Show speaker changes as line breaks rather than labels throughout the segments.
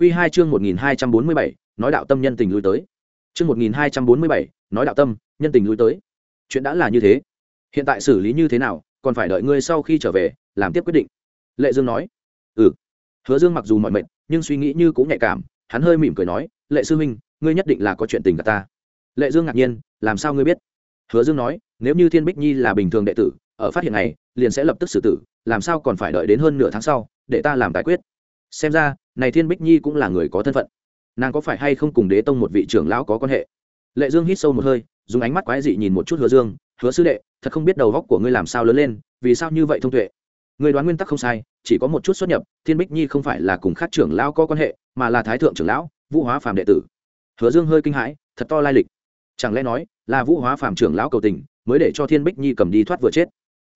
Quy 2 chương 1247, nói đạo tâm nhân tình lui tới. Chương 1247, nói đạo tâm, nhân tình lui tới. Chuyện đã là như thế, hiện tại xử lý như thế nào, còn phải đợi ngươi sau khi trở về, làm tiếp quyết định. Lệ Dương nói. Ừ. Hứa Dương mặc dù mỏi mệt, nhưng suy nghĩ như cũng nhạy cảm, hắn hơi mỉm cười nói, "Lệ sư huynh, ngươi nhất định là có chuyện tình cả ta. Lệ Dương ngạc nhiên, "Làm sao ngươi biết?" Hứa Dương nói, "Nếu như Thiên Bích Nhi là bình thường đệ tử, ở phát hiện này, liền sẽ lập tức xử tử, làm sao còn phải đợi đến hơn nửa tháng sau, để ta làm tài quyết?" Xem ra, này thiên bích nhi cũng là người có thân phận. Nàng có phải hay không cùng đế tông một vị trưởng lão có quan hệ? Lệ dương hít sâu một hơi dùng ánh mắt quái dị nhìn một chút hứa dương hứa sư đệ thật không biết đầu góc của ngươi làm sao lớn lên vì sao như vậy thông tuệ? Người đoán nguyên tắc không sai chỉ có một chút xuất nhập thiên bích nhi không phải là cùng khác trưởng lão có quan hệ mà là thái thượng trưởng lão vũ hóa phàm đệ tử. Hứa dương hơi kinh hãi thật to lai lịch. Chẳng lẽ nói là vũ hóa phàm trưởng lão cầu tình mới để cho thiên bích nhi cầm đi thoát vừa chết?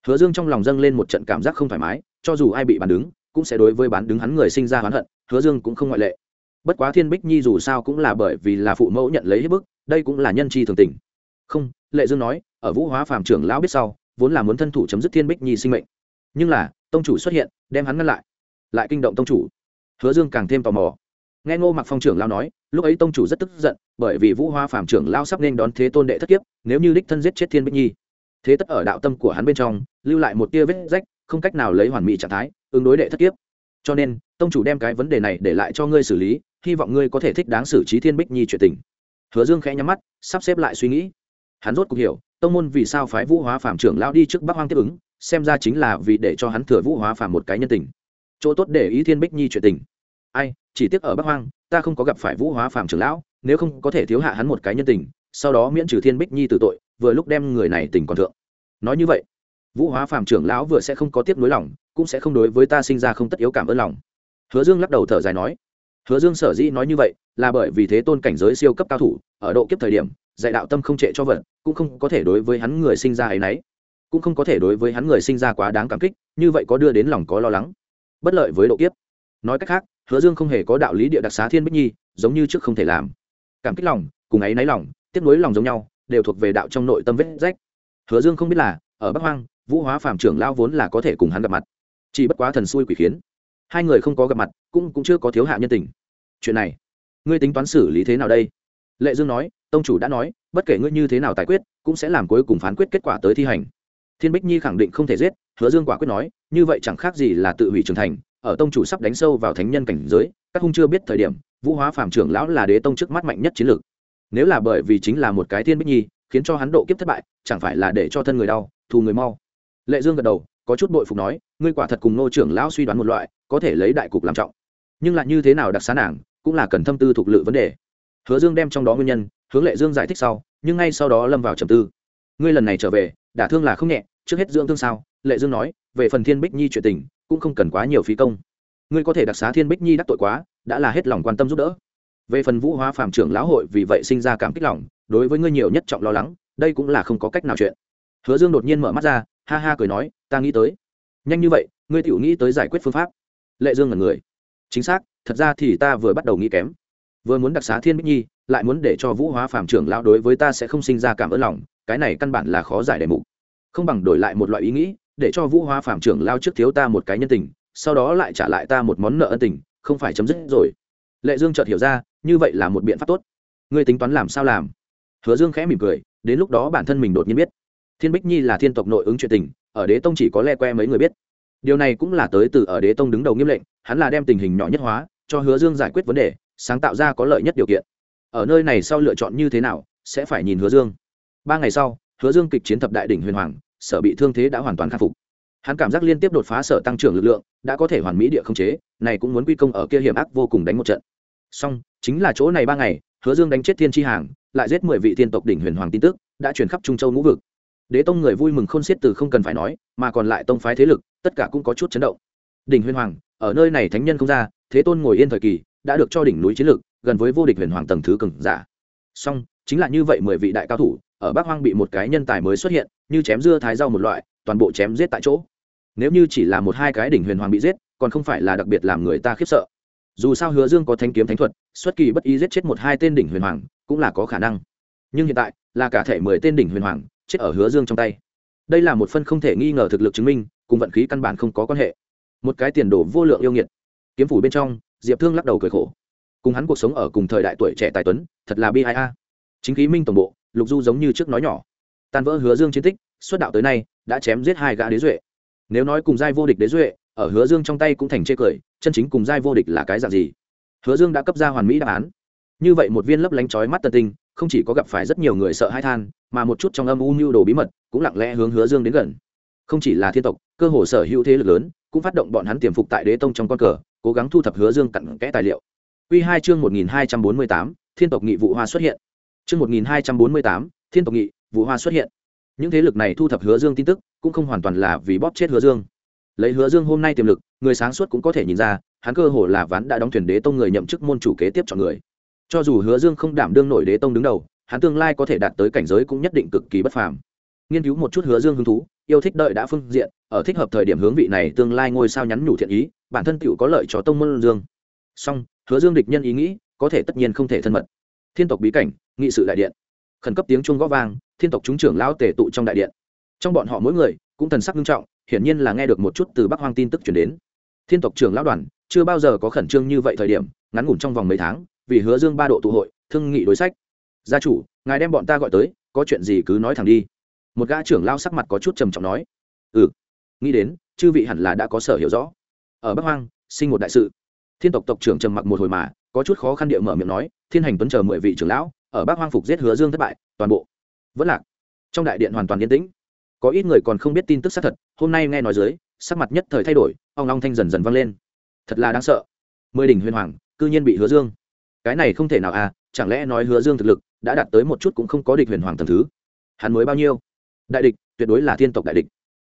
Hứa dương trong lòng dâng lên một trận cảm giác không thoải mái cho dù ai bị bàn đứng cũng sẽ đối với bán đứng hắn người sinh ra oán hận, hứa dương cũng không ngoại lệ. Bất quá thiên bích nhi dù sao cũng là bởi vì là phụ mẫu nhận lấy hết bức, đây cũng là nhân chi thường tình. Không, lệ dương nói, ở vũ hóa phàm trưởng lão biết sau, vốn là muốn thân thủ chấm dứt thiên bích nhi sinh mệnh. Nhưng là, tông chủ xuất hiện, đem hắn ngăn lại. Lại kinh động tông chủ. Hứa dương càng thêm tò mò. Nghe ngô mặc phong trưởng lão nói, lúc ấy tông chủ rất tức giận, bởi vì vũ hoa phàm trưởng lão sắp nên đón thế tôn đệ thất kiếp, nếu như đích thân giết chết thiên bích nhi. Thế tất ở đạo tâm của hắn bên trong, lưu lại một tia vết rách, không cách nào lấy hoàn mỹ trạng thái ứng đối đệ thất kiếp. Cho nên, tông chủ đem cái vấn đề này để lại cho ngươi xử lý, hy vọng ngươi có thể thích đáng xử trí thiên bích nhi chuyện tình. Hứa dương khẽ nhắm mắt, sắp xếp lại suy nghĩ. Hắn rốt cuộc hiểu, tông môn vì sao phái vũ hóa phạm trưởng lao đi trước bắc hoang tiếp ứng, xem ra chính là vì để cho hắn thừa vũ hóa phạm một cái nhân tình. Chỗ tốt để ý thiên bích nhi chuyện tình. Ai, chỉ tiếc ở bắc hoang, ta không có gặp phải vũ hóa phạm trưởng lão, nếu không có thể thiếu hạ hắn một cái nhân tình, sau đó miễn trừ thiên bích nhi từ tội, vừa lúc đem người này tình còn thượng. Nói như vậy vũ hóa phạm trưởng lão vừa sẽ không có tiếp nối lòng, cũng sẽ không đối với ta sinh ra không tất yếu cảm ơn lòng. Hứa dương lắc đầu thở dài nói. Hứa dương sở dĩ nói như vậy, là bởi vì thế tôn cảnh giới siêu cấp cao thủ, ở độ kiếp thời điểm, dạy đạo tâm không trệ cho vật, cũng không có thể đối với hắn người sinh ra ấy nấy. Cũng không có thể đối với hắn người sinh ra quá đáng cảm kích, như vậy có đưa đến lòng có lo lắng. Bất lợi với độ kiếp. Nói cách khác, hứa dương không hề có đạo lý địa đặc xá thiên bích nhi, giống như trước không thể làm. Cảm kích lòng, cùng ấy náy lòng tiếp nối lòng giống nhau, đều thuộc về đạo trong nội tâm vết rách. Hứa dương không biết là, ở bắc hoang vũ hóa phàm trưởng lao vốn là có thể cùng hắn gặp mặt. Chỉ bất quá thần xui quỷ khiến. Hai người không có gặp mặt, cũng cũng chưa có thiếu hạ nhân tình. Chuyện này, ngươi tính toán xử lý thế nào đây? Lệ dương nói, tông chủ đã nói, bất kể ngươi như thế nào tài quyết, cũng sẽ làm cuối cùng phán quyết kết quả tới thi hành. Thiên bích nhi khẳng định không thể giết, hứa dương quả quyết nói, như vậy chẳng khác gì là tự hủy trưởng thành, ở tông chủ sắp đánh sâu vào thánh nhân cảnh giới, các hung chưa biết thời điểm, vũ hóa phạm trưởng lão là đế tông trước mắt mạnh nhất chiến lược. Nếu là bởi vì chính là một cái thiên bích nhi, khiến cho hắn độ kiếp thất bại, chẳng phải là để cho thân người đau, thù người mau lệ dương gật đầu, có chút bội phục nói, ngươi quả thật cùng Ngô trưởng lão suy đoán một loại, có thể lấy đại cục làm trọng. Nhưng lại như thế nào đặc xá nàng, cũng là cần thâm tư thuộc lự vấn đề. Hứa dương đem trong đó nguyên nhân, hướng lệ dương giải thích sau, nhưng ngay sau đó lâm vào trầm tư. Ngươi lần này trở về, đả thương là không nhẹ, trước hết dưỡng thương sao? Lệ dương nói, về phần thiên bích nhi chuyện tình, cũng không cần quá nhiều phí công. Ngươi có thể đặc xá thiên bích nhi đắc tội quá, đã là hết lòng quan tâm giúp đỡ. Về phần vũ hóa phạm trưởng lão hội vì vậy sinh ra cảm kích lòng, đối với ngươi nhiều nhất trọng lo lắng, đây cũng là không có cách nào chuyện. Hứa dương đột nhiên mở mắt ra ha ha cười nói, ta nghĩ tới. Nhanh như vậy, ngươi tiểu nghĩ tới giải quyết phương pháp. Lệ dương là người. Chính xác, thật ra thì ta vừa bắt đầu nghĩ kém. Vừa muốn đặc xá thiên bích nhi, lại muốn để cho vũ hóa phạm trưởng lão đối với ta sẽ không sinh ra cảm ơn lòng, cái này căn bản là khó giải đề mục. Không bằng đổi lại một loại ý nghĩ, để cho vũ hóa phạm trưởng lao trước thiếu ta một cái nhân tình, sau đó lại trả lại ta một món nợ ân tình, không phải chấm dứt rồi. Lệ dương chợt hiểu ra, như vậy là một biện pháp tốt. Ngươi tính toán làm sao làm? Hứa dương khẽ mỉm cười, đến lúc đó bản thân mình đột nhiên biết thiên bích nhi là thiên tộc nội ứng chuyện tình, ở đế tông chỉ có le que mấy người biết. Điều này cũng là tới từ ở đế tông đứng đầu nghiêm lệnh, hắn là đem tình hình nhỏ nhất hóa, cho hứa dương giải quyết vấn đề, sáng tạo ra có lợi nhất điều kiện. Ở nơi này sau lựa chọn như thế nào, sẽ phải nhìn hứa dương. Ba ngày sau, hứa dương kịch chiến thập đại đỉnh huyền hoàng, sở bị thương thế đã hoàn toàn khắc phục. Hắn cảm giác liên tiếp đột phá sở tăng trưởng lực lượng, đã có thể hoàn mỹ địa không chế, này cũng muốn quy công ở kia hiểm ác vô cùng đánh một trận. Song chính là chỗ này ba ngày, hứa dương đánh chết thiên tri hàng, lại giết mười vị thiên tộc đỉnh huyền hoàng tin tức, đã truyền khắp trung châu ngũ vực đế tông người vui mừng khôn xiết từ không cần phải nói, mà còn lại tông phái thế lực, tất cả cũng có chút chấn động. Đỉnh huyền hoàng, ở nơi này thánh nhân không ra, thế tôn ngồi yên thời kỳ, đã được cho đỉnh núi chiến lực, gần với vô địch huyền hoàng tầng thứ cường giả. Song, chính là như vậy mười vị đại cao thủ, ở bắc hoang bị một cái nhân tài mới xuất hiện, như chém dưa thái rau một loại, toàn bộ chém giết tại chỗ. Nếu như chỉ là một hai cái đỉnh huyền hoàng bị giết, còn không phải là đặc biệt làm người ta khiếp sợ. Dù sao hứa dương có thanh kiếm thánh thuật, xuất kỳ bất ý giết chết một hai tên đỉnh huyền hoàng, cũng là có khả năng. Nhưng hiện tại, là cả thể mười tên đỉnh huyền hoàng chết ở hứa dương trong tay. Đây là một phân không thể nghi ngờ thực lực chứng minh, cùng vận khí căn bản không có quan hệ. Một cái tiền đồ vô lượng yêu nghiệt. Kiếm phủ bên trong, diệp thương lắc đầu cười khổ. Cùng hắn cuộc sống ở cùng thời đại tuổi trẻ tài tuấn, thật là bi ai a. Chính khí minh tổng bộ, lục du giống như trước nói nhỏ. Tan vỡ hứa dương chiến tích, xuất đạo tới nay, đã chém giết hai gã đế duệ. Nếu nói cùng giai vô địch đế duệ, ở hứa dương trong tay cũng thành chê cười, chân chính cùng giai vô địch là cái dạng gì? Hứa dương đã cấp ra hoàn mỹ đáp án. Như vậy một viên lấp lánh chói mắt tân tinh không chỉ có gặp phải rất nhiều người sợ hãi than, mà một chút trong âm u mưu đồ bí mật cũng lặng lẽ hướng hứa dương đến gần. Không chỉ là thiên tộc, cơ hồ sở hữu thế lực lớn cũng phát động bọn hắn tiềm phục tại đế tông trong con cờ, cố gắng thu thập hứa dương cặn kẽ tài liệu. Quy hai chương một nghìn hai trăm bốn mươi tám, thiên tộc nghị vụ hoa xuất hiện. Chương một nghìn hai trăm bốn mươi tám, thiên tộc nghị vụ hoa xuất hiện. Những thế lực này thu thập hứa dương tin tức cũng không hoàn toàn là vì bóp chết hứa dương. Lấy hứa dương hôm nay tiềm lực, người sáng suốt cũng có thể nhìn ra, hắn cơ hồ là ván đã đóng thuyền đế tông người nhậm chức môn chủ kế tiếp chọn người cho dù hứa dương không đảm đương nổi đế tông đứng đầu, hắn tương lai có thể đạt tới cảnh giới cũng nhất định cực kỳ bất phàm. Nghiên cứu một chút hứa dương hứng thú, yêu thích đợi đã phương diện, ở thích hợp thời điểm hướng vị này tương lai ngôi sao nhắn nhủ thiện ý, bản thân tựu có lợi cho tông môn dương. Song, hứa dương địch nhân ý nghĩ, có thể tất nhiên không thể thân mật. Thiên tộc bí cảnh, nghị sự đại điện. Khẩn cấp tiếng chuông gõ vang, thiên tộc chúng trưởng lão tề tụ trong đại điện. Trong bọn họ mỗi người, cũng thần sắc nghiêm trọng, hiển nhiên là nghe được một chút từ bắc hoang tin tức chuyển đến. Thiên tộc trưởng lão đoàn, chưa bao giờ có khẩn trương như vậy thời điểm, ngắn ngủn trong vòng mấy tháng vì hứa dương ba độ tụ hội, thương nghị đối sách. Gia chủ, ngài đem bọn ta gọi tới, có chuyện gì cứ nói thẳng đi. Một gã trưởng lao sắc mặt có chút trầm trọng nói. Ừ nghĩ đến, chư vị hẳn là đã có sở hiểu rõ. Ở bắc hoang, sinh một đại sự. Thiên tộc tộc trưởng trầm mặc một hồi mà, có chút khó khăn địa mở miệng nói, thiên hành tuấn chờ mười vị trưởng lão, ở bắc hoang phục giết hứa dương thất bại, toàn bộ. Vẫn lạc. Trong đại điện hoàn toàn yên tĩnh. Có ít người còn không biết tin tức xác thật, hôm nay nghe nói dưới, sắc mặt nhất thời thay đổi, ong long thanh dần dần vang lên. Thật là đáng sợ. Mười đỉnh huyền hoàng, cư nhiên bị hứa dương cái này không thể nào à chẳng lẽ nói hứa dương thực lực đã đạt tới một chút cũng không có địch huyền hoàng thần thứ? Hắn mới bao nhiêu? Đại địch, tuyệt đối là thiên tộc đại địch.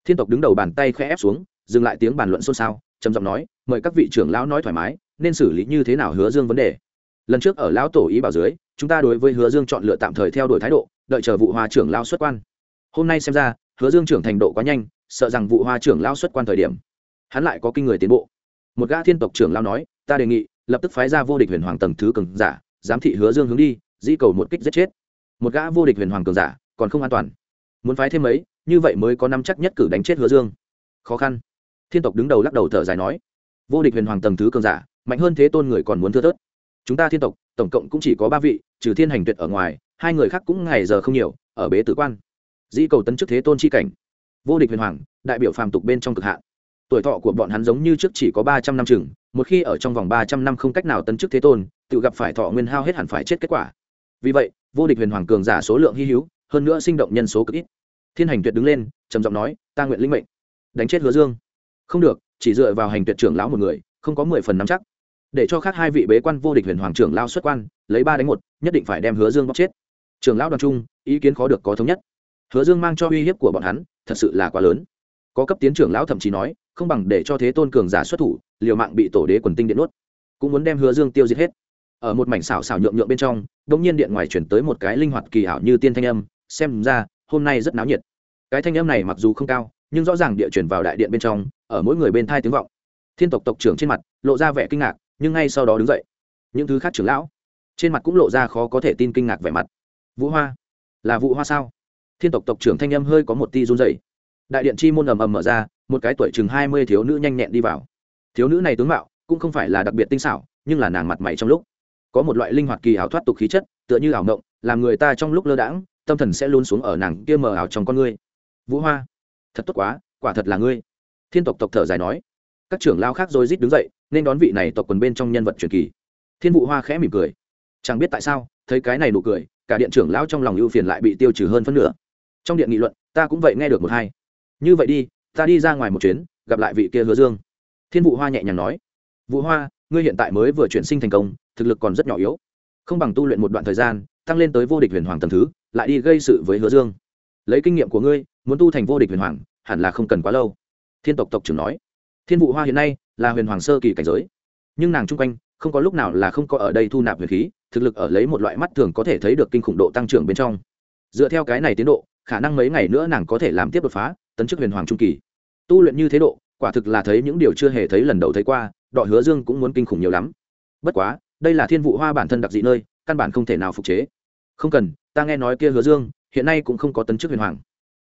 Thiên tộc đứng đầu bàn tay khẽ ép xuống, dừng lại tiếng bàn luận xôn xao, trầm giọng nói, mời các vị trưởng lão nói thoải mái, nên xử lý như thế nào hứa dương vấn đề? Lần trước ở lão tổ ý bảo dưới, chúng ta đối với hứa dương chọn lựa tạm thời theo đuổi thái độ, đợi chờ vụ hoa trưởng lao xuất quan. Hôm nay xem ra, hứa dương trưởng thành độ quá nhanh, sợ rằng vụ hoa trưởng lao xuất quan thời điểm, hắn lại có kinh người tiến bộ. Một gã thiên tộc trưởng lao nói, ta đề nghị lập tức phái ra vô địch huyền hoàng tầng thứ cường giả, giám thị hứa dương hướng đi di cầu một kích giết chết. Một gã vô địch huyền hoàng cường giả, còn không an toàn. Muốn phái thêm mấy, như vậy mới có năm chắc nhất cử đánh chết hứa dương. Khó khăn. Thiên tộc đứng đầu lắc đầu thở dài nói, vô địch huyền hoàng tầng thứ cường giả, mạnh hơn thế tôn người còn muốn thưa thớt. Chúng ta thiên tộc, tổng cộng cũng chỉ có ba vị, trừ thiên hành tuyệt ở ngoài, hai người khác cũng ngày giờ không nhiều, ở bế tử quan. Dĩ cầu tấn chức thế tôn chi cảnh. Vô địch huyền hoàng, đại biểu phàm tục bên trong cực hạn. Tuổi thọ của bọn hắn giống như trước chỉ có ba trăm năm chừng một khi ở trong vòng ba trăm năm không cách nào tấn chức thế tôn, tự gặp phải thọ nguyên hao hết hẳn phải chết kết quả. Vì vậy, vô địch huyền hoàng cường giả số lượng hy hữu, hơn nữa sinh động nhân số cực ít. Thiên hành tuyệt đứng lên, trầm giọng nói, ta nguyện linh mệnh, đánh chết hứa dương. Không được, chỉ dựa vào hành tuyệt trưởng lão một người, không có mười phần nắm chắc. Để cho khác hai vị bế quan vô địch huyền hoàng trưởng lao xuất quan, lấy ba đánh một, nhất định phải đem hứa dương bóc chết. Trưởng lão đoàn trung, ý kiến khó được có thống nhất. Hứa dương mang cho uy hiếp của bọn hắn, thật sự là quá lớn có cấp tiến trưởng lão thậm chí nói, không bằng để cho thế tôn cường giả xuất thủ, liều mạng bị tổ đế quần tinh điện nuốt. Cũng muốn đem hứa dương tiêu diệt hết. Ở một mảnh xảo xảo nhượng nhượng bên trong đông nhiên điện ngoài chuyển tới một cái linh hoạt kỳ ảo như tiên thanh âm, xem ra, hôm nay rất náo nhiệt. Cái thanh âm này mặc dù không cao, nhưng rõ ràng địa chuyển vào đại điện bên trong, ở mỗi người bên thai tiếng vọng. Thiên tộc tộc trưởng trên mặt lộ ra vẻ kinh ngạc, nhưng ngay sau đó đứng dậy. Những thứ khác trưởng lão trên mặt cũng lộ ra khó có thể tin kinh ngạc vẻ mặt. Vũ hoa, là vũ hoa sao? Thiên tộc tộc trưởng thanh âm hơi có một ti run dày đại điện chi môn ầm ầm mở ra, một cái tuổi chừng hai mươi thiếu nữ nhanh nhẹn đi vào. Thiếu nữ này tướng mạo cũng không phải là đặc biệt tinh xảo, nhưng là nàng mặt mày trong lúc có một loại linh hoạt kỳ ảo thoát tục khí chất, tựa như ảo động làm người ta trong lúc lơ đãng, tâm thần sẽ luôn xuống ở nàng kia mờ ảo trong con ngươi. Vũ hoa, thật tốt quá, quả thật là ngươi. Thiên tộc tộc thở dài nói. Các trưởng lao khác rồi rít đứng dậy, nên đón vị này tộc quần bên trong nhân vật truyền kỳ. Thiên vụ hoa khẽ mỉm cười. Chẳng biết tại sao, thấy cái này nụ cười, cả điện trưởng lão trong lòng ưu phiền lại bị tiêu trừ hơn phân nửa. Trong điện nghị luận, ta cũng vậy nghe được một hai như vậy đi, ta đi ra ngoài một chuyến, gặp lại vị kia hứa dương. Thiên vụ hoa nhẹ nhàng nói. Vũ hoa, ngươi hiện tại mới vừa chuyển sinh thành công, thực lực còn rất nhỏ yếu. Không bằng tu luyện một đoạn thời gian, tăng lên tới vô địch huyền hoàng tầm thứ, lại đi gây sự với hứa dương. Lấy kinh nghiệm của ngươi, muốn tu thành vô địch huyền hoàng, hẳn là không cần quá lâu. Thiên tộc tộc trưởng nói. Thiên vụ hoa hiện nay là huyền hoàng sơ kỳ cảnh giới. Nhưng nàng chung quanh, không có lúc nào là không có ở đây thu nạp huyền khí, thực lực ở lấy một loại mắt thường có thể thấy được kinh khủng độ tăng trưởng bên trong. Dựa theo cái này tiến độ, khả năng mấy ngày nữa nàng có thể làm tiếp đột phá tấn chức huyền hoàng trung kỳ. Tu luyện như thế độ, quả thực là thấy những điều chưa hề thấy lần đầu thấy qua, đọ hứa dương cũng muốn kinh khủng nhiều lắm. Bất quá, đây là thiên vụ hoa bản thân đặc dị nơi, căn bản không thể nào phục chế. Không cần, ta nghe nói kia hứa dương, hiện nay cũng không có tấn chức huyền hoàng.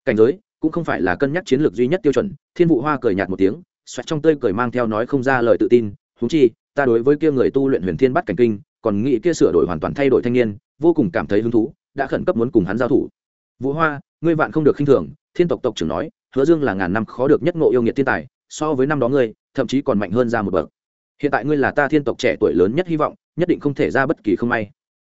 Cảnh giới, cũng không phải là cân nhắc chiến lược duy nhất tiêu chuẩn, thiên vụ hoa cười nhạt một tiếng, xoẹt trong tơi cười mang theo nói không ra lời tự tin húng chi, ta đối với kia người tu luyện huyền thiên bắt cảnh kinh, còn nghĩ kia sửa đổi hoàn toàn thay đổi thanh niên, vô cùng cảm thấy hứng thú, đã khẩn cấp muốn cùng hắn giao thủ. Vũ hoa, ngươi vạn không được khinh thường, thiên tộc tộc trưởng nói hứa dương là ngàn năm khó được nhất ngộ yêu nghiệt thiên tài, so với năm đó ngươi, thậm chí còn mạnh hơn ra một bậc. Hiện tại ngươi là ta thiên tộc trẻ tuổi lớn nhất hy vọng, nhất định không thể ra bất kỳ không may.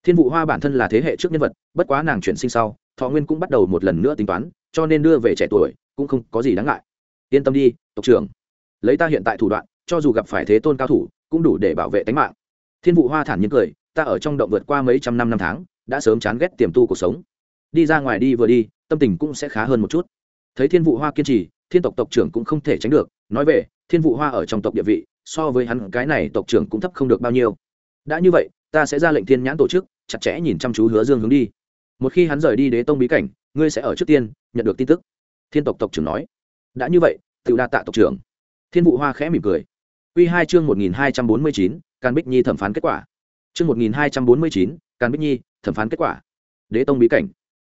Thiên vụ hoa bản thân là thế hệ trước nhân vật, bất quá nàng chuyển sinh sau, thọ nguyên cũng bắt đầu một lần nữa tính toán, cho nên đưa về trẻ tuổi, cũng không có gì đáng ngại. Yên tâm đi, tộc trưởng. Lấy ta hiện tại thủ đoạn, cho dù gặp phải thế tôn cao thủ, cũng đủ để bảo vệ tính mạng. Thiên vụ hoa thản nhiên cười, ta ở trong động vượt qua mấy trăm năm năm tháng, đã sớm chán ghét tiềm tu cuộc sống. Đi ra ngoài đi vừa đi, tâm tình cũng sẽ khá hơn một chút thấy thiên vụ hoa kiên trì, thiên tộc tộc trưởng cũng không thể tránh được. Nói về, thiên vụ hoa ở trong tộc địa vị, so với hắn, cái này tộc trưởng cũng thấp không được bao nhiêu. Đã như vậy, ta sẽ ra lệnh thiên nhãn tổ chức, chặt chẽ nhìn chăm chú hứa dương hướng đi. Một khi hắn rời đi đế tông bí cảnh, ngươi sẽ ở trước tiên, nhận được tin tức. Thiên tộc tộc trưởng nói. Đã như vậy tự đa tạ tộc trưởng. Thiên vụ hoa khẽ mỉm cười. Q hai chương một nghìn hai trăm bốn mươi chín, càn bích nhi thẩm phán kết quả. Chương một nghìn hai trăm bốn mươi chín, càn bích nhi thẩm phán kết quả. Đế tông bí cảnh.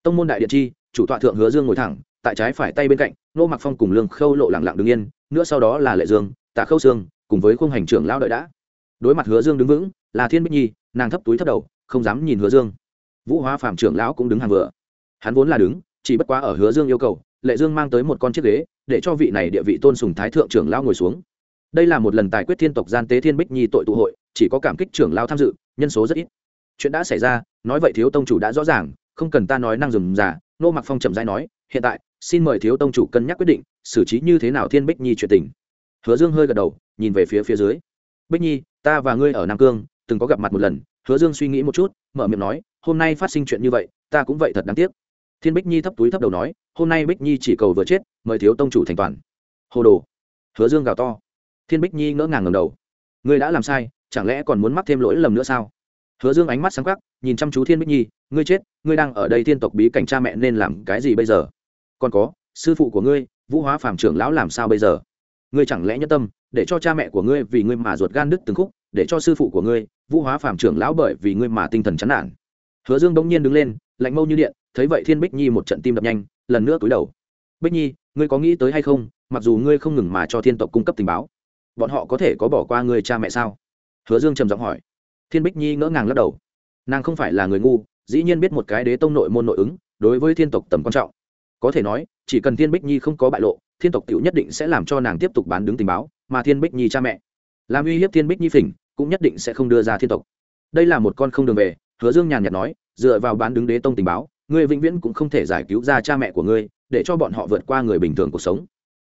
Tông môn đại điện chi, chủ tọa thượng hứa dương ngồi thẳng tại trái phải tay bên cạnh nô mặc phong cùng lương khâu lộ lẳng lặng đứng yên, nữa sau đó là lệ dương, tạ khâu sương cùng với khung hành trưởng lao đợi đã. Đối mặt hứa dương đứng vững, là thiên bích nhi, nàng thấp túi thấp đầu, không dám nhìn hứa dương. Vũ hóa phạm trưởng lão cũng đứng hàng vừa. Hắn vốn là đứng, chỉ bất quá ở hứa dương yêu cầu, lệ dương mang tới một con chiếc ghế, để cho vị này địa vị tôn sùng thái thượng trưởng lão ngồi xuống. Đây là một lần tài quyết thiên tộc gian tế thiên bích nhi tội tụ hội, chỉ có cảm kích trưởng lão tham dự, nhân số rất ít. Chuyện đã xảy ra, nói vậy thiếu tông chủ đã rõ ràng, không cần ta nói năng dùm giả nô mặc phong chậm rãi nói, hiện tại xin mời thiếu tông chủ cân nhắc quyết định, xử trí như thế nào thiên bích nhi chuyện tình. Hứa dương hơi gật đầu, nhìn về phía phía dưới. Bích nhi, ta và ngươi ở nam cương, từng có gặp mặt một lần. Hứa dương suy nghĩ một chút, mở miệng nói, hôm nay phát sinh chuyện như vậy, ta cũng vậy thật đáng tiếc. Thiên bích nhi thấp túi thấp đầu nói, hôm nay bích nhi chỉ cầu vừa chết, mời thiếu tông chủ thành toàn. Hồ đồ. Hứa dương gào to. Thiên bích nhi ngỡ ngàng ngầm đầu. Ngươi đã làm sai, chẳng lẽ còn muốn mắc thêm lỗi lầm nữa sao? Hứa dương ánh mắt sáng khắc nhìn chăm chú thiên bích nhi, ngươi chết, ngươi đang ở đây thiên tộc bí cảnh cha mẹ nên làm cái gì bây giờ? Còn có, sư phụ của ngươi, vũ hóa phàm trưởng lão làm sao bây giờ? Ngươi chẳng lẽ nhất tâm để cho cha mẹ của ngươi vì ngươi mà ruột gan đứt từng khúc, để cho sư phụ của ngươi, vũ hóa phàm trưởng lão bởi vì ngươi mà tinh thần chán nản? Hứa dương bỗng nhiên đứng lên, lạnh mâu như điện, thấy vậy thiên bích nhi một trận tim đập nhanh, lần nữa cúi đầu. Bích nhi, ngươi có nghĩ tới hay không, mặc dù ngươi không ngừng mà cho thiên tộc cung cấp tình báo, bọn họ có thể có bỏ qua ngươi cha mẹ sao? Hứa dương trầm giọng hỏi. Thiên bích nhi ngỡ ngàng lắc đầu. Nàng không phải là người ngu, dĩ nhiên biết một cái đế tông nội môn nội ứng, đối với thiên tộc tầm quan trọng có thể nói, chỉ cần thiên bích nhi không có bại lộ, thiên tộc t nhất định sẽ làm cho nàng tiếp tục bán đứng tình báo, mà thiên bích nhi cha mẹ. Làm uy hiếp thiên bích nhi phình cũng nhất định sẽ không đưa ra thiên tộc. Đây là một con không đường về, hứa dương nhàn nhạt nói, dựa vào bán đứng đế tông tình báo, ngươi vĩnh viễn cũng không thể giải cứu ra cha mẹ của ngươi, để cho bọn họ vượt qua người bình thường cuộc sống.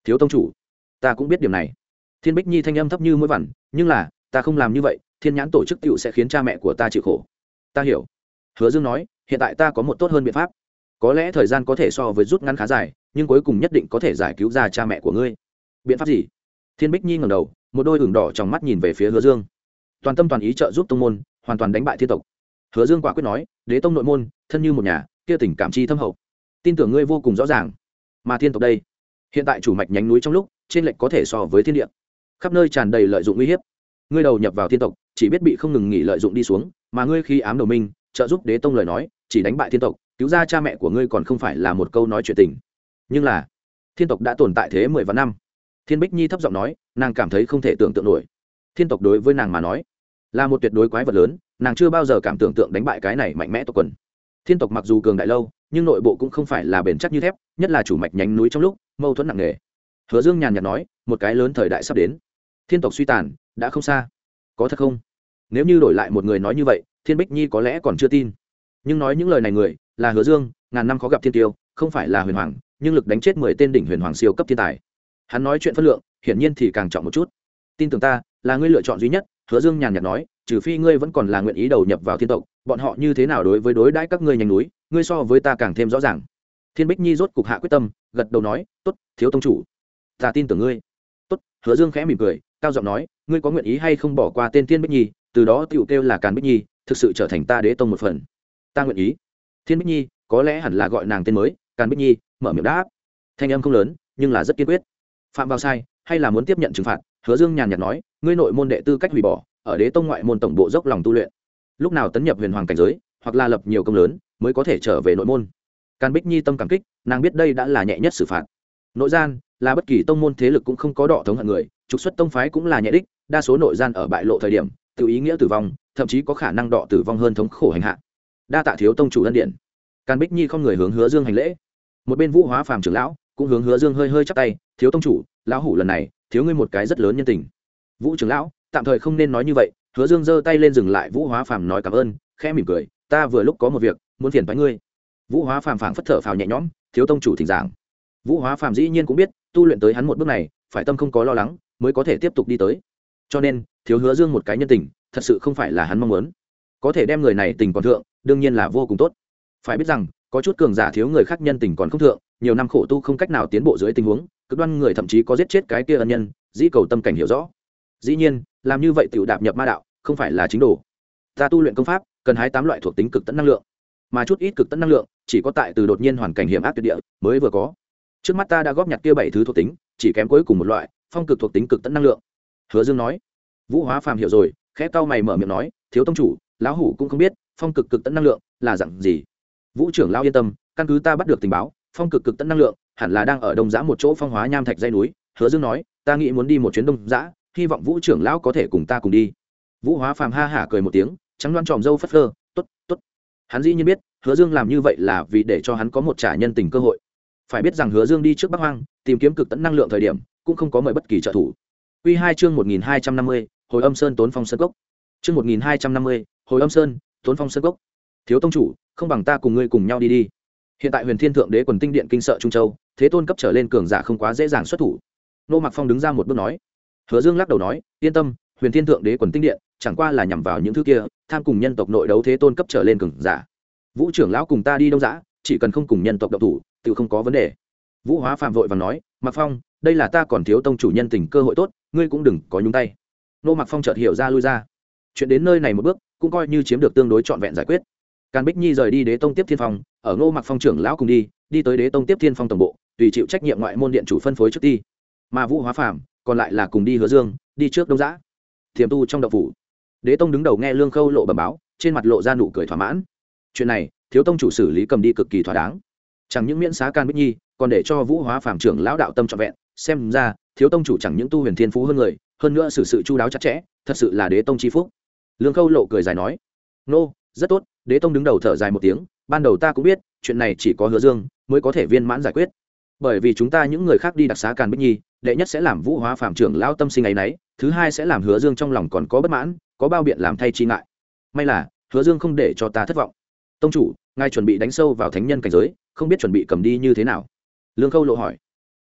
Thiếu tông chủ, ta cũng biết điểm này. Thiên bích nhi thanh âm thấp như mũi vằn, nhưng là, ta không làm như vậy, thiên nhãn tổ chức tựu sẽ khiến cha mẹ của ta chịu khổ. Ta hiểu. Hứa dương nói, hiện tại ta có một tốt hơn biện pháp có lẽ thời gian có thể so với rút ngắn khá dài, nhưng cuối cùng nhất định có thể giải cứu ra cha mẹ của ngươi. Biện pháp gì? Thiên bích nhi ngầm đầu, một đôi ửng đỏ trong mắt nhìn về phía hứa dương. Toàn tâm toàn ý trợ giúp tông môn, hoàn toàn đánh bại thiên tộc. Hứa dương quả quyết nói, đế tông nội môn, thân như một nhà, kia tình cảm chi thâm hậu. Tin tưởng ngươi vô cùng rõ ràng. Mà thiên tộc đây, hiện tại chủ mạch nhánh núi trong lúc, trên lệnh có thể so với thiên địa. Khắp nơi tràn đầy lợi dụng uy hiếp. Ngươi đầu nhập vào thiên tộc, chỉ biết bị không ngừng nghỉ lợi dụng đi xuống, mà ngươi khi ám đầu minh, trợ giúp đế tông lời nói, chỉ đánh bại thiên tộc cứu ra cha mẹ của ngươi còn không phải là một câu nói chuyện tình. Nhưng là, thiên tộc đã tồn tại thế mười vạn năm. Thiên bích nhi thấp giọng nói, nàng cảm thấy không thể tưởng tượng nổi. Thiên tộc đối với nàng mà nói, là một tuyệt đối quái vật lớn, nàng chưa bao giờ cảm tưởng tượng đánh bại cái này mạnh mẽ tộc quần. Thiên tộc mặc dù cường đại lâu, nhưng nội bộ cũng không phải là bền chắc như thép, nhất là chủ mạch nhánh núi trong lúc, mâu thuẫn nặng nề. Hứa dương nhàn nhạt nói, một cái lớn thời đại sắp đến. Thiên tộc suy tàn, đã không xa. Có thật không? Nếu như đổi lại một người nói như vậy, thiên bích nhi có lẽ còn chưa tin. Nhưng nói những lời này người là hứa dương, ngàn năm khó gặp thiên tiêu, không phải là huyền hoàng, nhưng lực đánh chết mười tên đỉnh huyền hoàng siêu cấp thiên tài. Hắn nói chuyện phân lượng, hiển nhiên thì càng trọng một chút. Tin tưởng ta, là ngươi lựa chọn duy nhất, hứa dương nhàn nhạt nói, trừ phi ngươi vẫn còn là nguyện ý đầu nhập vào thiên tộc, bọn họ như thế nào đối với đối đãi các ngươi nhanh núi, ngươi so với ta càng thêm rõ ràng. Thiên bích nhi rốt cục hạ quyết tâm, gật đầu nói t ố t thiếu tông chủ, ta tin tưởng ngươi. Tốt, hứa dương khẽ mỉm cười, cao giọng nói, ngươi có nguyện ý hay không bỏ qua tên thiên bích nhi, từ đó tựu kêu là càn bích nhi, thực sự trở thành ta đế tông một phần. Ta nguyện ý thiên bích nhi, có lẽ hẳn là gọi nàng tên mới, càn bích nhi, mở miệng đáp. Thanh âm không lớn, nhưng là rất kiên quyết. Phạm vào sai, hay là muốn tiếp nhận trừng phạt, hứa dương nhàn nhạt nói, ngươi nội môn đệ tư cách hủy bỏ, ở đế tông ngoại môn tổng bộ dốc lòng tu luyện. Lúc nào tấn nhập huyền hoàng cảnh giới, hoặc là lập nhiều công lớn, mới có thể trở về nội môn. Càn bích nhi tâm cảm kích, nàng biết đây đã là nhẹ nhất xử phạt. Nội gian, là bất kỳ tông môn thế lực cũng không có đọ thống hận người, trục xuất tông phái cũng là nhẹ đích, đa số nội gian ở bại lộ thời điểm, tự ý nghĩa tử vong, thậm chí có khả năng đọ tử vong hơn thống khổ hành hạ đa tạ thiếu tông chủ ân điện càn bích nhi không người hướng hứa dương hành lễ. Một bên vũ hóa phàm trưởng lão cũng hướng hứa dương hơi hơi chắp tay, thiếu tông chủ, lão hủ lần này, thiếu ngươi một cái rất lớn nhân tình. Vũ trưởng lão, tạm thời không nên nói như vậy, hứa dương giơ tay lên dừng lại, vũ hóa phàm nói cảm ơn, khẽ mỉm cười, ta vừa lúc có một việc, muốn phiền bái ngươi. Vũ hóa phàm phảng phất thở phào nhẹ nhõm, thiếu tông chủ thỉnh giảng. Vũ hóa phàm dĩ nhiên cũng biết, tu luyện tới hắn một bước này, phải tâm không có lo lắng, mới có thể tiếp tục đi tới. Cho nên, thiếu hứa dương một cái nhân tình, thật sự không phải là hắn mong muốn. Có thể đem người này tình còn thượng đương nhiên là vô cùng tốt. Phải biết rằng, có chút cường giả thiếu người khác nhân tình còn không thượng, nhiều năm khổ tu không cách nào tiến bộ dưới tình huống, cực đoan người thậm chí có giết chết cái kia ân nhân, dĩ cầu tâm cảnh hiểu rõ. Dĩ nhiên, làm như vậy tiểu đạp nhập ma đạo, không phải là chính đồ. Ta tu luyện công pháp, cần hái tám loại thuộc tính cực tận năng lượng. Mà chút ít cực tận năng lượng, chỉ có tại từ đột nhiên hoàn cảnh hiểm ác tuyệt địa, mới vừa có. Trước mắt ta đã góp nhặt kia bảy thứ thuộc tính, chỉ kém cuối cùng một loại, phong cực thuộc tính cực tận năng lượng. Hứa dương nói. Vũ hóa phàm hiểu rồi, khẽ cau mày mở miệng nói, thiếu tông chủ, lão hủ cũng không biết phong cực cực tận năng lượng là dạng gì? Vũ trưởng lao yên tâm, căn cứ ta bắt được tình báo, phong cực cực tận năng lượng hẳn là đang ở đông giã một chỗ phong hóa nham thạch dây núi. Hứa dương nói, ta nghĩ muốn đi một chuyến đông giã hy vọng vũ trưởng lão có thể cùng ta cùng đi. Vũ hóa phàm ha hả cười một tiếng, trắng loan tròm dâu phất phơ t ố t t ố t hắn dĩ nhiên biết, hứa dương làm như vậy là vì để cho hắn có một trả nhân tình cơ hội. Phải biết rằng hứa dương đi trước bắc hoang, tìm kiếm cực tận năng lượng thời điểm, cũng không có mời bất kỳ trợ thủ. Q hai chương một nghìn hai trăm năm mươi, hồi âm sơn tốn phong sơn cốc. Chương một nghìn hai trăm năm mươi, hồi âm sơn tốn phong sơ cốc. Thiếu tông chủ, không bằng ta cùng ngươi cùng nhau đi đi. Hiện tại huyền thiên thượng đế quần tinh điện kinh sợ trung châu, thế tôn cấp trở lên cường giả không quá dễ dàng xuất thủ. Nô mạc phong đứng ra một bước nói. Hứa dương lắc đầu nói, yên tâm, huyền thiên thượng đế quần tinh điện, chẳng qua là nhằm vào những thứ kia, tham cùng nhân tộc nội đấu thế tôn cấp trở lên cường giả. Vũ trưởng lão cùng ta đi đông giã chỉ cần không cùng nhân tộc độc thủ, tự không có vấn đề. Vũ hóa phạm vội và nói, mạc phong, đây là ta còn thiếu tông chủ nhân tình cơ hội tốt, ngươi cũng đừng có nhúng tay. Nô mạc phong chợt hiểu ra lui ra. Chuyện đến nơi này một bước cũng coi như chiếm được tương đối trọn vẹn giải quyết. Càn bích nhi rời đi đế tông tiếp thiên phong, ở ngô Mặc phong trưởng lão cùng đi đi tới đế tông tiếp thiên phong tổng bộ, tùy chịu trách nhiệm ngoại môn điện chủ phân phối trước ti mà vũ hóa phạm còn lại là cùng đi hứa dương, đi trước đông giã. Thiềm tu trong đậu phủ. Đế tông đứng đầu nghe lương khâu lộ bẩm báo, trên mặt lộ ra nụ cười thỏa mãn. Chuyện này, thiếu tông chủ xử lý cầm đi cực kỳ thỏa đáng. Chẳng những miễn xá can bích nhi, còn để cho vũ hóa phạm trưởng lão đạo tâm trọn vẹn. Xem ra, thiếu tông chủ chẳng những tu huyền thiên phú hơn người, hơn nữa xử sự chu đáo chặt chẽ, thật sự là đế tông c phúc lương khâu lộ cười dài nói, nô, rất tốt, đế tông đứng đầu thở dài một tiếng, ban đầu ta cũng biết, chuyện này chỉ có hứa dương mới có thể viên mãn giải quyết. Bởi vì chúng ta những người khác đi đặc xá càn bích nhi, đệ nhất sẽ làm vũ hóa phạm trưởng lao tâm sinh ấ y n ấ y thứ hai sẽ làm hứa dương trong lòng còn có bất mãn, có bao biện làm thay chi ngại. May là, hứa dương không để cho ta thất vọng. Tông chủ, ngài chuẩn bị đánh sâu vào thánh nhân cảnh giới, không biết chuẩn bị cầm đi như thế nào? Lương khâu lộ hỏi.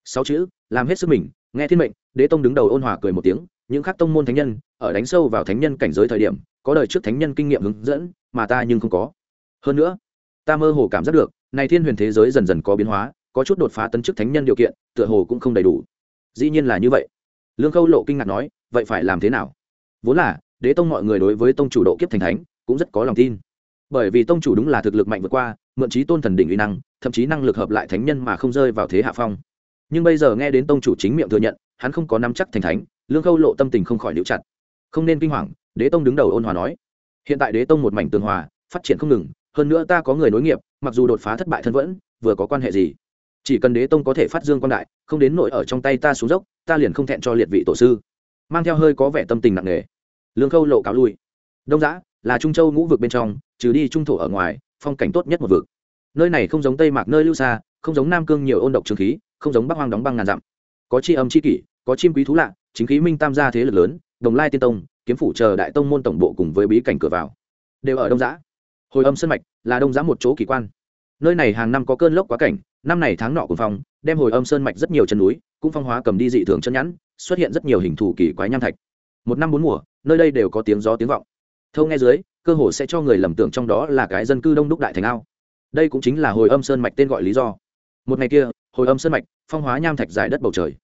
Sáu chữ, làm hết sức mình, nghe thiên mệnh. Đế tông đứng đầu ôn hòa cười một tiếng những khác tông môn thánh nhân, ở đánh sâu vào thánh nhân cảnh giới thời điểm, có đời trước thánh nhân kinh nghiệm hướng dẫn, mà ta nhưng không có. Hơn nữa, ta mơ hồ cảm giác được, này thiên huyền thế giới dần dần có biến hóa, có chút đột phá tấn chức thánh nhân điều kiện, tựa hồ cũng không đầy đủ. Dĩ nhiên là như vậy. Lương khâu lộ kinh ngạc nói, vậy phải làm thế nào? Vốn là, đế tông mọi người đối với tông chủ độ kiếp thành thánh, cũng rất có lòng tin. Bởi vì tông chủ đúng là thực lực mạnh vượt qua, mượn trí tôn thần đỉnh uy năng, thậm chí năng lực hợp lại thánh nhân mà không rơi vào thế hạ phong. Nhưng bây giờ nghe đến tông chủ chính miệng thừa nhận, hắn không có nắm chắc thành thánh lương khâu lộ tâm tình không khỏi níu chặt. Không nên kinh hoàng, đế tông đứng đầu ôn hòa nói. Hiện tại đế tông một mảnh tường hòa, phát triển không ngừng, hơn nữa ta có người nối nghiệp, mặc dù đột phá thất bại thân vẫn, vừa có quan hệ gì? Chỉ cần đế tông có thể phát dương quan đại, không đến nội ở trong tay ta xuống dốc, ta liền không thẹn cho liệt vị tổ sư. Mang theo hơi có vẻ tâm tình nặng nề. Lương khâu lộ cáo lui. Đông giã, là trung châu ngũ vực bên trong, trừ đi trung thổ ở ngoài, phong cảnh tốt nhất một vực. Nơi này không giống tây mạc nơi lưu xa, không giống nam cương nhiều ôn độc trường khí, không giống bắc hoang đóng băng ngàn dặm. Có chi âm chi kỷ, có chim quý thú lạ chính khí minh tam gia thế lực lớn, đồng lai tiên tông, kiếm phủ chờ đại tông môn tổng bộ cùng với bí cảnh cửa vào, đều ở đông giã. Hồi âm sân mạch là đông giã một chỗ kỳ quan. Nơi này hàng năm có cơn lốc quá cảnh, năm này tháng nọ cùng phong, đem hồi âm sơn mạch rất nhiều chân núi, cũng phong hóa cầm đi dị thường chân nhẵn xuất hiện rất nhiều hình thù kỳ quái nham thạch. Một năm bốn mùa, nơi đây đều có tiếng gió tiếng vọng. Thâu nghe dưới, cơ hồ sẽ cho người lầm tưởng trong đó là cái dân cư đông đúc đại thành ao. Đây cũng chính là hồi âm sơn mạch tên gọi lý do. Một ngày kia, hồi âm sơn mạch phong hóa nham thạch dài đất bầu trời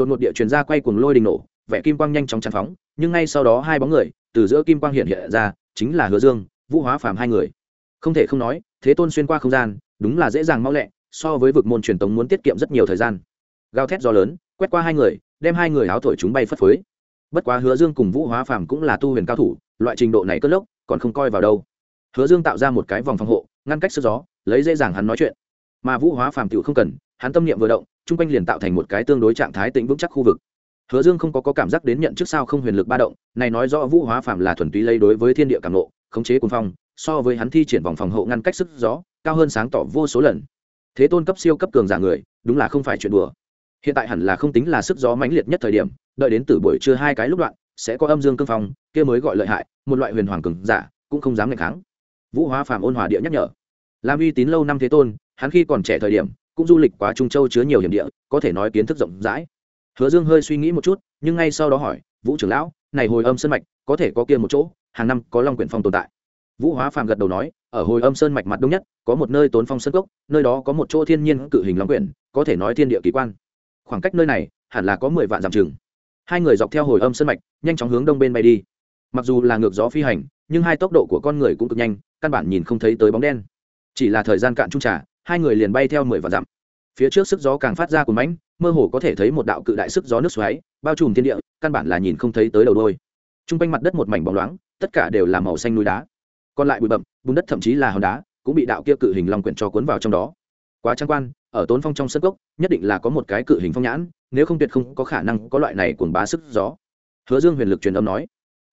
đột ngột địa truyền ra quay cuồng lôi đình nổ, vẻ kim quang nhanh chóng tràn phóng, nhưng ngay sau đó hai bóng người, từ giữa kim quang hiện hiện ra, chính là hứa dương, vũ hóa phàm hai người. Không thể không nói, thế tôn xuyên qua không gian, đúng là dễ dàng mau lẹ, so với vực môn truyền tống muốn tiết kiệm rất nhiều thời gian. Gào thét gió lớn, quét qua hai người, đem hai người áo thổi chúng bay phất phới. Bất quá hứa dương cùng vũ hóa phàm cũng là tu huyền cao thủ, loại trình độ này cất lốc, còn không coi vào đâu. Hứa dương tạo ra một cái vòng phòng hộ, ngăn cách sức gió, lấy dễ dàng hắn nói chuyện. Mà vũ hóa phàm tựu không cần hắn tâm niệm vừa động chung quanh liền tạo thành một cái tương đối trạng thái tĩnh vững chắc khu vực. Hứa dương không có, có cảm giác đến nhận trước sao không huyền lực ba động này nói rõ vũ hóa phàm là thuần túy lấy đối với thiên địa cảm nộ khống chế cuồng phong so với hắn thi triển vòng phòng hộ ngăn cách sức gió cao hơn sáng tỏ vô số lần. Thế tôn cấp siêu cấp cường giả người đúng là không phải chuyện đùa. Hiện tại hẳn là không tính là sức gió mãnh liệt nhất thời điểm đợi đến từ buổi trưa hai cái lúc đoạn sẽ có âm dương cương phong kia mới gọi lợi hại một loại huyền hoàng cường giả cũng không dám ngày kháng. Vũ hóa phàm ôn hòa địa nhắc nhở. Làm uy tín lâu năm thế tôn hắn khi còn trẻ thời điểm cũng du lịch quá trung châu chứa nhiều hiểm địa, có thể nói kiến thức rộng rãi. Hứa dương hơi suy nghĩ một chút, nhưng ngay sau đó hỏi, vũ trưởng lão, này hồi âm sơn mạch có thể có kia một chỗ, hàng năm có long quyển phong tồn tại? Vũ hóa phàm gật đầu nói, ở hồi âm sơn mạch mặt đông nhất, có một nơi tốn phong sơn cốc, nơi đó có một chỗ thiên nhiên cự hình long quyển, có thể nói thiên địa kỳ quan. Khoảng cách nơi này, hẳn là có mười vạn dặm chừng. Hai người dọc theo hồi âm sơn mạch, nhanh chóng hướng đông bên bay đi. Mặc dù là ngược gió phi hành, nhưng hai tốc độ của con người cũng cực nhanh, căn bản nhìn không thấy tới bóng đen. Chỉ là thời gian cạn trung trả hai người liền bay theo mười vạn dặm. Phía trước sức gió càng phát ra của mãnh, mơ hồ có thể thấy một đạo cự đại sức gió nước xoáy, bao trùm thiên địa, căn bản là nhìn không thấy tới đầu đôi t r u n g quanh mặt đất một mảnh bóng loáng, tất cả đều là màu xanh núi đá. Còn lại bụi bậm bùn đất thậm chí là hòn đá, cũng bị đạo kia cự hình long quyển cho cuốn vào trong đó. Quá trang quan, ở tốn phong trong sân gốc nhất định là có một cái cự hình phong nhãn, nếu không tuyệt không có khả năng có loại này cuồng bá sức gió. Hứa dương huyền lực truyền âm nói,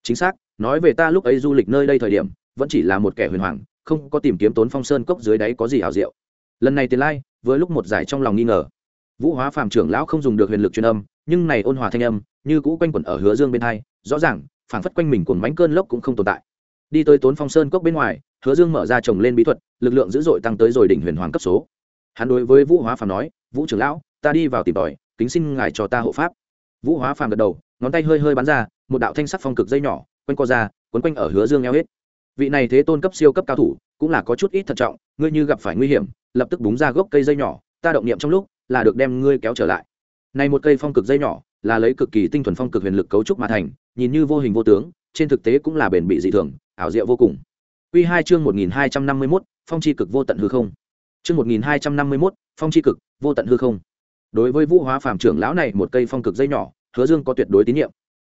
chính xác, nói về ta lúc ấy du lịch nơi đây thời điểm, vẫn chỉ là một kẻ huyền hoàng, không có tìm kiếm tốn phong sơn cốc dưới đáy có gì hảo diệu lần này tiền lai với lúc một giải trong lòng nghi ngờ. Vũ hóa phàm trưởng lão không dùng được huyền lực truyền âm, nhưng này ôn hòa thanh âm, như cũ quanh quẩn ở hứa dương bên hai, rõ ràng, phảng phất quanh mình cuồng mánh cơn lốc cũng không tồn tại. Đi tới tốn phong sơn cốc bên ngoài, hứa dương mở ra trồng lên bí thuật, lực lượng dữ dội tăng tới rồi đỉnh huyền hoàng cấp số. Hắn đối với vũ hóa phàm nói, vũ trưởng lão, ta đi vào tìm tòi, kính xin ngài cho ta hộ pháp. Vũ hóa phàm gật đầu, ngón tay hơi hơi bắn ra, một đạo thanh sắc phong cực dây nhỏ, quanh co ra, quấn quanh ở hứa dương eo hết. Vị này thế tôn cấp siêu cấp cao thủ, cũng là có chút ít thận trọng, ngươi như gặp phải nguy hiểm lập tức búng ra gốc cây dây nhỏ ta động niệm trong lúc là được đem ngươi kéo trở lại này một cây phong cực dây nhỏ là lấy cực kỳ tinh thuần phong cực huyền lực cấu trúc mà thành nhìn như vô hình vô tướng trên thực tế cũng là bền bị dị thường ảo diệu vô cùng Quy hai chương một nghìn hai trăm năm mươi 1251, phong chi cực vô tận hư không. Chương một nghìn hai trăm năm mươi 1251, phong chi cực vô tận hư không. Đối với Vũ Hóa Phàm trưởng lão này một cây phong cực dây nhỏ, Hứa Dương có tuyệt đối tín nhiệm.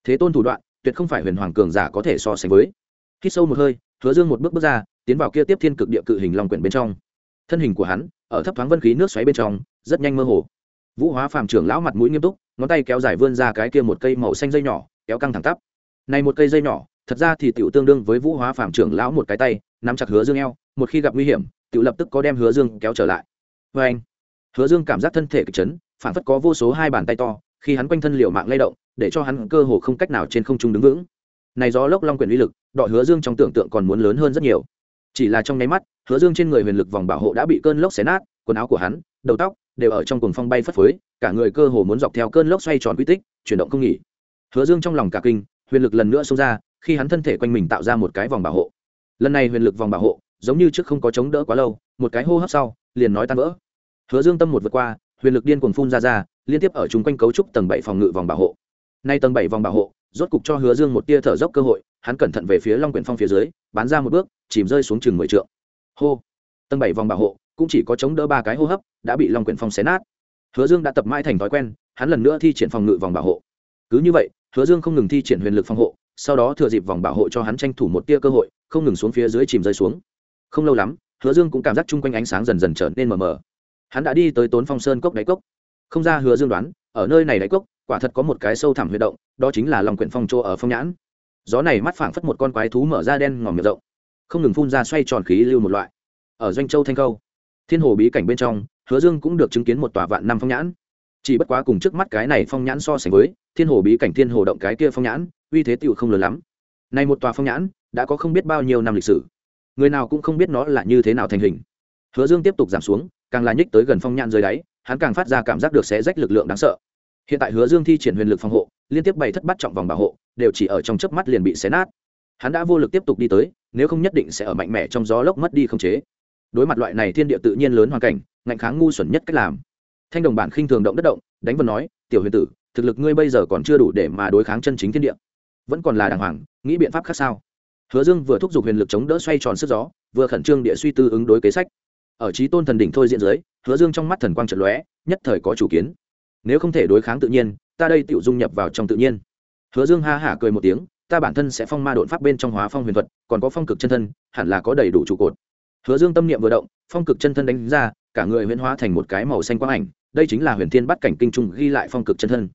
Thế tôn thủ đoạn, tuyệt không phải huyền hoàng cường giả có thể so sánh với. Hít sâu một hơi, Hứa Dương một bước bước ra, tiến vào kia tiếp thiên cực địa cự hình long quyển bên trong. Thân hình của hắn, ở thấp thoáng vân khí nước xoáy bên trong, rất nhanh mơ hồ. Vũ hóa phàm trưởng lão mặt mũi nghiêm túc ngón tay kéo dài vươn ra cái kia một cây màu xanh dây nhỏ kéo căng thẳng tắp. Này một cây dây nhỏ thật ra thì tiểu tương đương với vũ hóa phàm trưởng lão một cái tay nắm chặt hứa dương eo một khi gặp nguy hiểm tiểu lập tức có đem hứa dương kéo trở lại. Vê anh hứa dương cảm giác thân thể kịch chấn phản phất có vô số hai bàn tay to khi hắn quanh thân liều mạng lay động để cho hắn cơ hồ không cách nào trên không trung đứng vững. Này gió lốc long quyền uy lực đọ hứa dương trong tưởng tượng còn muốn lớn hơn rất nhiều chỉ là trong nháy mắt, hứa dương trên người huyền lực vòng bảo hộ đã bị cơn lốc xé nát, quần áo của hắn, đầu tóc đều ở trong cuồng phong bay phất phới, cả người cơ hồ muốn dọc theo cơn lốc xoay tròn quy tích, chuyển động không nghỉ. Hứa dương trong lòng cả kinh, huyền lực lần nữa xông ra, khi hắn thân thể quanh mình tạo ra một cái vòng bảo hộ. Lần này huyền lực vòng bảo hộ, giống như trước không có chống đỡ quá lâu, một cái hô hấp sau, liền nói tan vỡ. Hứa dương tâm một vượt qua, huyền lực điên cuồng phun ra ra, liên tiếp ở chung quanh cấu trúc tầng bảy phòng ngự vòng bảo hộ. Nay tầng bảy vòng bảo hộ, rốt cục cho hứa dương một tia thở dốc cơ hội hắn cẩn thận về phía long quyển phong phía dưới bán ra một bước, chìm rơi xuống chừng mười trượng. Hô! Tầng bảy vòng bảo hộ, cũng chỉ có chống đỡ ba cái hô hấp, đã bị long quyển phong xé nát. Hứa dương đã tập mãi thành thói quen, hắn lần nữa thi triển phòng ngự vòng bảo hộ. Cứ như vậy, hứa dương không ngừng thi triển huyền lực phòng hộ, sau đó thừa dịp vòng bảo hộ cho hắn tranh thủ một tia cơ hội, không ngừng xuống phía dưới chìm rơi xuống. Không lâu lắm, hứa dương cũng cảm giác chung quanh ánh sáng dần dần trở nên mờ mờ. Hắn đã đi tới tốn phong sơn cốc đáy cốc. Không ra hứa dương đoán, ở nơi này đáy cốc, quả thật có một cái sâu thẳm huy động, đó chính là lòng quyển phong chỗ ở phong nhãn gió này mắt phảng phất một con quái thú mở ra đen ngòm miệng rộng, không ngừng phun ra xoay tròn khí lưu một loại. Ở doanh châu thanh câu thiên hồ bí cảnh bên trong, hứa dương cũng được chứng kiến một tòa vạn năm phong nhãn. Chỉ bất quá cùng trước mắt cái này phong nhãn so sánh với, thiên hồ bí cảnh thiên hồ động cái kia phong nhãn, uy thế tựu không lớn lắm. Này một tòa phong nhãn, đã có không biết bao nhiêu năm lịch sử. Người nào cũng không biết nó là như thế nào thành hình. Hứa dương tiếp tục giảm xuống, càng là nhích tới gần phong nhãn dưới đáy, hắn càng phát ra cảm giác được xé rách lực lượng đáng sợ. Hiện tại hứa dương thi triển huyền lực phòng hộ, liên tiếp bày thất bắt trọng vòng bảo hộ đều chỉ ở trong chớp mắt liền bị xé nát. Hắn đã vô lực tiếp tục đi tới, nếu không nhất định sẽ ở mạnh mẽ trong gió lốc mất đi không chế. Đối mặt loại này thiên địa tự nhiên lớn hoàn cảnh, ngạnh kháng ngu xuẩn nhất cách làm. Thanh đồng bản khinh thường động đất động, đánh vần nói, tiểu huyền tử, thực lực ngươi bây giờ còn chưa đủ để mà đối kháng chân chính thiên địa. Vẫn còn là đàng hoàng, nghĩ biện pháp khác sao? Hứa dương vừa thúc giục huyền lực chống đỡ xoay tròn sức gió, vừa khẩn trương địa suy tư ứng đối kế sách. Ở trí tôn thần đỉnh thôi diện dưới, hứa dương trong mắt thần quang trận lóe, nhất thời có chủ kiến. Nếu không thể đối kháng tự nhiên, ta đây tự dung nhập vào trong tự nhiên hứa dương ha hả cười một tiếng, ta bản thân sẽ phong ma đột pháp bên trong hóa phong huyền thuật, còn có phong cực chân thân, hẳn là có đầy đủ trụ cột. Hứa dương tâm niệm vừa động, phong cực chân thân đánh ra, cả người huyễn hóa thành một cái màu xanh quang ảnh, đây chính là huyền thiên bắt cảnh kinh trung ghi lại phong cực chân thân.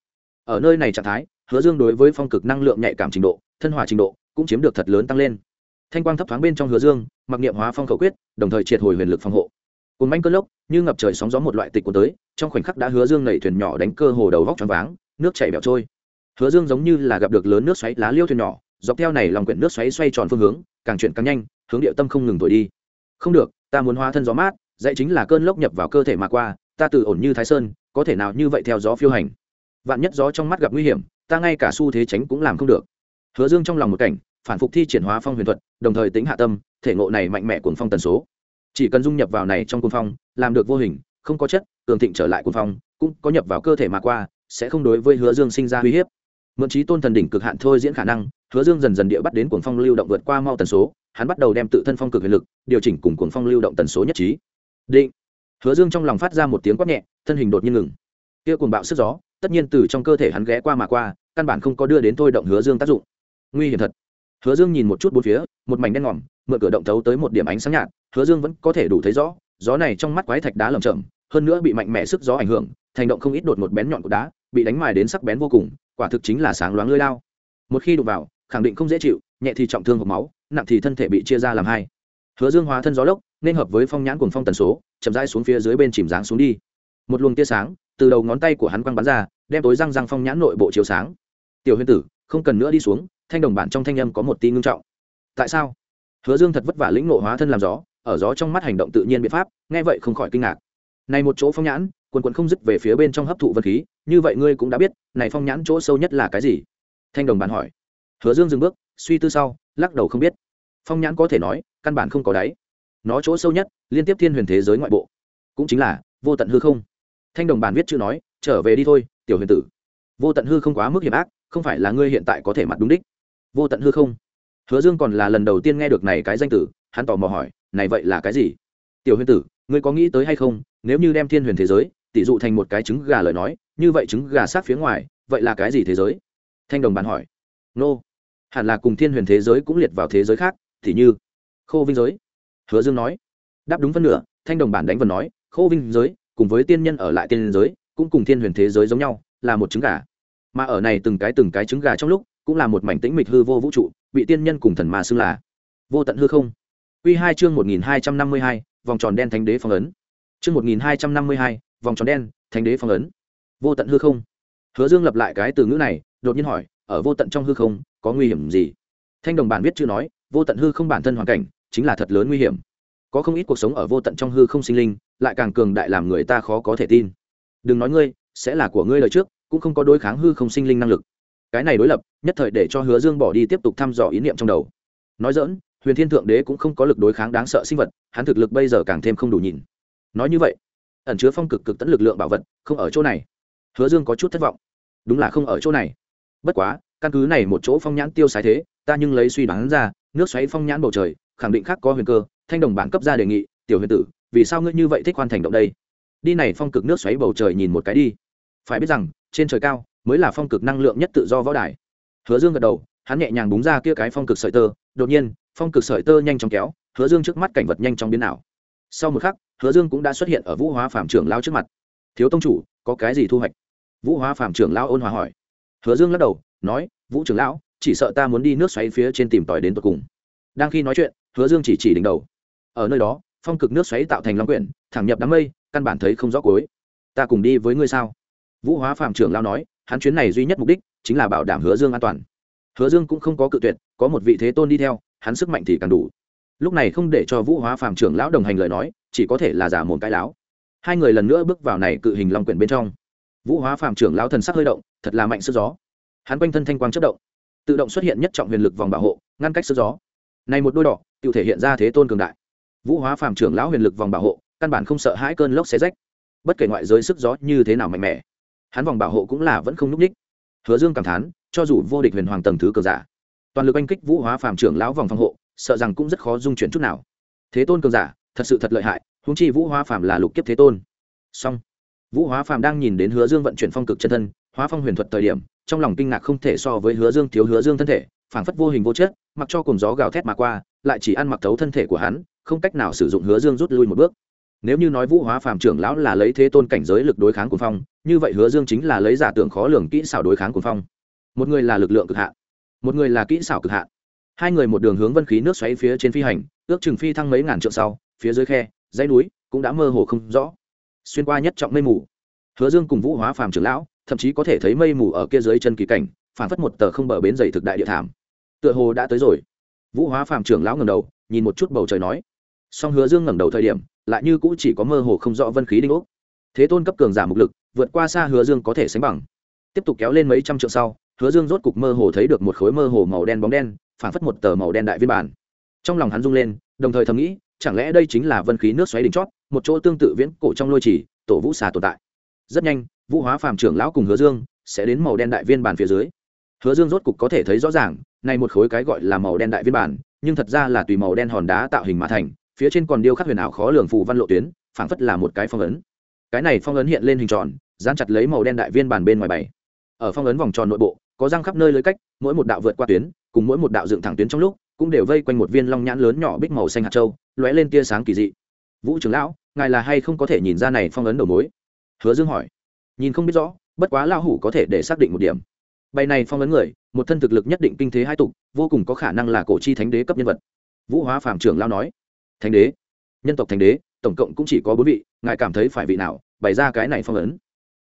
Ở nơi này trạng thái, hứa dương đối với phong cực năng lượng nhạy cảm trình độ, thân hòa trình độ cũng chiếm được thật lớn tăng lên. Thanh quang thấp thoáng bên trong hứa dương, mặc niệm hóa phong khẩu quyết, đồng thời triệt hồi huyền lực phòng hộ. Cùng manh cơn lốc, như ngập trời sóng gió một loại tịch của tới, trong khoảnh khắc đã hứa dương nảy thuyền nhỏ đánh cơ hồ đầu vóc choáng váng, nước chảy bẹo trôi hứa dương giống như là gặp được lớn nước xoáy lá liêu thuyền nhỏ, dọc theo này lòng quyển nước xoáy xoay tròn phương hướng, càng chuyển càng nhanh, hướng địa tâm không ngừng thổi đi. Không được, ta muốn hóa thân gió mát dạy chính là cơn lốc nhập vào cơ thể mà qua, ta tự ổn như thái sơn, có thể nào như vậy theo gió phiêu hành. Vạn nhất gió trong mắt gặp nguy hiểm, ta ngay cả xu thế tránh cũng làm không được. Hứa dương trong lòng một cảnh, phản phục thi triển hóa phong huyền thuật, đồng thời tính hạ tâm, thể ngộ này mạnh mẽ cuồng phong tần số. Chỉ cần dung nhập vào này trong cuồng phong, làm được vô hình, không có chất, cường thịnh trở lại cuồng phong, cũng có nhập vào cơ thể mà qua, sẽ không đối với hứa dương sinh ra uy hiếp mượn trí tôn thần đỉnh cực hạn thôi diễn khả năng, hứa dương dần dần địa bắt đến cuồng phong lưu động vượt qua mau tần số, hắn bắt đầu đem tự thân phong cực huyền lực điều chỉnh cùng cuồng phong lưu động tần số nhất trí. Định. Hứa dương trong lòng phát ra một tiếng quát nhẹ, thân hình đột nhiên ngừng. Kia cuồng bạo sức gió, tất nhiên từ trong cơ thể hắn ghé qua mà qua, căn bản không có đưa đến thôi động hứa dương tác dụng. Nguy hiểm thật. Hứa dương nhìn một chút bốn phía, một mảnh đen ngòm, mượn cửa động thấu tới một điểm ánh sáng nhạt, hứa dương vẫn có thể đủ thấy rõ, gió này trong mắt quái thạch đá lầm chậm hơn nữa bị mạnh mẽ sức gió ảnh hưởng, thành động không ít đột một bén nhọn của đá bị đánh mài đến sắc bén vô cùng, quả thực chính là sáng loáng lưỡi lao. Một khi đụng vào, khẳng định không dễ chịu, nhẹ thì trọng thương hộp máu, nặng thì thân thể bị chia ra làm hai. Hứa dương hóa thân gió lốc, nên hợp với phong nhãn cùng phong tần số, chậm rãi xuống phía dưới bên chìm dáng xuống đi. Một luồng tia sáng, từ đầu ngón tay của hắn quăng bắn ra, đem tối răng răng phong nhãn nội bộ chiếu sáng. Tiểu huyền tử, không cần nữa đi xuống, thanh đồng bản trong thanh âm có một tí ngưng trọng. Tại sao? Hứa dương thật vất vả lĩnh nộ hóa thân làm gió, ở gió trong mắt hành động tự nhiên biện pháp, nghe vậy không khỏi kinh ngạc này một chỗ phong nhãn, quần quần không dứt về phía bên trong hấp thụ vật khí, như vậy ngươi cũng đã biết, này phong nhãn chỗ sâu nhất là cái gì? Thanh đồng bản hỏi. Hứa dương dừng bước, suy tư sau, lắc đầu không biết. Phong nhãn có thể nói, căn bản không có đáy. Nó chỗ sâu nhất, liên tiếp thiên huyền thế giới ngoại bộ. Cũng chính là, vô tận hư không. Thanh đồng bản viết chữ nói, trở về đi thôi, tiểu huyền tử. Vô tận hư không quá mức hiểm ác, không phải là ngươi hiện tại có thể mặt đúng đích. Vô tận hư không. Hứa dương còn là lần đầu tiên nghe được này cái danh tử hắn tò mò hỏi, này vậy là cái gì? Tiểu huyền tử ngươi có nghĩ tới hay không nếu như đem thiên huyền thế giới tỷ dụ thành một cái trứng gà lời nói như vậy trứng gà sát phía ngoài vậy là cái gì thế giới? Thanh đồng bàn hỏi. Nô、no. hẳn là cùng thiên huyền thế giới cũng liệt vào thế giới khác thì như khô vinh giới. Hứa dương nói. Đáp đúng phân nửa thanh đồng bản đánh vần nói khô vinh giới cùng với tiên nhân ở lại tiên giới cũng cùng thiên huyền thế giới giống nhau là một trứng gà. Mà ở này từng cái từng cái trứng gà trong lúc cũng là một mảnh tĩnh mịch hư vô vũ trụ bị tiên nhân cùng thần mà xưng là vô tận hư không. Quy Hai chương 1252, vòng tròn đen thánh đế phong ấn. Chương một nghìn hai trăm năm mươi hai, vòng tròn đen, thánh đế phong ấn. Vô tận hư không. Hứa dương lập lại cái từ ngữ này, đột nhiên hỏi, ở vô tận trong hư không, có nguy hiểm gì? Thanh đồng bản viết chưa nói, vô tận hư không bản thân hoàn cảnh chính là thật lớn nguy hiểm. Có không ít cuộc sống ở vô tận trong hư không sinh linh, lại càng cường đại làm người ta khó có thể tin. Đừng nói ngươi, sẽ là của ngươi lời trước, cũng không có đối kháng hư không sinh linh năng lực. Cái này đối lập, nhất thời để cho hứa dương bỏ đi tiếp tục thăm dò ý niệm trong đầu. Nói dỡn huyền thiên thượng đế cũng không có lực đối kháng đáng sợ sinh vật, hắn thực lực bây giờ càng thêm không đủ nhìn. Nói như vậy, ẩn chứa phong cực cực tẫn lực lượng bảo vật không ở chỗ này. Hứa dương có chút thất vọng. Đúng là không ở chỗ này. Bất quá, căn cứ này một chỗ phong nhãn tiêu sái thế, ta nhưng lấy suy đoán ra, nước xoáy phong nhãn bầu trời, khẳng định khác có huyền cơ, thanh đồng bản cấp ra đề nghị, tiểu huyền tử, vì sao ngươi như vậy thích hoàn thành động đây? Đi này phong cực nước xoáy bầu trời nhìn một cái đi. Phải biết rằng, trên trời cao mới là phong cực năng lượng nhất tự do võ đài. Hứa dương gật đầu, hắn nhẹ nhàng búng ra kia cái phong cực sợi tơ, đột nhiên phong cực sợi tơ nhanh chóng kéo, hứa dương trước mắt cảnh vật nhanh chóng biến ảo. Sau một khắc, hứa dương cũng đã xuất hiện ở vũ hóa phạm trưởng lao trước mặt. Thiếu tông chủ, có cái gì thu hoạch? Vũ hóa phạm trưởng lao ôn hòa hỏi. Hứa dương lắc đầu, nói, vũ trưởng lão, chỉ sợ ta muốn đi nước xoáy phía trên tìm tòi đến tột cùng. Đang khi nói chuyện, hứa dương chỉ chỉ đỉnh đầu. Ở nơi đó, phong cực nước xoáy tạo thành long quyển, thẳng nhập đám mây, căn bản thấy không rõ cuối. Ta cùng đi với ngươi sao? Vũ hóa phạm trưởng lao nói, hắn chuyến này duy nhất mục đích chính là bảo đảm hứa dương an toàn. Hứa dương cũng không có cự tuyệt, có một vị thế tôn đi theo hắn sức mạnh thì càng đủ. Lúc này không để cho vũ hóa phạm trưởng lão đồng hành lời nói, chỉ có thể là giả mồm cãi láo. Hai người lần nữa bước vào này cự hình long quyển bên trong. Vũ hóa phạm trưởng lão thần sắc hơi động, thật là mạnh sức gió. Hắn quanh thân thanh quang chất động, tự động xuất hiện nhất trọng huyền lực vòng bảo hộ, ngăn cách sức gió. Này một đôi đỏ, tự thể hiện ra thế tôn cường đại. Vũ hóa phạm trưởng lão huyền lực vòng bảo hộ, căn bản không sợ hãi cơn lốc xé rách. Bất kể ngoại giới sức gió như thế nào mạnh mẽ, hắn vòng bảo hộ cũng là vẫn không n ú c ních hứa dương cảm thán, cho dù vô địch huyền hoàng tầng thứ cờ giả toàn lực anh kích vũ hóa phàm trưởng lão vòng phòng hộ, sợ rằng cũng rất khó dung chuyển chút nào. Thế tôn cường giả, thật sự thật lợi hại húng chi vũ hóa phàm là lục kiếp thế tôn. Song vũ hóa phàm đang nhìn đến hứa dương vận chuyển phong cực chân thân, hóa phong huyền thuật thời điểm, trong lòng kinh ngạc không thể so với hứa dương thiếu hứa dương thân thể, phảng phất vô hình vô chất, mặc cho cùng gió gào thét mà qua, lại chỉ ăn mặc thấu thân thể của hắn, không cách nào sử dụng hứa dương rút lui một bước. Nếu như nói vũ hóa phàm trưởng lão là lấy thế tôn cảnh giới lực đối kháng của phong, như vậy hứa dương chính là lấy giả tưởng khó lường kỹ xảo đối kháng của phong. Một người là lực lượng cực hạ một người là kỹ xảo cực hạn. Hai người một đường hướng vân khí nước xoáy phía trên phi hành, ước chừng phi thăng mấy ngàn trượng sau, phía dưới khe, dãy núi cũng đã mơ hồ không rõ. Xuyên qua nhất trọng mây mù, hứa dương cùng vũ hóa phàm trưởng lão, thậm chí có thể thấy mây mù ở kia dưới chân kỳ cảnh, phản phất một tờ không bờ bến dày thực đại địa thảm. Tựa hồ đã tới rồi. Vũ hóa phàm trưởng lão ngầm đầu, nhìn một chút bầu trời nói. Song hứa dương ngẩng đầu thời điểm, lại như cũ chỉ có mơ hồ không rõ vân khí đinh ốc. Thế tôn cấp cường giả mục lực, vượt qua xa hứa dương có thể sánh bằng. Tiếp tục kéo lên mấy trăm trượng sau hứa dương rốt cục mơ hồ thấy được một khối mơ hồ màu đen bóng đen phản phất một tờ màu đen đại viên bản. Trong lòng hắn rung lên, đồng thời thầm nghĩ, chẳng lẽ đây chính là vân khí nước xoáy đỉnh chót, một chỗ tương tự viễn cổ trong lôi trì tổ vũ xà tồn tại. Rất nhanh, vũ hóa phàm trưởng lão cùng hứa dương sẽ đến màu đen đại viên bản phía dưới. Hứa dương rốt cục có thể thấy rõ ràng, này một khối cái gọi là màu đen đại viên bản, nhưng thật ra là tùy màu đen hòn đá tạo hình mà thành, phía trên còn điêu khắc huyền ảo khó lường phù văn lộ tuyến, phảng phất là một cái phong ấn. Cái này phong ấn hiện lên hình tròn, dán chặt lấy màu đen đại viên bản bên ngoài bảy. Ở phong ấn vòng tròn nội bộ có răng khắp nơi lưới cách, mỗi một đạo vượt qua tuyến, cùng mỗi một đạo dựng thẳng tuyến trong lúc, cũng đều vây quanh một viên long nhãn lớn nhỏ bích màu xanh hạt châu, lóe lên tia sáng kỳ dị. Vũ trưởng lão, ngài là hay không có thể nhìn ra này phong ấn đầu mối? Hứa dương hỏi. Nhìn không biết rõ, bất quá lão hủ có thể để xác định một điểm. Bày này phong ấn người, một thân thực lực nhất định kinh thế hai tục, vô cùng có khả năng là cổ chi thánh đế cấp nhân vật. Vũ hóa Phàm trưởng lao nói. Thánh đế. Nhân tộc thánh đế, tổng cộng cũng chỉ có bốn vị, ngài cảm thấy phải vị nào, bày ra cái này phong ấn?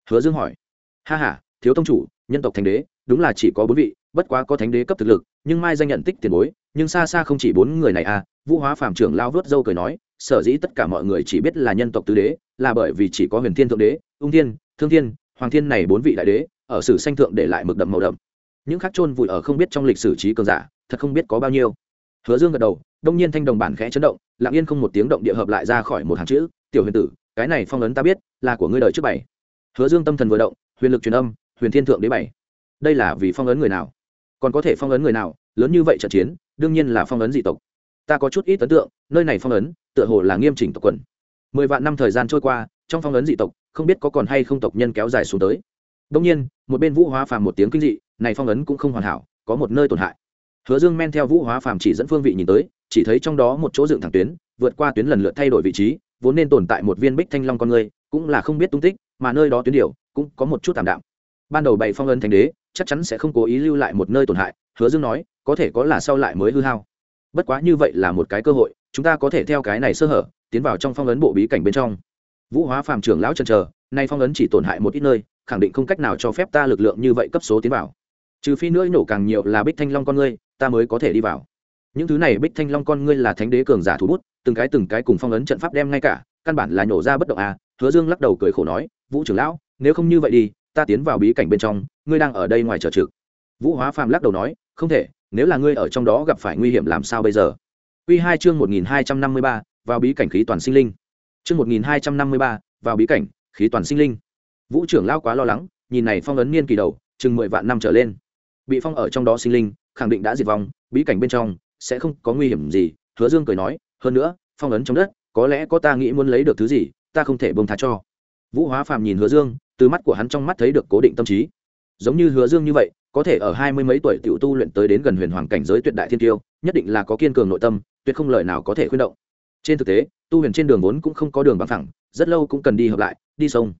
Hứa dương hỏi. Ha h a thiếu tông chủ, nhân tộc thánh đế đúng là chỉ có bốn vị, bất quá có thánh đế cấp thực lực, nhưng mai danh nhận tích tiền bối, nhưng xa xa không chỉ bốn người này à vũ hóa phạm trưởng lao vớt dâu cười nói, sở dĩ tất cả mọi người chỉ biết là nhân tộc tứ đế, là bởi vì chỉ có huyền thiên thượng đế, ung thiên, thương thiên, hoàng thiên này bốn vị đại đế, ở sử sanh thượng để lại mực đậm màu đậm. Những khác chôn vùi ở không biết trong lịch sử trí cường giả, thật không biết có bao nhiêu. Hứa dương gật đầu, đông nhiên thanh đồng bản khẽ chấn động, lặng yên không một tiếng động địa hợp lại ra khỏi một hàng chữ, tiểu huyền tử, cái này phong ấn ta biết là của ngươi đời trước bảy. Hứa dương tâm thần vừa động, huyền lực truyền âm, huyền thiên thượng đế bảy đây là vì phong ấn người nào? Còn có thể phong ấn người nào? Lớn như vậy trận chiến, đương nhiên là phong ấn dị tộc. Ta có chút ít ấn tượng, nơi này phong ấn, tựa hồ là nghiêm chỉnh tộc quần. Mười vạn năm thời gian trôi qua, trong phong ấn dị tộc, không biết có còn hay không tộc nhân kéo dài xuống tới. Đông nhiên, một bên vũ hóa phàm một tiếng kinh dị, này phong ấn cũng không hoàn hảo, có một nơi tổn hại. Hứa dương men theo vũ hóa phàm chỉ dẫn phương vị nhìn tới, chỉ thấy trong đó một chỗ dựng thẳng tuyến, vượt qua tuyến lần lượt thay đổi vị trí, vốn nên tồn tại một viên bích thanh long con người, cũng là không biết tung tích, mà nơi đó tuyến điều cũng có một chút tạm đạm. Ban đầu bày phong ấn thánh đế chắc chắn sẽ không cố ý lưu lại một nơi tổn hại, hứa dương nói, có thể có là sau lại mới hư hao. Bất quá như vậy là một cái cơ hội, chúng ta có thể theo cái này sơ hở, tiến vào trong phong ấn bộ bí cảnh bên trong. Vũ hóa phàm trưởng lão trần chờ, nay phong ấn chỉ tổn hại một ít nơi, khẳng định không cách nào cho phép ta lực lượng như vậy cấp số tiến vào. Trừ phi nữa nổ càng nhiều là bích thanh long con ngươi, ta mới có thể đi vào. Những thứ này bích thanh long con ngươi là thánh đế cường giả thủ bút, từng cái từng cái cùng phong ấn trận pháp đem ngay cả, căn bản là nhổ ra bất động à hứa dương lắc đầu cười khổ nói, vũ trưởng lão, nếu không như vậy đi ta tiến vào bí cảnh bên trong, ngươi đang ở đây ngoài chờ trực. Vũ hóa phàm lắc đầu nói, không thể, nếu là ngươi ở trong đó gặp phải nguy hiểm làm sao bây giờ? Q hai chương một nghìn hai trăm năm mươi ba, vào bí cảnh khí toàn sinh linh. Chương một nghìn hai trăm năm mươi ba, vào bí cảnh khí toàn sinh linh. Vũ trưởng lao quá lo lắng, nhìn này phong ấn niên kỳ đầu, chừng mười vạn năm trở lên. Bị phong ở trong đó sinh linh, khẳng định đã diệt vong, bí cảnh bên trong sẽ không có nguy hiểm gì, hứa dương cười nói, hơn nữa, phong ấn trong đất, có lẽ có ta nghĩ muốn lấy được thứ gì, ta không thể bông tha cho. Vũ hóa phàm nhìn hứa dương từ mắt của hắn trong mắt thấy được cố định tâm trí. Giống như hứa dương như vậy, có thể ở hai mươi mấy tuổi tiểu tu luyện tới đến gần huyền hoàng cảnh giới tuyệt đại thiên tiêu, nhất định là có kiên cường nội tâm, tuyệt không lời nào có thể khuyên động. Trên thực tế, tu huyền trên đường vốn cũng không có đường bằng thẳng rất lâu cũng cần đi hợp lại, đi sông.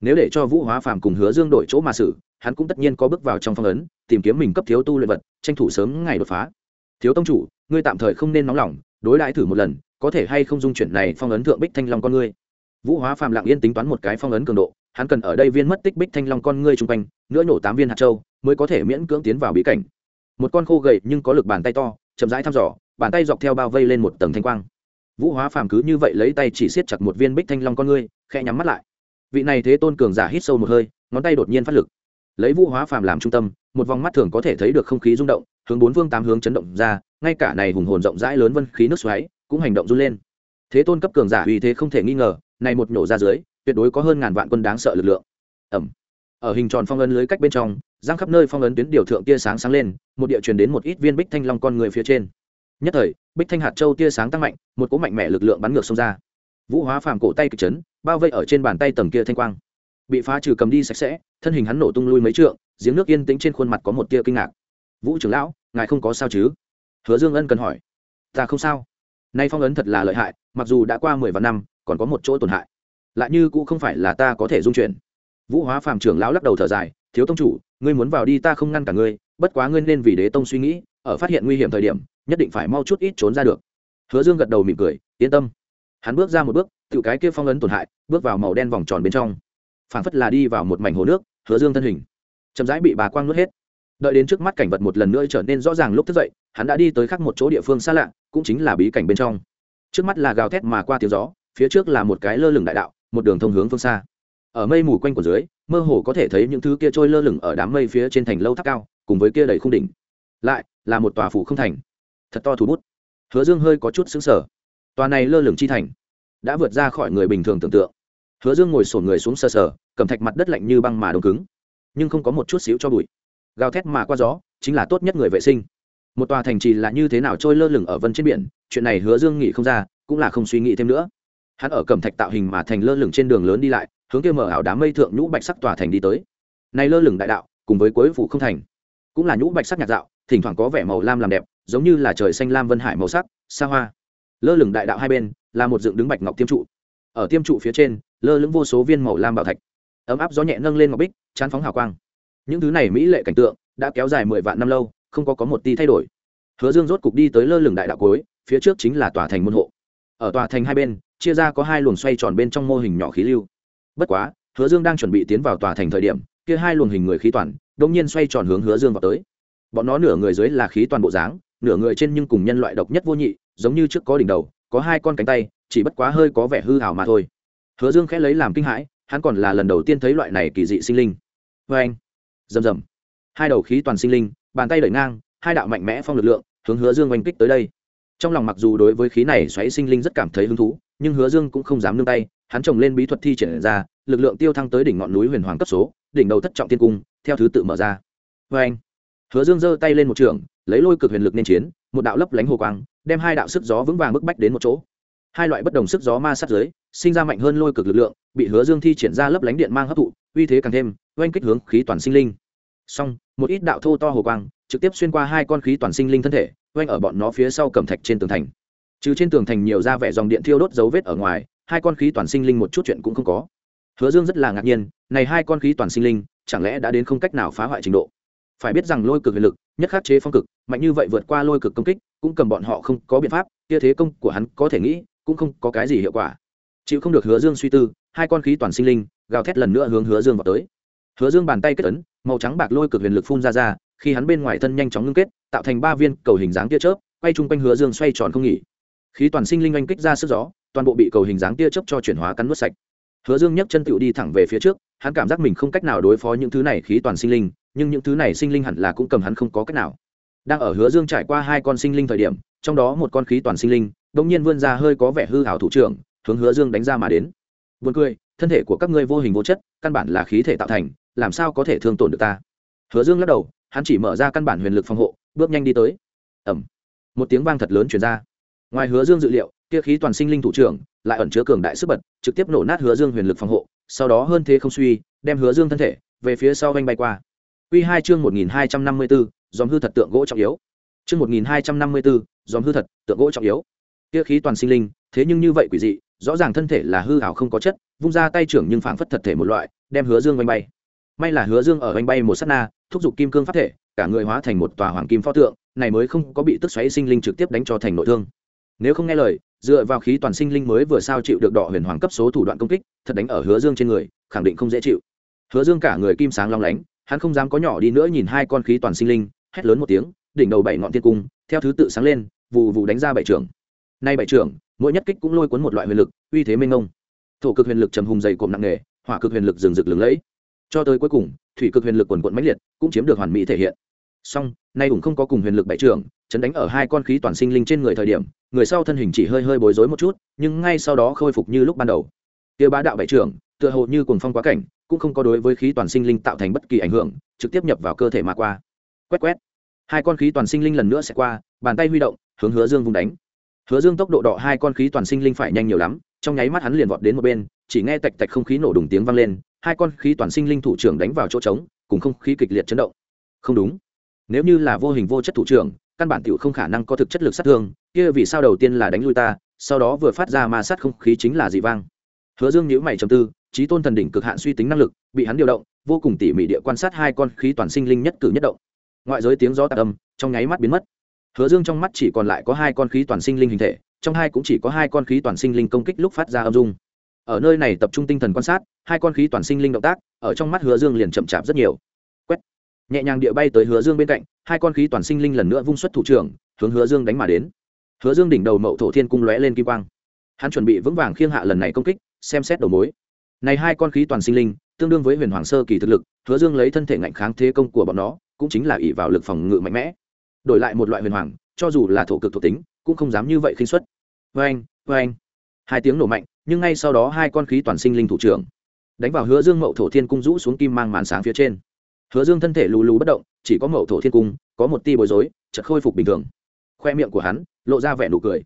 Nếu để cho vũ hóa phàm cùng hứa dương đổi chỗ mà xử, hắn cũng tất nhiên có bước vào trong phong ấn, tìm kiếm mình cấp thiếu tu luyện vật, tranh thủ sớm ngày đột phá. Thiếu tông chủ, ngươi tạm thời không nên nóng lòng, đối đãi thử một lần, có thể hay không dung chuyển này phong ấn thượng bích thanh long con ngươi? Vũ hóa phàm lặng yên tính toán một cái phong ấn cường độ, hắn cần ở đây viên mất tích bích thanh long con ngươi chung quanh, nữa nổ tám viên hạt châu, mới có thể miễn cưỡng tiến vào bí cảnh. Một con khô gầy nhưng có lực bàn tay to, chậm rãi thăm dò, bàn tay dọc theo bao vây lên một tầng thanh quang. Vũ hóa phàm cứ như vậy lấy tay chỉ siết chặt một viên bích thanh long con ngươi, khẽ nhắm mắt lại. Vị này thế tôn cường giả hít sâu một hơi, ngón tay đột nhiên phát lực. Lấy vũ hóa phàm làm trung tâm, một vòng mắt thường có thể thấy được không khí rung động, hướng bốn phương tám hướng chấn động ra, ngay cả này hùng hồn rộng rãi lớn vân khí nước xoáy cũng hành động run lên. Thế tôn cấp cường giả uy thế không thể nghi ngờ này một nhổ ra dưới, tuyệt đối có hơn ngàn vạn quân đáng sợ lực lượng. Ẩm. Ở hình tròn phong ấn lưới cách bên trong, giang khắp nơi phong ấn tuyến điều thượng tia sáng sáng lên, một địa truyền đến một ít viên bích thanh long con người phía trên. Nhất thời, bích thanh hạt châu tia sáng tăng mạnh, một cỗ mạnh mẽ lực lượng bắn ngược xông ra. Vũ hóa phàm cổ tay kịch chấn, bao vây ở trên bàn tay tầng kia thanh quang. Bị phá trừ cầm đi sạch sẽ, thân hình hắn nổ tung lui mấy trượng, giếng nước yên tĩnh trên khuôn mặt có một tia kinh ngạc. Vũ trưởng lão, ngài không có sao chứ? Hứa dương ân cần hỏi. Ta không sao. Nay phong ấn thật là lợi hại, mặc dù đã qua mười vạn năm còn có một chỗ tổn hại. Lại như cũng không phải là ta có thể dung chuyển. Vũ hóa phàm trưởng lão lắc đầu thở dài, thiếu tông chủ, ngươi muốn vào đi ta không ngăn cả ngươi, bất quá ngươi nên vì đế tông suy nghĩ, ở phát hiện nguy hiểm thời điểm, nhất định phải mau chút ít trốn ra được. Hứa dương gật đầu mỉm cười, yên tâm. Hắn bước ra một bước tự cái kia phong ấn tổn hại, bước vào màu đen vòng tròn bên trong. Phảng phất là đi vào một mảnh hồ nước, hứa dương thân hình chậm rãi bị bà quang nuốt hết. Đợi đến trước mắt cảnh vật một lần nữa trở nên rõ ràng lúc thức dậy, hắn đã đi tới khắc một chỗ địa phương xa lạ, cũng chính là bí cảnh bên trong. Trước mắt là gào thét mà qua tiếng gió phía trước là một cái lơ lửng đại đạo, một đường thông hướng phương xa. Ở mây mù quanh của dưới, mơ hồ có thể thấy những thứ kia trôi lơ lửng ở đám mây phía trên thành lâu tháp cao, cùng với kia đầy khung đỉnh. Lại, là một tòa phủ không thành. Thật to thủ bút. Hứa dương hơi có chút xứng sở tòa này lơ lửng chi thành, đã vượt ra khỏi người bình thường tưởng tượng. Hứa dương ngồi sổn người xuống sờ sờ, cầm thạch mặt đất lạnh như băng mà đông cứng. Nhưng không có một chút xíu cho bụi. Gào thét mà qua gió, chính là tốt nhất người vệ sinh. Một tòa thành trì là như thế nào trôi lơ lửng ở vân trên biển, chuyện này hứa dương nghĩ không ra, cũng là không suy nghĩ thêm nữa hắn ở cẩm thạch tạo hình mà thành lơ lửng trên đường lớn đi lại, hướng kia mở ảo đám mây thượng nhũ bạch sắc tòa thành đi tới. Này lơ lửng đại đạo, cùng với cuối phủ không thành. Cũng là nhũ bạch sắc nhạt dạo, thỉnh thoảng có vẻ màu lam làm đẹp, giống như là trời xanh lam vân hải màu sắc, xa hoa. Lơ lửng đại đạo hai bên, là một dựng đứng bạch ngọc tiêm trụ. Ở tiêm trụ phía trên, lơ lửng vô số viên màu lam bảo thạch. Ấm áp gió nhẹ nâng lên ngọc bích, chán phóng hào quang. Những thứ này mỹ lệ cảnh tượng, đã kéo dài mười vạn năm lâu, không có có một tí thay đổi. Hứa dương rốt cục đi tới lơ lửng đại đạo cuối, phía trước chính là tòa thành môn hộ. Ở tòa thành hai bên chia ra có hai luồng xoay tròn bên trong mô hình nhỏ khí lưu. Bất quá, hứa dương đang chuẩn bị tiến vào tòa thành thời điểm, kia hai luồng hình người khí toàn đông nhiên xoay tròn hướng hứa dương vào tới. Bọn nó nửa người dưới là khí toàn bộ dáng, nửa người trên nhưng cùng nhân loại độc nhất vô nhị, giống như trước có đỉnh đầu, có hai con cánh tay, chỉ bất quá hơi có vẻ hư hào mà thôi. Hứa dương khẽ lấy làm kinh hãi, hắn còn là lần đầu tiên thấy loại này kỳ dị sinh linh. Vê anh, rầm rầm. Hai đầu khí toàn sinh linh, bàn tay đẩy ngang, hai đạo mạnh mẽ phong lực lượng hướng hứa dương oanh kích tới đây. Trong lòng mặc dù đối với khí này xoáy sinh linh rất cảm thấy hứng thú nhưng hứa dương cũng không dám nương tay, hắn trồng lên bí thuật thi triển ra, lực lượng tiêu thăng tới đỉnh ngọn núi huyền hoàng cấp số, đỉnh đầu thất trọng tiên cung, theo thứ tự mở ra. Vê anh, hứa dương giơ tay lên một trường, lấy lôi cực huyền lực nên chiến, một đạo lấp lánh hồ quang, đem hai đạo sức gió vững vàng bức bách đến một chỗ. Hai loại bất đồng sức gió ma sát dưới sinh ra mạnh hơn lôi cực lực lượng, bị hứa dương thi triển ra lấp lánh điện mang hấp thụ, uy thế càng thêm, oanh kích hướng khí toàn sinh linh. Song một ít đạo thô to hồ quang, trực tiếp xuyên qua hai con khí toàn sinh linh thân thể, oanh ở bọn nó phía sau cẩm thạch trên tường thành trừ trên tường thành nhiều ra vẻ dòng điện thiêu đốt dấu vết ở ngoài, hai con khí toàn sinh linh một chút chuyện cũng không có. Hứa dương rất là ngạc nhiên, này hai con khí toàn sinh linh, chẳng lẽ đã đến không cách nào phá hoại trình độ? Phải biết rằng lôi cực huyền lực, nhất khắc chế phong cực, mạnh như vậy vượt qua lôi cực công kích, cũng cầm bọn họ không có biện pháp, kia thế công của hắn có thể nghĩ, cũng không có cái gì hiệu quả. Chịu không được hứa dương suy tư, hai con khí toàn sinh linh, gào thét lần nữa hướng hứa dương vào tới. Hứa dương bàn tay kết ấn, màu trắng bạc lôi cực huyền lực phun ra ra, khi hắn bên ngoài thân nhanh chóng ngưng kết, tạo thành ba viên cầu hình dáng tia chớp, quay chung quanh hứa dương xoay tròn không nghỉ khí toàn sinh linh oanh kích ra sức gió, toàn bộ bị cầu hình dáng tia chớp cho chuyển hóa cắn nuốt sạch. Hứa dương nhấc chân tựu đi thẳng về phía trước, hắn cảm giác mình không cách nào đối phó những thứ này khí toàn sinh linh, nhưng những thứ này sinh linh hẳn là cũng cầm hắn không có cách nào. Đang ở hứa dương trải qua hai con sinh linh thời điểm, trong đó một con khí toàn sinh linh đ nhiên vươn ra hơi có vẻ hư hảo thủ trưởng, hướng hứa dương đánh ra mà đến. Buồn cười, thân thể của các ngươi vô hình vô chất, căn bản là khí thể tạo thành, làm sao có thể thương tổn được ta? Hứa dương lắc đầu, hắn chỉ mở ra căn bản huyền lực phòng hộ, bước nhanh đi tới. Ẩm một tiếng vang thật lớn chuyển ra ngoài hứa dương dự liệu, kia khí toàn sinh linh thủ trưởng lại ẩn chứa cường đại sức bật, trực tiếp nổ nát hứa dương huyền lực phòng hộ, sau đó hơn thế không suy, đem hứa dương thân thể về phía sau vanh bay qua. Quy hai chương một nghìn hai trăm năm mươi bốn dòm hư thật tượng gỗ trọng yếu. Chương một nghìn hai trăm năm mươi bốn dòm hư thật tượng gỗ trọng yếu. Kia khí toàn sinh linh, thế nhưng như vậy quỷ dị, rõ ràng thân thể là hư hảo không có chất, vung ra tay trưởng nhưng phảng phất thật thể một loại, đem hứa dương vanh bay. May là hứa dương ở vanh bay một s á t na, thúc giục kim cương phát thể, cả người hóa thành một tòa hoàng kim pho tượng, này mới không có bị tức xoáy sinh linh trực tiếp đánh cho thành nội thương nếu không nghe lời, dựa vào khí toàn sinh linh mới vừa sao chịu được đọ huyền hoàng cấp số thủ đoạn công kích, thật đánh ở hứa dương trên người, khẳng định không dễ chịu. Hứa dương cả người kim sáng long lánh, hắn không dám có nhỏ đi nữa nhìn hai con khí toàn sinh linh, hét lớn một tiếng, đỉnh đầu bảy ngọn thiên cung, theo thứ tự sáng lên vụ vụ đánh ra bảy trưởng. Nay bảy trưởng, mỗi nhất kích cũng lôi cuốn một loại huyền lực, uy thế minh ông thổ cực huyền lực trầm hùng dày cộm nặng nề, hỏa cực huyền lực rừng rực lừng lẫy. Cho tới cuối cùng, thủy cực huyền lực quần quận mãnh liệt, cũng chiếm được hoàn mỹ thể hiện song nay ủng không có cùng huyền lực bảy trưởng, chấn đánh ở hai con khí toàn sinh linh trên người thời điểm, người sau thân hình chỉ hơi hơi bối rối một chút, nhưng ngay sau đó khôi phục như lúc ban đầu. Kia bá đạo bảy trưởng, tựa hồ như cùng phong quá cảnh, cũng không có đối với khí toàn sinh linh tạo thành bất kỳ ảnh hưởng, trực tiếp nhập vào cơ thể mà qua. Quét quét. Hai con khí toàn sinh linh lần nữa sẽ qua, bàn tay huy động, hướng hứa dương vùng đánh. Hứa dương tốc độ đọ hai con khí toàn sinh linh phải nhanh nhiều lắm, trong nháy mắt hắn liền vọt đến một bên, chỉ nghe tạch tạch không khí nổ đùng tiếng vang lên, hai con khí toàn sinh linh thủ trưởng đánh vào chỗ trống, cùng không khí kịch liệt chấn động. Không đúng nếu như là vô hình vô chất thủ trưởng, căn bản tiểu không khả năng có thực chất lực sát thương, kia vì sao đầu tiên là đánh lui ta, sau đó vừa phát ra ma sát không khí chính là dị vang. Hứa dương nhữ mày trầm tư, trí tôn thần đỉnh cực hạn suy tính năng lực, bị hắn điều động, vô cùng tỉ mỉ địa quan sát hai con khí toàn sinh linh nhất cử nhất động. Ngoại giới tiếng gió tạc âm, trong nháy mắt biến mất. Hứa dương trong mắt chỉ còn lại có hai con khí toàn sinh linh hình thể, trong hai cũng chỉ có hai con khí toàn sinh linh công kích lúc phát ra âm dung. Ở nơi này tập trung tinh thần quan sát, hai con khí toàn sinh linh động tác, ở trong mắt hứa dương liền chậm chạp rất nhiều nhẹ nhàng địa bay tới hứa dương bên cạnh, hai con khí toàn sinh linh lần nữa vung xuất thủ trưởng, hướng hứa dương đánh mà đến. Hứa dương đỉnh đầu mậu thổ thiên cung lóe lên kim quang. Hắn chuẩn bị vững vàng khiêng hạ lần này công kích, xem xét đầu mối. Này hai con khí toàn sinh linh, tương đương với huyền hoàng sơ kỳ thực lực, hứa dương lấy thân thể ngạnh kháng thế công của bọn nó, cũng chính là ỷ vào lực phòng ngự mạnh mẽ. Đổi lại một loại huyền hoàng, cho dù là thổ cực thuộc tính, cũng không dám như vậy khinh xuất. vê anh vê anh hai tiếng nổ mạnh, nhưng ngay sau đó hai con khí toàn sinh linh thủ trưởng đánh vào hứa dương mậu thổ thiên cung rũ xuống kim mang màn sáng phía trên hứa dương thân thể lù lù bất động, chỉ có mậu thổ thiên cung, có một ti bối rối, chợt khôi phục bình thường. Khoe miệng của hắn lộ ra vẻ nụ cười.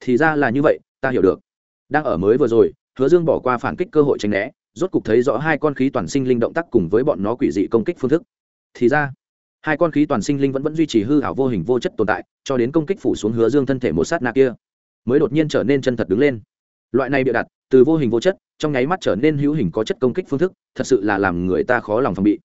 Thì ra là như vậy, ta hiểu được. Đang ở mới vừa rồi, hứa dương bỏ qua phản kích cơ hội tranh né, rốt cục thấy rõ hai con khí toàn sinh linh động tác cùng với bọn nó quỷ dị công kích phương thức. Thì ra, hai con khí toàn sinh linh vẫn vẫn duy trì hư hảo vô hình vô chất tồn tại, cho đến công kích phủ xuống hứa dương thân thể một sát na kia, mới đột nhiên trở nên chân thật đứng lên. Loại này bịa đặt, từ vô hình vô chất, trong nháy mắt trở nên hữu hình có chất công kích phương thức, thật sự là làm người ta khó lòng phòng bị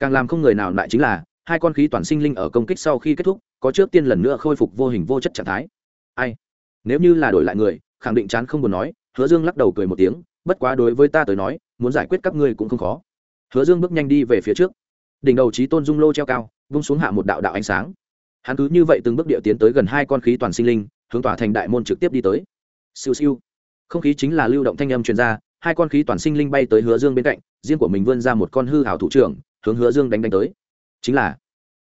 càng làm không người nào lại chính là, hai con khí toàn sinh linh ở công kích sau khi kết thúc, có trước tiên lần nữa khôi phục vô hình vô chất trạng thái. Ai? Nếu như là đổi lại người, khẳng định chán không buồn nói, hứa dương lắc đầu cười một tiếng, bất quá đối với ta tới nói, muốn giải quyết các ngươi cũng không khó. Hứa dương bước nhanh đi về phía trước. Đỉnh đầu trí tôn dung lô treo cao, vung xuống hạ một đạo đạo ánh sáng. Hắn cứ như vậy từng bước địa tiến tới gần hai con khí toàn sinh linh, hướng tỏa thành đại môn trực tiếp đi tới. Siêu siêu. Không khí chính là lưu động thanh âm truyền ra, hai con khí toàn sinh linh bay tới hứa dương bên cạnh, riêng của mình vươn ra một con hư hảo thủ trưởng hướng hứa dương đánh đánh tới. Chính là,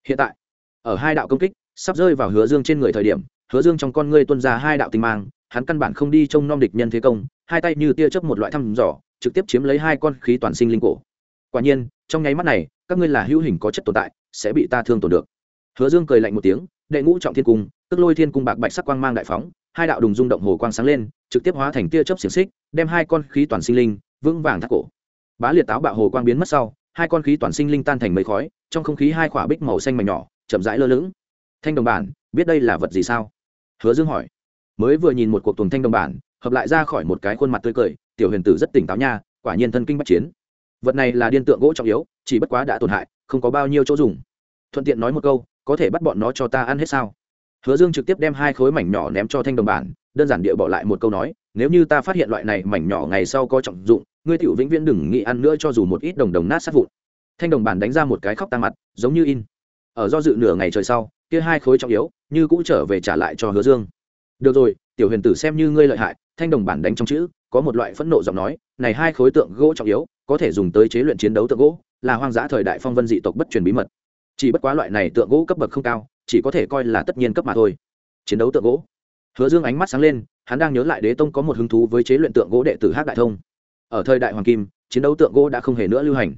hiện tại, ở hai đạo công kích sắp rơi vào hứa dương trên người thời điểm, hứa dương trong con ngươi tuân ra hai đạo tinh mang, hắn căn bản không đi trông nom địch nhân thế công, hai tay như tia chớp một loại thăm dò, trực tiếp chiếm lấy hai con khí toàn sinh linh cổ. Quả nhiên, trong nháy mắt này, các ngươi là hữu hình có chất tồn tại, sẽ bị ta thương tổn được. Hứa dương cười lạnh một tiếng, đệ ngũ trọng thiên cung, tức lôi thiên cung bạc bạch sắc quang mang đại phóng, hai đạo đùng rung động hồ quang sáng lên, trực tiếp hóa thành tia chớp xiềng xích, đem hai con khí toàn sinh linh vững vàng thắt cổ. Bá liệt táo bạo hồ quang biến mất sau hai con khí toàn sinh linh tan thành mấy khói, trong không khí hai khỏa bích màu xanh mảnh nhỏ, chậm rãi lơ lửng. Thanh đồng bản, biết đây là vật gì sao? Hứa dương hỏi. Mới vừa nhìn một cuộc tuần thanh đồng bản, hợp lại ra khỏi một cái khuôn mặt tươi cười, tiểu huyền tử rất tỉnh táo nha, quả nhiên thân kinh bắt chiến. Vật này là điên tượng gỗ trọng yếu, chỉ bất quá đã tổn hại, không có bao nhiêu chỗ dùng. Thuận tiện nói một câu, có thể bắt bọn nó cho ta ăn hết sao? Hứa dương trực tiếp đem hai khối mảnh nhỏ ném cho thanh đồng bản, đơn giản địa bỏ lại một câu nói, nếu như ta phát hiện loại này mảnh nhỏ ngày sau có trọng dụng ngươi tiểu vĩnh viễn đừng nghĩ ăn nữa cho dù một ít đồng đồng nát sát vụn. Thanh đồng bản đánh ra một cái khóc tăng mặt, giống như in. Ở do dự nửa ngày trời sau, kia hai khối trọng yếu, như cũ trở về trả lại cho hứa dương. Được rồi, tiểu huyền tử xem như ngươi lợi hại, thanh đồng bản đánh trong chữ, có một loại phẫn nộ giọng nói, này hai khối tượng gỗ trọng yếu, có thể dùng tới chế luyện chiến đấu tượng gỗ, là hoang dã thời đại phong vân dị tộc bất truyền bí mật. Chỉ bất quá loại này tượng gỗ cấp bậc không cao, chỉ có thể coi là tất nhiên cấp mà thôi. Chiến đấu tượng gỗ. Hứa dương ánh mắt sáng lên, hắn đang nhớ lại đế tông có một hứng thú với chế luyện tượng gỗ đệ tử hát đại thông ở thời đại hoàng kim, chiến đấu tượng gỗ đã không hề nữa lưu hành.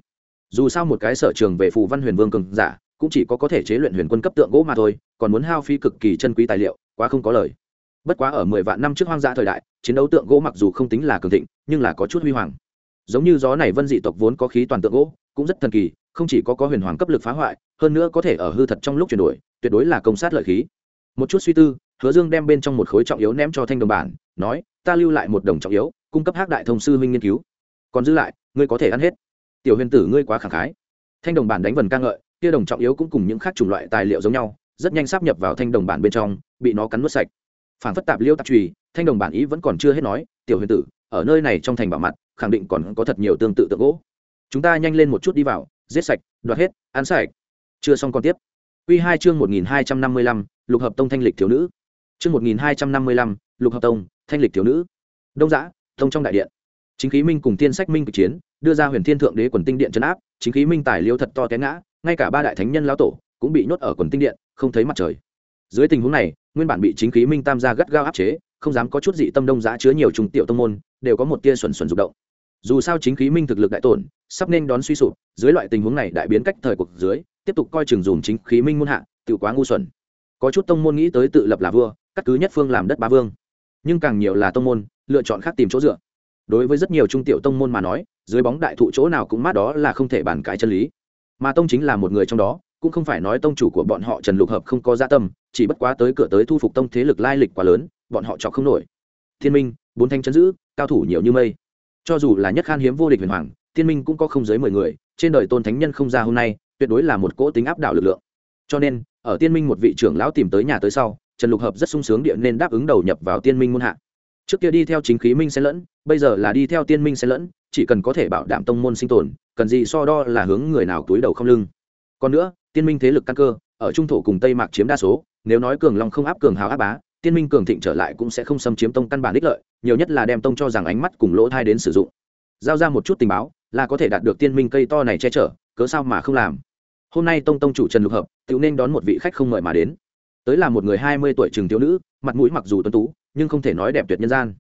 Dù sao một cái sở trường về phù văn huyền vương cường giả, cũng chỉ có có thể chế luyện huyền quân cấp tượng gỗ mà thôi, còn muốn hao phí cực kỳ chân quý tài liệu, quá không có lời. Bất quá ở mười vạn năm trước hoang dã thời đại, chiến đấu tượng gỗ mặc dù không tính là cường thịnh, nhưng là có chút huy hoàng. Giống như gió này vân dị tộc vốn có khí toàn tượng gỗ, cũng rất thần kỳ, không chỉ có có huyền hoàng cấp lực phá hoại, hơn nữa có thể ở hư thật trong lúc chuyển đổi, tuyệt đối là công sát lợi khí. Một chút suy tư, hứa dương đem bên trong một khối trọng yếu ném cho thanh đồng bản, nói, ta lưu lại một đồng trọng yếu cung cấp hắc đại thông sư minh nghiên cứu. Còn giữ lại, ngươi có thể ăn hết. Tiểu huyền tử ngươi quá khẳng khái. Thanh đồng bản đánh vần ca ngợi, kia đồng trọng yếu cũng cùng những khác chủng loại tài liệu giống nhau, rất nhanh sắp nhập vào thanh đồng bản bên trong, bị nó cắn nuốt sạch. Phản phất tạp liêu tạp trùy, thanh đồng bản ý vẫn còn chưa hết nói, tiểu huyền tử, ở nơi này trong thành bảo mặt, khẳng định còn có thật nhiều tương tự tượng gỗ. Chúng ta nhanh lên một chút đi vào, giết sạch, đoạt hết, ăn sạch. Chưa xong còn tiếp. Q hai chương một nghìn hai trăm năm mươi lăm, lục hợp tông thanh lịch thiếu nữ. Chương một nghìn hai trăm năm mươi lăm, lục hợp tông, thanh lịch thiếu nữ. Đông giã thông trong đại điện. Chính khí minh cùng tiên sách minh kịch chiến, đưa ra huyền thiên thượng đế quần tinh điện chấn áp, chính khí minh tài liêu thật to té ngã, ngay cả ba đại thánh nhân lão tổ cũng bị nhốt ở quần tinh điện, không thấy mặt trời. Dưới tình huống này, nguyên bản bị chính khí minh tam gia gắt gao áp chế, không dám có chút dị tâm đông giá chứa nhiều trùng tiểu tông môn, đều có một tia xuẩn xuẩn rụng động. Dù sao chính khí minh thực lực đại tổn, sắp nên đón suy sụp, dưới loại tình huống này đại biến cách thời cuộc dưới, tiếp tục coi chừng dùng chính khí minh muôn hạ tự quá ngu xuẩn. Có chút tông môn nghĩ tới tự lập là vua, cắt cứ nhất phương làm đất ba vương nhưng càng nhiều là tông môn, lựa chọn khác tìm chỗ dựa. Đối với rất nhiều trung tiểu tông môn mà nói, dưới bóng đại thụ chỗ nào cũng mát đó là không thể bàn cãi chân lý. Mà tông chính là một người trong đó, cũng không phải nói tông chủ của bọn họ trần lục hợp không có gia tâm, chỉ bất quá tới cửa tới thu phục tông thế lực lai lịch quá lớn, bọn họ chọc không nổi. Thiên minh, bốn thanh chấn giữ, cao thủ nhiều như mây. Cho dù là nhất khan hiếm vô địch huyền hoàng, thiên minh cũng có không dưới mười người, trên đời tôn thánh nhân không ra hôm nay, tuyệt đối là một cỗ tính áp đảo lực lượng. Cho nên, ở tiên minh một vị trưởng lão tìm tới nhà tới sau trần lục hợp rất sung sướng địa nên đáp ứng đầu nhập vào tiên minh môn hạ. Trước kia đi theo chính khí minh xen lẫn, bây giờ là đi theo tiên minh xen lẫn, chỉ cần có thể bảo đảm tông môn sinh tồn, cần gì so đo là hướng người nào túi đầu không lưng. Còn nữa, tiên minh thế lực căn cơ, ở trung thổ cùng tây mạc chiếm đa số, nếu nói cường long không áp cường hào áp bá, tiên minh cường thịnh trở lại cũng sẽ không xâm chiếm tông căn bản ích lợi, nhiều nhất là đem tông cho rằng ánh mắt cùng lỗ thai đến sử dụng. Giao ra một chút tình báo, là có thể đạt được tiên minh cây to này che chở, cớ sao mà không làm. Hôm nay tông tông chủ trần lục hợp, tự nên đón một vị khách không mời mà đến tới là một người hai mươi tuổi trường thiếu nữ, mặt mũi mặc dù tuấn tú, nhưng không thể nói đẹp tuyệt nhân gian.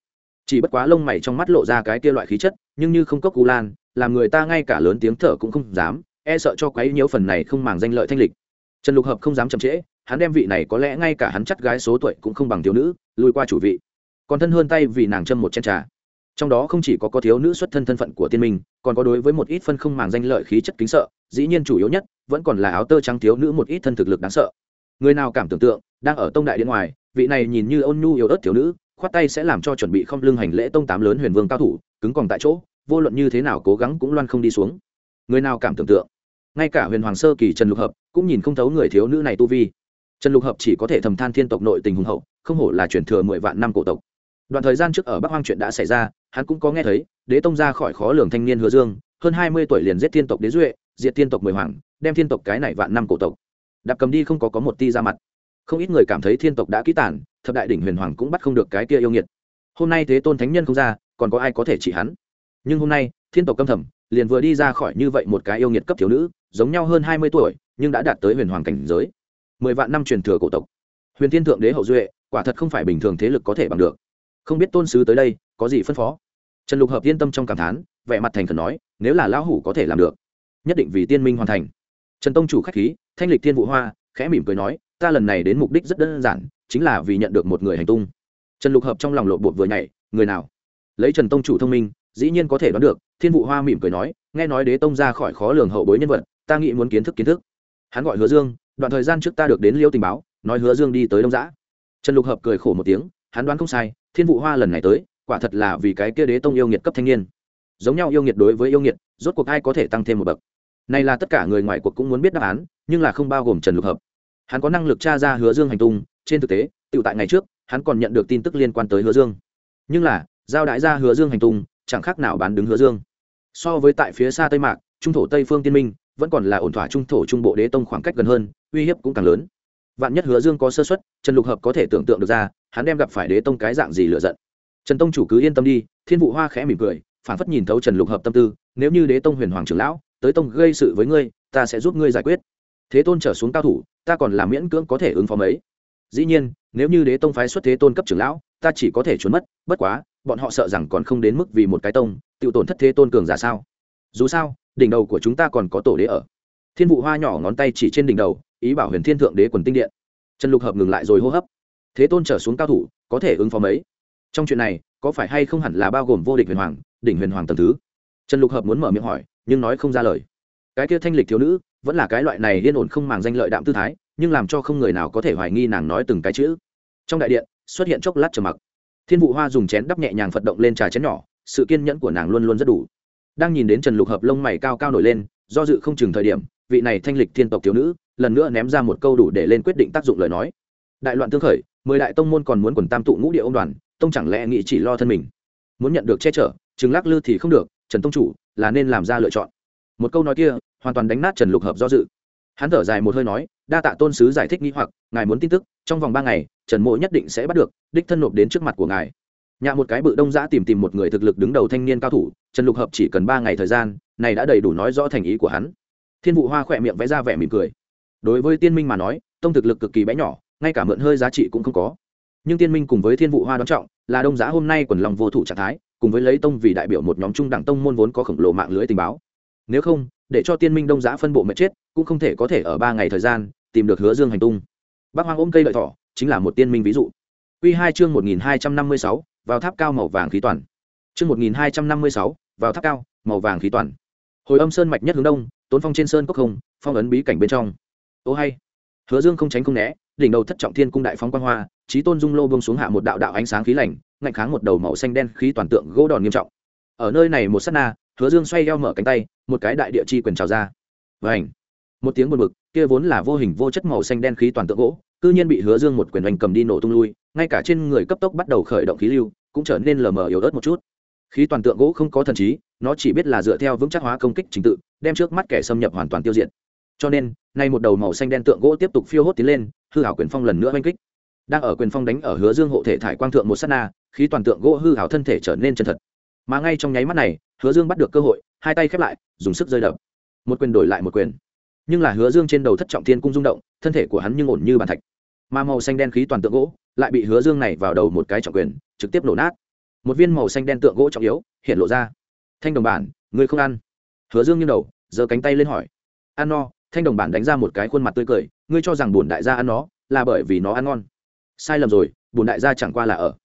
Chỉ bất quá lông mày trong mắt lộ ra cái kia loại khí chất, nhưng như không cốc cú lan, làm người ta ngay cả lớn tiếng thở cũng không dám e sợ cho quấy nhiễu phần này không màng danh lợi thanh lịch. Trần lục hợp không dám chậm trễ, hắn đem vị này có lẽ ngay cả hắn chắt gái số tuổi cũng không bằng thiếu nữ, lùi qua chủ vị. Còn thân hơn tay vì nàng châm một chén trà. Trong đó không chỉ có có thiếu nữ xuất thân thân phận của tiên minh, còn có đối với một ít phân không màng danh lợi khí chất kính sợ, dĩ nhiên chủ yếu nhất, vẫn còn là áo tơ trắng thiếu nữ một ít thân thực lực đáng sợ người nào cảm tưởng tượng, đang ở tông đại điện ngoài, vị này nhìn như ôn nhu yếu ớt thiếu nữ, khoát tay sẽ làm cho chuẩn bị không lưng hành lễ tông tám lớn huyền vương cao thủ, cứng còn tại chỗ, vô luận như thế nào cố gắng cũng loan không đi xuống. Người nào cảm tưởng tượng, ngay cả huyền hoàng sơ kỳ trần lục hợp cũng nhìn không thấu người thiếu nữ này tu vi. Trần lục hợp chỉ có thể thầm than thiên tộc nội tình hùng hậu, không hổ là truyền thừa mười vạn năm cổ tộc. Đoạn thời gian trước ở bắc hoang chuyện đã xảy ra, hắn cũng có nghe thấy, đế tông ra khỏi khó lường thanh niên hứa dương, hơn hai mươi tuổi liền giết thiên tộc đế duệ, diệt thiên tộc mười hoàng, đem thiên tộc cái này vạn năm cổ tộc đạp cầm đi không có có một ti ra mặt. Không ít người cảm thấy thiên tộc đã ký tản thập đại đỉnh huyền hoàng cũng bắt không được cái kia yêu nghiệt. Hôm nay thế tôn thánh nhân không ra, còn có ai có thể chỉ hắn? Nhưng hôm nay, thiên tộc câm thầm, liền vừa đi ra khỏi như vậy một cái yêu nghiệt cấp thiếu nữ, giống nhau hơn hai mươi tuổi, nhưng đã đạt tới huyền hoàng cảnh giới. Mười vạn năm truyền thừa cổ tộc. Huyền thiên thượng đế hậu duệ, quả thật không phải bình thường thế lực có thể bằng được. Không biết tôn sứ tới đây, có gì phân phó? Trần lục hợp yên tâm trong cảm thán, vẻ mặt thành khẩn nói, nếu là lão hủ có thể làm được, nhất định vì tiên minh hoàn thành trần tông chủ k h á c h khí, thanh lịch thiên vụ hoa, khẽ mỉm cười nói, ta lần này đến mục đích rất đơn giản, chính là vì nhận được một người hành tung. Trần lục hợp trong lòng lộ bột vừa nhảy, người nào? Lấy trần tông chủ thông minh, dĩ nhiên có thể đoán được. Thiên vụ hoa mỉm cười nói, nghe nói đế tông ra khỏi khó lường hậu bối nhân vật, ta nghĩ muốn kiến thức kiến thức. Hắn gọi hứa dương, đoạn thời gian trước ta được đến liêu tình báo, nói hứa dương đi tới đông giã. Trần lục hợp cười khổ một tiếng, hắn đoán không sai, thiên vụ hoa lần này tới, quả thật là vì cái kia đế tông yêu nghiệt cấp thanh niên. Giống nhau yêu nghiệt đối với yêu nghiệt, rốt cuộc ai có thể tăng thêm một bậc? Này là tất cả người ngoài cuộc cũng muốn biết đáp án, nhưng là không bao gồm trần lục hợp. Hắn có năng lực tra ra hứa dương hành tung, trên thực tế tự tại ngày trước, hắn còn nhận được tin tức liên quan tới hứa dương. Nhưng là, giao đại gia hứa dương hành tung, chẳng khác nào bán đứng hứa dương. So với tại phía xa tây mạc, trung thổ tây phương tiên minh, vẫn còn là ổn thỏa trung thổ trung bộ đế tông khoảng cách gần hơn, uy hiếp cũng càng lớn. Vạn nhất hứa dương có sơ xuất trần lục hợp có thể tưởng tượng được ra, hắn đem gặp phải đế tông cái dạng gì lựa giận. Trần tông chủ cứ yên tâm đi, thiên vụ hoa khẽ mỉm cười, phản phất nhìn thấu trần lục hợp tâm tư, nếu như đế tông huyền hoàng trưởng lão tới tông gây sự với ngươi, ta sẽ giúp ngươi giải quyết. Thế tôn trở xuống cao thủ, ta còn làm miễn cưỡng có thể ứng phó mấy. Dĩ nhiên, nếu như đế tông phái xuất thế tôn cấp trưởng lão, ta chỉ có thể trốn mất, bất quá, bọn họ sợ rằng còn không đến mức vì một cái tông tự tổn thất thế tôn cường giả sao? Dù sao, đỉnh đầu của chúng ta còn có tổ đế ở. Thiên vụ hoa nhỏ ngón tay chỉ trên đỉnh đầu, ý bảo huyền thiên thượng đế quần tinh điện. Trần lục hợp ngừng lại rồi hô hấp. Thế tôn trở xuống cao thủ, có thể ứng phó mấy? Trong chuyện này, có phải hay không hẳn là bao gồm vô địch huyền hoàng, đỉnh huyền hoàng tầm thứ? Trần lục hợp muốn mở miệng hỏi nhưng nói không ra lời. Cái kia thanh lịch thiếu nữ, vẫn là cái loại này liên ổn không màng danh lợi đạm tư thái, nhưng làm cho không người nào có thể hoài nghi nàng nói từng cái chữ. Trong đại điện, xuất hiện chốc lát trầm mặc. Thiên vụ hoa dùng chén đắp nhẹ nhàng phật động lên trà chén nhỏ, sự kiên nhẫn của nàng luôn luôn rất đủ. Đang nhìn đến trần lục hợp lông mày cao cao nổi lên, do dự không chừng thời điểm, vị này thanh lịch thiên tộc thiếu nữ, lần nữa ném ra một câu đủ để lên quyết định tác dụng lời nói. Đại loạn tương khởi, mười đại tông môn còn muốn quần tam tụ ngũ địa ông đoàn, tông chẳng lẽ nghĩ chỉ lo thân mình? Muốn nhận được che chở, chừng lắc lư thì không được trần tông chủ, là nên làm ra lựa chọn. Một câu nói kia, hoàn toàn đánh nát trần lục hợp do dự. Hắn thở dài một hơi nói, đa tạ tôn sứ giải thích nghĩ hoặc, ngài muốn tin tức, trong vòng ba ngày, trần mộ nhất định sẽ bắt được, đích thân nộp đến trước mặt của ngài. Nhà một cái bự đông giã tìm tìm một người thực lực đứng đầu thanh niên cao thủ, trần lục hợp chỉ cần ba ngày thời gian, này đã đầy đủ nói rõ thành ý của hắn. Thiên vụ hoa khỏe miệng vẽ ra vẻ mỉm cười. Đối với tiên minh mà nói, tông thực lực cực kỳ bé nhỏ, ngay cả mượn hơi giá trị cũng không có. Nhưng tiên minh cùng với thiên vụ hoa đón trọng, là đông giã hôm nay quần lòng vô thủ trạng thái cùng với lấy tông vì đại biểu một nhóm trung đẳng tông môn vốn có khổng lồ mạng lưới tình báo. Nếu không, để cho tiên minh đông giá phân bộ mệt chết, cũng không thể có thể ở ba ngày thời gian, tìm được hứa dương hành tung. Bác hoang ôm cây lợi thỏ, chính là một tiên minh ví dụ. Q hai chương một nghìn hai trăm năm mươi sáu, vào tháp cao màu vàng khí toàn. Chương một nghìn hai trăm năm mươi sáu, vào tháp cao, màu vàng khí toàn. Hồi âm sơn mạch nhất hướng đông, tốn phong trên sơn cốc không, phong ấn bí cảnh bên trong. Ô hay. Hứa dương không tránh không né, đỉnh đầu thất trọng thiên cung đại phóng quan hoa trí tôn dung lô bông xuống hạ một đạo đạo ánh sáng khí lạnh ngạnh kháng một đầu màu xanh đen khí toàn tượng gỗ đòn nghiêm trọng. Ở nơi này một s á t na, hứa dương xoay eo mở cánh tay, một cái đại địa chi quyền trào ra. Và ảnh một tiếng buồn bực, kia vốn là vô hình vô chất màu xanh đen khí toàn tượng gỗ, cư nhiên bị hứa dương một quyền đánh cầm đi nổ tung lui, ngay cả trên người cấp tốc bắt đầu khởi động khí lưu, cũng trở nên lờ mờ yếu ớt một chút. Khí toàn tượng gỗ không có thần trí, nó chỉ biết là dựa theo vững chắc hóa công kích trình tự, đem trước mắt kẻ xâm nhập hoàn toàn tiêu diệt. Cho nên, nay một đầu màu xanh đen tượng gỗ tiếp tục phiêu hốt tiến lên, hư hảo quyền phong lần nữa oanh kích đang ở quyền phong đánh ở hứa dương hộ thể thải quang thượng một s á t na, khí toàn tượng gỗ hư hảo thân thể trở nên chân thật. Mà ngay trong nháy mắt này, hứa dương bắt được cơ hội, hai tay khép lại, dùng sức rơi đập. Một quyền đổi lại một quyền. Nhưng là hứa dương trên đầu thất trọng thiên cung rung động, thân thể của hắn nhưng ổn như bàn thạch. Mà màu xanh đen khí toàn tượng gỗ lại bị hứa dương này vào đầu một cái trọng quyền, trực tiếp nổ nát. Một viên màu xanh đen tượng gỗ trọng yếu hiện lộ ra. Thanh đồng bản, ngươi không ăn? Hứa dương nghiêng đầu, giơ cánh tay lên hỏi. Ăn no. Thanh đồng bản đánh ra một cái khuôn mặt tươi cười, ngươi cho rằng bùn đại gia ăn nó là bởi vì nó ăn ngon sai lầm rồi bùn đại gia chẳng qua là ở.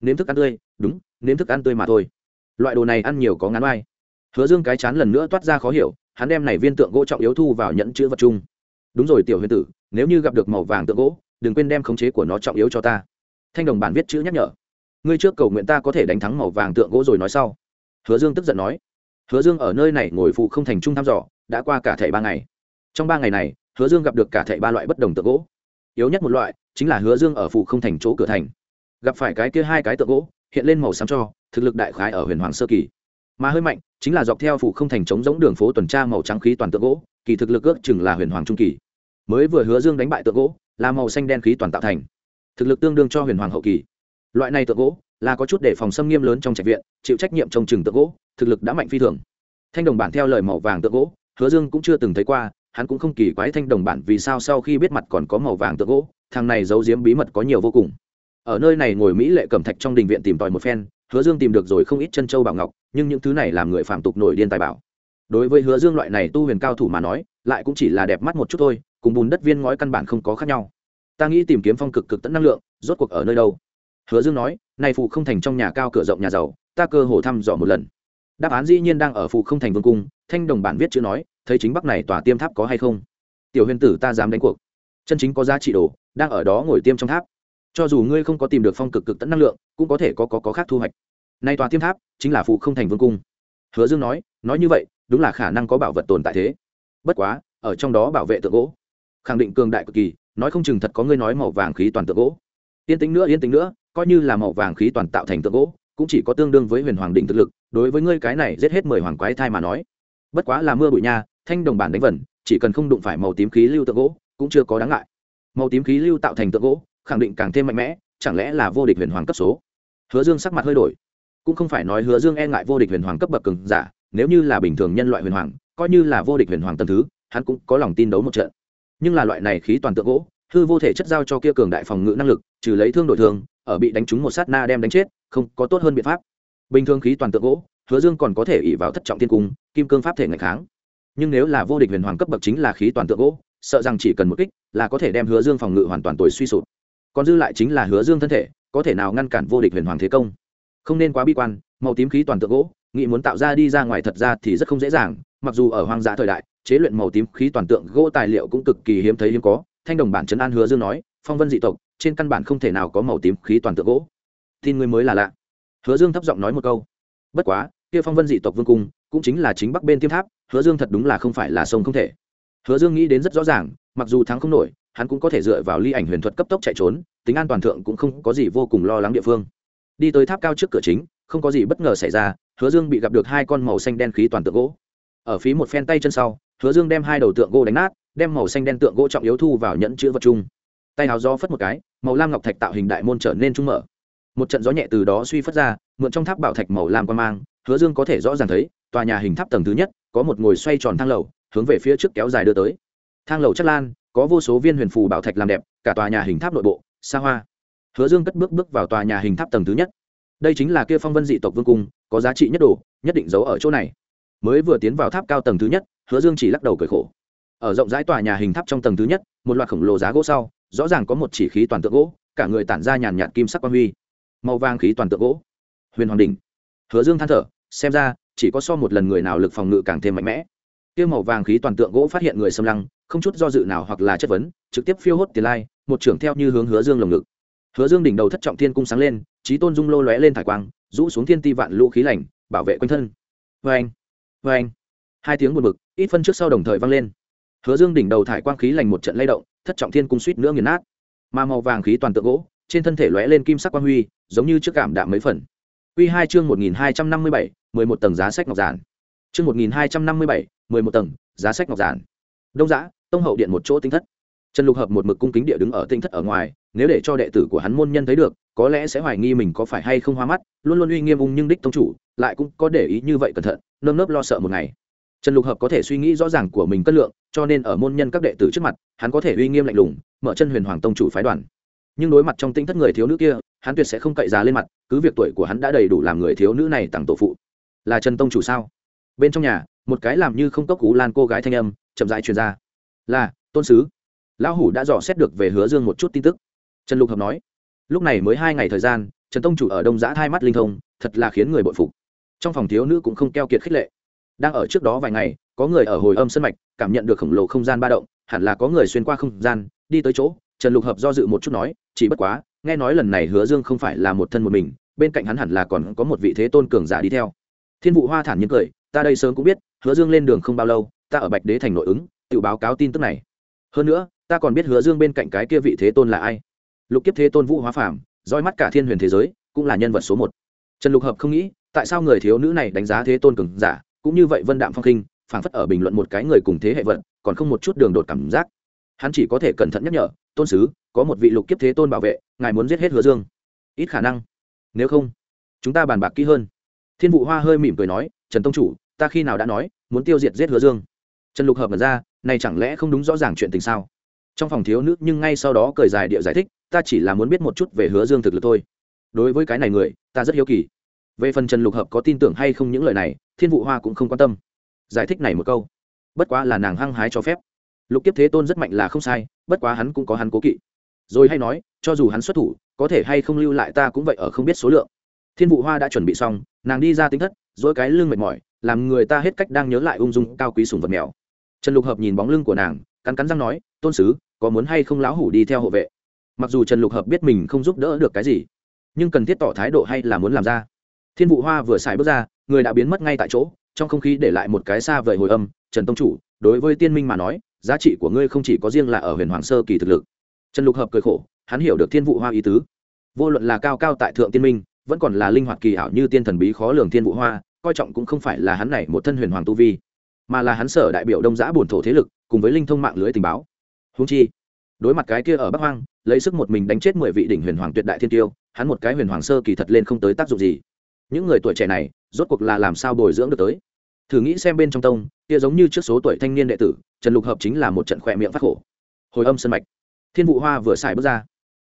Nếm thức ăn tươi, đúng, nếm thức ăn tươi mà thôi. Loại đồ này ăn nhiều có ngán vai hứa dương cái chán lần nữa toát ra khó hiểu, hắn đem này viên tượng gỗ trọng yếu thu vào nhẫn chữ vật chung. Đúng rồi tiểu huyền tử, nếu như gặp được màu vàng tượng gỗ, đừng quên đem khống chế của nó trọng yếu cho ta. Thanh đồng bản viết chữ nhắc nhở. Ngươi trước cầu nguyện ta có thể đánh thắng màu vàng tượng gỗ rồi nói sau. Hứa dương tức giận nói. Hứa dương ở nơi này ngồi phụ không thành trung thăm dò, đã qua cả thẻ ba ngày. Trong ba ngày này, hứa dương gặp được cả thẻ ba loại bất đồng tượng gỗ yếu nhất một loại, chính là hứa dương ở phụ không thành chỗ cửa thành. Gặp phải cái kia hai cái tượng gỗ, hiện lên màu xám cho, thực lực đại khái ở huyền hoàng sơ kỳ. Mà hơi mạnh, chính là dọc theo phụ không thành chống giống đường phố tuần tra màu trắng khí toàn tượng gỗ, kỳ thực lực ước chừng là huyền hoàng trung kỳ. Mới vừa hứa dương đánh bại tượng gỗ, là màu xanh đen khí toàn tạo thành. Thực lực tương đương cho huyền hoàng hậu kỳ. Loại này tượng gỗ, là có chút để phòng xâm nghiêm lớn trong trạch viện, chịu trách nhiệm trồng chừng tượng gỗ, thực lực đã mạnh phi thường. Thanh đồng bản theo lời màu vàng tượng gỗ, hứa dương cũng chưa từng thấy qua hắn cũng không kỳ quái thanh đồng bản vì sao sau khi biết mặt còn có màu vàng tượng gỗ, thằng này giấu giếm bí mật có nhiều vô cùng. Ở nơi này ngồi mỹ lệ cẩm thạch trong đình viện tìm tòi một phen, hứa dương tìm được rồi không ít chân châu bảo ngọc, nhưng những thứ này làm người phạm tục nổi điên tài bảo. Đối với hứa dương loại này tu huyền cao thủ mà nói, lại cũng chỉ là đẹp mắt một chút thôi, cùng bùn đất viên ngói căn bản không có khác nhau. Ta nghĩ tìm kiếm phong cực cực tận năng lượng, rốt cuộc ở nơi đâu? Hứa dương nói, này phụ không thành trong nhà cao cửa rộng nhà giàu, ta cơ hồ thăm dò một lần. Đáp án dĩ nhiên đang ở phụ không thành vương cung, thanh đồng bản viết chữ nói thấy chính bắc này tòa tiêm tháp có hay không? Tiểu huyền tử ta dám đánh cuộc. Chân chính có giá trị đồ đang ở đó ngồi tiêm trong tháp. Cho dù ngươi không có tìm được phong cực cực tận năng lượng cũng có thể có có, có khác thu hoạch. Nay tòa tiêm tháp chính là phụ không thành vương cung. Hứa dương nói nói như vậy đúng là khả năng có bảo vật tồn tại thế. Bất quá ở trong đó bảo vệ tượng gỗ. Khẳng định cường đại cực kỳ nói không chừng thật có ngươi nói màu vàng khí toàn tượng gỗ. Yên tĩnh nữa yên tĩnh nữa coi như là màu vàng khí toàn tạo thành tượng gỗ cũng chỉ có tương đương với huyền hoàng định thực lực đối với ngươi cái này giết hết mười hoàng quái thai mà nói. Bất quá là mưa bụi nha thanh đồng bản đánh vần, chỉ cần không đụng phải màu tím khí lưu tượng gỗ, cũng chưa có đáng ngại. Màu tím khí lưu tạo thành tượng gỗ, khẳng định càng thêm mạnh mẽ, chẳng lẽ là vô địch huyền hoàng cấp số? Hứa dương sắc mặt hơi đổi. Cũng không phải nói hứa dương e ngại vô địch huyền hoàng cấp bậc cường giả, nếu như là bình thường nhân loại huyền hoàng, coi như là vô địch huyền hoàng tầm thứ, hắn cũng có lòng tin đấu một trận. Nhưng là loại này khí toàn tượng gỗ, hư vô thể chất giao cho kia cường đại phòng ngự năng lực, trừ lấy thương đổi thương ở bị đánh trúng một sát na đem đánh chết, không có tốt hơn biện pháp. Bình thường khí toàn tượng gỗ, hứa dương còn có thể ỉ vào thất trọng thiên cung, kim cương pháp thể ngày kháng nhưng nếu là vô địch huyền hoàng cấp bậc chính là khí toàn tượng gỗ, sợ rằng chỉ cần một kích là có thể đem hứa dương phòng ngự hoàn toàn tồi suy sụp. Còn dư lại chính là hứa dương thân thể, có thể nào ngăn cản vô địch huyền hoàng thế công? Không nên quá bi quan, màu tím khí toàn tượng gỗ nghị muốn tạo ra đi ra ngoài thật ra thì rất không dễ dàng, mặc dù ở hoang dã thời đại, chế luyện màu tím khí toàn tượng gỗ tài liệu cũng cực kỳ hiếm thấy hiếm có, thanh đồng bản chấn an hứa dương nói, phong vân dị tộc, trên căn bản không thể nào có màu tím khí toàn tượng gỗ. Tin người mới là lạ. Hứa dương thấp giọng nói một câu, bất quá kia phong vân dị tộc vương cung, cũng chính là chính bắc bên tiêm tháp, hứa dương thật đúng là không phải là sông không thể. Hứa dương nghĩ đến rất rõ ràng, mặc dù thắng không nổi, hắn cũng có thể dựa vào ly ảnh huyền thuật cấp tốc chạy trốn, tính an toàn thượng cũng không có gì vô cùng lo lắng địa phương. Đi tới tháp cao trước cửa chính, không có gì bất ngờ xảy ra, hứa dương bị gặp được hai con màu xanh đen khí toàn tượng gỗ. Ở phía một phen tay chân sau, hứa dương đem hai đầu tượng gỗ đánh nát, đem màu xanh đen tượng gỗ trọng yếu thu vào nhẫn chữ vật chung. Tay áo gió phất một cái, màu lam ngọc thạch tạo hình đại môn trở nên trung mở. Một trận gió nhẹ từ đó suy phất ra, mượn trong tháp bảo thạch màu lam quan mang hứa dương có thể rõ ràng thấy, tòa nhà hình tháp tầng thứ nhất, có một ngồi xoay tròn thang lầu, hướng về phía trước kéo dài đưa tới. Thang lầu chất lan, có vô số viên huyền phù bảo thạch làm đẹp, cả tòa nhà hình tháp nội bộ, xa hoa. Hứa dương cất bước bước vào tòa nhà hình tháp tầng thứ nhất. Đây chính là kia phong vân dị tộc vương cung, có giá trị nhất đồ, nhất định giấu ở chỗ này. Mới vừa tiến vào tháp cao tầng thứ nhất, hứa dương chỉ lắc đầu cười khổ. Ở rộng rãi tòa nhà hình tháp trong tầng thứ nhất, một loạt khổng lồ giá gỗ sau, rõ ràng có một chỉ khí toàn tượng gỗ, cả người tản ra nhàn nhạt kim sắc quang huy. Màu vàng khí toàn tượng gỗ. Huyền hoàng đình hứa dương than thở, xem ra, chỉ có so một lần người nào lực phòng ngự càng thêm mạnh mẽ. Tiêu màu vàng khí toàn tượng gỗ phát hiện người xâm lăng, không chút do dự nào hoặc là chất vấn, trực tiếp phiêu hốt tiền lai, một trưởng theo như hướng hứa dương lồng ngực. Hứa dương đỉnh đầu thất trọng thiên cung sáng lên trí tôn dung lô lóe lên thải quang, rũ xuống thiên ti vạn lũ khí lạnh bảo vệ quanh thân. Vê anh vê anh hai tiếng buồn bực, ít phân trước sau đồng thời vang lên. Hứa dương đỉnh đầu thải quang khí lành một trận lay động, thất trọng thiên cung suýt nữa nghiền nát. Mà màu vàng khí toàn tượng gỗ, trên thân thể lóe lên kim sắc quang huy, giống như trước cảm đạm mấy phần. Quy hai chương một nghìn hai trăm năm mươi bảy mười một tầng giá sách ngọc giản. Chương một nghìn hai trăm năm mươi bảy mười một tầng giá sách ngọc giản. Đông dã, tông hậu điện một chỗ tinh thất. Trần lục hợp một mực cung kính địa đứng ở tinh thất ở ngoài nếu để cho đệ tử của hắn môn nhân thấy được có lẽ sẽ hoài nghi mình có phải hay không hoa mắt luôn luôn uy nghiêm ung nhưng đích tông chủ lại cũng có để ý như vậy cẩn thận nơm nớp lo sợ một ngày. Trần lục hợp có thể suy nghĩ rõ ràng của mình cân lượng cho nên ở môn nhân các đệ tử trước mặt hắn có thể uy nghiêm lạnh lùng mở chân huyền hoàng tông chủ phái đoàn nhưng đối mặt trong tinh thất người thiếu nữ kia, hắn tuyệt sẽ không cậy giá lên mặt, cứ việc tuổi của hắn đã đầy đủ làm người thiếu nữ này tặng tổ phụ. Là trần tông chủ sao? Bên trong nhà, một cái làm như không cốc cú lan cô gái thanh âm, chậm rãi truyền ra. Là, tôn sứ. Lão hủ đã dò xét được về hứa dương một chút tin tức. Trần lục hợp nói, lúc này mới hai ngày thời gian, trần tông chủ ở đông giã thai mắt linh thông, thật là khiến người bội phục. Trong phòng thiếu nữ cũng không keo kiệt khích lệ. Đang ở trước đó vài ngày, có người ở hồi âm sân mạch, cảm nhận được khổng lồ không gian ba động, hẳn là có người xuyên qua không gian, đi tới chỗ trần lục hợp do dự một chút nói, chỉ bất quá, nghe nói lần này hứa dương không phải là một thân một mình, bên cạnh hắn hẳn là còn có một vị thế tôn cường giả đi theo. Thiên vụ hoa thản nhiên cười, ta đây sớm cũng biết, hứa dương lên đường không bao lâu, ta ở bạch đế thành nội ứng, tự báo cáo tin tức này. Hơn nữa, ta còn biết hứa dương bên cạnh cái kia vị thế tôn là ai. Lục kiếp thế tôn vũ hóa phàm, roi mắt cả thiên huyền thế giới, cũng là nhân vật số một. Trần lục hợp không nghĩ, tại sao người thiếu nữ này đánh giá thế tôn cường giả, cũng như vậy vân đạm phong khinh, phảng phất ở bình luận một cái người cùng thế hệ vận, còn không một chút đường đột cảm giác hắn chỉ có thể cẩn thận nhắc nhở, tôn sứ, có một vị lục kiếp thế tôn bảo vệ, ngài muốn giết hết hứa dương. Ít khả năng. Nếu không, chúng ta bàn bạc kỹ hơn. Thiên vụ hoa hơi mỉm cười nói, trần tông chủ, ta khi nào đã nói, muốn tiêu diệt giết hứa dương? Trần lục hợp mật ra, này chẳng lẽ không đúng rõ ràng chuyện tình sao? Trong phòng thiếu nữ nhưng ngay sau đó cười dài địa giải thích, ta chỉ là muốn biết một chút về hứa dương thực lực thôi. Đối với cái này người, ta rất hiếu kỳ. Về phần trần lục hợp có tin tưởng hay không những lời này, thiên vụ hoa cũng không quan tâm. Giải thích này một câu. Bất quá là nàng hăng hái cho phép lục kiếp thế tôn rất mạnh là không sai, bất quá hắn cũng có hắn cố kỵ. Rồi hay nói, cho dù hắn xuất thủ, có thể hay không lưu lại ta cũng vậy ở không biết số lượng. Thiên vụ hoa đã chuẩn bị xong, nàng đi ra tính thất, dỗi cái lưng mệt mỏi, làm người ta hết cách đang nhớ lại ung dung cao quý sùng vật mèo. Trần lục hợp nhìn bóng lưng của nàng, cắn cắn răng nói, tôn sứ, có muốn hay không lão hủ đi theo hộ vệ? Mặc dù trần lục hợp biết mình không giúp đỡ được cái gì, nhưng cần thiết tỏ thái độ hay là muốn làm ra. Thiên vụ hoa vừa xài bước ra, người đã biến mất ngay tại chỗ, trong không khí để lại một cái xa vời hồi âm, trần tông chủ, đối với tiên minh mà nói giá trị của ngươi không chỉ có riêng là ở huyền hoàng sơ kỳ thực lực. Trần lục hợp cười khổ, hắn hiểu được thiên vụ hoa ý tứ. Vô luận là cao cao tại thượng tiên minh, vẫn còn là linh hoạt kỳ ảo như tiên thần bí khó lường thiên vụ hoa, coi trọng cũng không phải là hắn này một thân huyền hoàng tu vi, mà là hắn sở đại biểu đông giã bổn thổ thế lực, cùng với linh thông mạng lưới tình báo. Húng chi, đối mặt cái kia ở bắc hoang, lấy sức một mình đánh chết mười vị đỉnh huyền hoàng tuyệt đại thiên tiêu, hắn một cái huyền hoàng sơ kỳ thật lên không tới tác dụng gì. Những người tuổi trẻ này, rốt cuộc là làm sao bồi dưỡng được tới? Thử nghĩ xem bên trong tông, kia giống như trước số tuổi thanh niên đệ tử, trần lục hợp chính là một trận khỏe miệng phát khổ. Hồi âm sơn mạch. Thiên vụ hoa vừa xài bước ra.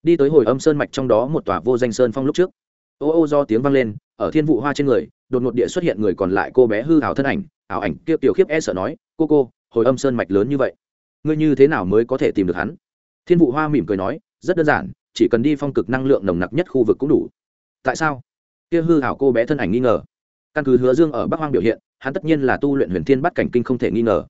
Đi tới hồi âm sơn mạch trong đó một tòa vô danh sơn phong lúc trước. Ô ô do tiếng vang lên, ở thiên vụ hoa trên người, đột ngột địa xuất hiện người còn lại cô bé hư hào thân ảnh, ảo ảnh kia tiểu khiếp e sợ nói, cô cô, hồi âm sơn mạch lớn như vậy, ngươi như thế nào mới có thể tìm được hắn? Thiên vụ hoa mỉm cười nói, rất đơn giản, chỉ cần đi phong cực năng lượng nồng nặc nhất khu vực cũng đủ. Tại sao? Kia hư hảo cô bé thân ảnh nghi ngờ căn cứ hứa dương ở bắc hoang biểu hiện, hắn tất nhiên là tu luyện huyền thiên bắt cảnh kinh không thể nghi ngờ.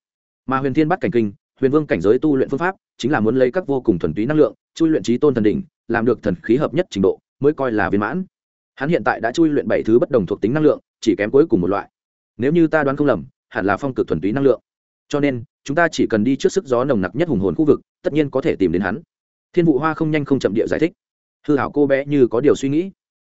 Mà huyền thiên bắt cảnh kinh, huyền vương cảnh giới tu luyện phương pháp, chính là muốn lấy các vô cùng thuần túy năng lượng, chui luyện trí tôn thần đỉnh, làm được thần khí hợp nhất trình độ, mới coi là viên mãn. Hắn hiện tại đã chui luyện bảy thứ bất đồng thuộc tính năng lượng, chỉ kém cuối cùng một loại. Nếu như ta đoán không lầm, hẳn là phong cực thuần túy năng lượng. Cho nên, chúng ta chỉ cần đi trước sức gió nồng nặc nhất hùng hồn khu vực, tất nhiên có thể tìm đến hắn. Thiên vụ hoa không nhanh không chậm địa giải thích. Hư hảo cô bé như có điều suy nghĩ.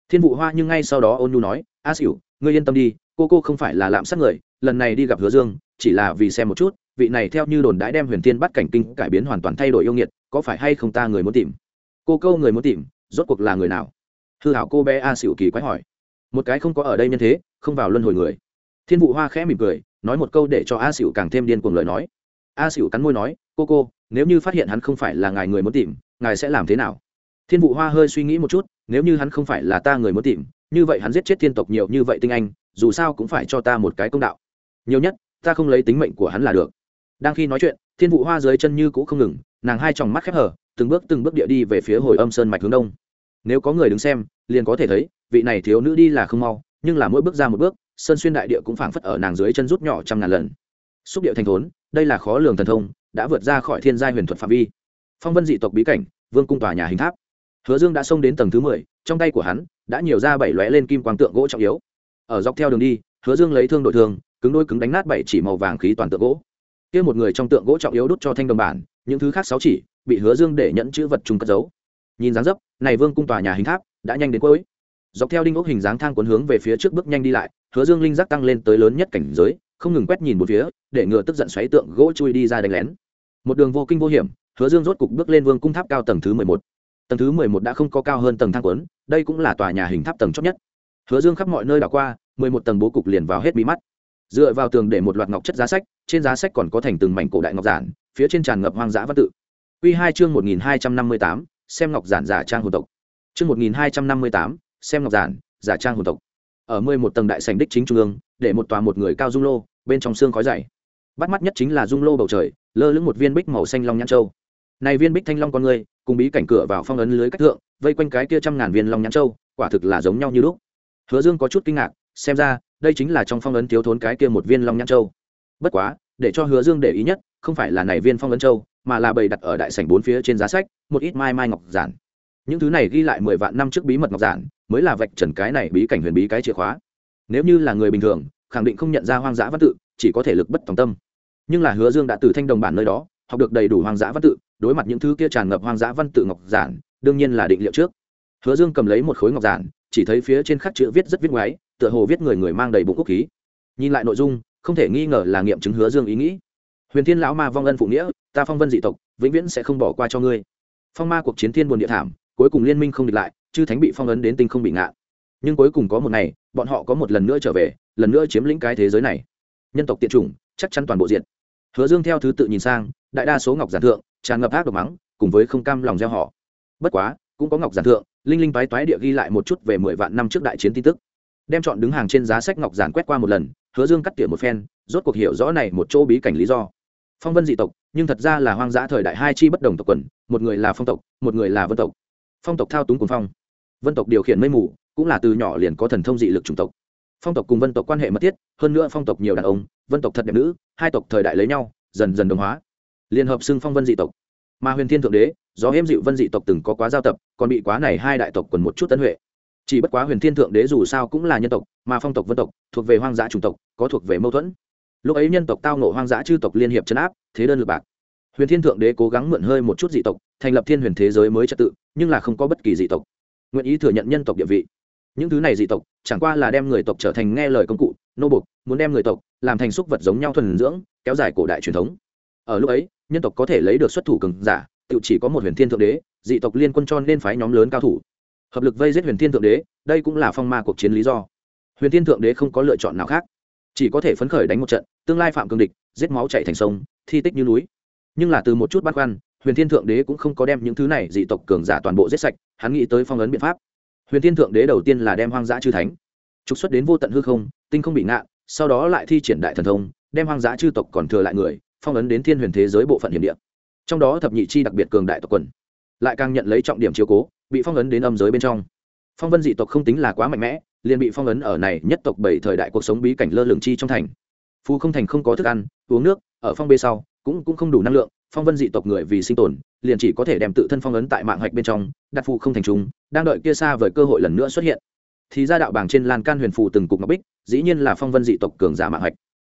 Thiên vụ hoa nhưng ngay sau đó ôn nhu nói, a xỉu ngươi yên tâm đi, cô cô không phải là lạm sát người, lần này đi gặp hứa dương, chỉ là vì xem một chút, vị này theo như đồn đãi đem huyền Thiên bắt cảnh kinh cải biến hoàn toàn thay đổi yêu nghiệt, có phải hay không ta người muốn tìm? Cô câu người muốn tìm, rốt cuộc là người nào? Hư hảo cô bé a xỉu kỳ quái hỏi. Một cái không có ở đây nhân thế, không vào luân hồi người. Thiên vụ hoa khẽ mỉm cười, nói một câu để cho a xỉu càng thêm điên cuồng lời nói. A xỉu cắn môi nói, cô cô, nếu như phát hiện hắn không phải là ngài người muốn tìm, ngài sẽ làm thế nào? Thiên vụ hoa hơi suy nghĩ một chút, nếu như hắn không phải là ta người muốn tìm như vậy hắn giết chết thiên tộc nhiều như vậy tinh anh, dù sao cũng phải cho ta một cái công đạo. Nhiều nhất, ta không lấy tính mệnh của hắn là được. Đang khi nói chuyện, thiên vụ hoa dưới chân như cũ không ngừng, nàng hai tròng mắt khép hở từng bước từng bước địa đi về phía hồi âm sơn mạch hướng đông. Nếu có người đứng xem, liền có thể thấy, vị này thiếu nữ đi là không mau, nhưng là mỗi bước ra một bước, sơn xuyên đại địa cũng phảng phất ở nàng dưới chân rút nhỏ trăm ngàn lần. Xúc điệu thành thốn, đây là khó lường thần thông, đã vượt ra khỏi thiên gia huyền thuật phạm vi. Phong vân dị tộc bí cảnh, vương cung tòa nhà hình tháp. Hứa dương đã xông đến tầng thứ mười, trong tay của hắn đã nhiều ra bảy lóe lên kim quang tượng gỗ trọng yếu. Ở dọc theo đường đi, hứa dương lấy thương đội thương, cứng đôi cứng đánh nát bảy chỉ màu vàng khí toàn tượng gỗ. Kia một người trong tượng gỗ trọng yếu đút cho thanh đồng bản, những thứ khác sáu chỉ bị hứa dương để nhẫn chữ vật chung cất giấu. Nhìn dáng dấp, này vương cung tòa nhà hình tháp đã nhanh đến cuối. Dọc theo đinh ốc hình dáng thang cuốn hướng về phía trước bước nhanh đi lại, hứa dương linh giác tăng lên tới lớn nhất cảnh giới, không ngừng quét nhìn một phía, để ngừa tức giận xoáy tượng gỗ chui đi ra đánh lén. Một đường vô kinh vô hiểm, hứa dương rốt cục bước lên vương cung tháp cao tầng thứ mười một tầng thứ mười một đã không có cao hơn tầng thang cuốn đây cũng là tòa nhà hình tháp tầng chót nhất. Hứa dương khắp mọi nơi đảo qua, mười một tầng bố cục liền vào hết mí mắt. Dựa vào tường để một loạt ngọc chất giá sách, trên giá sách còn có thành từng mảnh cổ đại ngọc giản, phía trên tràn ngập hoang dã văn tự. Quy hai chương một nghìn hai trăm năm mươi tám, xem ngọc giản giả trang hồn tộc. Chương một nghìn hai trăm năm mươi tám, xem ngọc giản giả trang hồn tộc. Ở mười một tầng đại sảnh đích chính trung ương, để một tòa một người cao dung lô, bên trong xương khói dày. Bắt mắt nhất chính là dung lô bầu trời, lơ lửng một viên bích màu xanh long nhãn châu. Này viên bích thanh long con người cùng bí cảnh cửa vào phong ấn lưới cách thượng, vây quanh cái kia trăm ngàn viên long nhãn châu, quả thực là giống nhau như lúc. Hứa dương có chút kinh ngạc, xem ra, đây chính là trong phong ấn thiếu thốn cái kia một viên long nhãn châu. Bất quá, để cho hứa dương để ý nhất, không phải là này viên phong ấn châu, mà là bày đặt ở đại sảnh bốn phía trên giá sách, một ít mai mai ngọc giản. Những thứ này ghi lại mười vạn năm trước bí mật ngọc giản, mới là vạch trần cái này bí cảnh huyền bí cái chìa khóa. Nếu như là người bình thường, khẳng định không nhận ra hoang dã văn tự, chỉ có thể lực bất tòng tâm. Nhưng là hứa dương đã từ thanh đồng bản nơi đó học được đầy đủ hoang dã văn tự, đối mặt những thứ kia tràn ngập hoang dã văn tự ngọc giản, đương nhiên là định liệu trước. Hứa dương cầm lấy một khối ngọc giản, chỉ thấy phía trên khắc chữ viết rất viết ngoái tựa hồ viết người người mang đầy bụng quốc khí. Nhìn lại nội dung, không thể nghi ngờ là nghiệm chứng hứa dương ý nghĩ. Huyền thiên lão ma vong ân phụ nghĩa, ta phong vân dị tộc, vĩnh viễn sẽ không bỏ qua cho ngươi. Phong ma cuộc chiến thiên buồn địa thảm, cuối cùng liên minh không địch lại, chư thánh bị phong ấn đến tinh không bị ngạn nhưng cuối cùng có một ngày, bọn họ có một lần nữa trở về, lần nữa chiếm lĩnh cái thế giới này. Nhân tộc tiện chủng, chắc chắn toàn bộ diện hứa dương theo thứ tự nhìn sang đại đa số ngọc giản thượng tràn ngập ác độc mắng, cùng với không cam lòng gieo họ. Bất quá, cũng có ngọc giản thượng, linh linh toái toái địa ghi lại một chút về mười vạn năm trước đại chiến tin tức. Đem chọn đứng hàng trên giá sách ngọc giản quét qua một lần, hứa dương cắt tỉa một phen, rốt cuộc hiểu rõ này một chỗ bí cảnh lý do. Phong vân dị tộc, nhưng thật ra là hoang dã thời đại hai chi bất đồng tộc quần, một người là phong tộc, một người là vân tộc. Phong tộc thao túng cùng phong. Vân tộc điều khiển mây mù, cũng là từ nhỏ liền có thần thông dị lực chủng tộc. Phong tộc cùng vân tộc quan hệ mật thiết, hơn nữa phong tộc nhiều đàn ông, vân tộc thật đẹp nữ, hai tộc thời đại lấy nhau, dần dần đồng hóa liên hợp xưng phong vân dị tộc. Mà huyền thiên thượng đế do hiếm dịu vân dị tộc từng có quá giao tập, còn bị quá này hai đại tộc quần một chút tân huệ. Chỉ bất quá huyền thiên thượng đế dù sao cũng là nhân tộc, mà phong tộc vân tộc, thuộc về hoang dã chủng tộc, có thuộc về mâu thuẫn. Lúc ấy nhân tộc tao nộ hoang dã chư tộc liên hiệp chấn áp, thế đơn lượt bạc. Huyền thiên thượng đế cố gắng mượn hơi một chút dị tộc, thành lập thiên huyền thế giới mới trật tự, nhưng là không có bất kỳ dị tộc. Nguyện ý thừa nhận nhân tộc địa vị. Những thứ này dị tộc, chẳng qua là đem người tộc trở thành nghe lời công cụ, nô bục muốn đem người tộc làm thành xúc vật giống nhau thuần dưỡng, kéo dài cổ đại truyền thống. Ở lúc ấy nhân tộc có thể lấy được xuất thủ cường giả, tự chỉ có một huyền thiên thượng đế, dị tộc liên quân cho nên phái nhóm lớn cao thủ. Hợp lực vây giết huyền thiên thượng đế, đây cũng là phong ma cuộc chiến lý do. Huyền thiên thượng đế không có lựa chọn nào khác, chỉ có thể phấn khởi đánh một trận, tương lai phạm cường địch, giết máu chạy thành sông, thi tích như núi. Nhưng là từ một chút băn khoăn, huyền thiên thượng đế cũng không có đem những thứ này dị tộc cường giả toàn bộ giết sạch, hắn nghĩ tới phong ấn biện pháp. Huyền thiên thượng đế đầu tiên là đem hoang dã chư thánh, trục xuất đến vô tận hư không, tinh không bị ngạ, sau đó lại thi triển đại thần thông, đem hoang dã chư tộc còn thừa lại người phong ấn đến thiên huyền thế giới bộ phận hiểm địa. Trong đó thập nhị chi đặc biệt cường đại tộc quần lại càng nhận lấy trọng điểm chiếu cố, bị phong ấn đến âm giới bên trong. Phong vân dị tộc không tính là quá mạnh mẽ, liền bị phong ấn ở này nhất tộc bảy thời đại cuộc sống bí cảnh lơ lường chi trong thành. Phù không thành không có thức ăn, uống nước, ở phong bê sau, cũng cũng không đủ năng lượng, phong vân dị tộc người vì sinh tồn, liền chỉ có thể đem tự thân phong ấn tại mạng hạch bên trong, đặt phù không thành chúng, đang đợi kia xa với cơ hội lần nữa xuất hiện. Thì ra đạo bảng trên lan can huyền phù từng cục ngọc bích, dĩ nhiên là phong vân dị tộc cường giả mạng hạch.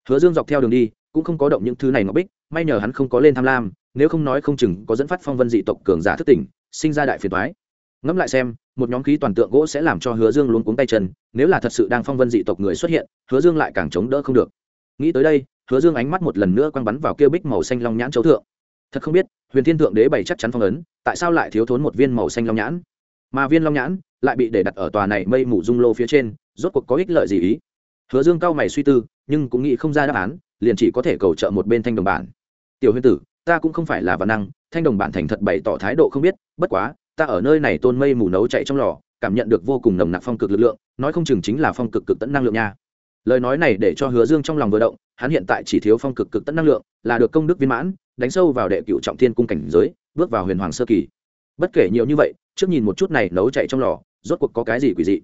Hứa dương dọc theo đường đi cũng không có động những thứ này ngọc bích, may nhờ hắn không có lên tham lam, nếu không nói không chừng có dẫn phát phong vân dị tộc cường giả thức tỉnh, sinh ra đại phiền toái. Ngẫm lại xem, một nhóm khí toàn tượng gỗ sẽ làm cho hứa dương luôn cuống tay chân, nếu là thật sự đang phong vân dị tộc người xuất hiện, hứa dương lại càng chống đỡ không được. Nghĩ tới đây, hứa dương ánh mắt một lần nữa quăng bắn vào kia bích màu xanh long nhãn châu thượng. Thật không biết, huyền thiên thượng đế bày chắc chắn phong ấn, tại sao lại thiếu thốn một viên màu xanh long nhãn? Mà viên long nhãn lại bị để đặt ở tòa này mây mù dung lô phía trên, rốt cuộc có ích lợi gì ý? Hứa dương cao mày suy tư, nhưng cũng nghĩ không ra đáp án liền chỉ có thể cầu trợ một bên thanh đồng bản. Tiểu huyền tử, ta cũng không phải là văn năng, thanh đồng bản thành thật bày tỏ thái độ không biết, bất quá, ta ở nơi này tôn mây mù nấu chạy trong lò, cảm nhận được vô cùng nồng nặc phong cực lực lượng, nói không chừng chính là phong cực cực tận năng lượng nha. Lời nói này để cho hứa dương trong lòng vừa động, hắn hiện tại chỉ thiếu phong cực cực tận năng lượng, là được công đức viên mãn, đánh sâu vào đệ cựu trọng thiên cung cảnh giới, bước vào huyền hoàng sơ kỳ. Bất kể nhiều như vậy, trước nhìn một chút này nấu chạy trong lò, rốt cuộc có cái gì quỷ dị?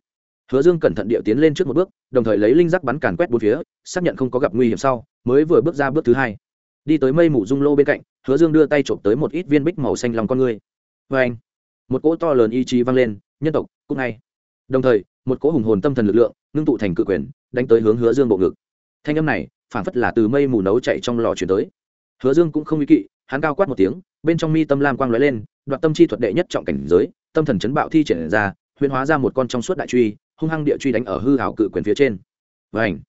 Hứa dương cẩn thận điệu tiến lên trước một bước, đồng thời lấy linh giác bắn càn quét bốn phía, xác nhận không có gặp nguy hiểm sau, mới vừa bước ra bước thứ hai. Đi tới mây mù dung lô bên cạnh, hứa dương đưa tay trộm tới một ít viên bích màu xanh lòng con người. Vê anh, một cỗ to lớn ý chí vang lên, nhân tộc, cũng ngay. Đồng thời, một cỗ hùng hồn tâm thần lực lượng, ngưng tụ thành cự quyền, đánh tới hướng hứa dương bộ ngực. Thanh âm này phản phất là từ mây mù nấu chạy trong lò chuyển tới. Hứa dương cũng không ý kỵ, hắn cao quát một tiếng, bên trong mi tâm lam quang lóe lên đoạt tâm chi thuật đệ nhất trọng cảnh giới, tâm thần chấn bạo thi triển ra, huyễn hóa ra một con trong suốt đại truy hung hăng địa truy đánh ở hư hảo cự quyền phía trên. Vảnh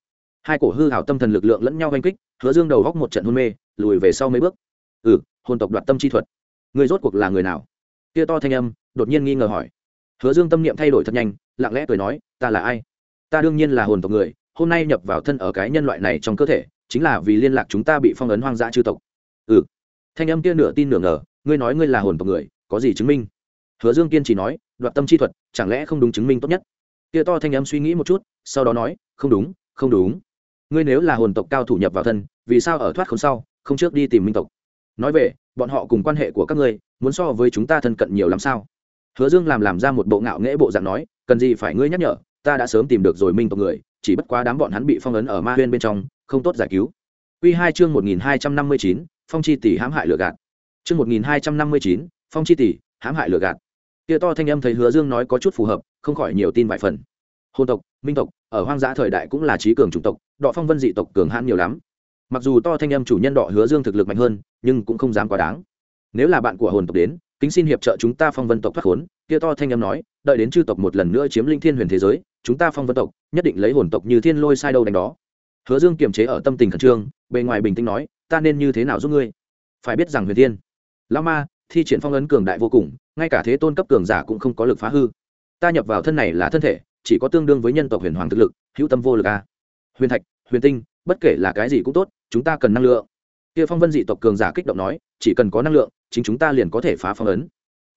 hai cổ hư hảo tâm thần lực lượng lẫn nhau oanh kích, hứa dương đầu góc một trận hôn mê, lùi về sau mấy bước. Ừ hồn tộc đoạt tâm chi thuật. Người rốt cuộc là người nào? Kia to thanh âm, đột nhiên nghi ngờ hỏi. Hứa dương tâm niệm thay đổi thật nhanh, lặng lẽ cười nói, ta là ai? Ta đương nhiên là hồn tộc người, hôm nay nhập vào thân ở cái nhân loại này trong cơ thể, chính là vì liên lạc chúng ta bị phong ấn hoang dã chư tộc. Ừ. Thanh âm kia nửa tin nửa ngờ, ngươi nói ngươi là hồn tộc người, có gì chứng minh? Hứa dương kiên chỉ nói, đoạt tâm chi thuật, chẳng lẽ không đúng chứng minh tốt nhất? Kia to thanh âm suy nghĩ một chút, sau đó nói, không đúng không đúng. Ngươi nếu là hồn tộc cao thủ nhập vào thân, vì sao ở thoát không sau, không trước đi tìm minh tộc? Nói về, bọn họ cùng quan hệ của các ngươi, muốn so với chúng ta thân cận nhiều lắm sao? Hứa dương làm làm ra một bộ ngạo nghễ bộ dạng nói, cần gì phải ngươi nhắc nhở, ta đã sớm tìm được rồi minh tộc người, chỉ bất quá đám bọn hắn bị phong ấn ở ma huyên bên trong, không tốt giải cứu. Quy hai chương một nghìn hai trăm năm mươi chín, phong chi tỷ hãm hại lừa gạt. Chương một nghìn hai trăm năm mươi chín, phong chi tỷ hãm hại lừa gạt. Kia to thanh âm thấy hứa dương nói có chút phù hợp không khỏi nhiều tin vài phần. Hôn tộc minh tộc ở hoang dã thời đại cũng là trí cường chủng tộc đọ phong vân dị tộc cường hãn nhiều lắm. Mặc dù to thanh âm chủ nhân đọ hứa dương thực lực mạnh hơn nhưng cũng không dám quá đáng. Nếu là bạn của hồn tộc đến kính xin hiệp trợ chúng ta phong vân tộc thoát khốn kia to thanh âm nói đợi đến chư tộc một lần nữa chiếm linh thiên huyền thế giới chúng ta phong vân tộc nhất định lấy hồn tộc như thiên lôi sai đâu đánh đó. Hứa dương kiềm chế ở tâm tình khẩn trương bề ngoài bình tĩnh nói ta nên như thế nào giúp ngươi? Phải biết rằng huyền thiên Lama, ma thi triển phong ấn cường đại vô cùng ngay cả thế tôn cấp cường giả cũng không có lực phá hư ta nhập vào thân này là thân thể, chỉ có tương đương với nhân tộc huyền hoàng thực lực, hữu tâm vô lực a huyền thạch, huyền tinh, bất kể là cái gì cũng tốt, chúng ta cần năng lượng. Kia phong vân dị tộc cường giả kích động nói, chỉ cần có năng lượng, chính chúng ta liền có thể phá phong ấn.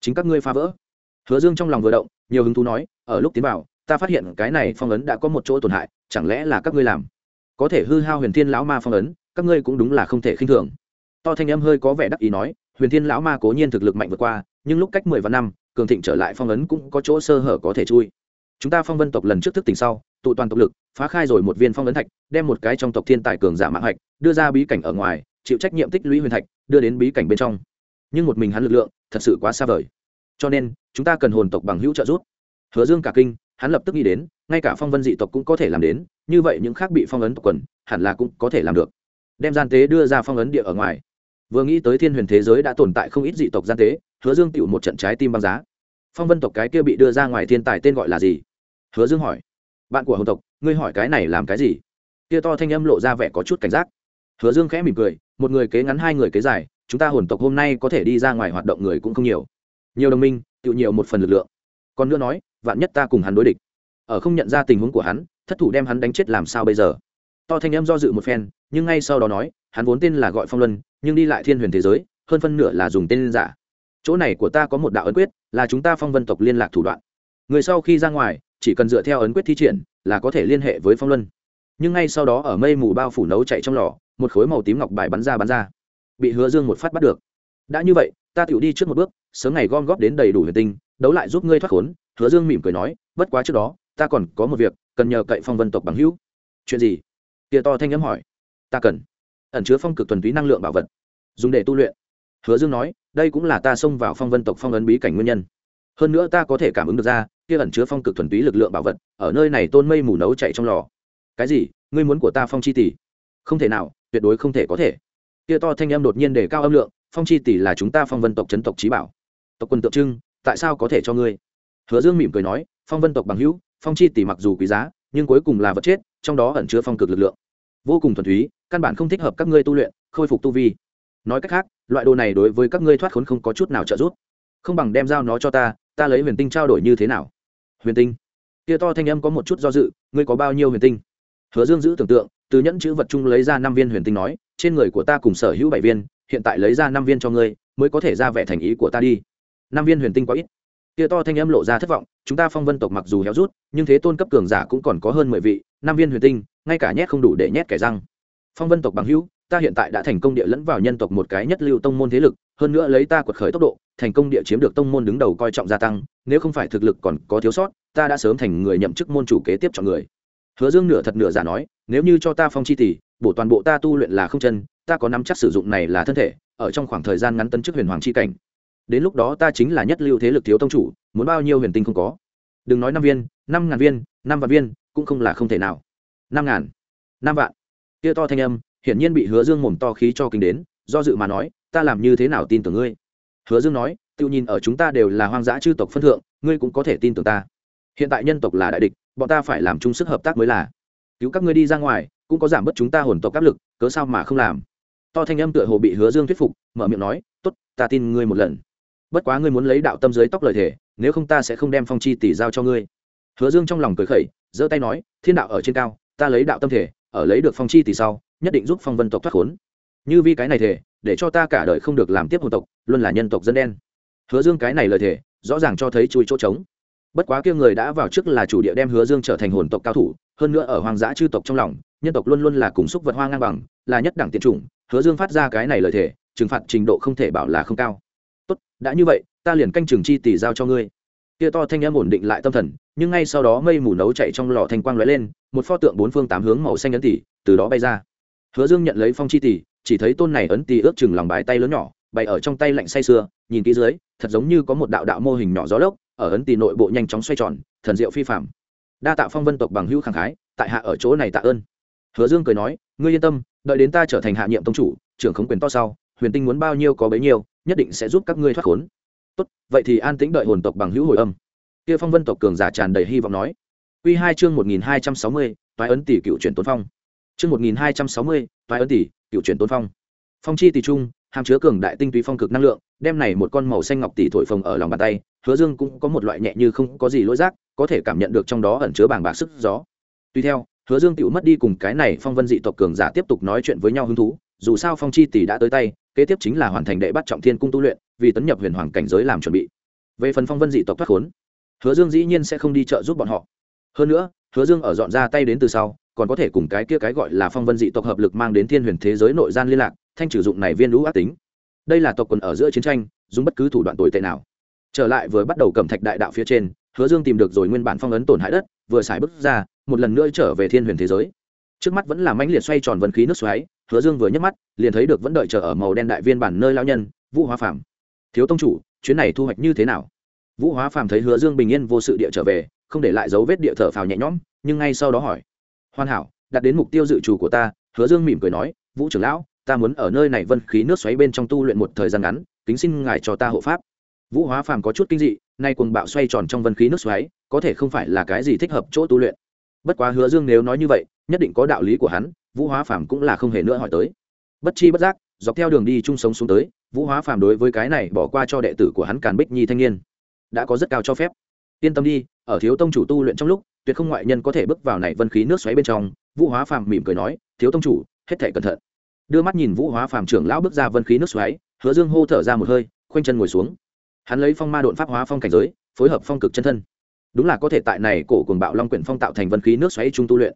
Chính các ngươi phá vỡ. Hứa dương trong lòng vừa động, nhiều hứng thú nói, ở lúc tiến vào, ta phát hiện cái này phong ấn đã có một chỗ tổn hại, chẳng lẽ là các ngươi làm? Có thể hư hao huyền thiên lão ma phong ấn, các ngươi cũng đúng là không thể khinh thường. To thanh âm hơi có vẻ đắc ý nói, huyền thiên lão ma cố nhiên thực lực mạnh vượt qua, nhưng lúc cách mười vạn năm cường thịnh trở lại phong ấn cũng có chỗ sơ hở có thể chui. Chúng ta phong vân tộc lần trước thức tỉnh sau, tụ toàn tộc lực, phá khai rồi một viên phong ấn thạch, đem một cái trong tộc thiên tài cường giả mạng hạch, đưa ra bí cảnh ở ngoài, chịu trách nhiệm tích lũy huyền thạch, đưa đến bí cảnh bên trong. Nhưng một mình hắn lực lượng, thật sự quá xa vời. Cho nên, chúng ta cần hồn tộc bằng hữu trợ giúp. Hứa dương cả kinh, hắn lập tức nghĩ đến, ngay cả phong vân dị tộc cũng có thể làm đến, như vậy những khác bị phong ấn tộc quần, hẳn là cũng có thể làm được. Đem gian tế đưa ra phong ấn địa ở ngoài. Vừa nghĩ tới thiên huyền thế giới đã tồn tại không ít dị tộc gian tế hứa dương tựu một trận trái tim băng giá. Phong vân tộc cái kia bị đưa ra ngoài thiên tài tên gọi là gì? Hứa dương hỏi. Bạn của Hồng tộc, ngươi hỏi cái này làm cái gì? Kia to thanh âm lộ ra vẻ có chút cảnh giác. Hứa dương khẽ mỉm cười, một người kế ngắn hai người kế dài, chúng ta hồn tộc hôm nay có thể đi ra ngoài hoạt động người cũng không nhiều. Nhiều đồng minh tự nhiều một phần lực lượng. Còn nữa nói, vạn nhất ta cùng hắn đối địch. Ở không nhận ra tình huống của hắn, thất thủ đem hắn đánh chết làm sao bây giờ? To thanh em do dự một phen, nhưng ngay sau đó nói, hắn vốn tên là gọi phong luân, nhưng đi lại thiên huyền thế giới, hơn phân nửa là dùng tên giả chỗ này của ta có một đạo ấn quyết, là chúng ta phong vân tộc liên lạc thủ đoạn. Người sau khi ra ngoài, chỉ cần dựa theo ấn quyết thi triển, là có thể liên hệ với phong luân. Nhưng ngay sau đó ở mây mù bao phủ nấu chạy trong lò, một khối màu tím ngọc bài bắn ra bắn ra. Bị hứa dương một phát bắt được. Đã như vậy, ta tựu đi trước một bước, sớm ngày gom góp đến đầy đủ huyền tinh, đấu lại giúp ngươi thoát khốn. Hứa dương mỉm cười nói, bất quá trước đó, ta còn có một việc, cần nhờ cậy phong vân tộc bằng hữu. Chuyện gì? Tia to thanh nhắm hỏi. Ta cần. Ẩn chứa phong cực thuần túy năng lượng bảo vật. Dùng để tu luyện. Hứa dương nói đây cũng là ta xông vào phong vân tộc phong ấn bí cảnh nguyên nhân. Hơn nữa ta có thể cảm ứng được ra, kia ẩn chứa phong cực thuần túy lực lượng bảo vật, ở nơi này tôn mây mù nấu chạy trong lò. Cái gì? Ngươi muốn của ta phong chi tỷ? Không thể nào, tuyệt đối không thể có thể. Kia to thanh em đột nhiên để cao âm lượng, phong chi tỷ là chúng ta phong vân tộc chấn tộc trí bảo. Tộc quân tượng trưng, tại sao có thể cho ngươi? Hứa dương mỉm cười nói, phong vân tộc bằng hữu, phong chi tỷ mặc dù quý giá, nhưng cuối cùng là vật chết, trong đó ẩn chứa phong cực lực lượng. Vô cùng thuần túy, căn bản không thích hợp các ngươi tu luyện, khôi phục tu vi. Nói cách khác loại đồ này đối với các ngươi thoát khốn không có chút nào trợ giúp. Không bằng đem giao nó cho ta ta lấy huyền tinh trao đổi như thế nào? Huyền tinh. Kia to thanh âm có một chút do dự, ngươi có bao nhiêu huyền tinh? Hứa dương giữ tưởng tượng, từ nhẫn chữ vật chung lấy ra năm viên huyền tinh nói, trên người của ta cùng sở hữu bảy viên, hiện tại lấy ra năm viên cho ngươi, mới có thể ra vẻ thành ý của ta đi. Năm viên huyền tinh quá ít. Kia to thanh âm lộ ra thất vọng, chúng ta phong vân tộc mặc dù héo rút, nhưng thế tôn cấp cường giả cũng còn có hơn mười vị, năm viên huyền tinh, ngay cả nhét không đủ để nhét kẻ răng. Phong vân tộc bằng hữu ta hiện tại đã thành công địa lẫn vào nhân tộc một cái nhất lưu tông môn thế lực, hơn nữa lấy ta quật khởi tốc độ, thành công địa chiếm được tông môn đứng đầu coi trọng gia tăng, nếu không phải thực lực còn có thiếu sót, ta đã sớm thành người nhậm chức môn chủ kế tiếp chọn người. Hứa dương nửa thật nửa giả nói, nếu như cho ta phong chi tỷ bổ toàn bộ ta tu luyện là không chân, ta có nắm chắc sử dụng này là thân thể, ở trong khoảng thời gian ngắn tân chức huyền hoàng chi cảnh. Đến lúc đó ta chính là nhất lưu thế lực thiếu tông chủ, muốn bao nhiêu huyền tinh không có. Đừng nói năm viên, năm ngàn viên, năm vạn viên, cũng không là không thể nào. Năm ngàn, năm vạn. Kia to thanh âm hiển nhiên bị hứa dương mồm to khí cho kinh đến, do dự mà nói, ta làm như thế nào tin tưởng ngươi? Hứa dương nói, tự nhìn ở chúng ta đều là hoang dã chư tộc phân thượng, ngươi cũng có thể tin tưởng ta. Hiện tại nhân tộc là đại địch, bọn ta phải làm chung sức hợp tác mới là. Cứu các ngươi đi ra ngoài, cũng có giảm bớt chúng ta hồn tộc áp lực, cớ sao mà không làm? To thanh âm tựa hồ bị hứa dương thuyết phục, mở miệng nói, tốt, ta tin ngươi một lần. Bất quá ngươi muốn lấy đạo tâm dưới tóc lời thể nếu không ta sẽ không đem phong chi tỷ giao cho ngươi. Hứa dương trong lòng cười khẩy, giơ tay nói, thiên đạo ở trên cao, ta lấy đạo tâm thể, ở lấy được phong chi tỷ sau nhất định giúp phong vân tộc thoát khốn. Như vi cái này thể để cho ta cả đời không được làm tiếp hồn tộc, luôn là nhân tộc dân đen. Hứa dương cái này lời thể rõ ràng cho thấy chui chỗ trống. Bất quá kia người đã vào trước là chủ địa đem hứa dương trở thành hồn tộc cao thủ, hơn nữa ở hoang dã chư tộc trong lòng, nhân tộc luôn luôn là cùng xúc vật hoa ngang bằng, là nhất đẳng tiện chủng, hứa dương phát ra cái này lời thể trừng phạt trình độ không thể bảo là không cao. Tốt, đã như vậy, ta liền canh trường chi tỷ giao cho ngươi. Kia to thanh âm ổn định lại tâm thần, nhưng ngay sau đó mây mù nấu chạy trong lò thanh quang lóe lên, một pho tượng bốn phương tám hướng màu xanh ấn tỷ từ đó bay ra hứa dương nhận lấy phong chi tỷ, chỉ thấy tôn này ấn tỷ ước chừng lòng bài tay lớn nhỏ, bày ở trong tay lạnh say sưa, nhìn kỹ dưới, thật giống như có một đạo đạo mô hình nhỏ gió lốc, ở ấn tỷ nội bộ nhanh chóng xoay tròn, thần diệu phi phạm đa tạ phong vân tộc bằng hữu khẳng khái, tại hạ ở chỗ này tạ ơn. Hứa dương cười nói, ngươi yên tâm, đợi đến ta trở thành hạ nhiệm tông chủ, trưởng khống quyền to sau, huyền tinh muốn bao nhiêu có bấy nhiêu, nhất định sẽ giúp các ngươi thoát khốn. Tốt, vậy thì an tĩnh đợi hồn tộc bằng hữu hồi âm. Kia phong vân tộc cường giả tràn đầy hy vọng nói. Quy hai chương một nghìn hai trăm sáu mươi, toái ấn tỷ cựu chuyển Tuấn phong chương một nghìn hai trăm sáu mươi, toái ấn tỷ, cựu chuyển tôn phong. Phong chi tỷ trung, hàm chứa cường đại tinh túy phong cực năng lượng, đem này một con màu xanh ngọc tỷ thổi phồng ở lòng bàn tay, hứa dương cũng có một loại nhẹ như không có gì lỗi rác có thể cảm nhận được trong đó ẩn chứa bàng bạc sức gió. Tuy theo, hứa dương tiểu mất đi cùng cái này phong vân dị tộc cường giả tiếp tục nói chuyện với nhau hứng thú, dù sao phong chi tỷ đã tới tay, kế tiếp chính là hoàn thành đệ bắt trọng thiên cung tu luyện, vì tấn nhập huyền hoàng cảnh giới làm chuẩn bị. Về phần phong vân dị tộc thoát khốn, hứa dương dĩ nhiên sẽ không đi trợ giúp bọn họ. Hơn nữa, hứa dương ở dọn ra tay đến từ sau còn có thể cùng cái kia cái gọi là phong vân dị tộc hợp lực mang đến thiên huyền thế giới nội gian liên lạc, thanh sử dụng này viên lũ ác tính. Đây là tộc quần ở giữa chiến tranh, dùng bất cứ thủ đoạn tồi tệ nào. Trở lại vừa bắt đầu cầm thạch đại đạo phía trên, hứa dương tìm được rồi nguyên bản phong ấn tổn hại đất, vừa xài bước ra, một lần nữa trở về thiên huyền thế giới. Trước mắt vẫn là mãnh liệt xoay tròn vân khí nước xoáy, hứa dương vừa nhấc mắt, liền thấy được vẫn đợi chờ ở màu đen đại viên bản nơi lao nhân, vũ hóa phàm. Thiếu tông chủ, chuyến này thu hoạch như thế nào? Vũ hóa phàm thấy hứa dương bình yên vô sự địa trở về, không để lại dấu vết địa thở phào nhẹ nhõm, nhưng ngay sau đó hỏi hoàn hảo, đạt đến mục tiêu dự trù của ta, hứa dương mỉm cười nói, vũ trưởng lão, ta muốn ở nơi này vân khí nước xoáy bên trong tu luyện một thời gian ngắn, kính xin ngài cho ta hộ pháp. Vũ hóa phàm có chút kinh dị, nay cuồng bạo xoay tròn trong vân khí nước xoáy, có thể không phải là cái gì thích hợp chỗ tu luyện. Bất quá hứa dương nếu nói như vậy, nhất định có đạo lý của hắn, vũ hóa phàm cũng là không hề nữa hỏi tới. Bất chi bất giác, dọc theo đường đi chung sống xuống tới, vũ hóa phàm đối với cái này bỏ qua cho đệ tử của hắn càn bích nhi thanh niên, đã có rất cao cho phép. Yên tâm đi, ở thiếu tông chủ tu luyện trong lúc tuyệt không ngoại nhân có thể bước vào này vân khí nước xoáy bên trong, vũ hóa phàm mỉm cười nói, thiếu tông chủ, hết thể cẩn thận. Đưa mắt nhìn vũ hóa phàm trưởng lão bước ra vân khí nước xoáy, hứa dương hô thở ra một hơi, khoanh chân ngồi xuống. Hắn lấy phong ma đột pháp hóa phong cảnh giới, phối hợp phong cực chân thân. Đúng là có thể tại này cổ quần bạo long quyển phong tạo thành vân khí nước xoáy trung tu luyện.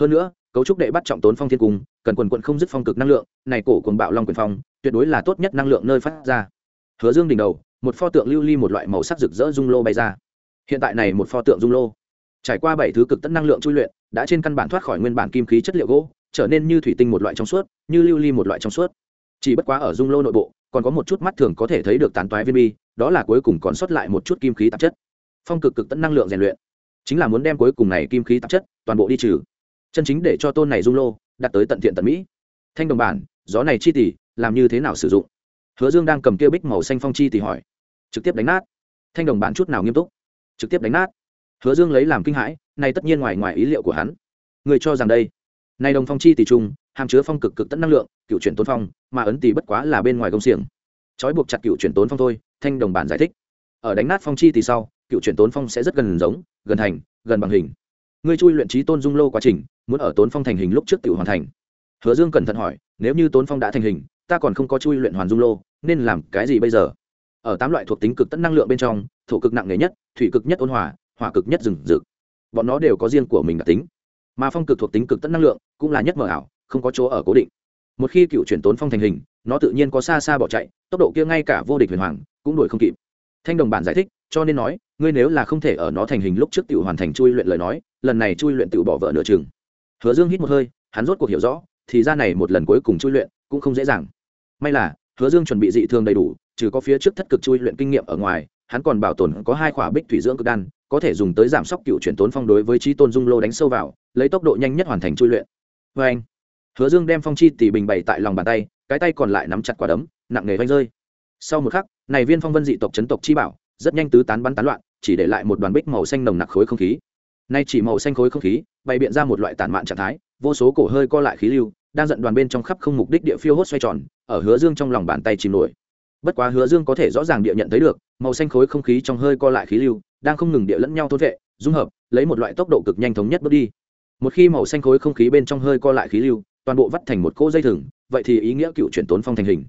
Hơn nữa, cấu trúc đệ bắt trọng tốn phong thiên cung, cần quần quận không dứt phong cực năng lượng, này cổ quần bạo long quyển phong, tuyệt đối là tốt nhất năng lượng nơi phát ra. Hứa dương đỉnh đầu, một pho tượng lưu ly một loại màu sắc rực rỡ dung lô bay ra. Hiện tại này một pho tượng dung lô trải qua bảy thứ cực tận năng lượng chui luyện, đã trên căn bản thoát khỏi nguyên bản kim khí chất liệu gỗ, trở nên như thủy tinh một loại trong suốt, như lưu ly một loại trong suốt. Chỉ bất quá ở dung lô nội bộ, còn có một chút mắt thường có thể thấy được tán toái viên bi, đó là cuối cùng còn sót lại một chút kim khí tạp chất. Phong cực cực tận năng lượng rèn luyện. Chính là muốn đem cuối cùng này kim khí tạp chất toàn bộ đi trừ. Chân chính để cho tôn này dung lô đạt tới tận thiện tận mỹ. Thanh đồng bản, gió này chi tỷ, làm như thế nào sử dụng? Hứa dương đang cầm kia bích màu xanh phong chi tỷ hỏi. Trực tiếp đánh nát. Thanh đồng bản chút nào nghiêm túc. Trực tiếp đánh nát hứa dương lấy làm kinh hãi, này tất nhiên ngoài ngoài ý liệu của hắn. Người cho rằng đây, này đồng phong chi tỷ trung hàm chứa phong cực cực tận năng lượng, cựu chuyển tốn phong, mà ấn tỷ bất quá là bên ngoài công xiềng. Trói buộc chặt cựu chuyển tốn phong thôi, thanh đồng bản giải thích. Ở đánh nát phong chi tỷ sau, cựu chuyển tốn phong sẽ rất gần giống, gần thành, gần bằng hình. Ngươi chui luyện trí tôn dung lô quá trình, muốn ở tốn phong thành hình lúc trước tự hoàn thành. Hứa dương cẩn thận hỏi, nếu như tốn phong đã thành hình, ta còn không có chui luyện hoàn dung lô, nên làm cái gì bây giờ? Ở tám loại thuộc tính cực tận năng lượng bên trong, thổ cực nặng nề nhất, thủy cực nhất ôn hòa hỏa cực nhất rừng rực. Bọn nó đều có riêng của mình đặc tính, mà phong cực thuộc tính cực tất năng lượng cũng là nhất mờ ảo, không có chỗ ở cố định. Một khi cựu chuyển tốn phong thành hình, nó tự nhiên có xa xa bỏ chạy, tốc độ kia ngay cả vô địch huyền hoàng cũng đuổi không kịp. Thanh đồng bản giải thích, cho nên nói, ngươi nếu là không thể ở nó thành hình lúc trước tự hoàn thành chui luyện lời nói, lần này chui luyện tự bỏ vợ nửa chừng. Hứa dương hít một hơi, hắn rốt cuộc hiểu rõ, thì ra này một lần cuối cùng chui luyện cũng không dễ dàng. May là, hứa dương chuẩn bị dị thường đầy đủ, trừ có phía trước thất cực chui luyện kinh nghiệm ở ngoài, hắn còn bảo tồn có hai khỏa bích thủy dưỡng cực đan có thể dùng tới giảm sốc cựu chuyển tốn phong đối với trí tôn dung lô đánh sâu vào, lấy tốc độ nhanh nhất hoàn thành chui luyện. Vê anh, hứa dương đem phong chi tỷ bình bày tại lòng bàn tay, cái tay còn lại nắm chặt quả đấm, nặng nề vanh rơi. Sau một khắc, này viên phong vân dị tộc chấn tộc chi bảo, rất nhanh tứ tán bắn tán loạn, chỉ để lại một đoàn bích màu xanh nồng nặc khối không khí. Nay chỉ màu xanh khối không khí, bày biện ra một loại tản mạn trạng thái, vô số cổ hơi co lại khí lưu, đang giận đoàn bên trong khắp không mục đích địa phiêu hốt xoay tròn, ở hứa dương trong lòng bàn tay chìm nổi. Bất quá hứa dương có thể rõ ràng địa nhận thấy được, màu xanh khối không khí trong hơi co lại khí lưu đang không ngừng địa lẫn nhau thốt vệ, dung hợp, lấy một loại tốc độ cực nhanh thống nhất bước đi. Một khi màu xanh khối không khí bên trong hơi co lại khí lưu, toàn bộ vắt thành một cỗ dây thừng, vậy thì ý nghĩa cựu chuyển tốn phong thành hình.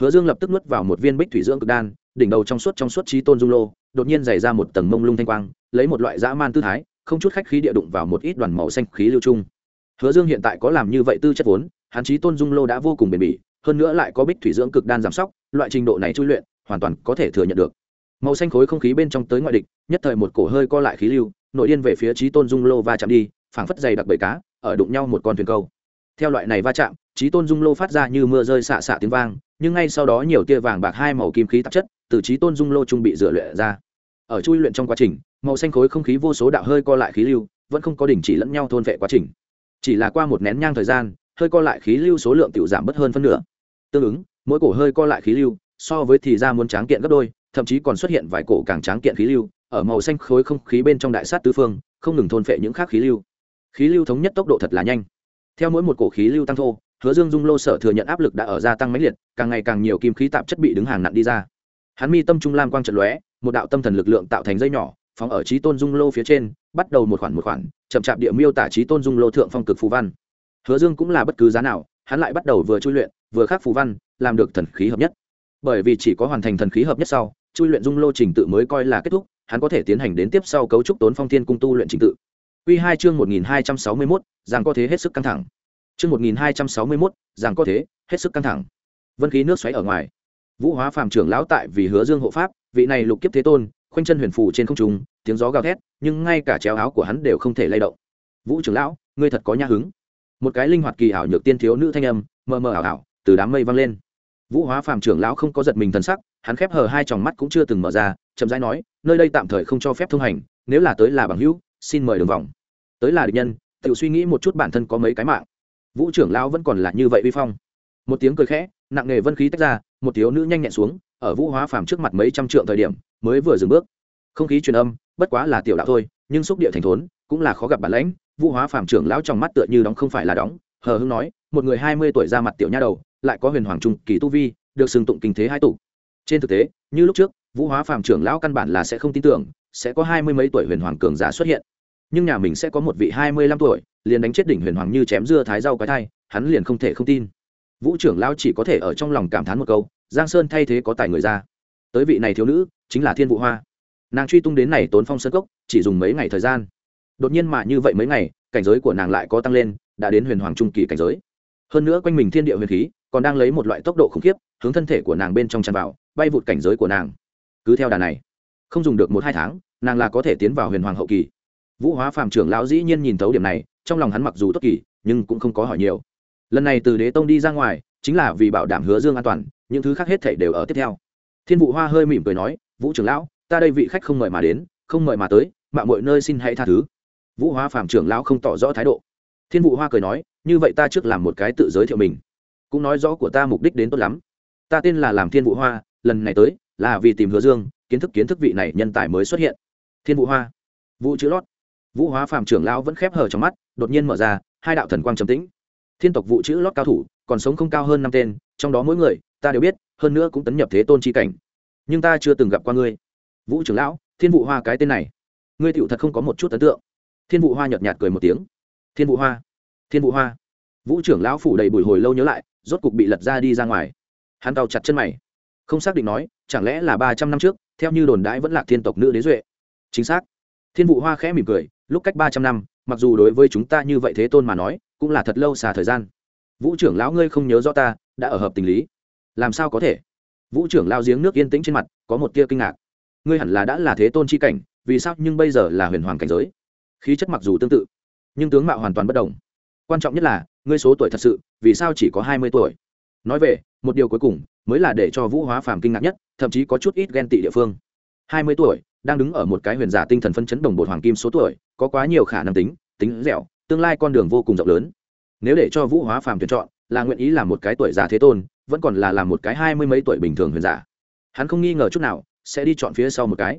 Hứa dương lập tức nuốt vào một viên bích thủy dưỡng cực đan, đỉnh đầu trong suốt trong suốt trí tôn dung lô, đột nhiên dày ra một tầng mông lung thanh quang, lấy một loại dã man tư thái, không chút khách khí địa đụng vào một ít đoàn màu xanh khí lưu chung. Hứa dương hiện tại có làm như vậy tư chất vốn, hắn trí tôn dung lô đã vô cùng bền bỉ, hơn nữa lại có bích thủy dưỡng cực đan giảm sóc, loại trình độ này chui luyện, hoàn toàn có thể thừa nhận được màu xanh khối không khí bên trong tới ngoại địch, nhất thời một cổ hơi co lại khí lưu, nội điên về phía trí tôn dung lô va chạm đi, phảng phất dày đặc bầy cá, ở đụng nhau một con thuyền câu. Theo loại này va chạm trí tôn dung lô phát ra như mưa rơi xạ xạ tiếng vang, nhưng ngay sau đó nhiều tia vàng bạc hai màu kim khí tạp chất từ trí tôn dung lô trung bị rửa luyện ra. Ở chui luyện trong quá trình, màu xanh khối không khí vô số đạo hơi co lại khí lưu, vẫn không có đình chỉ lẫn nhau thôn vệ quá trình. Chỉ là qua một nén nhang thời gian, hơi co lại khí lưu số lượng tiểu giảm bớt hơn phân nửa. Tương ứng, mỗi cổ hơi co lại khí lưu, so với thì ra muốn tráng kiện gấp đôi thậm chí còn xuất hiện vài cổ càng tráng kiện khí lưu, ở màu xanh khối không khí bên trong đại sát tứ phương, không ngừng thôn phệ những khác khí lưu. Khí lưu thống nhất tốc độ thật là nhanh. Theo mỗi một cổ khí lưu tăng thô, hứa dương dung lô sở thừa nhận áp lực đã ở gia tăng mãnh liệt, càng ngày càng nhiều kim khí tạp chất bị đứng hàng nặng đi ra. Hắn mi tâm trung lam quang trận lóe, một đạo tâm thần lực lượng tạo thành dây nhỏ, phóng ở trí tôn dung lô phía trên, bắt đầu một khoản một khoản, chậm chạp địa miêu tả trí tôn dung lô thượng phong cực phù văn. Hứa dương cũng là bất cứ giá nào, hắn lại bắt đầu vừa chui luyện, vừa khắc phù văn, làm được thần khí hợp nhất. Bởi vì chỉ có hoàn thành thần khí hợp nhất sau chui luyện dung lô trình tự mới coi là kết thúc hắn có thể tiến hành đến tiếp sau cấu trúc tốn phong thiên cung tu luyện trình tự Quy 2 chương 1261, rằng có thế hết sức căng thẳng. Chương 1261, rằng có thế, hết sức căng thẳng. Vân khí nước xoáy ở ngoài. Vũ Hóa Phàm trưởng lão tại vì hứa Dương hộ pháp, vị này lục kiếp thế tôn, khoanh chân huyền phù trên không trung, tiếng gió gào thét, nhưng ngay cả chéo áo của hắn đều không thể lay động. Vũ trưởng lão, ngươi thật có nhã hứng. Một cái linh hoạt kỳ ảo nhược tiên thiếu nữ thanh âm, mờ mờ ảo ảo, từ đám mây vang lên. Vũ Hóa Phàm trưởng lão không có giật mình thần sắc, hắn khép hờ hai tròng mắt cũng chưa từng mở ra, chậm rãi nói, nơi đây tạm thời không cho phép thông hành, nếu là tới là bằng hữu, xin mời đường vòng. Tới là địch nhân tự suy nghĩ một chút bản thân có mấy cái mạng. Vũ trưởng lão vẫn còn là như vậy vi phong. Một tiếng cười khẽ nặng nề vân khí tách ra một thiếu nữ nhanh nhẹn xuống ở vũ hóa phàm trước mặt mấy trăm trượng thời điểm mới vừa dừng bước. Không khí truyền âm bất quá là tiểu đạo thôi nhưng xúc địa thành thốn cũng là khó gặp bản lãnh. Vũ hóa phàm trưởng lão trong mắt tựa như đóng không phải là đóng hờ hưng nói một người hai mươi tuổi ra mặt tiểu nha đầu lại có huyền hoàng trung kỳ tu vi được xưng tụng kinh thế hai tụ trên thực tế, như lúc trước, vũ hóa phàm trưởng lão căn bản là sẽ không tin tưởng, sẽ có hai mươi mấy tuổi huyền hoàng cường giả xuất hiện. Nhưng nhà mình sẽ có một vị hai mươi lăm tuổi, liền đánh chết đỉnh huyền hoàng như chém dưa thái rau cái thai, hắn liền không thể không tin. Vũ trưởng lão chỉ có thể ở trong lòng cảm thán một câu, giang sơn thay thế có tài người ra. Tới vị này thiếu nữ, chính là thiên vụ hoa. Nàng truy tung đến này tốn phong sơn cốc, chỉ dùng mấy ngày thời gian. Đột nhiên mà như vậy mấy ngày, cảnh giới của nàng lại có tăng lên, đã đến huyền hoàng trung kỳ cảnh giới. Hơn nữa quanh mình thiên địa huyền khí, còn đang lấy một loại tốc độ khủng khiếp, hướng thân thể của nàng bên trong tràn vào bay vụt cảnh giới của nàng. Cứ theo đà này, không dùng được một hai tháng, nàng là có thể tiến vào huyền hoàng hậu kỳ. Vũ hóa phàm trưởng lão dĩ nhiên nhìn thấu điểm này, trong lòng hắn mặc dù tốt kỳ, nhưng cũng không có hỏi nhiều. Lần này từ đế tông đi ra ngoài, chính là vì bảo đảm hứa dương an toàn, những thứ khác hết thảy đều ở tiếp theo. Thiên vụ hoa hơi mỉm cười nói, vũ trưởng lão, ta đây vị khách không mời mà đến, không mời mà tới mạng mọi nơi xin hãy tha thứ. Vũ hóa phàm trưởng lão không tỏ rõ thái độ. Thiên vụ hoa cười nói, như vậy ta trước làm một cái tự giới thiệu mình. Cũng nói rõ của ta mục đích đến tốt lắm. Ta tên là làm thiên vụ hoa lần này tới, là vì tìm hứa dương, kiến thức kiến thức vị này nhân tài mới xuất hiện. Thiên vũ hoa. Vũ chữ lót. Vũ hóa phạm trưởng lão vẫn khép hờ trong mắt, đột nhiên mở ra, hai đạo thần quang trầm tĩnh. Thiên tộc vũ chữ lót cao thủ, còn sống không cao hơn năm tên, trong đó mỗi người, ta đều biết, hơn nữa cũng tấn nhập thế tôn chi cảnh. Nhưng ta chưa từng gặp qua ngươi. Vũ trưởng lão, thiên vụ hoa cái tên này. Ngươi tựu thật không có một chút ấn tượng. Thiên vụ hoa nhợt nhạt cười một tiếng. Thiên vụ hoa. Thiên vụ hoa. Vũ trưởng lão phủ đầy bùi hồi lâu nhớ lại, rốt cục bị lật ra đi ra ngoài. Hắn tàu chặt chân mày không xác định nói, chẳng lẽ là ba trăm năm trước, theo như đồn đãi vẫn là thiên tộc nữ đế duệ. Chính xác. Thiên vụ hoa khẽ mỉm cười, lúc cách ba trăm năm, mặc dù đối với chúng ta như vậy thế tôn mà nói, cũng là thật lâu xà thời gian. Vũ trưởng lão ngươi không nhớ rõ ta, đã ở hợp tình lý. Làm sao có thể? Vũ trưởng lao giếng nước yên tĩnh trên mặt, có một tia kinh ngạc. Ngươi hẳn là đã là thế tôn c h i cảnh, vì sao nhưng bây giờ là huyền hoàng cảnh giới? Khí chất mặc dù tương tự, nhưng tướng mạo hoàn toàn bất đồng. Quan trọng nhất là, ngươi số tuổi thật sự, vì sao chỉ có hai mươi tuổi? Nói về, một điều cuối cùng mới là để cho vũ hóa phàm kinh ngạc nhất, thậm chí có chút ít ghen tị địa phương. Hai mươi tuổi, đang đứng ở một cái huyền giả tinh thần phân chấn đồng bột hoàng kim số tuổi, có quá nhiều khả năng tính tính dẻo, tương lai con đường vô cùng rộng lớn. Nếu để cho vũ hóa phàm tuyển chọn, là nguyện ý làm một cái tuổi già thế tôn, vẫn còn là làm một cái hai mươi mấy tuổi bình thường huyền giả. Hắn không nghi ngờ chút nào, sẽ đi chọn phía sau một cái.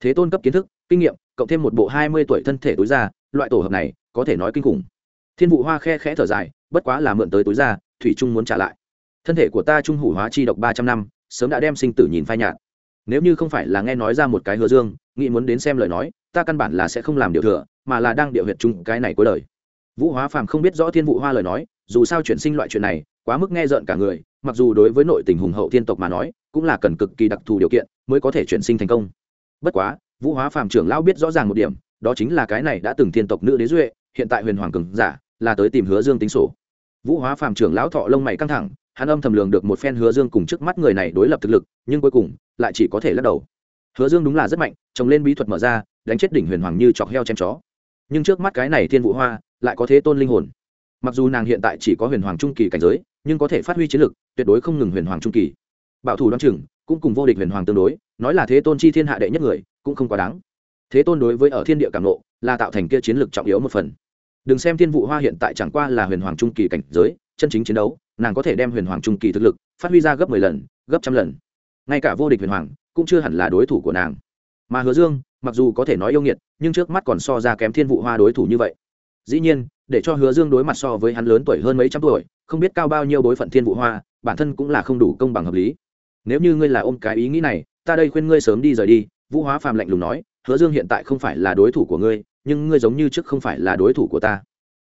Thế tôn cấp kiến thức, kinh nghiệm, cộng thêm một bộ hai mươi tuổi thân thể tối ra loại tổ hợp này có thể nói kinh khủng. Thiên vụ hoa khe khẽ thở dài, bất quá là mượn tới tối ra thủy trung muốn trả lại thân thể của ta trung hủ hóa chi độc ba trăm năm, sớm đã đem sinh tử nhìn phai nhạt. Nếu như không phải là nghe nói ra một cái hứa dương, nghĩ muốn đến xem lời nói, ta căn bản là sẽ không làm điều thừa, mà là đang điệu huyệt chung cái này cuối lời vũ hóa phàm không biết rõ thiên vụ hoa lời nói, dù sao chuyển sinh loại chuyện này, quá mức nghe rợn cả người, mặc dù đối với nội tình hùng hậu thiên tộc mà nói, cũng là cần cực kỳ đặc thù điều kiện mới có thể chuyển sinh thành công. Bất quá, vũ hóa phàm trưởng lão biết rõ ràng một điểm, đó chính là cái này đã từng thiên tộc nữ đế duệ, hiện tại huyền hoàng cường giả, là tới tìm hứa dương tính sổ. Vũ hóa phàm trưởng lão thọ lông mày căng thẳng hắn âm thầm lường được một phen hứa dương cùng trước mắt người này đối lập thực lực, nhưng cuối cùng, lại chỉ có thể lắc đầu. Hứa dương đúng là rất mạnh trồng lên bí thuật mở ra, đánh chết đỉnh huyền hoàng như chọc heo chém chó. Nhưng trước mắt cái này thiên vũ hoa, lại có thế tôn linh hồn. Mặc dù nàng hiện tại chỉ có huyền hoàng trung kỳ cảnh giới, nhưng có thể phát huy chiến lực, tuyệt đối không ngừng huyền hoàng trung kỳ. Bảo thủ đoán chừng, cũng cùng vô địch huyền hoàng tương đối, nói là thế tôn chi thiên hạ đệ nhất người, cũng không quá đáng. Thế tôn đối với ở thiên địa cảm nộ là tạo thành kia chiến lược trọng yếu một phần. Đừng xem thiên vụ hoa hiện tại chẳng qua là huyền hoàng trung kỳ cảnh giới, chân chính chiến đấu nàng có thể đem huyền hoàng trung kỳ thực lực phát huy ra gấp mười lần, gấp trăm lần. Ngay cả vô địch huyền hoàng cũng chưa hẳn là đối thủ của nàng. Mà hứa dương, mặc dù có thể nói yêu nghiệt, nhưng trước mắt còn so ra kém thiên vụ hoa đối thủ như vậy. Dĩ nhiên, để cho hứa dương đối mặt so với hắn lớn tuổi hơn mấy trăm tuổi, không biết cao bao nhiêu bối phận thiên vụ hoa, bản thân cũng là không đủ công bằng hợp lý. Nếu như ngươi là ôm cái ý nghĩ này, ta đây khuyên ngươi sớm đi rời đi, vũ hóa phàm lạnh lùng nói, hứa dương hiện tại không phải là đối thủ của ngươi, nhưng ngươi giống như trước không phải là đối thủ của ta.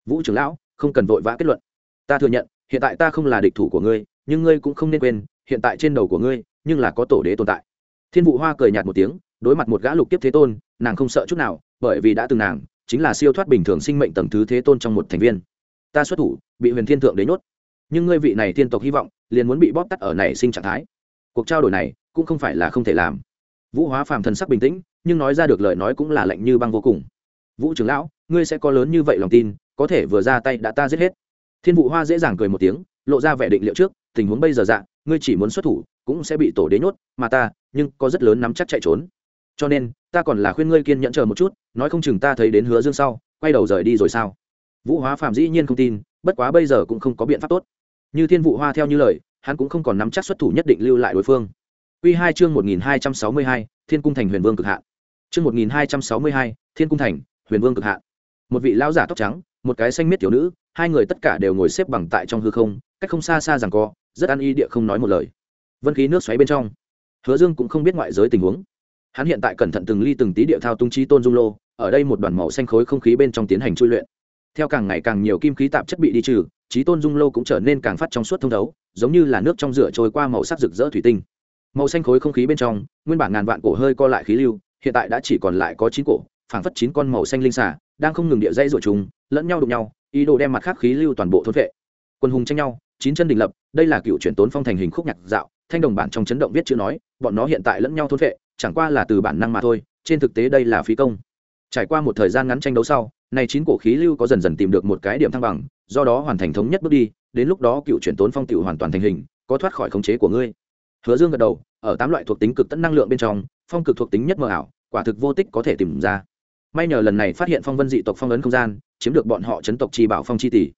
Vũ trưởng lão, không cần vội vã kết luận. Ta thừa nhận hiện tại ta không là địch thủ của ngươi, nhưng ngươi cũng không nên quên, hiện tại trên đầu của ngươi, nhưng là có tổ đế tồn tại. Thiên vụ hoa cười nhạt một tiếng, đối mặt một gã lục tiếp thế tôn, nàng không sợ chút nào, bởi vì đã từng nàng chính là siêu thoát bình thường sinh mệnh tầng thứ thế tôn trong một thành viên. Ta xuất thủ, bị huyền thiên thượng đế nhốt. Nhưng ngươi vị này thiên tộc hy vọng, liền muốn bị bóp tắt ở nảy sinh trạng thái. Cuộc trao đổi này cũng không phải là không thể làm. Vũ hóa phàm thần sắc bình tĩnh, nhưng nói ra được lời nói cũng là lạnh như băng vô cùng. Vũ trưởng lão, ngươi sẽ có lớn như vậy lòng tin, có thể vừa ra tay đã ta giết hết thiên vụ hoa dễ dàng cười một tiếng, lộ ra vẻ định liệu trước, tình huống bây giờ dạng ngươi chỉ muốn xuất thủ, cũng sẽ bị tổ đế nhốt, mà ta, nhưng có rất lớn nắm chắc chạy trốn. Cho nên, ta còn là khuyên ngươi kiên nhẫn chờ một chút, nói không chừng ta thấy đến hứa dương sau, quay đầu rời đi rồi sao? Vũ hóa phạm dĩ nhiên không tin, bất quá bây giờ cũng không có biện pháp tốt. Như thiên vụ hoa theo như lời, hắn cũng không còn nắm chắc xuất thủ nhất định lưu lại đối phương. Quy hai chương một nghìn hai trăm sáu mươi hai, thiên cung thành huyền vương cực hạ chương một nghìn hai trăm sáu mươi hai, thiên cung thành huyền vương cực hạ một vị lão giả tóc trắng, một cái xanh miết tiểu nữ, hai người tất cả đều ngồi xếp bằng tại trong hư không, cách không xa xa rằng co, rất ăn y địa không nói một lời. Vân khí nước xoáy bên trong. Hứa dương cũng không biết ngoại giới tình huống. Hắn hiện tại cẩn thận từng ly từng tí địa thao tung chi tôn dung lô, ở đây một đoàn màu xanh khối không khí bên trong tiến hành chui luyện. Theo càng ngày càng nhiều kim khí tạp chất bị đi trừ trí tôn dung lô cũng trở nên càng phát trong suốt thông thấu, giống như là nước trong rửa trôi qua màu sắc rực rỡ thủy tinh. Màu xanh khối không khí bên trong, nguyên bản ngàn vạn cổ hơi co lại khí lưu, hiện tại đã chỉ còn lại có chín cổ phảng phất chín con màu xanh linh xà, đang không ngừng địa dây rủa chúng, lẫn nhau đụng nhau, ý đồ đem mặt khác khí lưu toàn bộ thôn vệ. Quân hùng tranh nhau, chín chân đình lập, đây là cựu chuyển tốn phong thành hình khúc nhạc dạo, thanh đồng bản trong chấn động viết chữ nói, bọn nó hiện tại lẫn nhau thôn vệ, chẳng qua là từ bản năng mà thôi, trên thực tế đây là phí công. Trải qua một thời gian ngắn tranh đấu sau này chín cổ khí lưu có dần dần tìm được một cái điểm thăng bằng, do đó hoàn thành thống nhất bước đi, đến lúc đó cựu chuyển tốn phong tiểu hoàn toàn thành hình, có thoát khỏi khống chế của ngươi. Hứa dương gật đầu, ở tám loại thuộc tính cực tận năng lượng bên trong, phong cực thuộc tính nhất mờ ảo, quả thực vô tích có thể tìm ra may nhờ lần này phát hiện phong vân dị tộc phong ấn không gian, chiếm được bọn họ chấn tộc chi bảo phong chi tỷ.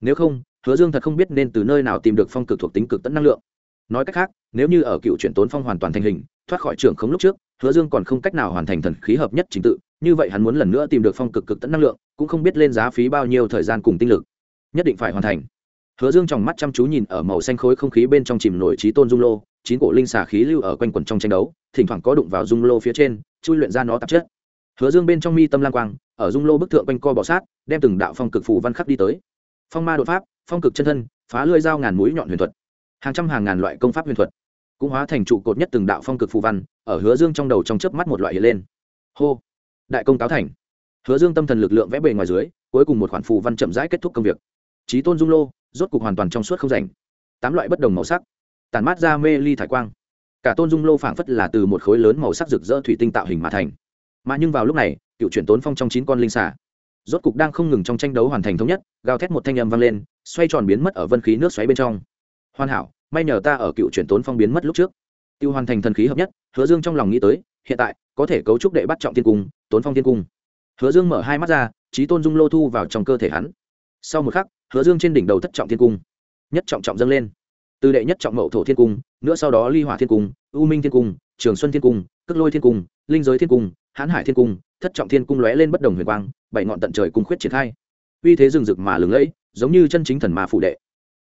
Nếu không, hứa dương thật không biết nên từ nơi nào tìm được phong cực thuộc tính cực tận năng lượng. Nói cách khác, nếu như ở cựu chuyển tốn phong hoàn toàn thành hình, thoát khỏi trường khống lúc trước, hứa dương còn không cách nào hoàn thành thần khí hợp nhất trình tự, như vậy hắn muốn lần nữa tìm được phong cực cực tận năng lượng, cũng không biết lên giá phí bao nhiêu thời gian cùng tinh lực. Nhất định phải hoàn thành. Hứa dương trong mắt chăm chú nhìn ở màu xanh khối không khí bên trong chìm nổi trí tôn dung lô, chín cổ linh xà khí lưu ở quanh quần trong tranh đấu, thỉnh thoảng có đụng vào dung lô phía trên, chui luyện ra nó tạp chất hứa dương bên trong mi tâm lang quang, ở dung lô bức thượng quanh co bọ sát, đem từng đạo phong cực phù văn khắc đi tới. Phong ma đột pháp, phong cực chân thân, phá lưỡi dao ngàn mũi nhọn huyền thuật. Hàng trăm hàng ngàn loại công pháp huyền thuật. Cũng hóa thành trụ cột nhất từng đạo phong cực phù văn, ở hứa dương trong đầu trong chớp mắt một loại hiện lên. Hô! Đại công cáo thành. Hứa dương tâm thần lực lượng vẽ bề ngoài dưới, cuối cùng một khoản phù văn chậm rãi kết thúc công việc. Trí tôn dung lô, rốt cục hoàn toàn trong suốt không rảnh. Tám loại bất đồng màu sắc tàn mát ra mê ly thải quang. Cả tôn dung lô phảng phất là từ một khối lớn màu sắc rực rỡ thủy tinh tạo hình mà thành mà nhưng vào lúc này, cựu chuyển tốn phong trong chín con linh xả rốt cục đang không ngừng trong tranh đấu hoàn thành thống nhất, gào thét một thanh âm vang lên, xoay tròn biến mất ở vân khí nước xoáy bên trong. Hoàn hảo, may nhờ ta ở cựu chuyển tốn phong biến mất lúc trước. Tiêu hoàn thành thần khí hợp nhất, hứa dương trong lòng nghĩ tới, hiện tại, có thể cấu trúc đệ bắt trọng tiên cung, tốn phong tiên cung. Hứa dương mở hai mắt ra, trí tôn dung lô thu vào trong cơ thể hắn. Sau một khắc, hứa dương trên đỉnh đầu thất trọng thiên cung, nhất trọng trọng dâng lên. Từ đệ nhất trọng mậu thổ thiên cung, nữa sau đó ly hỏa thiên cung, u minh thiên cung, trường xuân thiên cung cất lôi thiên cung, linh giới thiên cung hãn hải thiên cung, thất trọng thiên cung lóe lên bất đồng huyền quang, bảy ngọn tận trời cung khuyết triển khai. Uy thế rừng rực mà lừng lẫy, giống như chân chính thần mà phụ đệ.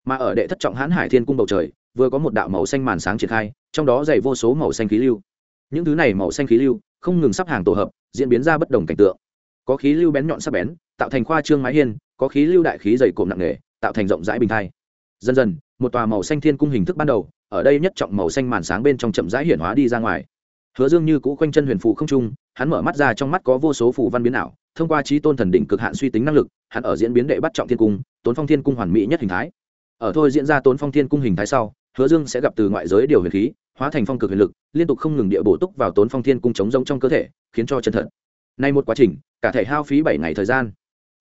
Mà ở đệ thất trọng hãn hải thiên cung bầu trời, vừa có một đạo màu xanh màn sáng triển khai, trong đó dày vô số màu xanh khí lưu. Những thứ này màu xanh khí lưu, không ngừng sắp hàng tổ hợp, diễn biến ra bất đồng cảnh tượng. Có khí lưu bén nhọn sắc bén, tạo thành khoa trương mái hiên, có khí lưu đại khí dày cộm nặng nề, tạo thành rộng rãi bình thai. Dần dần, một tòa màu xanh thiên cung hình thức ban đầu, ở đây nhất trọng màu xanh màn sáng bên trong chậm rãi hiển hóa đi ra ngoài. Hứa dương như cũ quanh chân huyền phụ không trung hắn mở mắt ra trong mắt có vô số phù văn biến ảo, thông qua trí tôn thần đỉnh cực hạn suy tính năng lực, hắn ở diễn biến đệ bắt trọng thiên cung, tốn phong thiên cung hoàn mỹ nhất hình thái. Ở thôi diễn ra tốn phong thiên cung hình thái sau, hứa dương sẽ gặp từ ngoại giới điều huyền khí, hóa thành phong cực huyền lực, liên tục không ngừng địa bổ túc vào tốn phong thiên cung chống rông trong cơ thể, khiến cho chân thật. Nay một quá trình, cả thể hao phí bảy ngày thời gian.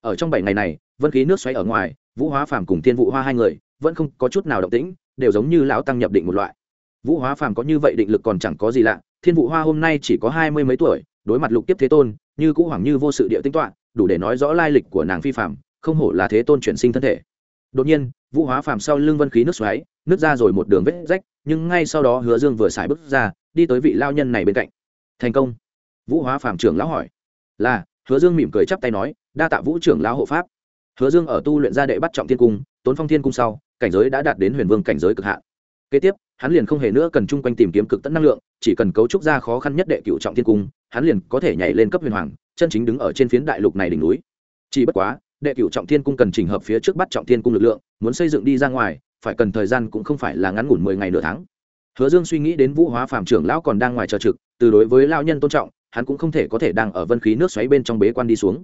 Ở trong bảy ngày này, vân khí nước xoáy ở ngoài, vũ hóa phàm cùng thiên vụ hoa hai người, vẫn không có chút nào động tĩnh, đều giống như lão tăng nhập định một loại. Vũ hóa phàm có như vậy định lực còn chẳng có gì lạ, thiên vụ hoa hôm nay chỉ có hai mươi mấy tuổi đối mặt lục tiếp thế tôn, như cũ hoảng như vô sự địa tính toán đủ để nói rõ lai lịch của nàng phi phạm không hổ là thế tôn chuyển sinh thân thể. Đột nhiên, vũ hóa phàm sau lưng vân khí nước xoáy nước ra rồi một đường vết rách, nhưng ngay sau đó hứa dương vừa xài bước ra, đi tới vị lao nhân này bên cạnh. Thành công. Vũ hóa phàm trưởng lão hỏi. Là, hứa dương mỉm cười chắp tay nói, đa tạ vũ trưởng lão hộ pháp. Hứa dương ở tu luyện gia đệ bắt trọng thiên cung, tốn phong thiên cung sau, cảnh giới đã đạt đến huyền vương cảnh giới cực hạn. Kế tiếp hắn liền không hề nữa cần chung quanh tìm kiếm cực tận năng lượng, chỉ cần cấu trúc ra khó khăn nhất đệ cựu trọng thiên cung, hắn liền có thể nhảy lên cấp huyền hoàng, chân chính đứng ở trên phiến đại lục này đỉnh núi. Chỉ bất quá, đệ cựu trọng thiên cung cần chỉnh hợp phía trước bắt trọng thiên cung lực lượng, muốn xây dựng đi ra ngoài, phải cần thời gian cũng không phải là ngắn ngủn mười ngày nửa tháng. Hứa dương suy nghĩ đến vũ hóa phàm trưởng lão còn đang ngoài chờ trực, từ đối với lão nhân tôn trọng, hắn cũng không thể có thể đang ở vân khí nước xoáy bên trong bế quan đi xuống.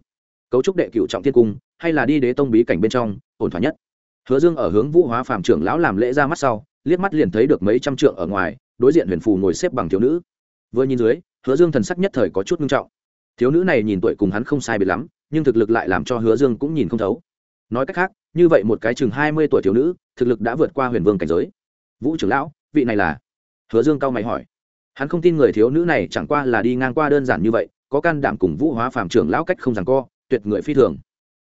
Cấu trúc đệ cựu trọng thiên cung, hay là đi đế tông bí cảnh bên trong, ổn thỏa nhất. Hứa dương ở hướng vũ hóa phàm trưởng lão làm lễ ra mắt sau liếc mắt liền thấy được mấy trăm trượng ở ngoài, đối diện huyền phù ngồi xếp bằng thiếu nữ. Vừa nhìn dưới, hứa dương thần sắc nhất thời có chút nghiêm trọng. Thiếu nữ này nhìn tuổi cùng hắn không sai biệt lắm, nhưng thực lực lại làm cho hứa dương cũng nhìn không thấu. Nói cách khác, như vậy một cái chừng hai mươi tuổi thiếu nữ, thực lực đã vượt qua huyền vương cảnh giới. Vũ trưởng lão, vị này là? Hứa dương cao mày hỏi. Hắn không tin người thiếu nữ này chẳng qua là đi ngang qua đơn giản như vậy, có can đảm cùng vũ hóa phàm trưởng lão cách không rằng co, tuyệt người phi thường.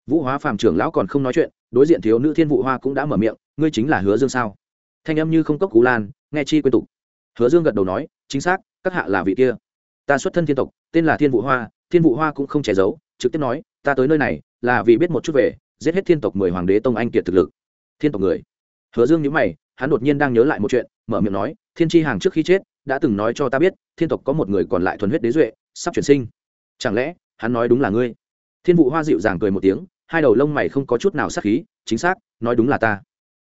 Vũ hóa phàm trưởng lão còn không nói chuyện, đối diện thiếu nữ thiên vụ hoa cũng đã mở miệng, ngươi chính là hứa dương sao? Thanh âm như không cốc cú lan, nghe chi quên tục. Hứa dương gật đầu nói, chính xác, các hạ là vị kia. Ta xuất thân thiên tộc, tên là thiên vụ hoa, thiên vụ hoa cũng không che giấu, trực tiếp nói, ta tới nơi này, là vì biết một chút về, giết hết thiên tộc mười hoàng đế tông anh kiệt thực lực. Thiên tộc người. Hứa dương nhớ mày, hắn đột nhiên đang nhớ lại một chuyện, mở miệng nói, thiên tri hàng trước khi chết, đã từng nói cho ta biết, thiên tộc có một người còn lại thuần huyết đế duệ, sắp chuyển sinh. Chẳng lẽ, hắn nói đúng là ngươi? Thiên vụ hoa dịu dàng cười một tiếng, hai đầu lông mày không có chút nào sắc khí, chính xác, nói đúng là ta.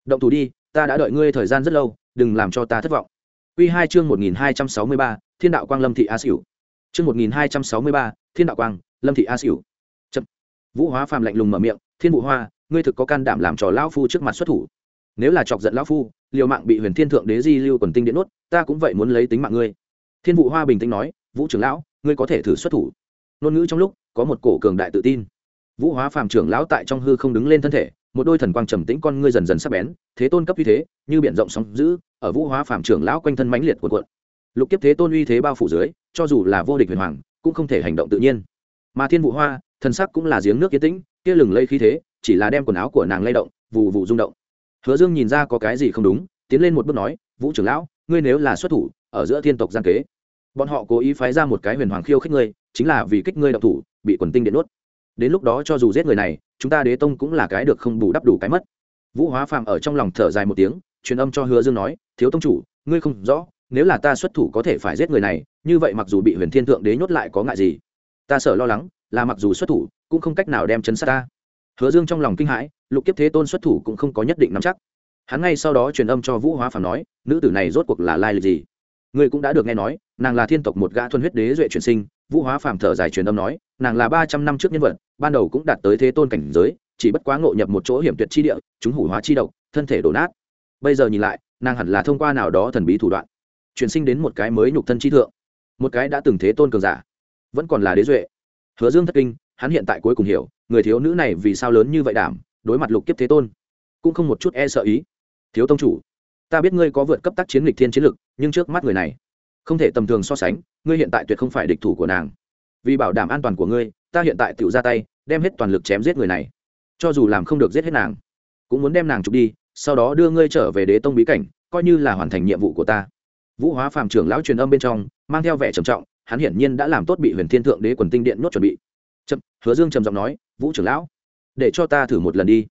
Động thủ đi ta đã đợi ngươi thời gian rất lâu, đừng làm cho ta thất vọng Quy hai chương một nghìn hai trăm sáu mươi ba, thiên đạo quang lâm thị a Sửu. chương một nghìn hai trăm sáu mươi ba, thiên đạo quang lâm thị a Sửu. Chậm. vũ hóa phàm lạnh lùng mở miệng, thiên vụ hoa, ngươi thực có can đảm làm trò lão phu trước mặt xuất thủ nếu là chọc giận lão phu, liều mạng bị huyền thiên thượng đế di lưu quần tinh điện nuốt, ta cũng vậy muốn lấy tính mạng ngươi thiên vụ hoa bình tĩnh nói, vũ trưởng lão, ngươi có thể thử xuất thủ Nôn ngữ trong lúc có một cổ cường đại tự tin vũ hóa phàm trưởng lão tại trong hư không đứng lên thân thể một đôi thần quang trầm tĩnh con ngươi dần dần sắp bén, thế tôn cấp uy thế, như biển rộng sóng dữ, ở vũ hóa phạm trưởng lão quanh thân mãnh liệt của quận lục kiếp thế tôn uy thế bao phủ dưới, cho dù là vô địch huyền hoàng, cũng không thể hành động tự nhiên. Mà thiên vụ hoa, thần sắc cũng là giếng nước yên tĩnh, kia lừng lây khí thế, chỉ là đem quần áo của nàng lay động vụ vụ rung động. Hứa dương nhìn ra có cái gì không đúng, tiến lên một bước nói, vũ trưởng lão, ngươi nếu là xuất thủ, ở giữa thiên tộc gian kế, bọn họ cố ý phái ra một cái huyền hoàng khiêu khích ngươi, chính là vì kích ngươi đậu thủ, bị quần tinh điện nuốt đến lúc đó cho dù giết người này, chúng ta đế tông cũng là cái được không bù đắp đủ cái mất. Vũ hóa phàm ở trong lòng thở dài một tiếng, truyền âm cho hứa dương nói, thiếu tông chủ, ngươi không rõ, nếu là ta xuất thủ có thể phải giết người này, như vậy mặc dù bị huyền thiên thượng đế nhốt lại có ngại gì, ta sợ lo lắng là mặc dù xuất thủ, cũng không cách nào đem chấn sát ta. Hứa dương trong lòng kinh hãi, lục kiếp thế tôn xuất thủ cũng không có nhất định nắm chắc. Hắn ngay sau đó truyền âm cho vũ hóa phàm nói, nữ tử này rốt cuộc là lai lịch gì? Ngươi cũng đã được nghe nói, nàng là thiên tộc một gã thuần huyết đế duệ chuyển sinh, vũ hóa phàm thở dài truyền âm nói, nàng là ba trăm năm trước nhân vật, ban đầu cũng đạt tới thế tôn cảnh giới, chỉ bất quá ngộ nhập một chỗ hiểm tuyệt chi địa, chúng hủ hóa chi độc, thân thể đổ nát. Bây giờ nhìn lại, nàng hẳn là thông qua nào đó thần bí thủ đoạn, chuyển sinh đến một cái mới nhục thân chi thượng, một cái đã từng thế tôn cường giả, vẫn còn là đế duệ. Hứa dương thất kinh, hắn hiện tại cuối cùng hiểu, người thiếu nữ này vì sao lớn như vậy đảm, đối mặt lục kiếp thế tôn, cũng không một chút e sợ ý. Thiếu tông chủ ta biết ngươi có vượt cấp tác chiến lịch thiên chiến lực nhưng trước mắt người này không thể tầm thường so sánh ngươi hiện tại tuyệt không phải địch thủ của nàng. Vì bảo đảm an toàn của ngươi ta hiện tại tự ra tay đem hết toàn lực chém giết người này. Cho dù làm không được giết hết nàng cũng muốn đem nàng trục đi sau đó đưa ngươi trở về đế tông bí cảnh coi như là hoàn thành nhiệm vụ của ta. Vũ hóa phàm trưởng lão truyền âm bên trong mang theo vẻ trầm trọng hắn hiển nhiên đã làm tốt bị huyền thiên thượng đế quần tinh điện nốt chuẩn bị. Chậm, hứa dương trầm giọng nói vũ trưởng lão để cho ta thử một lần đi.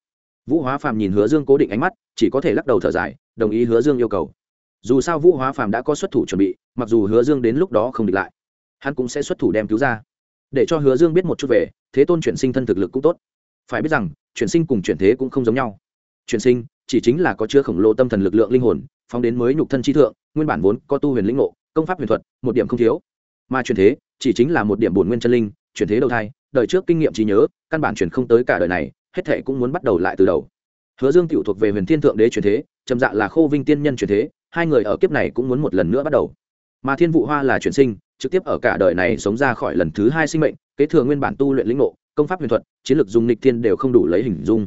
Vũ hóa phàm nhìn hứa dương cố định ánh mắt chỉ có thể lắc đầu thở dài đồng ý hứa dương yêu cầu. Dù sao vũ hóa phàm đã có xuất thủ chuẩn bị, mặc dù hứa dương đến lúc đó không địch lại, hắn cũng sẽ xuất thủ đem cứu ra. Để cho hứa dương biết một chút về, thế tôn chuyển sinh thân thực lực cũng tốt. Phải biết rằng, chuyển sinh cùng chuyển thế cũng không giống nhau. Chuyển sinh chỉ chính là có chứa khổng lồ tâm thần lực lượng linh hồn, phóng đến mới nhục thân chi thượng, nguyên bản vốn có tu huyền lĩnh ngộ, công pháp huyền thuật, một điểm không thiếu. Mà chuyển thế chỉ chính là một điểm bổn nguyên chân linh, chuyển thế đầu thai, đời trước kinh nghiệm trí nhớ, căn bản chuyển không tới cả đời này, hết thệ cũng muốn bắt đầu lại từ đầu hứa dương tiểu thuộc về huyền thiên thượng đế chuyển thế trầm dạ là khô vinh tiên nhân chuyển thế, hai người ở kiếp này cũng muốn một lần nữa bắt đầu. Mà thiên vụ hoa là chuyển sinh, trực tiếp ở cả đời này sống ra khỏi lần thứ hai sinh mệnh, kế thừa nguyên bản tu luyện lĩnh ngộ, công pháp huyền thuật, chiến lược dùng nịch thiên đều không đủ lấy hình dung.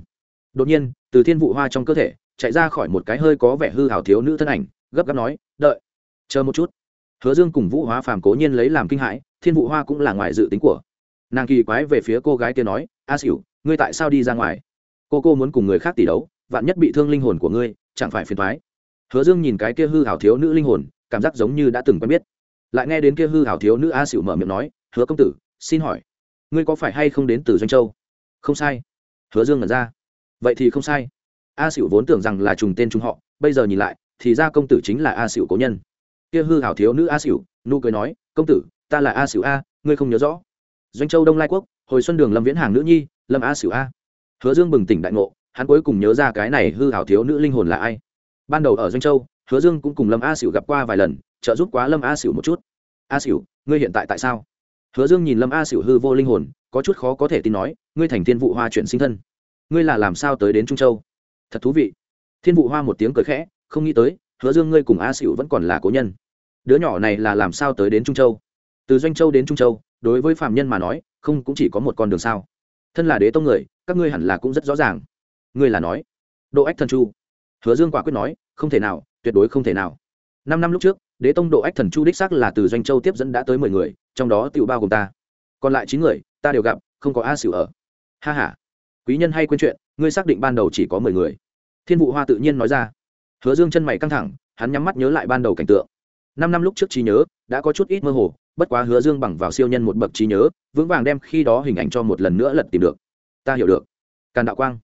Đột nhiên, từ thiên vụ hoa trong cơ thể, chạy ra khỏi một cái hơi có vẻ hư hào thiếu nữ thân ảnh, gấp gáp nói, đợi, chờ một chút. Hứa dương cùng vũ hóa phàm cố nhiên lấy làm kinh hãi, thiên vụ hoa cũng là ngoài dự tính của. Nàng kỳ quái về phía cô gái kia nói, a xỉu ngươi tại sao đi ra ngoài? Cô cô muốn cùng người khác tỷ đấu, vạn nhất bị thương linh hồn của ngươi, chẳng phải phiền thoái hứa dương nhìn cái kia hư hảo thiếu nữ linh hồn, cảm giác giống như đã từng quen biết. Lại nghe đến kia hư hảo thiếu nữ a xỉu mở miệng nói, hứa công tử, xin hỏi, ngươi có phải hay không đến từ doanh châu? Không sai. Hứa dương ngẩn ra. Vậy thì không sai. A xỉu vốn tưởng rằng là trùng tên trùng họ, bây giờ nhìn lại, thì ra công tử chính là a xỉu cố nhân. Kia hư hảo thiếu nữ a xỉu nụ cười nói, công tử, ta là a xỉu a, ngươi không nhớ rõ. Doanh châu đông lai quốc, hồi xuân đường lâm viễn hàng nữ nhi, lâm a xỉu a hứa dương bừng tỉnh đại ngộ, hắn cuối cùng nhớ ra cái này hư hảo thiếu nữ linh hồn là ai. Ban đầu ở doanh châu, hứa dương cũng cùng lâm a xỉu gặp qua vài lần, trợ giúp quá lâm a xỉu một chút. A xỉu ngươi hiện tại tại sao? Hứa dương nhìn lâm a xỉu hư vô linh hồn, có chút khó có thể tin nói, ngươi thành thiên vụ hoa chuyện sinh thân. Ngươi là làm sao tới đến trung châu? Thật thú vị. Thiên vụ hoa một tiếng cười khẽ, không nghĩ tới, hứa dương ngươi cùng a xỉu vẫn còn là cố nhân. Đứa nhỏ này là làm sao tới đến trung châu? Từ doanh châu đến trung châu, đối với phạm nhân mà nói, không cũng chỉ có một con đường sao thân là đế tông người, các ngươi hẳn là cũng rất rõ ràng. Ngươi là nói độ ách thần chu. Hứa dương quả quyết nói, không thể nào, tuyệt đối không thể nào. Năm năm lúc trước, đế tông độ ách thần chu đích xác là từ doanh châu tiếp dẫn đã tới mười người, trong đó tự bao gồm ta. Còn lại chín người, ta đều gặp, không có a xỉu ở. Ha h a quý nhân hay quên chuyện, ngươi xác định ban đầu chỉ có mười người. Thiên vụ hoa tự nhiên nói ra. Hứa dương chân mày căng thẳng, hắn nhắm mắt nhớ lại ban đầu cảnh tượng. Năm năm lúc trước trí nhớ, đã có chút ít mơ hồ bất quá hứa dương bằng vào siêu nhân một bậc trí nhớ, vững vàng đem khi đó hình ảnh cho một lần nữa lật tìm được. Ta hiểu được. Càn đạo quang.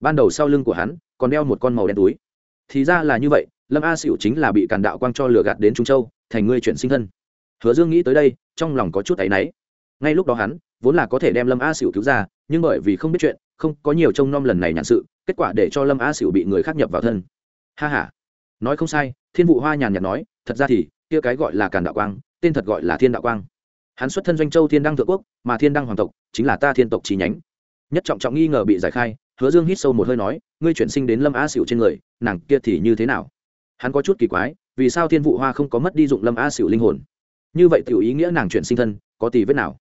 Ban đầu sau lưng của hắn, còn đeo một con màu đen túi. Thì ra là như vậy, lâm a xỉu chính là bị càn đạo quang cho lừa gạt đến trung châu, thành ngươi chuyển sinh thân. Hứa dương nghĩ tới đây, trong lòng có chút áy náy. Ngay lúc đó hắn, vốn là có thể đem lâm a xỉu cứu ra, nhưng bởi vì không biết chuyện, không có nhiều trông nom lần này nhãn sự, kết quả để cho lâm a xỉu bị người khác nhập vào thân. Ha h a nói không sai, thiên vụ hoa nhàn nhạt nói, thật ra thì, kia cái gọi là càn đạo quang tên thật gọi là thiên đạo quang. Hắn xuất thân doanh châu thiên đăng thượng quốc, mà thiên đăng hoàng tộc chính là ta thiên tộc trí nhánh. Nhất trọng trọng nghi ngờ bị giải khai, hứa dương hít sâu một hơi nói, ngươi chuyển sinh đến lâm a xỉu trên người, nàng kia thì như thế nào? Hắn có chút kỳ quái, vì sao thiên vụ hoa không có mất đi dụng lâm a xỉu linh hồn? Như vậy tiểu ý nghĩa nàng chuyển sinh thân, có tỷ vết nào?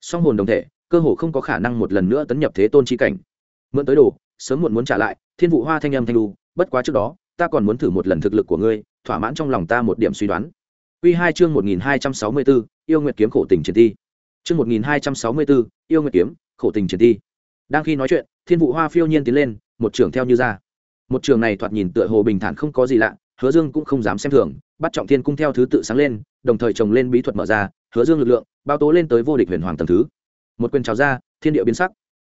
Song hồn đồng thể, cơ hồ không có khả năng một lần nữa tấn nhập thế tôn chi cảnh. Mượn tới đồ, sớm muộn muốn trả lại, thiên vụ hoa thanh âm thanh lu bất quá trước đó, ta còn muốn thử một lần thực lực của ngươi, thỏa mãn trong lòng ta một điểm suy đoán. Quy hai chương một nghìn hai trăm sáu mươi bốn, yêu nguyệt kiếm khổ tình chiến thi. Chương một nghìn hai trăm sáu mươi bốn, yêu nguyệt kiếm khổ tình chiến thi. Đang khi nói chuyện, thiên vũ hoa phiêu nhiên tiến lên, một trường theo như ra. Một trường này thoạt nhìn tựa hồ bình thản không có gì lạ, hứa dương cũng không dám xem thường, bắt trọng thiên cung theo thứ tự sáng lên, đồng thời trồng lên bí thuật mở ra, hứa dương lực lượng bao tố lên tới vô địch huyền hoàng tầng thứ. Một quyền trào ra, thiên địa biến sắc.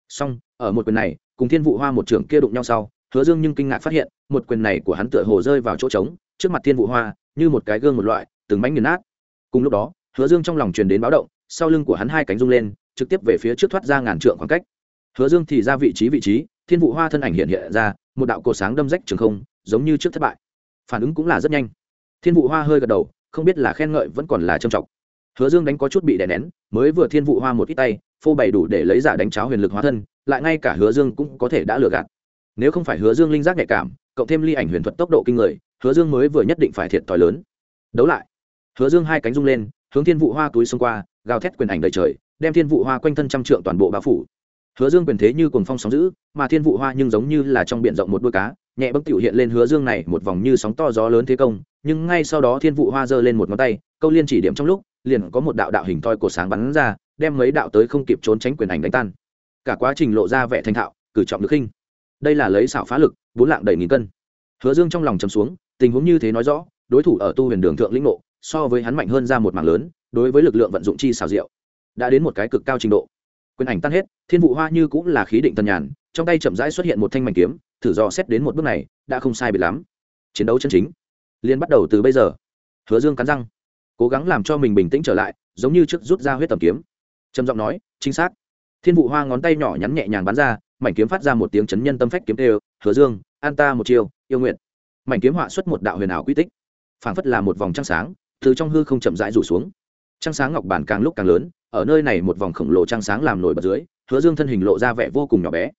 Song ở một quyền này, cùng thiên vũ hoa một trường kia đụng nhau sau, hứa dương nhưng kinh ngạc phát hiện, một quyền này của hắn tựa hồ rơi vào chỗ trống, trước mặt thiên vũ hoa, như một cái gương một loại từng mảnh nghiền nát. Cùng lúc đó, hứa dương trong lòng truyền đến báo động, sau lưng của hắn hai cánh rung lên, trực tiếp về phía trước thoát ra ngàn trượng khoảng cách. Hứa dương thì ra vị trí vị trí, thiên vụ hoa thân ảnh hiện hiện ra, một đạo cột sáng đâm rách trường không, giống như trước thất bại. Phản ứng cũng là rất nhanh. Thiên vụ hoa hơi gật đầu, không biết là khen ngợi vẫn còn là trầm trọng. Hứa dương đánh có chút bị đè nén, mới vừa thiên vụ hoa một ít tay, phô bày đủ để lấy giả đánh cháo huyền lực hóa thân, lại ngay cả hứa dương cũng có thể đã lừa gạt. Nếu không phải hứa dương linh giác nhạy cảm, cộng thêm ly ảnh huyền thuật tốc độ kinh người, hứa dương mới vừa nhất định phải thiệt thòi lớn. Đấu lại hứa dương hai cánh rung lên, hướng thiên vụ hoa túi xông qua, gào thét quyền ảnh đầy trời, đem thiên vụ hoa quanh thân trăm trượng toàn bộ bao phủ. Hứa dương quyền thế như cồn phong sóng giữ mà thiên vụ hoa nhưng giống như là trong b i ể n rộng một đôi cá, nhẹ bấc tiểu hiện lên hứa dương này một vòng như sóng to gió lớn thế công, nhưng ngay sau đó thiên vụ hoa giơ lên một ngón tay, câu liên chỉ điểm trong lúc, liền có một đạo đạo hình thoi của sáng bắn ra, đem mấy đạo tới không kịp trốn tránh quyền ảnh đánh tan. Cả quá trình lộ ra vẻ thành thạo, cử trọng được khinh. Đây là lấy xảo phá lực, bốn lạng đầy nghìn cân. Hứa dương trong lòng chầm xuống, tình huống như thế nói rõ, đối thủ ở tu huyền đường thượng lĩnh ngộ so với hắn mạnh hơn ra một mảng lớn, đối với lực lượng vận dụng chi xảo diệu, đã đến một cái cực cao trình độ. Quyền ảnh tan hết, thiên vụ hoa như cũng là khí định tân nhàn, trong tay chậm rãi xuất hiện một thanh mảnh kiếm, thử dò xét đến một bước này, đã không sai biệt lắm. Chiến đấu chân chính liên bắt đầu từ bây giờ. Hứa dương cắn răng, cố gắng làm cho mình bình tĩnh trở lại, giống như trước rút ra huyết tầm kiếm. Trầm giọng nói, chính xác. Thiên vụ hoa ngón tay nhỏ nhắn nhẹ nhàng bắn ra, mảnh kiếm phát ra một tiếng chấn nhân tâm phách kiếm tê hứa dương, an ta một chiều yêu nguyện. Mảnh kiếm họa xuất một đạo huyền ảo quy tích, phảng phất là một vòng trăng sáng từ trong hư không chậm rãi rủ xuống. Trăng sáng ngọc bản càng lúc càng lớn, ở nơi này một vòng khổng lồ trăng sáng làm nổi bật dưới, hứa dương thân hình lộ ra vẻ vô cùng nhỏ bé.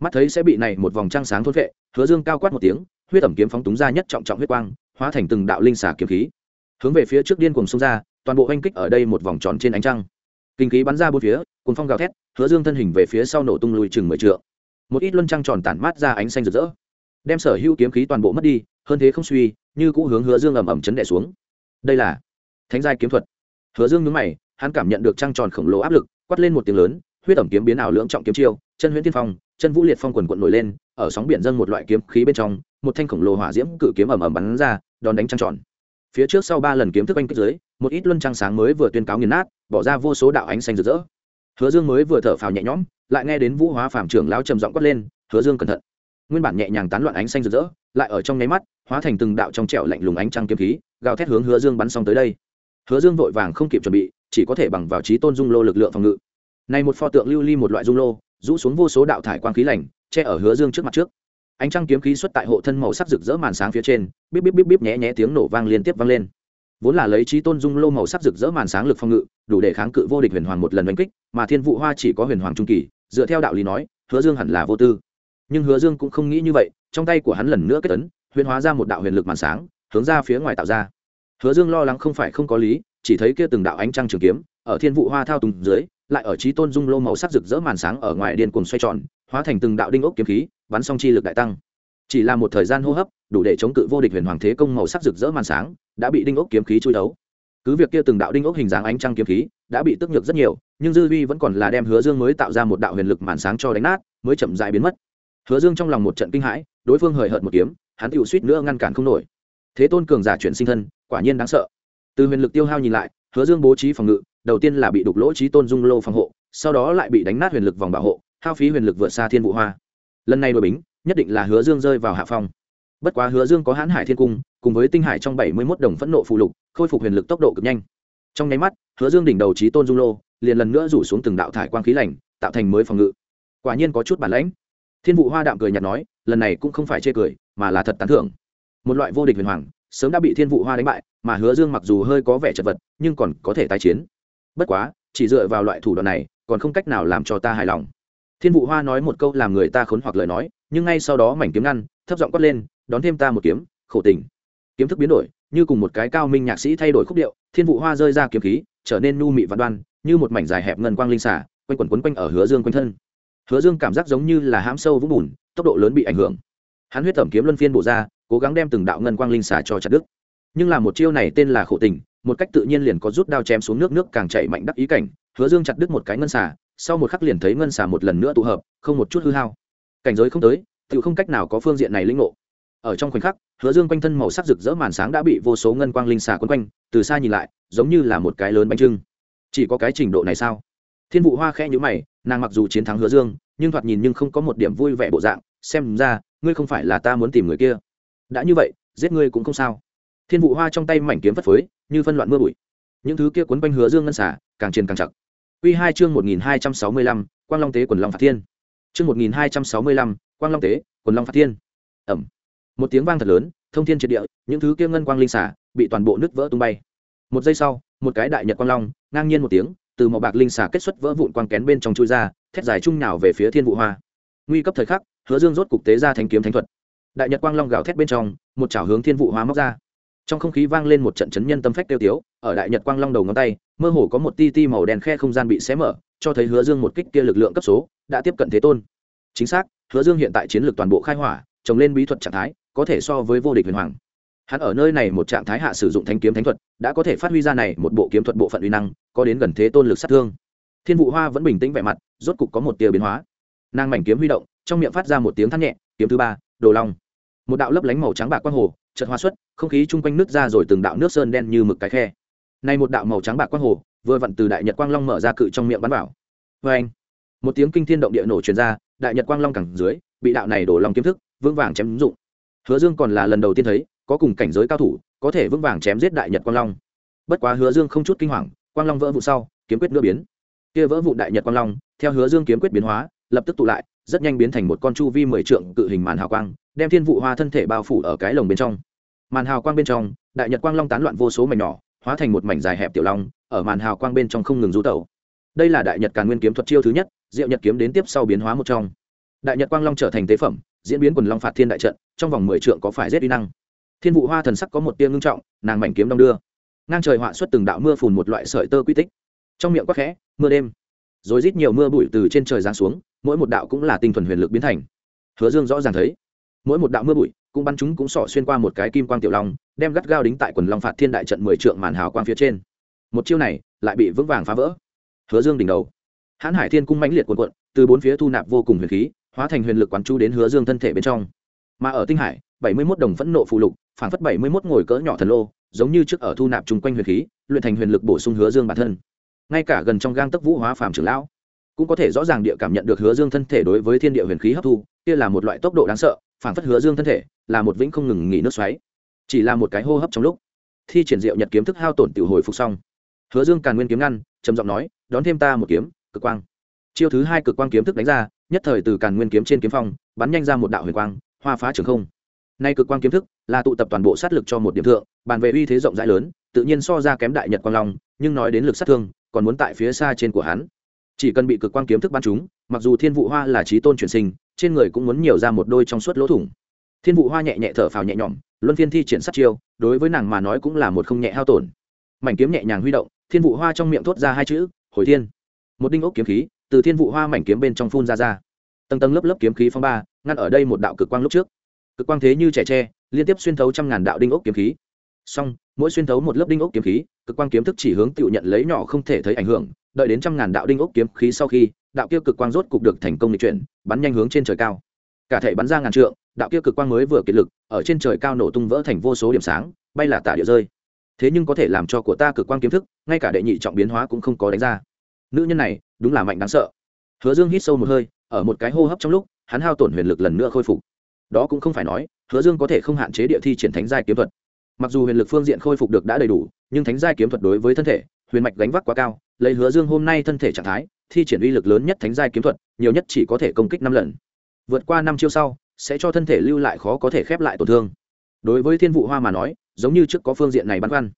Mắt thấy sẽ bị này một vòng trăng sáng thôn vệ hứa dương cao quát một tiếng, huyết ẩm kiếm phóng túng ra nhất trọng trọng huyết quang, hóa thành từng đạo linh xả kiếm khí. Hướng về phía trước điên cùng xông ra, toàn bộ oanh kích ở đây một vòng tròn trên ánh trăng. Kinh khí bắn ra bốn phía cùng phong gào thét, hứa dương thân hình về phía sau nổ tung lùi chừng mười trượng. Một ít luân trăng tròn tản mát ra ánh xanh rực rỡ. Đem sở hữu kiếm khí toàn bộ mất đi, hơn thế không suy, như cũ hướng hứa dương ầm ầm chấn đẻ xuống đây là thánh giai kiếm thuật. Hứa dương nhướng mày, hắn cảm nhận được trăng tròn khổng lồ áp lực, quát lên một tiếng lớn, huyết ẩm kiếm biến ảo lưỡng trọng kiếm chiêu, chân huyễn tiên phong, chân vũ liệt phong quần quận nổi lên, ở sóng biển dâng một loại kiếm khí bên trong, một thanh khổng lồ hỏa diễm cự kiếm ầm ầm bắn ra đòn đánh trăng tròn. Phía trước sau ba lần kiếm thức anh kích dưới, một ít luân trăng sáng mới vừa tuyên cáo nghiền nát, bỏ ra vô số đạo ánh xanh rực rỡ. Hứa dương mới vừa thở phào nhẹ nhõm, lại nghe đến vũ hóa phạm trưởng lão trầm giọng quát lên, hứa dương cẩn thận nguyên bản nhẹ nhàng tán loạn ánh xanh rực rỡ, lại ở trong nháy mắt, hóa thành từng đạo trong trẻo lạnh lùng ánh trăng kiếm khí, gào thét hướng hứa dương bắn xong tới đây. Hứa dương vội vàng không kịp chuẩn bị, chỉ có thể bằng vào trí tôn dung lô lực lượng phòng ngự. Này một pho tượng lưu ly một loại dung lô, rũ xuống vô số đạo thải quang khí lạnh che ở hứa dương trước mặt trước. Ánh trăng kiếm khí xuất tại hộ thân màu sắc rực rỡ màn sáng phía trên, bíp bíp bíp bíp nhẹ nhẹ tiếng nổ vang liên tiếp vang lên. Vốn là lấy trí tôn dung lô màu sắc rực rỡ màn sáng lực phòng ngự, đủ để kháng cự vô địch huyền hoàng một lần đánh kích, mà thiên vụ hoa chỉ có huyền hoàng trung kỳ, dựa theo đạo lý nói, hứa dương hẳn là vô tư nhưng hứa dương cũng không nghĩ như vậy, trong tay của hắn lần nữa kết tấn huyền hóa ra một đạo huyền lực màn sáng, hướng ra phía ngoài tạo ra. Hứa dương lo lắng không phải không có lý, chỉ thấy kia từng đạo ánh trăng trường kiếm, ở thiên vụ hoa thao tùng dưới, lại ở trí tôn dung lô màu sắc rực rỡ màn sáng ở ngoài điên cuồng xoay tròn, hóa thành từng đạo đinh ốc kiếm khí, bắn song chi lực đại tăng. Chỉ là một thời gian hô hấp, đủ để chống cự vô địch huyền hoàng thế công màu sắc rực rỡ màn sáng, đã bị đinh ốc kiếm khí chui đấu. Cứ việc kia từng đạo đinh ốc hình dáng ánh trăng kiếm khí, đã bị tức nhược rất nhiều, nhưng dư vi vẫn còn là đem hứa dương mới tạo ra một đạo huyền lực màn sáng cho đánh nát, mới chậm dại biến mất hứa dương trong lòng một trận kinh hãi, đối phương hời hợt một kiếm, hắn tựu suýt nữa ngăn cản không nổi. Thế tôn cường giả chuyển sinh thân, quả nhiên đáng sợ. Từ huyền lực tiêu hao nhìn lại, hứa dương bố trí phòng ngự, đầu tiên là bị đục lỗ trí tôn dung lô phòng hộ, sau đó lại bị đánh nát huyền lực vòng bảo hộ, hao phí huyền lực vượt xa thiên vụ hoa. Lần này đội bính, nhất định là hứa dương rơi vào hạ phong. Bất quá hứa dương có hãn hải thiên cung, cùng với tinh hải trong bảy mươi mốt đồng phẫn nộ phụ lục, khôi phục huyền lực tốc độ cực nhanh. Trong nháy mắt, hứa dương đỉnh đầu trí tôn dung lô, liền lần nữa rủ xuống từng đạo thải quang khí lành, tạo thành mới phòng ngự. Quả nhiên có chút bản lãnh thiên vụ hoa đạm cười nhạt nói, lần này cũng không phải chê cười, mà là thật tán thưởng. Một loại vô địch huyền hoàng, sớm đã bị thiên vụ hoa đánh bại, mà hứa dương mặc dù hơi có vẻ chật vật, nhưng còn có thể tái chiến. Bất quá, chỉ dựa vào loại thủ đoạn này, còn không cách nào làm cho ta hài lòng. Thiên vụ hoa nói một câu làm người ta khốn hoặc lời nói, nhưng ngay sau đó mảnh kiếm ngăn, thấp giọng quát lên, đón thêm ta một kiếm, khổ tình. Kiếm thức biến đổi, như cùng một cái cao minh nhạc sĩ thay đổi khúc điệu, thiên vụ hoa rơi ra kiếm khí, trở nên nu mị và đoan, như một mảnh dài hẹp ngân quang linh xả, quanh quẩn quấn quanh ở hứa dương quanh thân hứa dương cảm giác giống như là hãm sâu vũng bùn, tốc độ lớn bị ảnh hưởng. Hắn huyết tẩm kiếm luân phiên bổ ra, cố gắng đem từng đạo ngân quang linh xả cho chặt đứt. Nhưng là một chiêu này tên là khổ tình, một cách tự nhiên liền có rút đao chém xuống nước nước càng chạy mạnh đắc ý cảnh, hứa dương chặt đứt một cái ngân xả, sau một khắc liền thấy ngân xả một lần nữa tụ hợp, không một chút hư hao. Cảnh giới không tới, tự không cách nào có phương diện này linh ngộ. Ở trong khoảnh khắc, hứa dương quanh thân màu sắc rực rỡ màn sáng đã bị vô số ngân quang linh xả quấn quanh, từ xa nhìn lại, giống như là một cái lớn bánh trưng. Chỉ có cái trình độ này sao? Thiên vụ hoa khẽ nhữ mày nàng mặc dù chiến thắng hứa dương, nhưng thoạt nhìn nhưng không có một điểm vui vẻ bộ dạng, xem ra, ngươi không phải là ta muốn tìm người kia. Đã như vậy, giết ngươi cũng không sao. Thiên vụ hoa trong tay mảnh kiếm phất phới, như phân loạn mưa bụi. Những thứ kia quấn quanh hứa dương ngân xả, càng truyền càng chặt. Quy hai chương một nghìn hai trăm sáu mươi lăm, quang long tế, quần long phạt thiên. Chương một nghìn hai trăm sáu mươi lăm, quang long tế, quần long phạt thiên. Ẩm. Một tiếng vang thật lớn, thông thiên triệt địa, những thứ kia ngân quang linh xả, bị toàn bộ nước vỡ tung bay. Một giây sau, một cái đại nhật quang long, ngang nhiên một tiếng từ màu bạc linh xà kết xuất vỡ vụn quang kén bên trong chui ra, thét dài chung nào về phía thiên vụ hoa. Nguy cấp thời khắc, hứa dương rốt cục tế ra thanh kiếm thánh thuật. Đại nhật quang long gào thét bên trong, một chảo hướng thiên vụ hoa móc ra. Trong không khí vang lên một trận chấn nhân tâm phách tiêu tiếu, ở đại nhật quang long đầu ngón tay, mơ hồ có một ti ti màu đen khe không gian bị xé mở, cho thấy hứa dương một kích kia lực lượng cấp số, đã tiếp cận thế tôn. Chính xác, hứa dương hiện tại chiến lược toàn bộ khai hỏa, trồng lên bí thuật trạng thái, có thể so với vô địch huyền hoàng hắn ở nơi này một trạng thái hạ sử dụng thanh kiếm thánh thuật, đã có thể phát huy ra này một bộ kiếm thuật bộ phận uy năng, có đến gần thế tôn lực sát thương. Thiên vụ hoa vẫn bình tĩnh vẻ mặt, rốt cục có một tia biến hóa. Nàng mảnh kiếm huy động, trong miệng phát ra một tiếng thắt nhẹ, kiếm thứ ba, đồ long. Một đạo lấp lánh màu trắng bạc quang hồ, chợt hoa xuất, không khí chung quanh nứt ra rồi từng đạo nước sơn đen như mực cái khe. Nay một đạo màu trắng bạc quang hồ, vừa vặn từ đại nhật quang long mở ra cự trong miệng bắn vào. Vê anh một tiếng kinh thiên động địa nổ truyền ra, đại nhật quang long cẳng dưới, bị đạo này đổ lòng kiếm thức vững vàng chém dụng. Hứa dương còn là lần đầu tiên thấy có cùng cảnh giới cao thủ, có thể vững vàng chém giết đại nhật quang long. Bất quá hứa dương không chút kinh hoàng, quang long vỡ vụ sau, kiếm quyết nữa biến. Kia vỡ vụ đại nhật quang long, theo hứa dương kiếm quyết biến hóa, lập tức tụ lại, rất nhanh biến thành một con chu vi mười trượng cự hình màn hào quang, đem thiên vụ hoa thân thể bao phủ ở cái lồng bên trong. Màn hào quang bên trong, đại nhật quang long tán loạn vô số mảnh nhỏ, hóa thành một mảnh dài hẹp tiểu long, ở màn hào quang bên trong không ngừng rú tẩu. Đây là đại nhật càn nguyên kiếm thuật chiêu thứ nhất, diệu nhật kiếm đến tiếp sau biến hóa một trong. Đại nhật quang long trở thành tế phẩm, diễn biến quần long phạt thiên đại trận, trong vòng mười trượng có phải rét uy năng? Thiên vụ hoa thần sắc có một tia ngưng trọng, nàng mảnh kiếm đong đưa. Ngang trời họa xuất từng đạo mưa phùn một loại sợi tơ quy tích. Trong miệng quắc khẽ, mưa đêm. Rồi rít nhiều mưa bụi từ trên trời giáng xuống, mỗi một đạo cũng là tinh thuần huyền lực biến thành. Hứa dương rõ ràng thấy, mỗi một đạo mưa bụi cũng bắn chúng cũng sỏ xuyên qua một cái kim quang tiểu long, đem gắt gao đính tại quần long phạt thiên đại trận mười trượng màn hào quang phía trên. Một chiêu này lại bị vững vàng phá vỡ. Hứa dương đỉnh đầu. Hãn hải thiên cung mãnh liệt quần quận từ bốn phía thu nạp vô cùng huyền khí, hóa thành huyền lực quán chú đến hứa dương thân thể bên trong. Mà ở tinh hải, bảy mươi mốt đồng phẫn nộ phụ lục phản phất bảy mươi mốt ngồi cỡ nhỏ thần lô, giống như trước ở thu nạp chung quanh huyền khí, luyện thành huyền lực bổ sung hứa dương bản thân. Ngay cả gần trong gang tấc vũ hóa phàm trưởng lão, cũng có thể rõ ràng địa cảm nhận được hứa dương thân thể đối với thiên địa huyền khí hấp thu, kia là một loại tốc độ đáng sợ phản phất hứa dương thân thể là một vĩnh không ngừng nghỉ nước xoáy. Chỉ là một cái hô hấp trong lúc, thi triển diệu nhật kiếm thức hao tổn tiểu hồi phục xong. Hứa dương càn nguyên kiếm ngăn, trầm giọng nói, đón thêm ta một kiếm, cực quang. Chiêu thứ hai cực quang kiếm thức đánh ra, nhất thời từ càn nguyên kiếm trên kiếm phong, bắn nhanh ra một đạo huyền quang, hoa phá trường không nay cực quang kiếm thức là tụ tập toàn bộ sát lực cho một điểm thượng, bàn về uy thế rộng rãi lớn, tự nhiên so ra kém đại nhật quang long, nhưng nói đến lực sát thương, còn muốn tại phía xa trên của hắn. Chỉ cần bị cực quang kiếm thức bắn trúng, mặc dù thiên vụ hoa là trí tôn chuyển sinh, trên người cũng muốn nhiều ra một đôi trong suốt lỗ thủng. Thiên vụ hoa nhẹ nhẹ thở phào nhẹ nhõm, luân phiên thi triển sát chiêu, đối với nàng mà nói cũng là một không nhẹ hao tổn. Mảnh kiếm nhẹ nhàng huy động, thiên vụ hoa trong miệng thốt ra hai chữ, hồi thiên. Một đinh ốc kiếm khí từ thiên vụ hoa mảnh kiếm bên trong phun ra ra. Tầng tầng lớp lớp kiếm khí phong ba, ngăn ở đây một đạo cực quang lúc trước cực quang thế như trẻ tre, liên tiếp xuyên thấu trăm ngàn đạo đinh ốc kiếm khí. Song mỗi xuyên thấu một lớp đinh ốc kiếm khí, cực quang kiếm thức chỉ hướng tự nhận lấy nhỏ không thể thấy ảnh hưởng, đợi đến trăm ngàn đạo đinh ốc kiếm khí sau khi, đạo kia cực quang rốt cục được thành công lịch chuyển, bắn nhanh hướng trên trời cao. Cả thể bắn ra ngàn trượng, đạo kia cực quang mới vừa kiệt lực, ở trên trời cao nổ tung vỡ thành vô số điểm sáng, bay là tả địa rơi. Thế nhưng có thể làm cho của ta cực quang kiếm thức, ngay cả đệ nhị trọng biến hóa cũng không có đánh ra. Nữ nhân này, đúng là mạnh đáng sợ. Hứa dương hít sâu một hơi, ở một cái hô hấp trong lúc, hắn hao tổn huyền lực lần nữa khôi phục đó cũng không phải nói, hứa dương có thể không hạn chế địa thi triển thánh giai kiếm thuật. Mặc dù huyền lực phương diện khôi phục được đã đầy đủ, nhưng thánh giai kiếm thuật đối với thân thể, huyền mạch gánh vác quá cao, lấy hứa dương hôm nay thân thể trạng thái, thi triển uy lực lớn nhất thánh giai kiếm thuật, nhiều nhất chỉ có thể công kích năm lần. Vượt qua năm chiêu sau, sẽ cho thân thể lưu lại khó có thể khép lại tổn thương. Đối với thiên vụ hoa mà nói, giống như trước có phương diện này băn khoăn.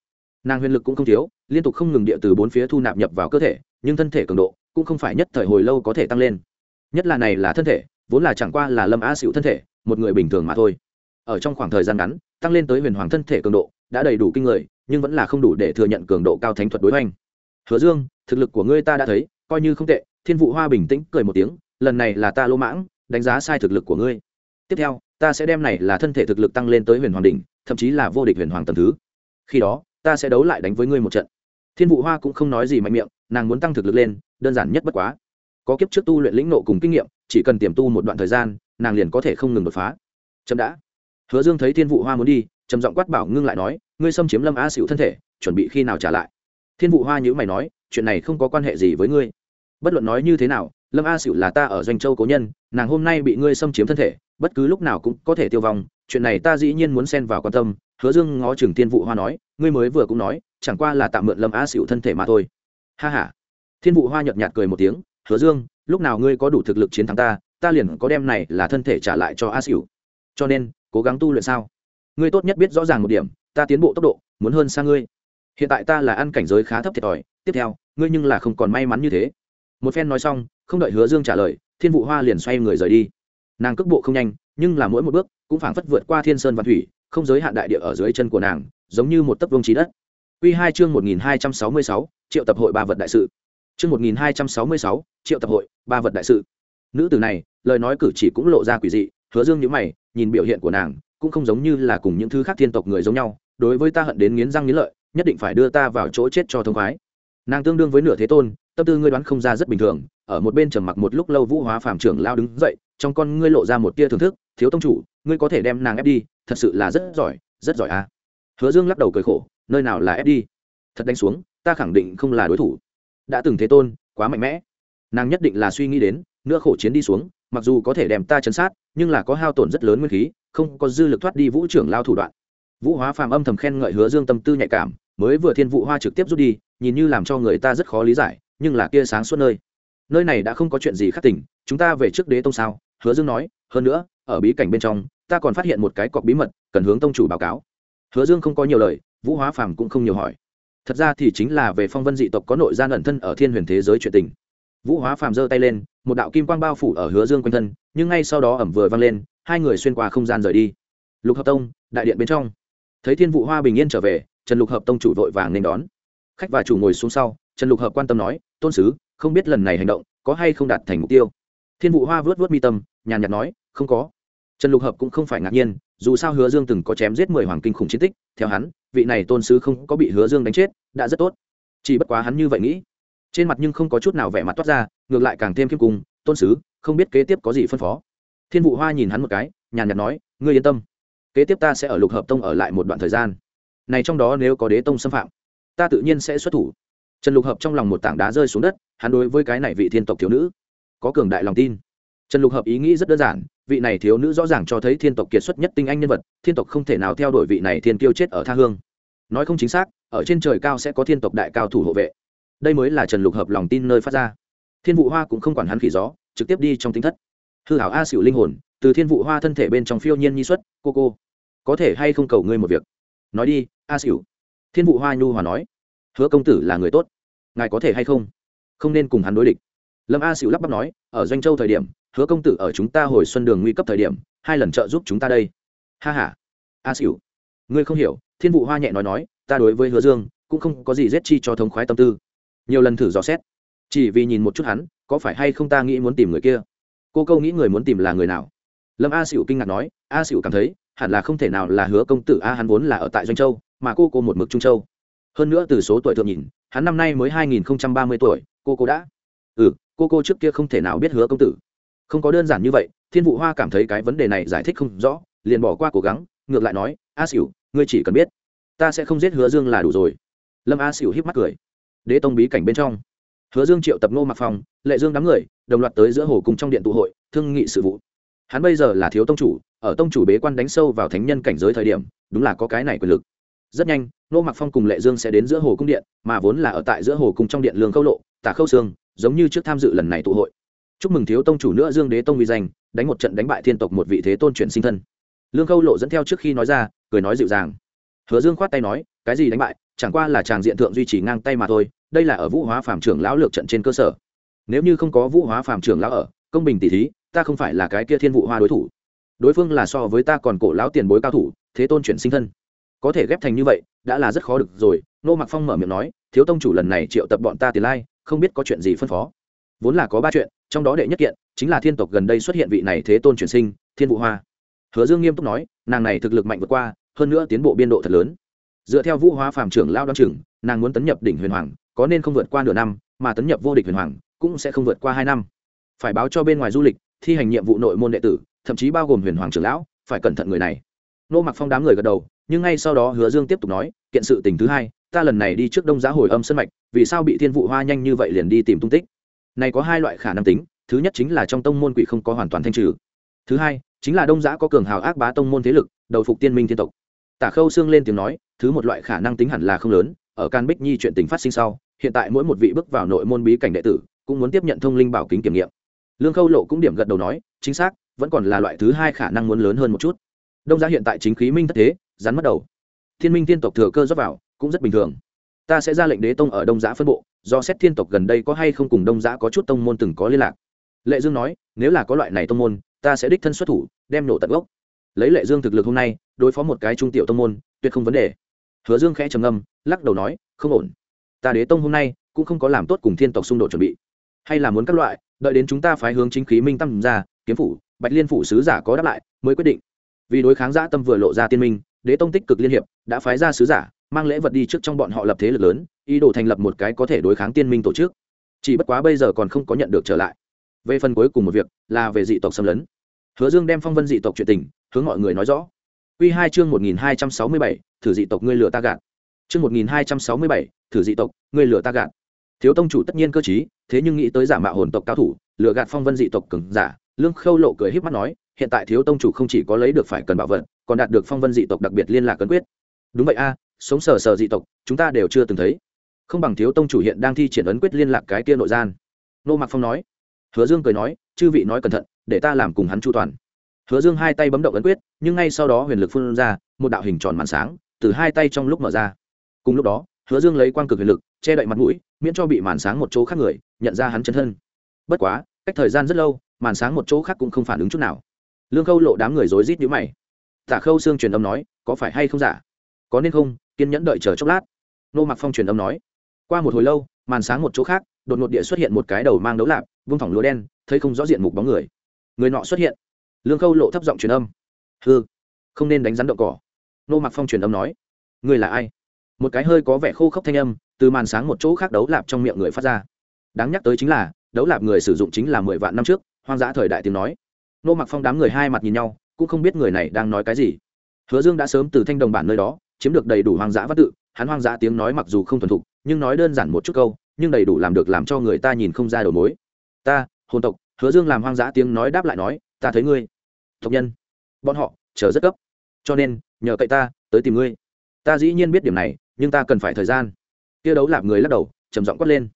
Nàng huyền lực cũng không thiếu, liên tục không ngừng địa từ bốn phía thu nạp nhập vào cơ thể, nhưng thân thể cường độ cũng không phải nhất thời hồi lâu có thể tăng lên. Nhất là này là thân thể, vốn là chẳng qua là lâm a xịu thân thể một người bình thường mà thôi. Ở trong khoảng thời gian ngắn, tăng lên tới huyền hoàng thân thể cường độ, đã đầy đủ kinh người, nhưng vẫn là không đủ để thừa nhận cường độ cao thánh thuật đối hoành. Hứa dương, thực lực của ngươi ta đã thấy, coi như không tệ, thiên vụ hoa bình tĩnh cười một tiếng, lần này là ta lỗ mãng, đánh giá sai thực lực của ngươi. Tiếp theo, ta sẽ đem này là thân thể thực lực tăng lên tới huyền hoàng đỉnh, thậm chí là vô địch huyền hoàng tầm thứ. Khi đó, ta sẽ đấu lại đánh với ngươi một trận. Thiên vụ hoa cũng không nói gì mạnh miệng, nàng muốn tăng thực lực lên, đơn giản nhất bất quá. Có kiếp trước tu luyện lĩnh nộ cùng kinh nghiệm, chỉ cần tiềm tu một đoạn thời gian nàng liền có thể không ngừng đột phá. Chậm đã. Hứa dương thấy thiên vụ hoa muốn đi, trầm giọng quát bảo ngưng lại nói, ngươi xâm chiếm lâm a xịu thân thể, chuẩn bị khi nào trả lại? Thiên vụ hoa nhữ mày nói, chuyện này không có quan hệ gì với ngươi. Bất luận nói như thế nào, lâm a xịu là ta ở doanh châu cố nhân, nàng hôm nay bị ngươi xâm chiếm thân thể, bất cứ lúc nào cũng có thể tiêu vong, chuyện này ta dĩ nhiên muốn xen vào quan tâm. Hứa dương ngó chừng thiên vụ hoa nói, ngươi mới vừa cũng nói, chẳng qua là tạm mượn lâm a xịu thân thể mà thôi. Ha h a thiên vụ hoa nhợt nhạt cười một tiếng, hứa dương, lúc nào ngươi có đủ thực lực chiến thắng ta ta liền có đem này là thân thể trả lại cho a xỉu. Cho nên, cố gắng tu luyện sao? Ngươi tốt nhất biết rõ ràng một điểm, ta tiến bộ tốc độ, muốn hơn xa ngươi. Hiện tại ta là ăn cảnh giới khá thấp thiệt thòi, tiếp theo, ngươi nhưng là không còn may mắn như thế. Một phen nói xong, không đợi hứa dương trả lời, thiên vụ hoa liền xoay người rời đi. Nàng cước bộ không nhanh, nhưng là mỗi một bước cũng phảng phất vượt qua thiên sơn và thủy, không giới hạn đại địa ở dưới chân của nàng, giống như một tấc vông trí đất. Quy hai chương một nghìn hai trăm sáu mươi sáu, triệu tập hội ba vật đại sự. Chương một nghìn hai trăm sáu mươi sáu, triệu tập hội, ba vật đại sự nữ tử này, lời nói cử chỉ cũng lộ ra quỷ dị, hứa dương nhữ mày, nhìn biểu hiện của nàng, cũng không giống như là cùng những thứ khác thiên tộc người giống nhau, đối với ta hận đến nghiến răng nghiến lợi, nhất định phải đưa ta vào chỗ chết cho thông khoái. Nàng tương đương với nửa thế tôn, tâm tư ngươi đoán không ra rất bình thường, ở một bên trầm mặc một lúc lâu vũ hóa phàm trưởng lao đứng dậy, trong con ngươi lộ ra một tia thưởng thức, thiếu tông chủ, ngươi có thể đem nàng ép đi, thật sự là rất giỏi rất giỏi à hứa dương lắc đầu cười khổ, nơi nào là ép đi? Thật đánh xuống, ta khẳng định không là đối thủ. Đã từng thế tôn, quá mạnh mẽ. Nàng nhất định là suy nghĩ đến nữa khổ chiến đi xuống, mặc dù có thể đem ta chấn sát, nhưng là có hao tổn rất lớn nguyên khí, không có dư lực thoát đi vũ trưởng lao thủ đoạn. Vũ hóa phàm âm thầm khen ngợi hứa dương tâm tư nhạy cảm, mới vừa thiên vụ hoa trực tiếp rút đi, nhìn như làm cho người ta rất khó lý giải, nhưng là kia sáng suốt nơi. Nơi này đã không có chuyện gì khác tỉnh chúng ta về trước đế tông sao? Hứa dương nói, hơn nữa, ở bí cảnh bên trong, ta còn phát hiện một cái cọc bí mật, cần hướng tông chủ báo cáo. Hứa dương không có nhiều lời, vũ hóa phàm cũng không nhiều hỏi. Thật ra thì chính là về phong vân dị tộc có nội gian ẩn thân ở thiên huyền thế giới chuyện tình. Vũ hóa phàm giơ tay lên một đạo kim quang bao phủ ở hứa dương quanh thân, nhưng ngay sau đó ẩm vừa vang lên, hai người xuyên qua không gian rời đi. Lục hợp tông, đại điện bên trong. Thấy thiên vụ hoa bình yên trở về, trần lục hợp tông chủ vội vàng nên đón. Khách và chủ ngồi xuống sau, trần lục hợp quan tâm nói, tôn sứ, không biết lần này hành động có hay không đạt thành mục tiêu? Thiên vụ hoa vớt vớt mi tâm, nhàn nhạt nói, không có. Trần lục hợp cũng không phải ngạc nhiên, dù sao hứa dương từng có chém giết mười hoàng kinh khủng chiến tích, theo hắn, vị này tôn sứ không có bị hứa dương đánh chết, đã rất tốt. Chỉ bất quá hắn như vậy nghĩ trên mặt nhưng không có chút nào vẻ mặt toát ra, ngược lại càng thêm khiêm cung, tôn sứ, không biết kế tiếp có gì phân phó. Thiên vụ hoa nhìn hắn một cái, nhàn nhạt nói, ngươi yên tâm, kế tiếp ta sẽ ở lục hợp tông ở lại một đoạn thời gian. Này trong đó nếu có đế tông xâm phạm, ta tự nhiên sẽ xuất thủ. Trần lục hợp trong lòng một tảng đá rơi xuống đất, hắn đối với cái này vị thiên tộc thiếu nữ có cường đại lòng tin. Trần lục hợp ý nghĩ rất đơn giản, vị này thiếu nữ rõ ràng cho thấy thiên tộc kiệt xuất nhất tinh anh nhân vật, thiên tộc không thể nào theo đuổi vị này thiên kiêu chết ở tha hương. Nói không chính xác, ở trên trời cao sẽ có thiên tộc đại cao thủ hộ vệ đây mới là trần lục hợp lòng tin nơi phát ra thiên vụ hoa cũng không quản hắn khỉ gió trực tiếp đi trong tính thất hư hảo a xỉu linh hồn từ thiên vụ hoa thân thể bên trong phiêu nhiên nhi xuất cô cô có thể hay không cầu ngươi một việc nói đi a xỉu thiên vụ hoa nhu hòa nói hứa công tử là người tốt ngài có thể hay không không nên cùng hắn đối địch lâm a xỉu lắp bắp nói ở doanh châu thời điểm hứa công tử ở chúng ta hồi xuân đường nguy cấp thời điểm hai lần trợ giúp chúng ta đây ha h a a xỉu ngươi không hiểu thiên vụ hoa nhẹ nói nói ta đối với hứa dương cũng không có gì rét chi cho thống khoái tâm tư nhiều lần thử dò xét. Chỉ vì nhìn một chút hắn, có phải hay không ta nghĩ muốn tìm người kia? Cô câu nghĩ người muốn tìm là người nào? Lâm a xỉu kinh ngạc nói, a xỉu cảm thấy, hẳn là không thể nào là hứa công tử a, hắn vốn là ở tại doanh châu, mà cô cô một mực trung châu. Hơn nữa từ số tuổi thượng nhìn, hắn năm nay mới hai nghìn ba mươi tuổi, cô cô đã. Ừ cô cô trước kia không thể nào biết hứa công tử. Không có đơn giản như vậy, thiên vụ hoa cảm thấy cái vấn đề này giải thích không rõ, liền bỏ qua cố gắng, ngược lại nói, a xỉu ngươi chỉ cần biết, ta sẽ không giết hứa dương là đủ rồi. Lâm a xỉu híp mắt cười đế tông bí cảnh bên trong. Hứa dương triệu tập nô mặc phòng lệ dương đám người, đồng loạt tới giữa hồ cùng trong điện tụ hội, thương nghị sự vụ. Hắn bây giờ là thiếu tông chủ, ở tông chủ bế quan đánh sâu vào thánh nhân cảnh giới thời điểm, đúng là có cái này quyền lực. Rất nhanh nô mặc phong cùng lệ dương sẽ đến giữa hồ cung điện, mà vốn là ở tại giữa hồ cung trong điện lương khâu lộ, tả khâu sương, giống như trước tham dự lần này tụ hội. Chúc mừng thiếu tông chủ nữa dương đế tông uy danh, đánh một trận đánh bại thiên tộc một vị thế tôn chuyển sinh thân. Lương khâu lộ dẫn theo trước khi nói ra, cười nói dịu dàng. Hứa dương khoát tay nói cái gì đánh bại, chẳng qua là chàng diện thượng duy trì ngang tay mà thôi, đây là ở vũ hóa phàm trưởng lão lược trận trên cơ sở. Nếu như không có vũ hóa phàm trưởng lão ở, công bình tỷ thí, ta không phải là cái kia thiên vụ hoa đối thủ. Đối phương là so với ta còn cổ lão tiền bối cao thủ, thế tôn chuyển sinh thân. Có thể ghép thành như vậy, đã là rất khó được rồi, nô mặc phong mở miệng nói, thiếu tông chủ lần này triệu tập bọn ta tiền lai, không biết có chuyện gì phân phó. Vốn là có ba chuyện, trong đó đệ nhất kiện, chính là thiên tộc gần đây xuất hiện vị này thế tôn chuyển sinh, thiên vụ hoa. Hứa dương nghiêm túc nói, nàng này thực lực mạnh vượt qua, hơn nữa tiến bộ biên độ thật lớn dựa theo vũ hóa phàm trưởng lao đ o chừng, nàng muốn tấn nhập đỉnh huyền hoàng, có nên không vượt qua nửa năm, mà tấn nhập vô địch huyền hoàng, cũng sẽ không vượt qua hai năm. Phải báo cho bên ngoài du lịch, thi hành nhiệm vụ nội môn đệ tử, thậm chí bao gồm huyền hoàng trưởng lão, phải cẩn thận người này. Nô mặc phong đám người gật đầu, nhưng ngay sau đó hứa dương tiếp tục nói, kiện sự tình thứ hai, ta lần này đi trước đông giá hồi âm sân mạch, vì sao bị thiên vụ hoa nhanh như vậy liền đi tìm tung tích? Này có hai loại khả năng tính, thứ nhất chính là trong tông môn quỷ không có hoàn toàn thanh trừ. Thứ hai, chính là đông giã có cường hào ác bá tông môn thế lực, đầu phục tiên minh thiên tộc. Tả khâu xương lên tiếng nói thứ một loại khả năng tính hẳn là không lớn, ở can bích nhi chuyện tình phát sinh sau, hiện tại mỗi một vị bước vào nội môn bí cảnh đệ tử cũng muốn tiếp nhận thông linh bảo kính kiểm nghiệm. Lương khâu lộ cũng điểm gật đầu nói, chính xác, vẫn còn là loại thứ hai khả năng muốn lớn hơn một chút. Đông giá hiện tại chính khí minh thất thế, rắn mất đầu. Thiên minh tiên tộc thừa cơ dốc vào, cũng rất bình thường. Ta sẽ ra lệnh đế tông ở đông giã phân bộ, do xét thiên tộc gần đây có hay không cùng đông giã có chút tông môn từng có liên lạc. Lệ dương nói, nếu là có loại này tông môn, ta sẽ đích thân xuất thủ, đem nổ tận gốc. Lấy lệ dương thực lực hôm nay, đối phó một cái trung tiểu tông môn, tuyệt không vấn đề hứa dương khẽ trầm ngâm, lắc đầu nói, không ổn. Ta đế tông hôm nay cũng không có làm tốt cùng thiên tộc xung đột chuẩn bị. Hay là muốn các loại, đợi đến chúng ta phái hướng chính khí minh tâm ra, kiếm phủ, bạch liên phủ sứ giả có đáp lại, mới quyết định. Vì đối kháng giã tâm vừa lộ ra tiên minh, đế tông tích cực liên hiệp, đã phái ra sứ giả, mang lễ vật đi trước trong bọn họ lập thế lực lớn, ý đồ thành lập một cái có thể đối kháng tiên minh tổ chức. Chỉ bất quá bây giờ còn không có nhận được trở lại. Về phần cuối cùng một việc là về dị tộc xâm lấn. Hứa dương đem phong vân dị tộc chuyện tình hướng mọi người nói rõ. Quy hai chương một nghìn hai trăm sáu mươi bảy thử dị tộc ngươi lừa ta gạt. Chương một nghìn hai trăm sáu mươi bảy thử dị tộc ngươi lừa ta gạt. Thiếu tông chủ tất nhiên cơ trí, thế nhưng nghĩ tới giả mạo hồn tộc cao thủ lừa gạt phong vân dị tộc cứng giả lương khâu lộ cười híp mắt nói hiện tại thiếu tông chủ không chỉ có lấy được phải cần bảo vật còn đạt được phong vân dị tộc đặc biệt liên lạc cần quyết. Đúng vậy a sống sờ sờ dị tộc chúng ta đều chưa từng thấy. Không bằng thiếu tông chủ hiện đang thi triển ấn quyết liên lạc cái kia nội gian. Nô mạc phong nói. Hứa dương cười nói chư vị nói cẩn thận để ta làm cùng hắn chu toàn hứa dương hai tay bấm động ấn quyết, nhưng ngay sau đó huyền lực phun ra, một đạo hình tròn màn sáng từ hai tay trong lúc mở ra. Cùng lúc đó, hứa dương lấy quang cực huyền lực, che đậy mặt mũi, miễn cho bị màn sáng một chỗ khác người nhận ra hắn chân thân. Bất quá, cách thời gian rất lâu, màn sáng một chỗ khác cũng không phản ứng chút nào. Lương khâu lộ đám người rối rít nhíu mày. Tả khâu xương truyền âm nói, có phải hay không giả? Có nên không? Kiên nhẫn đợi chờ chốc lát. Nô mặc phong truyền âm nói, qua một hồi lâu, màn sáng một chỗ khác, đột ngột địa xuất hiện một cái đầu mang đấu lạp vương thỏng lúa đen, thấy không rõ diện mục bóng người. Người nọ xuất hiện lương khâu lộ thấp giọng truyền âm. Hư không nên đánh rắn động cỏ. Nô mặc phong truyền âm nói người là ai? Một cái hơi có vẻ khô khốc thanh âm từ màn sáng một chỗ khác đấu lạp trong miệng người phát ra. Đáng nhắc tới chính là, đấu lạp người sử dụng chính là mười vạn năm trước, hoang dã thời đại tiếng nói. Nô mặc phong đám người hai mặt nhìn nhau, cũng không biết người này đang nói cái gì. Hứa dương đã sớm từ thanh đồng bản nơi đó, chiếm được đầy đủ hoang dã văn tự, hắn hoang dã tiếng nói mặc dù không thuần thục, nhưng nói đơn giản một chút câu, nhưng đầy đủ làm được làm cho người ta nhìn không ra đầu mối. Ta, hồn tộc. Hứa dương làm hoang dã tiếng nói đáp lại nói, ta thấy ngươi tộc nhân. Bọn họ chờ rất cấp cho nên, nhờ cậy ta, tới tìm ngươi. Ta dĩ nhiên biết điểm này, nhưng ta cần phải thời gian. Kia đấu lạp người lắc đầu, trầm giọng quát lên.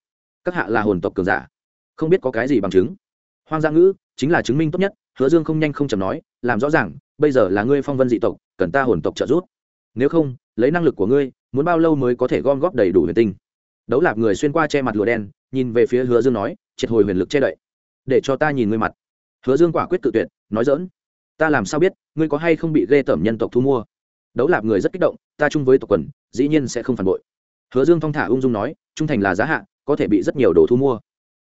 Các hạ là hồn tộc cường giả. Không biết có cái gì bằng chứng. Hoang gia ngữ, chính là chứng minh tốt nhất, hứa dương không nhanh không chầm nói, làm rõ ràng, bây giờ là ngươi phong vân dị tộc, cần ta hồn tộc trợ giúp. Nếu không, lấy năng lực của ngươi, muốn bao lâu mới có thể gom góp đầy đủ huyền tinh? Đấu lạp người xuyên qua che mặt lụa đen, nhìn về phía hứa dương nói, triệt hồi huyền lực che đậy. Để cho ta nhìn ngươi mặt. Hứa dương quả quyết tự tuyệt, nói dỡn ta làm sao biết, ngươi có hay không bị ghê tởm nhân tộc thu mua? Đấu lạp người rất kích động, ta chung với tộc quần, dĩ nhiên sẽ không phản bội. Hứa dương thong thả ung dung nói, trung thành là giá hạ, có thể bị rất nhiều đồ thu mua.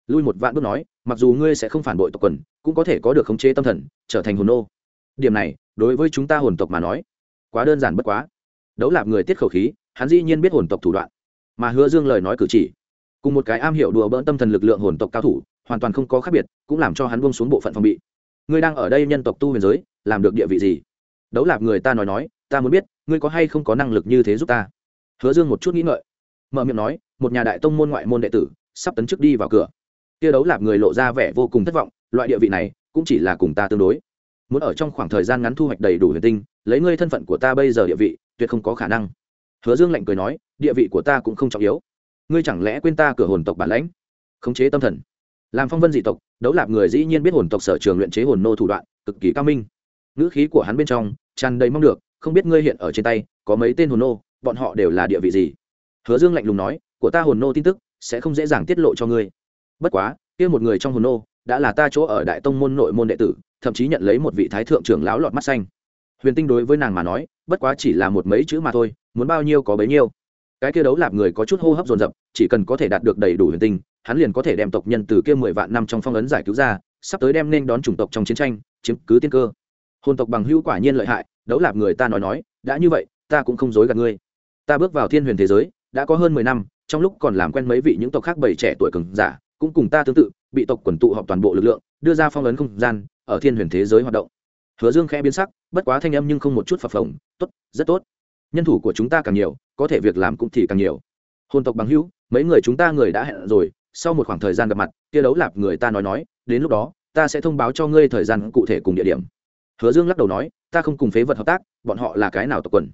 Lui một vạn bước nói, mặc dù ngươi sẽ không phản bội tộc quần, cũng có thể có được khống chế tâm thần, trở thành hồn nô. Điểm này, đối với chúng ta hồn tộc mà nói, quá đơn giản bất quá. Đấu lạp người tiết khẩu khí, hắn dĩ nhiên biết hồn tộc thủ đoạn. Mà hứa dương lời nói cử chỉ, cùng một cái am hiểu đùa bỡn tâm thần lực lượng hồn tộc cao thủ, hoàn toàn không có khác biệt, cũng làm cho hắn bông xuống bộ phận phòng bị. Ngươi đang ở đây nhân tộc tu huyền giới làm được địa vị gì? Đấu lạp người ta nói nói, ta muốn biết, ngươi có hay không có năng lực như thế giúp ta? Hứa dương một chút nghĩ ngợi. Mở miệng nói, một nhà đại tông môn ngoại môn đệ tử, sắp tấn chức đi vào cửa. Kia đấu lạp người lộ ra vẻ vô cùng thất vọng, loại địa vị này, cũng chỉ là cùng ta tương đối. Muốn ở trong khoảng thời gian ngắn thu hoạch đầy đủ huyền tinh, lấy ngươi thân phận của ta bây giờ địa vị, tuyệt không có khả năng. Hứa dương lạnh cười nói, địa vị của ta cũng không trọng yếu. Ngươi chẳng lẽ quên ta cửa hồn tộc bản lãnh? Khống chế tâm thần. Làm phong vân dị tộc, đấu lạp người dĩ nhiên biết hồn tộc sở trường luyện chế hồn nô thủ đoạn, cực kỳ cao minh ngữ khí của hắn bên trong tràn đầy mong được, không biết ngươi hiện ở trên tay có mấy tên hồn nô, bọn họ đều là địa vị gì? Hứa dương lạnh lùng nói, của ta hồn nô tin tức sẽ không dễ dàng tiết lộ cho ngươi. Bất quá, kia một người trong hồn nô đã là ta chỗ ở đại tông môn nội môn đệ tử, thậm chí nhận lấy một vị thái thượng trưởng lão lọt mắt xanh. Huyền tinh đối với nàng mà nói, bất quá chỉ là một mấy chữ mà thôi, muốn bao nhiêu có bấy nhiêu. Cái kia đấu lạp người có chút hô hấp dồn dập, chỉ cần có thể đạt được đầy đủ huyền tinh, hắn liền có thể đem tộc nhân từ kia mười vạn năm trong phong ấn giải cứu ra, sắp tới đem nên đón chủng tộc trong chiến tranh, chiếm cứ tiên cơ hồn tộc bằng hữu quả nhiên lợi hại, đấu lạp người ta nói nói, đã như vậy, ta cũng không dối gạt ngươi. Ta bước vào thiên huyền thế giới, đã có hơn mười năm, trong lúc còn làm quen mấy vị những tộc khác bảy trẻ tuổi cường giả, cũng cùng ta tương tự, bị tộc quần tụ họp toàn bộ lực lượng, đưa ra phong ấn không gian, ở thiên huyền thế giới hoạt động. Hứa dương khẽ biến sắc, bất quá thanh âm nhưng không một chút phập phồng, tốt, rất tốt. Nhân thủ của chúng ta càng nhiều, có thể việc làm cũng thì càng nhiều. Hồn tộc bằng hữu, mấy người chúng ta người đã hẹn rồi, sau một khoảng thời gian gặp mặt, kia đấu lạp người ta nói nói, đến lúc đó, ta sẽ thông báo cho ngươi thời gian cụ thể cùng địa điểm hứa dương lắc đầu nói, ta không cùng phế vật hợp tác, bọn họ là cái nào tộc quần?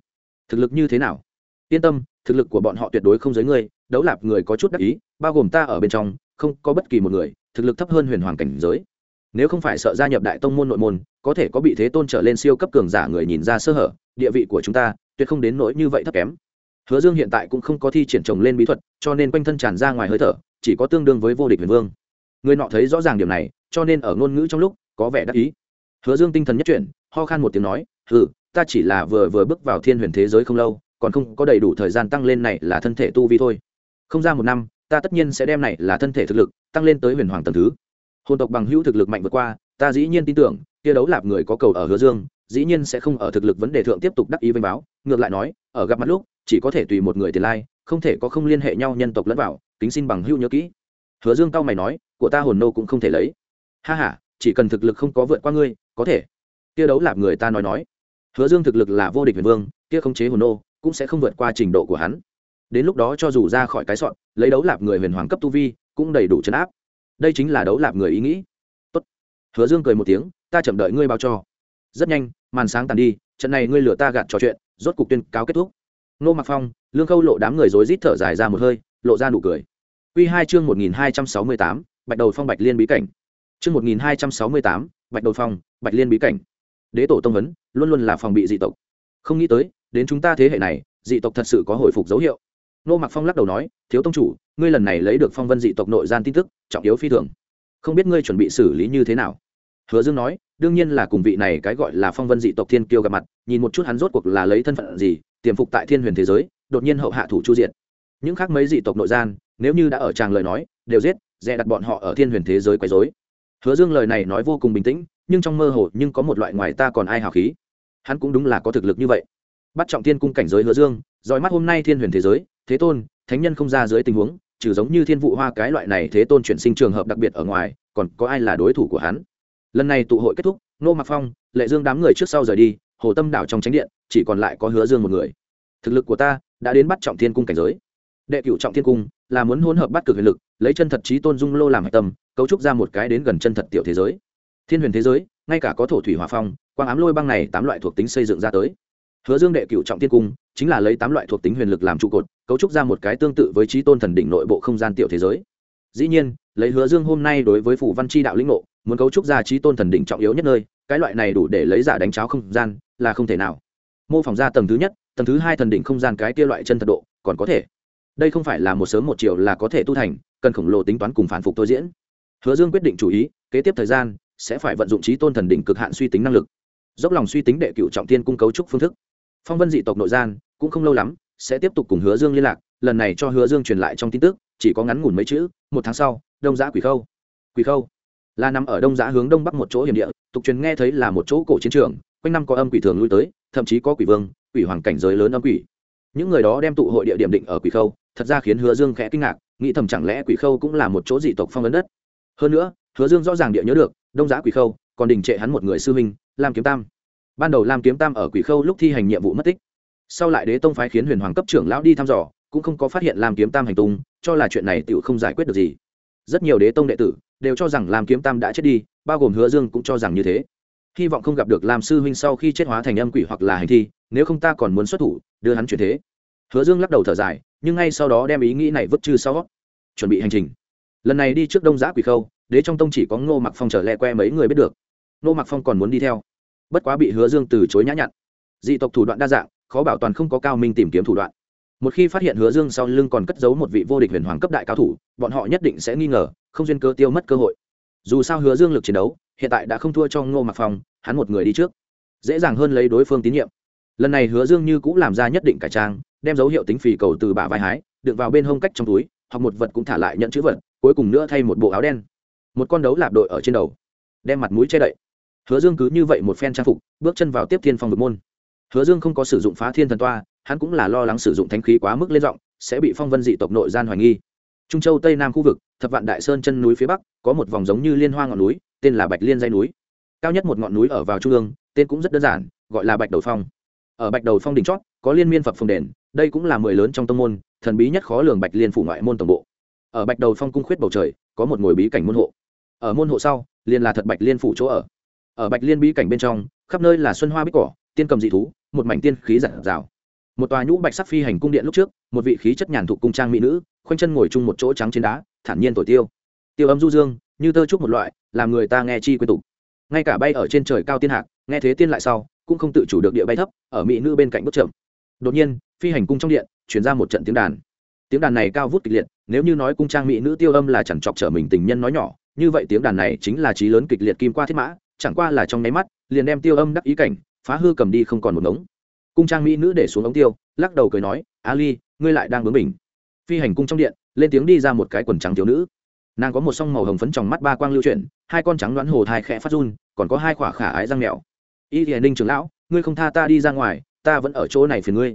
Thực lực như thế nào? Yên tâm, thực lực của bọn họ tuyệt đối không giới ngươi, đấu lạp người có chút đắc ý, bao gồm ta ở bên trong, không có bất kỳ một người, thực lực thấp hơn huyền hoàng cảnh giới. Nếu không phải sợ gia nhập đại tông môn nội môn, có thể có bị thế tôn trở lên siêu cấp cường giả người nhìn ra sơ hở, địa vị của chúng ta tuyệt không đến nỗi như vậy thấp kém. Hứa dương hiện tại cũng không có thi triển trồng lên bí thuật, cho nên quanh thân tràn ra ngoài hơi thở, chỉ có tương đương với vô địch huyền vương. Người nọ thấy rõ ràng điểm này, cho nên ở ngôn ngữ trong lúc có vẻ đắc ý hứa dương tinh thần nhất chuyển, ho khan một tiếng nói ừ ta chỉ là vừa vừa bước vào thiên huyền thế giới không lâu, còn không có đầy đủ thời gian tăng lên này là thân thể tu vi thôi. Không ra một năm, ta tất nhiên sẽ đem này là thân thể thực lực tăng lên tới huyền hoàng tầng thứ. Hồn tộc bằng hữu thực lực mạnh vượt qua, ta dĩ nhiên tin tưởng, kia đấu lạp người có cầu ở hứa dương, dĩ nhiên sẽ không ở thực lực vấn đề thượng tiếp tục đắc ý vênh báo. Ngược lại nói, ở gặp mặt lúc, chỉ có thể tùy một người tiền lai, không thể có không liên hệ nhau nhân tộc lẫn vào, kính xin bằng hữu nhớ kỹ. Hứa dương cao mày nói, của ta hồn nô cũng không thể lấy. Ha h a chỉ cần thực lực không có vượt qua ngươi có thể. Kia đấu lạp người ta nói nói. Hứa dương thực lực là vô địch huyền vương, kia không chế hồn nô, cũng sẽ không vượt qua trình độ của hắn. Đến lúc đó cho dù ra khỏi cái sọn, lấy đấu lạp người huyền hoàng cấp tu vi, cũng đầy đủ chấn áp. Đây chính là đấu lạp người ý nghĩ. Tốt. hứa dương cười một tiếng, ta chậm đợi ngươi báo cho. Rất nhanh, màn sáng tàn đi, trận này ngươi lừa ta gạt trò chuyện, rốt cục tuyên cáo kết thúc. Nô mặc phong, lương khâu lộ đám người rối rít thở dài ra một hơi, lộ ra nụ cười. Quy hai chương một nghìn hai trăm sáu mươi tám, bạch đầu phong bạch liên bí cảnh. Chương một nghìn hai trăm sáu mươi tám bạch đầu phong, bạch liên bí cảnh. Đế tổ tông vấn luôn luôn là phòng bị dị tộc. Không nghĩ tới, đến chúng ta thế hệ này, dị tộc thật sự có hồi phục dấu hiệu. Nô mặc phong lắc đầu nói, thiếu tông chủ, ngươi lần này lấy được phong vân dị tộc nội gian tin tức, trọng yếu phi thường. Không biết ngươi chuẩn bị xử lý như thế nào? Hứa dương nói, đương nhiên là cùng vị này cái gọi là phong vân dị tộc thiên kiêu gặp mặt, nhìn một chút hắn rốt cuộc là lấy thân phận gì, tiềm phục tại thiên huyền thế giới, đột nhiên hậu hạ thủ chu diện những khác mấy dị tộc nội gian, nếu như đã ở tràng lời nói, đều giết, dè đặt bọn họ ở thiên huyền thế giới quấy dối hứa dương lời này nói vô cùng bình tĩnh, nhưng trong mơ hồ nhưng có một loại ngoài ta còn ai hào khí. Hắn cũng đúng là có thực lực như vậy. Bắt trọng thiên cung cảnh giới hứa dương dòi mắt hôm nay thiên huyền thế giới, thế tôn, thánh nhân không ra dưới tình huống, trừ giống như thiên vụ hoa cái loại này thế tôn chuyển sinh trường hợp đặc biệt ở ngoài, còn có ai là đối thủ của hắn? Lần này tụ hội kết thúc, nô mặc phong, lệ dương đám người trước sau rời đi, hồ tâm đảo trong tránh điện, chỉ còn lại có hứa dương một người. Thực lực của ta đã đến bắt trọng thiên cung cảnh giới. Đệ cửu trọng thiên cung là muốn hỗn hợp bắt cực huyền lực, lấy chân thật trí tôn dung lô làm hạch tâm cấu trúc ra một cái đến gần chân thật tiểu thế giới. Thiên huyền thế giới, ngay cả có thổ thủy hòa phong, quang ám lôi băng này tám loại thuộc tính xây dựng ra tới. Hứa dương đệ cửu trọng thiên cung, chính là lấy tám loại thuộc tính huyền lực làm trụ cột, cấu trúc ra một cái tương tự với trí tôn thần đỉnh nội bộ không gian tiểu thế giới. Dĩ nhiên, lấy hứa dương hôm nay đối với phủ văn chi đạo lĩnh ngộ, muốn cấu trúc ra trí tôn thần đỉnh trọng yếu nhất nơi, cái loại này đủ để lấy giả đánh cháo không gian, là không thể nào. Mô phỏng ra tầng thứ nhất, tầng thứ hai thần đỉnh không gian cái kia loại chân thật độ, còn có thể. Đây không phải là một sớm một chiều là có thể tu thành, cần khổng lồ tính toán cùng phản phục tôi diễn hứa dương quyết định chủ ý, kế tiếp thời gian, sẽ phải vận dụng trí tôn thần đỉnh cực hạn suy tính năng lực. Dốc lòng suy tính đệ cựu trọng tiên cung cấu trúc phương thức. Phong vân dị tộc nội gian, cũng không lâu lắm, sẽ tiếp tục cùng hứa dương liên lạc, lần này cho hứa dương truyền lại trong tin tức, chỉ có ngắn ngủn mấy chữ, một tháng sau, đông giã quỷ khâu. Quỷ khâu. Là nằm ở đông giã hướng đông bắc một chỗ hiểm địa, tục truyền nghe thấy là một chỗ cổ chiến trường, quanh năm có âm quỷ thường lui tới, thậm chí có quỷ vương, quỷ hoàng cảnh giới lớn âm quỷ. Những người đó đem tụ hội địa điểm định ở quỷ khâu, thật ra khiến hứa dương khẽ kinh ngạc, nghĩ thầm chẳng lẽ quỷ khâu cũng là một chỗ dị tộc phong ấn đất hơn nữa, hứa dương rõ ràng địa nhớ được, đông giã quỷ khâu, còn đình trệ hắn một người sư huynh, lam kiếm tam. Ban đầu lam kiếm tam ở quỷ khâu lúc thi hành nhiệm vụ mất tích. Sau lại đế tông phái khiến huyền hoàng cấp trưởng lão đi thăm dò, cũng không có phát hiện lam kiếm tam hành tung, cho là chuyện này tựu không giải quyết được gì. Rất nhiều đế tông đệ tử đều cho rằng lam kiếm tam đã chết đi, bao gồm hứa dương cũng cho rằng như thế. Hy vọng không gặp được lam sư huynh sau khi chết hóa thành âm quỷ hoặc là hành thi, nếu không ta còn muốn xuất thủ, đưa hắn chuyển thế. Hứa dương lắc đầu thở dài, nhưng ngay sau đó đem ý nghĩ này vứt chư sau chuẩn bị hành trình lần này đi trước đông giã quỷ khâu, đế trong tông chỉ có ngô mặc phong trở lẹ que mấy người biết được. Ngô mặc phong còn muốn đi theo. Bất quá bị hứa dương từ chối nhã nhặn. Dị tộc thủ đoạn đa dạng, khó bảo toàn không có cao minh tìm kiếm thủ đoạn. Một khi phát hiện hứa dương sau lưng còn cất giấu một vị vô địch huyền hoàng cấp đại cao thủ, bọn họ nhất định sẽ nghi ngờ, không duyên cơ tiêu mất cơ hội. Dù sao hứa dương lực chiến đấu, hiện tại đã không thua cho ngô mặc phong, hắn một người đi trước. Dễ dàng hơn lấy đối phương tín nhiệm. Lần này hứa dương như cũng làm ra nhất định cải trang, đem dấu hiệu tính phì cầu từ bả vai hái, đựng vào bên hông cách trong túi hoặc một vật cũng thả lại nhận chữ vật cuối cùng nữa thay một bộ áo đen. Một con đấu lạp đội ở trên đầu. Đem mặt mũi che đậy. Hứa dương cứ như vậy một phen trang phục, bước chân vào tiếp thiên phong vực môn. Hứa dương không có sử dụng phá thiên thần toa, hắn cũng là lo lắng sử dụng thánh khí quá mức lên giọng, sẽ bị phong vân dị tộc nội gian hoài nghi. Trung châu tây nam khu vực, thập vạn đại sơn chân núi phía bắc, có một vòng giống như liên hoa ngọn núi, tên là bạch liên dây núi. Cao nhất một ngọn núi ở vào trung ương, tên cũng rất đơn giản, gọi là bạch đầu phong. Ở bạch đầu phong đỉnh chót, có liên miên phật phồng đền, đây cũng là mười lớn trong tông môn, thần bí nhất khó lường bạch liên phủ ngoại môn tổng bộ ở bạch đầu phong cung khuyết bầu trời, có một ngồi bí cảnh môn hộ. Ở môn hộ sau, liền là thật bạch liên phủ chỗ ở. Ở bạch liên bí cảnh bên trong, khắp nơi là xuân hoa bích cỏ, tiên cầm dị thú, một mảnh tiên khí giản rào. Một tòa nhũ bạch sắc phi hành cung điện lúc trước, một vị khí chất nhàn thụ cung trang mỹ nữ, khoanh chân ngồi chung một chỗ trắng trên đá, thản nhiên thổi tiêu. Tiêu âm du dương, như tơ trúc một loại, làm người ta nghe chi quên tục ngay cả bay ở trên trời cao tiên hạc, nghe thế tiên lại sau, cũng không tự chủ được địa bay thấp, ở mỹ nữ bên cạnh bước chậm. Đột nhiên, phi hành cung trong điện chuyển ra một trận tiếng đàn tiếng đàn này cao vút kịch liệt, nếu như nói cung trang mỹ nữ tiêu âm là chẳng chọc trở mình tình nhân nói nhỏ, như vậy tiếng đàn này chính là trí lớn kịch liệt kim qua thiết mã, chẳng qua là trong nháy mắt, liền đem tiêu âm đắc ý cảnh, phá hư cầm đi không còn một ngống. Cung trang mỹ nữ để xuống ống tiêu, lắc đầu cười nói, ali, ngươi lại đang bướng mình phi hành cung trong điện, lên tiếng đi ra một cái quần trắng thiếu nữ. Nàng có một song màu hồng phấn trong mắt ba quang lưu chuyển, hai con trắng đoán hồ thai khẽ phát run, còn có hai khỏa khả ái răng mèo. Y hiền ninh trưởng lão, ngươi không tha ta đi ra ngoài, ta vẫn ở chỗ này phiền ngươi.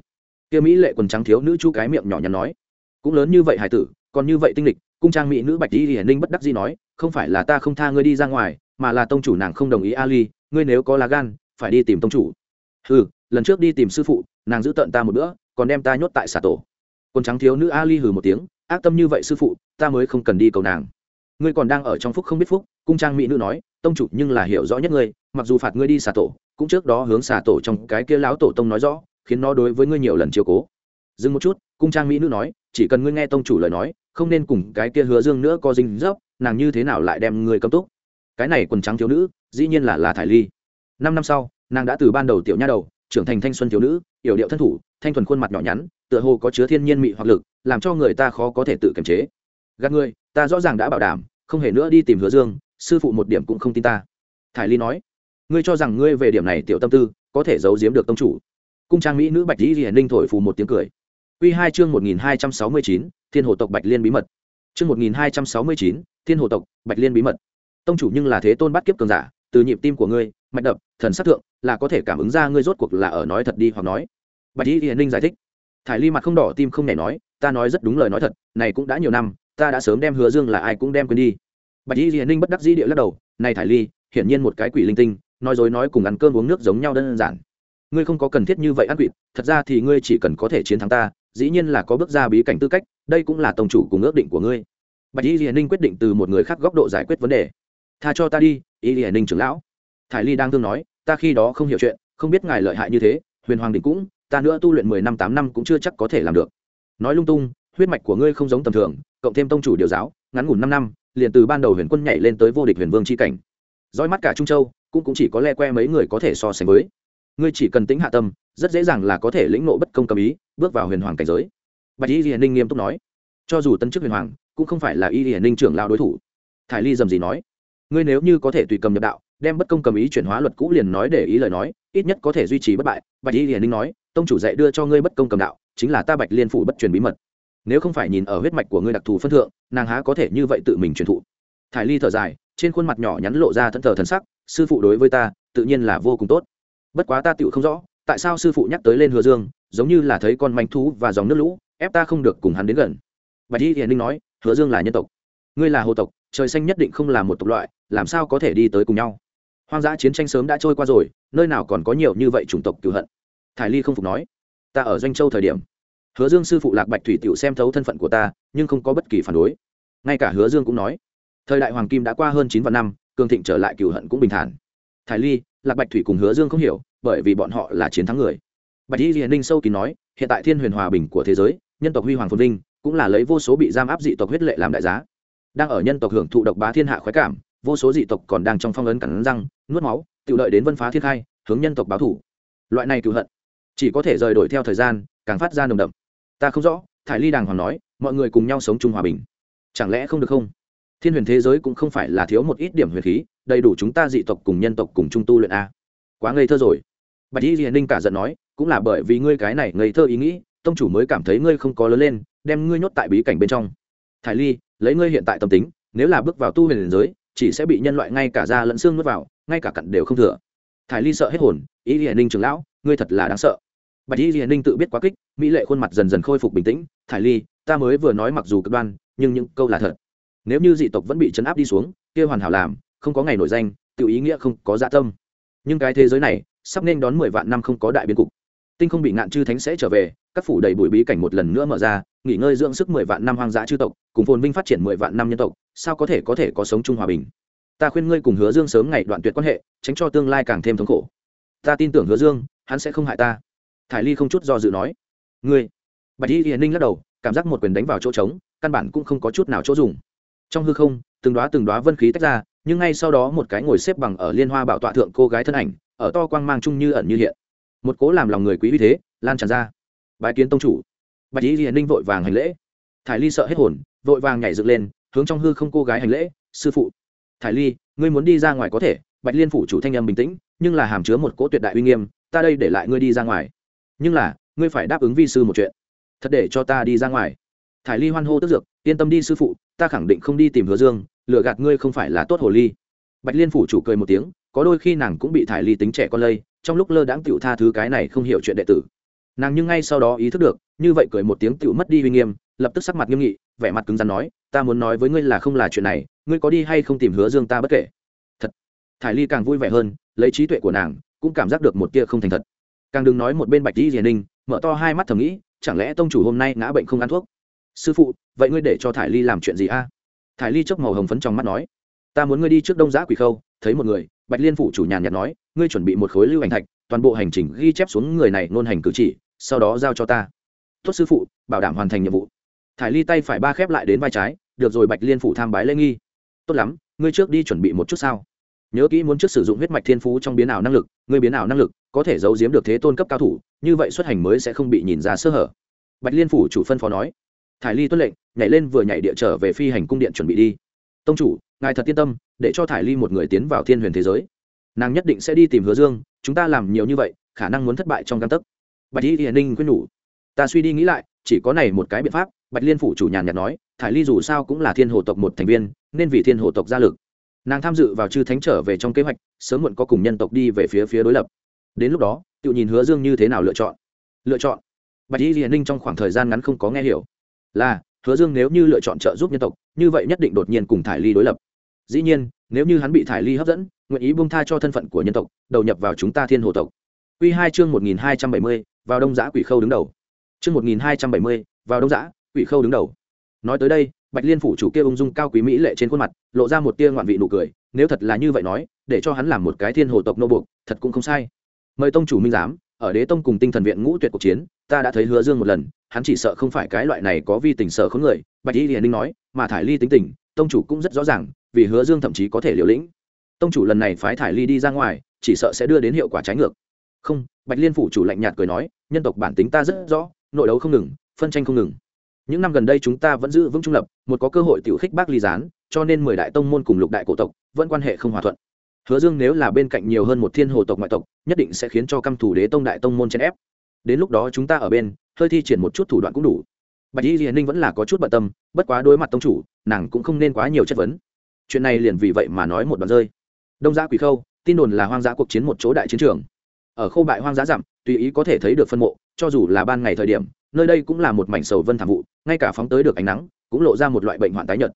Kia mỹ lệ quần trắng thiếu nữ chu cái miệng nhỏ nhắn nói cũng lớn như vậy hải tử, còn như vậy tinh lịch, cung trang mỹ nữ bạch y hiển ninh bất đắc dĩ nói, không phải là ta không tha ngươi đi ra ngoài, mà là tông chủ nàng không đồng ý ali, ngươi nếu có lá gan, phải đi tìm tông chủ. Ừ lần trước đi tìm sư phụ, nàng giữ tận ta một bữa, còn đem ta nhốt tại xà tổ. Còn trắng thiếu nữ ali hừ một tiếng, ác tâm như vậy sư phụ, ta mới không cần đi cầu nàng. Ngươi còn đang ở trong phúc không biết phúc, cung trang mỹ nữ nói, tông chủ nhưng là hiểu rõ nhất ngươi, mặc dù phạt ngươi đi xà tổ, cũng trước đó hướng xà tổ trong cái kia lão tổ tông nói rõ, khiến nó đối với ngươi nhiều lần chiều cố dừng một chút, cung trang mỹ nữ nói, chỉ cần ngươi nghe tông chủ lời nói, không nên cùng cái kia hứa dương nữa có dinh dốc nàng như thế nào lại đem ngươi cấm túc? Cái này quần trắng thiếu nữ, dĩ nhiên là là thải ly. Năm năm sau, nàng đã từ ban đầu tiểu nha đầu, trưởng thành thanh xuân thiếu nữ, yểu điệu thân thủ, thanh thuần khuôn mặt nhỏ nhắn, tựa hồ có chứa thiên nhiên mị hoặc lực, làm cho người ta khó có thể tự kiềm chế. Gạt ngươi, ta rõ ràng đã bảo đảm, không hề nữa đi tìm hứa dương, sư phụ một điểm cũng không tin ta. Thải ly nói, ngươi cho rằng ngươi về điểm này tiểu tâm tư, có thể giấu giếm được tông chủ. Cung trang mỹ nữ bạch dĩ hiển ninh thổi phù một tiếng cười q hai chương một nghìn hai trăm sáu mươi chín, thiên hồ tộc bạch liên bí mật. Chương một nghìn hai trăm sáu mươi chín, thiên hồ tộc bạch liên bí mật. Tông chủ nhưng là thế tôn bắt kiếp cường giả, từ nhịp tim của ngươi, mạch đập, thần sắc thượng, là có thể cảm ứng ra ngươi rốt cuộc là ở nói thật đi hoặc nói. Bạch dĩ hiển ninh giải thích. Thải ly mặt không đỏ, tim không nhảy nói, ta nói rất đúng lời nói thật, này cũng đã nhiều năm, ta đã sớm đem hứa dương là ai cũng đem quên đi. Bạch y hiền ninh bất đắc dĩ địa lắc đầu, này thải ly, hiển nhiên một cái quỷ linh tinh, nói dối nói cùng ăn cơm uống nước giống nhau đơn giản. Ngươi không có cần thiết như vậy ăn quỵt thật ra thì ngươi chỉ cần có thể chiến thắng ta dĩ nhiên là có bước ra bí cảnh tư cách đây cũng là tổng chủ cùng ước định của ngươi. Bạch y hiền ninh quyết định từ một người khác góc độ giải quyết vấn đề. Tha cho ta đi y hiền ninh trưởng lão. Thải ly đang thương nói ta khi đó không hiểu chuyện không biết ngài lợi hại như thế huyền hoàng đình cũng ta nữa tu luyện mười năm tám năm cũng chưa chắc có thể làm được. Nói lung tung huyết mạch của ngươi không giống tầm thường cộng thêm tông chủ điều giáo ngắn ngủn năm năm liền từ ban đầu huyền quân nhảy lên tới vô địch huyền vương c h i cảnh. Roi mắt cả trung châu cũng, cũng chỉ có le que mấy người có thể so sánh với ngươi chỉ cần tính hạ tâm, rất dễ dàng là có thể lĩnh nộ bất công cầm ý, bước vào huyền hoàng cảnh giới. Bạch y hiền ninh nghiêm túc nói. Cho dù tân chức huyền hoàng, cũng không phải là y hiền ninh trưởng lao đối thủ. Thải ly dầm gì nói. Ngươi nếu như có thể tùy cầm nhập đạo, đem bất công cầm ý chuyển hóa luật cũ liền nói để ý lời nói, ít nhất có thể duy trì bất bại. Bạch y hiền ninh nói. Tông chủ dạy đưa cho ngươi bất công cầm đạo, chính là ta bạch liên phủ bất truyền bí mật. Nếu không phải nhìn ở huyết mạch của ngươi đặc thù phân thượng, nàng há có thể như vậy tự mình truyền thụ? Thải ly thở dài, trên khuôn mặt nhỏ nhắn lộ ra thân thờ thần sắc. Sư phụ đối với ta, tự nhiên là vô cùng tốt bất quá ta tựu không rõ, tại sao sư phụ nhắc tới lên hứa dương, giống như là thấy con manh thú và dòng nước lũ, ép ta không được cùng hắn đến gần. Bạch y hiền ninh nói, hứa dương là nhân tộc. Ngươi là hồ tộc, trời xanh nhất định không là một tộc loại, làm sao có thể đi tới cùng nhau? Hoang dã chiến tranh sớm đã trôi qua rồi, nơi nào còn có nhiều như vậy chủng tộc cựu hận. Thải ly không phục nói, ta ở doanh châu thời điểm, hứa dương sư phụ lạc bạch thủy t xem thấu thân phận của ta, nhưng không có bất kỳ phản đối. Ngay cả hứa dương cũng nói, thời đại hoàng kim đã qua hơn chín vạn năm, cường thịnh trở lại cựu hận cũng bình thản thái ly, lạc bạch thủy cùng hứa dương không hiểu, bởi vì bọn họ là chiến thắng người. Bạch y hiền ninh sâu kín nói, hiện tại thiên huyền hòa bình của thế giới, nhân tộc huy hoàng phồn vinh, cũng là lấy vô số bị giam áp dị tộc huyết lệ làm đại giá. Đang ở nhân tộc hưởng thụ độc bá thiên hạ khoái cảm, vô số dị tộc còn đang trong phong ấn cắn răng, nuốt máu, tự lợi đến vân phá thiên khai, hướng nhân tộc báo thủ. Loại này cựu hận, chỉ có thể rời đổi theo thời gian, càng phát ra nồng đậm. Ta không rõ, thải ly đàng hoàng nói, mọi người cùng nhau sống chung hòa bình. Chẳng lẽ không được không? Thiên huyền thế giới cũng không phải là thiếu một ít điểm huyền khí, đầy đủ chúng ta dị tộc cùng nhân tộc cùng chung tu luyện a. Quá ngây thơ rồi. Bạch y hiền ninh cả giận nói, cũng là bởi vì ngươi cái này ngây thơ ý nghĩ, tông chủ mới cảm thấy ngươi không có lớn lên, đem ngươi nhốt tại bí cảnh bên trong. Thải ly, lấy ngươi hiện tại tâm tính, nếu là bước vào tu huyền giới, chỉ sẽ bị nhân loại ngay cả da lẫn xương nuốt vào, ngay cả cặn đều không thừa. Thải ly sợ hết hồn, ý hiền ninh trưởng lão, ngươi thật là đáng sợ. Bạch y hiền ninh tự biết quá kích, mỹ lệ khuôn mặt dần dần khôi phục bình tĩnh, thải ly, ta mới vừa nói mặc dù cực đoan, nhưng những câu là thật nếu như dị tộc vẫn bị chấn áp đi xuống, kia hoàn hảo làm, không có ngày nổi danh tự ý nghĩa không có dạ tâm. Nhưng cái thế giới này, sắp nên đón mười vạn năm không có đại biến cục. Tinh không bị ngạn chư thánh sẽ trở về, các phủ đầy bụi bí cảnh một lần nữa mở ra, nghỉ ngơi dưỡng sức mười vạn năm hoang dã chư tộc, cùng phồn vinh phát triển mười vạn năm nhân tộc, sao có thể có thể có sống chung hòa bình? Ta khuyên ngươi cùng hứa dương sớm ngày đoạn tuyệt quan hệ, tránh cho tương lai càng thêm thống khổ. Ta tin tưởng hứa dương, hắn sẽ không hại ta. Thải ly không chút do dự nói. Ngươi. Bạch y hiền ninh lắc đầu, cảm giác một quyền đánh vào chỗ trống, căn bản cũng không có chút nào chỗ dùng trong hư không, từng đoá từng đoá vân khí tách ra, nhưng ngay sau đó một cái ngồi xếp bằng ở liên hoa bảo tọa thượng cô gái thân ảnh, ở to quang mang chung như ẩn như hiện. Một cố làm lòng người quý uy thế, lan tràn ra. Bài kiến tông chủ. Bạch lý hiền ninh vội vàng hành lễ. Thải ly sợ hết hồn, vội vàng nhảy dựng lên, hướng trong hư không cô gái hành lễ, sư phụ. Thải ly, ngươi muốn đi ra ngoài có thể, bạch liên phủ chủ thanh âm bình tĩnh, nhưng là hàm chứa một cỗ tuyệt đại uy nghiêm, ta đây để lại ngươi đi ra ngoài. Nhưng là, ngươi phải đáp ứng vi sư một chuyện. Thật để cho ta đi ra ngoài thải ly hoan hô tức dược, yên tâm đi sư phụ, ta khẳng định không đi tìm hứa dương lựa gạt ngươi không phải là tốt hồ ly. Bạch liên phủ chủ cười một tiếng, có đôi khi nàng cũng bị thải ly tính trẻ con lây, trong lúc lơ đãng tựu tha thứ cái này không hiểu chuyện đệ tử. Nàng nhưng ngay sau đó ý thức được, như vậy cười một tiếng tựu mất đi uy nghiêm, lập tức sắc mặt nghiêm nghị, vẻ mặt cứng rắn nói, ta muốn nói với ngươi là không là chuyện này, ngươi có đi hay không tìm hứa dương ta bất kể. Thật. Thải ly càng vui vẻ hơn, lấy trí tuệ của nàng, cũng cảm giác được một tia không thành thật. Càng đừng nói một bên bạch di hiền ninh, mở to hai mắt thầm nghĩ, chẳng lẽ tông chủ hôm nay ngã bệnh không ăn thuốc? Sư phụ, vậy ngươi để cho thải ly làm chuyện gì a? Thải ly chốc màu hồng phấn trong mắt nói, ta muốn ngươi đi trước đông giã quỷ khâu, thấy một người. Bạch liên phủ chủ nhàn nhạt nói, ngươi chuẩn bị một khối lưu ảnh thạch, toàn bộ hành trình ghi chép xuống người này nôn hành cử chỉ, sau đó giao cho ta. Tốt sư phụ, bảo đảm hoàn thành nhiệm vụ. Thải ly tay phải ba khép lại đến vai trái, được rồi bạch liên phủ tham bái lễ nghi. Tốt lắm, ngươi trước đi chuẩn bị một chút sao? Nhớ kỹ muốn trước sử dụng huyết mạch thiên phú trong biến ảo năng lực, ngươi biến ảo năng lực có thể giấu giếm được thế tôn cấp cao thủ, như vậy xuất hành mới sẽ không bị nhìn ra sơ hở. Bạch liên phủ chủ phân phó nói thải ly tuân lệnh, nhảy lên vừa nhảy địa trở về phi hành cung điện chuẩn bị đi. Tông chủ, ngài thật yên tâm, để cho thải ly một người tiến vào thiên huyền thế giới. Nàng nhất định sẽ đi tìm hứa dương, chúng ta làm nhiều như vậy, khả năng muốn thất bại trong căn tấc. Bạch y hiền ninh quyết nhủ. Ta suy đi nghĩ lại, chỉ có này một cái biện pháp, bạch liên phủ chủ nhàn nhạt nói, thải ly dù sao cũng là thiên hồ tộc một thành viên, nên vì thiên hồ tộc gia lực. Nàng tham dự vào chư thánh trở về trong kế hoạch, sớm muộn có cùng nhân tộc đi về phía phía đối lập. Đến lúc đó, tự nhìn hứa dương như thế nào lựa chọn. Lựa chọn. Bạch y hiền ninh trong khoảng thời gian ngắn không có nghe hiểu là, hứa dương nếu như lựa chọn trợ giúp nhân tộc, như vậy nhất định đột nhiên cùng thải ly đối lập. Dĩ nhiên, nếu như hắn bị thải ly hấp dẫn, nguyện ý bung tha cho thân phận của nhân tộc, đầu nhập vào chúng ta thiên hồ tộc. Q hai chương một nghìn hai trăm bảy mươi, vào đông giã quỷ khâu đứng đầu. Chương một nghìn hai trăm bảy mươi, vào đông giã quỷ khâu đứng đầu. Nói tới đây, bạch liên phủ chủ kia ung dung cao quý mỹ lệ trên khuôn mặt, lộ ra một tia ngoạn vị nụ cười, nếu thật là như vậy nói, để cho hắn làm một cái thiên hồ tộc nô buộc, thật cũng không sai. Mời tông chủ minh giám ở đế tông cùng tinh thần viện ngũ tuyệt cuộc chiến, ta đã thấy hứa dương một lần, hắn chỉ sợ không phải cái loại này có vi tình sợ khốn người, bạch y hiền ninh nói, mà thải ly tính tình, tông chủ cũng rất rõ ràng, vì hứa dương thậm chí có thể liều lĩnh. Tông chủ lần này phái thải ly đi ra ngoài, chỉ sợ sẽ đưa đến hiệu quả trái ngược. Không, bạch liên phủ chủ lạnh nhạt cười nói, nhân tộc bản tính ta rất rõ, nội đấu không ngừng, phân tranh không ngừng. Những năm gần đây chúng ta vẫn giữ vững trung lập, một có cơ hội tiểu khích bác ly gián, cho nên mười đại tông môn cùng lục đại cổ tộc, vẫn quan hệ không hòa thuận hứa dương nếu là bên cạnh nhiều hơn một thiên hồ tộc ngoại tộc, nhất định sẽ khiến cho căm thủ đế tông đại tông môn chèn ép. Đến lúc đó chúng ta ở bên, hơi thi triển một chút thủ đoạn cũng đủ. Bạch y hiền ninh vẫn là có chút bận tâm, bất quá đối mặt tông chủ, nàng cũng không nên quá nhiều chất vấn. Chuyện này liền vì vậy mà nói một đoạn rơi. Đông gia quỷ khâu, tin đồn là hoang dã cuộc chiến một chỗ đại chiến trường. Ở khâu bại hoang dã giảm tùy ý có thể thấy được phân mộ, cho dù là ban ngày thời điểm, nơi đây cũng là một mảnh sầu vân thảm vụ, ngay cả phóng tới được ánh nắng, cũng lộ ra một loại bệnh hoạn tái nhợt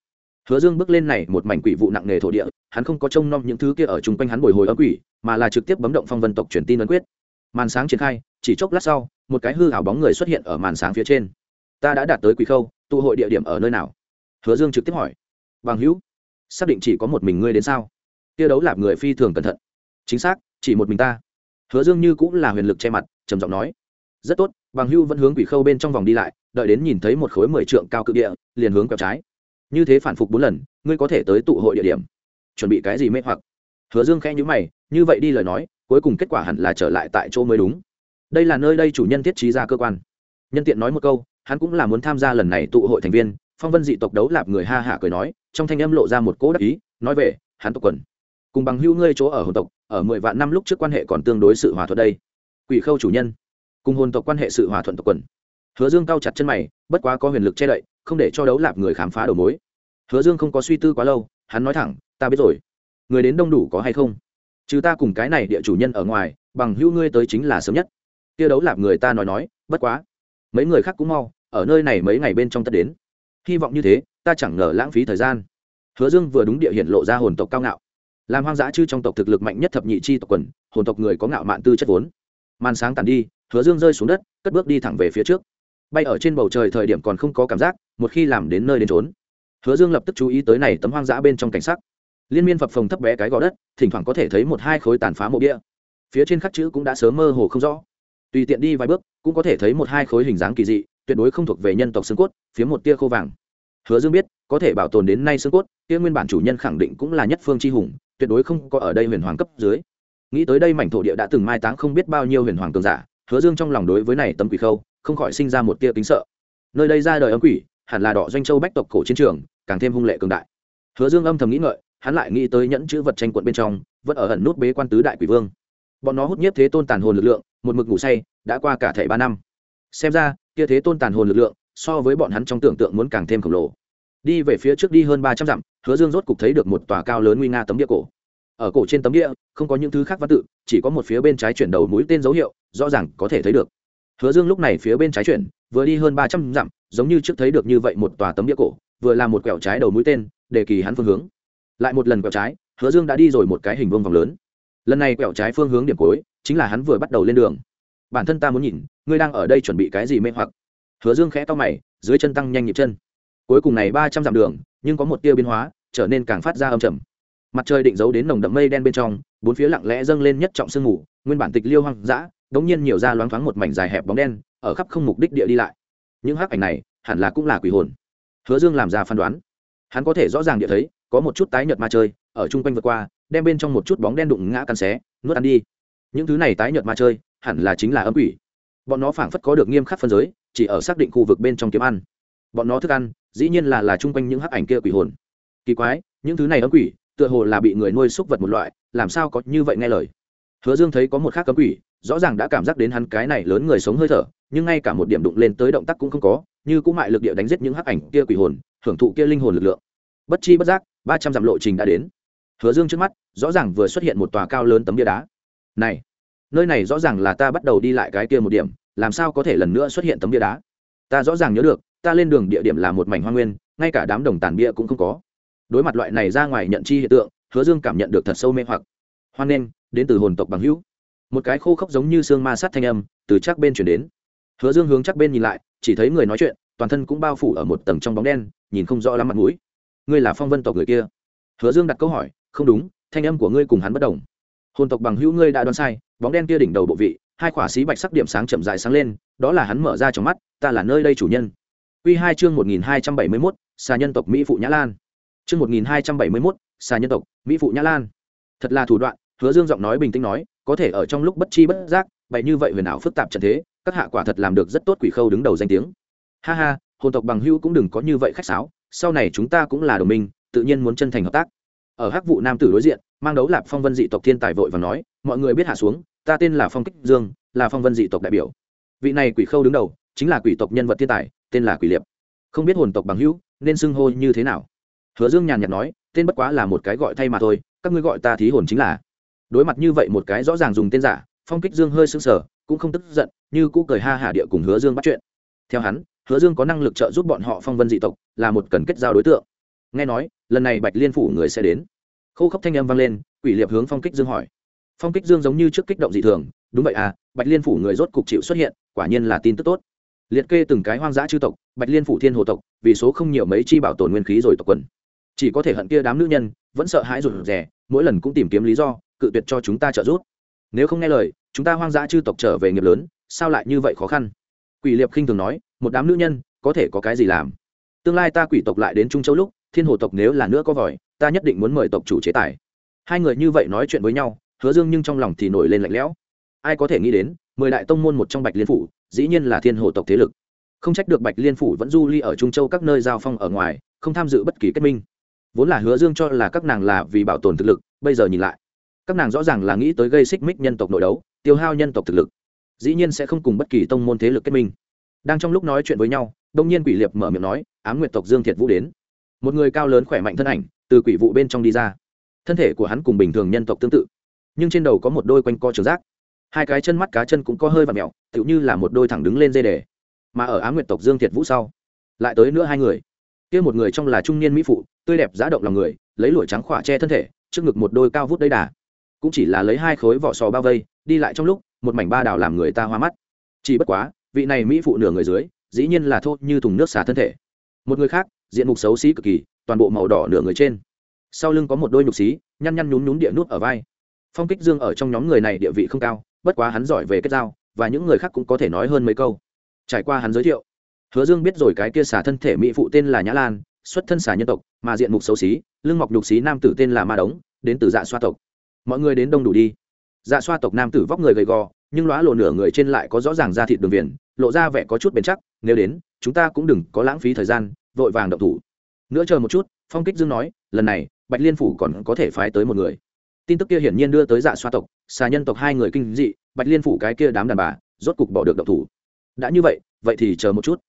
hứa dương bước lên này một mảnh quỷ vụ nặng nề thổ địa, hắn không có trông nom những thứ kia ở chung quanh hắn bồi hồi ấm quỷ, mà là trực tiếp bấm động phong vân tộc truyền tin ấn quyết. Màn sáng triển khai, chỉ chốc lát sau, một cái hư hảo bóng người xuất hiện ở màn sáng phía trên. Ta đã đạt tới quỷ khâu, tụ hội địa điểm ở nơi nào? Hứa dương trực tiếp hỏi. Bằng hữu, xác định chỉ có một mình ngươi đến sao? Kia đấu lạp người phi thường cẩn thận. Chính xác, chỉ một mình ta. Hứa dương như cũng là huyền lực che mặt, trầm giọng nói. Rất tốt, bằng hưu vẫn hướng quỷ khâu bên trong vòng đi lại, đợi đến nhìn thấy một khối mười trượng cao cự địa, liền hướng quẹo trái như thế phản phục bốn lần, ngươi có thể tới tụ hội địa điểm. Chuẩn bị cái gì mê hoặc? Hứa dương khẽ nhữ mày, như vậy đi lời nói, cuối cùng kết quả hẳn là trở lại tại chỗ mới đúng. Đây là nơi đây chủ nhân thiết trí ra cơ quan. Nhân tiện nói một câu, hắn cũng là muốn tham gia lần này tụ hội thành viên, phong vân dị tộc đấu lạp người ha hả cười nói, trong thanh âm lộ ra một cỗ đắc ý, nói về, hắn tộc quần. Cùng bằng hưu ngươi chỗ ở hồn tộc, ở mười vạn năm lúc trước quan hệ còn tương đối sự hòa thuận đây. Quỷ khâu chủ nhân. Cùng hồn tộc quan hệ sự hòa thuận tộc quần hứa dương cao chặt chân mày, bất quá có huyền lực che đậy, không để cho đấu lạp người khám phá đầu mối. Hứa dương không có suy tư quá lâu, hắn nói thẳng, ta biết rồi. Người đến đông đủ có hay không? Chứ ta cùng cái này địa chủ nhân ở ngoài, bằng hữu ngươi tới chính là sớm nhất. Kia đấu lạp người ta nói nói, bất quá, mấy người khác cũng mau, ở nơi này mấy ngày bên trong tất đến. Hy vọng như thế, ta chẳng ngờ lãng phí thời gian. Hứa dương vừa đúng địa hiện lộ ra hồn tộc cao ngạo. Làm hoang dã chư trong tộc thực lực mạnh nhất thập nhị chi tộc quần, hồn tộc người có ngạo mạn tư chất vốn. Màn sáng tàn đi, hứa dương rơi xuống đất, cất bước đi thẳng về phía trước bay ở trên bầu trời thời điểm còn không có cảm giác một khi làm đến nơi đến trốn hứa dương lập tức chú ý tới này tấm hoang dã bên trong cảnh sắc. Liên miên phập phồng thấp bé cái gò đất thỉnh thoảng có thể thấy một hai khối tàn phá mộ bia, phía trên khắc chữ cũng đã sớm mơ hồ không rõ. Tùy tiện đi vài bước cũng có thể thấy một hai khối hình dáng kỳ dị tuyệt đối không thuộc về nhân tộc xương cốt phía một tia khô vàng. Hứa dương biết có thể bảo tồn đến nay xương cốt tia nguyên bản chủ nhân khẳng định cũng là nhất phương c h i hùng tuyệt đối không có ở đây huyền hoàng cấp dưới. Nghĩ tới đây mảnh thổ địa đã từng mai táng không biết bao nhiêu huyền hoàng cường giả hứa dương trong lòng đối với này tấm quỷ khâu không khỏi sinh ra một tia kính sợ. Nơi đây ra đời âm quỷ, hẳn là đỏ doanh châu bách tộc cổ chiến trường, càng thêm hung lệ cường đại. Hứa dương âm thầm nghĩ ngợi, hắn lại nghĩ tới nhẫn chữ vật tranh quận bên trong, vẫn ở ẩn nút bế quan tứ đại quỷ vương. Bọn nó hút nhiếp thế tôn tàn hồn lực lượng, một mực ngủ say, đã qua cả thảy ba năm. Xem ra, kia thế tôn tàn hồn lực lượng, so với bọn hắn trong tưởng tượng muốn càng thêm khổng lồ. Đi về phía trước đi hơn ba trăm dặm, hứa dương rốt cục thấy được một tòa cao lớn nguy nga tấm địa cổ. Ở cổ trên tấm địa, không có những thứ khác văn tự, chỉ có một phía bên trái chuyển đầu mũi tên dấu hiệu, rõ ràng có thể thấy được hứa dương lúc này phía bên trái chuyển, vừa đi hơn ba trăm dặm, giống như trước thấy được như vậy một tòa tấm địa cổ, vừa làm một quẹo trái đầu mũi tên, để kỳ hắn phương hướng. Lại một lần quẹo trái, hứa dương đã đi rồi một cái hình vuông vòng lớn. Lần này quẹo trái phương hướng điểm cuối, chính là hắn vừa bắt đầu lên đường. Bản thân ta muốn nhìn, ngươi đang ở đây chuẩn bị cái gì mê hoặc? Hứa dương khẽ to mày, dưới chân tăng nhanh nhịp chân. Cuối cùng này ba trăm dặm đường, nhưng có một tia biến hóa, trở nên càng phát ra âm trầm. Mặt trời định giấu đến nồng đậm mây đen bên trong, bốn phía lặng lẽ dâng lên nhất trọng sương mù, nguyên bản tịch liêu hoang dã đống nhiên nhiều ra loáng thoáng một mảnh dài hẹp bóng đen, ở khắp không mục đích địa đi lại. Những hắc ảnh này, hẳn là cũng là quỷ hồn. Hứa dương làm ra phán đoán. Hắn có thể rõ ràng địa thấy, có một chút tái nhợt ma chơi, ở chung quanh vượt qua, đem bên trong một chút bóng đen đụng ngã căn xé, nuốt ăn đi. Những thứ này tái nhợt ma chơi, hẳn là chính là âm quỷ. Bọn nó phảng phất có được nghiêm khắc phân giới, chỉ ở xác định khu vực bên trong kiếm ăn. Bọn nó thức ăn, dĩ nhiên là là chung quanh những hắc ảnh kia quỷ hồn. Kỳ quái, những thứ này âm quỷ, tựa hồ là bị người nuôi xúc vật một loại, làm sao có như vậy nghe lời? Hứa dương thấy có một khác cấm quỷ rõ ràng đã cảm giác đến hắn cái này lớn người sống hơi thở, nhưng ngay cả một điểm đụng lên tới động tác cũng không có, như cũng mại lực địa đánh giết những hắc ảnh kia quỷ hồn, hưởng thụ kia linh hồn lực lượng. Bất chi bất giác, ba trăm dặm lộ trình đã đến. Hứa dương trước mắt, rõ ràng vừa xuất hiện một tòa cao lớn tấm bia đá. Này, nơi này rõ ràng là ta bắt đầu đi lại cái kia một điểm, làm sao có thể lần nữa xuất hiện tấm bia đá? Ta rõ ràng nhớ được, ta lên đường địa điểm là một mảnh hoa nguyên, ngay cả đám đồng tàn bia cũng không có. Đối mặt loại này ra ngoài nhận chi hiện tượng, hứa dương cảm nhận được thật sâu mê hoặc. Hoan nghênh, đến từ hồn tộc bằng hữu một cái khô khốc giống như xương ma sát thanh âm từ chắc bên chuyển đến. Hứa dương hướng chắc bên nhìn lại, chỉ thấy người nói chuyện, toàn thân cũng bao phủ ở một tầng trong bóng đen, nhìn không rõ lắm mặt mũi. Ngươi là phong vân tộc người kia? Hứa dương đặt câu hỏi, không đúng, thanh âm của ngươi cùng hắn bất đồng. Hồn tộc bằng hữu ngươi đã đoán sai, bóng đen kia đỉnh đầu bộ vị, hai khỏa xí bạch sắc điểm sáng chậm dài sáng lên, đó là hắn mở ra trong mắt, ta là nơi đây chủ nhân. Quy hai chương một nghìn hai trăm bảy mươi mốt, xà nhân tộc mỹ phụ nhã lan. Chương một nghìn hai trăm bảy mươi mốt, xà nhân tộc mỹ phụ nhã lan. Thật là thủ đoạn, hứa dương giọng nói bình tĩnh nói có thể ở trong lúc bất chi bất giác, bày như vậy huyền ảo phức tạp trận thế, các hạ quả thật làm được rất tốt quỷ khâu đứng đầu danh tiếng. Ha ha, hồn tộc bằng hữu cũng đừng có như vậy khách sáo, sau này chúng ta cũng là đồng minh, tự nhiên muốn chân thành hợp tác. Ở hắc vụ nam tử đối diện, mang đấu lạp phong vân dị tộc thiên tài vội và nói, mọi người biết hạ xuống, ta tên là phong kích dương, là phong vân dị tộc đại biểu. Vị này quỷ khâu đứng đầu, chính là quỷ tộc nhân vật thiên tài, tên là quỷ liệp. Không biết hồn tộc bằng hữu nên xưng hô như thế nào? Hứa dương nhàn nhạt nói, tên bất quá là một cái gọi thay mà thôi, các ngươi gọi ta thí hồn chính là đối mặt như vậy một cái rõ ràng dùng tên giả, phong kích dương hơi sững sờ, cũng không tức giận, như cũ cười ha hả địa cùng hứa dương bắt chuyện. Theo hắn, hứa dương có năng lực trợ giúp bọn họ phong vân dị tộc, là một cần kết giao đối tượng. Nghe nói, lần này bạch liên phủ người sẽ đến. Khâu khốc thanh âm vang lên, quỷ liệp hướng phong kích dương hỏi. Phong kích dương giống như trước kích động dị thường, đúng vậy à bạch liên phủ người rốt cục chịu xuất hiện, quả nhiên là tin tức tốt. Liệt kê từng cái hoang dã chư tộc, bạch liên phủ thiên hồ tộc, vì số không nhiều mấy chi bảo tồn nguyên khí rồi tộc quần. Chỉ có thể hận kia đám nữ nhân, vẫn sợ hãi rụt rè, mỗi lần cũng tìm kiếm lý do cự tuyệt cho chúng ta trợ giúp. Nếu không nghe lời, chúng ta hoang dã chư tộc trở về nghiệp lớn, sao lại như vậy khó khăn? Quỷ liệp khinh thường nói, một đám nữ nhân, có thể có cái gì làm? Tương lai ta quỷ tộc lại đến trung châu lúc, thiên hồ tộc nếu là nữa có vòi, ta nhất định muốn mời tộc chủ chế tài. Hai người như vậy nói chuyện với nhau, hứa dương nhưng trong lòng thì nổi lên lạnh lẽo. Ai có thể nghĩ đến, mười đại tông môn một trong bạch liên phủ, dĩ nhiên là thiên hồ tộc thế lực. Không trách được bạch liên phủ vẫn du ly ở trung châu các nơi giao phong ở ngoài, không tham dự bất kỳ kết minh. Vốn là hứa dương cho là các nàng là vì bảo tồn thực lực, bây giờ nhìn lại các nàng rõ ràng là nghĩ tới gây xích mích nhân tộc nội đấu, tiêu hao nhân tộc thực lực. Dĩ nhiên sẽ không cùng bất kỳ tông môn thế lực kết minh. Đang trong lúc nói chuyện với nhau, đông nhiên quỷ liệp mở miệng nói, ám nguyệt tộc dương thiệt vũ đến. Một người cao lớn khỏe mạnh thân ảnh, từ quỷ vụ bên trong đi ra. Thân thể của hắn cùng bình thường nhân tộc tương tự, nhưng trên đầu có một đôi quanh co trường giác hai cái chân mắt cá chân cũng có hơi và mẹo tựu như là một đôi thẳng đứng lên dây đề mà ở ám nguyệt tộc dương thiệt vũ sau, lại tới nữa hai người. Kia một người trong là trung niên mỹ phụ, tươi đẹp giá động lòng người, lấy lụa trắng khỏa che thân thể, trước ngực một đôi cao vút đầy đà cũng chỉ là lấy hai khối vỏ sò bao vây, đi lại trong lúc, một mảnh ba đào làm người ta hoa mắt. Chỉ bất quá, vị này mỹ phụ nửa người dưới, dĩ nhiên là thô như thùng nước xả thân thể. Một người khác, diện mục xấu xí cực kỳ, toàn bộ màu đỏ nửa người trên. Sau lưng có một đôi nhục xí, nhăn nhăn nhún nhún địa nút ở vai. Phong kích dương ở trong nhóm người này địa vị không cao, bất quá hắn giỏi về kết giao, và những người khác cũng có thể nói hơn mấy câu. Trải qua hắn giới thiệu, hứa dương biết rồi cái kia xả thân thể mỹ phụ tên là nhã lan, xuất thân xả nhân tộc, mà diện mục xấu xí, lưng mọc nhục xí nam tử tên là ma đống, đến từ dạ xoa tộc mọi người đến đông đủ đi. Dạ xoa tộc nam tử vóc người gầy gò, nhưng lóa lộ nửa người trên lại có rõ ràng da thịt đường viền, lộ ra vẻ có chút bền chắc, nếu đến, chúng ta cũng đừng có lãng phí thời gian, vội vàng động thủ. Nữa chờ một chút, phong kích dương nói, lần này, bạch liên phủ còn có thể phái tới một người. Tin tức kia hiển nhiên đưa tới dạ xoa tộc, xà nhân tộc hai người kinh dị, bạch liên phủ cái kia đám đàn bà, rốt cục bỏ được động thủ. Đã như vậy vậy thì chờ một chút.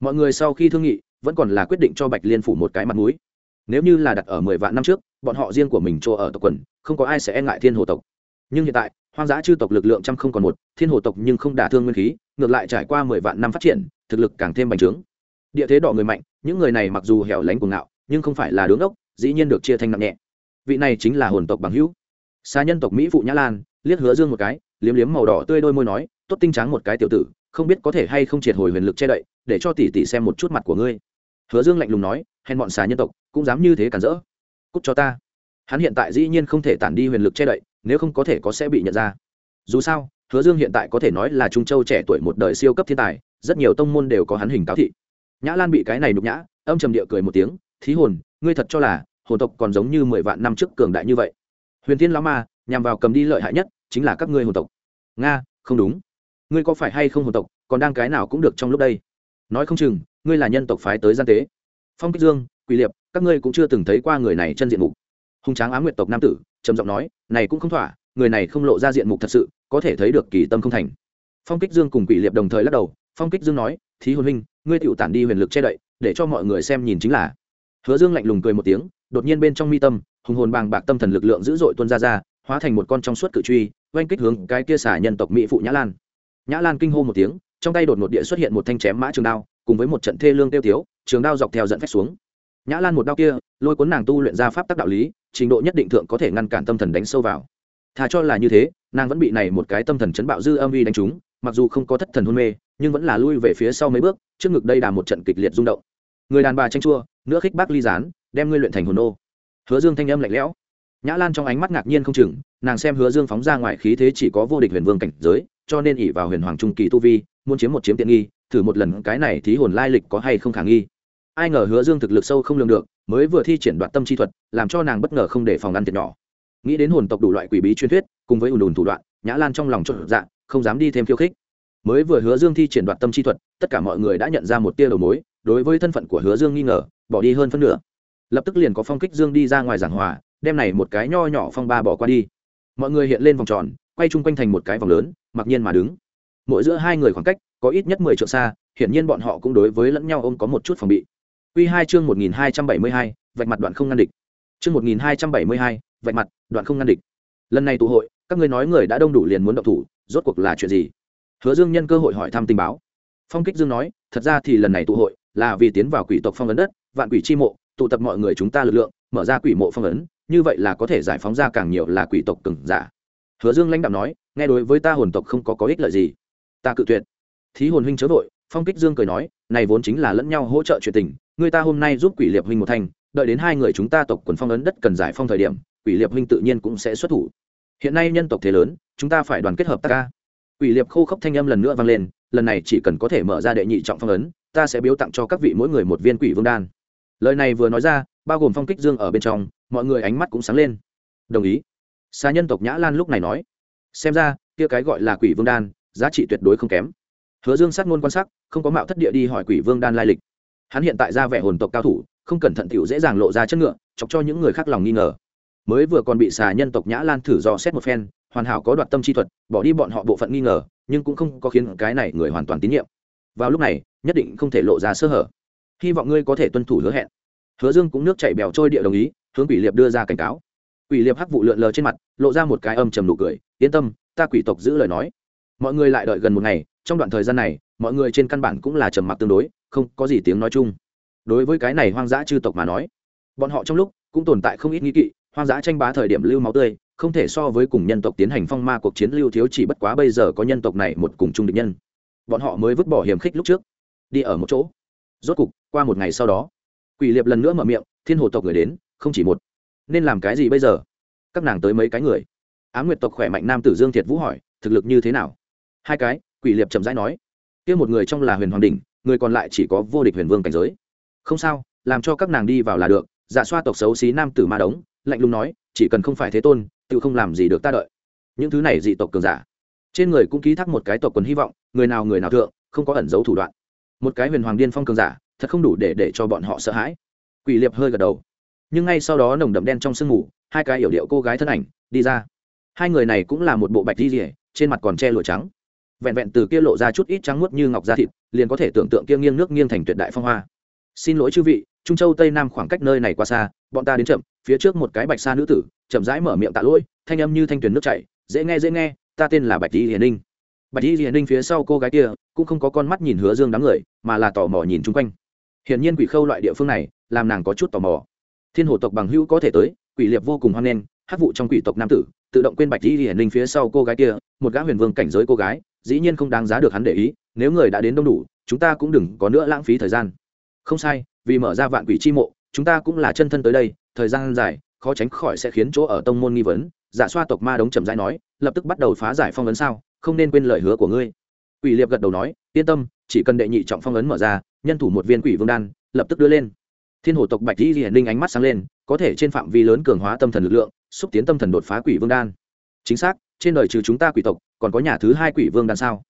Mọi người sau khi thương nghị, vẫn còn là quyết định cho bạch liên phủ một cái mặt mũi nếu như là đặt ở mười vạn năm trước, bọn họ riêng của mình chỗ ở tộc quần, không có ai sẽ e ngại thiên hồ tộc. Nhưng hiện tại, hoang dã chư tộc lực lượng trăm không còn một, thiên hồ tộc nhưng không đả thương nguyên khí, ngược lại trải qua mười vạn năm phát triển, thực lực càng thêm bành trướng. Địa thế đỏ người mạnh, những người này mặc dù hẻo lánh cuồng ngạo, nhưng không phải là đứng ốc dĩ nhiên được chia thành nặng nhẹ. Vị này chính là hồn tộc bằng hữu. Xa nhân tộc mỹ phụ nhã lan, liếc hứa dương một cái, liếm liếm màu đỏ tươi đôi môi nói, tốt tinh trắng một cái tiểu tử, không biết có thể hay không triệt hồi huyền lực che đậy, để cho tỷ tỷ xem một chút mặt của ngươi. Hứa dương lạnh lùng nói, hèn bọn xà nhân tộc cũng dám như thế cản rỡ. Cút cho ta. Hắn hiện tại dĩ nhiên không thể tản đi huyền lực che đậy, nếu không có thể có sẽ bị nhận ra. Dù sao, hứa dương hiện tại có thể nói là trung châu trẻ tuổi một đời siêu cấp thiên tài, rất nhiều tông môn đều có hắn hình cáo thị. Nhã lan bị cái này nhục nhã, âm trầm địa cười một tiếng, thí hồn, ngươi thật cho là hồn tộc còn giống như mười vạn năm trước cường đại như vậy. Huyền thiên lão ma, nhằm vào cầm đi lợi hại nhất, chính là các ngươi hồn tộc. Nga, không đúng. Ngươi có phải hay không hồn tộc, còn đang cái nào cũng được trong lúc đây? Nói không chừng, ngươi là nhân tộc phái tới gian tế. Phong kích dương, quỷ liệp các ngươi cũng chưa từng thấy qua người này chân diện mục. Hùng tráng á nguyệt tộc nam tử, trầm giọng nói, này cũng không thỏa, người này không lộ ra diện mục thật sự, có thể thấy được kỳ tâm không thành. Phong kích dương cùng quỷ liệp đồng thời lắc đầu, phong kích dương nói, thí hồn huynh, ngươi tựu tản đi huyền lực che đậy, để cho mọi người xem nhìn chính là. Hứa dương lạnh lùng cười một tiếng, đột nhiên bên trong mi tâm, hùng hồn bàng bạc tâm thần lực lượng dữ dội tuôn ra ra, hóa thành một con trong suốt cự truy, oanh kích hướng cái kia xả nhân tộc mỹ phụ nhã lan. Nhã lan kinh hô một tiếng, trong tay đột ngột địa xuất hiện một thanh chém mã trường đao, cùng với một trận thê lương tiêu tiếu, trường đao dọc theo dẫn phách xuống nhã lan một đao kia, lôi cuốn nàng tu luyện ra pháp tắc đạo lý, trình độ nhất định thượng có thể ngăn cản tâm thần đánh sâu vào. Thà cho là như thế, nàng vẫn bị này một cái tâm thần chấn bạo dư âm vi đánh trúng, mặc dù không có thất thần hôn mê, nhưng vẫn là lui về phía sau mấy bước, trước ngực đây đà một trận kịch liệt rung động. Người đàn bà tranh chua nữa khích bác ly gián, đem ngươi luyện thành hồn ô hứa dương thanh âm lạnh lẽo. Nhã lan trong ánh mắt ngạc nhiên không chừng, nàng xem hứa dương phóng ra ngoài khí thế chỉ có vô địch huyền vương cảnh giới, cho nên ỉ vào huyền hoàng trung kỳ tu vi, muốn chiếm một chiếm tiện nghi, thử một lần cái này thí hồn lai lịch có hay không khả nghi ai ngờ hứa dương thực lực sâu không lường được, mới vừa thi triển đoạt tâm chi thuật, làm cho nàng bất ngờ không để phòng ăn thiệt nhỏ. Nghĩ đến hồn tộc đủ loại quỷ bí truyền thuyết, cùng với ùn ùn thủ đoạn, nhã lan trong lòng trộn dạ không dám đi thêm khiêu khích. Mới vừa hứa dương thi triển đoạt tâm chi thuật, tất cả mọi người đã nhận ra một tia đầu mối, đối với thân phận của hứa dương nghi ngờ, bỏ đi hơn phân nửa. Lập tức liền có phong kích dương đi ra ngoài giảng hòa, đem này một cái nho nhỏ phong ba bỏ qua đi. Mọi người hiện lên vòng tròn, quay chung quanh thành một cái vòng lớn, mặc nhiên mà đứng. Mỗi giữa hai người khoảng cách, có ít nhất mười trượng xa, hiển nhiên bọn họ cũng đối với lẫn nhau ôm có một chút phòng bị. Quy hai chương một nghìn hai trăm bảy mươi hai, vạch mặt đoạn không ngăn địch. Chương một nghìn hai trăm bảy mươi hai, vạch mặt đoạn không ngăn địch. Lần này tụ hội, các ngươi nói người đã đông đủ liền muốn động thủ, rốt cuộc là chuyện gì? Hứa dương nhân cơ hội hỏi thăm tình báo. Phong kích dương nói, thật ra thì lần này tụ hội là vì tiến vào quỷ tộc phong ấn đất, vạn quỷ chi mộ, tụ tập mọi người chúng ta lực lượng, mở ra quỷ mộ phong ấn, như vậy là có thể giải phóng ra càng nhiều là quỷ tộc cường giả. Hứa dương lãnh đạo nói, nghe đối với ta hồn tộc không có có ích lợi gì. Ta cự tuyệt. Thí hồn huynh chớ vội, phong kích dương cười nói, này vốn chính là lẫn nhau hỗ trợ chuyện tình người ta hôm nay giúp quỷ liệp huynh một thành đợi đến hai người chúng ta tộc quần phong ấn đất cần giải phong thời điểm, quỷ liệp huynh tự nhiên cũng sẽ xuất thủ. Hiện nay nhân tộc thế lớn, chúng ta phải đoàn kết hợp tác ca quỷ liệp khô khốc thanh âm lần nữa vang lên, lần này chỉ cần có thể mở ra đệ nhị trọng phong ấn, ta sẽ biếu tặng cho các vị mỗi người một viên quỷ vương đan. Lời này vừa nói ra, bao gồm phong kích dương ở bên trong, mọi người ánh mắt cũng sáng lên. Đồng ý. Xa nhân tộc nhã lan lúc này nói, xem ra, kia cái gọi là quỷ vương đan, giá trị tuyệt đối không kém. Hứa dương sát ngôn quan sát, không có mạo thất địa đi hỏi quỷ vương đan lai lịch hắn hiện tại ra vẻ hồn tộc cao thủ, không cẩn thận t dễ dàng lộ ra chất ngựa, chọc cho những người khác lòng nghi ngờ. Mới vừa còn bị xà nhân tộc nhã lan thử dò xét một phen, hoàn hảo có đoạt tâm chi thuật, bỏ đi bọn họ bộ phận nghi ngờ, nhưng cũng không có khiến cái này người hoàn toàn tín nhiệm. Vào lúc này, nhất định không thể lộ ra sơ hở. Hy vọng ngươi có thể tuân thủ hứa hẹn. Hứa dương cũng nước chảy bèo trôi địa đồng ý, hướng quỷ liệp đưa ra cảnh cáo. Quỷ liệp hắc vụ lượn lờ trên mặt, lộ ra một cái âm trầm nụ cười, yên tâm, ta quỷ tộc giữ lời nói. Mọi người lại đợi gần một ngày, trong đoạn thời gian này, mọi người trên căn bản cũng là trầm mặc tương đối không có gì tiếng nói chung. Đối với cái này hoang dã chư tộc mà nói, bọn họ trong lúc cũng tồn tại không ít nghi kỵ, hoang dã tranh bá thời điểm lưu máu tươi, không thể so với cùng nhân tộc tiến hành phong ma cuộc chiến lưu thiếu chỉ bất quá bây giờ có nhân tộc này một cùng chung địch nhân. Bọn họ mới vứt bỏ hiểm khích lúc trước, đi ở một chỗ. Rốt cục, qua một ngày sau đó, quỷ liệp lần nữa mở miệng, thiên hồ tộc người đến, không chỉ một. Nên làm cái gì bây giờ? Các nàng tới mấy cái người? Á nguyệt tộc khỏe mạnh nam tử dương thiệt vũ hỏi, thực lực như thế nào? Hai cái, quỷ liệp chậm rãi nói, kia một người trong là huyền hoàng đình người còn lại chỉ có vô địch huyền vương cảnh giới. Không sao, làm cho các nàng đi vào là được dạ xoa tộc xấu xí nam tử ma đống, lạnh lùng nói, chỉ cần không phải thế tôn, tự không làm gì được ta đợi. Những thứ này dị tộc cường giả. Trên người cũng ký thác một cái tộc quần hy vọng, người nào người nào thượng, không có ẩn giấu thủ đoạn. Một cái huyền hoàng điên phong cường giả, thật không đủ để để cho bọn họ sợ hãi. Quỷ liệp hơi gật đầu. Nhưng ngay sau đó nồng đậm đen trong sương mù, hai cái yểu điệu cô gái thân ảnh, đi ra. Hai người này cũng là một bộ bạch di rỉa trên mặt còn che lụa trắng vẹn vẹn từ kia lộ ra chút ít trắng muốt như ngọc da thịt, liền có thể tưởng tượng kia nghiêng nước nghiêng thành tuyệt đại phong hoa. Xin lỗi chư vị, trung châu tây nam khoảng cách nơi này quá xa, bọn ta đến chậm, phía trước một cái bạch sa nữ tử, chậm rãi mở miệng tạ lỗi, thanh âm như thanh tuyền nước chảy, dễ nghe dễ nghe, ta tên là bạch tý hiền ninh. Bạch tỷ hiền ninh phía sau cô gái kia, cũng không có con mắt nhìn hứa dương đám người, mà là tò mò nhìn chung quanh. Hiển nhiên quỷ khâu loại địa phương này, làm nàng có chút tò mò. Thiên hồ tộc bằng hữu có thể tới, quỷ liệp vô cùng hoan nghênh, hát vụ trong quỷ tộc nam tử, tự động quên bạch Tỷ Hiền ninh phía sau cô gái kia, một gã huyền vương cảnh giới cô gái dĩ nhiên không đáng giá được hắn để ý, nếu người đã đến đông đủ, chúng ta cũng đừng có nữa lãng phí thời gian. Không sai, vì mở ra vạn quỷ chi mộ, chúng ta cũng là chân thân tới đây, thời gian dài, khó tránh khỏi sẽ khiến chỗ ở tông môn nghi vấn, giả xoa tộc ma đống trầm rãi nói, lập tức bắt đầu phá giải phong ấn sao, không nên quên lời hứa của ngươi. Quỷ liệp gật đầu nói, yên tâm, chỉ cần đệ nhị trọng phong ấn mở ra, nhân thủ một viên quỷ vương đan, lập tức đưa lên. Thiên hồ tộc bạch di hiển linh ánh mắt sáng lên, có thể trên phạm vi lớn cường hóa tâm thần lực lượng, xúc tiến tâm thần đột phá quỷ vương đan. Chính xác trên đời trừ chúng ta quỷ tộc, còn có nhà thứ hai quỷ vương đan sao?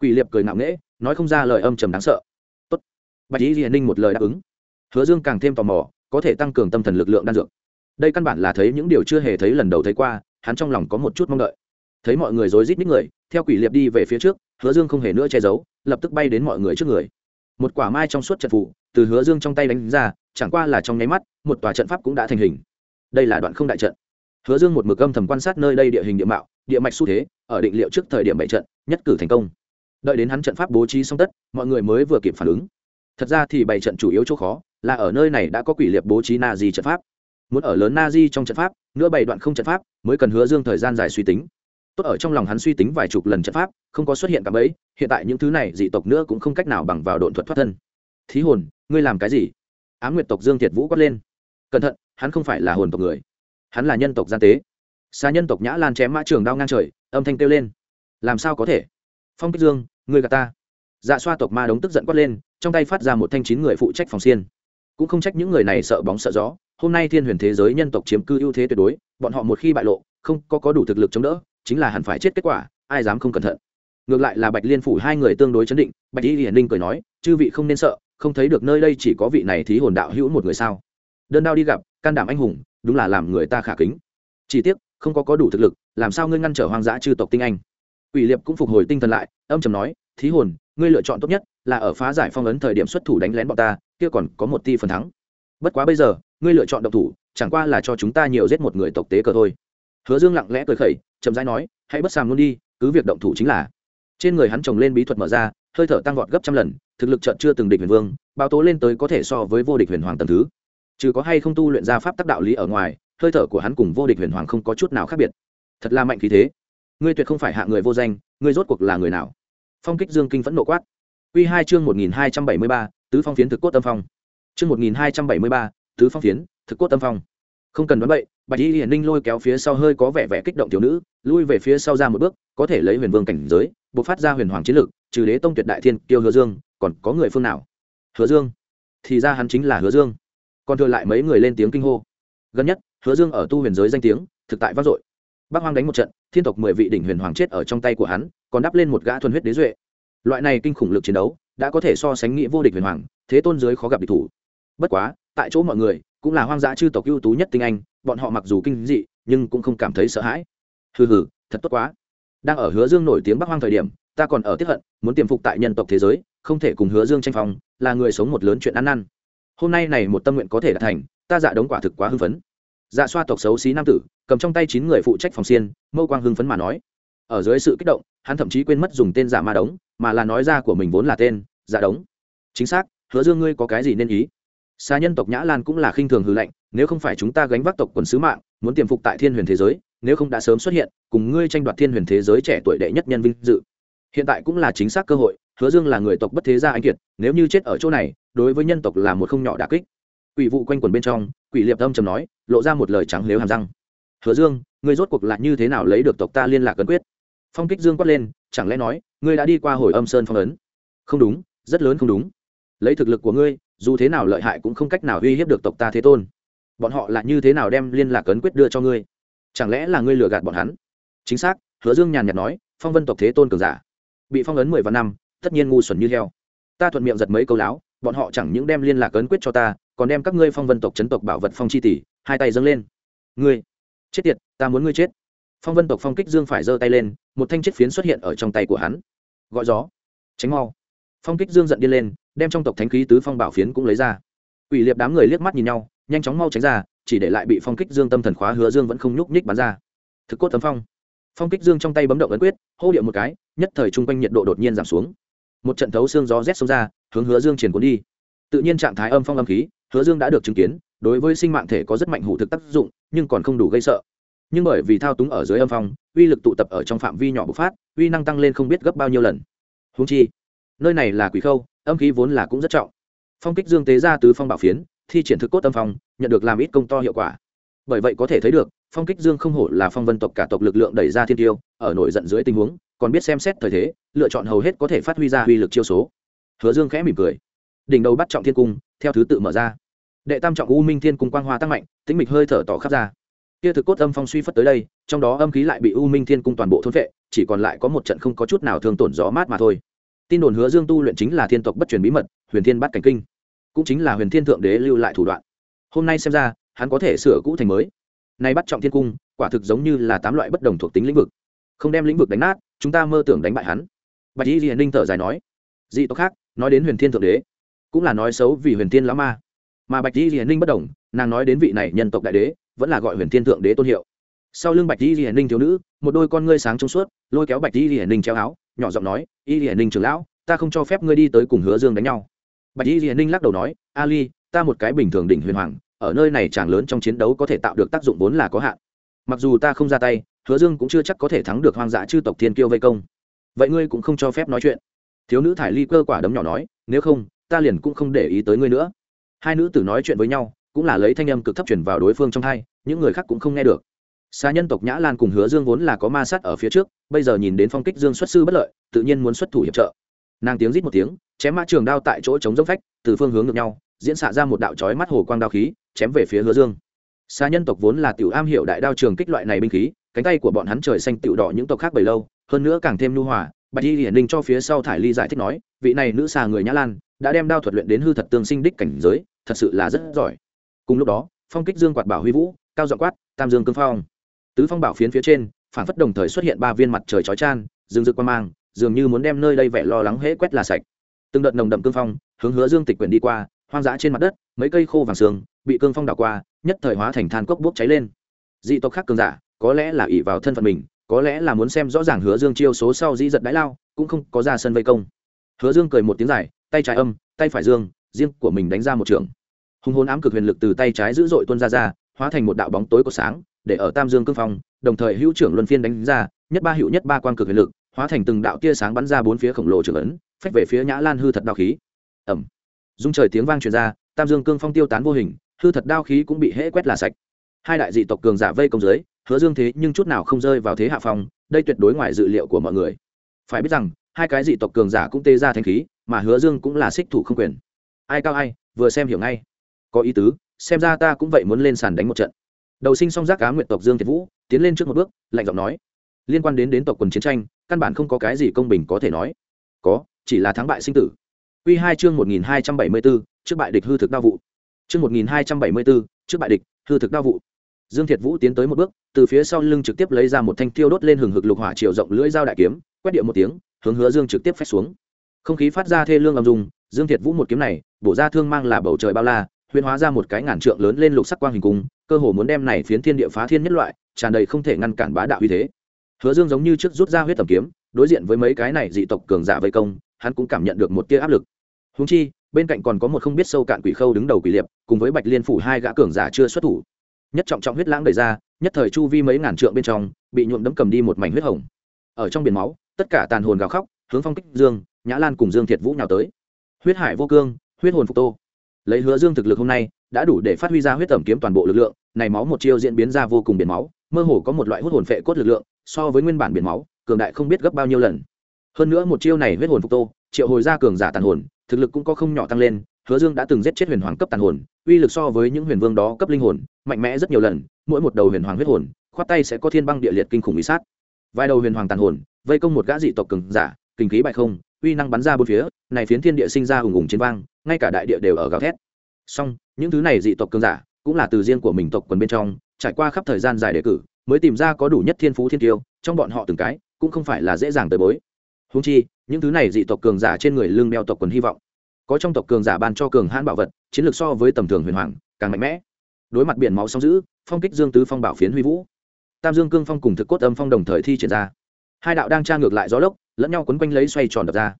Quỷ liệp cười ngạo nghễ, nói không ra lời âm trầm đáng sợ. Tốt. bạch di hiền ninh một lời đáp ứng. Hứa dương càng thêm tò mò, có thể tăng cường tâm thần lực lượng đan dược. Đây căn bản là thấy những điều chưa hề thấy lần đầu thấy qua, hắn trong lòng có một chút mong đợi. Thấy mọi người rối rít ních người, theo quỷ liệp đi về phía trước, hứa dương không hề nữa che giấu, lập tức bay đến mọi người trước người. Một quả mai trong suốt trận phủ, từ hứa dương trong tay đánh ra, chẳng qua là trong nháy mắt, một tòa trận pháp cũng đã thành hình. Đây là đoạn không đại trận. Hứa dương một mực âm thầm quan sát nơi đây địa hình địa mạo địa mạch xu thế, ở định liệu trước thời điểm bảy trận, nhất cử thành công. Đợi đến hắn trận pháp bố trí xong tất, mọi người mới vừa kịp phản ứng. Thật ra thì bảy trận chủ yếu chỗ khó là ở nơi này đã có quỷ liệt bố trí na di trận pháp. Muốn ở lớn na di trong trận pháp nữa bảy đoạn không trận pháp, mới cần hứa dương thời gian dài suy tính. Tốt ở trong lòng hắn suy tính vài chục lần trận pháp, không có xuất hiện cả bấy hiện tại những thứ này dị tộc nữa cũng không cách nào bằng vào độn thuật thoát thân. Thí hồn, ngươi làm cái gì? Á nguyệt tộc dương thiệt vũ quát lên. Cẩn thận, hắn không phải là hồn tộc người. Hắn là nhân tộc gian tế xà nhân tộc nhã lan chém mã trường đao ngang trời, âm thanh kêu lên. Làm sao có thể? Phong kích dương, ngươi gà ta. Dạ xoa tộc ma đống tức giận quát lên, trong tay phát ra một thanh chín người phụ trách phòng xiên. Cũng không trách những người này sợ bóng sợ gió, hôm nay thiên huyền thế giới nhân tộc chiếm cư ưu thế tuyệt đối, bọn họ một khi bại lộ, không có có đủ thực lực chống đỡ, chính là hẳn phải chết kết quả, ai dám không cẩn thận. Ngược lại là bạch liên phủ hai người tương đối chấn định, bạch y hiển ninh cười nói, chư vị không nên sợ, không thấy được nơi đây chỉ có vị này thí hồn đạo hữu một người sao? Đơn đao đi gặp, can đảm anh hùng, đúng là làm người ta khả kính. Chỉ tiếc không có có đủ thực lực, làm sao ngươi ngăn trở hoang dã chư tộc tinh anh? Ủy liệp cũng phục hồi tinh thần lại, âm trầm nói, thí hồn, ngươi lựa chọn tốt nhất là ở phá giải phong ấn thời điểm xuất thủ đánh lén bọn ta, kia còn có một ti phần thắng. Bất quá bây giờ, ngươi lựa chọn độc thủ, chẳng qua là cho chúng ta nhiều giết một người tộc tế cờ thôi. Hứa dương lặng lẽ cười khẩy, chậm rãi nói, hãy bất sàm luôn đi, cứ việc động thủ chính là. Trên người hắn trồng lên bí thuật mở ra, hơi thở tăng vọt gấp trăm lần, thực lực trận chưa từng địch huyền vương bao tố lên tới có thể so với vô địch huyền hoàng tầm thứ. Trừ có hay không tu luyện ra pháp tác đạo lý ở ngoài hơi thở của hắn cùng vô địch huyền hoàng không có chút nào khác biệt. Thật là mạnh khí thế. Ngươi tuyệt không phải hạ người vô danh, ngươi rốt cuộc là người nào? Phong kích dương kinh phẫn nộ quát. Q hai chương một nghìn hai trăm bảy mươi ba, tứ phong phiến thực cốt tâm phong. Chương một nghìn hai trăm bảy mươi ba, tứ phong phiến thực cốt tâm phong. Không cần đoán bậy, bạch y hiển ninh lôi kéo phía sau hơi có vẻ vẻ kích động thiếu nữ, lui về phía sau ra một bước, có thể lấy huyền vương cảnh giới buộc phát ra huyền hoàng chiến lực, trừ đế tông tuyệt đại thiên, tiêu hứa dương, còn có người phương nào? Hứa dương. Thì ra hắn chính là hứa dương. Còn thừa lại mấy người lên tiếng kinh hô. Gần nhất hứa dương ở tu huyền giới danh tiếng, thực tại vang dội. Bác hoang đánh một trận, thiên tộc mười vị đỉnh huyền hoàng chết ở trong tay của hắn, còn đắp lên một gã thuần huyết đế duệ. Loại này kinh khủng lực chiến đấu, đã có thể so sánh nghĩa vô địch huyền hoàng, thế tôn giới khó gặp địch thủ. Bất quá, tại chỗ mọi người, cũng là hoang dã chư tộc ưu tú nhất tinh anh, bọn họ mặc dù kinh dị, nhưng cũng không cảm thấy sợ hãi. Hừ hừ, thật tốt quá. Đang ở hứa dương nổi tiếng bắc hoang thời điểm, ta còn ở tiếp hận, muốn tiềm phục tại nhân tộc thế giới, không thể cùng hứa dương tranh phòng là người sống một lớn chuyện ăn năn. Hôm nay này một tâm nguyện có thể đạt thành, ta dạ đống quả thực quá hưng phấn dạ xoa tộc xấu xí nam tử, cầm trong tay chín người phụ trách phòng xiên, mâu quang hưng phấn mà nói. Ở dưới sự kích động, hắn thậm chí quên mất dùng tên giả ma đống, mà là nói ra của mình vốn là tên giả đống. Chính xác, hứa dương ngươi có cái gì nên ý? Xa nhân tộc nhã lan cũng là khinh thường hư lệnh, nếu không phải chúng ta gánh vác tộc quần sứ mạng, muốn tiềm phục tại thiên huyền thế giới, nếu không đã sớm xuất hiện, cùng ngươi tranh đoạt thiên huyền thế giới trẻ tuổi đệ nhất nhân vinh dự. Hiện tại cũng là chính xác cơ hội, hứa dương là người tộc bất thế gia anh kiệt, nếu như chết ở chỗ này, đối với nhân tộc là một không nhỏ đà kích. Quỷ vụ quanh quần bên trong quỷ liệp âm trầm nói, lộ ra một lời trắng nếu hàm răng. Hứa dương, ngươi rốt cuộc là như thế nào lấy được tộc ta liên lạc cần quyết? Phong kích dương quát lên, chẳng lẽ nói, ngươi đã đi qua hồi âm sơn phong ấn? Không đúng, rất lớn không đúng. Lấy thực lực của ngươi, dù thế nào lợi hại cũng không cách nào uy hiếp được tộc ta thế tôn. Bọn họ là như thế nào đem liên lạc cấn quyết đưa cho ngươi? Chẳng lẽ là ngươi lừa gạt bọn hắn? Chính xác, hứa dương nhàn nhạt nói, phong vân tộc thế tôn cường giả, bị phong ấn mười vạn năm, tất nhiên ngu xuẩn như heo. Ta thuận miệng giật mấy câu láo, bọn họ chẳng những đem liên lạc ấn quyết cho ta còn đem các ngươi phong vân tộc chấn tộc bảo vật phong chi tỷ hai tay dâng lên. Ngươi, chết tiệt, ta muốn ngươi chết. Phong vân tộc phong kích dương phải giơ tay lên, một thanh chiết phiến xuất hiện ở trong tay của hắn. Gọi gió, tránh mau. Phong kích dương giận điên lên, đem trong tộc thánh khí tứ phong bảo phiến cũng lấy ra. Ủy liệp đám người liếc mắt nhìn nhau, nhanh chóng mau tránh ra, chỉ để lại bị phong kích dương tâm thần khóa hứa dương vẫn không nhúc nhích bắn ra. Thực cốt tấm phong. Phong kích dương trong tay bấm động ấn quyết, hô điệu một cái, nhất thời chung quanh nhiệt độ đột nhiên giảm xuống. Một trận thấu xương gió rét xông ra, hướng hứa dương triển cuốn đi tự nhiên trạng thái âm phong âm khí, hứa dương đã được chứng kiến, đối với sinh mạng thể có rất mạnh hủ thực tác dụng, nhưng còn không đủ gây sợ. Nhưng bởi vì thao túng ở dưới âm phong, uy lực tụ tập ở trong phạm vi nhỏ bộc phát, uy năng tăng lên không biết gấp bao nhiêu lần. Húng chi, nơi này là quỷ khâu, âm khí vốn là cũng rất trọng. Phong kích dương tế ra từ phong bảo phiến, thi triển thực cốt âm phong, nhận được làm ít công to hiệu quả. Bởi vậy có thể thấy được, phong kích dương không hổ là phong vân tộc cả tộc lực lượng đẩy ra thiên tiêu, ở nổi giận dưới tình huống, còn biết xem xét thời thế, lựa chọn hầu hết có thể phát huy ra uy lực chiêu số. Hứa dương khẽ mỉm cười đỉnh đầu bắt trọng thiên cung, theo thứ tự mở ra. Đệ tam trọng u minh thiên cung quang hoa tăng mạnh, tĩnh mịch hơi thở tỏ khắp ra. Kia thực cốt âm phong suy phất tới đây, trong đó âm khí lại bị u minh thiên cung toàn bộ thôn vệ, chỉ còn lại có một trận không có chút nào thương tổn gió mát mà thôi. Tin đồn hứa dương tu luyện chính là thiên tộc bất truyền bí mật, huyền thiên bắt cảnh kinh. Cũng chính là huyền thiên thượng đế lưu lại thủ đoạn. Hôm nay xem ra, hắn có thể sửa cũ thành mới. Nay bắt trọng thiên cung, quả thực giống như là tám loại bất đồng thuộc tính lĩnh vực. Không đem lĩnh vực đánh nát, chúng ta mơ tưởng đánh bại hắn. Bạch y hiền ninh thở dài nói, dị tộc khác, nói đến huyền thiên thượng đế cũng là nói xấu vì huyền thiên lão ma. Mà bạch y hiền ninh bất đồng, nàng nói đến vị này nhân tộc đại đế, vẫn là gọi huyền thiên thượng đế tôn hiệu. Sau lưng bạch y hiền ninh thiếu nữ, một đôi con ngươi sáng trong suốt, lôi kéo bạch y hiền ninh treo áo, nhỏ giọng nói, y hiền ninh trưởng lão, ta không cho phép ngươi đi tới cùng hứa dương đánh nhau. Bạch y hiền ninh lắc đầu nói, ali, ta một cái bình thường đỉnh huyền hoàng, ở nơi này chàng lớn trong chiến đấu có thể tạo được tác dụng vốn là có hạn. Mặc dù ta không ra tay, hứa dương cũng chưa chắc có thể thắng được hoang dã chư tộc thiên kiêu vây công. Vậy ngươi cũng không cho phép nói chuyện. Thiếu nữ thải ly cơ quả đấm nhỏ nói, nếu không ta liền cũng không để ý tới ngươi nữa. Hai nữ tử nói chuyện với nhau, cũng là lấy thanh âm cực thấp chuyển vào đối phương trong hai những người khác cũng không nghe được. Xa nhân tộc nhã lan cùng hứa dương vốn là có ma sát ở phía trước, bây giờ nhìn đến phong kích dương xuất sư bất lợi, tự nhiên muốn xuất thủ hiệp trợ. Nàng tiếng rít một tiếng, chém mã trường đao tại chỗ chống dốc phách, từ phương hướng ngược nhau, diễn xạ ra một đạo chói mắt hồ quang đao khí, chém về phía hứa dương. Xa nhân tộc vốn là tiểu am hiểu đại đao trường kích loại này binh khí, cánh tay của bọn hắn trời xanh tiểu đỏ những tộc khác bấy lâu, hơn nữa càng thêm nhu hòa. Bạch y hiển linh cho phía sau thải ly giải thích nói, vị này nữ xà người nhã lan đã đem đao thuật luyện đến hư thật tương sinh đích cảnh giới, thật sự là rất giỏi. Cùng lúc đó, phong kích dương quạt bảo huy vũ, cao dọ quát, tam dương cương phong. Tứ phong bảo phiến phía trên, phản phất đồng thời xuất hiện ba viên mặt trời chói chan dương dương quan mang, dường như muốn đem nơi đây vẻ lo lắng hễ quét là sạch. Từng đợt nồng đậm cương phong, hướng hứa dương tịch quyển đi qua, hoang dã trên mặt đất, mấy cây khô vàng sương, bị cương phong đảo qua, nhất thời hóa thành than cốc bốc cháy lên. Dị tộc khác cường giả, có lẽ là ỷ vào thân phận mình, có lẽ là muốn xem rõ ràng hứa dương chiêu số sau dĩ giật đái lao, cũng không có ra sân vây công. Hứa dương cười một tiếng dài tay trái âm, tay phải dương, riêng của mình đánh ra một trường. Hùng hồn ám cực huyền lực từ tay trái dữ dội tuôn ra ra, hóa thành một đạo bóng tối có sáng, để ở tam dương cương phong, đồng thời hữu trưởng luân phiên đánh ra, nhất ba hữu nhất ba quan cực huyền lực, hóa thành từng đạo tia sáng bắn ra bốn phía khổng lồ trường ấn, phách về phía nhã lan hư thật đạo khí. Ẩm dung trời tiếng vang truyền ra, tam dương cương phong tiêu tán vô hình, hư thật đao khí cũng bị hễ quét là sạch. Hai đại dị tộc cường giả vây công dưới, hứa dương thế nhưng chút nào không rơi vào thế hạ phong, đây tuyệt đối ngoài dự liệu của mọi người. Phải biết rằng hai cái dị tộc cường giả cũng tê ra thanh khí mà hứa dương cũng là xích thủ không quyền. Ai cao ai vừa xem hiểu ngay. Có ý tứ xem ra ta cũng vậy muốn lên sàn đánh một trận. Đầu sinh song giác cá nguyện tộc dương thiệt vũ tiến lên trước một bước lạnh giọng nói. Liên quan đến đến tộc quần chiến tranh căn bản không có cái gì công bình có thể nói. Có chỉ là thắng bại sinh tử. Quy 2 chương 1274, trước bại địch hư thực đao vụ. Chương 1274, trước bại địch, hư thực đao vụ. Dương Thiệt Vũ tiến tới một bước, từ phía sau lưng trực tiếp lấy ra một thanh tiêu đốt lên hừng hực lục hỏa chiều rộng lưỡi dao đại kiếm, quét địa một tiếng, hướng Hứa Dương trực tiếp phách xuống. Không khí phát ra thê lương ầm ầm, Dương Thiệt Vũ một kiếm này, bổ ra thương mang là bầu trời bao la, huyễn hóa ra một cái ngàn trượng lớn lên lục sắc quang hình cung, cơ hồ muốn đem này phiến thiên địa phá thiên nhất loại, tràn đầy không thể ngăn cản bá đạo uy thế. Hứa Dương giống như trước rút ra huyết tầm kiếm, đối diện với mấy cái này dị tộc cường giả vây công, hắn cũng cảm nhận được một tia áp lực húng chi bên cạnh còn có một không biết sâu cạn quỷ khâu đứng đầu quỷ liệp cùng với bạch liên phủ hai gã cường giả chưa xuất thủ nhất trọng trọng huyết lãng đẩy ra nhất thời chu vi mấy ngàn trượng bên trong bị nhuộm đấm cầm đi một mảnh huyết hồng ở trong biển máu tất cả tàn hồn gào khóc, hướng phong kích dương, nhã lan cùng dương thiệt vũ nhào tới. Huyết hải vô cương, huyết hồn phục tô. Lấy hứa dương thực lực hôm nay, đã đủ để phát huy ra huyết tẩm kiếm toàn bộ lực lượng, này máu một chiêu diễn biến ra vô cùng biển máu, mơ hồ có một loại hút hồn phệ cốt lực lượng, so với nguyên bản biển máu, cường đại không biết gấp bao nhiêu lần. Hơn nữa một chiêu này huyết hồn phục tô, triệu hồi ra cường giả tàn hồn, thực lực cũng có không nhỏ tăng lên, hứa dương đã từng giết chết huyền hoàng cấp tàn hồn, uy lực so với những huyền vương đó cấp linh hồn, mạnh mẽ rất nhiều lần, mỗi một đầu huyền hoàng huyết hồn, khoát tay sẽ có thiên băng địa liệt kinh khủng bị sát. Vài đầu huyền hoàng tàn hồn vây công một gã dị tộc cường giả, kinh khí bại không, uy năng bắn ra bốn phía, này phiến thiên địa sinh ra hùng hùng chiến vang, ngay cả đại địa đều ở gào thét. Song, những thứ này dị tộc cường giả cũng là từ riêng của mình tộc quần bên trong, trải qua khắp thời gian dài đề cử, mới tìm ra có đủ nhất thiên phú thiên tiêu, trong bọn họ từng cái cũng không phải là dễ dàng tới bối. Húng chi, những thứ này dị tộc cường giả trên người lương đeo tộc quần hy vọng. Có trong tộc cường giả ban cho cường hãn bảo vật, chiến lược so với tầm thường huyền hoàng càng mạnh mẽ. Đối mặt biển máu song giữ phong kích dương tứ phong bảo phiến huy vũ. Tam dương cương phong cùng thực cốt âm phong đồng thời thi triển ra hai đạo đang tra ngược lại gió lốc, lẫn nhau quấn quanh lấy xoay tròn đập ra.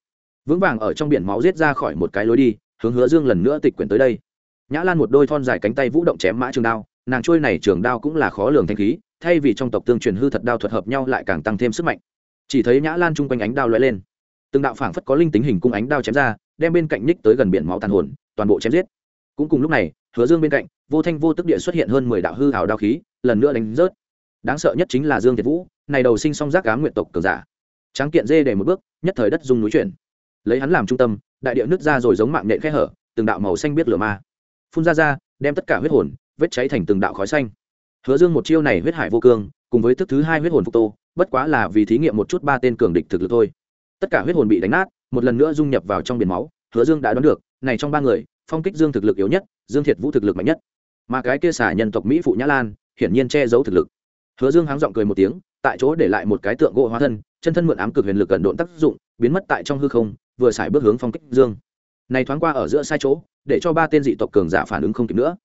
Vững vàng ở trong biển máu giết ra khỏi một cái lối đi, hướng hứa dương lần nữa tịch quyển tới đây. Nhã lan một đôi thon dài cánh tay vũ động chém mã trường đao, nàng trôi này trường đao cũng là khó lường thanh khí, thay vì trong tộc tương truyền hư thật đao thuật hợp nhau lại càng tăng thêm sức mạnh. Chỉ thấy nhã lan chung quanh ánh đao lóe lên. Từng đạo phảng phất có linh tính hình cung ánh đao chém ra, đem bên cạnh ních tới gần biển máu tàn hồn, toàn bộ chém giết. Cũng cùng lúc này, hứa dương bên cạnh, vô thanh vô tức địa xuất hiện hơn mười đạo hư hào đao khí, lần nữa đánh rớt đáng sợ nhất chính là dương thiệt vũ, này đầu sinh song giác cá nguyện tộc cường giả. Tráng kiện dê để một bước, nhất thời đất dung núi chuyển. Lấy hắn làm trung tâm, đại địa nứt ra rồi giống mạng nhện khe hở, từng đạo màu xanh biết lửa ma. Phun ra ra, đem tất cả huyết hồn, vết cháy thành từng đạo khói xanh. Hứa dương một chiêu này huyết hải vô cương, cùng với thức thứ hai huyết hồn phục tô, bất quá là vì thí nghiệm một chút ba tên cường địch thực lực thôi. Tất cả huyết hồn bị đánh nát, một lần nữa dung nhập vào trong biển máu, hứa dương đã đoán được, này trong ba người, phong kích dương thực lực yếu nhất, dương thiệt vũ thực lực mạnh nhất. Mà cái kia xả nhân tộc mỹ phụ nhã lan, hiển nhiên che giấu thực lực hứa dương háng giọng cười một tiếng, tại chỗ để lại một cái tượng gỗ hóa thân, chân thân mượn ám cực huyền lực gần độn tác dụng, biến mất tại trong hư không, vừa xài bước hướng phong kích dương. Này thoáng qua ở giữa sai chỗ, để cho ba tên dị tộc cường giả phản ứng không kịp nữa.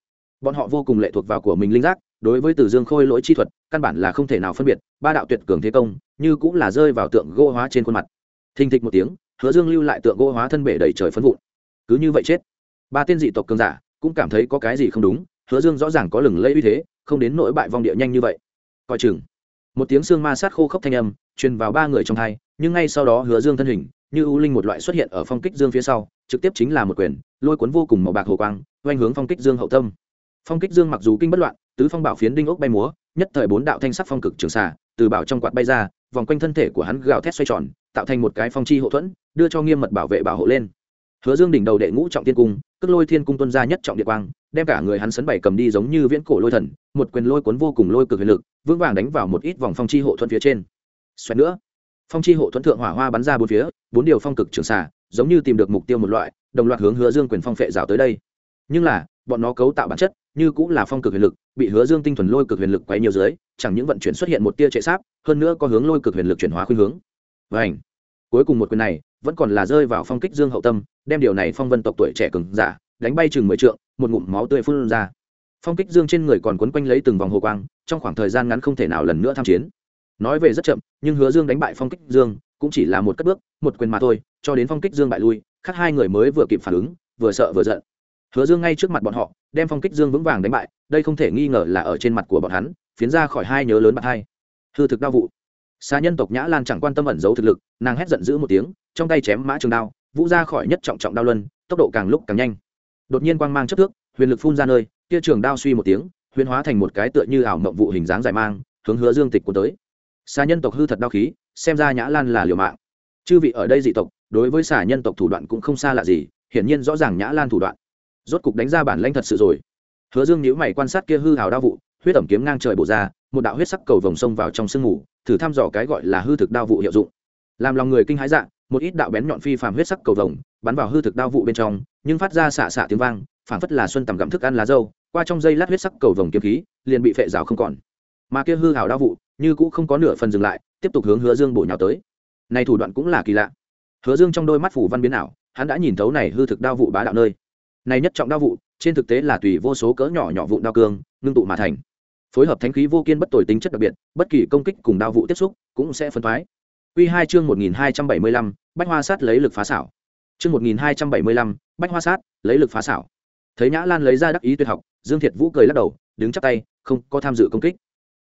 Bọn họ vô cùng lệ thuộc vào của mình linh giác, đối với từ dương khôi lỗi chi thuật, căn bản là không thể nào phân biệt, ba đạo tuyệt cường thế công, như cũng là rơi vào tượng gỗ hóa trên khuôn mặt. Thình thịch một tiếng, hứa dương lưu lại tượng gỗ hóa thân bể đầy trời phấn vụn. Cứ như vậy chết. Ba tên dị tộc cường giả cũng cảm thấy có cái gì không đúng, hứa dương rõ ràng có lừng lây uy thế, không đến nỗi bại vong địa nhanh như vậy coi chừng. Một tiếng xương ma sát khô khốc thanh âm truyền vào ba người trong thai nhưng ngay sau đó hứa dương thân hình như ưu linh một loại xuất hiện ở phong kích dương phía sau, trực tiếp chính là một quyền, lôi cuốn vô cùng màu bạc hồ quang, oanh hướng phong kích dương hậu tâm. Phong kích dương mặc dù kinh bất loạn, tứ phong bảo phiến đinh ốc bay múa, nhất thời bốn đạo thanh sắc phong cực trường xà từ bảo trong quạt bay ra, vòng quanh thân thể của hắn gào thét xoay tròn, tạo thành một cái phong chi hậu thuẫn, đưa cho nghiêm mật bảo vệ bảo hộ lên. Hứa dương đỉnh đầu đệ ngũ trọng tiên cung cước lôi thiên cung tuân ra nhất trọng địa quang, đem cả người hắn sấn bảy cầm đi giống như viễn cổ lôi thần, một quyền lôi cuốn vô cùng lôi cực huyền lực, vững vàng đánh vào một ít vòng phong chi hộ thuẫn phía trên. Xoẹt nữa, phong chi hộ thuẫn thượng hỏa hoa bắn ra bốn phía, bốn điều phong cực trường xà, giống như tìm được mục tiêu một loại, đồng loạt hướng hứa dương quyền phong phệ rào tới đây. Nhưng là, bọn nó cấu tạo bản chất, như cũng là phong cực huyền lực, bị hứa dương tinh thuần lôi cực huyền lực quấy nhiều dưới, chẳng những vận chuyển xuất hiện một tia chạy sáp, hơn nữa có hướng lôi cực huyền lực chuyển hóa khuynh hướng. Và ảnh cuối cùng một quyền này vẫn còn là rơi vào phong kích dương hậu tâm, đem điều này phong vân tộc tuổi trẻ cứng giả, đánh bay chừng mười trượng, một ngụm máu tươi phun ra. Phong kích dương trên người còn quấn quanh lấy từng vòng hồ quang, trong khoảng thời gian ngắn không thể nào lần nữa tham chiến. Nói về rất chậm, nhưng hứa dương đánh bại phong kích dương cũng chỉ là một cất bước, một quyền mà thôi, cho đến phong kích dương bại lui, khác hai người mới vừa kịp phản ứng, vừa sợ vừa giận. Hứa dương ngay trước mặt bọn họ, đem phong kích dương vững vàng đánh bại, đây không thể nghi ngờ là ở trên mặt của bọn hắn, phiến ra khỏi hai nhớ lớn bạc hai. Hư thực đau vụ xa nhân tộc nhã lan chẳng quan tâm ẩn giấu thực lực, nàng hét giận dữ một tiếng, trong tay chém mã trường đao, vũ ra khỏi nhất trọng trọng đao luân, tốc độ càng lúc càng nhanh. Đột nhiên quang mang chất thước, huyền lực phun ra nơi, kia trường đao suy một tiếng, huyền hóa thành một cái tựa như ảo mộng vụ hình dáng dài mang, hướng hứa dương tịch của tới. Xa nhân tộc hư thật đao khí, xem ra nhã lan là liều mạng. Chư vị ở đây dị tộc, đối với xả nhân tộc thủ đoạn cũng không xa lạ gì, hiển nhiên rõ ràng nhã lan thủ đoạn. Rốt cục đánh ra bản lãnh thật sự rồi. Hứa dương nhíu mày quan sát kia hư hào đao vụ, huyết ẩm kiếm ngang trời bổ ra một đạo huyết sắc cầu vòng sông vào trong sương mù, thử thăm dò cái gọi là hư thực đao vụ hiệu dụng. Làm lòng người kinh hãi dạ một ít đạo bén nhọn phi phàm huyết sắc cầu vồng bắn vào hư thực đao vụ bên trong, nhưng phát ra xạ xạ tiếng vang, phảng phất là xuân tầm gặm thức ăn lá dâu, qua trong dây lát huyết sắc cầu vồng kiếm khí, liền bị phệ rào không còn. Mà kia hư hào đao vụ, như cũng không có nửa phần dừng lại, tiếp tục hướng hứa dương bổ nhào tới. Này thủ đoạn cũng là kỳ lạ. Hứa dương trong đôi mắt phủ văn biến ảo, hắn đã nhìn thấu này hư thực đao vụ bá đạo nơi. Này nhất trọng đao vụ, trên thực tế là tùy vô số cỡ nhỏ nhỏ vụ đao cương, ngưng tụ mà thành phối hợp thánh khí vô kiên bất tồi tính chất đặc biệt, bất kỳ công kích cùng đao vụ tiếp xúc cũng sẽ phân thoái q hai chương một nghìn hai trăm bảy mươi lăm, bách hoa sát lấy lực phá xảo. Chương một nghìn hai trăm bảy mươi lăm, bách hoa sát lấy lực phá xảo. Thấy nhã lan lấy ra đắc ý tuyệt học, dương thiệt vũ cười lắc đầu, đứng chắp tay, không có tham dự công kích.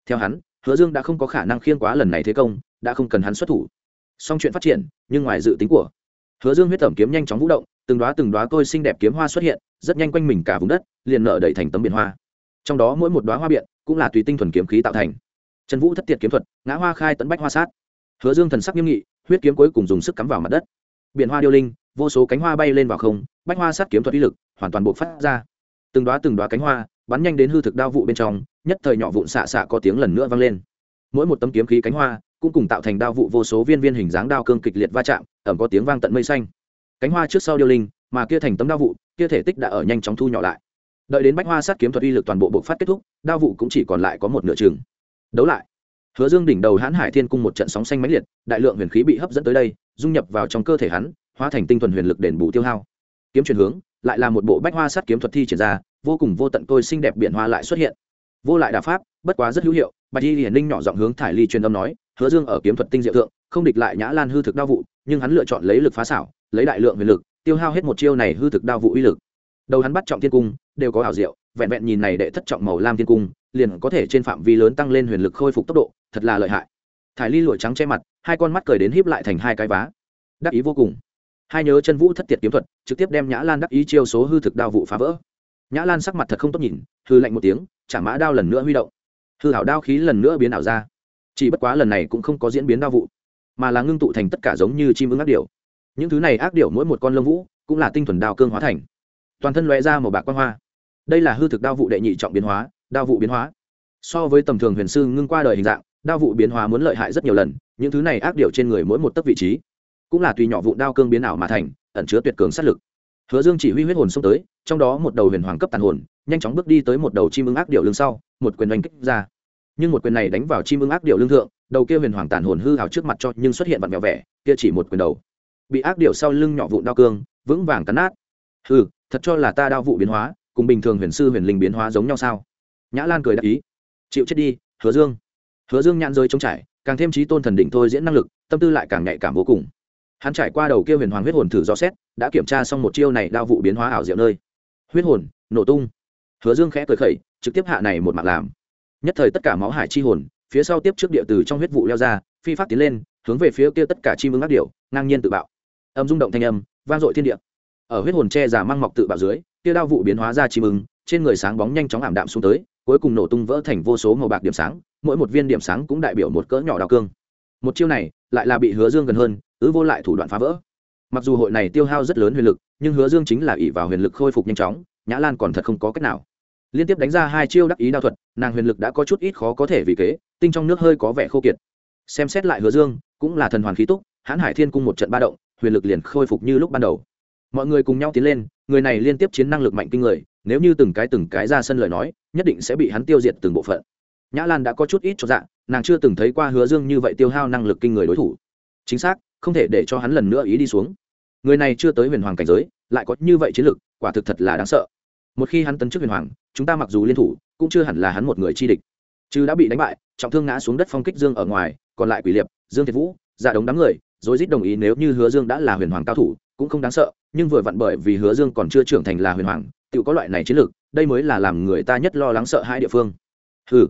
Theo hắn, hứa dương đã không có khả năng khiêng quá lần này thế công, đã không cần hắn xuất thủ. Song chuyện phát triển, nhưng ngoài dự tính của hứa dương huyết tẩm kiếm nhanh chóng vũ động, từng đoá từng đoá tôi xinh đẹp kiếm hoa xuất hiện, rất nhanh quanh mình cả vùng đất, liền nở đầy thành tấm biển hoa. Trong đó mỗi một đoá hoa biện cũng là tùy tinh thuần kiếm khí tạo thành. Trần vũ thất tiệt kiếm thuật, ngã hoa khai tấn bách hoa sát. Hứa dương thần sắc nghiêm nghị, huyết kiếm cuối cùng dùng sức cắm vào mặt đất. Biển hoa điêu linh, vô số cánh hoa bay lên vào không, bách hoa sát kiếm thuật uy lực hoàn toàn buộc phát ra. Từng đoá từng đoá cánh hoa bắn nhanh đến hư thực đao vụ bên trong, nhất thời nhỏ vụn xạ xạ có tiếng lần nữa vang lên. Mỗi một tấm kiếm khí cánh hoa cũng cùng tạo thành đao vụ vô số viên viên hình dáng đao cương kịch liệt va chạm, ẩm có tiếng vang tận mây xanh. Cánh hoa trước sau điêu linh, mà kia thành tấm đao vụ, kia thể tích đã ở nhanh chóng thu nhỏ lại đợi đến bách hoa sát kiếm thuật uy lực toàn bộ bộc phát kết thúc, đao vụ cũng chỉ còn lại có một nửa chừng. Đấu lại. Hứa dương đỉnh đầu hãn hải thiên cung một trận sóng xanh mãnh liệt, đại lượng huyền khí bị hấp dẫn tới đây, dung nhập vào trong cơ thể hắn, hóa thành tinh thuần huyền lực đền bù tiêu hao. Kiếm chuyển hướng, lại là một bộ bách hoa sát kiếm thuật thi triển ra, vô cùng vô tận tôi xinh đẹp biển hoa lại xuất hiện. Vô lại đà pháp, bất quá rất hữu hiệu, bạch y hiển ninh nhỏ giọng hướng thải ly truyền âm nói, hứa dương ở kiếm thuật tinh diệu thượng, không địch lại nhã lan hư thực đao vụ, nhưng hắn lựa chọn lấy lực phá xảo, lấy đại lượng huyền lực, tiêu hao hết một chiêu này hư thực đao vụ uy lực. Đầu hắn bắt trọng thiên cung đều có ảo diệu, vẹn vẹn nhìn này đệ thất trọng màu lam thiên cung, liền có thể trên phạm vi lớn tăng lên huyền lực khôi phục tốc độ, thật là lợi hại. Thải ly lụa trắng che mặt, hai con mắt cười đến híp lại thành hai cái vá. Đắc ý vô cùng. Hai nhớ chân vũ thất tiệt kiếm thuật, trực tiếp đem nhã lan đắc ý chiêu số hư thực đao vụ phá vỡ. Nhã lan sắc mặt thật không tốt nhìn, hư lạnh một tiếng, chả mã đao lần nữa huy động. Hư hảo đao khí lần nữa biến ảo ra. Chỉ bất quá lần này cũng không có diễn biến đao vụ, mà là ngưng tụ thành tất cả giống như chim ưng ác điểu. Những thứ này ác điểu mỗi một con lông vũ, cũng là tinh thuần đao cương hóa thành. Toàn thân lóe ra một bạc quan hoa đây là hư thực đao vụ đệ nhị trọng biến hóa đao vụ biến hóa. So với tầm thường huyền sư ngưng qua đời hình dạng đao vụ biến hóa muốn lợi hại rất nhiều lần những thứ này ác điều trên người mỗi một tấc vị trí cũng là tùy nhỏ vụ đao cương biến ảo mà thành ẩn chứa tuyệt cường sát lực. Hứa dương chỉ huy huyết hồn xông tới trong đó một đầu huyền hoàng cấp tàn hồn nhanh chóng bước đi tới một đầu chim ưng ác điều lưng sau một quyền đánh kích ra. Nhưng một quyền này đánh vào chim ưng ác điều lưng thượng đầu kia huyền hoàng tàn hồn hư hào trước mặt cho nhưng xuất hiện vặn vẹo vẻ kia chỉ một quyền đầu. Bị ác điều sau lưng nhỏ vụ đao cương vững vàng cắn nát. Hừ, thật cho là ta đao vụ biến hóa cùng bình thường huyền sư huyền linh biến hóa giống nhau sao? Nhã lan cười đáp ý. Chịu chết đi, hứa dương. Hứa dương nhãn rơi trống trải, càng thêm trí tôn thần định thôi diễn năng lực, tâm tư lại càng nhạy cảm vô cùng. Hắn trải qua đầu kia huyền hoàng huyết hồn thử rõ xét, đã kiểm tra xong một chiêu này đao vụ biến hóa ảo diệu nơi. Huyết hồn, nổ tung. Hứa dương khẽ cười khẩy, trực tiếp hạ này một mạng làm. Nhất thời tất cả máu hải chi hồn, phía sau tiếp trước địa từ trong huyết vụ leo ra, phi phát tiến lên, hướng về phía kia tất cả chi ưng ác điệu ngang nhiên tự bạo. Âm rung động thanh âm, vang dội thiên địa. Ở huyết hồn che giả mang mọc tự bạo dưới kia đao vụ biến hóa ra chi ưng, trên người sáng bóng nhanh chóng ảm đạm xuống tới, cuối cùng nổ tung vỡ thành vô số màu bạc điểm sáng, mỗi một viên điểm sáng cũng đại biểu một cỡ nhỏ đào cương. Một chiêu này, lại là bị hứa dương gần hơn, ứ vô lại thủ đoạn phá vỡ. Mặc dù hội này tiêu hao rất lớn huyền lực, nhưng hứa dương chính là ỷ vào huyền lực khôi phục nhanh chóng, nhã lan còn thật không có cách nào. Liên tiếp đánh ra hai chiêu đắc ý đao thuật, nàng huyền lực đã có chút ít khó có thể vì kế, tinh trong nước hơi có vẻ khô kiệt. Xem xét lại hứa dương, cũng là thần hoàn khí túc, hãn hải thiên cung một trận ba động, huyền lực liền khôi phục như lúc ban đầu. Mọi người cùng nhau tiến lên người này liên tiếp chiến năng lực mạnh kinh người, nếu như từng cái từng cái ra sân lời nói, nhất định sẽ bị hắn tiêu diệt từng bộ phận. Nhã lan đã có chút ít cho dạ nàng chưa từng thấy qua hứa dương như vậy tiêu hao năng lực kinh người đối thủ. Chính xác, không thể để cho hắn lần nữa ý đi xuống. Người này chưa tới huyền hoàng cảnh giới, lại có như vậy chiến lực, quả thực thật là đáng sợ. Một khi hắn tấn chức huyền hoàng, chúng ta mặc dù liên thủ, cũng chưa hẳn là hắn một người chi địch. Chứ đã bị đánh bại, trọng thương ngã xuống đất phong kích dương ở ngoài, còn lại quỷ liệp, dương thiệt vũ giả đống đám người rồi rít đồng ý nếu như hứa dương đã là huyền hoàng cao thủ cũng không đáng sợ, nhưng vừa vặn bởi vì hứa dương còn chưa trưởng thành là huyền hoàng tự có loại này chiến lược đây mới là làm người ta nhất lo lắng sợ hai địa phương. Hừ.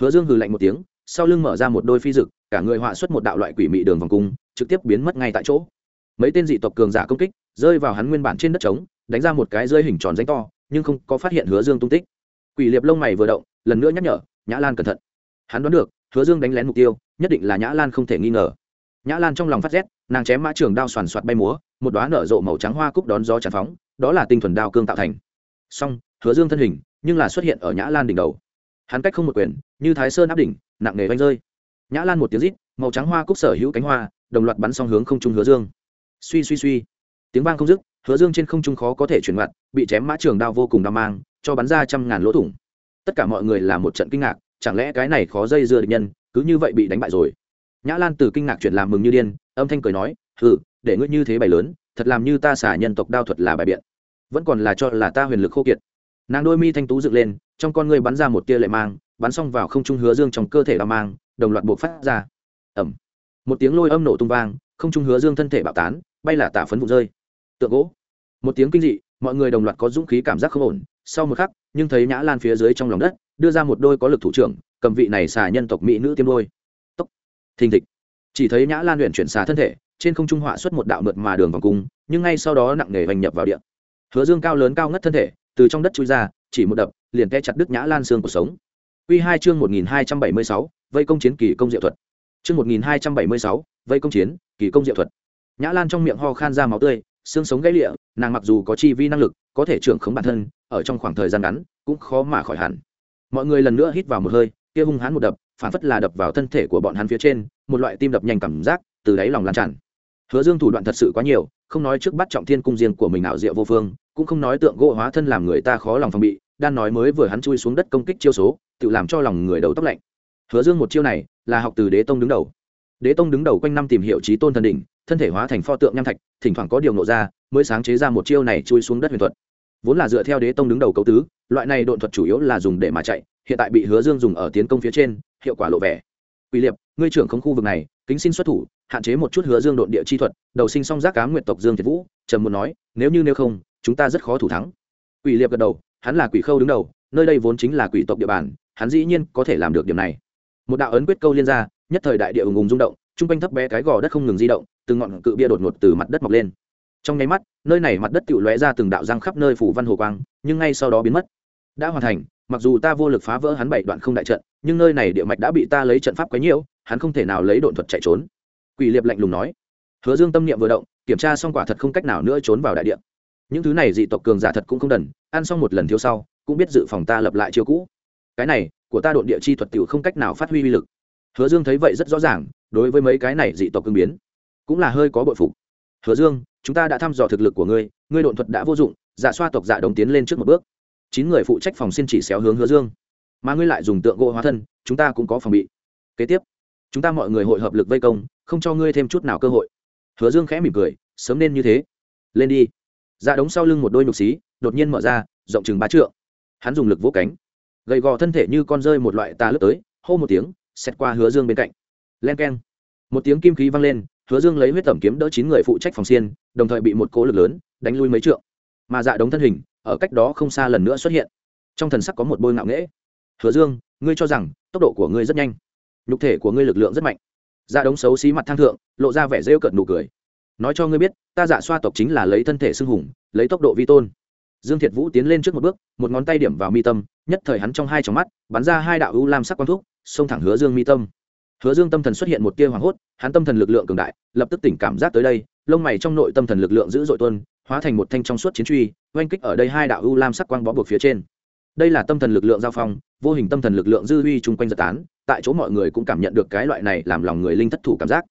Hứa dương hừ lạnh một tiếng, sau lưng mở ra một đôi phi dực, cả người họa xuất một đạo loại quỷ mị đường vòng cung, trực tiếp biến mất ngay tại chỗ. Mấy tên dị tộc cường giả công kích, rơi vào hắn nguyên bản trên đất trống, đánh ra một cái rơi hình tròn danh to, nhưng không có phát hiện hứa dương tung tích. Quỷ liệp lông mày vừa động, lần nữa nhắc nhở, nhã lan cẩn thận. Hắn đoán được, hứa dương đánh lén mục tiêu, nhất định là nhã lan không thể nghi ngờ. Nhã lan trong lòng phát rét, nàng chém mã trường đao soàn soạt bay múa một đoá nở rộ màu trắng hoa cúc đón gió tràn phóng, đó là tinh thuần đao cương tạo thành. Song, hứa dương thân hình, nhưng là xuất hiện ở nhã lan đỉnh đầu. Hắn cách không một quyền, như thái sơn áp đỉnh, nặng nề vanh rơi. Nhã lan một tiếng rít, màu trắng hoa cúc sở hữu cánh hoa, đồng loạt bắn song hướng không trung hứa dương. Suy suy suy. Tiếng vang không dứt, hứa dương trên không trung khó có thể chuyển mặt bị chém mã trường đao vô cùng đau mang, cho bắn ra trăm ngàn lỗ thủng. Tất cả mọi người là một trận kinh ngạc, chẳng lẽ cái này khó dây dưa địch nhân, cứ như vậy bị đánh bại rồi? Nhã lan từ kinh ngạc chuyển làm mừng như điên, âm thanh cười nói ừ để ngươi như thế bày lớn, thật làm như ta xả nhân tộc đao thuật là bài biện. Vẫn còn là cho là ta huyền lực khô kiệt. Nàng đôi mi thanh tú dựng lên, trong con ngươi bắn ra một tia lệ mang, bắn xong vào không trung hứa dương trong cơ thể đao mang, đồng loạt buộc phát ra. Ẩm một tiếng lôi âm nổ tung vang, không trung hứa dương thân thể bạo tán, bay là tả phấn vụ rơi. Tượng gỗ. Một tiếng kinh dị, mọi người đồng loạt có dũng khí cảm giác không ổn. Sau một khắc, nhưng thấy nhã lan phía dưới trong lòng đất, đưa ra một đôi có lực thủ trưởng, cầm vị này xà nhân tộc mỹ nữ tiêm đôi. Tốc. Thình thịch. Chỉ thấy nhã lan luyện chuyển xà thân thể trên không trung họa xuất một đạo mượt mà đường vòng cung, nhưng ngay sau đó nặng nề hoành nhập vào điện hứa dương cao lớn cao ngất thân thể, từ trong đất chui ra, chỉ một đập, liền te chặt đứt nhã lan xương cuộc sống. Quy hai chương một nghìn hai trăm bảy mươi sáu, vây công chiến kỳ công diệu thuật. Chương một nghìn hai trăm bảy mươi sáu, vây công chiến kỳ công diệu thuật. Nhã lan trong miệng ho khan ra máu tươi, xương sống gãy lịa, nàng mặc dù có chi vi năng lực, có thể trưởng khống bản thân, ở trong khoảng thời gian ngắn, cũng khó mà khỏi hẳn. Mọi người lần nữa hít vào một hơi, kia hung hãn một đập, phản phất là đập vào thân thể của bọn hắn phía trên, một loại tim đập nhanh cảm giác, từ đáy lòng lan tràn hứa dương thủ đoạn thật sự quá nhiều, không nói trước bắt trọng thiên cung riêng của mình ảo diệu vô phương, cũng không nói tượng gỗ hóa thân làm người ta khó lòng phòng bị, đan nói mới vừa hắn chui xuống đất công kích chiêu số, tự làm cho lòng người đầu tóc lạnh. Hứa dương một chiêu này, là học từ đế tông đứng đầu. Đế tông đứng đầu quanh năm tìm hiểu trí tôn thần đỉnh, thân thể hóa thành pho tượng nham thạch, thỉnh thoảng có điều nộ ra, mới sáng chế ra một chiêu này chui xuống đất huyền thuật. Vốn là dựa theo đế tông đứng đầu cấu tứ, loại này độn thuật chủ yếu là dùng để mà chạy, hiện tại bị hứa dương dùng ở tiến công phía trên, hiệu quả lộ vẻ. Quỷ liệp, ngươi trưởng không khu vực này, kính xin xuất thủ hạn chế một chút hứa dương độn địa chi thuật, đầu sinh song giác cá nguyện tộc dương thiệt vũ, trầm muốn nói, nếu như nếu không, chúng ta rất khó thủ thắng. Quỷ liệp gật đầu, hắn là quỷ khâu đứng đầu, nơi đây vốn chính là quỷ tộc địa bàn, hắn dĩ nhiên có thể làm được điểm này. Một đạo ấn quyết câu liên ra, nhất thời đại địa ùng ùng rung động chung quanh thấp bé cái gò đất không ngừng di động, từng ngọn cự bia đột ngột từ mặt đất mọc lên. Trong nháy mắt, nơi này mặt đất tự lóe ra từng đạo răng khắp nơi phủ văn hồ quang, nhưng ngay sau đó biến mất. Đã hoàn thành, mặc dù ta vô lực phá vỡ hắn bảy đoạn không đại trận, nhưng nơi này địa mạch đã bị ta lấy trận pháp quấy nhiễu hắn không thể nào lấy độn thuật chạy trốn quỷ liệp lạnh lùng nói. Hứa dương tâm niệm vừa động, kiểm tra xong quả thật không cách nào nữa trốn vào đại địa. Những thứ này dị tộc cường giả thật cũng không đần, ăn xong một lần thiếu sau, cũng biết dự phòng ta lập lại chiêu cũ. Cái này, của ta độn địa chi thuật tiểu không cách nào phát huy uy lực. Hứa dương thấy vậy rất rõ ràng, đối với mấy cái này dị tộc cương biến, cũng là hơi có bội phục. Hứa dương, chúng ta đã thăm dò thực lực của ngươi ngươi độn thuật đã vô dụng giả xoa tộc dạ giả đồng tiến lên trước một bước. Chín người phụ trách phòng xin chỉ xéo hướng hứa dương. Mà ngươi lại dùng tượng gỗ hóa thân, chúng ta cũng có phòng bị. Kế tiếp, chúng ta mọi người hội hợp lực vây công không cho ngươi thêm chút nào cơ hội. Hứa dương khẽ mỉm cười, sớm nên như thế. Lên đi. Dạ đống sau lưng một đôi nhục xí, đột nhiên mở ra, rộng chừng ba trượng. Hắn dùng lực vỗ cánh. Gầy gò thân thể như con rơi một loại tà lướt tới, hô một tiếng, xẹt qua hứa dương bên cạnh. Len k e n một tiếng kim khí vang lên, hứa dương lấy huyết tẩm kiếm đỡ chín người phụ trách phòng xiên, đồng thời bị một cố lực lớn đánh lui mấy trượng. Mà dạ đống thân hình, ở cách đó không xa lần nữa xuất hiện. Trong thần sắc có một bôi ngạo nghễ. Hứa dương, ngươi cho rằng tốc độ của ngươi rất nhanh, nhục thể của ngươi lực lượng rất mạnh dạ đống xấu xí mặt thang thượng, lộ ra vẻ rêu cợt nụ cười. Nói cho ngươi biết, ta dạ xoa tộc chính là lấy thân thể xưng hùng, lấy tốc độ vi tôn. Dương thiệt vũ tiến lên trước một bước, một ngón tay điểm vào mi tâm, nhất thời hắn trong hai tròng mắt, bắn ra hai đạo ưu lam sắc quang thuốc xông thẳng hứa dương mi tâm. Hứa dương tâm thần xuất hiện một tia hoảng hốt, hắn tâm thần lực lượng cường đại, lập tức tỉnh cảm giác tới đây, lông mày trong nội tâm thần lực lượng dữ dội tuân hóa thành một thanh trong suốt chiến truy, oanh kích ở đây hai đạo ưu lam sắc quang bó buộc phía trên đây là tâm thần lực lượng giao phong vô hình tâm thần lực lượng dư huy chung quanh giật tán tại chỗ mọi người cũng cảm nhận được cái loại này làm lòng người linh thất thủ cảm giác.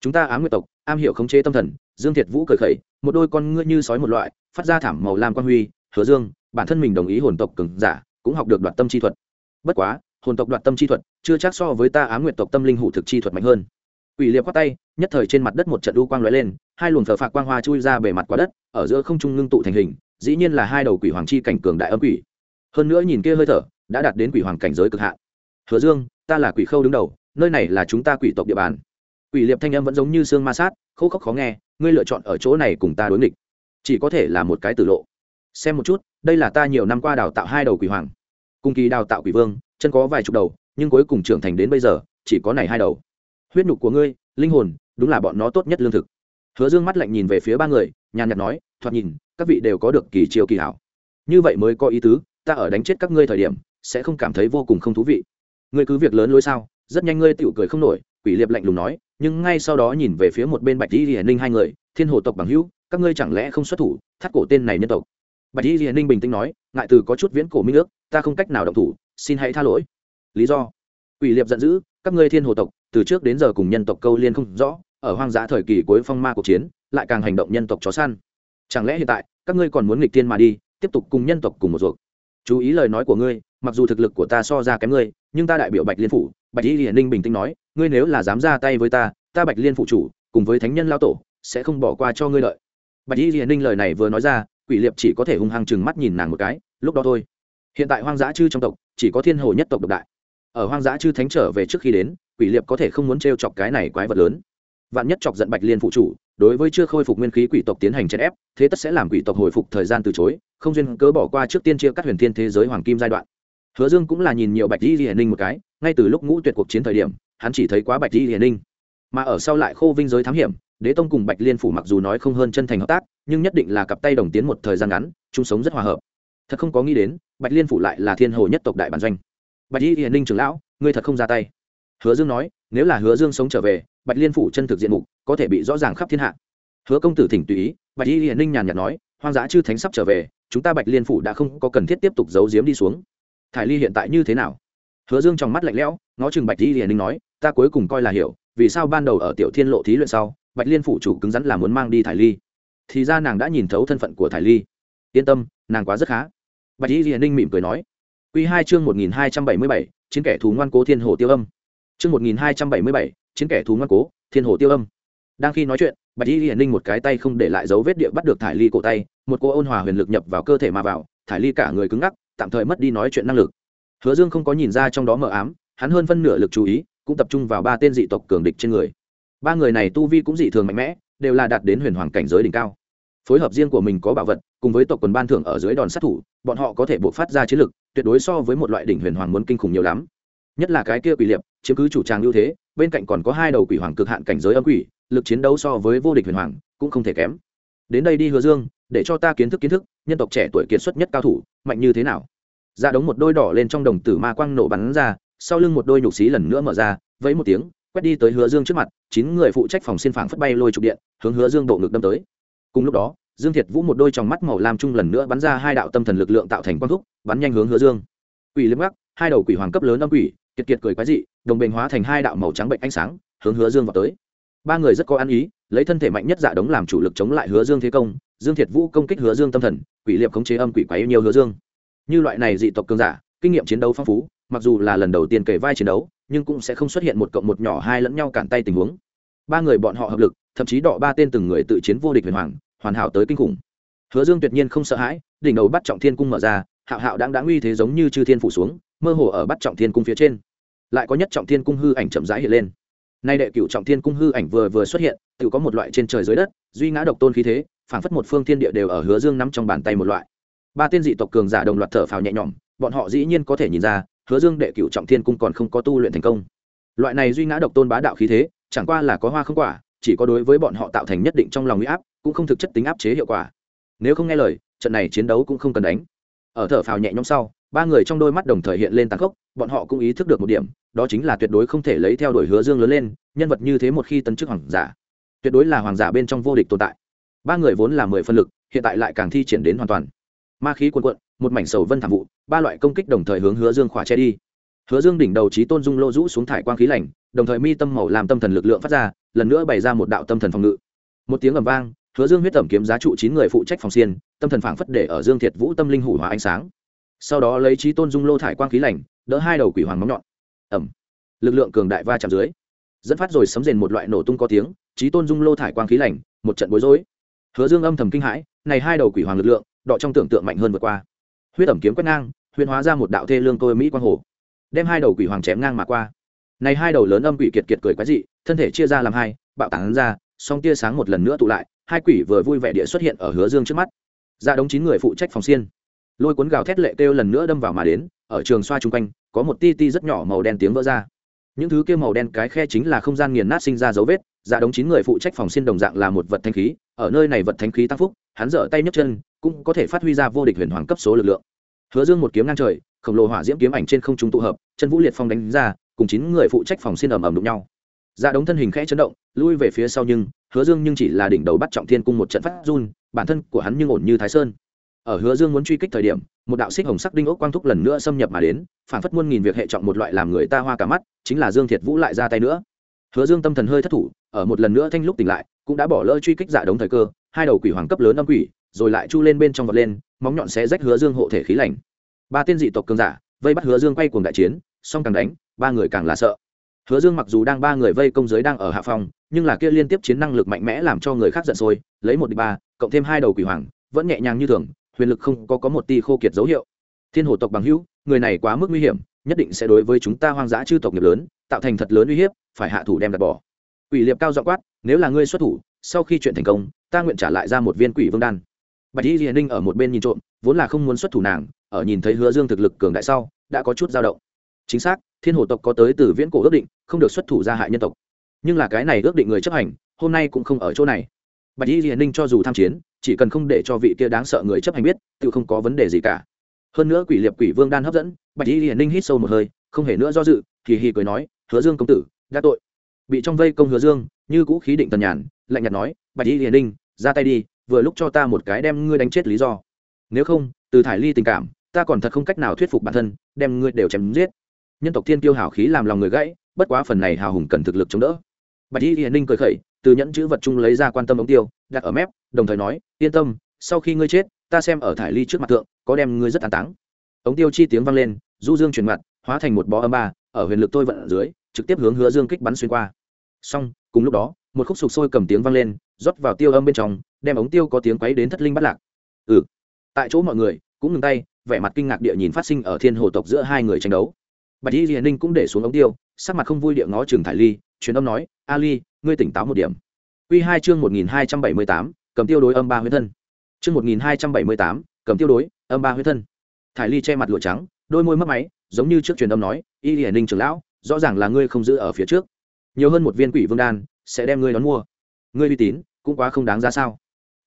Chúng ta ám nguyệt tộc am hiểu khống chế tâm thần dương thiệt vũ cười khẩy một đôi con ngươi như sói một loại phát ra thảm màu lam quan huy hứa dương bản thân mình đồng ý hồn tộc cường giả cũng học được đoạt tâm chi thuật. Bất quá hồn tộc đoạt tâm chi thuật chưa chắc so với ta ám nguyệt tộc tâm linh hủ thực chi thuật mạnh hơn. Quỷ liệp quát tay, nhất thời trên mặt đất một trận u quang lóe lên, hai luồng phở phạc quang hoa chui ra bề mặt quả đất, ở giữa không trung ngưng tụ thành hình, dĩ nhiên là hai đầu quỷ hoàng chi cảnh cường đại âm quỷ. Hơn nữa nhìn kia hơi thở, đã đạt đến quỷ hoàng cảnh giới cực hạn. Hứa Dương, ta là quỷ khâu đứng đầu, nơi này là chúng ta quỷ tộc địa bàn. Quỷ liệp thanh âm vẫn giống như xương ma sát, khô khốc khó nghe, ngươi lựa chọn ở chỗ này cùng ta đối nghịch, chỉ có thể là một cái tử lộ. Xem một chút, đây là ta nhiều năm qua đào tạo hai đầu quỷ hoàng, cùng kỳ đào tạo quỷ vương, chân có vài chục đầu, nhưng cuối cùng trưởng thành đến bây giờ, chỉ có này hai đầu huyết nhục của ngươi linh hồn đúng là bọn nó tốt nhất lương thực hứa dương mắt lạnh nhìn về phía ba người nhàn nhạt nói thoạt nhìn các vị đều có được kỳ chiều kỳ hảo như vậy mới có ý tứ ta ở đánh chết các ngươi thời điểm, sẽ không cảm thấy vô cùng không thú vị. Ngươi cứ việc lớn lối sao, rất nhanh ngươi tựu cười không nổi, quỷ liệp lạnh lùng nói, nhưng ngay sau đó nhìn về phía một bên bạch di hiền ninh hai người, thiên hồ tộc bằng hữu, các ngươi chẳng lẽ không xuất thủ, thắt cổ tên này nhân tộc? Bạch di hiền ninh bình tĩnh nói, ngại từ có chút viễn cổ minh ước, ta không cách nào động thủ, xin hãy tha lỗi. Lý do? Quỷ liệp giận dữ, các ngươi thiên hồ tộc, từ trước đến giờ cùng nhân tộc câu liên không rõ, ở hoang dã thời kỳ cuối phong ma cuộc chiến, lại càng hành động nhân tộc chó săn. Chẳng lẽ hiện tại, các ngươi còn muốn nghịch tiên mà đi, tiếp tục cùng nhân tộc cùng một ruột? Chú ý lời nói của ngươi, mặc dù thực lực của ta so ra kém ngươi, nhưng ta đại biểu bạch liên phủ, bạch y hiển ninh bình tĩnh nói, ngươi nếu là dám ra tay với ta ta bạch liên phụ chủ, cùng với thánh nhân lao tổ, sẽ không bỏ qua cho ngươi lợi. Bạch y hiển ninh lời này vừa nói ra, quỷ liệp chỉ có thể hung hăng chừng mắt nhìn nàng một cái, lúc đó thôi. Hiện tại hoang dã chư trong tộc, chỉ có thiên hồ nhất tộc độc đại. Ở hoang dã chư thánh trở về trước khi đến, quỷ liệp có thể không muốn t chọc cái này quái vật lớn. Vạn nhất chọc giận bạch liên phụ chủ đối với chưa khôi phục nguyên khí quỷ tộc tiến hành chèn ép, thế tất sẽ làm quỷ tộc hồi phục thời gian từ chối, không duyên cớ bỏ qua trước tiên chia cắt huyền thiên thế giới hoàng kim giai đoạn. Hứa dương cũng là nhìn nhiều bạch di hiền ninh một cái, ngay từ lúc ngũ tuyệt cuộc chiến thời điểm, hắn chỉ thấy quá bạch di hiền ninh. Mà ở sau lại khô vinh giới thám hiểm, đế tông cùng bạch liên phủ mặc dù nói không hơn chân thành hợp tác, nhưng nhất định là cặp tay đồng tiến một thời gian ngắn, chung sống rất hòa hợp. Thật không có nghĩ đến, bạch liên phủ lại là thiên hồ nhất tộc đại bản doanh. Bạch di hiền ninh trưởng lão, ngươi thật không ra tay. Hứa dương nói, nếu là hứa dương sống trở về bạch liên phủ chân thực diện mục có thể bị rõ ràng khắp thiên hạ. Hứa công tử thỉnh tùy ý bạch y hiền ninh nhàn nhạt nói hoang dã chư thánh sắp trở về chúng ta bạch liên phủ đã không có cần thiết tiếp tục giấu giếm đi xuống. Thải ly hiện tại như thế nào? Hứa dương trong mắt lạnh lẽo ngó chừng bạch y hiền ninh nói ta cuối cùng coi là hiểu vì sao ban đầu ở tiểu thiên lộ thí luyện sau bạch liên phủ chủ cứng rắn là muốn mang đi thải ly. Thì ra nàng đã nhìn thấu thân phận của thải ly. Yên tâm nàng quá rất khá. Bạch y hiền ninh mỉm cười nói. Q hai chương một nghìn hai trăm bảy mươi bảy chiến kẻ thù ngoan cố thiên hồ tiêu âm. Chương 1277, chiến kẻ thú ngoan cố, Thiên Hồ Tiêu Âm. Đang khi nói chuyện, Bạch Y hiển Ninh một cái tay không để lại dấu vết địa bắt được thải ly cổ tay, một cô ôn hòa huyền lực nhập vào cơ thể mà vào, thải ly cả người cứng ngắc, tạm thời mất đi nói chuyện năng lực. Hứa Dương không có nhìn ra trong đó mờ ám, hắn hơn phân nửa lực chú ý cũng tập trung vào ba tên dị tộc cường địch trên người ba người này tu vi cũng dị thường mạnh mẽ đều là đạt đến huyền hoàng cảnh giới đỉnh cao phối hợp riêng của mình có bảo vật cùng với tộc quần ban thưởng ở dưới đòn sát thủ bọn họ có thể buộc phát ra chiến lực tuyệt đối so với một loại đỉnh huyền hoàng muốn kinh khủng nhiều lắm nhất là cái kia quỷ liệp chiếm cứ chủ tràng ưu thế bên cạnh còn có hai đầu quỷ hoàng cực hạn cảnh giới âm quỷ, lực chiến đấu so với vô địch huyền hoàng cũng không thể kém. Đến đây đi hứa dương, để cho ta kiến thức kiến thức, nhân tộc trẻ tuổi kiệt xuất nhất cao thủ, mạnh như thế nào? Ra đống một đôi đỏ lên trong đồng tử ma quang nổ bắn ra, sau lưng một đôi nhục xí lần nữa mở ra, vẫy một tiếng, quét đi tới hứa dương trước mặt, chín người phụ trách phòng xin phảng phất bay lôi trục điện, hướng hứa dương bộ ngực đâm tới. Cùng lúc đó, dương thiệt vũ một đôi trong mắt màu lam chung lần nữa bắn ra hai đạo tâm thần lực lượng tạo thành quang thúc, bắn nhanh hướng hứa dương. Quỷ liếm gác hai đầu quỷ hoàng cấp lớn âm quỷ kiệt kiệt cười quái dị, đồng bình hóa thành hai đạo màu trắng bệnh ánh sáng, hướng hứa dương vào tới. Ba người rất có ăn ý, lấy thân thể mạnh nhất dạ đống làm chủ lực chống lại hứa dương thế công, dương thiệt vũ công kích hứa dương tâm thần, quỷ liệp khống chế âm quỷ quái nhiều hứa dương. Như loại này dị tộc cường giả, kinh nghiệm chiến đấu phong phú, mặc dù là lần đầu tiên kể vai chiến đấu, nhưng cũng sẽ không xuất hiện một cộng một nhỏ hai lẫn nhau cản tay tình huống. Ba người bọn họ hợp lực, thậm chí đọ ba tên từng người tự chiến vô địch huyền hoàng, hoàn hảo tới kinh khủng. Hứa dương tuyệt nhiên không sợ hãi, đỉnh đầu bắt trọng thiên cung mở ra, hạo hạo đáng đáng uy thế giống như chư thiên phủ xuống, mơ hồ ở bắt trọng thiên cung phía trên lại có nhất trọng thiên cung hư ảnh chậm rãi hiện lên. Nay đệ cửu trọng thiên cung hư ảnh vừa vừa xuất hiện, tự có một loại trên trời dưới đất, duy ngã độc tôn khí thế, phảng phất một phương thiên địa đều ở hứa dương nắm trong bàn tay một loại. Ba tiên dị tộc cường giả đồng loạt thở phào nhẹ nhõm, bọn họ dĩ nhiên có thể nhìn ra, hứa dương đệ cửu trọng thiên cung còn không có tu luyện thành công. Loại này duy ngã độc tôn bá đạo khí thế, chẳng qua là có hoa không quả, chỉ có đối với bọn họ tạo thành nhất định trong lòng uy áp, cũng không thực chất tính áp chế hiệu quả. Nếu không nghe lời, trận này chiến đấu cũng không cần đánh. Ở thở phào nhẹ nhõm sau ba người trong đôi mắt đồng thời hiện lên tàn khốc, bọn họ cũng ý thức được một điểm, đó chính là tuyệt đối không thể lấy theo đuổi hứa dương lớn lên, nhân vật như thế một khi tấn chức hoàng giả, tuyệt đối là hoàng giả bên trong vô địch tồn tại. Ba người vốn là mười phân lực, hiện tại lại càng thi triển đến hoàn toàn. Ma khí cuồn cuộn, một mảnh sầu vân thảm vụ, ba loại công kích đồng thời hướng hứa dương khỏa che đi. Hứa dương đỉnh đầu trí tôn dung lô rũ xuống thải quang khí lạnh đồng thời mi tâm màu làm tâm thần lực lượng phát ra, lần nữa bày ra một đạo tâm thần phòng ngự. Một tiếng ầm vang, hứa dương huyết tẩm kiếm giá trụ chín người phụ trách phòng xiên, tâm thần phảng phất để ở dương thiệt vũ tâm linh hủ hóa ánh sáng sau đó lấy trí tôn dung lô thải quang khí lạnh đỡ hai đầu quỷ hoàng móng nhọn. Ẩm lực lượng cường đại va chạm dưới, dẫn phát rồi sấm rền một loại nổ tung có tiếng, trí tôn dung lô thải quang khí lạnh một trận bối rối. Hứa dương âm thầm kinh hãi, này hai đầu quỷ hoàng lực lượng, đọ trong tưởng tượng mạnh hơn vượt qua. Huyết ẩm kiếm quét ngang, huyền hóa ra một đạo thê lương tôi mỹ quang hồ, đem hai đầu quỷ hoàng chém ngang mà qua. Này hai đầu lớn âm quỷ kiệt kiệt cười quái dị, thân thể chia ra làm hai, bạo tảng ra, song tia sáng một lần nữa tụ lại, hai quỷ vừa vui vẻ địa xuất hiện ở hứa dương trước mắt. Ra đống chín người phụ trách phòng xiên lôi cuốn gào thét lệ kêu lần nữa đâm vào mà đến, ở trường xoa chung quanh, có một ti ti rất nhỏ màu đen tiếng vỡ ra. Những thứ kia màu đen cái khe chính là không gian nghiền nát sinh ra dấu vết ra đống chín người phụ trách phòng xin đồng dạng là một vật thanh khí, ở nơi này vật thanh khí tăng phúc, hắn dở tay nhấc chân, cũng có thể phát huy ra vô địch huyền hoàng cấp số lực lượng. Hứa dương một kiếm ngang trời, khổng lồ hỏa diễm kiếm ảnh trên không trung tụ hợp, chân vũ liệt phong đánh ra, cùng chín người phụ trách phòng xin ầm ầm đụng nhau. Ra đống thân hình khẽ chấn động, lui về phía sau nhưng, hứa dương nhưng chỉ là đỉnh đầu bắt trọng thiên cung một trận phát run, bản thân của hắn nhưng ổn như thái sơn ở hứa dương muốn truy kích thời điểm, một đạo xích hồng sắc đinh ốc quang thúc lần nữa xâm nhập mà đến, phản phất muôn nghìn việc hệ trọng một loại làm người ta hoa cả mắt, chính là dương thiệt vũ lại ra tay nữa. Hứa dương tâm thần hơi thất thủ, ở một lần nữa thanh lúc tỉnh lại, cũng đã bỏ lỡ truy kích giả đống thời cơ, hai đầu quỷ hoàng cấp lớn âm quỷ, rồi lại chu lên bên trong vật lên, móng nhọn sẽ rách hứa dương hộ thể khí lành. Ba tiên dị tộc cường giả, vây bắt hứa dương quay cuồng đại chiến, song càng đánh, ba người càng là sợ. Hứa dương mặc dù đang ba người vây công giới đang ở hạ phòng, nhưng là kia liên tiếp chiến năng lực mạnh mẽ làm cho người khác giận sôi, lấy một địch ba, cộng thêm hai đầu quỷ hoàng, vẫn nhẹ nhàng như thường huyền lực không có có một ti khô kiệt dấu hiệu. Thiên hồ tộc bằng hữu, người này quá mức nguy hiểm, nhất định sẽ đối với chúng ta hoang dã chư tộc nghiệp lớn, tạo thành thật lớn uy hiếp, phải hạ thủ đem đặt bỏ. Quỷ liệp cao dọ quát, nếu là ngươi xuất thủ, sau khi chuyện thành công, ta nguyện trả lại ra một viên quỷ vương đan. Bạch y hiền ninh ở một bên nhìn trộm, vốn là không muốn xuất thủ nàng, ở nhìn thấy hứa dương thực lực cường đại sau, đã có chút dao động. Chính xác, thiên hồ tộc có tới từ viễn cổ ước định, không được xuất thủ ra hại nhân tộc. Nhưng là cái này ước định người chấp hành, hôm nay cũng không ở chỗ này bạch y hiền ninh cho dù tham chiến, chỉ cần không để cho vị kia đáng sợ người chấp hành biết, tự không có vấn đề gì cả. Hơn nữa quỷ liệp quỷ vương đan hấp dẫn, bạch y hiền ninh hít sâu một hơi, không hề nữa do dự kỳ hì cười nói, hứa dương công tử, đã tội. Bị trong vây công hứa dương, như cũ khí định tần nhàn, lạnh nhạt nói, bạch y hiền ninh, ra tay đi, vừa lúc cho ta một cái đem ngươi đánh chết lý do. Nếu không, từ thải ly tình cảm, ta còn thật không cách nào thuyết phục bản thân, đem ngươi đều chém giết. Nhân tộc thiên tiêu hào khí làm lòng người gãy, bất quá phần này hào hùng cần thực lực chống đỡ. Bạch y hiền ninh cười khẩy từ nhẫn chữ vật chung lấy ra quan tâm ống tiêu, đặt ở mép, đồng thời nói, yên tâm, sau khi ngươi chết, ta xem ở thải ly trước mặt tượng có đem ngươi rất an táng. Ống tiêu chi tiếng vang lên, du dương chuyển mặt hóa thành một bó âm ba, ở huyền lực tôi vận ở dưới, trực tiếp hướng hứa dương kích bắn xuyên qua. Xong, cùng lúc đó, một khúc sục sôi cầm tiếng vang lên, rót vào tiêu âm bên trong, đem ống tiêu có tiếng quấy đến thất linh bắt lạc. Ừ. Tại chỗ mọi người cũng ngừng tay, vẻ mặt kinh ngạc địa nhìn phát sinh ở thiên hồ tộc giữa hai người tranh đấu. Bạch y hiền ninh cũng để xuống ống tiêu, sắc mặt không vui địa ngó trường thải ly, truyền âm nói ali ngươi tỉnh táo một điểm. Q hai chương một nghìn hai trăm bảy mươi tám, cầm tiêu đối âm ba huyết thân. Chương một nghìn hai trăm bảy mươi tám, cầm tiêu đối âm ba huyết thân. Thải ly che mặt lụa trắng, đôi môi mất máy, giống như trước truyền âm nói, y hiển ninh trưởng lão, rõ ràng là ngươi không giữ ở phía trước. Nhiều hơn một viên quỷ vương đan, sẽ đem ngươi đón mua. Ngươi uy tín, cũng quá không đáng ra sao.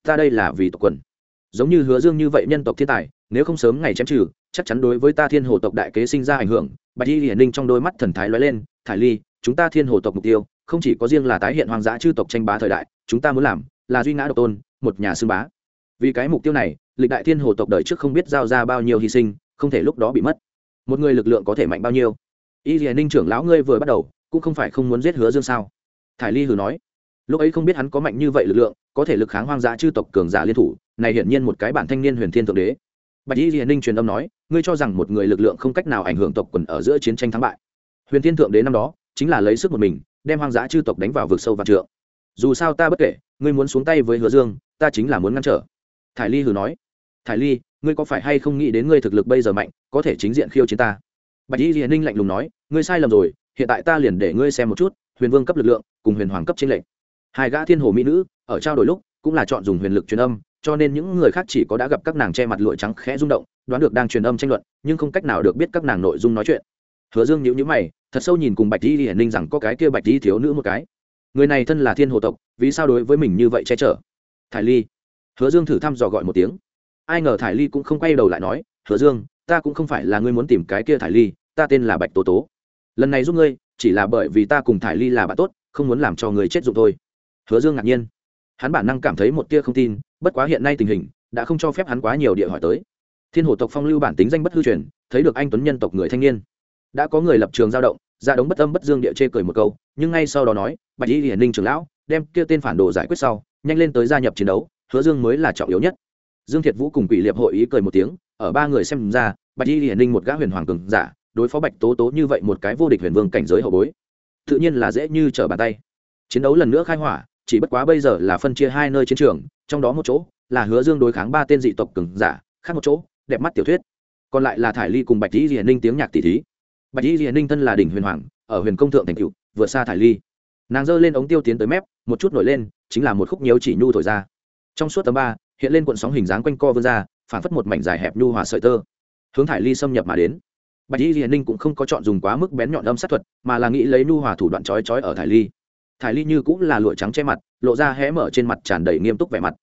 Ta đây là vì tộc quần. Giống như hứa dương như vậy nhân tộc thiên tài, nếu không sớm ngày chém trừ, chắc chắn đối với ta thiên hồ tộc đại kế sinh ra ảnh hưởng. Bạch y hiển ninh trong đôi mắt thần thái lóe lên, thải ly, chúng ta thiên hồ tộc mục tiêu không chỉ có riêng là tái hiện hoang dã chư tộc tranh bá thời đại, chúng ta muốn làm là duy ngã độc tôn, một nhà xưng bá. Vì cái mục tiêu này, lịch đại thiên hồ tộc đời trước không biết giao ra bao nhiêu hy sinh, không thể lúc đó bị mất. Một người lực lượng có thể mạnh bao nhiêu? Y hiền ninh trưởng lão ngươi vừa bắt đầu, cũng không phải không muốn giết hứa dương sao? Thải ly hừ nói, lúc ấy không biết hắn có mạnh như vậy lực lượng, có thể lực kháng hoang dã chư tộc cường giả liên thủ, này hiển nhiên một cái bản thanh niên huyền thiên thượng đế. Bạch y hiền ninh truyền âm nói, ngươi cho rằng một người lực lượng không cách nào ảnh hưởng tộc quần ở giữa chiến tranh thắng bại. Huyền thiên thượng đế năm đó, chính là lấy sức một mình đem hoang dã chư tộc đánh vào vực sâu và trượng. Dù sao ta bất kể, ngươi muốn xuống tay với hứa dương, ta chính là muốn ngăn trở. Thải ly hừ nói. Thải ly, ngươi có phải hay không nghĩ đến ngươi thực lực bây giờ mạnh, có thể chính diện khiêu chiến ta? Bạch y hiền ninh lạnh lùng nói. Ngươi sai lầm rồi, hiện tại ta liền để ngươi xem một chút, huyền vương cấp lực lượng cùng huyền hoàng cấp trên lệnh hai gã thiên hồ mỹ nữ ở trao đổi lúc cũng là chọn dùng huyền lực truyền âm, cho nên những người khác chỉ có đã gặp các nàng che mặt lụa trắng khẽ rung động, đoán được đang truyền âm tranh luận, nhưng không cách nào được biết các nàng nội dung nói chuyện. Hứa dương nhíu nhíu mày thật sâu nhìn cùng bạch y hiển ninh rằng có cái kia bạch di thiếu nữ một cái. Người này thân là thiên hồ tộc, vì sao đối với mình như vậy che chở? Thải ly. Hứa dương thử thăm dò gọi một tiếng. Ai ngờ thải ly cũng không quay đầu lại nói, hứa dương, ta cũng không phải là ngươi muốn tìm cái kia thải ly, ta tên là bạch tố tố. Lần này giúp ngươi, chỉ là bởi vì ta cùng thải ly là bạn tốt, không muốn làm cho người chết dụng thôi. Hứa dương ngạc nhiên. Hắn bản năng cảm thấy một tia không tin, bất quá hiện nay tình hình đã không cho phép hắn quá nhiều địa hỏi tới. Thiên hồ tộc phong lưu bản tính danh bất hư truyền, thấy được anh tuấn nhân tộc người thanh niên đã có người lập trường giao động ra đống bất âm bất dương địa chê cười một câu, nhưng ngay sau đó nói, bạch y hiển ninh trưởng lão, đem kia tên phản đồ giải quyết sau, nhanh lên tới gia nhập chiến đấu, hứa dương mới là trọng yếu nhất. Dương thiệt vũ cùng quỷ liệp hội ý cười một tiếng, ở ba người xem ra, bạch y hiển ninh một gã huyền hoàng cường giả, đối phó bạch tố tố như vậy một cái vô địch huyền vương cảnh giới hậu bối, tự nhiên là dễ như trở bàn tay. Chiến đấu lần nữa khai hỏa, chỉ bất quá bây giờ là phân chia hai nơi chiến trường, trong đó một chỗ là hứa dương đối kháng ba tên dị tộc cường giả, khác một chỗ, đẹp mắt tiểu thuyết. Còn lại là thải ly cùng bạch y hiển ninh tiếng nhạc tỷ thí bạch y hiển ninh thân là đỉnh huyền hoàng, ở huyền công thượng thành cựu vượt xa thải ly. Nàng giơ lên ống tiêu tiến tới mép, một chút nổi lên, chính là một khúc nhiều chỉ nhu thổi ra. Trong suốt tấm ba, hiện lên cuộn sóng hình dáng quanh co vươn ra phản phất một mảnh dài hẹp nhu hòa sợi tơ. Hướng thải ly xâm nhập mà đến. Bạch y hiền ninh cũng không có chọn dùng quá mức bén nhọn âm sát thuật, mà là nghĩ lấy nhu hòa thủ đoạn chói chói ở thải ly. Thải ly như cũng là lụa trắng che mặt, lộ ra hé mở trên mặt tràn đầy nghiêm túc vẻ mặt.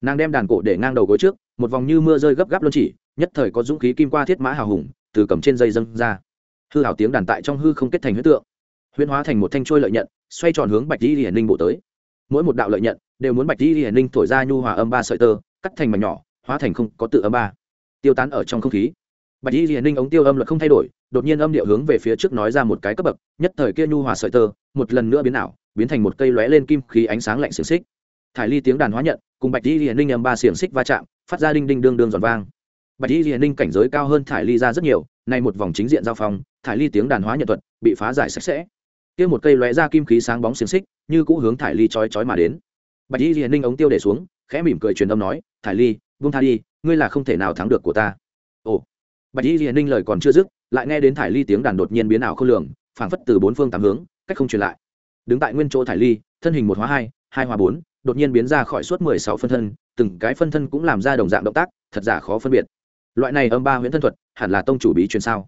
Nàng đem đàn cổ để ngang đầu gối trước, một vòng như mưa rơi gấp gáp luôn chỉ, nhất thời có dũng khí kim qua thiết mã hào hùng, từ cầm trên dây dâng ra hư hảo tiếng đàn tại trong hư không kết thành huyết tượng. Huyễn hóa thành một thanh trôi lợi nhận, xoay tròn hướng bạch di hiển ninh bộ tới. Mỗi một đạo lợi nhận đều muốn bạch di hiển ninh thổi ra nhu hòa âm ba sợi tơ, cắt thành mảnh nhỏ, hóa thành không có tự âm ba. Tiêu tán ở trong không khí. Bạch di hiển ninh ống tiêu âm luật không thay đổi, đột nhiên âm điệu hướng về phía trước nói ra một cái cấp bậc, nhất thời kia nhu hòa sợi tơ, một lần nữa biến ảo, biến thành một cây lóe lên kim khí ánh sáng lạnh xiềng xích. Thải ly tiếng đàn hóa nhận, cùng bạch di hiển ninh âm ba xiềng xích va chạm, phát ra đinh đinh đương đương giòn vang bạch y hiển ninh cảnh giới cao hơn thải ly ra rất nhiều, nay một vòng chính diện giao phong, thải ly tiếng đàn hóa nhận thuật, bị phá giải sạch sẽ. Kia một cây lóe ra kim khí sáng bóng xiềng xích, như cũ hướng thải ly chói chói mà đến. Bạch y hiển ninh ống tiêu để xuống, khẽ mỉm cười truyền âm nói, thải ly vung tha đi, ngươi là không thể nào thắng được của ta. Ồ. Bạch y hiển ninh lời còn chưa dứt, lại nghe đến thải ly tiếng đàn đột nhiên biến ảo không lường, phảng phất từ bốn phương tám hướng, cách không truyền lại. Đứng tại nguyên chỗ thải ly, thân hình một hóa hai hai hóa bốn, đột nhiên biến ra khỏi suốt mười sáu phân thân, từng cái phân thân cũng làm ra đồng dạng động tác, thật giả khó phân biệt loại này âm ba huyễn thân thuật, hẳn là tông chủ bí truyền sao?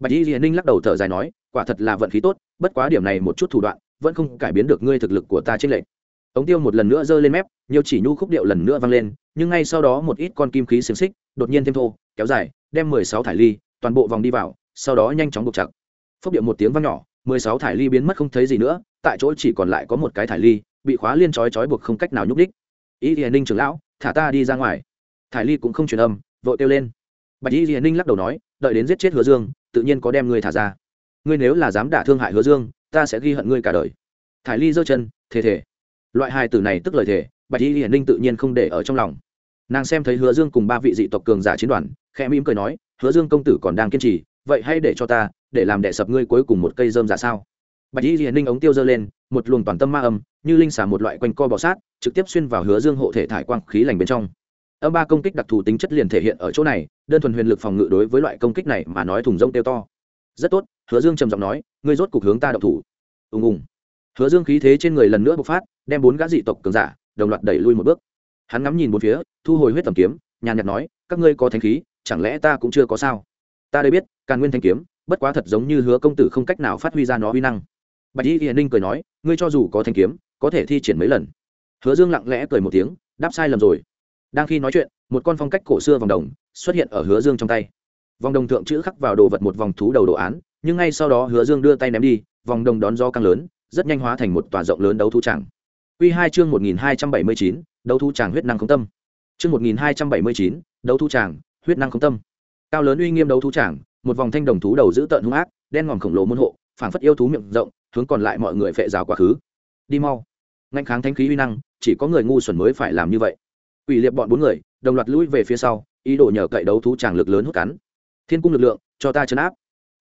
Bạch y hiền ninh lắc đầu thở dài nói, quả thật là vận khí tốt, bất quá điểm này một chút thủ đoạn, vẫn không cải biến được ngươi thực lực của ta trên lệnh ống tiêu một lần nữa giơ lên mép, nhiều chỉ nhu khúc điệu lần nữa vang lên, nhưng ngay sau đó một ít con kim khí xiềng xích, đột nhiên thêm thô, kéo dài, đem mười sáu thải ly, toàn bộ vòng đi vào, sau đó nhanh chóng buộc chặt. Phốc điệu một tiếng vang nhỏ, mười sáu thải ly biến mất không thấy gì nữa, tại chỗ chỉ còn lại có một cái thải ly, bị khóa liên trói trói buộc không cách nào nhúc đích y hiền ninh trưởng lão, thả ta đi ra ngoài. Thải ly cũng không truyền âm, vội kêu lên bạch y hiền ninh lắc đầu nói, đợi đến giết chết hứa dương, tự nhiên có đem ngươi thả ra. Ngươi nếu là dám đả thương hại hứa dương, ta sẽ ghi hận ngươi cả đời. Thải ly giơ chân, thề thề. Loại hai từ này tức lời thề, bạch y hiển ninh tự nhiên không để ở trong lòng. Nàng xem thấy hứa dương cùng ba vị dị tộc cường giả chiến đoàn, khẽ mỉm cười nói, hứa dương công tử còn đang kiên trì, vậy hãy để cho ta, để làm đệ sập ngươi cuối cùng một cây dơm giả dạ sao. Bạch y hiển ninh ống tiêu dơ lên, một luồng toàn tâm ma âm, như linh xả một loại quanh co bọ sát, trực tiếp xuyên vào hứa dương hộ thể thải quang khí lành bên trong âm ba công kích đặc thù tính chất liền thể hiện ở chỗ này, đơn thuần huyền lực phòng ngự đối với loại công kích này mà nói thùng rông tiêu to. Rất tốt, hứa dương trầm giọng nói, ngươi rốt cục hướng ta độc thủ. Ùng ùng. Hứa dương khí thế trên người lần nữa bộc phát, đem bốn gã dị tộc cường giả, đồng loạt đẩy lui một bước. Hắn ngắm nhìn bốn phía, thu hồi huyết tầm kiếm, nhàn nhạt nói, các ngươi có thanh khí, chẳng lẽ ta cũng chưa có sao? Ta đây biết, càn nguyên thanh kiếm, bất quá thật giống như hứa công tử không cách nào phát huy ra nó uy năng. Bạch y hiền ninh cười nói, ngươi cho dù có thanh kiếm, có thể thi triển mấy lần. Hứa dương lặng lẽ cười một tiếng, đáp sai lầm rồi đang khi nói chuyện, một con phong cách cổ xưa vòng đồng xuất hiện ở hứa dương trong tay. Vòng đồng thượng chữ khắc vào đồ vật một vòng thú đầu đồ án, nhưng ngay sau đó hứa dương đưa tay ném đi, vòng đồng đón do căng lớn, rất nhanh hóa thành một tòa rộng lớn đấu thú tràng. Q hai chương một nghìn hai trăm bảy mươi chín, đấu thú tràng huyết năng không tâm. Chương một nghìn hai trăm bảy mươi chín, đấu thú tràng huyết năng không tâm. Cao lớn uy nghiêm đấu thú tràng, một vòng thanh đồng thú đầu giữ tợn hung ác, đen ngòm khổng lồ môn hộ, phảng phất yêu thú miệng rộng, hướng còn lại mọi người phệ rào quá khứ. Đi mau. Ngạnh kháng thanh khí uy năng, chỉ có người ngu xuẩn mới phải làm như vậy ủy liệp bọn bốn người, đồng loạt lui về phía sau, ý đồ nhờ cậy đấu thú tràng lực lớn hút cắn. Thiên cung lực lượng, cho ta chấn áp.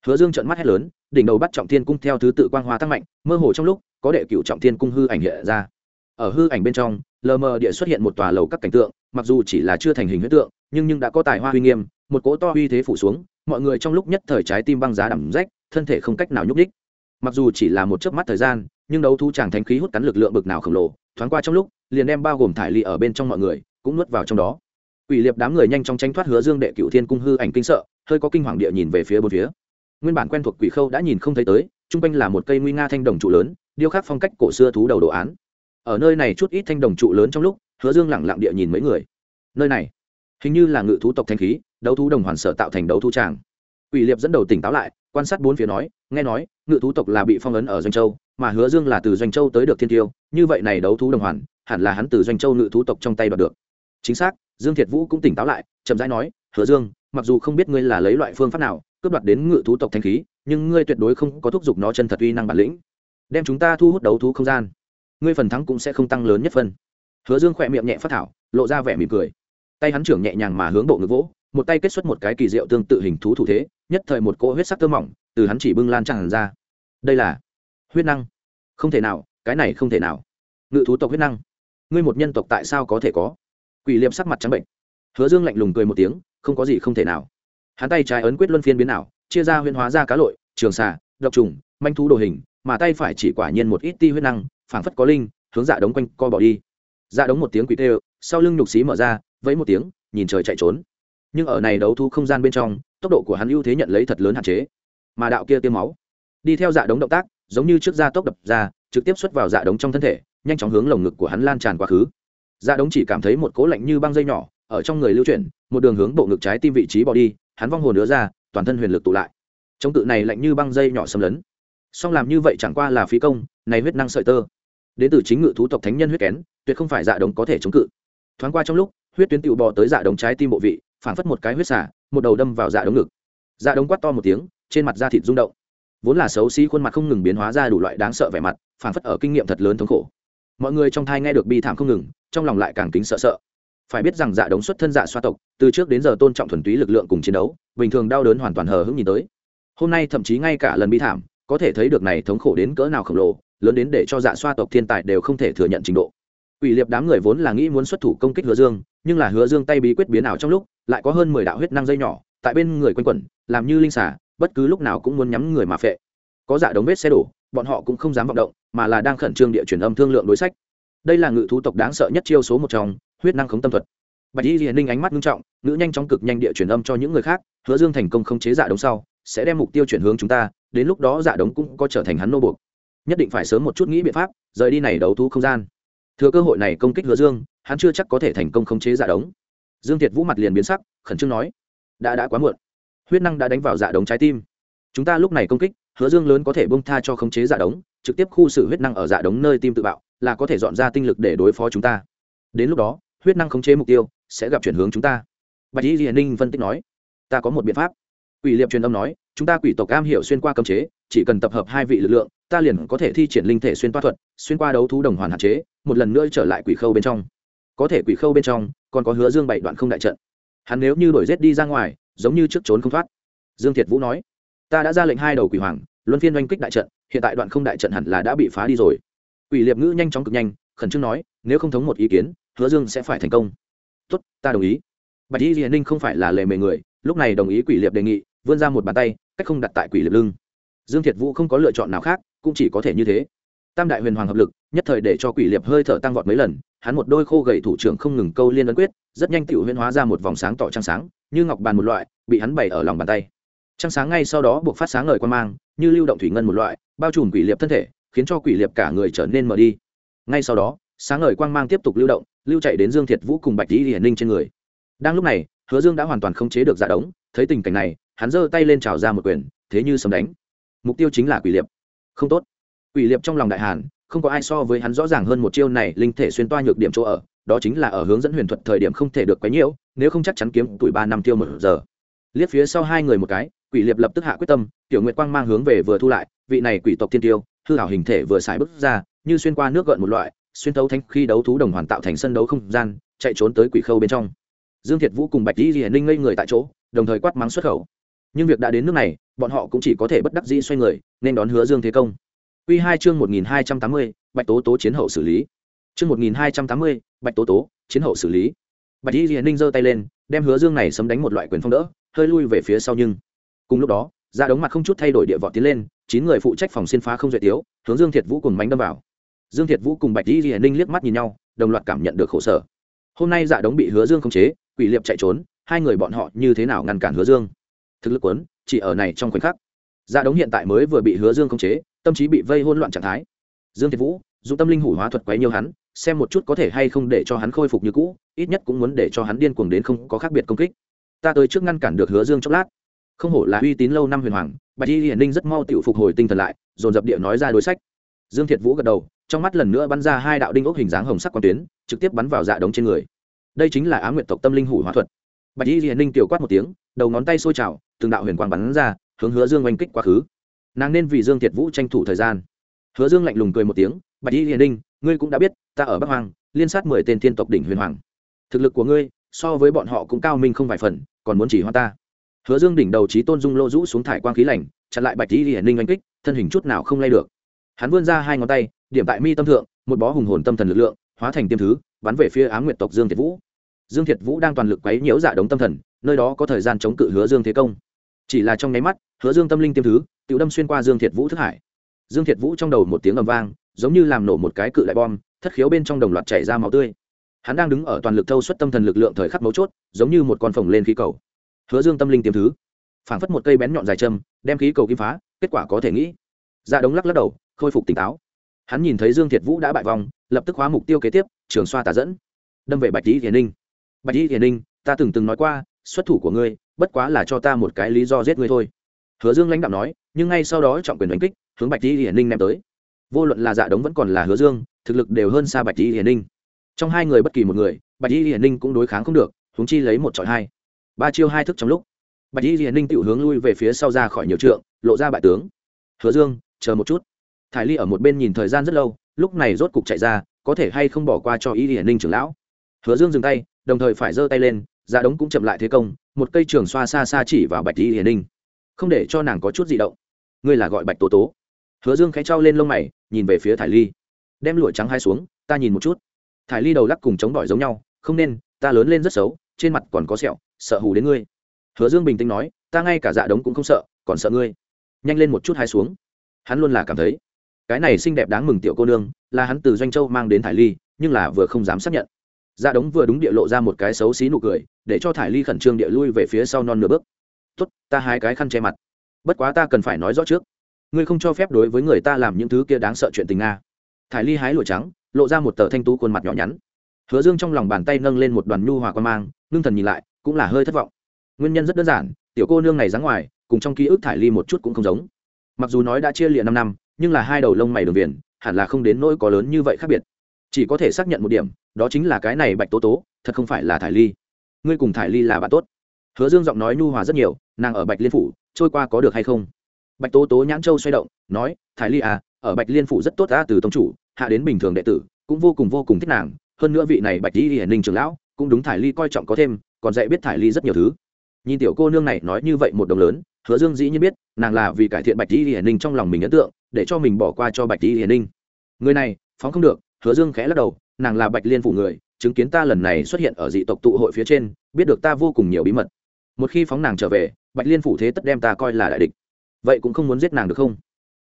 Hứa dương trợn mắt hét lớn, đỉnh đầu bắt trọng thiên cung theo thứ tự quang hoa tăng mạnh, mơ hồ trong lúc, có đệ cửu trọng thiên cung hư ảnh hiện ra. Ở hư ảnh bên trong, lờ mờ địa xuất hiện một tòa lầu các cảnh tượng, mặc dù chỉ là chưa thành hình huyết tượng, nhưng nhưng đã có tài hoa uy nghiêm, một cỗ to uy thế phủ xuống, mọi người trong lúc nhất thời trái tim băng giá đầm rách, thân thể không cách nào nhúc nhích. mặc dù chỉ là một chớp mắt thời gian, nhưng đấu thú chàng thánh khí hút cắn lực lượng bực nào khổng lồ, thoáng qua trong lúc, liền đem bao gồm thải ly ở bên trong mọi người cũng nuốt vào trong đó. Quỷ liệp đám người nhanh chóng tranh thoát hứa dương đệ cựu thiên cung hư ảnh kinh sợ, hơi có kinh hoàng địa nhìn về phía bốn phía. Nguyên bản quen thuộc quỷ khâu đã nhìn không thấy tới trung quanh là một cây nguy nga thanh đồng trụ lớn, điêu khắc phong cách cổ xưa thú đầu đồ án. Ở nơi này chút ít thanh đồng trụ lớn trong lúc, hứa dương lẳng lặng địa nhìn mấy người. Nơi này, hình như là ngự thú tộc thanh khí, đấu thú đồng hoàn sở tạo thành đấu thú tràng. Quỷ liệp dẫn đầu tỉnh táo lại, quan sát bốn phía nói, nghe nói, ngự thú tộc là bị phong ấn ở doanh châu, mà hứa dương là từ doanh châu tới được thiên tiêu, như vậy này đấu thú đồng hoàn, hẳn là hắn từ doanh châu ngự thú tộc trong tay đoạt được chính xác, dương thiệt vũ cũng tỉnh táo lại, chậm rãi nói, hứa dương, mặc dù không biết ngươi là lấy loại phương pháp nào, cướp đoạt đến ngự thú tộc thanh khí, nhưng ngươi tuyệt đối không có thúc giục nó chân thật uy năng bản lĩnh. Đem chúng ta thu hút đấu thú không gian, ngươi phần thắng cũng sẽ không tăng lớn nhất phân hứa dương khỏe miệng nhẹ phát thảo, lộ ra vẻ mỉm cười. Tay hắn trưởng nhẹ nhàng mà hướng bộ ngực vỗ, một tay kết xuất một cái kỳ diệu tương tự hình thú thủ thế, nhất thời một cỗ huyết sắc tơ mỏng từ hắn chỉ bưng lan tràn ra. Đây là huyết năng. Không thể nào, cái này không thể nào. Ngự thú tộc huyết năng. Ngươi một nhân tộc tại sao có thể có? Quỷ liệm sắc mặt trắng bệnh. Hứa dương lạnh lùng cười một tiếng, không có gì không thể nào. Hắn tay trái ấn quyết luân phiên biến ảo, chia ra huyên hóa ra cá lội, trường xà, độc trùng, manh thú đồ hình, mà tay phải chỉ quả nhiên một ít ti huyết năng, phảng phất có linh, hướng dạ đống quanh co bỏ đi. Dạ đống một tiếng quỷ tê sau lưng nhục xí mở ra, vẫy một tiếng, nhìn trời chạy trốn. Nhưng ở này đấu thu không gian bên trong, tốc độ của hắn ưu thế nhận lấy thật lớn hạn chế. Mà đạo kia tiêm máu, đi theo dạ đống động tác, giống như trước da tốc đập ra, trực tiếp xuất vào dạ đống trong thân thể, nhanh chóng hướng lồng ngực của hắn lan tràn quá khứ dạ đống chỉ cảm thấy một cố lạnh như băng dây nhỏ ở trong người lưu chuyển, một đường hướng bộ ngực trái tim vị trí bỏ đi, hắn vong hồn nữa ra, toàn thân huyền lực tụ lại. Chống tự này lạnh như băng dây nhỏ xâm lấn. Song làm như vậy chẳng qua là phí công, này huyết năng sợi tơ. Đến từ chính ngự thú tộc thánh nhân huyết kén, tuyệt không phải dạ đống có thể chống cự. Thoáng qua trong lúc, huyết tuyến tụ bò tới dạ đống trái tim bộ vị, phảng phất một cái huyết xả một đầu đâm vào dạ đống ngực. Dạ đống quát to một tiếng, trên mặt da thịt rung động. Vốn là xấu xí, khuôn mặt không ngừng biến hóa ra đủ loại đáng sợ vẻ mặt, phảng phất ở kinh nghiệm thật lớn thống khổ mọi người trong thai nghe được bi thảm không ngừng, trong lòng lại càng kính sợ sợ. Phải biết rằng dạ đống xuất thân dạ xoa tộc, từ trước đến giờ tôn trọng thuần túy lực lượng cùng chiến đấu, bình thường đau đớn hoàn toàn hờ hững nhìn tới. Hôm nay thậm chí ngay cả lần bi thảm, có thể thấy được này thống khổ đến cỡ nào khổng lồ, lớn đến để cho dạ xoa tộc thiên tài đều không thể thừa nhận trình độ. Ủy liệp đám người vốn là nghĩ muốn xuất thủ công kích hứa dương, nhưng là hứa dương tay bí quyết biến ảo trong lúc, lại có hơn mười đạo huyết năng dây nhỏ, tại bên người quanh quẩn, làm như linh xả bất cứ lúc nào cũng muốn nhắm người mà phệ. Có dạ đống vết xe đổ, bọn họ cũng không dám vọng động mà là đang khẩn trương địa chuyển âm thương lượng đối sách. Đây là ngự thú tộc đáng sợ nhất chiêu số một trong, huyết năng khống tâm thuật. Bạch y hiền ninh ánh mắt nghiêm trọng nữ nhanh chóng cực nhanh địa chuyển âm cho những người khác, hứa dương thành công không chế dạ đống sau, sẽ đem mục tiêu chuyển hướng chúng ta, đến lúc đó dạ đống cũng có trở thành hắn nô buộc. Nhất định phải sớm một chút nghĩ biện pháp, rời đi này đấu thú không gian. Thừa cơ hội này công kích hứa dương, hắn chưa chắc có thể thành công khống chế dạ đống. Dương thiệt vũ mặt liền biến sắc, khẩn trương nói, đã đã quá muộn. Huyết năng đã đánh vào dạ đống trái tim. Chúng ta lúc này công kích hứa dương lớn có thể bông tha cho khống chế dạ đống, trực tiếp khu xử huyết năng ở dạ đống nơi tim tự bạo, là có thể dọn ra tinh lực để đối phó chúng ta. Đến lúc đó, huyết năng khống chế mục tiêu sẽ gặp chuyển hướng chúng ta. Bạch y hiền ninh phân tích nói, ta có một biện pháp. Quỷ liệp truyền âm nói, chúng ta quỷ tộc am hiểu xuyên qua cấm chế, chỉ cần tập hợp hai vị lực lượng, ta liền có thể thi triển linh thể xuyên toa thuật, xuyên qua đấu thú đồng hoàn hạn chế, một lần nữa trở lại quỷ khâu bên trong. Có thể quỷ khâu bên trong, còn có hứa dương bảy đoạn không đại trận. Hắn nếu như đổi rét đi ra ngoài, giống như trước trốn không thoát. Dương thiệt vũ nói ta đã ra lệnh hai đầu quỷ hoàng, luân phiên oanh kích đại trận, hiện tại đoạn không đại trận hẳn là đã bị phá đi rồi. Quỷ liệp ngữ nhanh chóng cực nhanh, khẩn trương nói, nếu không thống một ý kiến, hứa dương sẽ phải thành công. Tốt, ta đồng ý. Bạch y hiền ninh không phải là lề mề người, lúc này đồng ý quỷ liệp đề nghị, vươn ra một bàn tay, cách không đặt tại quỷ liệp lưng. Dương thiệt vũ không có lựa chọn nào khác, cũng chỉ có thể như thế. Tam đại huyền hoàng hợp lực, nhất thời để cho quỷ liệp hơi thở tăng vọt mấy lần, hắn một đôi khô gầy thủ trưởng không ngừng câu liên ấn quyết, rất nhanh tự huyễn hóa ra một vòng sáng tỏ trăng sáng, như ngọc bàn một loại, bị hắn bày ở lòng bàn tay trăng sáng ngay sau đó buộc phát sáng ngời quan mang, như lưu động thủy ngân một loại, bao trùm quỷ liệp thân thể, khiến cho quỷ liệp cả người trở nên mờ đi. Ngay sau đó, sáng ngời quang mang tiếp tục lưu động, lưu chạy đến dương thiệt vũ cùng bạch lý hiển ninh trên người. Đang lúc này, hứa dương đã hoàn toàn không chế được giả đống, thấy tình cảnh này, hắn giơ tay lên trào ra một quyền, thế như sấm đánh. Mục tiêu chính là quỷ liệp. Không tốt. Quỷ liệp trong lòng đại hàn, không có ai so với hắn rõ ràng hơn một chiêu này, linh thể xuyên toa nhược điểm chỗ ở, đó chính là ở hướng dẫn huyền thuật thời điểm không thể được quấy nhiễu, nếu không chắc chắn kiếm tuổi ba năm tiêu một giờ. Liếc phía sau hai người một cái quỷ liệp lập tức hạ quyết tâm, tiểu nguyệt quang mang hướng về vừa thu lại, vị này quỷ tộc thiên tiêu, hư hảo hình thể vừa xài bước ra, như xuyên qua nước gợn một loại, xuyên thấu thanh khi đấu thú đồng hoàn tạo thành sân đấu không gian, chạy trốn tới quỷ khâu bên trong. Dương thiệt vũ cùng bạch dĩ hiển ninh ngây người tại chỗ, đồng thời quát mắng xuất khẩu. Nhưng việc đã đến nước này, bọn họ cũng chỉ có thể bất đắc dĩ xoay người, nên đón hứa dương thế công. Quy hai chương một nghìn hai trăm tám mươi, bạch tố tố chiến hậu xử lý. Chương một nghìn hai trăm tám mươi, bạch tố tố chiến hậu xử lý. Bạch di hiển ninh giơ tay lên, đem hứa dương này sấm đánh một loại quyền phong đỡ, hơi lui về phía sau nhưng cùng lúc đó ra đống mặt không chút thay đổi địa vọt tiến lên, chín người phụ trách phòng xin phá không duyệt tiếu, hướng dương thiệt vũ cùng bánh đâm vào. Dương thiệt vũ cùng bạch dĩ hiền ninh liếc mắt nhìn nhau, đồng loạt cảm nhận được khổ sở. Hôm nay dạ đống bị hứa dương khống chế, quỷ liệp chạy trốn, hai người bọn họ như thế nào ngăn cản hứa dương? Thực lực quấn, chỉ ở này trong khoảnh khắc. Dạ đống hiện tại mới vừa bị hứa dương khống chế, tâm trí bị vây hôn loạn trạng thái. Dương thiệt vũ dùng tâm linh hủ hóa thuật quấy nhiều hắn, xem một chút có thể hay không để cho hắn khôi phục như cũ, ít nhất cũng muốn để cho hắn điên cuồng đến không có khác biệt công kích. Ta tới trước ngăn cản được hứa dương chốc lát không hổ là uy tín lâu năm huyền hoàng, bạch y hiển ninh rất mau tự phục hồi tinh thần lại, dồn dập địa nói ra đối sách. Dương thiệt vũ gật đầu, trong mắt lần nữa bắn ra hai đạo đinh ốc hình dáng hồng sắc quan tuyến, trực tiếp bắn vào dạ đống trên người. Đây chính là á nguyện tộc tâm linh hủ hóa thuật. Bạch y hiển ninh tiểu quát một tiếng, đầu ngón tay sôi trào, từng đạo huyền quang bắn ra, hướng hứa dương oanh kích quá khứ. Nàng nên vì dương thiệt vũ tranh thủ thời gian. Hứa dương lạnh lùng cười một tiếng, bạch y hiển ninh, ngươi cũng đã biết, ta ở bắc hoàng liên sát mười tên thiên tộc đỉnh huyền hoàng. Thực lực của ngươi, so với bọn họ cũng cao minh không vài phần, còn muốn chỉ hoa ta hứa dương đỉnh đầu trí tôn dung lô rũ xuống thải quang khí lạnh chặn lại bạch y hiển ninh oanh kích, thân hình chút nào không lay được. Hắn vươn ra hai ngón tay, điểm tại mi tâm thượng, một bó hùng hồn tâm thần lực lượng, hóa thành tiêm thứ, bắn về phía ám nguyệt tộc dương thiệt vũ. Dương thiệt vũ đang toàn lực quấy nhiễu dạ đống tâm thần, nơi đó có thời gian chống cự hứa dương thế công. Chỉ là trong nháy mắt, hứa dương tâm linh tiêm thứ tự đâm xuyên qua dương thiệt vũ thức hải. Dương thiệt vũ trong đầu một tiếng ầm vang, giống như làm nổ một cái cự đại bom, thất khiếu bên trong đồng loạt chảy ra máu tươi. Hắn đang đứng ở toàn lực thâu suất tâm thần lực lượng thời khắc mấu chốt, giống như một con phồng lên khí cầu hứa dương tâm linh tiêm thứ. Phảng phất một cây bén nhọn dài châm, đem khí cầu kim phá, kết quả có thể nghĩ. Dạ đống lắc lắc đầu, khôi phục tỉnh táo. Hắn nhìn thấy dương thiệt vũ đã bại vòng lập tức hóa mục tiêu kế tiếp, trường xoa tả dẫn. Đâm về bạch lý hiền ninh. Bạch lý hiền ninh, ta từng từng nói qua, xuất thủ của ngươi, bất quá là cho ta một cái lý do giết ngươi thôi. Hứa dương lãnh đạo nói, nhưng ngay sau đó trọng quyền đánh kích, hướng bạch lý hiền ninh ném tới. Vô luận là dạ đống vẫn còn là hứa dương, thực lực đều hơn xa bạch lý hiền ninh. Trong hai người bất kỳ một người, bạch lý hiền ninh cũng đối kháng không được húng chi lấy một trọi hai ba chiêu hai thức trong lúc. Bạch y hiền ninh tự hướng lui về phía sau ra khỏi nhiều trượng, lộ ra bại tướng. Hứa dương, chờ một chút. Thải ly ở một bên nhìn thời gian rất lâu, lúc này rốt cục chạy ra, có thể hay không bỏ qua cho y hiền ninh trưởng lão. Hứa dương dừng tay, đồng thời phải giơ tay lên giá đống cũng chậm lại thế công, một cây trường xoa xa xa chỉ vào bạch y hiền ninh. Không để cho nàng có chút gì động. Ngươi là gọi bạch tố tố. Hứa dương khẽ trao lên lông mày, nhìn về phía thải ly. Đem lụa trắng hai xuống, ta nhìn một chút. Thải ly đầu lắc cùng chống đỏi giống nhau, không nên, ta lớn lên rất xấu, trên mặt còn có sẹo sợ hù đến ngươi. Hứa dương bình tĩnh nói, ta ngay cả dạ đống cũng không sợ, còn sợ ngươi. Nhanh lên một chút hai xuống. Hắn luôn là cảm thấy, cái này xinh đẹp đáng mừng tiểu cô nương, là hắn từ doanh châu mang đến thải ly, nhưng là vừa không dám xác nhận. Dạ đống vừa đúng địa lộ ra một cái xấu xí nụ cười, để cho thải ly khẩn trương địa lui về phía sau non nửa bước. Tốt, ta hai cái khăn che mặt. Bất quá ta cần phải nói rõ trước. Ngươi không cho phép đối với người ta làm những thứ kia đáng sợ chuyện tình nga thải ly hái lụa trắng, lộ ra một tờ thanh tú khuôn mặt nhỏ nhắn. Hứa dương trong lòng bàn tay nâng lên một đoàn nhu hòa quan mang, ngưng thần nhìn lại cũng là hơi thất vọng. Nguyên nhân rất đơn giản, tiểu cô nương này dáng ngoài, cùng trong ký ức thải ly một chút cũng không giống. Mặc dù nói đã chia lịa năm năm, nhưng là hai đầu lông mày đường viền, hẳn là không đến nỗi có lớn như vậy khác biệt. Chỉ có thể xác nhận một điểm, đó chính là cái này bạch tố tố, thật không phải là thải ly. Ngươi cùng thải ly là bạn tốt. Hứa dương giọng nói nhu hòa rất nhiều, nàng ở bạch liên phủ, trôi qua có được hay không? Bạch tố tố nhãn châu xoay động, nói, thải ly à ở bạch liên phủ rất tốt ta từ tông chủ, hạ đến bình thường đệ tử, cũng vô cùng vô cùng thích nàng. Hơn nữa vị này bạch y hiển ninh trưởng lão, cũng đúng thải ly coi trọng có thêm còn dạy biết thải ly rất nhiều thứ. Nhìn tiểu cô nương này nói như vậy một đồng lớn, hứa dương dĩ nhiên biết, nàng là vì cải thiện bạch ly hiển ninh trong lòng mình ấn tượng, để cho mình bỏ qua cho bạch ly hiển ninh. Người này, phóng không được, hứa dương khẽ lắc đầu, nàng là bạch liên phủ người, chứng kiến ta lần này xuất hiện ở dị tộc tụ hội phía trên, biết được ta vô cùng nhiều bí mật. Một khi phóng nàng trở về, bạch liên phủ thế tất đem ta coi là đại địch. Vậy cũng không muốn giết nàng được không?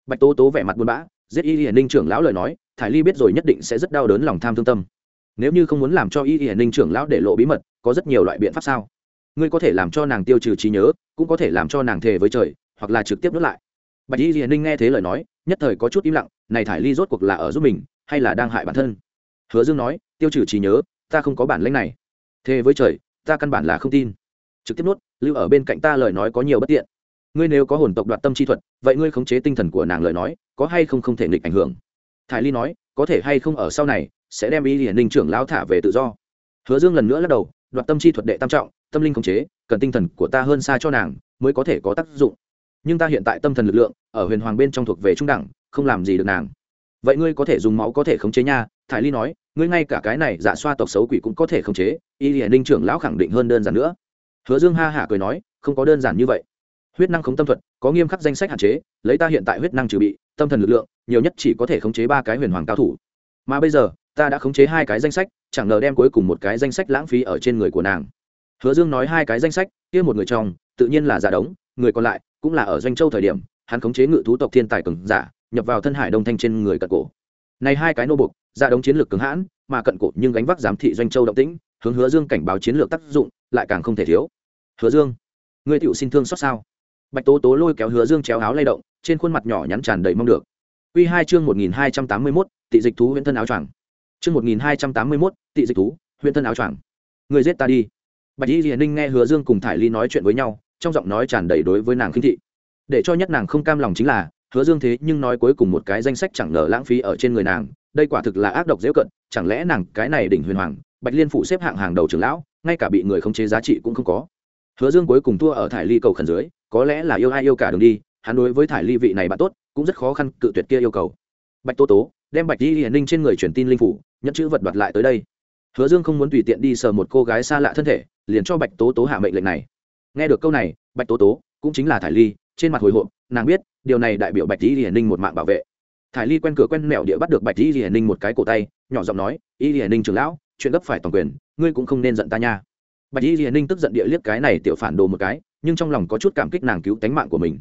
Bạch tố tố vẻ mặt buồn bã, giết y hiển ninh trưởng lão lời nói, thải ly biết rồi nhất định sẽ rất đau đớn lòng tham thương tâm nếu như không muốn làm cho y y ninh trưởng lão để lộ bí mật, có rất nhiều loại biện pháp sao? Ngươi có thể làm cho nàng tiêu trừ trí nhớ, cũng có thể làm cho nàng thề với trời, hoặc là trực tiếp nuốt lại. Bạch y y ninh nghe thế lời nói, nhất thời có chút im lặng, này thải ly rốt cuộc là ở giúp mình, hay là đang hại bản thân? Hứa dương nói, tiêu trừ trí nhớ, ta không có bản lĩnh này. Thề với trời, ta căn bản là không tin. Trực tiếp nuốt, lưu ở bên cạnh ta lời nói có nhiều bất tiện. Ngươi nếu có hồn tộc đoạt tâm chi thuật, vậy ngươi khống chế tinh thần của nàng lời nói, có hay không không thể nghịch ảnh hưởng? Thải ly nói, có thể hay không ở sau này sẽ đem y hiển ninh trưởng lão thả về tự do. Hứa dương lần nữa lắc đầu, đoạt tâm chi thuật đệ tam trọng, tâm linh khống chế, cần tinh thần của ta hơn xa cho nàng mới có thể có tác dụng. Nhưng ta hiện tại tâm thần lực lượng ở huyền hoàng bên trong thuộc về trung đẳng, không làm gì được nàng. Vậy ngươi có thể dùng máu có thể khống chế nha, thải ly nói, ngươi ngay cả cái này giả xoa tộc xấu quỷ cũng có thể khống chế, y hiển ninh trưởng lão khẳng định hơn đơn giản nữa. Hứa dương ha hả cười nói, không có đơn giản như vậy. Huyết năng khống tâm thuật có nghiêm khắc danh sách hạn chế, lấy ta hiện tại huyết năng trừ bị, tâm thần lực lượng nhiều nhất chỉ có thể khống chế ba cái huyền hoàng cao thủ. Mà bây giờ ta đã khống chế hai cái danh sách, chẳng ngờ đem cuối cùng một cái danh sách lãng phí ở trên người của nàng. Hứa dương nói hai cái danh sách, kia một người trong, tự nhiên là giả đống, người còn lại cũng là ở doanh châu thời điểm, hắn khống chế ngự thú tộc thiên tài cường giả, nhập vào thân hải đông thanh trên người cận cổ. Này hai cái nô bục giả dạ đống chiến lược cứng hãn, mà cận cổ nhưng gánh vác giám thị doanh châu động tĩnh, hướng hứa dương cảnh báo chiến lược tác dụng, lại càng không thể thiếu. Hứa dương, ngươi tựu xin thương xót sao? Bạch tố tố lôi kéo hứa dương chéo áo lay động, trên khuôn mặt nhỏ nhắn tràn đầy mong được. Quy hai chương một nghìn hai trăm tám mươi mốt, tị dịch thú huyễn thân áo choàng chương một nghìn hai trăm tám mươi mốt, tị dịch thú, huyện thân áo choàng. Người giết ta đi. Bạch y Liên ninh nghe hứa dương cùng thải ly nói chuyện với nhau, trong giọng nói tràn đầy đối với nàng khinh thị. Để cho nhất nàng không cam lòng chính là, hứa dương thế nhưng nói cuối cùng một cái danh sách chẳng ngờ lãng phí ở trên người nàng, đây quả thực là ác độc giễu cận, chẳng lẽ nàng cái này đỉnh huyền hoàng, bạch liên phụ xếp hạng hàng đầu trưởng lão, ngay cả bị người khống chế giá trị cũng không có. Hứa dương cuối cùng thua ở thải ly cầu khẩn dưới, có lẽ là yêu ai yêu cả đường đi, hắn đối với thải ly vị này bạn tốt, cũng rất khó khăn cự tuyệt kia yêu cầu. Bạch tô tố đem bạch Y Liên ninh trên người truyền tin linh phủ nhận chữ vật đoạt lại tới đây. Hứa dương không muốn tùy tiện đi sờ một cô gái xa lạ thân thể, liền cho bạch tố tố hạ mệnh lệnh này. Nghe được câu này, bạch tố tố cũng chính là thải ly, trên mặt hồi hộp, nàng biết, điều này đại biểu bạch lý hiển ninh một mạng bảo vệ. Thải ly quen cửa quen mẹo địa bắt được bạch lý hiển ninh một cái cổ tay, nhỏ giọng nói y hiển ninh trưởng lão, chuyện gấp phải toàn quyền, ngươi cũng không nên giận ta nha. Bạch y hiển ninh tức giận địa liếc cái này tiểu phản đồ một cái, nhưng trong lòng có chút cảm kích nàng cứu tánh mạng của mình.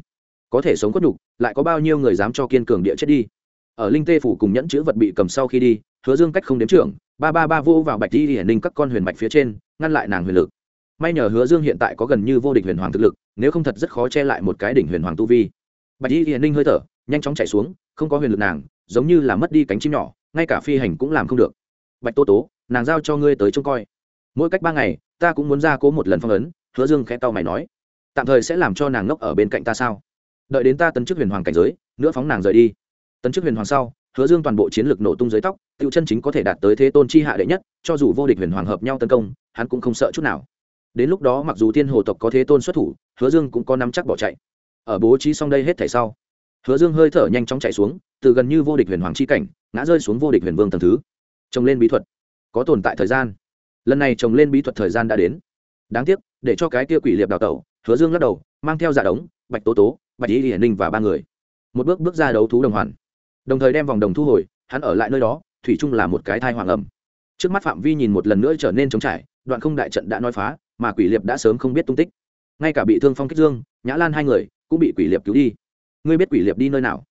Có thể sống có nhục, lại có bao nhiêu người dám cho kiên cường địa chết đi? Ở linh tê phủ cùng nhẫn chữ vật bị cầm sau khi đi hứa dương cách không đếm trưởng, ba ba ba vô vào bạch y hiển ninh các con huyền bạch phía trên, ngăn lại nàng huyền lực. May nhờ hứa dương hiện tại có gần như vô địch huyền hoàng thực lực, nếu không thật rất khó che lại một cái đỉnh huyền hoàng tu vi. Bạch y hiển ninh hơi thở, nhanh chóng chạy xuống, không có huyền lực nàng, giống như là mất đi cánh chim nhỏ, ngay cả phi hành cũng làm không được. Bạch tô tố, nàng giao cho ngươi tới trông coi. Mỗi cách ba ngày, ta cũng muốn ra cố một lần phong ấn, hứa dương khẽ tao mày nói. Tạm thời sẽ làm cho nàng ngốc ở bên cạnh ta sao? Đợi đến ta tấn chức huyền hoàng cảnh giới, nữa phóng nàng rời đi. Tấn chức huyền hoàng sau hứa dương toàn bộ chiến lược nổ tung dưới tóc Tiêu chân chính có thể đạt tới thế tôn chi hạ đệ nhất, cho dù vô địch huyền hoàng hợp nhau tấn công, hắn cũng không sợ chút nào. Đến lúc đó mặc dù thiên hồ tộc có thế tôn xuất thủ, hứa dương cũng có nắm chắc bỏ chạy. Ở bố trí xong đây hết thảy sau, hứa dương hơi thở nhanh chóng chạy xuống, từ gần như vô địch huyền hoàng chi cảnh, ngã rơi xuống vô địch huyền vương tầng thứ. Trồng lên bí thuật. Có tồn tại thời gian. Lần này trồng lên bí thuật thời gian đã đến. Đáng tiếc, để cho cái kia quỷ liệp đào tẩu, hứa dương lắc đầu, mang theo giả đống, bạch tố tố, bạch y hiển ninh và ba người. Một bước bước ra đấu thú đồng hoàn đồng thời đem vòng đồng thu hồi, hắn ở lại nơi đó, thủy chung là một cái thai hoàng ẩm. Trước mắt phạm vi nhìn một lần nữa trở nên trống trải, đoạn không đại trận đã nói phá, mà quỷ liệp đã sớm không biết tung tích. Ngay cả bị thương phong kích dương, nhã lan hai người, cũng bị quỷ liệp cứu đi. Ngươi biết quỷ liệp đi nơi nào?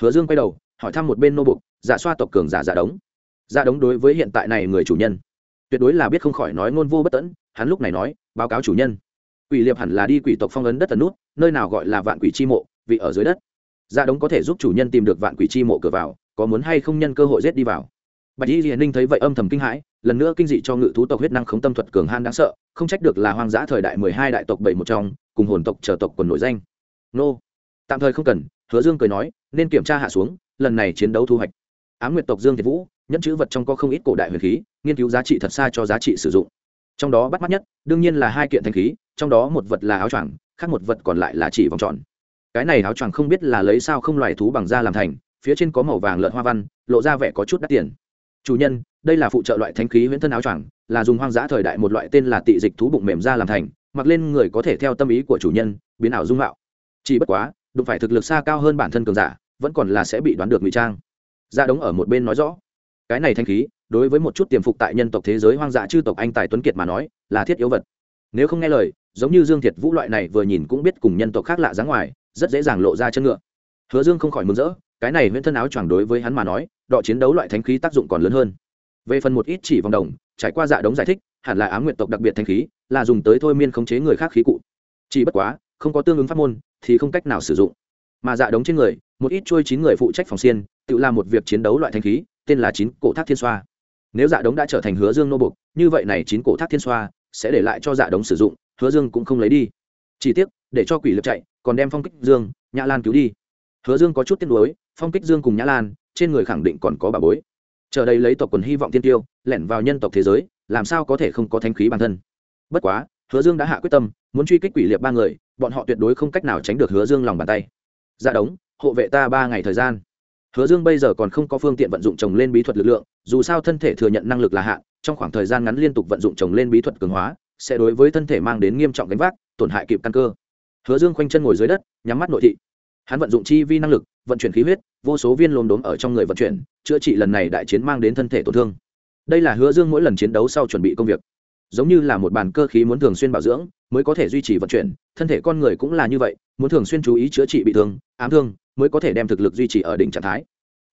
Hứa dương quay đầu, hỏi thăm một bên nô bục, giả xoa tộc cường giả giả đống. Giả đống đối với hiện tại này người chủ nhân. Tuyệt đối là biết không khỏi nói ngôn vô bất tẫn, hắn lúc này nói, báo cáo chủ nhân. Quỷ liệp hẳn là đi quỷ tộc phong ấn đất tần nút, nơi nào gọi là vạn quỷ chi mộ, vị ở dưới đất dạ đống có thể giúp chủ nhân tìm được vạn quỷ chi mộ cửa vào, có muốn hay không nhân cơ hội rết đi vào? Bạch y hiền ninh thấy vậy âm thầm kinh hãi, lần nữa kinh dị cho ngự thú tộc huyết năng khống tâm thuật cường han đáng sợ, không trách được là hoang dã thời đại mười hai đại tộc bảy một trong, cùng hồn tộc chờ tộc quần nổi danh. Nô. Tạm thời không cần, hứa dương cười nói, nên kiểm tra hạ xuống, lần này chiến đấu thu hoạch. Ám nguyệt tộc dương thiệt vũ, nhẫn chữ vật trong có không ít cổ đại huyền khí, nghiên cứu giá trị thật xa cho giá trị sử dụng. Trong đó bắt mắt nhất, đương nhiên là hai kiện thanh khí, trong đó một vật là áo choàng, khác một vật còn lại là chỉ vòng tròn cái này áo choàng không biết là lấy sao không loài thú bằng da làm thành, phía trên có màu vàng lợn hoa văn, lộ ra vẻ có chút đắt tiền. Chủ nhân, đây là phụ trợ loại thánh khí huyễn thân áo choàng, là dùng hoang dã thời đại một loại tên là tị dịch thú bụng mềm da làm thành, mặc lên người có thể theo tâm ý của chủ nhân, biến ảo dung mạo. Chỉ bất quá, đụng phải thực lực xa cao hơn bản thân cường giả, vẫn còn là sẽ bị đoán được ngụy trang. Ra đống ở một bên nói rõ, cái này thanh khí, đối với một chút tiềm phục tại nhân tộc thế giới hoang dã chư tộc anh tài tuấn kiệt mà nói, là thiết yếu vật. Nếu không nghe lời, giống như dương thiệt vũ loại này vừa nhìn cũng biết cùng nhân tộc khác lạ dáng ngoài rất dễ dàng lộ ra chân ngựa. Hứa dương không khỏi mừng rỡ, cái này huyễn thân áo choàng đối với hắn mà nói, đọ chiến đấu loại thánh khí tác dụng còn lớn hơn. Về phần một ít chỉ vòng đồng, trải qua dạ đống giải thích, hẳn là ám nguyện tộc đặc biệt thánh khí, là dùng tới thôi miên khống chế người khác khí cụ. Chỉ bất quá, không có tương ứng pháp môn, thì không cách nào sử dụng. Mà dạ đống trên người, một ít trôi chín người phụ trách phòng xiên, tự làm một việc chiến đấu loại thanh khí, tên là chín cổ thác thiên xoa. Nếu dạ đống đã trở thành hứa dương nô bục như vậy này chín cổ thác thiên xoa sẽ để lại cho dạ đống sử dụng, hứa dương cũng không lấy đi. Chỉ tiếc, để cho quỷ lập chạy còn đem phong kích dương, nhã lan cứu đi. Hứa dương có chút tiếc nuối, phong kích dương cùng nhã lan, trên người khẳng định còn có bà bối. Chờ đây lấy tộc quần hy vọng tiên tiêu, lẻn vào nhân tộc thế giới, làm sao có thể không có thanh khí bản thân? Bất quá, hứa dương đã hạ quyết tâm, muốn truy kích quỷ liệt ba người, bọn họ tuyệt đối không cách nào tránh được hứa dương lòng bàn tay. Ra đống, hộ vệ ta ba ngày thời gian. Hứa dương bây giờ còn không có phương tiện vận dụng trồng lên bí thuật lực lượng, dù sao thân thể thừa nhận năng lực là hạn, trong khoảng thời gian ngắn liên tục vận dụng trồng lên bí thuật cường hóa, sẽ đối với thân thể mang đến nghiêm trọng gánh vác, tổn hại kịp căn cơ hứa dương khoanh chân ngồi dưới đất, nhắm mắt nội thị. Hắn vận dụng chi vi năng lực, vận chuyển khí huyết, vô số viên lồn đốm ở trong người vận chuyển, chữa trị lần này đại chiến mang đến thân thể tổn thương. Đây là hứa dương mỗi lần chiến đấu sau chuẩn bị công việc. Giống như là một bàn cơ khí muốn thường xuyên bảo dưỡng, mới có thể duy trì vận chuyển, thân thể con người cũng là như vậy, muốn thường xuyên chú ý chữa trị bị thương, ám thương, mới có thể đem thực lực duy trì ở đỉnh trạng thái.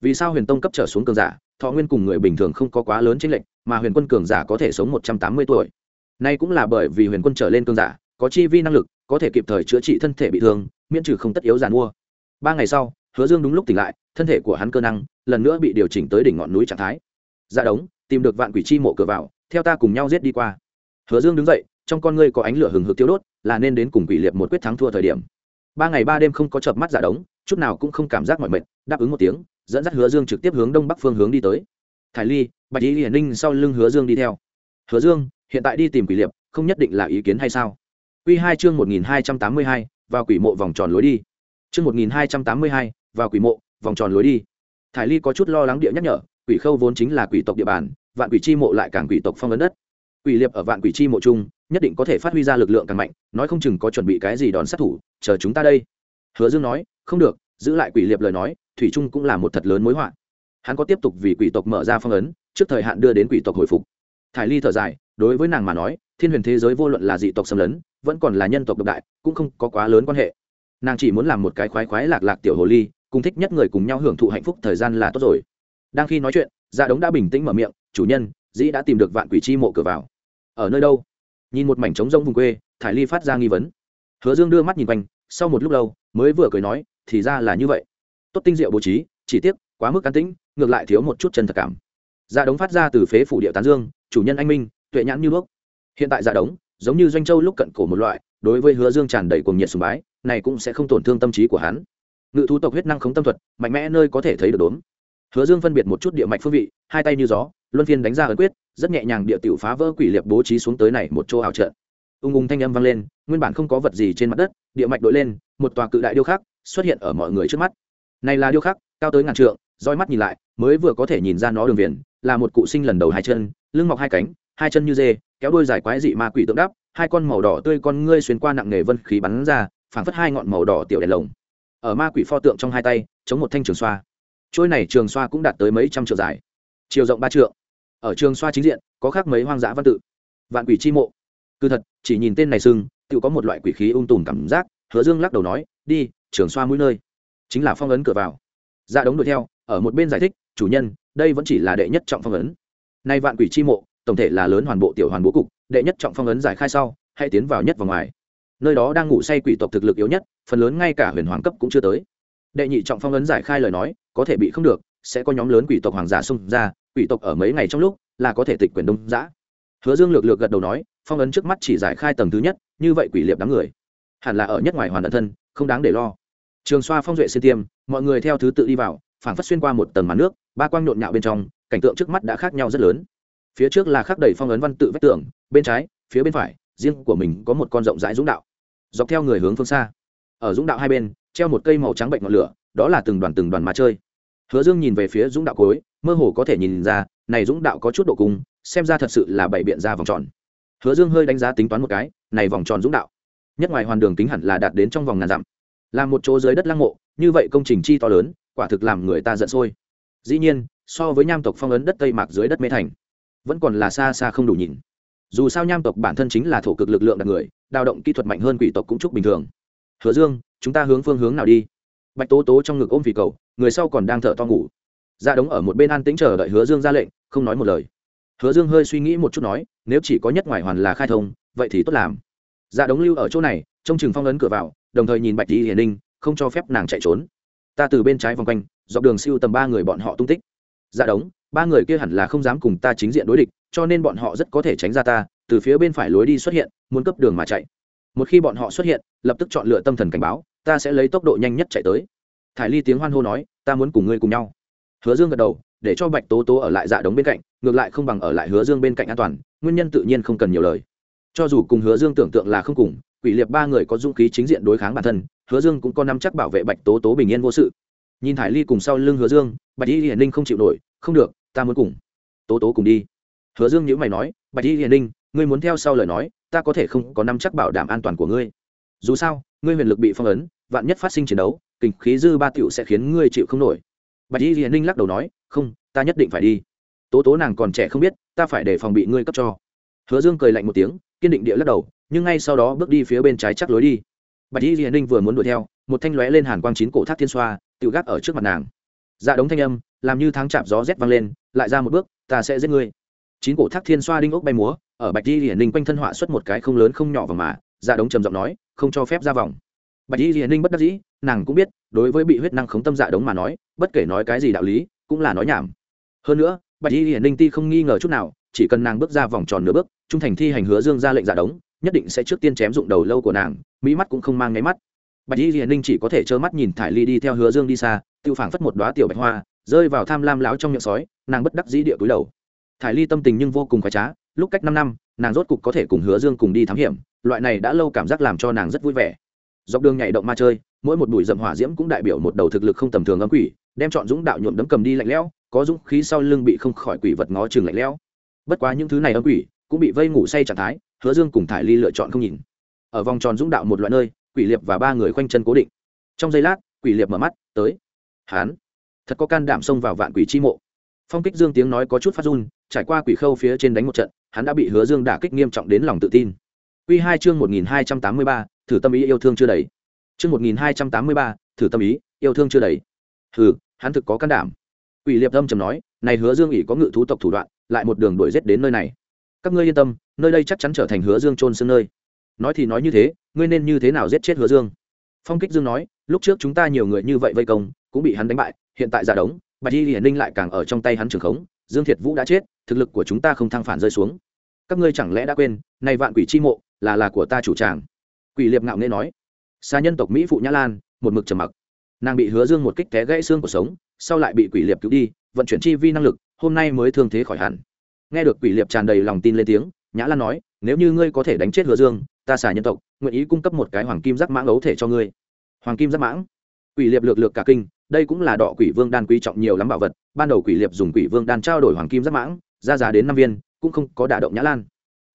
Vì sao huyền tông cấp trở xuống cường giả, thọ nguyên cùng người bình thường không có quá lớn chênh lệch, mà huyền quân cường giả có thể sống một trăm tám mươi tuổi? Nay cũng là bởi vì huyền quân trở lên cường giả có chi vi năng lực, có thể kịp thời chữa trị thân thể bị thương, miễn trừ không tất yếu giàn mua. Ba ngày sau, hứa dương đúng lúc tỉnh lại, thân thể của hắn cơ năng lần nữa bị điều chỉnh tới đỉnh ngọn núi trạng thái. Ra đống, tìm được vạn quỷ chi mộ cửa vào, theo ta cùng nhau giết đi qua. Hứa dương đứng dậy, trong con ngươi có ánh lửa hừng hực tiêu đốt, là nên đến cùng quỷ liệt một quyết thắng thua thời điểm. Ba ngày ba đêm không có chợp mắt giả đống, chút nào cũng không cảm giác mỏi mệt, đáp ứng một tiếng, dẫn dắt hứa dương trực tiếp hướng đông bắc phương hướng đi tới. Thải ly, bạch y hiển ninh sau lưng hứa dương đi theo. Hứa dương, hiện tại đi tìm quỷ liệt, không nhất định là ý kiến hay sao? Quy hai chương một nghìn hai trăm tám mươi hai, vào quỷ mộ vòng tròn lối đi. Chương một nghìn hai trăm tám mươi hai, vào quỷ mộ vòng tròn lối đi. Thải ly có chút lo lắng địa nhắc nhở, quỷ khâu vốn chính là quỷ tộc địa bàn, vạn quỷ chi mộ lại càng quỷ tộc phong ấn đất. Quỷ liệp ở vạn quỷ chi mộ chung, nhất định có thể phát huy ra lực lượng càng mạnh, nói không chừng có chuẩn bị cái gì đòn sát thủ, chờ chúng ta đây. Hứa dương nói, không được, giữ lại quỷ liệp lời nói, thủy trung cũng là một thật lớn mối họa. Hắn có tiếp tục vì quỷ tộc mở ra phong ấn, trước thời hạn đưa đến quỷ tộc hồi phục. Thải ly thở dài đối với nàng mà nói, thiên huyền thế giới vô luận là dị tộc xâm lấn, vẫn còn là nhân tộc độc đại, cũng không có quá lớn quan hệ. Nàng chỉ muốn làm một cái khoái khoái lạc lạc tiểu hồ ly, cùng thích nhất người cùng nhau hưởng thụ hạnh phúc thời gian là tốt rồi. Đang khi nói chuyện dạ đống đã bình tĩnh mở miệng, chủ nhân, dĩ đã tìm được vạn quỷ chi mộ cửa vào. Ở nơi đâu? Nhìn một mảnh trống rông vùng quê, thải ly phát ra nghi vấn. Hứa dương đưa mắt nhìn quanh, sau một lúc lâu, mới vừa cười nói, thì ra là như vậy. Tốt tinh diệu bố trí, chỉ tiếc, quá mức cán tĩnh, ngược lại thiếu một chút chân thật cảm. Dạ đống phát ra từ phế phủ điệu tán dương, chủ nhân anh minh tuệ nhãn như bước. Hiện tại dạ đống, giống như doanh châu lúc cận cổ một loại, đối với hứa dương tràn đầy cuồng nhiệt sùng bái, này cũng sẽ không tổn thương tâm trí của hắn. Ngự thú tộc huyết năng khống tâm thuật, mạnh mẽ nơi có thể thấy được đốm. Hứa dương phân biệt một chút địa mạch phương vị, hai tay như gió, luân phiên đánh ra ấn quyết, rất nhẹ nhàng địa tiểu phá vỡ quỷ liệt bố trí xuống tới này một chỗ ảo trận. Ung ung thanh âm vang lên, nguyên bản không có vật gì trên mặt đất, địa mạch đội lên, một tòa cự đại điêu khắc xuất hiện ở mọi người trước mắt. Này là điêu khắc, cao tới ngàn trượng, roi mắt nhìn lại, mới vừa có thể nhìn ra nó đường viền, là một cụ sinh lần đầu hai chân, lưng mọc hai cánh hai chân như dê, kéo đôi dài quái dị ma quỷ tượng đắp, hai con màu đỏ tươi con ngươi xuyên qua nặng nghề vân khí bắn ra, phảng phất hai ngọn màu đỏ tiểu đèn lồng. Ở ma quỷ pho tượng trong hai tay, chống một thanh trường xoa. Trôi này trường xoa cũng đạt tới mấy trăm triệu dài. Chiều rộng ba trượng. Ở trường xoa chính diện, có khác mấy hoang dã văn tự. Vạn quỷ chi mộ. Cứ thật, chỉ nhìn tên này sưng tự có một loại quỷ khí ung tùm cảm giác, hứa dương lắc đầu nói, đi, trường xoa mũi nơi. Chính là phong ấn cửa vào. Ra đống đuổi theo, ở một bên giải thích, chủ nhân, đây vẫn chỉ là đệ nhất trọng phong ấn. Nay vạn quỷ chi mộ tổng thể là lớn hoàn bộ tiểu hoàn bố cục, đệ nhất trọng phong ấn giải khai sau, hãy tiến vào nhất và ngoài. Nơi đó đang ngủ say quỷ tộc thực lực yếu nhất, phần lớn ngay cả huyền hoàng cấp cũng chưa tới. Đệ nhị trọng phong ấn giải khai lời nói, có thể bị không được, sẽ có nhóm lớn quỷ tộc hoàng giả xung ra, quỷ tộc ở mấy ngày trong lúc, là có thể tịch quyền đông giã hứa dương lược lược gật đầu nói, phong ấn trước mắt chỉ giải khai tầng thứ nhất, như vậy quỷ liệp đám người. Hẳn là ở nhất ngoài hoàn ẩn thân, không đáng để lo. Trường xoa phong duệ xuyên tiêm, mọi người theo thứ tự đi vào, phảng phất xuyên qua một tầng màn nước, ba quang nhộn nhạo bên trong, cảnh tượng trước mắt đã khác nhau rất lớn phía trước là khắc đầy phong ấn văn tự vách tường, bên trái, phía bên phải, riêng của mình có một con rộng rãi dũng đạo. Dọc theo người hướng phương xa. Ở dũng đạo hai bên, treo một cây màu trắng bệnh ngọn lửa, đó là từng đoàn từng đoàn mà chơi. Hứa dương nhìn về phía dũng đạo cối mơ hồ có thể nhìn ra, này dũng đạo có chút độ cung, xem ra thật sự là bảy biện ra vòng tròn. Hứa dương hơi đánh giá tính toán một cái, này vòng tròn dũng đạo. Nhất ngoài hoàn đường kính hẳn là đạt đến trong vòng ngàn dặm. Là một chỗ dưới đất lăng mộ, như vậy công trình chi to lớn, quả thực làm người ta giận sôi. Dĩ nhiên, so với nham tộc phong ấn đất tây mạc dưới đất mê thành vẫn còn là xa xa không đủ nhìn. Dù sao nham tộc bản thân chính là thổ cực lực lượng đặc người đào động kỹ thuật mạnh hơn quỷ tộc cũng chúc bình thường. Hứa dương, chúng ta hướng phương hướng nào đi? Bạch tố tố trong ngực ôm phì cầu, người sau còn đang thở to ngủ. Ra đống ở một bên an tĩnh chờ đợi hứa dương ra lệnh, không nói một lời. Hứa dương hơi suy nghĩ một chút nói, nếu chỉ có nhất ngoài hoàn là khai thông, vậy thì tốt làm. Ra đống lưu ở chỗ này, trông chừng phong ấn cửa vào, đồng thời nhìn bạch di hiền ninh, không cho phép nàng chạy trốn. Ta từ bên trái vòng quanh, dọc đường siêu tầm ba người bọn họ tung tích. Ra đống ba người kia hẳn là không dám cùng ta chính diện đối địch, cho nên bọn họ rất có thể tránh ra ta, từ phía bên phải lối đi xuất hiện, muốn cấp đường mà chạy. Một khi bọn họ xuất hiện, lập tức chọn lựa tâm thần cảnh báo, ta sẽ lấy tốc độ nhanh nhất chạy tới. Thải ly tiếng hoan hô nói, ta muốn cùng ngươi cùng nhau. Hứa dương gật đầu, để cho bạch tố tố ở lại dạ đống bên cạnh, ngược lại không bằng ở lại hứa dương bên cạnh an toàn, nguyên nhân tự nhiên không cần nhiều lời. Cho dù cùng hứa dương tưởng tượng là không cùng, quỷ liệt ba người có dũng khí chính diện đối kháng bản thân, hứa dương cũng có nắm chắc bảo vệ bạch tố tố bình yên vô sự. Nhìn thải ly cùng sau lưng hứa dương, bạch y hiển ninh không chịu nổi, không được ta muốn cùng. Tố tố cùng đi. Hứa dương nhữ mày nói, bạch y hiền ninh, ngươi muốn theo sau lời nói, ta có thể không có nắm chắc bảo đảm an toàn của ngươi. Dù sao, ngươi huyền lực bị phong ấn, vạn nhất phát sinh chiến đấu kình khí dư ba tựu sẽ khiến ngươi chịu không nổi. Bạch y hiền ninh lắc đầu nói, không, ta nhất định phải đi. Tố tố nàng còn trẻ không biết, ta phải để phòng bị ngươi cấp cho. Hứa dương cười lạnh một tiếng, kiên định địa lắc đầu, nhưng ngay sau đó bước đi phía bên trái chắc lối đi. Bạch y hiền ninh vừa muốn đuổi theo, một thanh lóe lên hàn quang chín cổ thác thiên xoa, tự gác ở trước mặt nàng. Dạ đống thanh âm làm như tháng chạm gió rét vang lên, lại ra một bước, ta sẽ giết ngươi. Chín cổ thác thiên xoa đinh ốc bay múa, ở bạch y hiển ninh quanh thân họa xuất một cái không lớn không nhỏ vào mà ra đống trầm giọng nói, không cho phép ra vòng. Bạch y hiển ninh bất đắc dĩ, nàng cũng biết, đối với bị huyết năng khống tâm dạ đống mà nói, bất kể nói cái gì đạo lý, cũng là nói nhảm. Hơn nữa, bạch y hiển ninh ti không nghi ngờ chút nào, chỉ cần nàng bước ra vòng tròn nửa bước, trung thành thi hành hứa dương ra lệnh dạ đống, nhất định sẽ trước tiên chém dụng đầu lâu của nàng, mỹ mắt cũng không mang nháy mắt. Bạch y hiển ninh chỉ có thể trơ mắt nhìn thải ly đi theo hứa dương đi xa tự phảng phất một đoá tiểu bạch hoa rơi vào tham lam lão trong miệng sói, nàng bất đắc dĩ địa cúi đầu. Thải ly tâm tình nhưng vô cùng khoái trá, lúc cách năm năm, nàng rốt cục có thể cùng hứa dương cùng đi thám hiểm, loại này đã lâu cảm giác làm cho nàng rất vui vẻ. Dọc đường nhảy động ma chơi, mỗi một bụi rậm hỏa diễm cũng đại biểu một đầu thực lực không tầm thường âm quỷ, đem chọn dũng đạo nhuộm đấm cầm đi lạnh lẽo, có dũng khí sau lưng bị không khỏi quỷ vật ngó chừng lạnh lẽo. Bất quá những thứ này âm quỷ cũng bị vây ngủ say trạng thái, hứa dương cùng thải ly lựa chọn không nhìn. Ở vòng tròn dũng đạo một loại nơi, quỷ liệp và ba người khoanh chân cố định. Trong giây lát, quỷ liệp mở mắt, tới. Hán thật có can đảm xông vào vạn quỷ chi mộ. Phong kích dương tiếng nói có chút phát run, trải qua quỷ khâu phía trên đánh một trận, hắn đã bị hứa dương đả kích nghiêm trọng đến lòng tự tin. Quy hai chương một nghìn hai trăm tám mươi ba, thử tâm ý yêu thương chưa đầy. Chương một nghìn hai trăm tám mươi ba, thử tâm ý yêu thương chưa đầy. Hừ, hắn thực có can đảm. Quỷ liệp âm trầm nói, này hứa dương ỉ có ngự thú tộc thủ đoạn, lại một đường đuổi giết đến nơi này. Các ngươi yên tâm, nơi đây chắc chắn trở thành hứa dương trôn xương nơi. Nói thì nói như thế, ngươi nên như thế nào giết chết hứa dương? Phong kích dương nói, lúc trước chúng ta nhiều người như vậy vây công, cũng bị hắn đánh bại hiện tại giả đống, bạch y hiển ninh lại càng ở trong tay hắn trường khống, dương thiệt vũ đã chết, thực lực của chúng ta không thăng phản rơi xuống. Các ngươi chẳng lẽ đã quên, này vạn quỷ chi mộ, là là của ta chủ tràng? Quỷ liệp ngạo nghễ nói. Xa nhân tộc mỹ phụ nhã lan, một mực trầm mặc. Nàng bị hứa dương một kích té gãy xương của sống, sau lại bị quỷ liệp cứu đi, vận chuyển chi vi năng lực, hôm nay mới thương thế khỏi hẳn. Nghe được quỷ liệp tràn đầy lòng tin lên tiếng, nhã lan nói, nếu như ngươi có thể đánh chết hứa dương, ta xả nhân tộc nguyện ý cung cấp một cái hoàng kim giác mãng ấu thể cho ngươi. Hoàng kim giác mãng? Quỷ liệp lược lược cả kinh, đây cũng là đọ quỷ vương đan quý trọng nhiều lắm bảo vật, ban đầu quỷ liệp dùng quỷ vương đan trao đổi hoàng kim giác mãng, ra giá đến năm viên, cũng không có đả động nhã lan.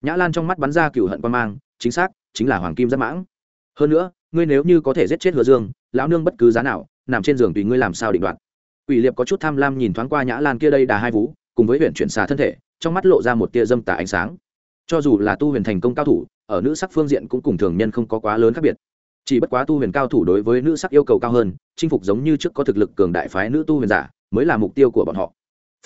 Nhã lan trong mắt bắn ra cựu hận quan mang, chính xác, chính là hoàng kim giác mãng. Hơn nữa, ngươi nếu như có thể giết chết hứa dương, lão nương bất cứ giá nào, nằm trên giường tùy ngươi làm sao định đoạt. Quỷ liệp có chút tham lam nhìn thoáng qua nhã lan kia đây đà hai vú, cùng với huyện chuyển xà thân thể, trong mắt lộ ra một tia dâm tả ánh sáng. Cho dù là tu huyền thành công cao thủ, ở nữ sắc phương diện cũng cùng thường nhân không có quá lớn khác biệt chỉ bất quá tu huyền cao thủ đối với nữ sắc yêu cầu cao hơn, chinh phục giống như trước có thực lực cường đại phái nữ tu huyền giả, mới là mục tiêu của bọn họ.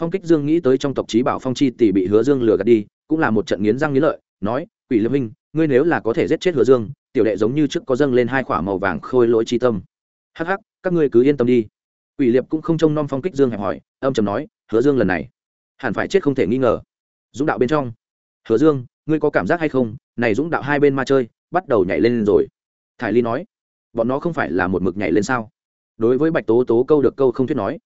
Phong kích dương nghĩ tới trong tộc trí bảo phong chi tỷ bị hứa dương lừa gạt đi, cũng là một trận nghiến răng nghiến lợi, nói, quỷ lâm minh ngươi nếu là có thể giết chết hứa dương, tiểu đệ giống như trước có dâng lên hai khỏa màu vàng khôi lỗi chi tâm. Hắc hắc, các ngươi cứ yên tâm đi. Quỷ liệp cũng không trông nom phong kích dương hẹp hỏi, âm chầm nói, hứa dương lần này, hẳn phải chết không thể nghi ngờ. Dũng đạo bên trong, hứa dương, ngươi có cảm giác hay không? Này dũng đạo hai bên ma chơi, bắt đầu nhảy lên rồi thải ly nói, bọn nó không phải là một mực nhảy lên sao? Đối với bạch tố tố câu được câu không thuyết nói,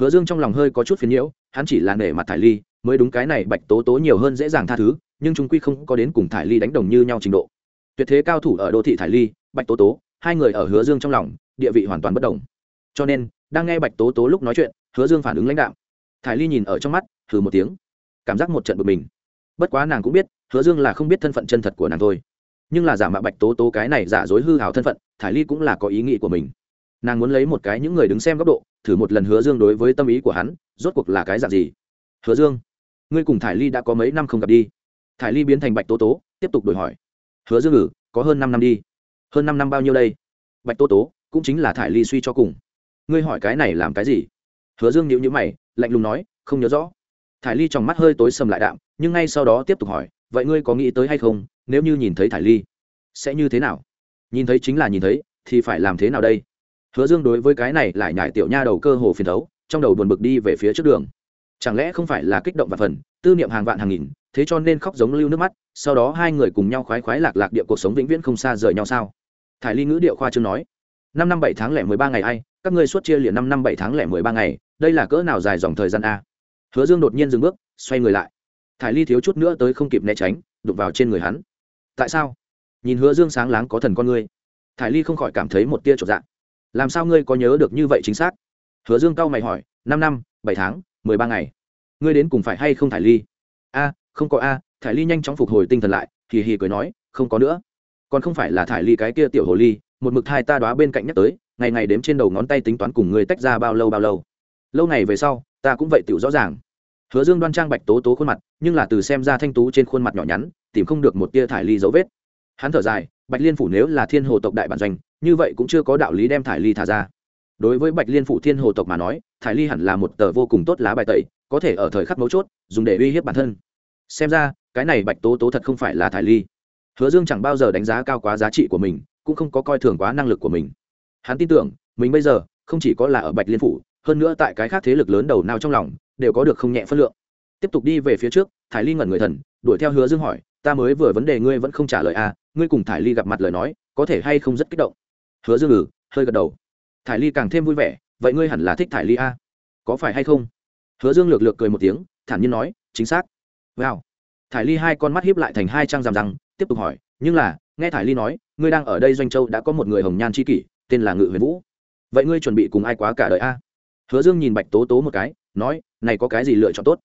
hứa dương trong lòng hơi có chút phiền nhiễu, hắn chỉ là nể mặt thải ly, mới đúng cái này bạch tố tố nhiều hơn dễ dàng tha thứ, nhưng chúng quy không có đến cùng thải ly đánh đồng như nhau trình độ. Tuyệt thế cao thủ ở đô thị thải ly, bạch tố tố, hai người ở hứa dương trong lòng, địa vị hoàn toàn bất đồng. Cho nên, đang nghe bạch tố tố lúc nói chuyện, hứa dương phản ứng lãnh đạo thải ly nhìn ở trong mắt thử một tiếng, cảm giác một trận bực mình. Bất quá nàng cũng biết, hứa dương là không biết thân phận chân thật của nàng thôi nhưng là giả mạo bạch tố tố cái này giả dối hư hào thân phận, thải ly cũng là có ý nghĩ của mình. Nàng muốn lấy một cái những người đứng xem góc độ, thử một lần hứa dương đối với tâm ý của hắn, rốt cuộc là cái dạng gì? Hứa dương, ngươi cùng thải ly đã có mấy năm không gặp đi? Thải ly biến thành bạch tố tố, tiếp tục đổi hỏi. Hứa dương ngử có hơn năm năm đi. Hơn năm năm bao nhiêu đây? Bạch tố tố, cũng chính là thải ly suy cho cùng. Ngươi hỏi cái này làm cái gì? Hứa dương nhịu nhữ mày, lạnh lùng nói, không nhớ rõ. Thải ly trong mắt hơi tối sầm lại đạm, nhưng ngay sau đó tiếp tục hỏi, vậy ngươi có nghĩ tới hay không nếu như nhìn thấy thải ly, sẽ như thế nào? Nhìn thấy chính là nhìn thấy, thì phải làm thế nào đây? Hứa dương đối với cái này lại nhải tiểu nha đầu cơ hồ phiền thấu, trong đầu buồn bực đi về phía trước đường. Chẳng lẽ không phải là kích động và phần, tư niệm hàng vạn hàng nghìn, thế cho nên khóc giống lưu nước mắt, sau đó hai người cùng nhau khoái khoái lạc lạc địa cuộc sống vĩnh viễn không xa rời nhau sao? Thải ly ngữ điệu khoa chương nói, năm năm bảy tháng lẻ mười ba ngày ai, các ngươi suốt chia liền năm năm bảy tháng lẻ mười ba ngày, đây là cỡ nào dài dòng thời gian a? Hứa dương đột nhiên dừng bước, xoay người lại. Thải ly thiếu chút nữa tới không kịp né tránh, đụng vào trên người hắn tại sao? Nhìn hứa dương sáng láng có thần con ngươi. Thải ly không khỏi cảm thấy một tia trọn dạng làm sao ngươi có nhớ được như vậy chính xác? Hứa dương cau mày hỏi, năm năm, bảy tháng, mười ba ngày. Ngươi đến cùng phải hay không thải ly? A, không có a, thải ly nhanh chóng phục hồi tinh thần lại, hì hì cười nói, không có nữa. Còn không phải là thải ly cái kia tiểu hồ ly, một mực thai ta đoá bên cạnh nhắc tới, ngày ngày đếm trên đầu ngón tay tính toán cùng ngươi tách ra bao lâu bao lâu. Lâu ngày về sau, ta cũng vậy tiểu rõ ràng. Hứa dương đoan trang bạch tố tố khuôn mặt, nhưng là từ xem ra thanh tú trên khuôn mặt nhỏ nhắn tìm không được một tia thải ly dấu vết. Hắn thở dài, bạch liên phủ nếu là thiên hồ tộc đại bản doanh, như vậy cũng chưa có đạo lý đem thải ly thả ra. Đối với bạch liên phủ thiên hồ tộc mà nói, thải ly hẳn là một tờ vô cùng tốt lá bài tẩy, có thể ở thời khắc mấu chốt, dùng để uy hiếp bản thân. Xem ra, cái này bạch tố tố thật không phải là thải ly. Hứa dương chẳng bao giờ đánh giá cao quá giá trị của mình, cũng không có coi thường quá năng lực của mình. Hắn tin tưởng, mình bây giờ không chỉ có là ở bạch liên phủ, hơn nữa tại cái khác thế lực lớn đầu nào trong lòng, đều có được không nhẹ phân lượng. Tiếp tục đi về phía trước, thải ly ngẩn người thần, đuổi theo hứa dương hỏi ta mới vừa vấn đề ngươi vẫn không trả lời à ngươi cùng thải ly gặp mặt lời nói, có thể hay không rất kích động? Hứa dương ừ hơi gật đầu. Thải ly càng thêm vui vẻ, vậy ngươi hẳn là thích thải ly a à? có phải hay không? Hứa dương lược lược cười một tiếng, thản nhiên nói, chính xác. Wow. Thải ly hai con mắt hiếp lại thành hai trang rằm răng tiếp tục hỏi, nhưng là, nghe thải ly nói, ngươi đang ở đây doanh châu đã có một người hồng nhan c h i kỷ, tên là ngự huyền vũ. Vậy ngươi chuẩn bị cùng ai quá cả đời a hứa dương nhìn bạch tố tố một cái, nói, này có cái gì lựa chọn tốt?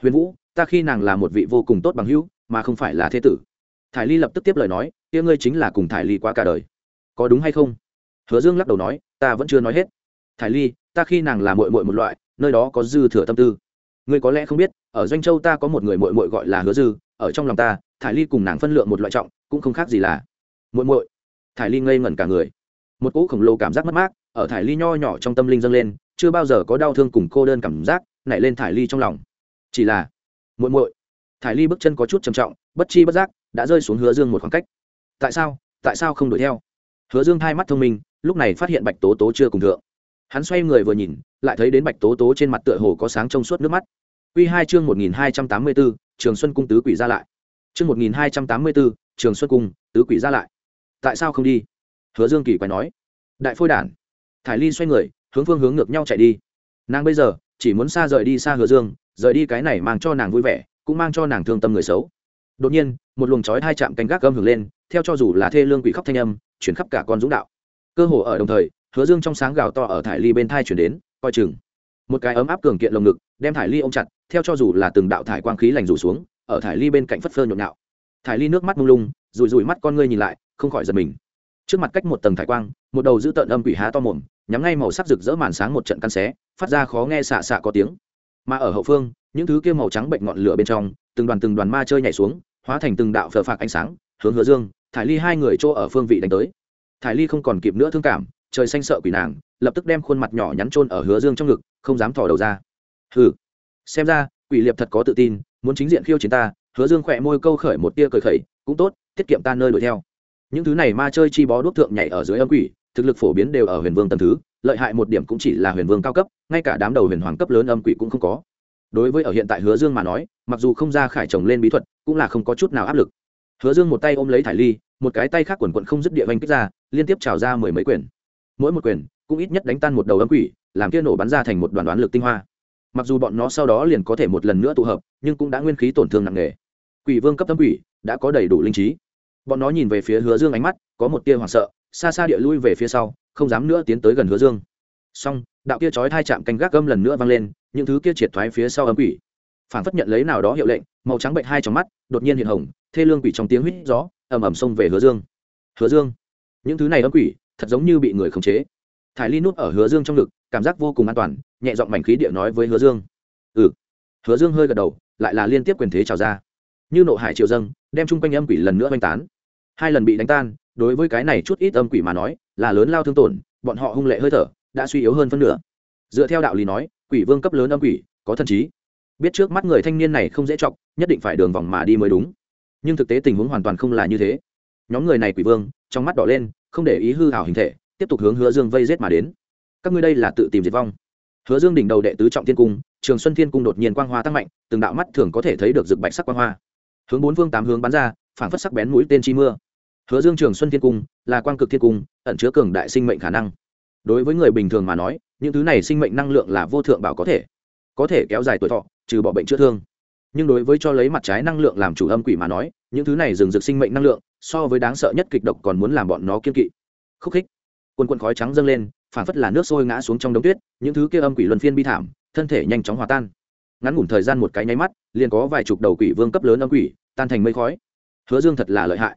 Huyền vũ, ta khi nàng là một vị vô cùng tốt bằng hữu mà không phải là thế tử. Thải ly lập tức tiếp lời nói, kia ngươi chính là cùng thải ly quá cả đời. Có đúng hay không? Hứa dương lắc đầu nói, ta vẫn chưa nói hết. Thải ly, ta khi nàng là mội mội một loại, nơi đó có dư thừa tâm tư. Ngươi có lẽ không biết, ở doanh châu ta có một người mội mội gọi là hứa dư, ở trong lòng ta, thải ly cùng nàng phân lượng một loại trọng, cũng không khác gì là mội mội thải ly ngây ngẩn cả người. Một cỗ khổng lồ cảm giác mất mát ở thải ly nho nhỏ trong tâm linh dâng lên, chưa bao giờ có đau thương cùng cô đơn cảm giác nảy lên thải ly trong lòng. Chỉ là muội muội thải ly bước chân có chút trầm trọng, bất chi bất giác, đã rơi xuống hứa dương một khoảng cách. Tại sao? Tại sao không đuổi theo? Hứa dương hai mắt thông minh, lúc này phát hiện bạch tố tố chưa cùng thượng. Hắn xoay người vừa nhìn, lại thấy đến bạch tố tố trên mặt tựa hồ có sáng trong suốt nước mắt. Q hai chương một nghìn hai trăm tám mươi bốn trường xuân cung tứ quỷ ra lại. Chương một nghìn hai trăm tám mươi bốn trường xuân cung tứ quỷ ra lại. Tại sao không đi? Hứa dương kỳ quái nói. Đại phôi đản. Thải ly xoay người, hướng phương hướng ngược nhau chạy đi. Nàng bây giờ chỉ muốn xa rời đi xa hứa dương, rời đi cái này mang cho nàng vui vẻ cũng mang cho nàng thương tâm người xấu. Đột nhiên, một luồng chói hai chạm canh gác gâm hưởng lên, theo cho dù là thê lương quỷ khóc thanh âm, chuyển khắp cả con dũng đạo. Cơ hồ ở đồng thời, hứa dương trong sáng gào to ở thải ly bên thai chuyển đến, coi chừng. Một cái ấm áp cường kiện lồng ngực, đem thải ly ôm chặt, theo cho dù là từng đạo thải quang khí lành rủ xuống, ở thải ly bên cạnh phất phơ nhộn nhạo. Thải ly nước mắt mông lung rùi rùi mắt con ngươi nhìn lại, không khỏi giật mình. Trước mặt cách một tầng thải quang, một đầu giữ tợn âm quỷ há to mồm, nhắm ngay màu sắc rực rỡ màn sáng một trận căn xé, phát ra khó nghe xạ xạ có tiếng. Mà ở hậu phương những thứ kia màu trắng bệnh ngọn lửa bên trong, từng đoàn từng đoàn ma chơi nhảy xuống, hóa thành từng đạo phờ phạc ánh sáng, hướng hứa dương, thải ly hai người chỗ ở phương vị đánh tới. Thải ly không còn kịp nữa thương cảm, trời xanh sợ quỷ nàng, lập tức đem khuôn mặt nhỏ nhắn trôn ở hứa dương trong ngực, không dám thò đầu ra. Hừ. Xem ra, quỷ liệp thật có tự tin, muốn chính diện khiêu chiến ta, hứa dương khỏe môi câu khởi một tia cười khẩy, cũng tốt, tiết kiệm ta nơi đuổi theo. Những thứ này ma chơi chi bó đốt thượng nhảy ở dưới âm quỷ, thực lực phổ biến đều ở huyền vương tầm thứ, lợi hại một điểm cũng chỉ là huyền vương cao cấp, ngay cả đám đầu huyền hoàng cấp lớn âm quỷ cũng không có đối với ở hiện tại hứa dương mà nói, mặc dù không ra khải trồng lên bí thuật, cũng là không có chút nào áp lực. Hứa dương một tay ôm lấy thải ly, một cái tay khác quần quận không dứt địa vanh kích ra, liên tiếp trào ra mười mấy quyền. Mỗi một quyền, cũng ít nhất đánh tan một đầu âm quỷ, làm kia nổ bắn ra thành một đoàn đoán lực tinh hoa. Mặc dù bọn nó sau đó liền có thể một lần nữa tụ hợp, nhưng cũng đã nguyên khí tổn thương nặng nề. Quỷ vương cấp âm quỷ, đã có đầy đủ linh trí. Bọn nó nhìn về phía hứa dương ánh mắt, có một tia hoảng sợ, xa xa địa lui về phía sau, không dám nữa tiến tới gần hứa dương. Song đạo kia chói thai chạm canh gác gâm lần nữa vang lên những thứ kia triệt thoái phía sau âm quỷ. Phản phất nhận lấy nào đó hiệu lệnh, màu trắng bệnh hai trong mắt, đột nhiên hiện hồng, thê lương quỷ trong tiếng huýt gió, ầm ầm xông về hứa dương. Hứa dương, những thứ này âm quỷ, thật giống như bị người khống chế. Thải ly nút ở hứa dương trong ngực, cảm giác vô cùng an toàn, nhẹ giọng mảnh khí địa nói với hứa dương. Ừ. Hứa dương hơi gật đầu, lại là liên tiếp quyền thế trào ra. Như nộ hải triều dâng, đem chung quanh âm quỷ lần nữa oanh tán. Hai lần bị đánh tan, đối với cái này chút ít âm quỷ mà nói, là lớn lao thương tổn, bọn họ hung lệ hơi thở, đã suy yếu hơn phân nửa. Dựa theo đạo lý nói quỷ vương cấp lớn âm quỷ, có thần trí. Biết trước mắt người thanh niên này không dễ chọc, nhất định phải đường vòng mà đi mới đúng. Nhưng thực tế tình huống hoàn toàn không là như thế. Nhóm người này quỷ vương, trong mắt đỏ lên, không để ý hư hảo hình thể, tiếp tục hướng hứa dương vây rết mà đến. Các ngươi đây là tự tìm diệt vong. Hứa dương đỉnh đầu đệ tứ trọng thiên cung, trường xuân thiên cung đột nhiên quang hoa tăng mạnh, từng đạo mắt thường có thể thấy được rực bạch sắc quang hoa. Hướng bốn phương tám hướng bắn ra phản phất sắc bén mũi tên chi mưa. Hứa dương trường xuân thiên cung là quang cực thiên cung, ẩn chứa cường đại sinh mệnh khả năng. Đối với người bình thường mà nói những thứ này sinh mệnh năng lượng là vô thượng bảo có thể. Có thể kéo dài tuổi thọ, trừ bỏ bệnh chữa thương. Nhưng đối với cho lấy mặt trái năng lượng làm chủ âm quỷ mà nói, những thứ này dừng dực sinh mệnh năng lượng, so với đáng sợ nhất kịch độc còn muốn làm bọn nó kiên kỵ. Khúc khích. Quần quần khói trắng dâng lên phản phất là nước sôi ngã xuống trong đống tuyết, những thứ kia âm quỷ luân phiên bi thảm, thân thể nhanh chóng hòa tan. Ngắn ngủn thời gian một cái nháy mắt, liền có vài chục đầu quỷ vương cấp lớn âm quỷ, tan thành mây khói. Hứa dương thật là lợi hại.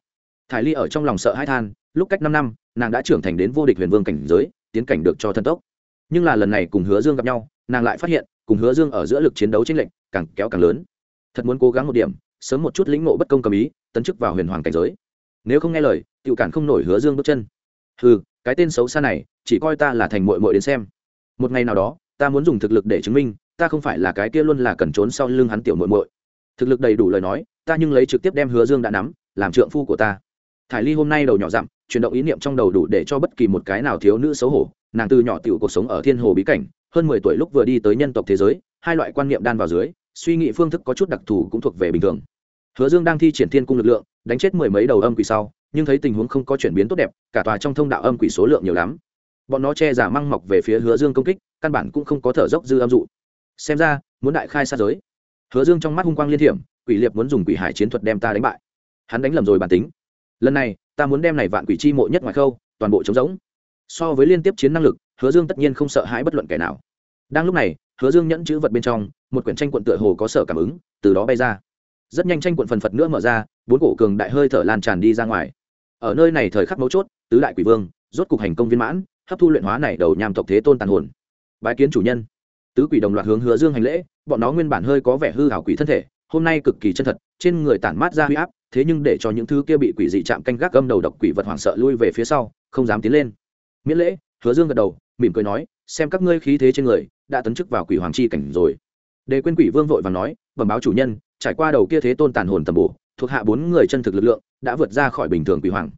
Thải ly ở trong lòng sợ hãi than, lúc cách năm năm, nàng đã trưởng thành đến vô địch huyền vương cảnh giới, tiến cảnh được cho thân tốc nhưng là lần này cùng hứa dương gặp nhau, nàng lại phát hiện, cùng hứa dương ở giữa lực chiến đấu tranh lệnh càng kéo càng lớn. Thật muốn cố gắng một điểm, sớm một chút lĩnh ngộ bất công cầm ý, tấn chức vào huyền hoàng cảnh giới. Nếu không nghe lời tự cản không nổi hứa dương bước chân. Ừ cái tên xấu xa này, chỉ coi ta là thành mội mội đến xem. Một ngày nào đó, ta muốn dùng thực lực để chứng minh, ta không phải là cái kia luôn là cần trốn sau lưng hắn tiểu mội mội thực lực đầy đủ lời nói, ta nhưng lấy trực tiếp đem hứa dương đã nắm, làm trượng phu của ta thải ly hôm nay đầu nhỏ dặm, chuyển động ý niệm trong đầu đủ để cho bất kỳ một cái nào thiếu nữ xấu hổ. Nàng từ nhỏ tiểu cuộc sống ở thiên hồ bí cảnh, hơn mười tuổi lúc vừa đi tới nhân tộc thế giới, hai loại quan niệm đan vào dưới, suy nghĩ phương thức có chút đặc thù cũng thuộc về bình thường. Hứa dương đang thi triển thiên cung lực lượng, đánh chết mười mấy đầu âm quỷ sau, nhưng thấy tình huống không có chuyển biến tốt đẹp, cả tòa trong thông đạo âm quỷ số lượng nhiều lắm. Bọn nó che giả măng mọc về phía hứa dương công kích, căn bản cũng không có thở dốc dư âm dụ. Xem ra, muốn đại khai sát giới. Hứa dương trong mắt hung quang liên hiểm quỷ liệt muốn dùng quỷ hải chiến thuật đem ta đánh bại. Hắn đánh lầm rồi bản tính lần này, ta muốn đem này vạn quỷ chi mộ nhất ngoài khâu, toàn bộ chống giống. So với liên tiếp chiến năng lực, hứa dương tất nhiên không sợ hãi bất luận kẻ nào. Đang lúc này, hứa dương nhẫn chữ vật bên trong, một quyển tranh quận tựa hồ có sở cảm ứng, từ đó bay ra. Rất nhanh tranh quận phần phật nữa mở ra, bốn cổ cường đại hơi thở lan tràn đi ra ngoài. Ở nơi này thời khắc mấu chốt, tứ đại quỷ vương, rốt cục hành công viên mãn, hấp thu luyện hóa này đầu nhàm tộc thế tôn tàn hồn. Bái kiến chủ nhân. Tứ quỷ đồng loạt hướng hứa dương hành lễ, bọn nó nguyên bản hơi có vẻ hư hảo quỷ thân thể, hôm nay cực kỳ chân thật, trên người tản mát ra huy áp thế nhưng để cho những thứ kia bị quỷ dị chạm canh gác gâm đầu độc quỷ vật hoảng sợ lui về phía sau, không dám tiến lên. Miễn lễ, hứa dương gật đầu, mỉm cười nói, xem các ngươi khí thế trên người, đã tấn chức vào quỷ hoàng chi cảnh rồi. Đề quên quỷ vương vội và nói, bẩm báo chủ nhân, trải qua đầu kia thế tôn tàn hồn tầm bổ, thuộc hạ bốn người chân thực lực lượng, đã vượt ra khỏi bình thường quỷ hoàng.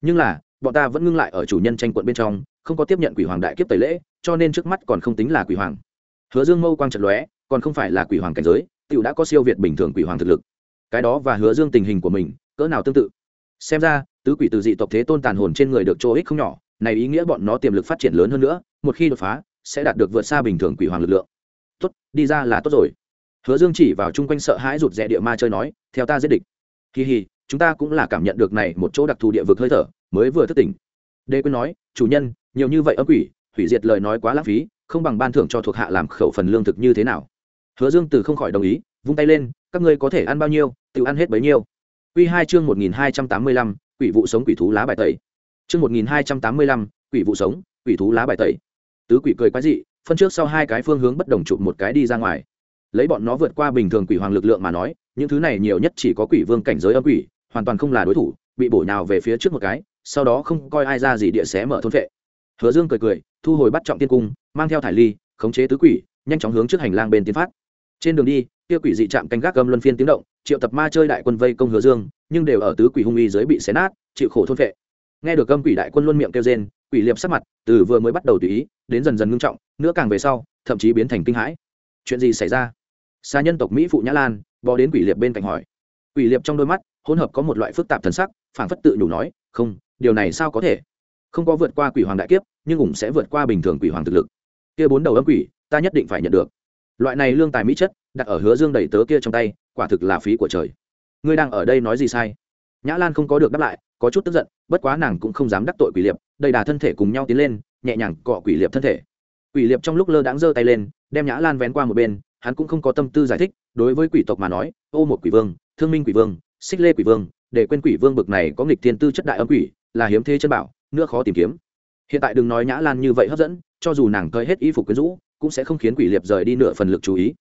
Nhưng là, bọn ta vẫn ngưng lại ở chủ nhân tranh quận bên trong, không có tiếp nhận quỷ hoàng đại kiếp tẩy lễ, cho nên trước mắt còn không tính là quỷ hoàng. Hứa dương mâu quang trận lóe, còn không phải là quỷ hoàng cảnh giới tựu đã có siêu việt bình thường quỷ hoàng thực lực cái đó và hứa dương tình hình của mình, cỡ nào tương tự. Xem ra, tứ quỷ từ dị tộc thế tôn tàn hồn trên người được chỗ ích không nhỏ, này ý nghĩa bọn nó tiềm lực phát triển lớn hơn nữa, một khi đột phá, sẽ đạt được vượt xa bình thường quỷ hoàng lực lượng. Tốt, đi ra là tốt rồi. Hứa dương chỉ vào chung quanh sợ hãi rụt rẽ địa ma chơi nói, theo ta giết địch. Kỳ hì, chúng ta cũng là cảm nhận được này một chỗ đặc thù địa vực hơi thở, mới vừa thức tỉnh. Đê quyên nói, chủ nhân, nhiều như vậy âm quỷ, hủy diệt lời nói quá lãng phí, không bằng ban thưởng cho thuộc hạ làm khẩu phần lương thực như thế nào? Hứa dương từ không khỏi đồng ý, vung tay lên, các ngươi có thể ăn bao nhiêu tự ăn hết bấy nhiêu. Quy hai chương một nghìn hai trăm tám mươi lăm, quỷ vụ sống quỷ thú lá bài tẩy. Chương một nghìn hai trăm tám mươi lăm, quỷ vụ sống quỷ thú lá bài tẩy. Tứ quỷ cười quái dị, phân trước sau hai cái phương hướng bất đồng chụp một cái đi ra ngoài. Lấy bọn nó vượt qua bình thường quỷ hoàng lực lượng mà nói, những thứ này nhiều nhất chỉ có quỷ vương cảnh giới âm quỷ, hoàn toàn không là đối thủ, bị bổ nhào về phía trước một cái, sau đó không coi ai ra gì địa xé mở thôn vệ. Hứa dương cười cười, thu hồi bắt trọng tiên cung, mang theo thải ly, khống chế tứ quỷ, nhanh chóng hướng trước hành lang bên tiến phát. Trên đường đi kia quỷ dị chạm canh gác gầm luân phiên tiếng động, triệu tập ma chơi đại quân vây công hứa dương, nhưng đều ở tứ quỷ hung uy dưới bị xé nát, chịu khổ thôn vệ nghe được gâm quỷ đại quân luôn miệng kêu rên, quỷ liệp sắc mặt từ vừa mới bắt đầu tùy ý, đến dần dần ngưng trọng, nữa càng về sau, thậm chí biến thành kinh hãi. Chuyện gì xảy ra? Xa nhân tộc mỹ phụ nhã lan, bò đến quỷ liệp bên cạnh hỏi. Quỷ liệp trong đôi mắt, hỗn hợp có một loại phức tạp thần sắc, phảng phất tự đủ nói, không, điều này sao có thể? Không có vượt qua quỷ hoàng đại kiếp, nhưng cũng sẽ vượt qua bình thường quỷ hoàng thực lực. Kia bốn đầu âm quỷ, ta nhất định phải nhận được loại này lương tài mỹ chất, đặt ở hứa dương đầy tớ kia trong tay, quả thực là phí của trời. Ngươi đang ở đây nói gì sai? Nhã lan không có được đáp lại, có chút tức giận, bất quá nàng cũng không dám đắc tội quỷ liệp, đầy đà thân thể cùng nhau tiến lên, nhẹ nhàng cọ quỷ liệp thân thể. Quỷ liệp trong lúc lơ đãng giơ tay lên, đem nhã lan vén qua một bên, hắn cũng không có tâm tư giải thích, đối với quỷ tộc mà nói, ô một quỷ vương, thương minh quỷ vương, xích lê quỷ vương, để quên quỷ vương bực này có nghịch thiên tư chất đại âm quỷ, là hiếm thế chân bảo, nữa khó tìm kiếm. Hiện tại đừng nói nhã lan như vậy hấp dẫn, cho dù nàng cơi hết y phục quyến rũ cũng sẽ không khiến quỷ liệp rời đi nửa phần lực chú ý.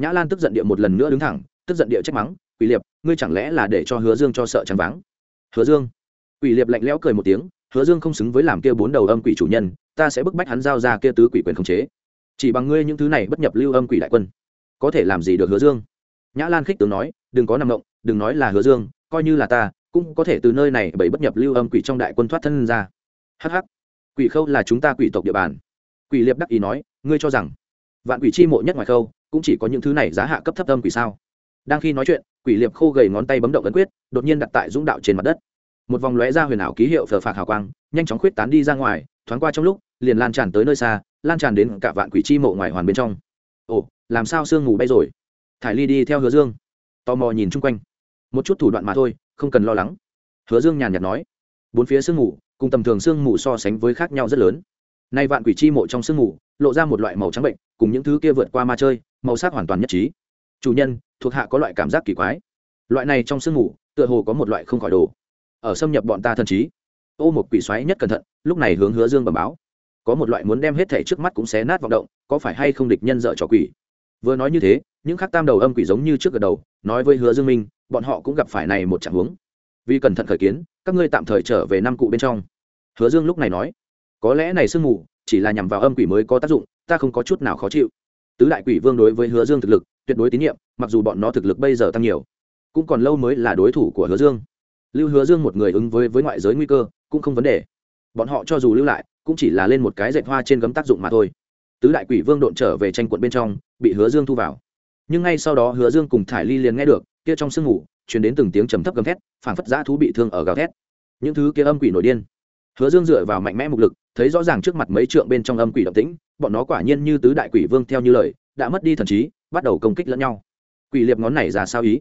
Nhã lan tức giận địa một lần nữa đứng thẳng, tức giận địa trách mắng, quỷ liệp, ngươi chẳng lẽ là để cho hứa dương cho sợ chẳng vắng hứa dương? Quỷ liệp lạnh lẽo cười một tiếng, hứa dương không xứng với làm kia bốn đầu âm quỷ chủ nhân, ta sẽ bức bách hắn giao ra kia tứ quỷ quyền khống chế. Chỉ bằng ngươi những thứ này bất nhập lưu âm quỷ đại quân, có thể làm gì được hứa dương? Nhã lan khích tướng nói, đừng có nằm ngộng đừng nói là hứa dương, coi như là ta, cũng có thể từ nơi này bảy bất nhập lưu âm quỷ trong đại quân thoát thân ra. Hh quỷ khâu là chúng ta quỷ tộc địa bàn quỷ liệp đắc ý nói, ngươi cho rằng vạn quỷ chi mộ nhất ngoài khâu cũng chỉ có những thứ này giá hạ cấp thấp âm quỷ sao? Đang khi nói chuyện, quỷ liệp khô gầy ngón tay bấm động ấn quyết, đột nhiên đặt tại dũng đạo trên mặt đất. Một vòng lóe ra huyền ảo ký hiệu phờ phạc hào quang, nhanh chóng khuyết tán đi ra ngoài, thoáng qua trong lúc, liền lan tràn tới nơi xa, lan tràn đến cả vạn quỷ chi mộ ngoài hoàn bên trong. Ồ, làm sao sương ngủ bay rồi? Thải ly đi theo hứa dương, tò mò nhìn chung quanh. Một chút thủ đoạn mà thôi, không cần lo lắng. Hứa dương nhàn nhạt nói, bốn phía sương ngủ cùng tầm thường sương mù so sánh với khác nhau rất lớn nay vạn quỷ chi mộ trong sương mù, lộ ra một loại màu trắng bệnh, cùng những thứ kia vượt qua ma chơi, màu sắc hoàn toàn nhất trí. Chủ nhân, thuộc hạ có loại cảm giác kỳ quái. Loại này trong sương mù, tựa hồ có một loại không khỏi đồ. Ở xâm nhập bọn ta thần trí. Ô một quỷ xoáy nhất cẩn thận, lúc này hướng hứa dương bẩm báo. Có một loại muốn đem hết thể trước mắt cũng xé nát vọng động, có phải hay không địch nhân dợ trò quỷ? Vừa nói như thế, những khắc tam đầu âm quỷ giống như trước gật đầu, nói với hứa dương minh, bọn họ cũng gặp phải này một trạng huống. Vì cẩn thận khởi kiến, các ngươi tạm thời trở về năm cụ bên trong. Hứa dương lúc này nói có lẽ này sương mù chỉ là nhằm vào âm quỷ mới có tác dụng, ta không có chút nào khó chịu. Tứ đại quỷ vương đối với hứa dương thực lực tuyệt đối tín nhiệm, mặc dù bọn nó thực lực bây giờ tăng nhiều, cũng còn lâu mới là đối thủ của hứa dương. Lưu hứa dương một người ứng với với ngoại giới nguy cơ cũng không vấn đề. Bọn họ cho dù lưu lại, cũng chỉ là lên một cái dệt hoa trên gấm tác dụng mà thôi. Tứ đại quỷ vương độn trở về tranh quận bên trong, bị hứa dương thu vào. Nhưng ngay sau đó hứa dương cùng thải ly liền nghe được, kia trong sương ngủ chuyển đến từng tiếng trầm thấp gầm thét, phảng phất giã thú bị thương ở gào thét. Những thứ kia âm quỷ nổi điên. Hứa dương dựa vào mạnh mẽ mục lực thấy rõ ràng trước mặt mấy trượng bên trong âm quỷ động tĩnh, bọn nó quả nhiên như tứ đại quỷ vương theo như lời, đã mất đi thần trí, bắt đầu công kích lẫn nhau. Quỷ liệp ngón này ra sao ý?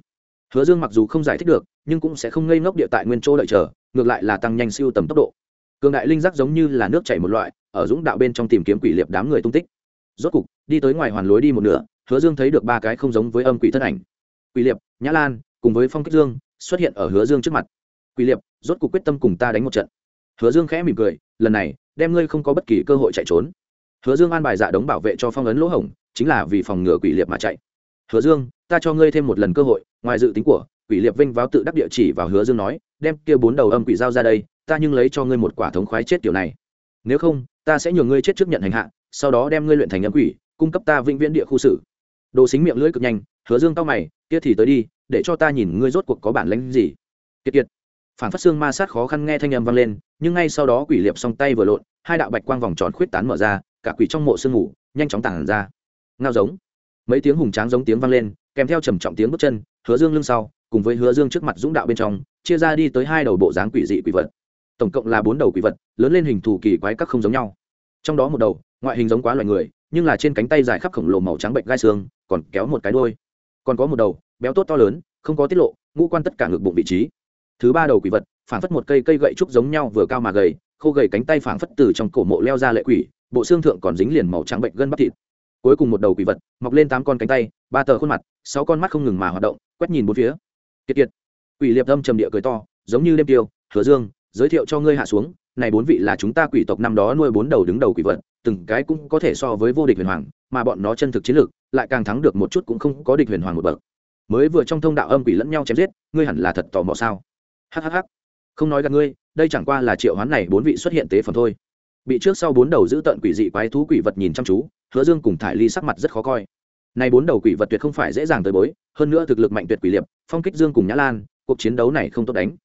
Hứa dương mặc dù không giải thích được, nhưng cũng sẽ không ngây ngốc địa tại nguyên chỗ đợi chờ, ngược lại là tăng nhanh siêu tầm tốc độ. Cường đại linh giác giống như là nước chảy một loại, ở dũng đạo bên trong tìm kiếm quỷ liệp đám người tung tích. Rốt cục, đi tới ngoài hoàn lối đi một nửa, hứa dương thấy được ba cái không giống với âm quỷ thân ảnh. Quỷ liệp, nhã lan, cùng với phong kích dương, xuất hiện ở hứa dương trước mặt. Quỷ liệp, rốt cục quyết tâm cùng ta đánh một trận hứa dương khẽ mỉm cười, lần này, đem ngươi không có bất kỳ cơ hội chạy trốn. Hứa dương an bài dạ đống bảo vệ cho phong ấn lỗ hổng, chính là vì phòng ngừa quỷ liệp mà chạy. Hứa dương, ta cho ngươi thêm một lần cơ hội, ngoài dự tính của, quỷ liệp vinh váo tự đắc địa chỉ vào hứa dương nói, đem kia bốn đầu âm quỷ giao ra đây, ta nhưng lấy cho ngươi một quả thống khoái chết tiểu này. Nếu không, ta sẽ nhường ngươi chết trước nhận hành hạ, sau đó đem ngươi luyện thành âm quỷ, cung cấp ta vĩnh viễn địa khu xử. đồ xính miệng lưỡi cực nhanh, hứa dương tao mày, kia thì tới đi, để cho ta nhìn ngươi rốt cuộc có bản lĩnh gì. Kiệt kiệt. Phản phát xương ma sát khó khăn nghe thanh âm vang lên nhưng ngay sau đó quỷ liệp song tay vừa lộn, hai đạo bạch quang vòng tròn khuyết tán mở ra, cả quỷ trong mộ sương ngủ nhanh chóng tản ra. Ngao giống. Mấy tiếng hùng tráng giống tiếng vang lên, kèm theo trầm trọng tiếng bước chân, hứa dương lưng sau, cùng với hứa dương trước mặt dũng đạo bên trong, chia ra đi tới hai đầu bộ dáng quỷ dị quỷ vật. Tổng cộng là bốn đầu quỷ vật, lớn lên hình thù kỳ quái các không giống nhau. Trong đó một đầu, ngoại hình giống quá loài người, nhưng là trên cánh tay dài khắp khổng lồ màu trắng bệnh gai xương, còn kéo một cái đôi còn có một đầu, béo tốt to lớn, không có tiết lộ, ngũ quan tất cả ngực bụng vị trí. Thứ ba đầu quỷ vật phảng phất một cây cây gậy trúc giống nhau vừa cao mà gầy, khô gầy cánh tay phảng phất từ trong cổ mộ leo ra lệ quỷ, bộ xương thượng còn dính liền màu trắng bệnh gân bắp thịt. Cuối cùng một đầu quỷ vật, mọc lên tám con cánh tay, ba tờ khuôn mặt, sáu con mắt không ngừng mà hoạt động, quét nhìn bốn phía. Kiệt kiệt. Quỷ liệp âm trầm địa cười to, giống như đêm tiêu, hứa dương, giới thiệu cho ngươi hạ xuống, này bốn vị là chúng ta quỷ tộc năm đó nuôi bốn đầu đứng đầu quỷ vật, từng cái cũng có thể so với vô địch huyền hoàng, mà bọn nó chân thực chiến lược, lại càng thắng được một chút cũng không có địch huyền hoàng một bậc. Mới vừa trong thông đạo âm quỷ lẫn nhau chém giết, ngươi hẳn là thật tò mò sao? Hhh không nói gặp ngươi, đây chẳng qua là triệu hoán này bốn vị xuất hiện tế phẩm thôi. Bị trước sau bốn đầu giữ tận quỷ dị quái thú quỷ vật nhìn chăm chú, hứa dương cùng thải ly sắc mặt rất khó coi. Này bốn đầu quỷ vật tuyệt không phải dễ dàng tới bối, hơn nữa thực lực mạnh tuyệt quỷ liệp, phong kích dương cùng nhã lan, cuộc chiến đấu này không tốt đánh.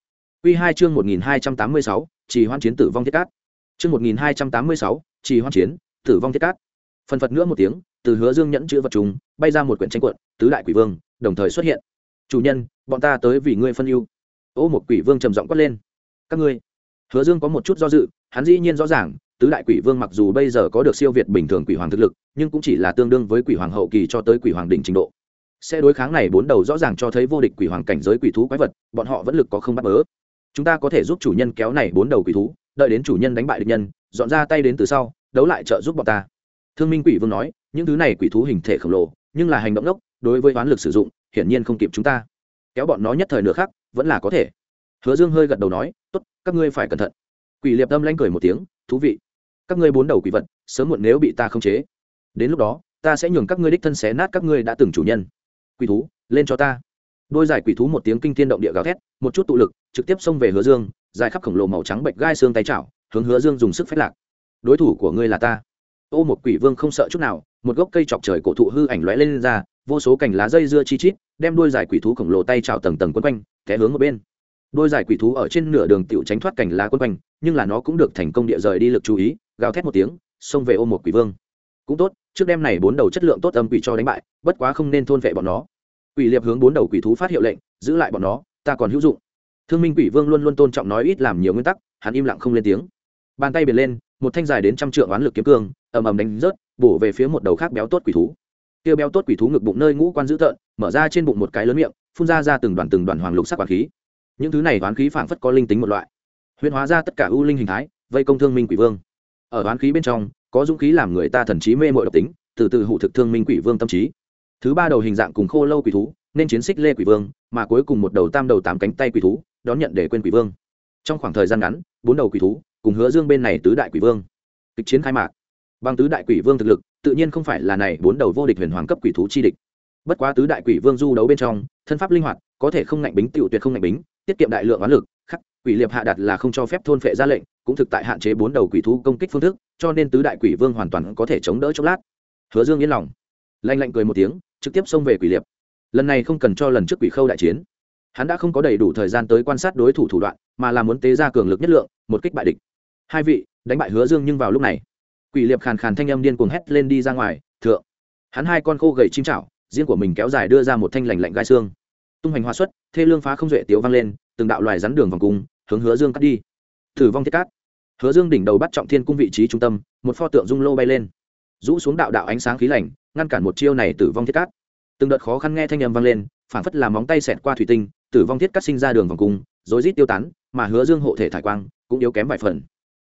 Quy hai chương một nghìn hai trăm tám mươi sáu chỉ hoan chiến tử vong thiết cát. Chương một nghìn hai trăm tám mươi sáu chỉ hoan chiến tử vong thiết cát. Phần phật nữa một tiếng, từ hứa dương nhẫn chữ vật chúng bay ra một quyển tranh cuộn tứ đại quỷ vương, đồng thời xuất hiện. Chủ nhân, bọn ta tới vì ngươi phân ưu ô một quỷ vương trầm giọng quát lên. Các ngươi, hứa dương có một chút do dự, hắn dĩ nhiên rõ ràng, tứ đại quỷ vương mặc dù bây giờ có được siêu việt bình thường quỷ hoàng thực lực, nhưng cũng chỉ là tương đương với quỷ hoàng hậu kỳ cho tới quỷ hoàng đỉnh trình độ. Sẽ đối kháng này bốn đầu rõ ràng cho thấy vô địch quỷ hoàng cảnh giới quỷ thú quái vật, bọn họ vẫn lực có không bắt bớ. Chúng ta có thể giúp chủ nhân kéo này bốn đầu quỷ thú, đợi đến chủ nhân đánh bại địch nhân, dọn ra tay đến từ sau, đấu lại trợ giúp bọn ta. Thương minh quỷ vương nói, những thứ này quỷ thú hình thể khổng lồ, nhưng là hành động đốc, đối với oán lực sử dụng, hiển nhiên không kịp chúng ta. Kéo bọn nó nhất thời nửa khác vẫn là có thể. Hứa dương hơi gật đầu nói tốt các ngươi phải cẩn thận. Quỷ liệp tâm lanh cười một tiếng thú vị. Các ngươi bốn đầu quỷ vật sớm muộn nếu bị ta khống chế đến lúc đó ta sẽ nhường các ngươi đích thân xé nát các ngươi đã từng chủ nhân. Quỷ thú lên cho ta. Đôi giải quỷ thú một tiếng kinh thiên động địa gào thét một chút tụ lực trực tiếp xông về hứa dương dài khắp khổng lồ màu trắng bệnh gai xương tay chảo hướng hứa dương dùng sức phép lạc. Đối thủ của ngươi là ta. Ô một quỷ vương không sợ chút nào một gốc cây chọc trời cổ thụ hư ảnh lóe lên, lên ra vô số cành lá dây dưa chi chít, đem đôi giải quỷ thú khổng lồ tay trào tầng tầng quấn quanh, té hướng một bên. Đôi giải quỷ thú ở trên nửa đường tựu tránh thoát cành lá quấn quanh, nhưng là nó cũng được thành công địa rời đi lực chú ý, gào thét một tiếng, xông về ôm một quỷ vương. Cũng tốt, trước đêm này bốn đầu chất lượng tốt âm quỷ cho đánh bại, bất quá không nên thôn vệ bọn nó. Quỷ liệp hướng bốn đầu quỷ thú phát hiệu lệnh, giữ lại bọn nó, ta còn hữu dụng. Thương minh quỷ vương luôn luôn tôn trọng nói ít làm nhiều nguyên tắc, hắn im lặng không lên tiếng. Bàn tay biển lên, một thanh dài đến trăm trượng oán lực kiếm cương, ầm ầm đánh rớt, bổ về phía một đầu khác béo tốt quỷ thú tiêu béo tốt quỷ thú ngực bụng nơi ngũ quan dữ tợn, mở ra trên bụng một cái lớn miệng, phun ra ra từng đoàn từng đoàn hoàng lục sắc quản khí. Những thứ này toán khí phảng phất có linh tính một loại, huyễn hóa ra tất cả ưu linh hình thái, vây công thương minh quỷ vương. Ở toán khí bên trong, có dũng khí làm người ta thần trí mê mội độc tính, từ từ hụ thực thương minh quỷ vương tâm trí. Thứ ba đầu hình dạng cùng khô lâu quỷ thú, nên chiến xích lê quỷ vương, mà cuối cùng một đầu tam đầu tám cánh tay quỷ thú, đón nhận để quên quỷ vương. Trong khoảng thời gian ngắn, bốn đầu quỷ thú, cùng hứa dương bên này tứ đại quỷ vương. Kịch chiến khai mạc. Bằng tứ đại quỷ vương thực lực tự nhiên không phải là này bốn đầu vô địch huyền hoàng cấp quỷ thú chi địch. Bất quá tứ đại quỷ vương du đấu bên trong, thân pháp linh hoạt, có thể không ngạnh bính tiểu tuyệt không ngạnh bính, tiết kiệm đại lượng oán lực, khắc, quỷ liệp hạ đặt là không cho phép thôn phệ ra lệnh, cũng thực tại hạn chế bốn đầu quỷ thú công kích phương thức, cho nên tứ đại quỷ vương hoàn toàn có thể chống đỡ chốc lát. Hứa dương yên lòng. Lanh lạnh cười một tiếng, trực tiếp xông về quỷ liệp. Lần này không cần cho lần trước quỷ khâu đại chiến. Hắn đã không có đầy đủ thời gian tới quan sát đối thủ thủ đoạn, mà là muốn tế ra cường lực nhất lượng, một kích bại địch. Hai vị, đánh bại hứa dương nhưng vào lúc này quỷ liệp khàn khàn thanh âm điên cuồng hét lên đi ra ngoài, thượng! Hắn hai con khô gầy chim chảo, riêng của mình kéo dài đưa ra một thanh lành lạnh gai xương. Tung hoành hóa xuất, thê lương phá không duệ tiếu vang lên, từng đạo loài rắn đường vòng cung, hướng hứa dương cắt đi. Thử vong thiết cát. Hứa dương đỉnh đầu bắt trọng thiên cung vị trí trung tâm, một pho tượng dung lô bay lên. Rũ xuống đạo đạo ánh sáng khí lạnh, ngăn cản một chiêu này tử vong thiết cát. Từng đợt khó khăn nghe thanh âm vang lên phản phất làm móng tay xẹt qua thủy tinh, tử vong thiết cát sinh ra đường vòng cung, rối rít tiêu tán, mà hứa dương hộ thể thải quang cũng yếu kém vài phần.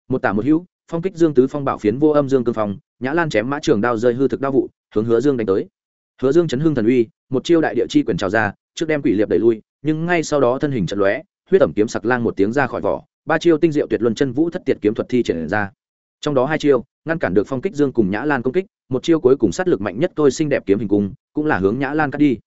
Một tả một hữu phong kích dương tứ phong bảo phiến vô âm dương cương phong, nhã lan chém mã trường đao rơi hư thực đao vụ, hướng hứa dương đánh tới. Hứa dương chấn hưng thần uy, một chiêu đại địa chi quyền trào ra, trước đem quỷ liệp đẩy lui, nhưng ngay sau đó thân hình trận lóe, huyết ẩm kiếm sặc lang một tiếng ra khỏi vỏ, ba chiêu tinh diệu tuyệt luân chân vũ thất tiệt kiếm thuật thi triển ra. Trong đó hai chiêu, ngăn cản được phong kích dương cùng nhã lan công kích, một chiêu cuối cùng sát lực mạnh nhất tôi xinh đẹp kiếm hình cung, cũng là hướng nhã lan cắt đi.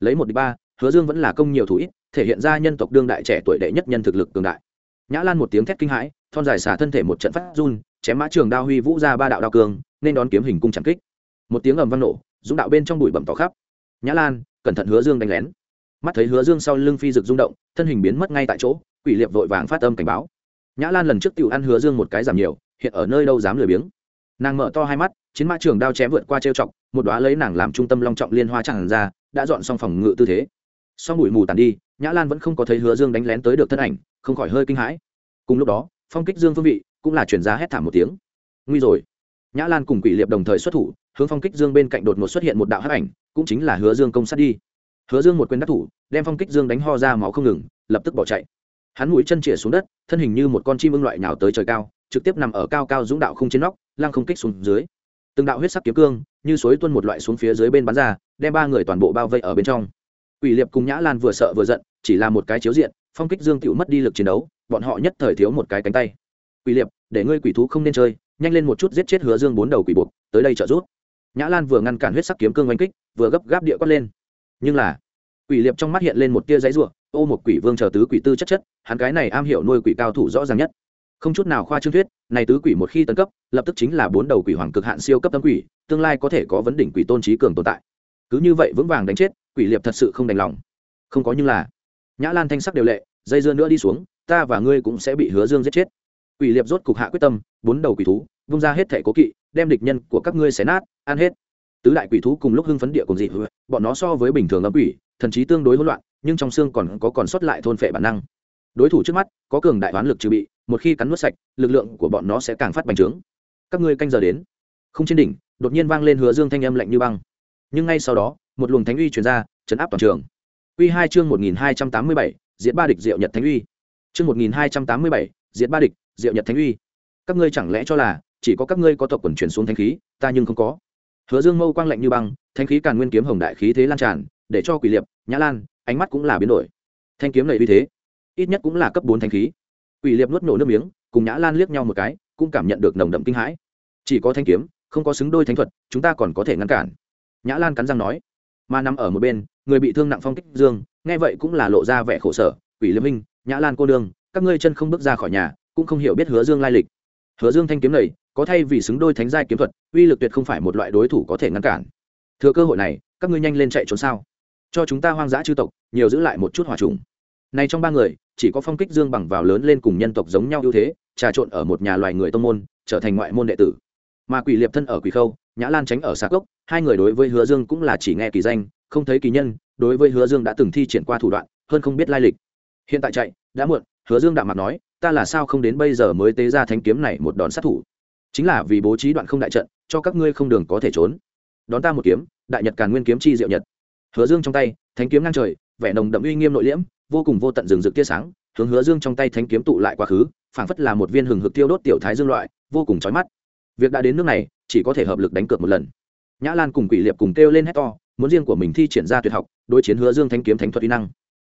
Lấy một đi ba, hứa dương vẫn là công nhiều thủ ít, thể hiện ra nhân tộc đương đại trẻ tuổi đệ nhất nhân thực lực cường đại. Nhã lan một tiếng thét kinh hãi, thon dài xả thân thể một trận phát run chém mã trường đao huy vũ ra ba đạo đao cường nên đón kiếm hình cung chẳng kích. Một tiếng ầm vang nổ, dũng đạo bên trong bụi bẩm tỏ khắp. Nhã lan, cẩn thận hứa dương đánh lén. Mắt thấy hứa dương sau lưng phi rực rung động, thân hình biến mất ngay tại chỗ, quỷ liệp vội vàng phát âm cảnh báo. Nhã lan lần trước t ăn hứa dương một cái giảm nhiều, hiện ở nơi đâu dám lười biếng. Nàng mở to hai mắt, chiến mã trường đao chém vượt qua trêu chọc, một đoá lấy nàng làm trung tâm long trọng liên hoa chẳng ra, đã dọn xong phòng ngự tư thế. Sau bụi mù tàn đi, nhã lan vẫn không có thấy hứa dương đánh lén tới được thân ảnh, không khỏi hơi kinh hãi. Cùng lúc đó, phong kích dương phương vị cũng là chuyển giá hét thảm một tiếng. Nguy rồi. Nhã lan cùng quỷ liệp đồng thời xuất thủ hướng phong kích dương bên cạnh đột ngột xuất hiện một đạo hắc ảnh cũng chính là hứa dương công sát đi. Hứa dương một quyền đắc thủ đem phong kích dương đánh ho ra máu không ngừng lập tức bỏ chạy. Hắn mũi chân chĩa xuống đất thân hình như một con chim ưng loại nào tới trời cao trực tiếp nằm ở cao cao dũng đạo không trên nóc lăng không kích xuống dưới. Từng đạo huyết sắc kiếm cương như suối tuôn một loại xuống phía dưới bên bắn ra đem ba người toàn bộ bao vây ở bên trong. Quỷ Liệp cùng Nhã Lan vừa sợ vừa giận, chỉ là một cái chiếu diện, phong kích Dương Tiểu mất đi lực chiến đấu, bọn họ nhất thời thiếu một cái cánh tay. Quỷ Liệp, để ngươi quỷ thú không nên chơi, nhanh lên một chút giết chết Hứa Dương bốn đầu quỷ buộc, tới đây trợ giúp. Nhã Lan vừa ngăn cản huyết sắc kiếm cương oanh kích, vừa gấp gáp địa quát lên. Nhưng là, Quỷ Liệp trong mắt hiện lên một tia giấy ruộng ô một quỷ vương chờ tứ quỷ tư chất chất, hắn cái này am hiểu nuôi quỷ cao thủ rõ ràng nhất. Không chút nào khoa trương thuyết, này tứ quỷ một khi tấn cấp, lập tức chính là bốn đầu quỷ hoàng cực hạn siêu cấp tâm quỷ, tương lai có thể có vấn đỉnh quỷ tôn trí cường tồn tại. Cứ như vậy vững vàng đánh chết, quỷ liệp thật sự không đành lòng không có như là nhã lan thanh sắc đều lệ dây dưa nữa đi xuống ta và ngươi cũng sẽ bị hứa dương giết chết quỷ liệp rốt cục hạ quyết tâm, bốn đầu quỷ thú, vung ra hết thẻ cố kỵ, đem địch nhân của các ngươi xé nát, ăn hết. Tứ đại quỷ thú cùng lúc hưng phấn địa cùng dị bọn nó so với bình thường âm quỷ, thần trí tương đối hỗn loạn, nhưng trong xương còn có còn sót lại thôn phệ bản năng. Đối thủ trước mắt, có cường đại toán lực trừ bị, một khi cắn nuốt sạch, lực lượng của bọn nó sẽ càng phát bành trướng. Các ngươi canh giờ đến. Không trên đỉnh, đột nhiên vang lên hứa dương thanh âm lạnh như băng. Nhưng ngay sau đó, một luồng thánh uy truyền ra, chấn áp toàn trường. Quy hai chương một nghìn hai trăm tám mươi bảy, diễn ba địch diệu nhật thánh uy. Chương một nghìn hai trăm tám mươi bảy, diễn ba địch diệu nhật thánh uy. Các ngươi chẳng lẽ cho là chỉ có các ngươi có tộc quần chuyển xuống thánh khí, ta nhưng không có. Hứa dương mâu quang lạnh như băng, thánh khí càn nguyên kiếm hồng đại khí thế lan tràn, để cho quỷ liệp, nhã lan, ánh mắt cũng là biến đổi. Thanh kiếm này uy thế, ít nhất cũng là cấp bốn thánh khí. Quỷ liệp nuốt nổ nước miếng, cùng nhã lan liếc nhau một cái, cũng cảm nhận được nồng đậm kinh hãi. Chỉ có thanh kiếm, không có xứng đôi thánh thuật, chúng ta còn có thể ngăn cản. Nhã lan cắn răng nói. Mà nằm ở một bên, người bị thương nặng phong kích dương, nghe vậy cũng là lộ ra vẻ khổ sở. Quỷ liêm minh nhã lan cô đương các ngươi chân không bước ra khỏi nhà cũng không hiểu biết hứa dương lai lịch. Hứa dương thanh kiếm này, có thay vì xứng đôi thánh giai kiếm thuật, uy lực tuyệt không phải một loại đối thủ có thể ngăn cản. Thừa cơ hội này, các ngươi nhanh lên chạy trốn sao? Cho chúng ta hoang dã chư tộc, nhiều giữ lại một chút hòa trùng. Này trong ba người, chỉ có phong kích dương bằng vào lớn lên cùng nhân tộc giống nhau ưu thế, trà trộn ở một nhà loài người tông môn, trở thành ngoại môn đệ tử. Mà quỷ liệp thân ở quỷ khâu, nhã lan tránh ở xa cốc, hai người đối với hứa dương cũng là chỉ nghe kỳ danh, không thấy kỳ nhân, đối với hứa dương đã từng thi triển qua thủ đoạn, hơn không biết lai lịch. Hiện tại chạy, đã muộn, hứa dương đạm mặt nói ta là sao không đến bây giờ mới tế ra thanh kiếm này một đòn sát thủ? Chính là vì bố trí đoạn không đại trận, cho các ngươi không đường có thể trốn. Đón ta một kiếm, đại nhật càn nguyên kiếm chi diệu nhật. Hứa dương trong tay, thánh kiếm ngang trời, vẻ nồng đậm uy nghiêm nội liễm, vô cùng vô tận rừng rực tia sáng, hướng hứa dương trong tay thánh kiếm tụ lại quá khứ, phảng phất là một viên hừng hực tiêu đốt tiểu thái dương loại, vô cùng chói mắt. Việc đã đến nước này, chỉ có thể hợp lực đánh cược một lần. Nhã lan cùng quỷ liệp cùng kêu lên hét to, muốn riêng của mình thi triển ra tuyệt học, đối chiến hứa dương thanh kiếm thánh thuật uy năng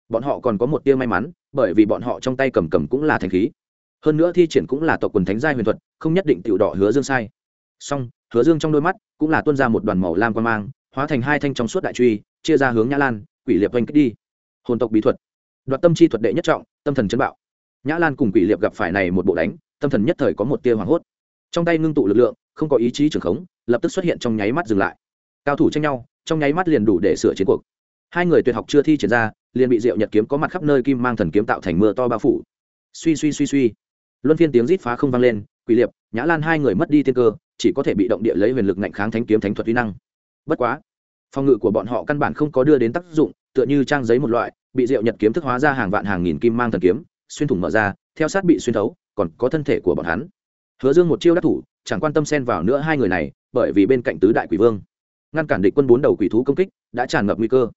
bọn họ còn có một tia may mắn, bởi vì bọn họ trong tay cầm cầm cũng là thanh khí. Hơn nữa thi triển cũng là tộc quần thánh giai huyền thuật, không nhất định tiểu đỏ hứa dương sai. Song, hứa dương trong đôi mắt cũng là tuôn ra một đoàn màu lam quan mang, hóa thành hai thanh trong suốt đại truy, chia ra hướng nhã lan, quỷ liệp oanh kích đi. Hồn tộc bí thuật. Đoạt tâm chi thuật đệ nhất trọng, tâm thần chân bạo. Nhã lan cùng quỷ liệp gặp phải này một bộ đánh, tâm thần nhất thời có một tia hoảng hốt. Trong tay ngưng tụ lực lượng, không có ý chí trưởng khống, lập tức xuất hiện trong nháy mắt dừng lại. Cao thủ tranh nhau, trong nháy mắt liền đủ để sửa chiến cuộc. Hai người tuyệt học chưa thi triển ra liền bị diệu nhật kiếm có mặt khắp nơi kim mang thần kiếm tạo thành mưa to bao phủ. Suy suy suy suy. Luân phiên tiếng rít phá không vang lên, quỷ liệp, nhã lan hai người mất đi tiên cơ, chỉ có thể bị động địa lấy huyền lực ngạnh kháng thánh kiếm thánh thuật uy năng. Bất quá, phòng ngự của bọn họ căn bản không có đưa đến tác dụng, tựa như trang giấy một loại, bị diệu nhật kiếm thức hóa ra hàng vạn hàng nghìn kim mang thần kiếm, xuyên thủng mở ra, theo sát bị xuyên thấu, còn có thân thể của bọn hắn. Hứa dương một chiêu đắc thủ, chẳng quan tâm xen vào nữa hai người này, bởi vì bên cạnh tứ đại quỷ vương. Ngăn cản địch quân bốn đầu quỷ thú công kích, đã tràn ngập nguy cơ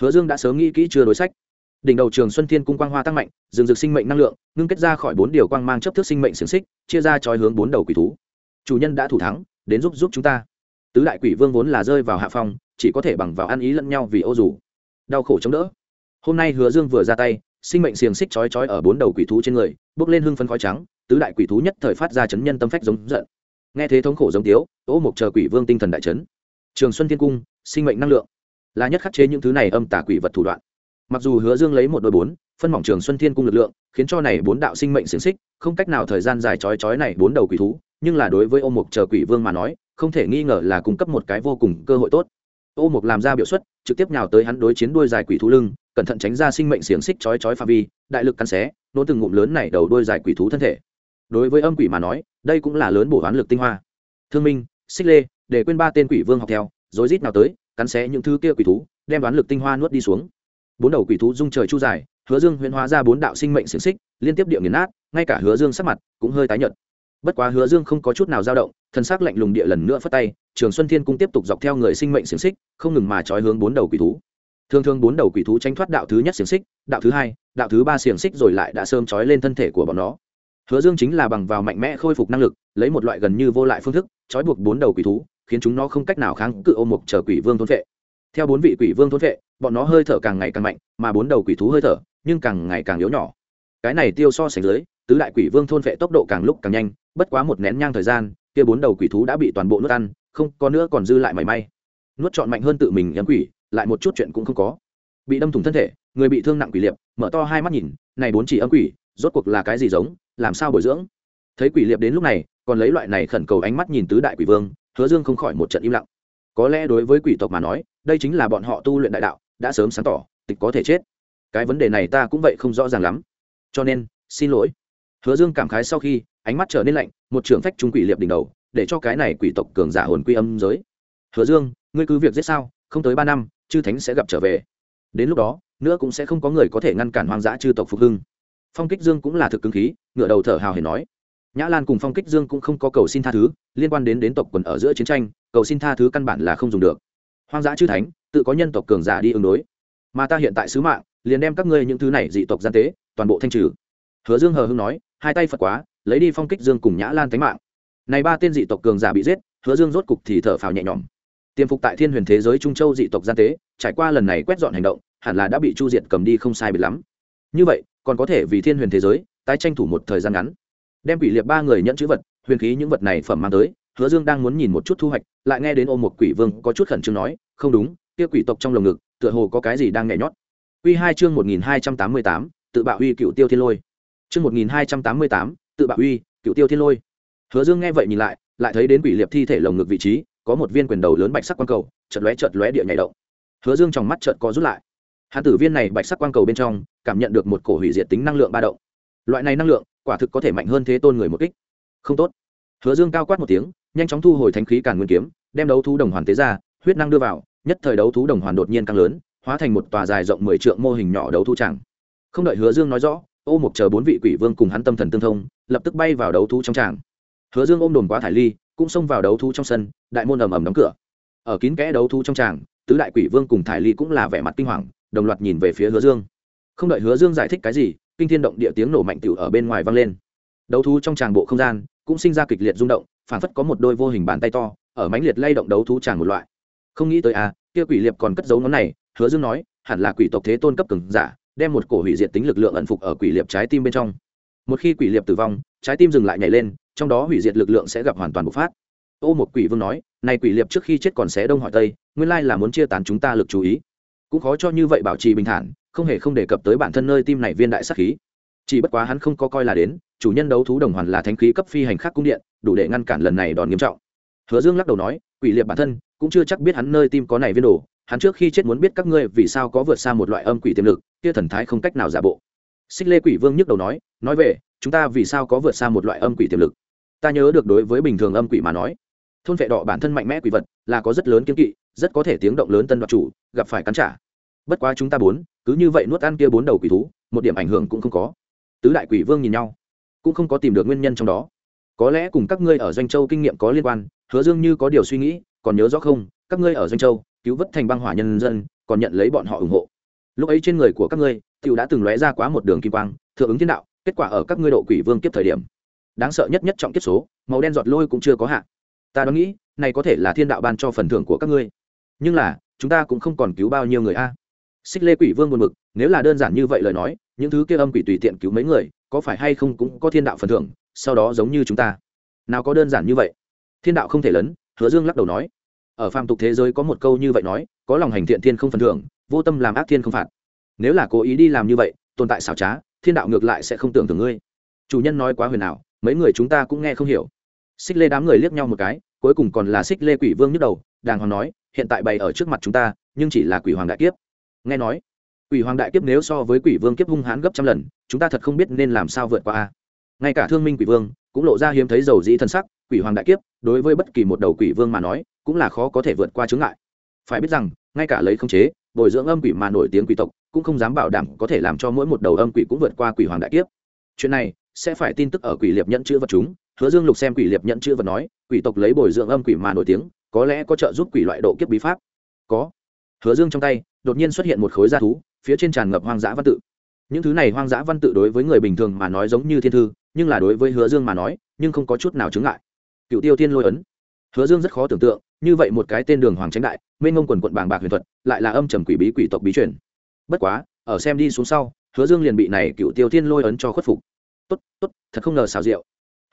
hứa dương đã sớm nghĩ kỹ chưa đối sách. Đỉnh đầu trường xuân thiên cung quang hoa tăng mạnh dừng dực sinh mệnh năng lượng, ngưng kết ra khỏi bốn điều quang mang chấp thước sinh mệnh xiềng xích, chia ra trói hướng bốn đầu quỷ thú. Chủ nhân đã thủ thắng, đến giúp giúp chúng ta. Tứ đại quỷ vương vốn là rơi vào hạ phong, chỉ có thể bằng vào ăn ý lẫn nhau vì ô dù. Đau khổ chống đỡ. Hôm nay hứa dương vừa ra tay, sinh mệnh xiềng xích chói chói ở bốn đầu quỷ thú trên người, bước lên hưng phấn khói trắng, tứ đại quỷ thú nhất thời phát ra chấn nhân tâm phách giống giận. Nghe thế thống khổ giống tiếu Tổ mục chờ quỷ vương tinh thần đại chấn. Trường xuân thiên cung, sinh mệnh năng lượng là nhất khắc chế những thứ này âm tả quỷ vật thủ đoạn. Mặc dù hứa dương lấy một đôi bốn, phân mỏng trường xuân thiên cung lực lượng, khiến cho này bốn đạo sinh mệnh xiềng xích, không cách nào thời gian dài chói chói này bốn đầu quỷ thú, nhưng là đối với ô mục chờ quỷ vương mà nói, không thể nghi ngờ là cung cấp một cái vô cùng cơ hội tốt. Ô mục làm ra biểu xuất, trực tiếp nhào tới hắn đối chiến đuôi dài quỷ thú lưng, cẩn thận tránh ra sinh mệnh xiềng xích chói chói pha vi, đại lực cắn xé nỗ từng ngụm lớn này đầu đuôi dài quỷ thú thân thể. Đối với âm quỷ mà nói, đây cũng là lớn bổ hoán lực tinh hoa. Thương minh, xích lê, để quên ba tên quỷ vương học theo, rối rít nào tới cắn xé những thứ kia quỷ thú, đem đoán lực tinh hoa nuốt đi xuống. Bốn đầu quỷ thú dung trời chu dài, hứa dương huyễn hóa ra bốn đạo sinh mệnh xiềng xích, liên tiếp địa nghiền nát, ngay cả hứa dương sắc mặt cũng hơi tái nhợt. Bất quá hứa dương không có chút nào dao động thân xác lạnh lùng địa lần nữa phất tay, trường xuân thiên cung tiếp tục dọc theo người sinh mệnh xiềng xích, không ngừng mà trói hướng bốn đầu quỷ thú. Thường thường bốn đầu quỷ thú tranh thoát đạo thứ nhất xiềng xích, đạo thứ hai, đạo thứ ba xiềng xích rồi lại đã sơm trói lên thân thể của bọn nó. Hứa dương chính là bằng vào mạnh mẽ khôi phục năng lực, lấy một loại gần như vô lại phương thức, trói buộc bốn đầu quỷ thú khiến chúng nó không cách nào kháng cự ô mục chờ quỷ vương thôn vệ. Theo bốn vị quỷ vương thôn vệ, bọn nó hơi thở càng ngày càng mạnh, mà bốn đầu quỷ thú hơi thở, nhưng càng ngày càng yếu nhỏ. Cái này tiêu so sánh dưới, tứ đại quỷ vương thôn vệ tốc độ càng lúc càng nhanh, bất quá một nén nhang thời gian, kia bốn đầu quỷ thú đã bị toàn bộ nuốt ăn, không có nữa còn dư lại mảy may. Nuốt trọn mạnh hơn tự mình nhắm quỷ, lại một chút chuyện cũng không có. Bị đâm thủng thân thể, người bị thương nặng quỷ liệp, mở to hai mắt nhìn, này bốn chỉ âm quỷ, rốt cuộc là cái gì giống, làm sao bồi dưỡng? Thấy quỷ liệp đến lúc này, còn lấy loại này khẩn cầu ánh mắt nhìn tứ đại quỷ vương hứa dương không khỏi một trận im lặng. Có lẽ đối với quỷ tộc mà nói, đây chính là bọn họ tu luyện đại đạo, đã sớm sáng tỏ, tịch có thể chết. Cái vấn đề này ta cũng vậy không rõ ràng lắm. Cho nên, xin lỗi. Hứa dương cảm khái sau khi, ánh mắt trở nên lạnh, một trưởng phách trung quỷ liệp đỉnh đầu, để cho cái này quỷ tộc cường giả hồn quy âm giới. Hứa dương, ngươi cứ việc giết sao, không tới ba năm, chư thánh sẽ gặp trở về. Đến lúc đó, nữa cũng sẽ không có người có thể ngăn cản hoang dã chư tộc phục hưng. Phong kích dương cũng là thực cứng khí ngựa đầu thở hào hề nói nhã lan cùng phong kích dương cũng không có cầu xin tha thứ, liên quan đến đến tộc quần ở giữa chiến tranh, cầu xin tha thứ căn bản là không dùng được. Hoang dã chư thánh, tự có nhân tộc cường giả đi ứng đối. Mà ta hiện tại sứ mạng, liền đem các ngươi những thứ này dị tộc gian tế, toàn bộ thanh trừ. Hứa dương hờ hưng nói, hai tay phật quá, lấy đi phong kích dương cùng nhã lan tánh mạng. Này ba tên dị tộc cường giả bị giết, hứa dương rốt cục thì thở phào nhẹ nhõm. Tiềm phục tại thiên huyền thế giới trung châu dị tộc gian tế, trải qua lần này quét dọn hành động, hẳn là đã bị chu diệt cầm đi không sai biệt lắm. Như vậy, còn có thể vì thiên huyền thế giới tái tranh thủ một thời gian ngắn đem quỷ liệt ba người nhận chữ vật, huyền khí những vật này phẩm mang tới, hứa dương đang muốn nhìn một chút thu hoạch, lại nghe đến ôm một quỷ vương có chút khẩn trương nói, không đúng, kia quỷ tộc trong lồng ngực, tựa hồ có cái gì đang nhảy nhót. Quy hai chương một nghìn hai trăm tám mươi tám, tự bạo uy cựu tiêu thiên lôi. Chương một nghìn hai trăm tám mươi tám, tự bạo uy cựu tiêu thiên lôi. Hứa dương nghe vậy nhìn lại lại thấy đến quỷ liệp thi thể lồng ngực vị trí, có một viên quyền đầu lớn bạch sắc quang cầu, chợt lóe chợt lóe địa nhảy động. Hứa dương trong mắt chợt có rút lại. Hạ tử viên này bạch sắc quang cầu bên trong, cảm nhận được một cổ hủy diệt tính năng lượng ba động. Loại này năng lượng quả thực có thể mạnh hơn thế tôn người một kích. Không tốt. Hứa dương cao quát một tiếng, nhanh chóng thu hồi thánh khí càn nguyên kiếm, đem đấu thú đồng hoàn tế ra, huyết năng đưa vào, nhất thời đấu thú đồng hoàn đột nhiên căng lớn, hóa thành một tòa dài rộng mười trượng mô hình nhỏ đấu thú tràng. Không đợi hứa dương nói rõ, ô mục chờ bốn vị quỷ vương cùng hắn tâm thần tương thông, lập tức bay vào đấu thú trong tràng. Hứa dương ôm đồn quá thải ly, cũng xông vào đấu thú trong sân, đại môn ầm ầm đóng cửa. Ở kín kẽ đấu thú trong tràng, tứ đại quỷ vương cùng thải ly cũng là vẻ mặt kinh hoàng, đồng loạt nhìn về phía hứa dương. Không đợi hứa dương giải thích cái gì kinh thiên động địa tiếng nổ mạnh tiểu ở bên ngoài vang lên. Đấu thú trong tràng bộ không gian cũng sinh ra kịch liệt rung động phản phất có một đôi vô hình bàn tay to, ở mãnh liệt lay động đấu thú tràng một loại. Không nghĩ tới à kia quỷ liệp còn cất giấu ngón này, hứa dương nói, hẳn là quỷ tộc thế tôn cấp cường giả, đem một cổ hủy diệt tính lực lượng ẩn phục ở quỷ liệp trái tim bên trong. Một khi quỷ liệp tử vong, trái tim dừng lại nhảy lên, trong đó hủy diệt lực lượng sẽ gặp hoàn toàn bộc phát. Ô một quỷ vương nói, này quỷ liệp trước khi chết còn sẽ đông hỏi tây, nguyên lai là muốn chia tán chúng ta lực chú ý. Cũng khó cho như vậy bảo trì bình thản không hề không đề cập tới bản thân nơi tim này viên đại sắc khí. Chỉ bất quá hắn không có coi là đến, chủ nhân đấu thú đồng hoàn là thánh khí cấp phi hành khác cung điện, đủ để ngăn cản lần này đòn nghiêm trọng. Hứa dương lắc đầu nói, quỷ liệt bản thân, cũng chưa chắc biết hắn nơi tim có này viên đồ, hắn trước khi chết muốn biết các ngươi vì sao có vượt xa một loại âm quỷ tiềm lực, kia thần thái không cách nào giả bộ. Xích lê quỷ vương nhức đầu nói nói về, chúng ta vì sao có vượt xa một loại âm quỷ tiềm lực? Ta nhớ được đối với bình thường âm quỷ mà nói, thôn vệ đỏ bản thân mạnh mẽ quỷ vật là có rất lớn kiên kỵ, rất có thể tiếng động lớn tân đoạt chủ, gặp phải cắn trả. Bất quá chúng ta bốn cứ như vậy nuốt ăn kia bốn đầu quỷ thú, một điểm ảnh hưởng cũng không có. Tứ đại quỷ vương nhìn nhau, cũng không có tìm được nguyên nhân trong đó. Có lẽ cùng các ngươi ở doanh châu kinh nghiệm có liên quan, hứa dương như có điều suy nghĩ, còn nhớ rõ không, các ngươi ở doanh châu, cứu vớt thành băng hỏa nhân dân, còn nhận lấy bọn họ ủng hộ. Lúc ấy trên người của các ngươi t đã từng lóe ra quá một đường kim quang, thượng ứng thiên đạo, kết quả ở các ngươi độ quỷ vương kiếp thời điểm. Đáng sợ nhất nhất trọng kiếp số, màu đen giọt lôi cũng chưa có hạn ta đoán nghĩ, này có thể là thiên đạo ban cho phần thưởng của các ngươi. Nhưng là, chúng ta cũng không còn cứu bao nhiêu người a xích lê quỷ vương buồn bực, nếu là đơn giản như vậy lời nói, những thứ kia âm quỷ tùy tiện cứu mấy người, có phải hay không cũng có thiên đạo phần thưởng, sau đó giống như chúng ta. Nào có đơn giản như vậy? Thiên đạo không thể lớn, hứa dương lắc đầu nói. Ở phàm tục thế giới có một câu như vậy nói, có lòng hành thiện thiên không phần thưởng, vô tâm làm ác thiên không phạt. Nếu là cố ý đi làm như vậy, tồn tại xảo trá, thiên đạo ngược lại sẽ không tưởng thưởng ngươi. Chủ nhân nói quá huyền ảo, mấy người chúng ta cũng nghe không hiểu. Xích lê đám người liếc nhau một cái, cuối cùng còn là xích lê quỷ vương nhức đầu, đàng hoàng nói, hiện tại bày ở trước mặt chúng ta, nhưng chỉ là quỷ hoàng đại kiếp nghe nói, quỷ hoàng đại kiếp nếu so với quỷ vương kiếp hung hãn gấp trăm lần, chúng ta thật không biết nên làm sao vượt qua a. Ngay cả thương minh quỷ vương cũng lộ ra hiếm thấy dầu dĩ thân sắc, quỷ hoàng đại kiếp, đối với bất kỳ một đầu quỷ vương mà nói, cũng là khó có thể vượt qua chướng ngại. Phải biết rằng, ngay cả lấy không chế, bồi dưỡng âm quỷ mà nổi tiếng quỷ tộc, cũng không dám bảo đảm có thể làm cho mỗi một đầu âm quỷ cũng vượt qua quỷ hoàng đại kiếp. Chuyện này sẽ phải tin tức ở quỷ liệp nhận chữ vật chúng. Hứa dương lục xem quỷ liệp nhận chữ vật nói, quỷ tộc lấy bồi dưỡng âm quỷ mà nổi tiếng, có lẽ có trợ giúp quỷ loại độ kiếp bí pháp. Có. Hứa dương trong tay đột nhiên xuất hiện một khối da thú, phía trên tràn ngập hoang dã văn tự. Những thứ này hoang dã văn tự đối với người bình thường mà nói giống như thiên thư, nhưng là đối với hứa dương mà nói, nhưng không có chút nào chứng ngại. Cựu tiêu tiên lôi ấn. Hứa dương rất khó tưởng tượng, như vậy một cái tên đường hoàng tránh đại, mênh ngông quần quận bàng bạc huyền thuật, lại là âm trầm quỷ bí quỷ tộc bí truyền. Bất quá, ở xem đi xuống sau, hứa dương liền bị này cựu tiêu tiên lôi ấn cho khuất phục. Tốt tốt, thật không ngờ xào rượu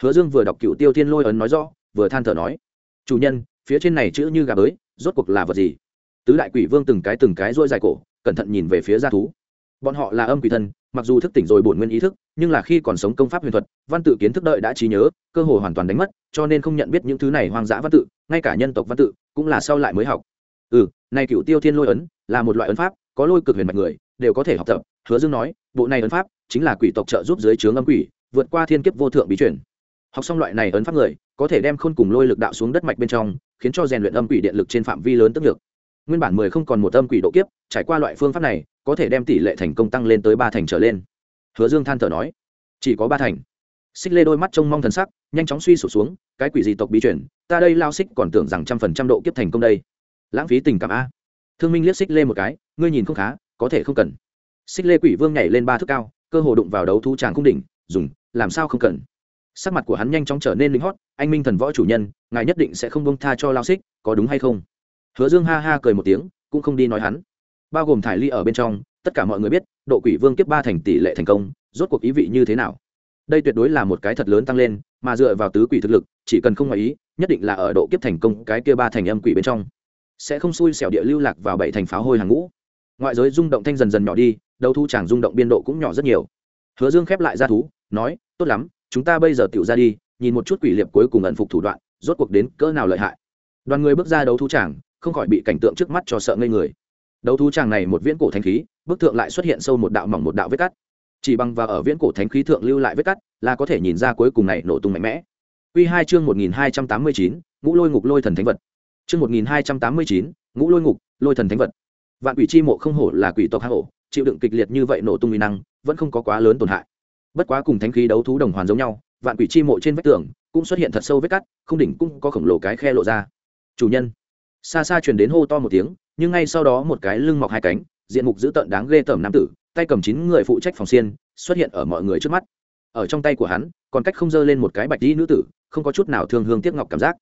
hứa dương vừa đọc cựu tiêu tiên lôi ấn nói rõ, vừa than thở nói, chủ nhân, phía trên này chữ như gà bới, rốt cuộc là vật gì? Tứ đại quỷ vương từng cái từng cái rỗi dài cổ, cẩn thận nhìn về phía gia thú. Bọn họ là âm quỷ thân, mặc dù thức tỉnh rồi bổn nguyên ý thức, nhưng là khi còn sống công pháp huyền thuật, văn tự kiến thức đợi đã trí nhớ, cơ hồ hoàn toàn đánh mất, cho nên không nhận biết những thứ này hoang dã văn tự, ngay cả nhân tộc văn tự, cũng là sau lại mới học. Ừ này cựu tiêu thiên lôi ấn là một loại ấn pháp, có lôi cực huyền mạch người, đều có thể học tập. Hứa dương nói, bộ này ấn pháp chính là quỷ tộc trợ giúp dưới trướng âm quỷ, vượt qua thiên kiếp vô thượng bí chuyển học xong loại này ấn pháp người, có thể đem khôn cùng lôi lực đạo xuống đất mạch bên trong, khiến cho rèn luyện âm quỷ điện lực trên phạm vi lớn tức lực nguyên bản mười không còn một âm quỷ độ kiếp, trải qua loại phương pháp này, có thể đem tỷ lệ thành công tăng lên tới ba thành trở lên. Hứa dương than thở nói, chỉ có ba thành. Xích lê đôi mắt trông mong thần sắc, nhanh chóng suy sụp xuống, cái quỷ gì tộc bí chuyển ta đây lao xích còn tưởng rằng trăm phần trăm độ kiếp thành công đây. Lãng phí tình cảm a. Thương minh liếc xích lê một cái, ngươi nhìn không khá, có thể không cần. Xích lê quỷ vương nhảy lên ba thước cao, cơ hồ đụng vào đấu thú tràng cung đỉnh, dùng, làm sao không cần. Sắc mặt của hắn nhanh chóng trở nên lính hót, anh minh thần võ chủ nhân, ngài nhất định sẽ không bông tha cho lao xích, có đúng hay không? Hứa dương ha ha cười một tiếng, cũng không đi nói hắn. Bao gồm thải ly ở bên trong, tất cả mọi người biết, độ quỷ vương kiếp ba thành tỷ lệ thành công, rốt cuộc ý vị như thế nào? Đây tuyệt đối là một cái thật lớn tăng lên, mà dựa vào tứ quỷ thực lực, chỉ cần không ngoài ý, nhất định là ở độ kiếp thành công cái kia ba thành âm quỷ bên trong. Sẽ không xui xẻo địa lưu lạc vào bảy thành pháo hôi hàng ngũ. Ngoại giới rung động thanh dần dần nhỏ đi, đấu thu chẳng rung động biên độ cũng nhỏ rất nhiều. Hứa dương khép lại ra thú, nói, tốt lắm, chúng ta bây giờ tựu ra đi, nhìn một chút quỷ liệp cuối cùng ẩn phục thủ đoạn, rốt cuộc đến cỡ nào lợi hại? Đoàn người bước ra đấu thú chẳng không khỏi bị cảnh tượng trước mắt cho sợ ngây người. Đấu thú tràng này một viễn cổ thánh khí, bức thượng lại xuất hiện sâu một đạo mỏng một đạo vết cắt. Chỉ bằng và ở viễn cổ thánh khí thượng lưu lại vết cắt là có thể nhìn ra cuối cùng này nổ tung mạnh mẽ. Quy hai chương một nghìn hai trăm tám mươi chín, ngũ lôi ngục lôi thần thánh vật. Chương một nghìn hai trăm tám mươi chín, ngũ lôi ngục lôi thần thánh vật. Vạn quỷ chi mộ không hổ là quỷ tộc hang hổ chịu đựng kịch liệt như vậy nổ tung uy năng, vẫn không có quá lớn tổn hại. Bất quá cùng thánh khí đấu thú đồng hoàn giống nhau, vạn quỷ chi mộ trên vách tường cũng xuất hiện thật sâu vết cắt, không đỉnh cũng có khổng lồ cái khe lộ ra. Chủ nhân xa xa truyền đến hô to một tiếng, nhưng ngay sau đó một cái lưng mọc hai cánh, diện mục dữ tợn đáng ghê tởm nam tử, tay cầm chín người phụ trách phòng xiên, xuất hiện ở mọi người trước mắt. Ở trong tay của hắn, còn cách không dơ lên một cái bạch đi nữ tử, không có chút nào thương hương tiếc ngọc cảm giác.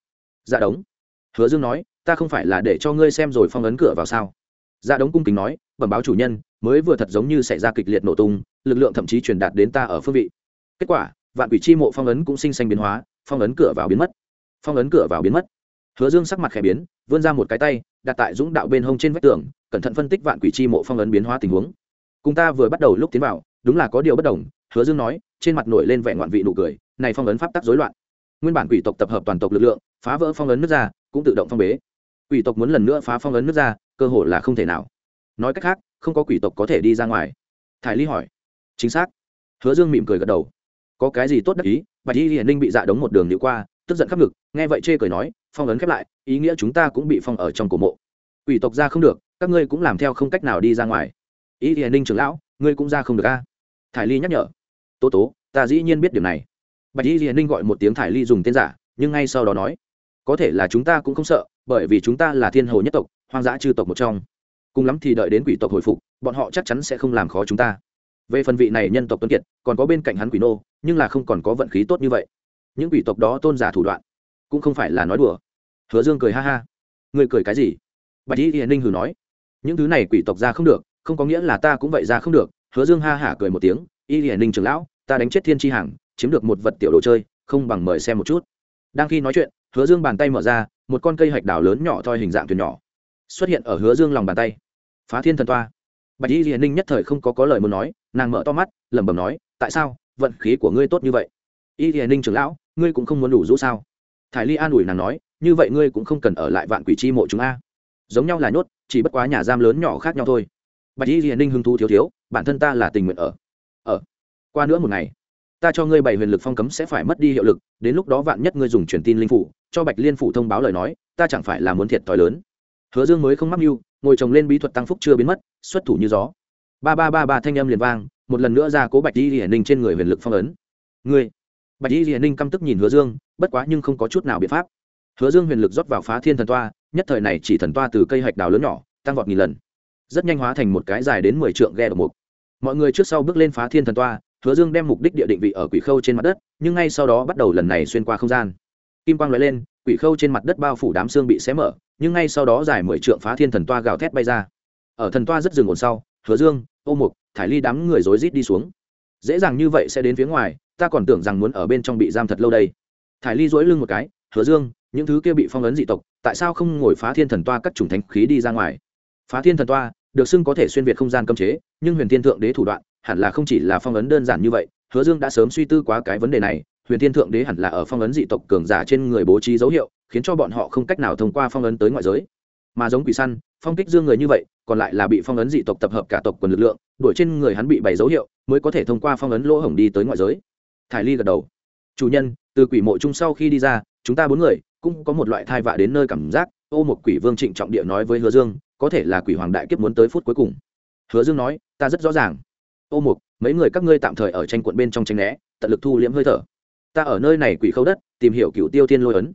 Dạ đống, hứa dương nói, ta không phải là để cho ngươi xem rồi phong ấn cửa vào sao? Dạ đống cung kính nói, bẩm báo chủ nhân, mới vừa thật giống như xảy ra kịch liệt nổ tung, lực lượng thậm chí truyền đạt đến ta ở phương vị. Kết quả, vạn quỷ chi mộ phong ấn cũng sinh xanh biến hóa, phong ấn cửa vào biến mất. Phong ấn cửa vào biến mất hứa dương sắc mặt khẽ biến, vươn ra một cái tay, đặt tại dũng đạo bên hông trên vách tường, cẩn thận phân tích vạn quỷ chi mộ phong ấn biến hóa tình huống. Cùng ta vừa bắt đầu lúc tiến vào, đúng là có điều bất đồng, hứa dương nói, trên mặt nổi lên vẻ ngoạn vị nụ cười, này phong ấn pháp tắc rối loạn. Nguyên bản quỷ tộc tập hợp toàn tộc lực lượng, phá vỡ phong ấn nước ra, cũng tự động phong bế. Quỷ tộc muốn lần nữa phá phong ấn nước ra, cơ hội là không thể nào. Nói cách khác, không có quỷ tộc có thể đi ra ngoài. Thải ly hỏi. Chính xác. Hứa dương mỉm cười gật đầu. Có cái gì tốt đắc ý, bạch y hiển ninh bị dạ đống một đường đi qua, tức giận khắp ngực, nghe vậy chê cười nói phong ấn khép lại, ý nghĩa chúng ta cũng bị phong ở trong cổ mộ. Quỷ tộc ra không được, các ngươi cũng làm theo không cách nào đi ra ngoài. Ý hiển ninh trưởng lão, ngươi cũng ra không được a. Thải ly nhắc nhở. Tố tố, ta dĩ nhiên biết điều này. Bạch y hiển ninh gọi một tiếng thải ly dùng tên giả, nhưng ngay sau đó nói, có thể là chúng ta cũng không sợ, bởi vì chúng ta là thiên hồ nhất tộc, hoang dã chư tộc một trong. Cùng lắm thì đợi đến quỷ tộc hồi phục, bọn họ chắc chắn sẽ không làm khó chúng ta. Về phần vị này nhân tộc tuân kiệt, còn có bên cạnh hắn quỷ nô, nhưng là không còn có vận khí tốt như vậy. Những quỷ tộc đó tôn giả thủ đoạn, cũng không phải là nói đùa hứa dương cười ha ha. Ngươi cười cái gì? Bạch y hiền ninh hừ nói. Những thứ này quỷ tộc ra không được, không có nghĩa là ta cũng vậy ra không được. Hứa dương ha hả cười một tiếng. Y hiền ninh trưởng lão, ta đánh chết thiên tri hằng chiếm được một vật tiểu đồ chơi, không bằng mời xem một chút. Đang khi nói chuyện, hứa dương bàn tay mở ra, một con cây hạch đào lớn nhỏ thoi hình dạng thuyền nhỏ xuất hiện ở hứa dương lòng bàn tay. Phá thiên thần toa. Bạch y hiền ninh nhất thời không có có lời muốn nói, nàng mở to mắt, lẩm bẩm nói, tại sao? Vận khí của ngươi tốt như vậy? Y hiền ninh trưởng lão, ngươi cũng không muốn đủ rũ sao? Thải ly an ủi nàng nói như vậy ngươi cũng không cần ở lại vạn quỷ chi mộ chúng a. Giống nhau là nhốt, chỉ bất quá nhà giam lớn nhỏ khác nhau thôi. Bạch y hiền ninh hưng thu thiếu thiếu, bản thân ta là tình nguyện ở. Ở. Qua nữa một ngày, ta cho ngươi bảy huyền lực phong cấm sẽ phải mất đi hiệu lực, đến lúc đó vạn nhất ngươi dùng truyền tin linh phủ, cho bạch liên phủ thông báo lời nói, ta chẳng phải là muốn thiệt thòi lớn. Hứa dương mới không mắc mưu, ngồi chồng lên bí thuật tăng phúc chưa biến mất, xuất thủ như gió. Ba ba ba ba thanh âm liền vang, một lần nữa ra cố bạch y hiển ninh trên người huyền lực phong ấn. Ngươi. Bạch y hiển ninh căm tức nhìn hứa dương, bất quá nhưng không có chút nào biện pháp hứa dương huyền lực rót vào phá thiên thần toa, nhất thời này chỉ thần toa từ cây hạch đào lớn nhỏ, tăng vọt nghìn lần. Rất nhanh hóa thành một cái dài đến mười trượng ghe độc mục. Mọi người trước sau bước lên phá thiên thần toa, hứa dương đem mục đích địa định vị ở quỷ khâu trên mặt đất, nhưng ngay sau đó bắt đầu lần này xuyên qua không gian. Kim quang l lên, quỷ khâu trên mặt đất bao phủ đám xương bị xé mở, nhưng ngay sau đó dài mười trượng phá thiên thần toa gào thét bay ra. Ở thần toa rất dừng ổn sau, hứa dương, ô mục, thải ly đám người rối rít đi xuống. Dễ dàng như vậy sẽ đến phía ngoài, ta còn tưởng rằng muốn ở bên trong bị giam thật lâu đây. Thải ly dối lưng một cái, hứa dương những thứ kia bị phong ấn dị tộc, tại sao không ngồi phá thiên thần toa các chủng thánh khí đi ra ngoài? Phá thiên thần toa, được xưng có thể xuyên việt không gian cấm chế, nhưng huyền thiên thượng đế thủ đoạn, hẳn là không chỉ là phong ấn đơn giản như vậy, hứa dương đã sớm suy tư quá cái vấn đề này, huyền thiên thượng đế hẳn là ở phong ấn dị tộc cường giả trên người bố trí dấu hiệu, khiến cho bọn họ không cách nào thông qua phong ấn tới ngoại giới. Mà giống quỷ săn, phong kích dương người như vậy, còn lại là bị phong ấn dị tộc tập hợp cả tộc quần lực lượng, đuổi trên người hắn bị bày dấu hiệu, mới có thể thông qua phong ấn lỗ hổng đi tới ngoại giới. Thải ly gật đầu. Chủ nhân, từ quỷ mộ chung sau khi đi ra, chúng ta bốn người cũng có một loại thai vạ đến nơi cảm giác. Ô một quỷ vương trịnh trọng địa nói với hứa dương, có thể là quỷ hoàng đại kiếp muốn tới phút cuối cùng. Hứa dương nói, ta rất rõ ràng. Ô mục mấy người các ngươi tạm thời ở tranh quận bên trong tranh né, tận lực thu liễm hơi thở. Ta ở nơi này quỷ khâu đất, tìm hiểu cựu tiêu thiên lôi ấn.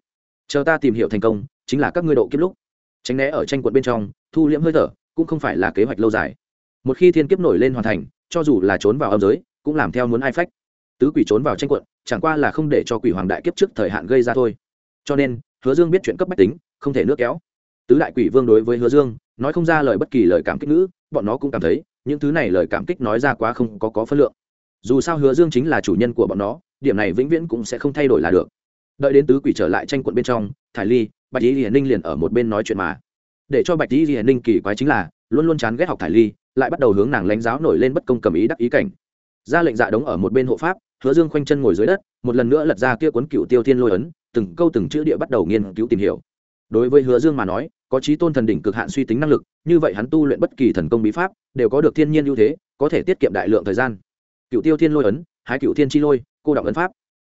Chờ ta tìm hiểu thành công, chính là các ngươi độ kiếp lúc. Tránh né ở tranh quận bên trong, thu liễm hơi thở, cũng không phải là kế hoạch lâu dài. Một khi thiên kiếp nổi lên hoàn thành, cho dù là trốn vào âm giới, cũng làm theo muốn ai phách. Tứ quỷ trốn vào tranh quận, chẳng qua là không để cho quỷ hoàng đại kiếp trước thời hạn gây ra thôi cho nên, hứa dương biết chuyện cấp bách tính, không thể nước kéo. Tứ đại quỷ vương đối với hứa dương, nói không ra lời bất kỳ lời cảm kích ngữ, bọn nó cũng cảm thấy, những thứ này lời cảm kích nói ra quá không có có phân lượng. Dù sao hứa dương chính là chủ nhân của bọn nó, điểm này vĩnh viễn cũng sẽ không thay đổi là được. Đợi đến tứ quỷ trở lại tranh quận bên trong, thải ly, bạch y hiền ninh liền ở một bên nói chuyện mà. Để cho bạch lý hiền ninh kỳ quái chính là, luôn luôn chán ghét học thải ly, lại bắt đầu hướng nàng lãnh giáo nổi lên bất công cầm ý đắc ý cảnh ra lệnh dạ đống ở một bên hộ pháp, hứa dương khoanh chân ngồi dưới đất, một lần nữa lật ra kia cuốn cựu tiêu thiên lôi ấn, từng câu từng chữ địa bắt đầu nghiên cứu tìm hiểu. Đối với hứa dương mà nói, có trí tôn thần đỉnh cực hạn suy tính năng lực, như vậy hắn tu luyện bất kỳ thần công bí pháp, đều có được thiên nhiên ưu thế, có thể tiết kiệm đại lượng thời gian. Cựu tiêu thiên lôi ấn, hái cựu thiên chi lôi, cô động ấn pháp.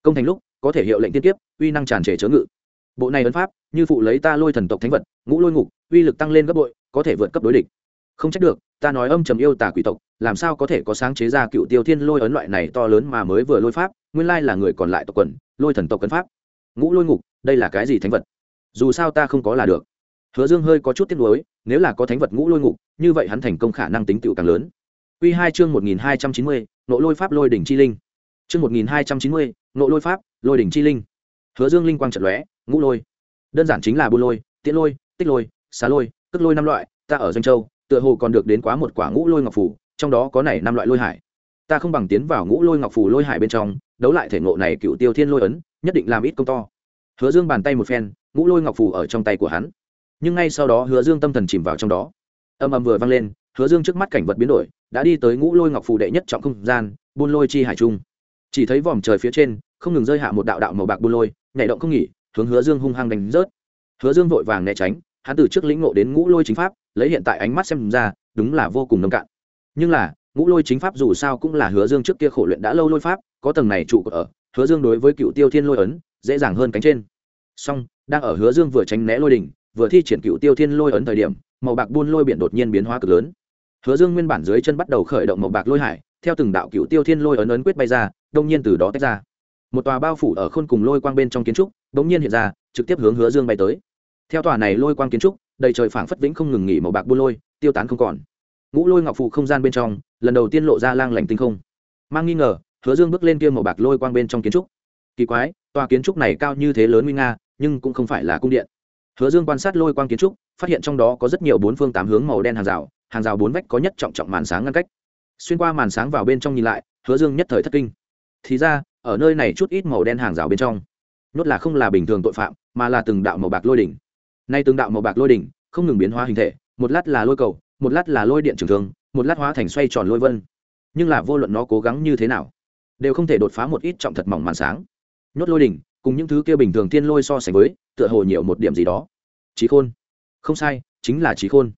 Công thành lúc, có thể hiệu lệnh tiên kiếp, uy năng tràn trề chớ ngự. Bộ này ấn pháp, như phụ lấy ta lôi thần tộc thánh vật, ngũ lôi ngục, uy lực tăng lên gấp bội, có thể vượt cấp đối địch không trách được, ta nói âm trầm yêu tà quỷ tộc, làm sao có thể có sáng chế ra cựu tiêu thiên lôi ấn loại này to lớn mà mới vừa lôi pháp, nguyên lai là người còn lại tộc quần, lôi thần tộc cấn pháp. Ngũ lôi ngục, đây là cái gì thánh vật? Dù sao ta không có là được. Hứa dương hơi có chút tiếc nuối, nếu là có thánh vật ngũ lôi ngục, như vậy hắn thành công khả năng tính tựu càng lớn. Quy hai chương một nghìn hai trăm chín mươi, nộ lôi pháp lôi đỉnh chi linh. Chương một nghìn hai trăm chín mươi, nộ lôi pháp lôi đỉnh chi linh. Hứa dương linh quang trận lóe, ngũ lôi. Đơn giản chính là bu lôi, tiễn lôi, tích lôi, xá lôi cất lôi năm loại, ta ở doanh châu tựa hồ còn được đến quá một quả ngũ lôi ngọc phủ, trong đó có này năm loại lôi hải. Ta không bằng tiến vào ngũ lôi ngọc phủ lôi hải bên trong, đấu lại thể ngộ này cựu tiêu thiên lôi ấn, nhất định làm ít công to. Hứa dương bàn tay một phen, ngũ lôi ngọc phủ ở trong tay của hắn. Nhưng ngay sau đó hứa dương tâm thần chìm vào trong đó. Âm âm vừa vang lên, hứa dương trước mắt cảnh vật biến đổi, đã đi tới ngũ lôi ngọc phủ đệ nhất trọng không gian, buôn lôi chi hải trung. Chỉ thấy vòm trời phía trên, không ngừng rơi hạ một đạo đạo màu bạc buôn lôi, nhảy động không nghỉ, hướng hứa dương hung hăng đánh rớt. Hứa dương vội vàng né tránh, hắn từ trước lĩnh ngộ đến ngũ lôi chính pháp lấy hiện tại ánh mắt xem ra, đúng là vô cùng nông cạn. Nhưng là, ngũ lôi chính pháp dù sao cũng là hứa dương trước kia khổ luyện đã lâu lôi pháp, có tầng này trụ ở, hứa dương đối với cựu tiêu thiên lôi ấn, dễ dàng hơn cánh trên. Song, đang ở hứa dương vừa tránh né lôi đỉnh, vừa thi triển cựu tiêu thiên lôi ấn thời điểm, màu bạc buôn lôi biển đột nhiên biến hóa cực lớn. Hứa dương nguyên bản dưới chân bắt đầu khởi động màu bạc lôi hải, theo từng đạo cựu tiêu thiên lôi ấn ấn quyết bay ra đông nhiên từ đó tách ra. Một tòa bao phủ ở khôn cùng lôi quang bên trong kiến trúc đống nhiên hiện ra, trực tiếp hướng hứa dương bay tới. Theo tòa này lôi quang kiến trúc đầy trời phảng phất vĩnh không ngừng nghỉ màu bạc buôn lôi, tiêu tán không còn. Ngũ lôi ngọc phụ không gian bên trong, lần đầu tiên lộ ra lang lành tinh không. Mang nghi ngờ, hứa dương bước lên kia màu bạc lôi quang bên trong kiến trúc. Kỳ quái, tòa kiến trúc này cao như thế lớn nguy nga, nhưng cũng không phải là cung điện. Hứa dương quan sát lôi quang kiến trúc, phát hiện trong đó có rất nhiều bốn phương tám hướng màu đen hàng rào hàng rào bốn vách có nhất trọng trọng màn sáng ngăn cách. Xuyên qua màn sáng vào bên trong nhìn lại, hứa dương nhất thời thất kinh. Thì ra, ở nơi này chút ít màu đen hàng rào bên trong, nhốt là không là bình thường tội phạm, mà là từng đạo màu bạc lôi đỉnh nay tương đạo màu bạc lôi đỉnh không ngừng biến hóa hình thể, một lát là lôi cầu, một lát là lôi điện trường thương, một lát hóa thành xoay tròn lôi vân. Nhưng là vô luận nó cố gắng như thế nào, đều không thể đột phá một ít trọng thật mỏng màn sáng. Nhốt lôi đỉnh, cùng những thứ kia bình thường tiên lôi so sánh với, tựa hồ nhiều một điểm gì đó. Trí khôn. Không sai, chính là trí khôn.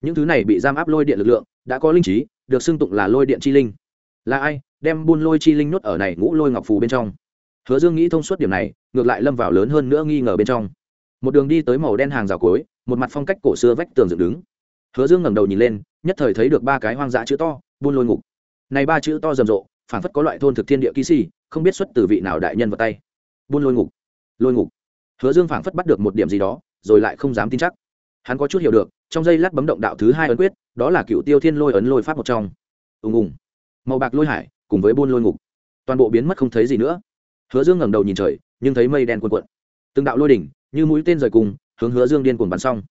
Những thứ này bị giam áp lôi điện lực lượng, đã có linh trí, được xưng tụng là lôi điện chi linh. Là ai, đem buôn lôi chi linh nhốt ở này ngũ lôi ngọc phù bên trong? Hứa dương nghĩ thông suốt điểm này, ngược lại lâm vào lớn hơn nữa nghi ngờ bên trong một đường đi tới màu đen hàng rào cối một mặt phong cách cổ xưa vách tường dựng đứng. Hứa dương ngẩng đầu nhìn lên, nhất thời thấy được ba cái hoang dã chữ to, buôn lôi ngục. Này ba chữ to rầm rộ phản phất có loại thôn thực thiên địa ký si không biết xuất từ vị nào đại nhân vào tay. Buôn lôi ngục lôi ngục. Hứa dương phản phất bắt được một điểm gì đó, rồi lại không dám tin chắc. Hắn có chút hiểu được, trong giây lát bấm động đạo thứ hai ấn quyết, đó là cựu tiêu thiên lôi ấn lôi pháp một trong. Ùng ùng. Màu bạc lôi hải, cùng với buôn lôi ngục. Toàn bộ biến mất không thấy gì nữa. Hứa dương ngẩng đầu nhìn trời, nhưng thấy mây đen cuộn cuộn. Từng đạo lôi đỉnh như mũi tên rời cùng, hướng hứa dương điên cuồng bắn xong.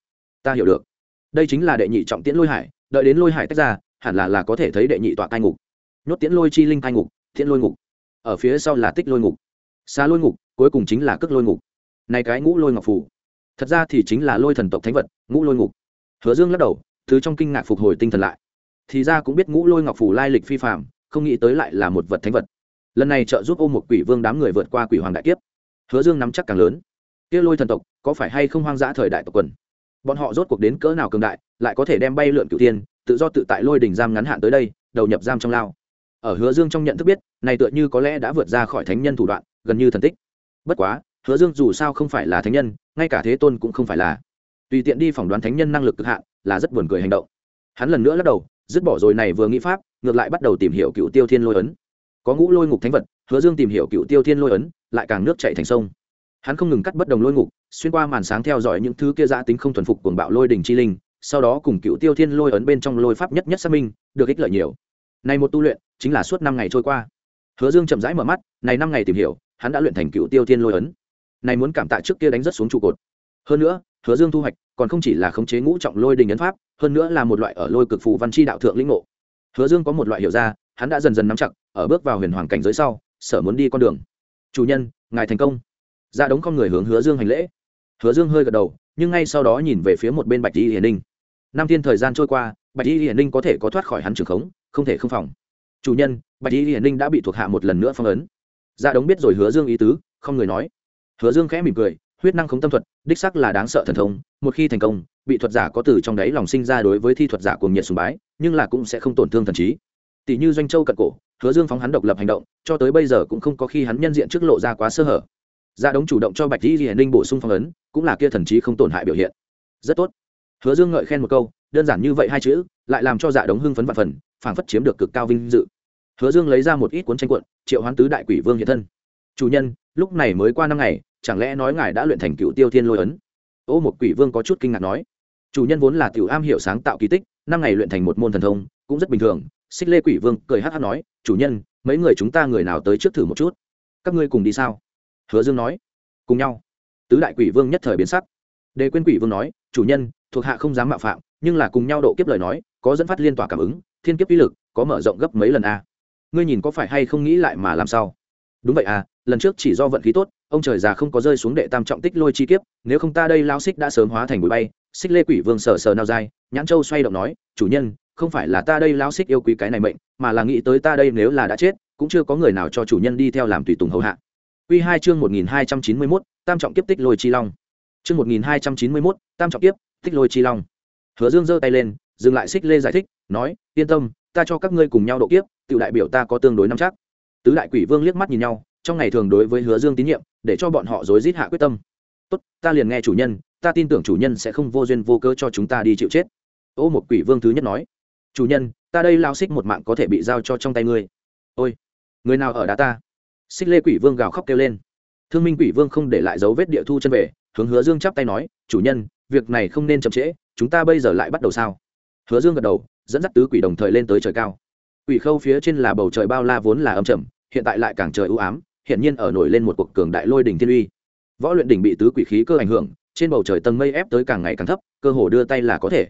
Ta hiểu được. Đây chính là đệ nhị trọng tiễn lôi hải, đợi đến lôi hải tách ra, hẳn là là có thể thấy đệ nhị tọa cai ngục. Nhốt tiễn lôi chi linh cai ngục, tiễn lôi ngục. Ở phía sau là tích lôi ngục. Xa lôi ngục, cuối cùng chính là cước lôi ngục. Này cái ngũ lôi ngọc phủ thật ra thì chính là lôi thần tộc thánh vật, ngũ lôi ngục. Hứa dương lắc đầu, thứ trong kinh ngạc phục hồi tinh thần lại. Thì ra cũng biết ngũ lôi ngọc phủ lai lịch phi phạm không nghĩ tới lại là một vật thánh vật. Lần này trợ giúp ôm một quỷ vương đám người vượt qua quỷ hoàng đại kiếp. Hứa dương nắm chắc càng lớn kia lôi thần tộc, có phải hay không hoang dã thời đại tộc quần? Bọn họ rốt cuộc đến cỡ nào cường đại, lại có thể đem bay lượn cửu tiên tự do tự tại lôi đỉnh giam ngắn hạn tới đây, đầu nhập giam trong lao. Ở hứa dương trong nhận thức biết, này tựa như có lẽ đã vượt ra khỏi thánh nhân thủ đoạn, gần như thần tích. Bất quá, hứa dương dù sao không phải là thánh nhân, ngay cả thế tôn cũng không phải là. Tùy tiện đi phỏng đoán thánh nhân năng lực cực hạn, là rất buồn cười hành động. Hắn lần nữa lắc đầu, dứt bỏ rồi này vừa nghĩ pháp, ngược lại bắt đầu tìm hiểu cựu tiêu thiên lôi ấn. Có ngũ lôi ngục thánh vật, hứa dương tìm hiểu cựu tiêu thiên lôi ấn, lại càng nước chạy thành sông hắn không ngừng cắt bất đồng lôi ngục, xuyên qua màn sáng theo dõi những thứ kia giã tính không thuần phục cuồng bạo lôi đình chi linh, sau đó cùng cựu tiêu thiên lôi ấn bên trong lôi pháp nhất nhất xác minh, được ích lợi nhiều. Này một tu luyện, chính là suốt năm ngày trôi qua. Hứa dương chậm rãi mở mắt, này năm ngày tìm hiểu, hắn đã luyện thành cựu tiêu thiên lôi ấn. Này muốn cảm tạ trước kia đánh rất xuống trụ cột. Hơn nữa, hứa dương thu hoạch, còn không chỉ là khống chế ngũ trọng lôi đình ấn pháp, hơn nữa là một loại ở lôi cực phù văn chi đạo thượng lĩnh ngộ. Hứa dương có một loại hiểu ra, hắn đã dần dần nắm chặt, ở bước vào huyền hoàng cảnh giới sau, sở muốn đi con đường. Chủ nhân, ngài thành công ra đống con người hướng hứa dương hành lễ. Hứa dương hơi gật đầu, nhưng ngay sau đó nhìn về phía một bên bạch y Hiền ninh. Năm thiên thời gian trôi qua, bạch y Hiền ninh có thể có thoát khỏi hắn trường khống, không thể không phòng. Chủ nhân, bạch y Hiền ninh đã bị thuộc hạ một lần nữa phong ấn. Dạ đống biết rồi hứa dương ý tứ, không người nói. Hứa dương khẽ mỉm cười, huyết năng khống tâm thuật, đích sắc là đáng sợ thần thông, một khi thành công, bị thuật giả có từ trong đáy lòng sinh ra đối với thi thuật giả cuồng nhiệt sùng bái, nhưng là cũng sẽ không tổn thương thần trí. Tỷ như doanh châu cận cổ, hứa dương phóng hắn độc lập hành động, cho tới bây giờ cũng không có khi hắn nhân diện trước lộ ra quá sơ hở dạ đống chủ động cho bạch di hiển ninh bổ sung phong ấn, cũng là kia thần trí không tổn hại biểu hiện. Rất tốt. Hứa dương ngợi khen một câu, đơn giản như vậy hai chữ, lại làm cho dạ đống hưng phấn vạn phần, phảng phất chiếm được cực cao vinh dự. Hứa dương lấy ra một ít cuốn tranh cuộn, triệu hoán tứ đại quỷ vương hiện thân. Chủ nhân, lúc này mới qua năm ngày, chẳng lẽ nói ngài đã luyện thành cựu tiêu thiên lôi ấn? Ô một quỷ vương có chút kinh ngạc nói. Chủ nhân vốn là tiểu am hiểu sáng tạo kỳ tích, năm ngày luyện thành một môn thần thông, cũng rất bình thường. Xích lê quỷ vương cười hát hát nói, chủ nhân, mấy người chúng ta người nào tới trước thử một chút? Các ngươi cùng đi sao? Hứa dương nói, cùng nhau. Tứ đại quỷ vương nhất thời biến sắc. Đề quên quỷ vương nói, chủ nhân, thuộc hạ không dám mạo phạm, nhưng là cùng nhau độ kiếp lời nói, có dẫn phát liên tỏa cảm ứng, thiên kiếp uy lực, có mở rộng gấp mấy lần a. Ngươi nhìn có phải hay không nghĩ lại mà làm sao? Đúng vậy à lần trước chỉ do vận khí tốt, ông trời già không có rơi xuống đệ tam trọng tích lôi chi kiếp, nếu không ta đây lao xích đã sớm hóa thành bụi bay. Xích lê quỷ vương sờ sờ nao dai, nhãn châu xoay động nói, chủ nhân, không phải là ta đây lao xích yêu quý cái này mệnh, mà là nghĩ tới ta đây nếu là đã chết, cũng chưa có người nào cho chủ nhân đi theo làm tùy tùng hầu hạ. Quy hai chương một nghìn hai trăm chín mươi 1291, tam trọng kiếp tích lôi chi long. Chương một nghìn hai trăm chín mươi 1291, tam trọng kiếp, tích lôi chi long. Hứa Dương giơ tay lên, dừng lại xích lê giải thích, nói: "Yên tâm, ta cho các ngươi cùng nhau độ kiếp, tiểu đại biểu ta có tương đối nắm chắc." Tứ đại quỷ vương liếc mắt nhìn nhau, trong ngày thường đối với Hứa Dương tín nhiệm, để cho bọn họ rối rít hạ quyết tâm. "Tốt, ta liền nghe chủ nhân, ta tin tưởng chủ nhân sẽ không vô duyên vô cớ cho chúng ta đi chịu chết." Ô một quỷ vương thứ nhất nói: "Chủ nhân, ta đây lao xích một mạng có thể bị giao cho trong tay ngươi." "Ôi, người nào ở đá ta?" Xích lê quỷ vương gào khóc kêu lên. Thương minh quỷ vương không để lại dấu vết địa thu chân về, hướng hứa dương chắp tay nói, chủ nhân, việc này không nên chậm trễ, chúng ta bây giờ lại bắt đầu sao? Hứa dương gật đầu, dẫn dắt tứ quỷ đồng thời lên tới trời cao. Quỷ khâu phía trên là bầu trời bao la vốn là âm trầm, hiện tại lại càng trời ưu ám hiện nhiên ở nổi lên một cuộc cường đại lôi đỉnh thiên uy. Võ luyện đỉnh bị tứ quỷ khí cơ ảnh hưởng, trên bầu trời tầng mây ép tới càng ngày càng thấp, cơ hồ đưa tay là có thể.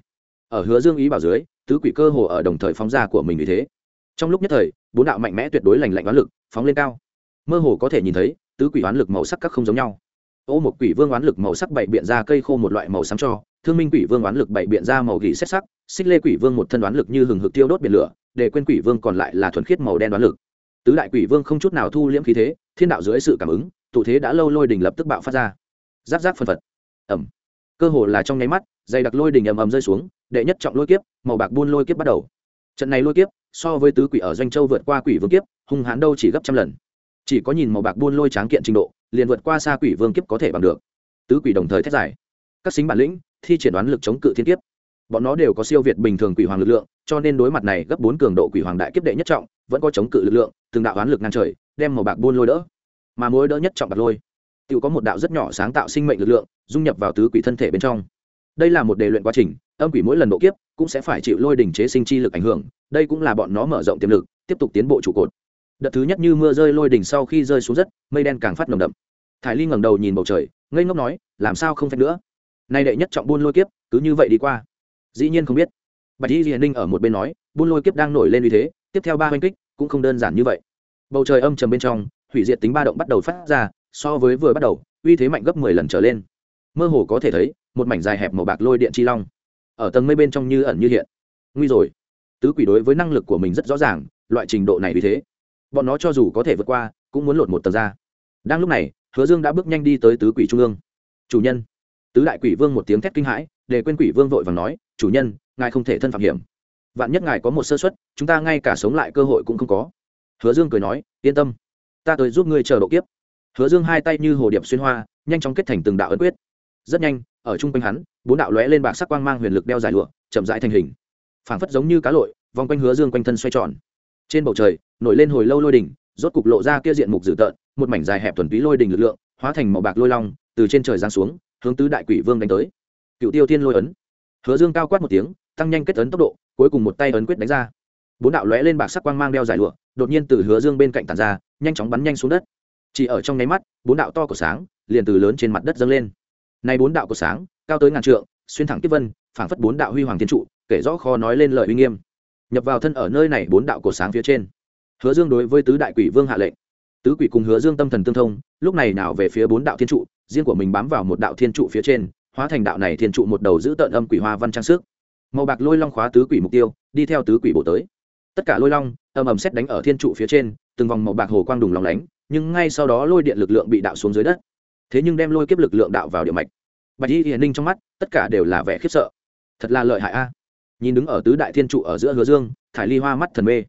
Ở hứa dương ý bảo dưới, tứ quỷ cơ hồ ở đồng thời phóng ra của mình vì thế. Trong lúc nhất thời, bốn đạo mạnh mẽ tuyệt đối lành lạnh oán lực phóng lên cao mơ hồ có thể nhìn thấy, tứ quỷ oán lực màu sắc các không giống nhau. Ô một quỷ vương oán lực màu sắc bảy biện ra cây khô một loại màu xám cho, thương minh quỷ vương oán lực bảy biện ra màu gỉ xét sắc, xích lê quỷ vương một thân oán lực như hừng hực tiêu đốt biển lửa, để quên quỷ vương còn lại là thuần khiết màu đen oán lực. Tứ đại quỷ vương không chút nào thu liễm khí thế, thiên đạo dưới sự cảm ứng, tụ thế đã lâu lôi đình lập tức bạo phát ra. Giáp giáp phân phật. Ẩm. Cơ hồ là trong nháy mắt, dày đặc lôi đình ầm ầm rơi xuống, đệ nhất trọng lôi kiếp, màu bạc buôn lôi kiếp bắt đầu. Trận này lôi kiếp, so với tứ quỷ ở doanh châu vượt qua quỷ vương kiếp, hung hãn đâu chỉ gấp trăm lần chỉ có nhìn màu bạc buôn lôi tráng kiện trình độ, liền vượt qua xa quỷ vương kiếp có thể bằng được. Tứ quỷ đồng thời thét giải các xính bản lĩnh, thi triển đoán lực chống cự thiên kiếp. Bọn nó đều có siêu việt bình thường quỷ hoàng lực lượng, cho nên đối mặt này gấp bốn cường độ quỷ hoàng đại kiếp đệ nhất trọng, vẫn có chống cự lực lượng, từng đạo oán lực ngang trời, đem màu bạc buôn lôi đỡ. Mà mối đỡ nhất trọng bạc lôi tự có một đạo rất nhỏ sáng tạo sinh mệnh lực lượng, dung nhập vào tứ quỷ thân thể bên trong. Đây là một đề luyện quá trình, âm quỷ mỗi lần độ kiếp cũng sẽ phải chịu lôi đỉnh chế sinh chi lực ảnh hưởng, đây cũng là bọn nó mở rộng tiềm lực, tiếp tục tiến bộ trụ cột đợt thứ nhất như mưa rơi lôi đỉnh sau khi rơi xuống rất, mây đen càng phát nồng đậm. Thải ly ngẩng đầu nhìn bầu trời, ngây ngốc nói, làm sao không phép nữa? Nay đệ nhất trọng buôn lôi kiếp, cứ như vậy đi qua. Dĩ nhiên không biết. Bạch y hiền ninh ở một bên nói, buôn lôi kiếp đang nổi lên uy thế, tiếp theo ba oanh kích cũng không đơn giản như vậy. Bầu trời âm trầm bên trong, hủy diệt tính ba động bắt đầu phát ra, so với vừa bắt đầu, uy thế mạnh gấp mười lần trở lên. Mơ hồ có thể thấy, một mảnh dài hẹp màu bạc lôi điện chi long, ở tầng mây bên trong như ẩn như hiện. Nguy rồi. Tứ quỷ đối với năng lực của mình rất rõ ràng, loại trình độ này vì thế bọn nó cho dù có thể vượt qua, cũng muốn lột một tầng ra. Đang lúc này, hứa dương đã bước nhanh đi tới tứ quỷ trung ương. Chủ nhân. Tứ đại quỷ vương một tiếng thét kinh hãi, để quên quỷ vương vội vàng nói, chủ nhân, ngài không thể thân phạm hiểm. Vạn nhất ngài có một sơ xuất chúng ta ngay cả sống lại cơ hội cũng không có. Hứa dương cười nói, yên tâm, ta tới giúp ngươi chờ độ kiếp. Hứa dương hai tay như hồ điệp xuyên hoa, nhanh chóng kết thành từng đạo ấn quyết. Rất nhanh, ở chung quanh hắn, bốn đạo lóe lên bạc sắc quang mang huyền lực đeo dài lụa, chậm rãi thành hình. Phảng phất giống như cá lội, vòng quanh hứa dương quanh thân xoay tròn trên bầu trời, nổi lên hồi lâu lôi đỉnh, rốt cục lộ ra kia diện mục dữ tợn, một mảnh dài hẹp thuần túy lôi đỉnh lực lượng, hóa thành màu bạc lôi long, từ trên trời giáng xuống, hướng tứ đại quỷ vương đánh tới. Cựu tiêu thiên lôi ấn. Hứa dương cao quát một tiếng, tăng nhanh kết ấn tốc độ, cuối cùng một tay ấn quyết đánh ra. Bốn đạo lóe lên bạc sắc quang mang đeo dài lụa, đột nhiên từ hứa dương bên cạnh tàn ra, nhanh chóng bắn nhanh xuống đất. Chỉ ở trong nháy mắt, bốn đạo to của sáng liền từ lớn trên mặt đất dâng lên. Nay bốn đạo của sáng, cao tới ngàn trượng, xuyên thẳng tiếp vân, phảng phất bốn đạo huy hoàng thiên trụ, kể rõ kho nói lên lời uy nghiêm nhập vào thân ở nơi này bốn đạo cổ sáng phía trên. Hứa dương đối với tứ đại quỷ vương hạ lệnh. Tứ quỷ cùng hứa dương tâm thần tương thông, lúc này nào về phía bốn đạo thiên trụ, riêng của mình bám vào một đạo thiên trụ phía trên, hóa thành đạo này thiên trụ một đầu giữ tợn âm quỷ hoa văn trang sức. Màu bạc lôi long khóa tứ quỷ mục tiêu, đi theo tứ quỷ bộ tới. Tất cả lôi long, âm ầm xét đánh ở thiên trụ phía trên, từng vòng màu bạc hồ quang đùng lòng lánh, nhưng ngay sau đó lôi điện lực lượng bị đạo xuống dưới đất. Thế nhưng đem lôi kiếp lực lượng đạo vào địa mạch. Bạch y hiền ninh trong mắt, tất cả đều là vẻ khiếp sợ. Thật là lợi hại a nhìn đứng ở tứ đại thiên trụ ở giữa hứa dương, thải ly hoa mắt thần mê.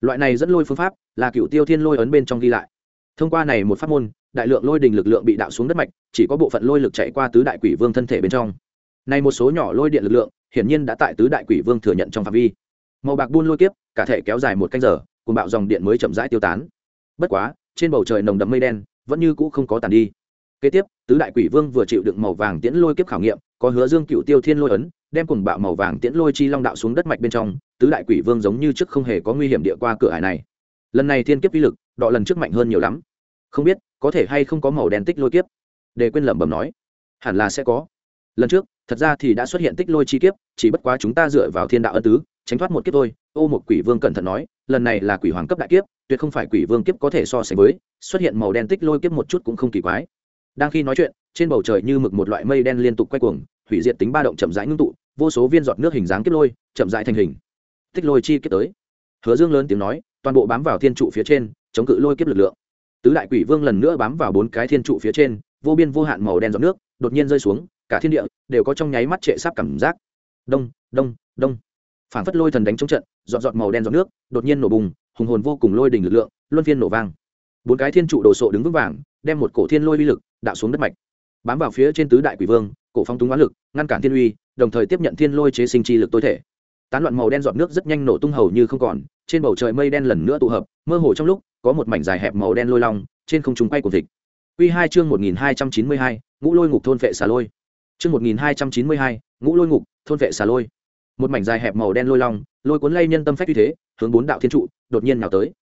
Loại này dẫn lôi phương pháp là cựu tiêu thiên lôi ấn bên trong ghi lại. Thông qua này một pháp môn, đại lượng lôi đình lực lượng bị đạo xuống đất mạch, chỉ có bộ phận lôi lực chạy qua tứ đại quỷ vương thân thể bên trong. Này một số nhỏ lôi điện lực lượng, hiển nhiên đã tại tứ đại quỷ vương thừa nhận trong phạm vi. Màu bạc buôn lôi kiếp, cả thể kéo dài một canh giờ cùng bạo dòng điện mới chậm rãi tiêu tán. Bất quá, trên bầu trời nồng đậm mây đen, vẫn như cũ không có tàn đi kế tiếp, tứ đại quỷ vương vừa chịu đựng màu vàng tiễn lôi kiếp khảo nghiệm, có hứa dương cựu tiêu thiên lôi ấn, đem cùng bạo màu vàng tiễn lôi chi long đạo xuống đất mạch bên trong, tứ đại quỷ vương giống như trước không hề có nguy hiểm địa qua cửa hải này. Lần này thiên kiếp uy lực, đọ lần trước mạnh hơn nhiều lắm. Không biết, có thể hay không có màu đen tích lôi kiếp? Để quên lẩm bẩm nói. Hẳn là sẽ có. Lần trước, thật ra thì đã xuất hiện tích lôi chi kiếp, chỉ bất quá chúng ta dựa vào thiên đạo ân tứ, tránh thoát một kiếp thôi, ô một quỷ vương cẩn thận nói, lần này là quỷ hoàng cấp đại kiếp, tuyệt không phải quỷ vương kiếp có thể so sánh với, xuất hiện màu đen tích lôi kiếp một chút cũng không kỳ quái đang khi nói chuyện, trên bầu trời như mực một loại mây đen liên tục quay cuồng, hủy diệt tính ba động chậm rãi ngưng tụ, vô số viên giọt nước hình dáng kết lôi, chậm rãi thành hình. Tích lôi chi kết tới. Hứa dương lớn tiếng nói, toàn bộ bám vào thiên trụ phía trên, chống cự lôi kiếp lực lượng. Tứ đại quỷ vương lần nữa bám vào bốn cái thiên trụ phía trên, vô biên vô hạn màu đen giọt nước, đột nhiên rơi xuống, cả thiên địa đều có trong nháy mắt trệ sáp cảm giác. Đông đông đông. Phản phất lôi thần đánh trống trận dọn dọn màu đen giọt nước đột nhiên nổ bùng, hùng hồn vô cùng lôi đỉnh lực lượng, luân phiên nổ vang. Bốn cái thiên trụ đồ sộ đứng vững vàng đem một cổ thiên lôi uy lực đạo xuống đất mạch, bám vào phía trên tứ đại quỷ vương, cổ phong túng oán lực, ngăn cản thiên uy, đồng thời tiếp nhận thiên lôi chế sinh chi lực tối thể. Tán loạn màu đen giọt nước rất nhanh nổ tung hầu như không còn, trên bầu trời mây đen lần nữa tụ hợp, mơ hồ trong lúc có một mảnh dài hẹp màu đen lôi long, trên không trung quay của thịt Quy hai chương một nghìn hai trăm chín mươi hai, ngũ lôi ngục thôn vệ xà lôi. Chương một nghìn hai trăm chín mươi hai, ngũ lôi ngục thôn vệ xà lôi. Một mảnh dài hẹp màu đen lôi long, lôi cuốn lay nhân tâm phách uy thế, hướng bốn đạo thiên trụ đột nhiên nào tới.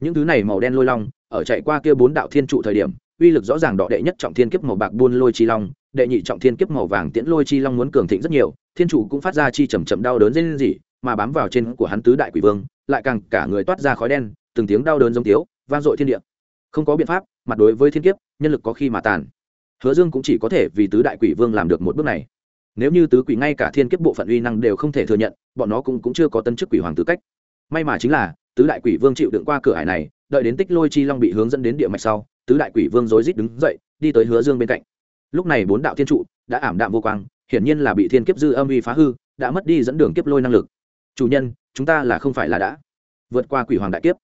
Những thứ này màu đen lôi long, ở chạy qua kia bốn đạo thiên trụ thời điểm uy lực rõ ràng đỏ đệ nhất trọng thiên kiếp màu bạc buôn lôi chi long đệ nhị trọng thiên kiếp màu vàng tiễn lôi chi long muốn cường thịnh rất nhiều thiên chủ cũng phát ra chi chầm chậm đau đớn dên gì mà bám vào trên của hắn tứ đại quỷ vương lại càng cả người toát ra khói đen từng tiếng đau đớn giống tiếu vang dội thiên địa. Không có biện pháp mặt đối với thiên kiếp nhân lực có khi mà tàn. Hứa dương cũng chỉ có thể vì tứ đại quỷ vương làm được một bước này. Nếu như tứ quỷ ngay cả thiên kiếp bộ phận uy năng đều không thể thừa nhận bọn nó cũng, cũng chưa có tân chức quỷ hoàng tư cách. May mà chính là tứ đại quỷ vương chịu đựng qua cửa hải này đợi đến tích lôi chi long bị hướng dẫn đến địa mạch sau tứ đại quỷ vương rối rít đứng dậy, đi tới hứa dương bên cạnh. Lúc này bốn đạo thiên trụ đã ảm đạm vô quang, hiển nhiên là bị thiên kiếp dư âm uy phá hư, đã mất đi dẫn đường kiếp lôi năng lực. Chủ nhân, chúng ta là không phải là đã vượt qua quỷ hoàng đại kiếp.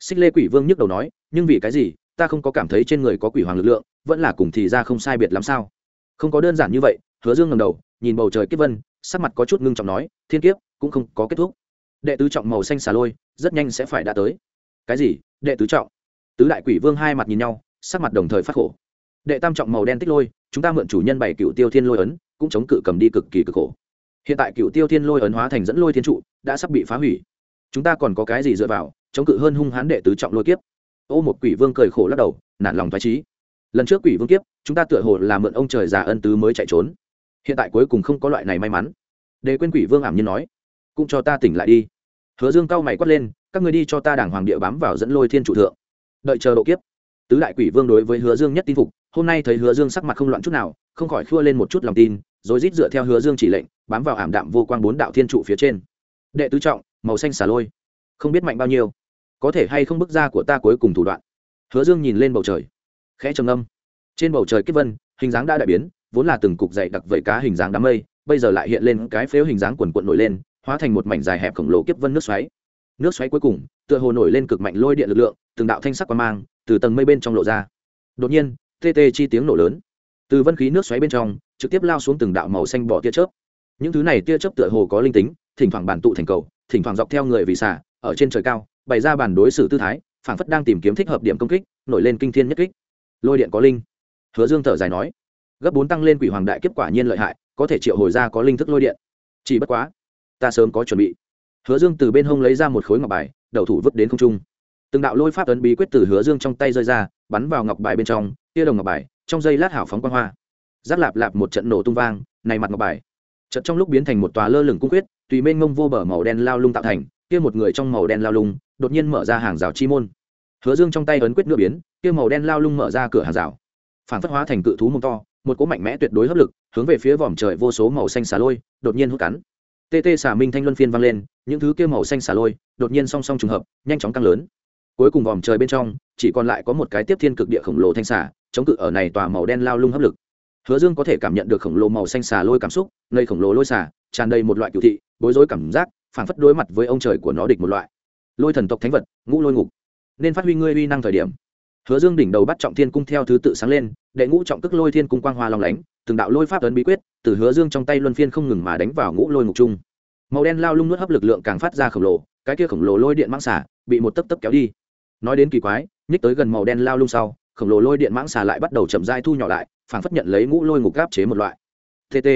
Xích lê quỷ vương nhức đầu nói, nhưng vì cái gì? Ta không có cảm thấy trên người có quỷ hoàng lực lượng, vẫn là cùng thì ra không sai biệt lắm sao? Không có đơn giản như vậy, hứa dương ngầm đầu, nhìn bầu trời kiếp vân, sắc mặt có chút ngưng trọng nói, thiên kiếp, cũng không có kết thúc. Đệ tứ trọng màu xanh xà lôi, rất nhanh sẽ phải đã tới. Cái gì? Đệ tứ trọng? Tứ đại quỷ vương hai mặt nhìn nhau sắc mặt đồng thời phát khổ. Đệ tam trọng màu đen tích lôi, chúng ta mượn chủ nhân bảy cựu tiêu thiên lôi ấn, cũng chống cự cầm đi cực kỳ cực khổ. Hiện tại cựu tiêu thiên lôi ấn hóa thành dẫn lôi thiên trụ, đã sắp bị phá hủy. Chúng ta còn có cái gì dựa vào, chống cự hơn hung hãn đệ tứ trọng lôi kiếp? Ô một quỷ vương cười khổ lắc đầu, nản lòng thoái trí lần trước quỷ vương kiếp, chúng ta tựa hồ là mượn ông trời già ân tứ mới chạy trốn. Hiện tại cuối cùng không có loại này may mắn. Để quên quỷ vương ảm nhiên nói, cũng cho ta tỉnh lại đi. Hứa dương cao mày quát lên, các người đi cho ta đảng hoàng địa bám vào dẫn lôi thiên trụ thượng. Đợi chờ độ kiếp tứ đại quỷ vương đối với hứa dương nhất tin phục, hôm nay thấy hứa dương sắc mặt không loạn chút nào, không khỏi khua lên một chút lòng tin, rồi rít dựa theo hứa dương chỉ lệnh, bám vào ảm đạm vô quang bốn đạo thiên trụ phía trên. Đệ tứ trọng, màu xanh xả lôi. Không biết mạnh bao nhiêu. Có thể hay không bước ra của ta cuối cùng thủ đoạn? Hứa dương nhìn lên bầu trời. Khẽ trầm âm trên bầu trời kiếp vân, hình dáng đã đại biến, vốn là từng cục dày đặc vẩy cá hình dáng đám mây, bây giờ lại hiện lên cái phếu hình dáng quần quận nổi lên, hóa thành một mảnh dài hẹp khổng lồ kiếp vân nước xoáy. Nước xoáy cuối cùng, tựa hồ nổi lên cực mạnh lôi điện lực lượng, từng đạo thanh sắc qua mang từ tầng mây bên trong lộ ra. Đột nhiên tê tê chi tiếng nổ lớn. Từ vân khí nước xoáy bên trong, trực tiếp lao xuống từng đạo màu xanh bỏ tia chớp. Những thứ này tia chớp tựa hồ có linh tính, thỉnh thoảng bản tụ thành cầu, thỉnh thoảng dọc theo người vì xả ở trên trời cao, bày ra bản đối xử tư thái, phảng phất đang tìm kiếm thích hợp điểm công kích, nổi lên kinh thiên nhất kích. Lôi điện có linh. Hứa dương thở dài nói, gấp bốn tăng lên quỷ hoàng đại kết quả nhiên lợi hại, có thể triệu hồi ra có linh thức lôi điện. Chỉ bất quá, ta sớm có chuẩn bị. Hứa dương từ bên hông lấy ra một khối ngọc bài, đầu thủ vứt đến không trung từng đạo lôi pháp ấn bí quyết từ hứa dương trong tay rơi ra, bắn vào ngọc bài bên trong, tia đồng ngọc bài, trong dây lát hảo phóng quang hoa. Giáp lạp lạp một trận nổ tung vang, này mặt ngọc bài. Trận trong lúc biến thành một tòa lơ lửng cung quyết, tùy mênh mông vô bờ màu đen lao lung tạo thành, kia một người trong màu đen lao lung, đột nhiên mở ra hàng rào chi môn. Hứa dương trong tay ấn quyết nửa biến, kia màu đen lao lung mở ra cửa hàng rào. Phản phất hóa thành cự thú mông to, một cỗ mạnh mẽ tuyệt đối hấp lực, hướng về phía vòm trời vô số màu xanh xà lôi, đột nhiên hút cắn. Tê tê xà minh thanh luân phiên vang lên, những thứ kia màu xanh xà lôi, đột nhiên song song trùng hợp, nhanh chóng căng lớn cuối cùng vòm trời bên trong, chỉ còn lại có một cái tiếp thiên cực địa khổng lồ thanh xà, chống cự ở này tòa màu đen lao lung hấp lực. Hứa dương có thể cảm nhận được khổng lồ màu xanh xà lôi cảm xúc nơi khổng lồ lôi xà, tràn đầy một loại cựu thị, bối rối cảm giác phản phất đối mặt với ông trời của nó địch một loại. Lôi thần tộc thánh vật, ngũ lôi ngục. Nên phát huy ngươi uy năng thời điểm. Hứa dương đỉnh đầu bắt trọng thiên cung theo thứ tự sáng lên, đệ ngũ trọng cước lôi thiên cung quang hoa long lánh, từng đạo lôi pháp ấn bí quyết, từ hứa dương trong tay luân phiên không ngừng mà đánh vào ngũ lôi ngục chung. Màu đen lao lung nuốt hấp lực lượng càng phát ra khổng lồ, cái kia khổng lồ lôi điện mang xả bị một tấc tấc kéo đi nói đến kỳ quái, nhích tới gần màu đen lao lung sau, khổng lồ lôi điện mãng xà lại bắt đầu chậm dai thu nhỏ lại, phảng phất nhận lấy ngũ lôi ngục gáp chế một loại. Tt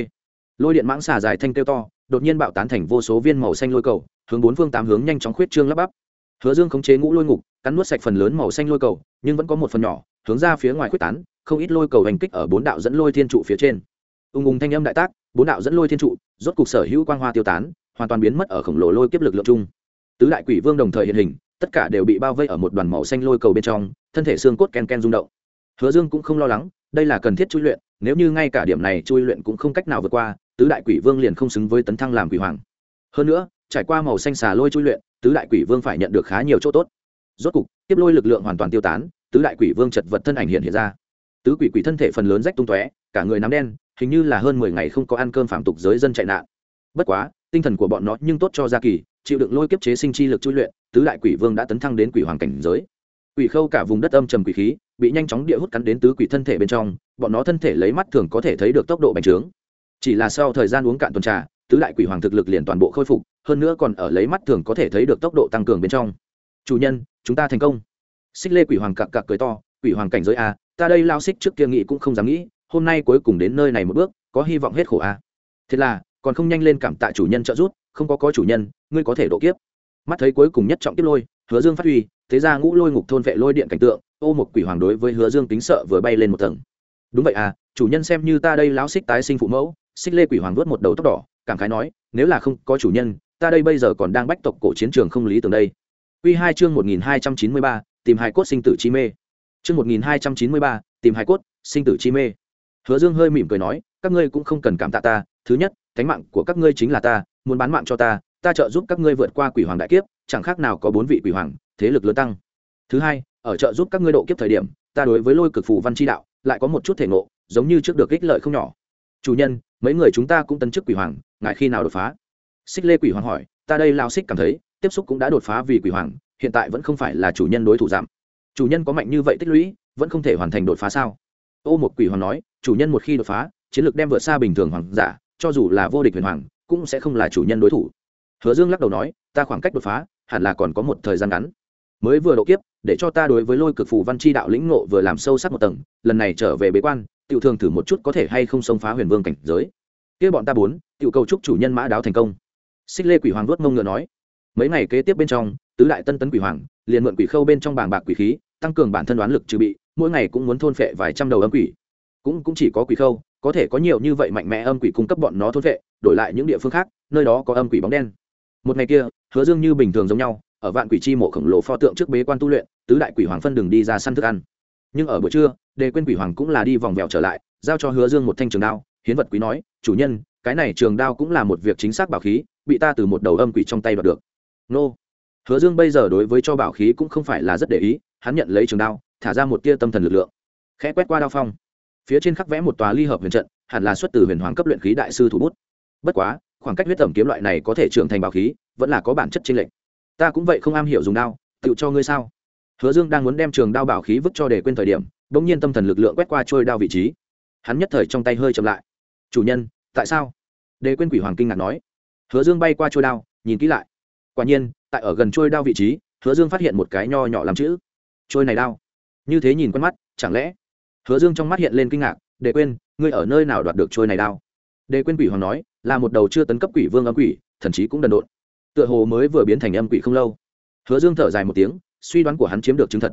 lôi điện mãng xà dài thanh kêu to, đột nhiên bạo tán thành vô số viên màu xanh lôi cầu, hướng bốn phương tám hướng nhanh chóng khuyết trương lắp bắp. Hứa dương khống chế ngũ lôi ngục, cắn nuốt sạch phần lớn màu xanh lôi cầu, nhưng vẫn có một phần nhỏ, hướng ra phía ngoài khuyết tán, không ít lôi cầu hành kích ở bốn đạo dẫn lôi thiên trụ phía trên. Ung ung thanh âm đại tác, bốn đạo dẫn lôi thiên trụ, rốt cục sở hữu quang hoa tiêu tán, hoàn toàn biến mất ở khổng lồ lôi kiếp lực lượng chung. Tứ đại quỷ vương đồng thời hiện hình tất cả đều bị bao vây ở một đoàn màu xanh lôi cầu bên trong, thân thể xương cốt ken ken rung động. Hứa dương cũng không lo lắng, đây là cần thiết chui luyện, nếu như ngay cả điểm này chui luyện cũng không cách nào vượt qua, tứ đại quỷ vương liền không xứng với tấn thăng làm quỷ hoàng. Hơn nữa, trải qua màu xanh xà lôi chui luyện, tứ đại quỷ vương phải nhận được khá nhiều chỗ tốt. Rốt cục, tiếp lôi lực lượng hoàn toàn tiêu tán, tứ đại quỷ vương chật vật thân ảnh hiện hiện ra. Tứ quỷ quỷ thân thể phần lớn rách tung tóe, cả người nắm đen, hình như là hơn mười ngày không có ăn cơm phạm tục giới dân chạy nạn. Bất quá, tinh thần của bọn nó nhưng tốt cho gia kỳ chịu đựng lôi kiếp chế sinh chi lực chui luyện, tứ đại quỷ vương đã tấn thăng đến quỷ hoàng cảnh giới. Quỷ khâu cả vùng đất âm trầm quỷ khí, bị nhanh chóng địa hút cắn đến tứ quỷ thân thể bên trong, bọn nó thân thể lấy mắt thường có thể thấy được tốc độ bành trướng. Chỉ là sau thời gian uống cạn tuần trà, tứ đại quỷ hoàng thực lực liền toàn bộ khôi phục, hơn nữa còn ở lấy mắt thường có thể thấy được tốc độ tăng cường bên trong. Chủ nhân, chúng ta thành công. Xích lê quỷ hoàng cặc cặc cười to, quỷ hoàng cảnh giới a, ta đây lao xích trước kia nghĩ cũng không dám nghĩ, hôm nay cuối cùng đến nơi này một bước, có hy vọng hết khổ a. Thế là, còn không nhanh lên cảm tạ chủ nhân trợ giúp không có có chủ nhân, ngươi có thể độ kiếp. Mắt thấy cuối cùng nhất trọng kiếp lôi, hứa dương phát huy, thế ra ngũ lôi ngục thôn vệ lôi điện cảnh tượng, ô một quỷ hoàng đối với hứa dương tính sợ vừa bay lên một tầng. Đúng vậy à chủ nhân xem như ta đây lão xích tái sinh phụ mẫu, xích lê quỷ hoàng vớt một đầu tóc đỏ, cảm khái nói, nếu là không có chủ nhân, ta đây bây giờ còn đang bách tộc cổ chiến trường không lý tưởng đây. Quy hai chương một nghìn hai trăm chín mươi ba, tìm hài cốt sinh tử chi mê. Chương một nghìn hai trăm chín mươi ba, tìm hài cốt sinh tử chi mê. Hứa dương hơi mỉm cười nói, các ngươi cũng không cần cảm tạ ta, thứ nhất cánh mạng của các ngươi chính là ta muốn bán mạng cho ta ta trợ giúp các ngươi vượt qua quỷ hoàng đại kiếp, chẳng khác nào có bốn vị quỷ hoàng, thế lực lớn tăng. Thứ hai, ở trợ giúp các ngươi độ kiếp thời điểm, ta đối với lôi cực phù văn chi đạo, lại có một chút thể ngộ, giống như trước được ích lợi không nhỏ. Chủ nhân, mấy người chúng ta cũng tấn chức quỷ hoàng, ngại khi nào đột phá? Xích lê quỷ hoàng hỏi, ta đây lao xích cảm thấy, tiếp xúc cũng đã đột phá vì quỷ hoàng, hiện tại vẫn không phải là chủ nhân đối thủ giảm. Chủ nhân có mạnh như vậy tích lũy, vẫn không thể hoàn thành đột phá sao? Ô một quỷ hoàng nói, chủ nhân một khi đột phá, chiến lược đem vượt xa bình thường hoàng giả, cho dù là vô địch huyền hoàng cũng sẽ không là chủ nhân đối thủ. Hứa dương lắc đầu nói, ta khoảng cách đột phá, hẳn là còn có một thời gian ngắn. Mới vừa độ kiếp, để cho ta đối với lôi cực phù văn chi đạo lĩnh ngộ vừa làm sâu sắc một tầng, lần này trở về bế quan, tiểu thường thử một chút có thể hay không xông phá huyền vương cảnh giới. Kia bọn ta bốn, tiểu cầu chúc chủ nhân mã đáo thành công. Xích lê quỷ hoàng vuốt mông ngựa nói, mấy ngày kế tiếp bên trong, tứ đại tân tấn quỷ hoàng, liền mượn quỷ khâu bên trong bàng bạc quỷ khí, tăng cường bản thân đoán lực trừ bị, mỗi ngày cũng muốn thôn phệ vài trăm đầu âm quỷ. Cũng cũng chỉ có quỷ khâu có thể có nhiều như vậy mạnh mẽ âm quỷ cung cấp bọn nó thôn vệ, đổi lại những địa phương khác, nơi đó có âm quỷ bóng đen. Một ngày kia, hứa dương như bình thường giống nhau, ở vạn quỷ chi mộ khổng lồ pho tượng trước bế quan tu luyện, tứ đại quỷ hoàng phân đường đi ra săn thức ăn. Nhưng ở buổi trưa, đề quên quỷ hoàng cũng là đi vòng vèo trở lại, giao cho hứa dương một thanh trường đao, hiến vật quý nói, chủ nhân, cái này trường đao cũng là một việc chính xác bảo khí, bị ta từ một đầu âm quỷ trong tay đoạt được. Nô. Hứa dương bây giờ đối với cho bảo khí cũng không phải là rất để ý, hắn nhận lấy trường đao, thả ra một tia tâm thần lực lượng. Khẽ quét qua đao phong phía trên khắc vẽ một tòa ly hợp huyền trận, hẳn là xuất từ huyền hoàng cấp luyện khí đại sư thủ bút. Bất quá, khoảng cách huyết tẩm kiếm loại này có thể trưởng thành bảo khí, vẫn là có bản chất chênh lệch. Ta cũng vậy không am hiểu dùng đao tự cho ngươi sao? Hứa dương đang muốn đem trường đao bảo khí vứt cho để quên thời điểm, bỗng nhiên tâm thần lực lượng quét qua trôi đao vị trí. Hắn nhất thời trong tay hơi chậm lại. Chủ nhân, tại sao? Để quên quỷ hoàng kinh ngạc nói. Hứa dương bay qua trôi đao, nhìn kỹ lại. Quả nhiên, tại ở gần trôi đao vị trí, hứa dương phát hiện một cái nho nhỏ làm chữ. Trôi này đao. Như thế nhìn quen mắt, chẳng lẽ hứa dương trong mắt hiện lên kinh ngạc để quên ngươi ở nơi nào đoạt được trôi này đao? Để quên quỷ hoàng nói, là một đầu chưa tấn cấp quỷ vương âm quỷ, thần chí cũng đần độn. Tựa hồ mới vừa biến thành âm quỷ không lâu. Hứa dương thở dài một tiếng, suy đoán của hắn chiếm được chứng thật.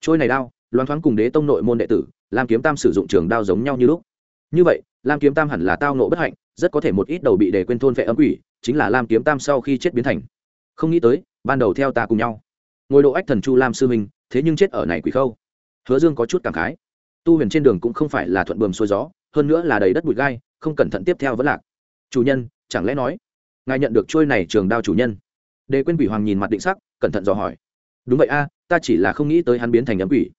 Trôi này đao, loan thoáng cùng đế tông nội môn đệ tử, lam kiếm tam sử dụng trường đao giống nhau như lúc. Như vậy, lam kiếm tam hẳn là tao nộ bất hạnh, rất có thể một ít đầu bị đề quên thôn vệ âm quỷ, chính là lam kiếm tam sau khi chết biến thành. Không nghĩ tới, ban đầu theo ta cùng nhau. Ngồi độ ách thần chu lam sư minh thế nhưng chết ở này quỷ khâu. Hứa dương có chút cảm khái tu huyền trên đường cũng không phải là thuận bờm xuôi gió, hơn nữa là đầy đất bụi gai, không cẩn thận tiếp theo vẫn lạc. Chủ nhân, chẳng lẽ nói, ngài nhận được trôi này trường đao chủ nhân? Đề quên quỷ hoàng nhìn mặt định sắc, cẩn thận dò hỏi. Đúng vậy a, ta chỉ là không nghĩ tới hắn biến thành ấm quỷ.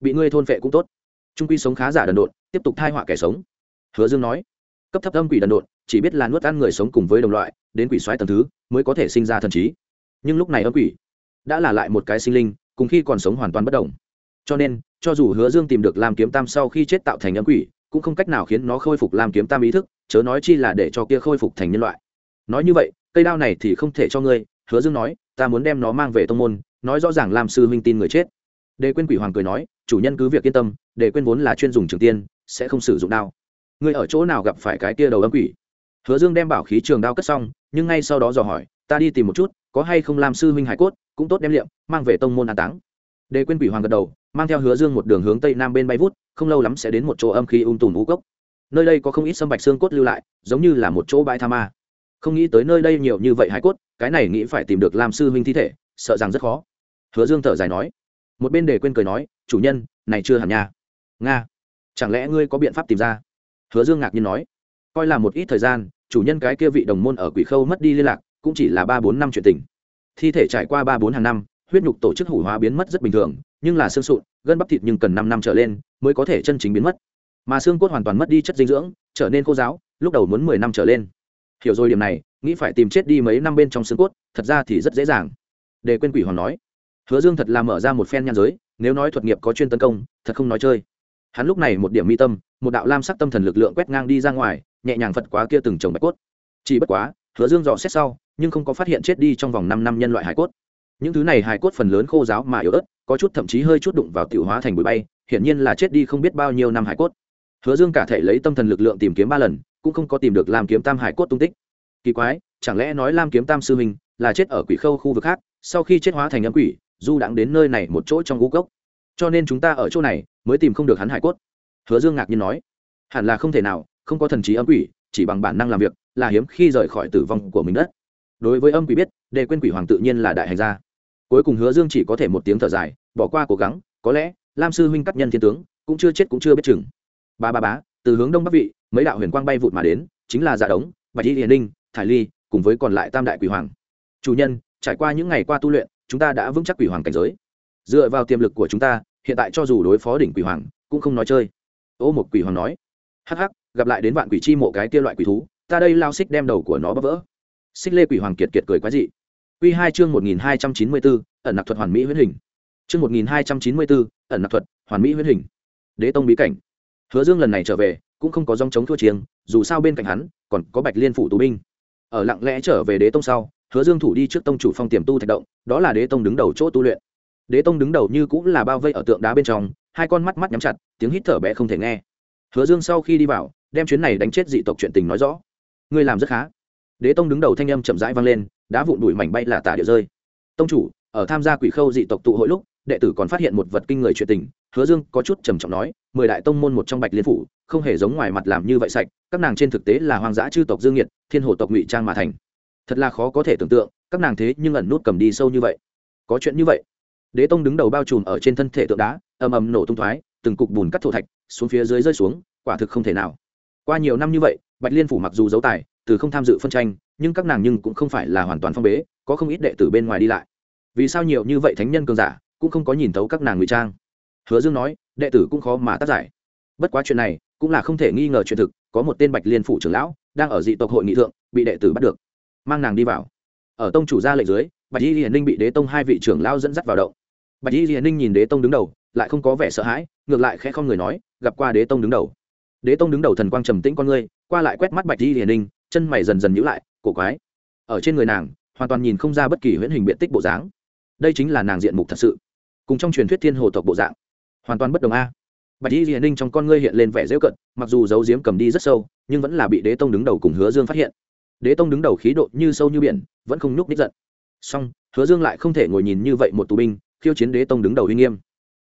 Bị ngươi thôn vệ cũng tốt. Trung quy sống khá giả đần độn, tiếp tục thai họa kẻ sống. Hứa dương nói, cấp thấp âm quỷ đần độn, chỉ biết là nuốt ăn người sống cùng với đồng loại, đến quỷ xoáy tầm thứ, mới có thể sinh ra thần trí. Nhưng lúc này âm quỷ đã là lại một cái sinh linh, cùng khi còn sống hoàn toàn bất đồng. Cho nên cho dù hứa dương tìm được làm kiếm tam sau khi chết tạo thành âm quỷ, cũng không cách nào khiến nó khôi phục làm kiếm tam ý thức, chớ nói chi là để cho kia khôi phục thành nhân loại. Nói như vậy, cây đao này thì không thể cho ngươi, hứa dương nói, ta muốn đem nó mang về tông môn, nói rõ ràng làm sư huynh tin người chết. Đề quên quỷ hoàng cười nói, chủ nhân cứ việc yên tâm đề quên vốn là chuyên dùng trường tiên, sẽ không sử dụng đao. Ngươi ở chỗ nào gặp phải cái kia đầu âm quỷ? Hứa dương đem bảo khí trường đao cất xong, nhưng ngay sau đó dò hỏi, ta đi tìm một chút, có hay không làm sư huynh hải cốt, cũng tốt đem liệm, mang về tông môn an táng. Đề quên quỷ hoàng gật đầu mang theo hứa dương một đường hướng tây nam bên bay vút, không lâu lắm sẽ đến một chỗ âm khí ung tùm ngũ cốc. Nơi đây có không ít sâm bạch xương cốt lưu lại, giống như là một chỗ bãi tha ma. Không nghĩ tới nơi đây nhiều như vậy hải cốt, cái này nghĩ phải tìm được làm sư huynh thi thể, sợ rằng rất khó. Hứa dương thở dài nói. Một bên để quên cười nói, chủ nhân, này chưa hẳn nha. Nga, chẳng lẽ ngươi có biện pháp tìm ra? Hứa dương ngạc nhiên nói. Coi là một ít thời gian, chủ nhân cái kia vị đồng môn ở quỷ khâu mất đi liên lạc, cũng chỉ là ba bốn năm chuyện tình. Thi thể trải qua ba bốn hàng năm, huyết nhục tổ chức hủ hóa biến mất rất bình thường nhưng là xương sụn, gân bắp thịt nhưng cần năm năm trở lên mới có thể chân chính biến mất. Mà xương cốt hoàn toàn mất đi chất dinh dưỡng, trở nên khô giáo lúc đầu muốn mười năm trở lên. Hiểu rồi điểm này, nghĩ phải tìm chết đi mấy năm bên trong xương cốt, thật ra thì rất dễ dàng. Để quên quỷ hoàng nói, hứa dương thật là mở ra một phen nhan giới, nếu nói thuật nghiệp có chuyên tấn công, thật không nói chơi. Hắn lúc này một điểm mi tâm, một đạo lam sắc tâm thần lực lượng quét ngang đi ra ngoài, nhẹ nhàng phật quá kia từng chồng bạch cốt. Chỉ bất quá, hứa dương dò xét sau, nhưng không có phát hiện chết đi trong vòng năm năm nhân loại hải cốt những thứ này hải cốt phần lớn khô giáo mà yếu ớt, có chút thậm chí hơi chút đụng vào tiểu hóa thành bụi bay, hiển nhiên là chết đi không biết bao nhiêu năm hải cốt. Hứa dương cả thể lấy tâm thần lực lượng tìm kiếm ba lần, cũng không có tìm được làm kiếm tam hải cốt tung tích. Kỳ quái, chẳng lẽ nói lam kiếm tam sư huynh là chết ở quỷ khâu khu vực khác, sau khi chết hóa thành âm quỷ, du đãng đến nơi này một chỗ trong ngũ cốc. Cho nên chúng ta ở chỗ này mới tìm không được hắn hải cốt. Hứa dương ngạc nhiên nói, hẳn là không thể nào, không có thần trí âm quỷ, chỉ bằng bản năng làm việc, là hiếm khi rời khỏi tử vong của mình đất đối với âm quỷ biết, đề quên quỷ hoàng tự nhiên là đại hành gia. Cuối cùng hứa dương chỉ có thể một tiếng thở dài, bỏ qua cố gắng, có lẽ, lam sư huynh cắt nhân thiên tướng, cũng chưa chết cũng chưa biết chừng. Ba ba bá, từ hướng đông bắc vị, mấy đạo huyền quang bay vụt mà đến, chính là dạ đống, bạch y hiền ninh, thải ly, cùng với còn lại tam đại quỷ hoàng. Chủ nhân, trải qua những ngày qua tu luyện, chúng ta đã vững chắc quỷ hoàng cảnh giới. Dựa vào tiềm lực của chúng ta, hiện tại cho dù đối phó đỉnh quỷ hoàng, cũng không nói chơi. Ô một quỷ hoàng nói, hắc hắc, gặp lại đến vạn quỷ chi mộ cái kia loại quỷ thú, ta đây lao xích đem đầu của nó bắp vỡ xích lê quỷ hoàng kiệt kiệt cười quái dị. Quy hai chương một nghìn hai trăm chín mươi bốn ẩn nặc thuật hoàn mỹ huyễn hình. Chương một nghìn hai trăm chín mươi bốn ẩn nặc thuật hoàn mỹ huyễn hình. Đế tông bí cảnh. Hứa dương lần này trở về, cũng không có dòng chống thua chiêng, dù sao bên cạnh hắn, còn có bạch liên phủ tù binh. Ở lặng lẽ trở về đế tông sau, hứa dương thủ đi trước tông chủ phong tiềm tu thạch động, đó là đế tông đứng đầu chỗ tu luyện. Đế tông đứng đầu như cũng là bao vây ở tượng đá bên trong, hai con mắt mắt nhắm chặt, tiếng hít thở bé không thể nghe. Hứa dương sau khi đi vào, đem chuyến này đánh chết dị tộc chuyện tình nói rõ. Ngươi làm rất khá đế tông đứng đầu thanh âm chậm rãi vang lên, đá vụn đùi mảnh bay là tả địa rơi. Tông chủ, ở tham gia quỷ khâu dị tộc tụ hội lúc, đệ tử còn phát hiện một vật kinh người chuyện tình, hứa dương có chút trầm trọng nói, mười đại tông môn một trong bạch liên phủ, không hề giống ngoài mặt làm như vậy sạch, các nàng trên thực tế là hoang dã chư tộc dương nhiệt thiên hồ tộc ngụy trang mà thành. Thật là khó có thể tưởng tượng, các nàng thế nhưng ẩn nút cầm đi sâu như vậy. Có chuyện như vậy. Đế tông đứng đầu bao trùm ở trên thân thể tượng đá, ầm ầm nổ tung thoái, từng cục bùn cắt thổ thạch xuống phía dưới rơi xuống, quả thực không thể nào. Qua nhiều năm như vậy, bạch liên phủ mặc dù giấu tài từ không tham dự phân tranh, nhưng các nàng nhưng cũng không phải là hoàn toàn phong bế, có không ít đệ tử bên ngoài đi lại. Vì sao nhiều như vậy thánh nhân cường giả cũng không có nhìn thấu các nàng ngụy trang? Hứa dương nói, đệ tử cũng khó mà tác giải. Bất quá chuyện này cũng là không thể nghi ngờ chuyện thực, có một tên bạch liên phủ trưởng lão đang ở dị tộc hội nghị thượng bị đệ tử bắt được. Mang nàng đi vào. Ở tông chủ gia lệnh dưới, bạch y hiền ninh bị đế tông hai vị trưởng lao dẫn dắt vào động. Bạch y hiền ninh nhìn đế tông đứng đầu, lại không có vẻ sợ hãi, ngược lại khẽ không người nói, gặp qua đế tông đứng đầu. Đế tông đứng đầu thần quang trầm tĩnh con ngươi, qua lại quét mắt bạch y hiền ninh chân mày dần dần nhữ lại, cổ quái. Ở trên người nàng, hoàn toàn nhìn không ra bất kỳ huyễn hình biện tích bộ dáng. Đây chính là nàng diện mục thật sự. Cùng trong truyền thuyết thiên hồ tộc bộ dạng. Hoàn toàn bất đồng a. Bạch y hiền ninh trong con ngươi hiện lên vẻ dễu cận mặc dù dấu diếm cầm đi rất sâu, nhưng vẫn là bị đế tông đứng đầu cùng hứa dương phát hiện. Đế tông đứng đầu khí độ như sâu như biển, vẫn không nhúc ních giận. Song, hứa dương lại không thể ngồi nhìn như vậy một tù binh, khiêu chiến đế tông đứng đầu uy nghiêm.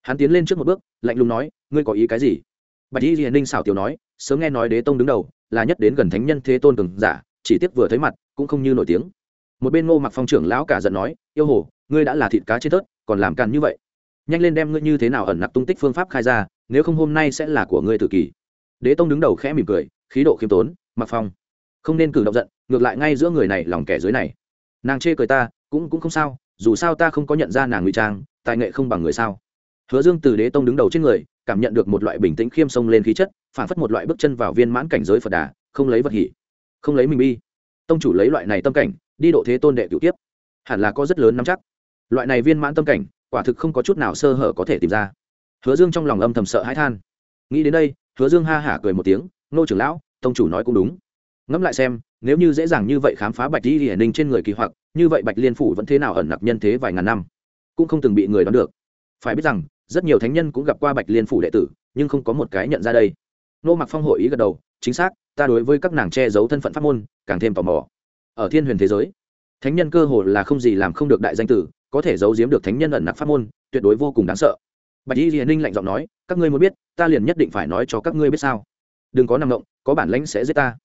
Hắn tiến lên trước một bước, lạnh lùng nói, ngươi có ý cái gì? Bạch y hiền ninh xảo tiểu nói sớm nghe nói đế tông đứng đầu là nhất đến gần thánh nhân thế tôn cường giả, chỉ tiếc vừa thấy mặt cũng không như nổi tiếng. Một bên ngô mặc phong trưởng lão cả giận nói, yêu hồ, ngươi đã là thịt cá trên tớt còn làm càn như vậy. Nhanh lên đem ngươi như thế nào ẩn nặc tung tích phương pháp khai ra, nếu không hôm nay sẽ là của ngươi tự kỷ đế tông đứng đầu khẽ mỉm cười, khí độ khiêm tốn, mặc phong, không nên cử động giận, ngược lại ngay giữa người này lòng kẻ dưới này. Nàng chê cười ta, cũng cũng không sao, dù sao ta không có nhận ra nàng ngụy trang, tài nghệ không bằng người sao. Hứa dương từ đế tông đứng đầu trên người cảm nhận được một loại bình tĩnh khiêm sông lên khí chất phản phất một loại bước chân vào viên mãn cảnh giới phật đà, không lấy vật hỉ, không lấy mình bi. Tông chủ lấy loại này tâm cảnh, đi độ thế tôn đệ cựu tiếp hẳn là có rất lớn nắm chắc. Loại này viên mãn tâm cảnh, quả thực không có chút nào sơ hở có thể tìm ra. Hứa dương trong lòng âm thầm sợ hãi than. Nghĩ đến đây, hứa dương ha hả cười một tiếng, nô trưởng lão, tông chủ nói cũng đúng. Ngẫm lại xem, nếu như dễ dàng như vậy khám phá bạch di hiển ninh trên người kỳ hoặc, như vậy bạch liên phủ vẫn thế nào ẩn nặc nhân thế vài ngàn năm, cũng không từng bị người đón được. Phải biết rằng rất nhiều thánh nhân cũng gặp qua bạch liên phủ đệ tử nhưng không có một cái nhận ra đây. Nô mặc phong hội ý gật đầu chính xác ta đối với các nàng che giấu thân phận pháp môn càng thêm tò mò. Ở thiên huyền thế giới thánh nhân cơ hồ là không gì làm không được đại danh tử có thể giấu giếm được thánh nhân ẩn nặc pháp môn tuyệt đối vô cùng đáng sợ. Bạch y hiền ninh lạnh giọng nói các ngươi muốn biết ta liền nhất định phải nói cho các ngươi biết sao. Đừng có nằm động, có bản lãnh sẽ giết ta.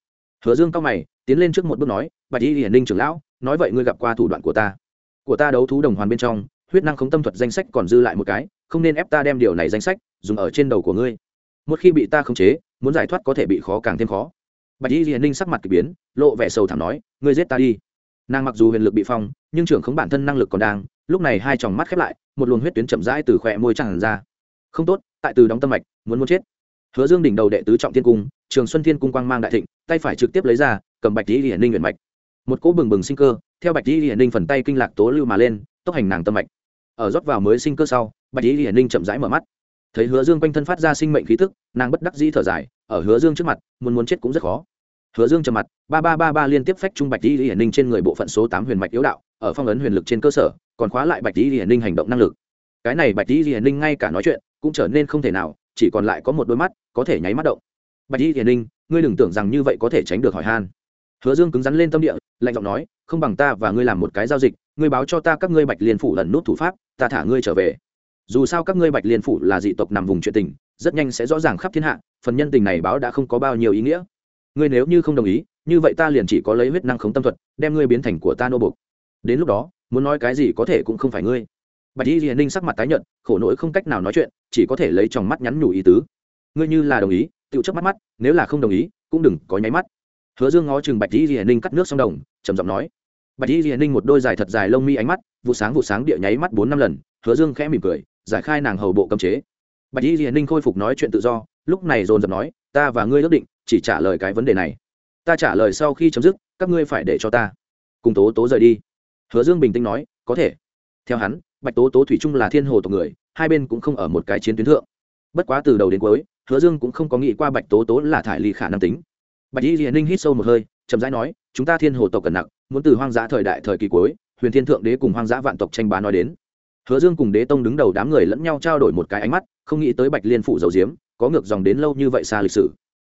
Hứa dương cao mày tiến lên trước một bước nói bạch y hiền ninh trưởng lão nói vậy ngươi gặp qua thủ đoạn của ta. Của ta đấu thú đồng hoàn bên trong huyết năng không tâm thuật danh sách còn dư lại một cái không nên ép ta đem điều này danh sách dùng ở trên đầu của ngươi. Một khi bị ta khống chế, muốn giải thoát có thể bị khó càng thêm khó. Bạch y hiền ninh sắc mặt k ỳ biến, lộ vẻ sầu thảm nói, ngươi giết ta đi. Nàng mặc dù huyền lực bị phong, nhưng trưởng khống bản thân năng lực còn đang, lúc này hai tròng mắt khép lại, một luồng huyết tuyến chậm rãi từ khỏe môi tràn ra. Không tốt, tại từ đóng tâm mạch, muốn muốn chết. Hứa dương đỉnh đầu đệ tứ trọng thiên cung, trường xuân thiên cung quang mang đại thịnh, tay phải trực tiếp lấy ra, cầm bạch lý hiển ninh huyền mạch. Một cỗ bừng bừng sinh cơ, theo bạch lý hiển ninh phần tay kinh lạc tố lưu mà lên, tốc hành nàng tâm mạch. Ở rót vào mới sinh cơ sau bạch lý hiển ninh chậm rãi mở mắt. Thấy hứa dương quanh thân phát ra sinh mệnh khí tức, nàng bất đắc dĩ thở dài, ở hứa dương trước mặt, muốn muốn chết cũng rất khó. Hứa dương trầm mặt, ba ba ba ba liên tiếp phách trung bạch lý hiển ninh trên người bộ phận số tám huyền mạch yếu đạo, ở phong ấn huyền lực trên cơ sở, còn khóa lại bạch lý hiển ninh hành động năng lực. Cái này bạch lý hiển ninh ngay cả nói chuyện, cũng trở nên không thể nào, chỉ còn lại có một đôi mắt, có thể nháy mắt động. Bạch lý hiển ninh, ngươi đừng tưởng rằng như vậy có thể tránh được hỏi han. Hứa dương cứng rắn lên tâm địa, lạnh giọng nói, không bằng ta và ngươi làm một cái giao dịch, ngươi báo cho ta các ngươi bạch liên phủ lần nút thủ pháp, ta thả ngươi trở về dù sao các ngươi bạch liên phủ là dị tộc nằm vùng chuyện tình, rất nhanh sẽ rõ ràng khắp thiên hạ, phần nhân tình này báo đã không có bao nhiêu ý nghĩa. Ngươi nếu như không đồng ý, như vậy ta liền chỉ có lấy huyết năng khống tâm thuật, đem ngươi biến thành của ta nô bục đến lúc đó, muốn nói cái gì có thể cũng không phải ngươi. Bạch y hiền ninh sắc mặt tái nhợt, khổ nỗi không cách nào nói chuyện, chỉ có thể lấy tròng mắt nhắn nhủ ý tứ. Ngươi như là đồng ý tự chấp mắt mắt, nếu là không đồng ý, cũng đừng có nháy mắt. Hứa dương ngó chừng bạch y hiền ninh cắt nước xong đồng, trầm giọng nói. Bạch y hiền ninh một đôi dài thật dài lông mi ánh mắt, vụ sáng vụ sáng địa nháy mắt bốn năm lần, hứa dương khẽ mỉm cười giải khai nàng hầu bộ cấm chế. Bạch y hiền ninh khôi phục nói chuyện tự do, lúc này dồn dập nói, ta và ngươi ước định, chỉ trả lời cái vấn đề này. Ta trả lời sau khi chấm dứt, các ngươi phải để cho ta. Cùng tố tố rời đi. Hứa dương bình tĩnh nói, có thể. Theo hắn, bạch tố tố thủy chung là thiên hồ tộc người, hai bên cũng không ở một cái chiến tuyến thượng. Bất quá từ đầu đến cuối, hứa dương cũng không có nghĩ qua bạch tố tố là thải ly khả năng tính. Bạch y hiền ninh hít sâu một hơi, chậm rãi nói, chúng ta thiên hồ tộc cần nặng, muốn từ hoang dã thời đại thời kỳ cuối, huyền thiên thượng đế cùng hoang dã vạn tộc tranh bá nói đến hứa dương cùng đế tông đứng đầu đám người lẫn nhau trao đổi một cái ánh mắt, không nghĩ tới bạch liên Phủ dầu diếm có ngược dòng đến lâu như vậy xa lịch sử.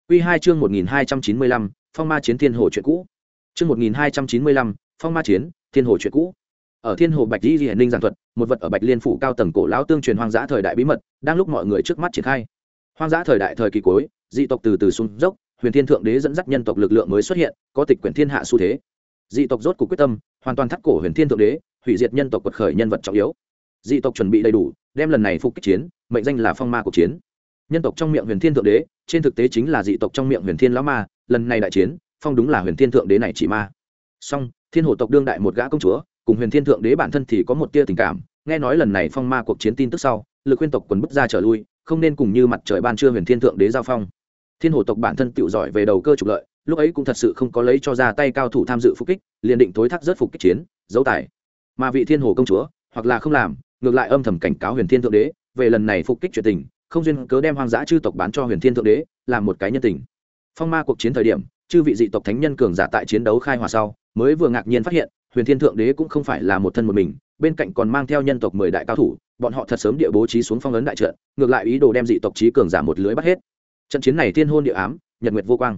Q hai chương một nghìn hai trăm chín mươi lăm, phong ma chiến thiên hồ chuyện cũ. Chương một nghìn hai trăm chín mươi lăm, phong ma chiến thiên hồ chuyện cũ. Ở thiên hồ bạch di hiển ninh giảng thuật, một vật ở bạch liên phủ cao tầng cổ lão tương truyền hoang dã thời đại bí mật, đang lúc mọi người trước mắt triển khai. Hoang dã thời đại thời kỳ cuối, dị tộc từ từ xuống dốc, huyền thiên thượng đế dẫn dắt nhân tộc lực lượng mới xuất hiện, có tịch quyển thiên hạ xu thế. Dị tộc rốt cuộc quyết tâm, hoàn toàn thắt cổ huyền thiên thượng đế, hủy diệt nhân tộc quật khởi nhân vật trọng yếu dị tộc chuẩn bị đầy đủ, đem lần này phục kích chiến, mệnh danh là phong ma cuộc chiến. Nhân tộc trong miệng huyền thiên thượng đế, trên thực tế chính là dị tộc trong miệng huyền thiên lão ma, lần này đại chiến, phong đúng là huyền thiên thượng đế này chỉ ma. Song, thiên hồ tộc đương đại một gã công chúa, cùng huyền thiên thượng đế bản thân thì có một tia tình cảm, nghe nói lần này phong ma cuộc chiến tin tức sau, lực khuyên tộc quần bức ra trở lui, không nên cùng như mặt trời ban trưa huyền thiên thượng đế giao phong. Thiên hồ tộc bản thân tự giỏi về đầu cơ trục lợi, lúc ấy cũng thật sự không có lấy cho ra tay cao thủ tham dự phục kích, liền định tối thác rớt phục kích chiến dấu tài. Mà vị thiên hồ công chúa, hoặc là không làm ngược lại âm thầm cảnh cáo huyền thiên thượng đế, về lần này phục kích chuyện tình, không duyên cớ đem hoang dã chư tộc bán cho huyền thiên thượng đế làm một cái nhân tình. Phong ma cuộc chiến thời điểm, chư vị dị tộc thánh nhân cường giả tại chiến đấu khai hòa sau, mới vừa ngạc nhiên phát hiện, huyền thiên thượng đế cũng không phải là một thân một mình, bên cạnh còn mang theo nhân tộc mười đại cao thủ, bọn họ thật sớm địa bố trí xuống phong ấn đại trận, ngược lại ý đồ đem dị tộc trí cường giả một lưới bắt hết. Trận chiến này thiên hôn địa ám, nhật nguyệt vô quang.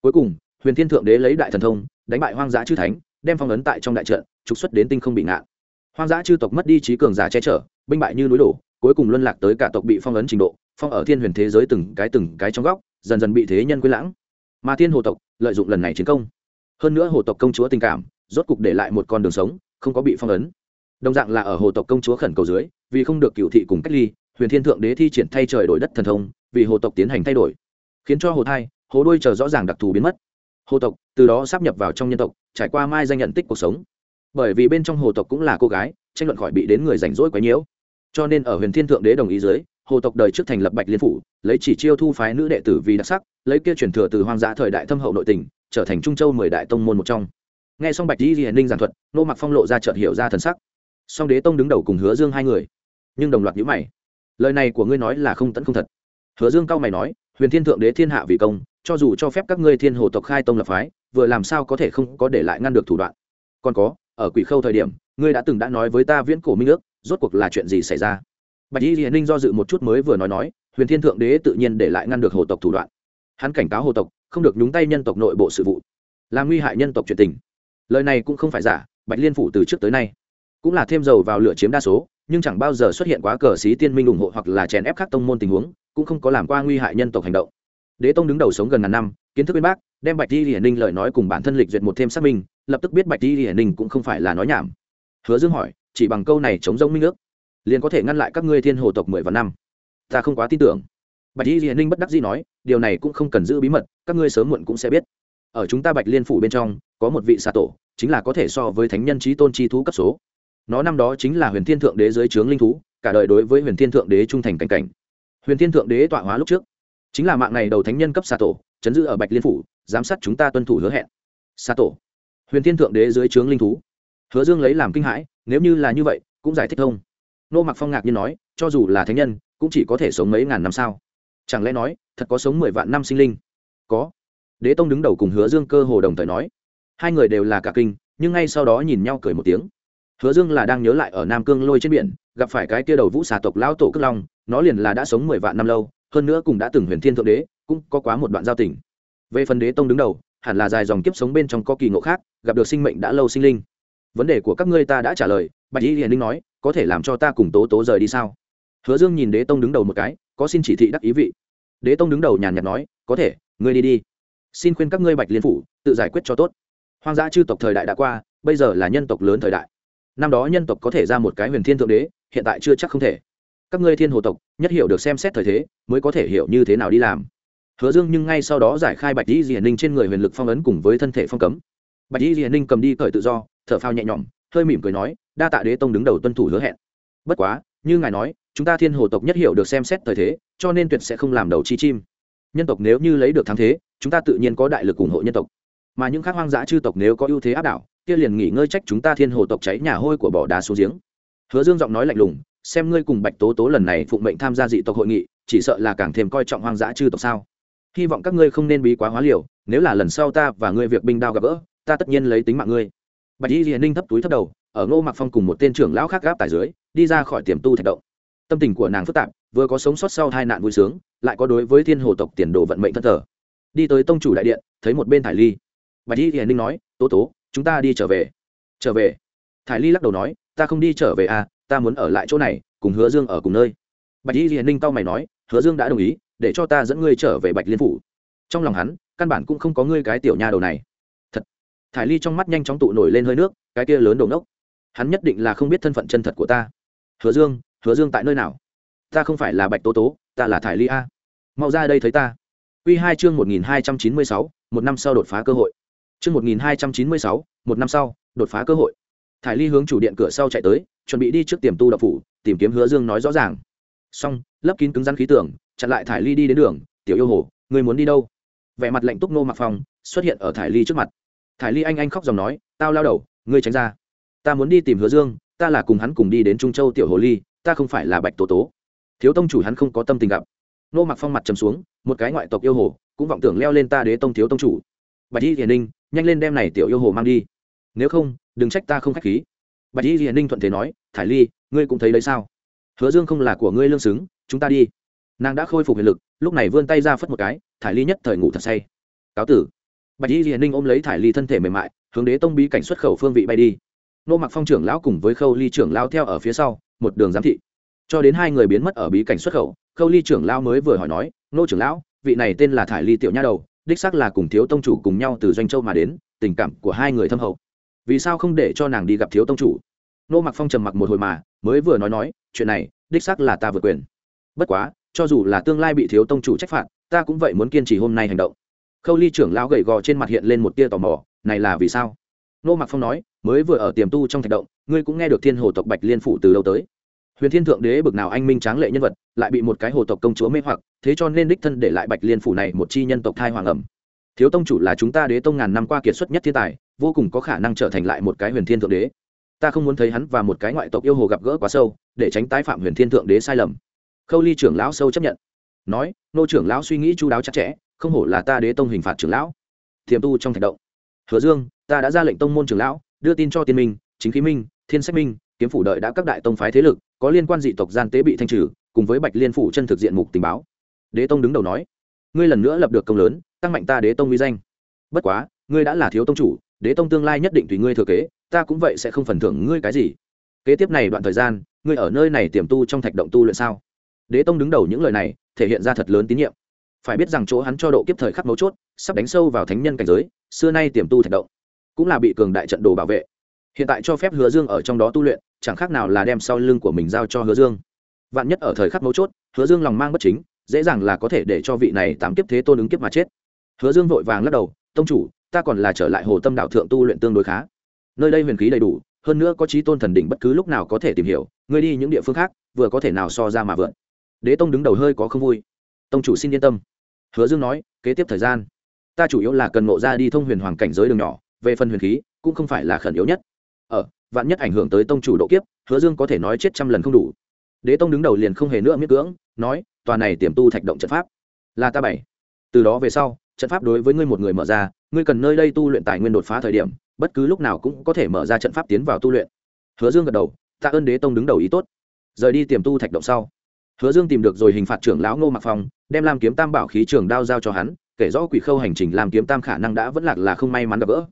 Cuối cùng, huyền thiên thượng đế lấy đại thần thông, đánh bại hoang dã chư thánh, đem phong ấn tại trong đại trận, trục xuất đến tinh không bị ngạn hoang dã chư tộc mất đi trí cường giả che chở, binh bại như núi đổ, cuối cùng luân lạc tới cả tộc bị phong ấn trình độ, phong ở thiên huyền thế giới từng cái từng cái trong góc, dần dần bị thế nhân quên lãng. Mà thiên hồ tộc lợi dụng lần này chiến công. Hơn nữa hồ tộc công chúa tình cảm, rốt cục để lại một con đường sống, không có bị phong ấn. Đồng dạng là ở hồ tộc công chúa khẩn cầu dưới, vì không được cựu thị cùng cách ly, huyền thiên thượng đế thi triển thay trời đổi đất thần thông, vì hồ tộc tiến hành thay đổi. Khiến cho hồ thai, hồ đuôi chờ rõ ràng đặc thù biến mất. Hồ tộc, từ đó sắp nhập vào trong nhân tộc, trải qua mai danh nhận tích cuộc sống bởi vì bên trong hồ tộc cũng là cô gái, tranh luận khỏi bị đến người rảnh rỗi quấy nhiễu cho nên ở huyền thiên thượng đế đồng ý dưới, hồ tộc đời trước thành lập bạch liên phủ, lấy chỉ chiêu thu phái nữ đệ tử vì đặc sắc, lấy kia truyền thừa từ hoang dã thời đại thâm hậu nội tình, trở thành trung châu mười đại tông môn một trong. Nghe xong bạch di hiền ninh giảng thuật, nô mặc phong lộ ra chợt hiểu ra thần sắc. Song đế tông đứng đầu cùng hứa dương hai người. Nhưng đồng loạt nhữ mày. Lời này của ngươi nói là không tẫn không thật. Hứa dương cao mày nói, huyền thiên thượng đế thiên hạ vì công, cho dù cho phép các ngươi thiên hồ tộc khai tông lập phái, vừa làm sao có thể không có để lại ngăn được thủ đoạn. Còn có ở quỷ khâu thời điểm, ngươi đã từng đã nói với ta viễn cổ minh ước, rốt cuộc là chuyện gì xảy ra? Bạch y hiền ninh do dự một chút mới vừa nói nói, huyền thiên thượng đế tự nhiên để lại ngăn được hồ tộc thủ đoạn. Hắn cảnh cáo hồ tộc, không được nhúng tay nhân tộc nội bộ sự vụ, làm nguy hại nhân tộc chuyện tình. Lời này cũng không phải giả, bạch liên phủ từ trước tới nay cũng là thêm dầu vào lửa chiếm đa số, nhưng chẳng bao giờ xuất hiện quá cờ xí tiên minh ủng hộ hoặc là chèn ép các tông môn tình huống, cũng không có làm qua nguy hại nhân tộc hành động. Đế tông đứng đầu sống gần ngàn năm, kiến thức bên bác đem bạch di hiển ninh lời nói cùng bản thân lịch duyệt một thêm xác minh, lập tức biết bạch di hiển ninh cũng không phải là nói nhảm. Hứa dương hỏi, chỉ bằng câu này chống giống minh ước, liền có thể ngăn lại các ngươi thiên hồ tộc mười vạn năm. Ta không quá tin tưởng. Bạch di hiển ninh bất đắc dĩ nói, điều này cũng không cần giữ bí mật, các ngươi sớm muộn cũng sẽ biết. Ở chúng ta bạch liên phủ bên trong, có một vị xà tổ, chính là có thể so với thánh nhân trí tôn chi thú cấp số. Nó năm đó chính là huyền thiên thượng đế dưới trướng linh thú, cả đời đối với huyền thiên thượng đế trung thành cảnh cảnh. Huyền thiên thượng đế tọa hóa lúc trước, chính là mạng này đầu thánh nhân cấp xà tổ, chấn giữ ở bạch liên phủ giám sát chúng ta tuân thủ hứa hẹn. Xà tổ. Huyền thiên thượng đế dưới trướng linh thú. Hứa dương lấy làm kinh hãi, nếu như là như vậy, cũng giải thích không. nô mặc phong ngạc như nói, cho dù là thánh nhân, cũng chỉ có thể sống mấy ngàn năm sao? Chẳng lẽ nói, thật có sống mười vạn năm sinh linh? Có. Đế tông đứng đầu cùng hứa dương cơ hồ đồng thời nói. Hai người đều là cả kinh, nhưng ngay sau đó nhìn nhau cười một tiếng. Hứa dương là đang nhớ lại ở nam cương lôi trên biển, gặp phải cái kia đầu vũ xà tộc lão tổ cước long, nó liền là đã sống mười vạn năm lâu, hơn nữa cũng đã từng huyền thiên thượng đế, cũng có quá một đoạn giao tình về phần đế tông đứng đầu, hẳn là dài dòng kiếp sống bên trong có kỳ ngộ khác, gặp được sinh mệnh đã lâu sinh linh. Vấn đề của các ngươi ta đã trả lời, bạch y hiền linh nói, có thể làm cho ta cùng tố tố rời đi sao? Hứa dương nhìn đế tông đứng đầu một cái, có xin chỉ thị đắc ý vị. Đế tông đứng đầu nhàn nhạt nói, có thể, ngươi đi đi. Xin khuyên các ngươi bạch liên phủ, tự giải quyết cho tốt. Hoang dã chư tộc thời đại đã qua, bây giờ là nhân tộc lớn thời đại. Năm đó nhân tộc có thể ra một cái huyền thiên thượng đế, hiện tại chưa chắc không thể. Các ngươi thiên hồ tộc, nhất hiểu được xem xét thời thế, mới có thể hiểu như thế nào đi làm hứa dương nhưng ngay sau đó giải khai bạch di hiển ninh trên người huyền lực phong ấn cùng với thân thể phong cấm. Bạch di hiển ninh cầm đi cởi tự do, thở phao nhẹ nhõm, hơi mỉm cười nói, đa tạ đế tông đứng đầu tuân thủ hứa hẹn. Bất quá, như ngài nói, chúng ta thiên hồ tộc nhất hiểu được xem xét thời thế, cho nên tuyệt sẽ không làm đầu chi chim. Nhân tộc nếu như lấy được thắng thế, chúng ta tự nhiên có đại lực ủng hộ nhân tộc. Mà những khác hoang dã chư tộc nếu có ưu thế áp đảo, kia liền nghỉ ngơi trách chúng ta thiên hồ tộc cháy nhà hôi của bỏ đá xuống giếng. Hứa dương giọng nói lạnh lùng, xem ngươi cùng bạch tố tố lần này phụng mệnh tham gia dị tộc hội nghị, chỉ sợ là càng thêm coi trọng hoang dã chư tộc sao? Hy vọng các ngươi không nên bí quá hóa liều, nếu là lần sau ta và ngươi việc binh đao gặp gỡ, ta tất nhiên lấy tính mạng ngươi. Bạch y hiền ninh thấp túi thấp đầu, ở ngô mặc phong cùng một tên trưởng lão khác gáp tại dưới, đi ra khỏi tiềm tu thạch động. Tâm tình của nàng phức tạp, vừa có sống sót sau hai nạn vui sướng, lại có đối với thiên hồ tộc tiền đồ vận mệnh thân thờ. Đi tới tông chủ đại điện, thấy một bên thải ly. Bạch y hiền ninh nói, tố tố, chúng ta đi trở về. Trở về? Thải ly lắc đầu nói, ta không đi trở về à ta muốn ở lại chỗ này, cùng hứa dương ở cùng nơi. Bạch y hiền ninh tao mày nói, hứa dương đã đồng ý để cho ta dẫn ngươi trở về bạch liên phủ. Trong lòng hắn, căn bản cũng không có ngươi cái tiểu nha đầu này. Thật. Thải ly trong mắt nhanh chóng tụ nổi lên hơi nước, cái kia lớn đầu nốc hắn nhất định là không biết thân phận chân thật của ta. Hứa dương hứa dương tại nơi nào? Ta không phải là bạch tố tố, ta là thải ly a. Mau ra đây thấy ta. Q hai chương một nghìn hai trăm chín mươi sáu, một năm sau đột phá cơ hội. Chương một nghìn hai trăm chín mươi sáu, một năm sau, đột phá cơ hội. Thải ly hướng chủ điện cửa sau chạy tới, chuẩn bị đi trước tiềm tu đập phủ, tìm kiếm hứa dương nói rõ ràng. Xong, lấp kín cứng rắn khí tưởng chặn lại thải ly đi đến đường, tiểu yêu hồ người muốn đi đâu? Vẻ mặt lạnh túc nô mặc phong xuất hiện ở thải ly trước mặt. Thải ly anh anh khóc dòng nói, tao lao đầu, ngươi tránh ra. Ta muốn đi tìm hứa dương, ta là cùng hắn cùng đi đến trung châu tiểu hồ ly, ta không phải là bạch tố tố. Thiếu tông chủ hắn không có tâm tình gặp. Nô mặc phong mặt trầm xuống, một cái ngoại tộc yêu hồ, cũng vọng tưởng leo lên ta đế tông thiếu tông chủ. Bạch y hiền ninh, nhanh lên đem này tiểu yêu hồ mang đi. Nếu không, đừng trách ta không k h á c h khí. Bạch y hiền ninh thuận thế nói, thải ly, ngươi cũng thấy đấy sao? Hứa dương không là của ngươi lương xứng, chúng ta đi nàng đã khôi phục hiện lực, lúc này vươn tay ra phất một cái, thải ly nhất thời ngủ thật say. Cáo tử. Bạch y hiền ninh ôm lấy thải ly thân thể mềm mại, hướng đế tông bí cảnh xuất khẩu phương vị bay đi. Nô mặc phong trưởng lão cùng với khâu ly trưởng lão theo ở phía sau, một đường giám thị. Cho đến hai người biến mất ở bí cảnh xuất khẩu, khâu ly trưởng lão mới vừa hỏi nói, nô trưởng lão, vị này tên là thải ly tiểu nha đầu, đích xác là cùng thiếu tông chủ cùng nhau từ doanh châu mà đến, tình cảm của hai người thâm hậu. Vì sao không để cho nàng đi gặp thiếu tông chủ? Nô mặc phong trầm mặc một hồi mà, mới vừa nói nói, chuyện này, đích xác là ta vượt quyền. Bất quá cho dù là tương lai bị thiếu tông chủ trách phạt, ta cũng vậy muốn kiên trì hôm nay hành động. Khâu ly trưởng lão gầy gò trên mặt hiện lên một tia tò mò, này là vì sao? Nô mạc phong nói, mới vừa ở tiềm tu trong thạch động, ngươi cũng nghe được thiên hồ tộc bạch liên phủ từ đâu tới. Huyền thiên thượng đế bực nào anh minh tráng lệ nhân vật, lại bị một cái hồ tộc công chúa mê hoặc, thế cho nên đích thân để lại bạch liên phủ này một chi nhân tộc thai hoàng ẩm. Thiếu tông chủ là chúng ta đế tông ngàn năm qua kiệt xuất nhất thiên tài, vô cùng có khả năng trở thành lại một cái huyền thiên thượng đế. Ta không muốn thấy hắn và một cái ngoại tộc yêu hồ gặp gỡ quá sâu, để tránh tái phạm huyền thiên thượng đế sai lầm khâu ly trưởng lão sâu chấp nhận. Nói, nô trưởng lão suy nghĩ chú đáo chặt chẽ, không hổ là ta đế tông hình phạt trưởng lão. Thiềm tu trong thạch động. Hứa dương, ta đã ra lệnh tông môn trưởng lão, đưa tin cho tiên minh, chính khí minh, thiên sách minh, kiếm phủ đợi đã các đại tông phái thế lực, có liên quan dị tộc gian tế bị thanh trừ, cùng với bạch liên phủ chân thực diện mục tình báo. Đế tông đứng đầu nói, ngươi lần nữa lập được công lớn, tăng mạnh ta đế tông uy danh. Bất quá, ngươi đã là thiếu tông chủ, đế tông tương lai nhất định tùy ngươi thừa kế, ta cũng vậy sẽ không phần thưởng ngươi cái gì. Kế tiếp này đoạn thời gian, ngươi ở nơi này tiềm tu trong thạch động tu luyện sao? Đế tông đứng đầu những lời này, thể hiện ra thật lớn tín nhiệm. Phải biết rằng chỗ hắn cho độ kiếp thời khắc mấu chốt, sắp đánh sâu vào thánh nhân cảnh giới, xưa nay tiềm tu thạch động, cũng là bị cường đại trận đồ bảo vệ. Hiện tại cho phép hứa dương ở trong đó tu luyện, chẳng khác nào là đem sau lưng của mình giao cho hứa dương. Vạn nhất ở thời khắc mấu chốt, hứa dương lòng mang bất chính, dễ dàng là có thể để cho vị này tám kiếp thế tôn ứng kiếp mà chết. Hứa dương vội vàng lắc đầu, tông chủ, ta còn là trở lại hồ tâm đạo thượng tu luyện tương đối khá. Nơi đây huyền khí đầy đủ, hơn nữa có trí tôn thần đỉnh bất cứ lúc nào có thể tìm hiểu, ngươi đi những địa phương khác, vừa có thể nào so ra mà vượn đế tông đứng đầu hơi có không vui. Tông chủ xin yên tâm. Hứa dương nói, kế tiếp thời gian, ta chủ yếu là cần ngộ ra đi thông huyền hoàng cảnh giới đường nhỏ, về phần huyền khí, cũng không phải là khẩn yếu nhất. Ở vạn nhất ảnh hưởng tới tông chủ độ kiếp, hứa dương có thể nói chết trăm lần không đủ. Đế tông đứng đầu liền không hề nữa miết cưỡng, nói, tòa này tiềm tu thạch động trận pháp là ta bảy từ đó về sau, trận pháp đối với ngươi một người mở ra, ngươi cần nơi đây tu luyện tài nguyên đột phá thời điểm, bất cứ lúc nào cũng có thể mở ra trận pháp tiến vào tu luyện. Hứa dương gật đầu tạ ơn đế tông đứng đầu ý tốt. Rời đi tiềm tu thạch động sau hứa dương tìm được rồi hình phạt trưởng lão ngô mạc phong, đem lam kiếm tam bảo khí trường đao giao cho hắn, kể rõ quỷ khâu hành trình làm kiếm tam khả năng đã vẫn lạc là không may mắn gặp gỡ.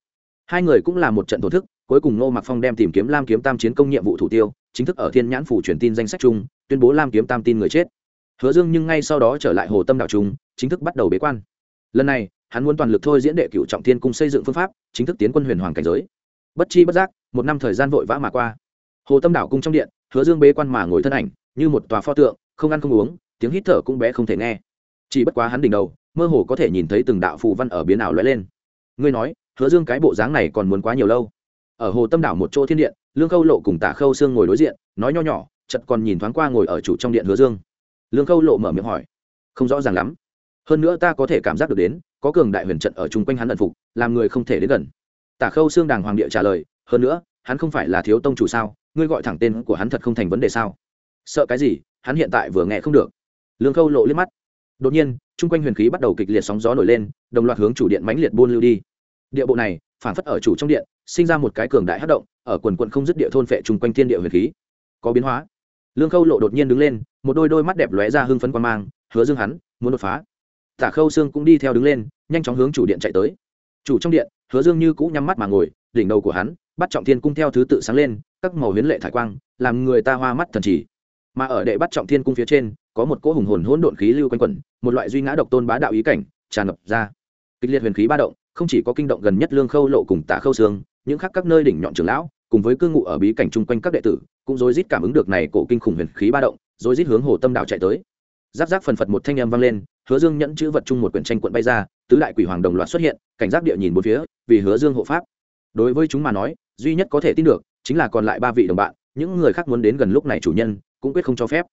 Hai người cũng là một trận thổ thức, cuối cùng ngô mạc phong đem tìm kiếm lam kiếm tam chiến công nhiệm vụ thủ tiêu, chính thức ở thiên nhãn phủ truyền tin danh sách chung, tuyên bố lam kiếm tam tin người chết. Hứa dương nhưng ngay sau đó trở lại hồ tâm đạo trung, chính thức bắt đầu bế quan. Lần này, hắn muốn toàn lực thôi diễn đệ cựu trọng thiên cung xây dựng phương pháp, chính thức tiến quân huyền hoàng cảnh giới. Bất chi bất giác, một năm thời gian vội vã mà qua. Hồ tâm đảo cung trong điện, hứa dương bế quan mà ngồi thân ảnh, như một tòa pho tượng không ăn không uống, tiếng hít thở cũng bé không thể nghe. Chỉ bất quá hắn đỉnh đầu, mơ hồ có thể nhìn thấy từng đạo phù văn ở biến ảo lóe lên. Ngươi nói, hứa dương cái bộ dáng này còn muốn quá nhiều lâu? Ở hồ tâm đảo một chỗ thiên điện, lương khâu lộ cùng tả khâu sương ngồi đối diện, nói nho nhỏ chật còn nhìn thoáng qua ngồi ở chủ trong điện hứa dương. Lương khâu lộ mở miệng hỏi. Không rõ ràng lắm. Hơn nữa ta có thể cảm giác được đến, có cường đại huyền trận ở chung quanh hắn ẩn phục, làm người không thể đến gần. Tả khâu xương đàng hoàng địa trả lời, hơn nữa, hắn không phải là thiếu tông chủ sao? Ngươi gọi thẳng tên của hắn thật không thành vấn đề sao? Sợ cái gì? Hắn hiện tại vừa nghe không được. Lương khâu lộ liếc mắt. Đột nhiên, chung quanh huyền khí bắt đầu kịch liệt sóng gió nổi lên, đồng loạt hướng chủ điện mãnh liệt buôn lưu đi. Địa bộ này phản phất ở chủ trong điện, sinh ra một cái cường đại hát động, ở quần quận không dứt địa thôn phệ chung quanh thiên địa huyền khí. Có biến hóa. Lương khâu lộ đột nhiên đứng lên, một đôi đôi mắt đẹp lóe ra hưng phấn quan mang, hứa dương hắn, muốn đột phá. Tả khâu xương cũng đi theo đứng lên, nhanh chóng hướng chủ điện chạy tới. Chủ trong điện, hứa dương như cũ nhắm mắt mà ngồi, đỉnh đầu của hắn, bắt trọng thiên cung theo thứ tự sáng lên, các màu huyến lệ thải quang, làm người ta hoa mắt thần chỉ mà ở đệ bắt trọng thiên cung phía trên, có một cỗ hùng hồn hỗn độn khí lưu quanh quẩn, một loại duy ngã độc tôn bá đạo ý cảnh, tràn ngập ra. Kịch liệt huyền khí ba động, không chỉ có kinh động gần nhất lương khâu lộ cùng tả khâu sương những khác các nơi đỉnh nhọn trường lão, cùng với cư ngụ ở bí cảnh chung quanh các đệ tử, cũng rối rít cảm ứng được này cổ kinh khủng huyền khí ba động, rối rít hướng hồ tâm đạo chạy tới. Giáp giáp phần phật một thanh âm vang lên, hứa dương nhẫn chữ vật chung một quyển tranh quận bay ra, tứ đại quỷ hoàng đồng loạt xuất hiện, cảnh giác địa nhìn bốn phía, vì hứa dương hộ pháp. Đối với chúng mà nói, duy nhất có thể tin được, chính là còn lại ba vị đồng bạn, những người khác muốn đến gần lúc này chủ nhân cũng quyết không cho phép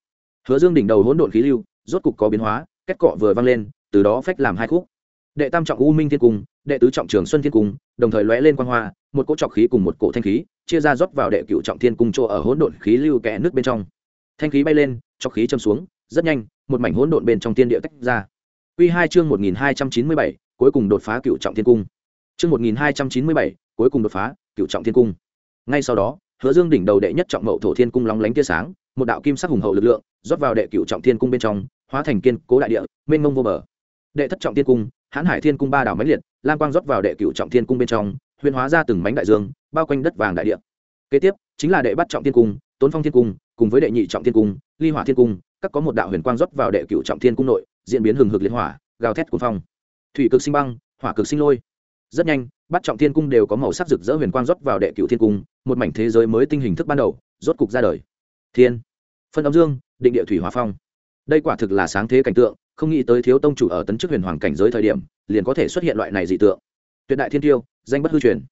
hứa dương đỉnh đầu hỗn độn khí lưu rốt cục có biến hóa kết cọ vừa vang lên từ đó phách làm hai khúc đệ tam trọng u minh thiên cung đệ tứ trọng trường xuân thiên cung đồng thời lóe lên quan hoa một cỗ trọc khí cùng một cỗ thanh khí chia ra rót vào đệ cựu trọng thiên cung chỗ ở hỗn độn khí lưu kẽ nước bên trong thanh khí bay lên trọc khí châm xuống rất nhanh một mảnh hỗn độn bên trong tiên địa tách ra Quy 2 chương 1297, cuối cùng đột phá cựu trọng thiên cung. Chương 1297, cuối cùng đột phá cựu trọng thiên cung. Ngay sau đó, Hứa Dương đỉnh đầu đệ nhất trọng mậu thổ thiên cung lóng lánh tia sáng, một đạo kim sắc hùng hậu lực lượng rót vào đệ cựu trọng thiên cung bên trong, hóa thành kiên cố đại địa, mênh mông vô bờ. Đệ thất trọng thiên cung, hãn Hải thiên cung ba đảo máy liệt, lan quang rót vào đệ cựu trọng thiên cung bên trong, huyền hóa ra từng mảnh đại dương, bao quanh đất vàng đại địa. Kế tiếp, chính là đệ bắt trọng thiên cung, Tốn Phong thiên cung, cùng với đệ nhị trọng thiên cung, Ly Hỏa thiên cung, các có một đạo huyền quang rót vào đệ cựu trọng thiên cung nội, diễn biến hừng hực liên hỏa gào thét của phong thủy cực sinh băng hỏa cực sinh lôi rất nhanh bắt trọng thiên cung đều có màu sắc rực rỡ huyền quang rót vào đệ cựu thiên cung một mảnh thế giới mới tinh hình thức ban đầu rốt cục ra đời thiên. Phân âm dương, định địa thủy hòa phong. Đây quả thực là sáng thế cảnh tượng, không nghĩ tới thiếu tông chủ ở tấn chức huyền hoàng cảnh giới thời điểm, liền có thể xuất hiện loại này dị tượng. Tuyệt đại thiên tiêu, danh bất hư truyền.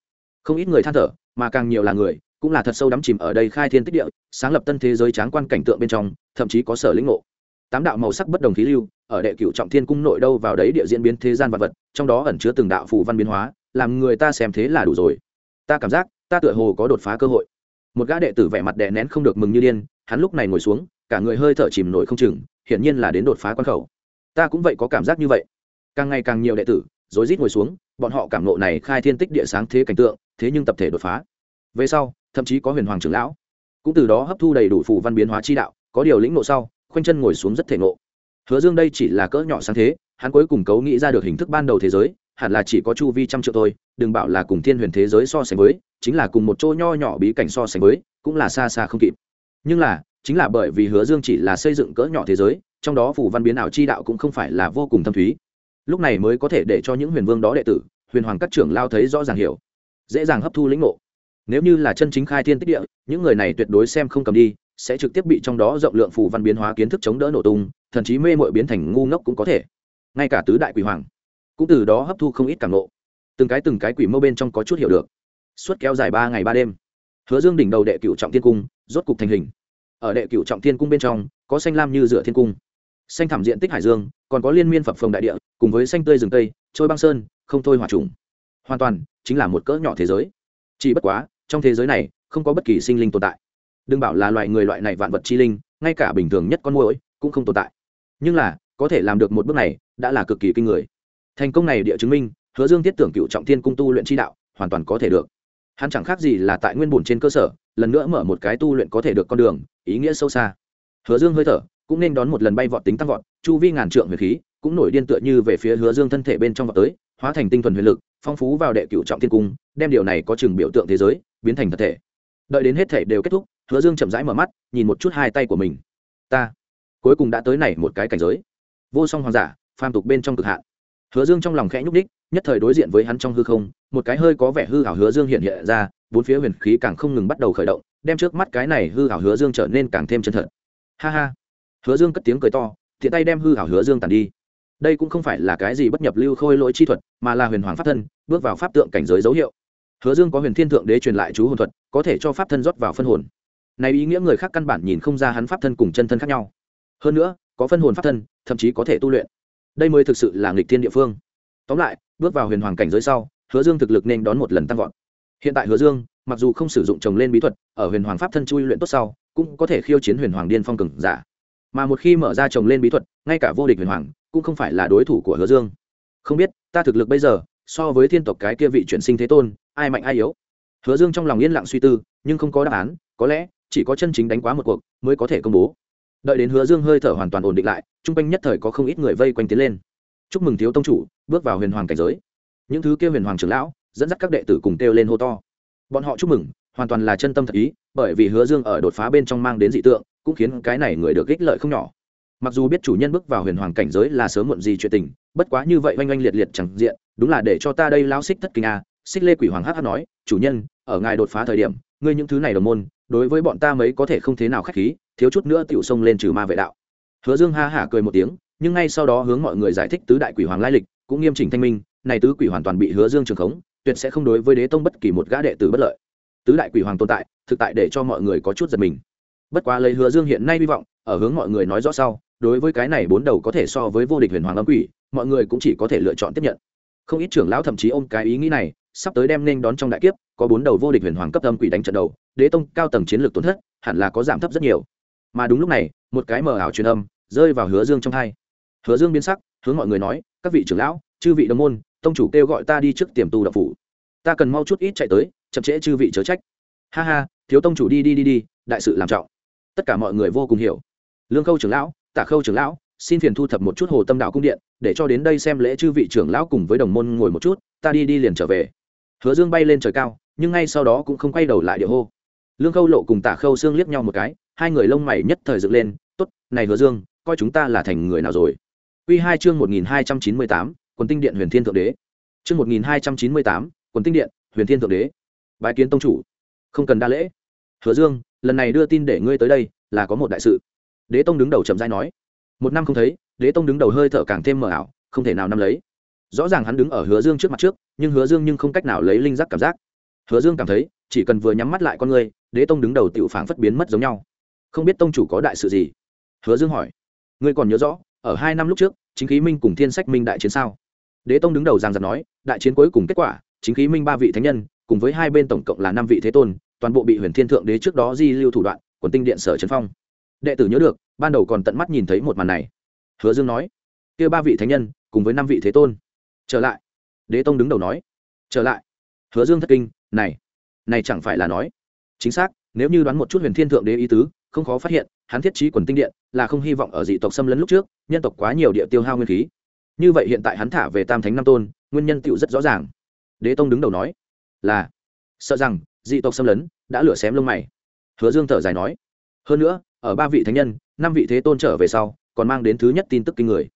Không ít người than thở, mà càng nhiều là người, cũng là thật sâu đắm chìm ở đây khai thiên tích địa, sáng lập tân thế giới tráng quan cảnh tượng bên trong, thậm chí có sở lĩnh ngộ. Tám đạo màu sắc bất đồng khí lưu, ở đệ cựu trọng thiên cung nội đâu vào đấy địa diễn biến thế gian vật vật, trong đó ẩn chứa từng đạo phù văn biến hóa, làm người ta xem thế là đủ rồi. Ta cảm giác, ta tựa hồ có đột phá cơ hội một gã đệ tử vẻ mặt đè nén không được mừng như điên, hắn lúc này ngồi xuống, cả người hơi thở chìm nổi không chừng, hiển nhiên là đến đột phá quan khẩu. Ta cũng vậy có cảm giác như vậy. Càng ngày càng nhiều đệ tử, rối rít ngồi xuống, bọn họ cảm nộ này khai thiên tích địa sáng thế cảnh tượng, thế nhưng tập thể đột phá. Về sau, thậm chí có huyền hoàng trưởng lão, cũng từ đó hấp thu đầy đủ phù văn biến hóa chi đạo, có điều lĩnh nộ sau, khoanh chân ngồi xuống rất thể ngộ. Hứa dương đây chỉ là cỡ nhỏ sáng thế, hắn cuối cùng cấu nghĩ ra được hình thức ban đầu thế giới, hẳn là chỉ có chu vi trăm triệu thôi, đừng bảo là cùng thiên huyền thế giới so sánh với chính là cùng một chỗ nho nhỏ bí cảnh so sánh với, cũng là xa xa không kịp. Nhưng là, chính là bởi vì hứa dương chỉ là xây dựng cỡ nhỏ thế giới, trong đó phủ văn biến ảo chi đạo cũng không phải là vô cùng thâm thúy. Lúc này mới có thể để cho những huyền vương đó đệ tử, huyền hoàng các trưởng lao thấy rõ ràng hiểu, dễ dàng hấp thu lĩnh ngộ. Nếu như là chân chính khai thiên tích địa, những người này tuyệt đối xem không cầm đi, sẽ trực tiếp bị trong đó rộng lượng phù văn biến hóa kiến thức chống đỡ nổ tung, thậm chí mê mội biến thành ngu ngốc cũng có thể. Ngay cả tứ đại quỷ hoàng cũng từ đó hấp thu không ít cảm nộ từng cái từng cái quỷ mâu bên trong có chút hiểu được suốt kéo dài ba ngày ba đêm. Hứa dương đỉnh đầu đệ cựu trọng thiên cung, rốt cục thành hình. Ở đệ cựu trọng thiên cung bên trong, có xanh lam như dựa thiên cung. Xanh thảm diện tích hải dương, còn có liên miên phập phồng đại địa, cùng với xanh tươi rừng tây, trôi băng sơn, không thôi hỏa trùng. Hoàn toàn chính là một cỡ nhỏ thế giới. Chỉ bất quá, trong thế giới này, không có bất kỳ sinh linh tồn tại. Đừng bảo là loại người loại này vạn vật chi linh, ngay cả bình thường nhất con muỗi, cũng không tồn tại. Nhưng là, có thể làm được một bước này, đã là cực kỳ kinh người. Thành công này địa chứng minh, hứa dương thiết tưởng cựu trọng thiên cung tu luyện chi đạo, hoàn toàn có thể được hắn chẳng khác gì là tại nguyên bùn trên cơ sở, lần nữa mở một cái tu luyện có thể được con đường, ý nghĩa sâu xa. Hứa dương hơi thở, cũng nên đón một lần bay vọt tính tăng vọt, chu vi ngàn trượng huyền khí, cũng nổi điên tựa như về phía hứa dương thân thể bên trong vọt tới, hóa thành tinh thuần huyền lực, phong phú vào đệ cựu trọng thiên cung, đem điều này có chừng biểu tượng thế giới, biến thành thật thể. Đợi đến hết thể đều kết thúc, hứa dương chậm rãi mở mắt, nhìn một chút hai tay của mình. Ta, cuối cùng đã tới này một cái cảnh giới. Vô song hoàng giả, phàm tục bên trong cực hạn. Hứa dương trong lòng khẽ nhúc đích nhất thời đối diện với hắn trong hư không một cái hơi có vẻ hư hảo hứa dương hiện hiện ra, bốn phía huyền khí càng không ngừng bắt đầu khởi động, đem trước mắt cái này hư hảo hứa dương trở nên càng thêm chân thật. Ha ha. Hứa dương cất tiếng cười to thiện tay đem hư hảo hứa dương tàn đi. Đây cũng không phải là cái gì bất nhập lưu khôi lỗi chi thuật, mà là huyền hoàng pháp thân, bước vào pháp tượng cảnh giới dấu hiệu. Hứa dương có huyền thiên thượng đế truyền lại chú hồn thuật, có thể cho pháp thân rót vào phân hồn. Này ý nghĩa người khác căn bản nhìn không ra hắn pháp thân cùng chân thân khác nhau. Hơn nữa, có phân hồn pháp thân, thậm chí có thể tu luyện. Đây mới thực sự là nghịch thiên địa phương. Tóm lại, bước vào huyền hoàng cảnh giới sau hứa dương thực lực nên đón một lần tăng vọt. Hiện tại hứa dương, mặc dù không sử dụng trồng lên bí thuật, ở huyền hoàng pháp thân chui luyện tốt sau, cũng có thể khiêu chiến huyền hoàng điên phong cường giả. Mà một khi mở ra trồng lên bí thuật, ngay cả vô địch huyền hoàng cũng không phải là đối thủ của hứa dương. Không biết, ta thực lực bây giờ, so với thiên tộc cái kia vị chuyển sinh thế tôn, ai mạnh ai yếu? Hứa dương trong lòng yên lặng suy tư, nhưng không có đáp án, có lẽ, chỉ có chân chính đánh quá một cuộc, mới có thể công bố. Đợi đến hứa dương hơi thở hoàn toàn ổn định lại trung quanh nhất thời có không ít người vây quanh tiến lên. Chúc mừng thiếu tông chủ, bước vào huyền hoàng cảnh giới những thứ kia huyền hoàng trưởng lão dẫn dắt các đệ tử cùng kêu lên hô to. Bọn họ chúc mừng, hoàn toàn là chân tâm thật ý, bởi vì hứa dương ở đột phá bên trong mang đến dị tượng, cũng khiến cái này người được ích lợi không nhỏ. Mặc dù biết chủ nhân bước vào huyền hoàng cảnh giới là sớm muộn gì chuyện tình, bất quá như vậy oanh oanh liệt liệt chẳng diện, đúng là để cho ta đây lao xích thất kinh a xích lê quỷ hoàng hh nói, chủ nhân, ở ngài đột phá thời điểm, ngươi những thứ này đồng môn, đối với bọn ta mấy có thể không thế nào khách khí, thiếu chút nữa tiểu xông lên trừ ma vệ đạo. Hứa dương ha hả cười một tiếng, nhưng ngay sau đó hướng mọi người giải thích tứ đại quỷ hoàng lai lịch, cũng nghiêm chỉnh thanh minh này tứ quỷ hoàn toàn bị hứa dương trường khống, tuyệt sẽ không đối với đế tông bất kỳ một gã đệ tử bất lợi. Tứ đại quỷ hoàng tồn tại, thực tại để cho mọi người có chút giật mình. Bất quá lấy hứa dương hiện nay hy vọng, ở hướng mọi người nói rõ sau, đối với cái này bốn đầu có thể so với vô địch huyền hoàng âm quỷ, mọi người cũng chỉ có thể lựa chọn tiếp nhận. Không ít trưởng lão thậm chí ôm cái ý nghĩ này, sắp tới đem nên đón trong đại kiếp, có bốn đầu vô địch huyền hoàng cấp âm quỷ đánh trận đầu, đế tông cao tầng chiến lược tổn thất, hẳn là có giảm thấp rất nhiều. Mà đúng lúc này, một cái mờ ảo truyền âm rơi vào hứa dương trong hai. Hứa dương biến sắc, hướng mọi người nói, các vị trưởng lão, chư vị đồng môn tông chủ kêu gọi ta đi trước tiềm tu đạo phủ. Ta cần mau chút ít chạy tới, chậm trễ chư vị chớ trách. Ha ha, thiếu tông chủ đi đi đi đi, đại sự làm trọng. Tất cả mọi người vô cùng hiểu. Lương khâu trưởng lão, tả khâu trưởng lão, xin phiền thu thập một chút hồ tâm đạo cung điện, để cho đến đây xem lễ chư vị trưởng lão cùng với đồng môn ngồi một chút, ta đi đi liền trở về. Hứa dương bay lên trời cao, nhưng ngay sau đó cũng không quay đầu lại địa hô. Lương khâu lộ cùng tả khâu xương liếc nhau một cái, hai người lông mày nhất thời dựng lên, tốt, này hứa dương, coi chúng ta là thành người nào rồi? Quy hai chương một nghìn hai trăm chín mươi tám quần tinh điện huyền thiên thượng đế. Chương một nghìn hai trăm chín mươi tám, quần tinh điện, huyền thiên thượng đế. Bái kiến tông chủ. Không cần đa lễ. Hứa dương, lần này đưa tin để ngươi tới đây là có một đại sự. Đế tông đứng đầu chậm rãi nói. Một năm không thấy, đế tông đứng đầu hơi thở càng thêm mờ ảo, không thể nào nắm lấy. Rõ ràng hắn đứng ở hứa dương trước mặt trước, nhưng hứa dương nhưng không cách nào lấy linh giác cảm giác. Hứa dương cảm thấy, chỉ cần vừa nhắm mắt lại con người, đế tông đứng đầu tự phản phất biến mất giống nhau. Không biết tông chủ có đại sự gì? Hứa dương hỏi. Ngươi còn nhớ rõ, ở hai năm lúc trước, chính khí minh cùng thiên sách minh đại chiến sao? Đế tông đứng đầu giang giật nói, đại chiến cuối cùng kết quả, chính khí minh ba vị thánh nhân, cùng với hai bên tổng cộng là năm vị thế tôn, toàn bộ bị huyền thiên thượng đế trước đó di lưu thủ đoạn, quần tinh điện sở trấn phong. Đệ tử nhớ được, ban đầu còn tận mắt nhìn thấy một màn này. Hứa dương nói, kia ba vị thánh nhân, cùng với năm vị thế tôn. Trở lại. Đế tông đứng đầu nói, trở lại. Hứa dương thất kinh, này này chẳng phải là nói. Chính xác, nếu như đoán một chút huyền thiên thượng đế ý tứ, không khó phát hiện, hắn thiết trí quần tinh điện là không hy vọng ở dị tộc xâm lấn lúc trước, nhân tộc quá nhiều địa tiêu hao nguyên khí như vậy hiện tại hắn thả về tam thánh năm tôn, nguyên nhân tựu rất rõ ràng. Đế tông đứng đầu nói, là, sợ rằng, dị tộc xâm lấn, đã lửa xém lông mày. Hứa dương thở dài nói, hơn nữa, ở ba vị thánh nhân, năm vị thế tôn trở về sau, còn mang đến thứ nhất tin tức kinh người.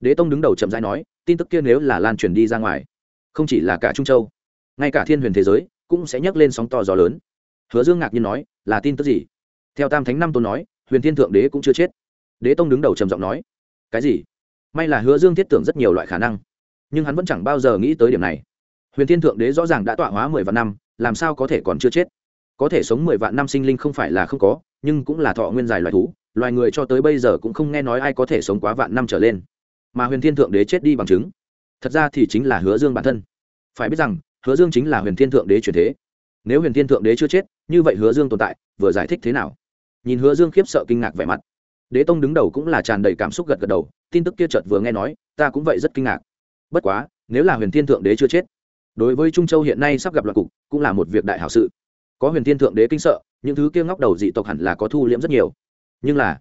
Đế tông đứng đầu chậm rãi nói, tin tức kia nếu là lan truyền đi ra ngoài, không chỉ là cả trung châu, ngay cả thiên huyền thế giới, cũng sẽ nhấc lên sóng to gió lớn. Hứa dương ngạc nhiên nói, là tin tức gì? Theo tam thánh năm tôn nói, huyền thiên thượng đế cũng chưa chết. Đế tông đứng đầu trầm giọng nói, cái gì? May là hứa dương thiết tưởng rất nhiều loại khả năng, nhưng hắn vẫn chẳng bao giờ nghĩ tới điểm này. Huyền thiên thượng đế rõ ràng đã tọa hóa mười vạn năm, làm sao có thể còn chưa chết? Có thể sống mười vạn năm sinh linh không phải là không có, nhưng cũng là thọ nguyên dài loài thú, loài người cho tới bây giờ cũng không nghe nói ai có thể sống quá vạn năm trở lên. Mà huyền thiên thượng đế chết đi bằng chứng, thật ra thì chính là hứa dương bản thân. Phải biết rằng, hứa dương chính là huyền thiên thượng đế truyền thế. Nếu huyền thiên thượng đế chưa chết, như vậy hứa dương tồn tại, vừa giải thích thế nào? Nhìn hứa dương khiếp sợ kinh ngạc vẻ mặt đế tông đứng đầu cũng là tràn đầy cảm xúc gật gật đầu, tin tức kia chợt vừa nghe nói, ta cũng vậy rất kinh ngạc. Bất quá, nếu là huyền thiên thượng đế chưa chết, đối với trung châu hiện nay sắp gặp loạt cục, cũng là một việc đại hảo sự. Có huyền thiên thượng đế kinh sợ, những thứ kia ngóc đầu dị tộc hẳn là có thu liễm rất nhiều. Nhưng là,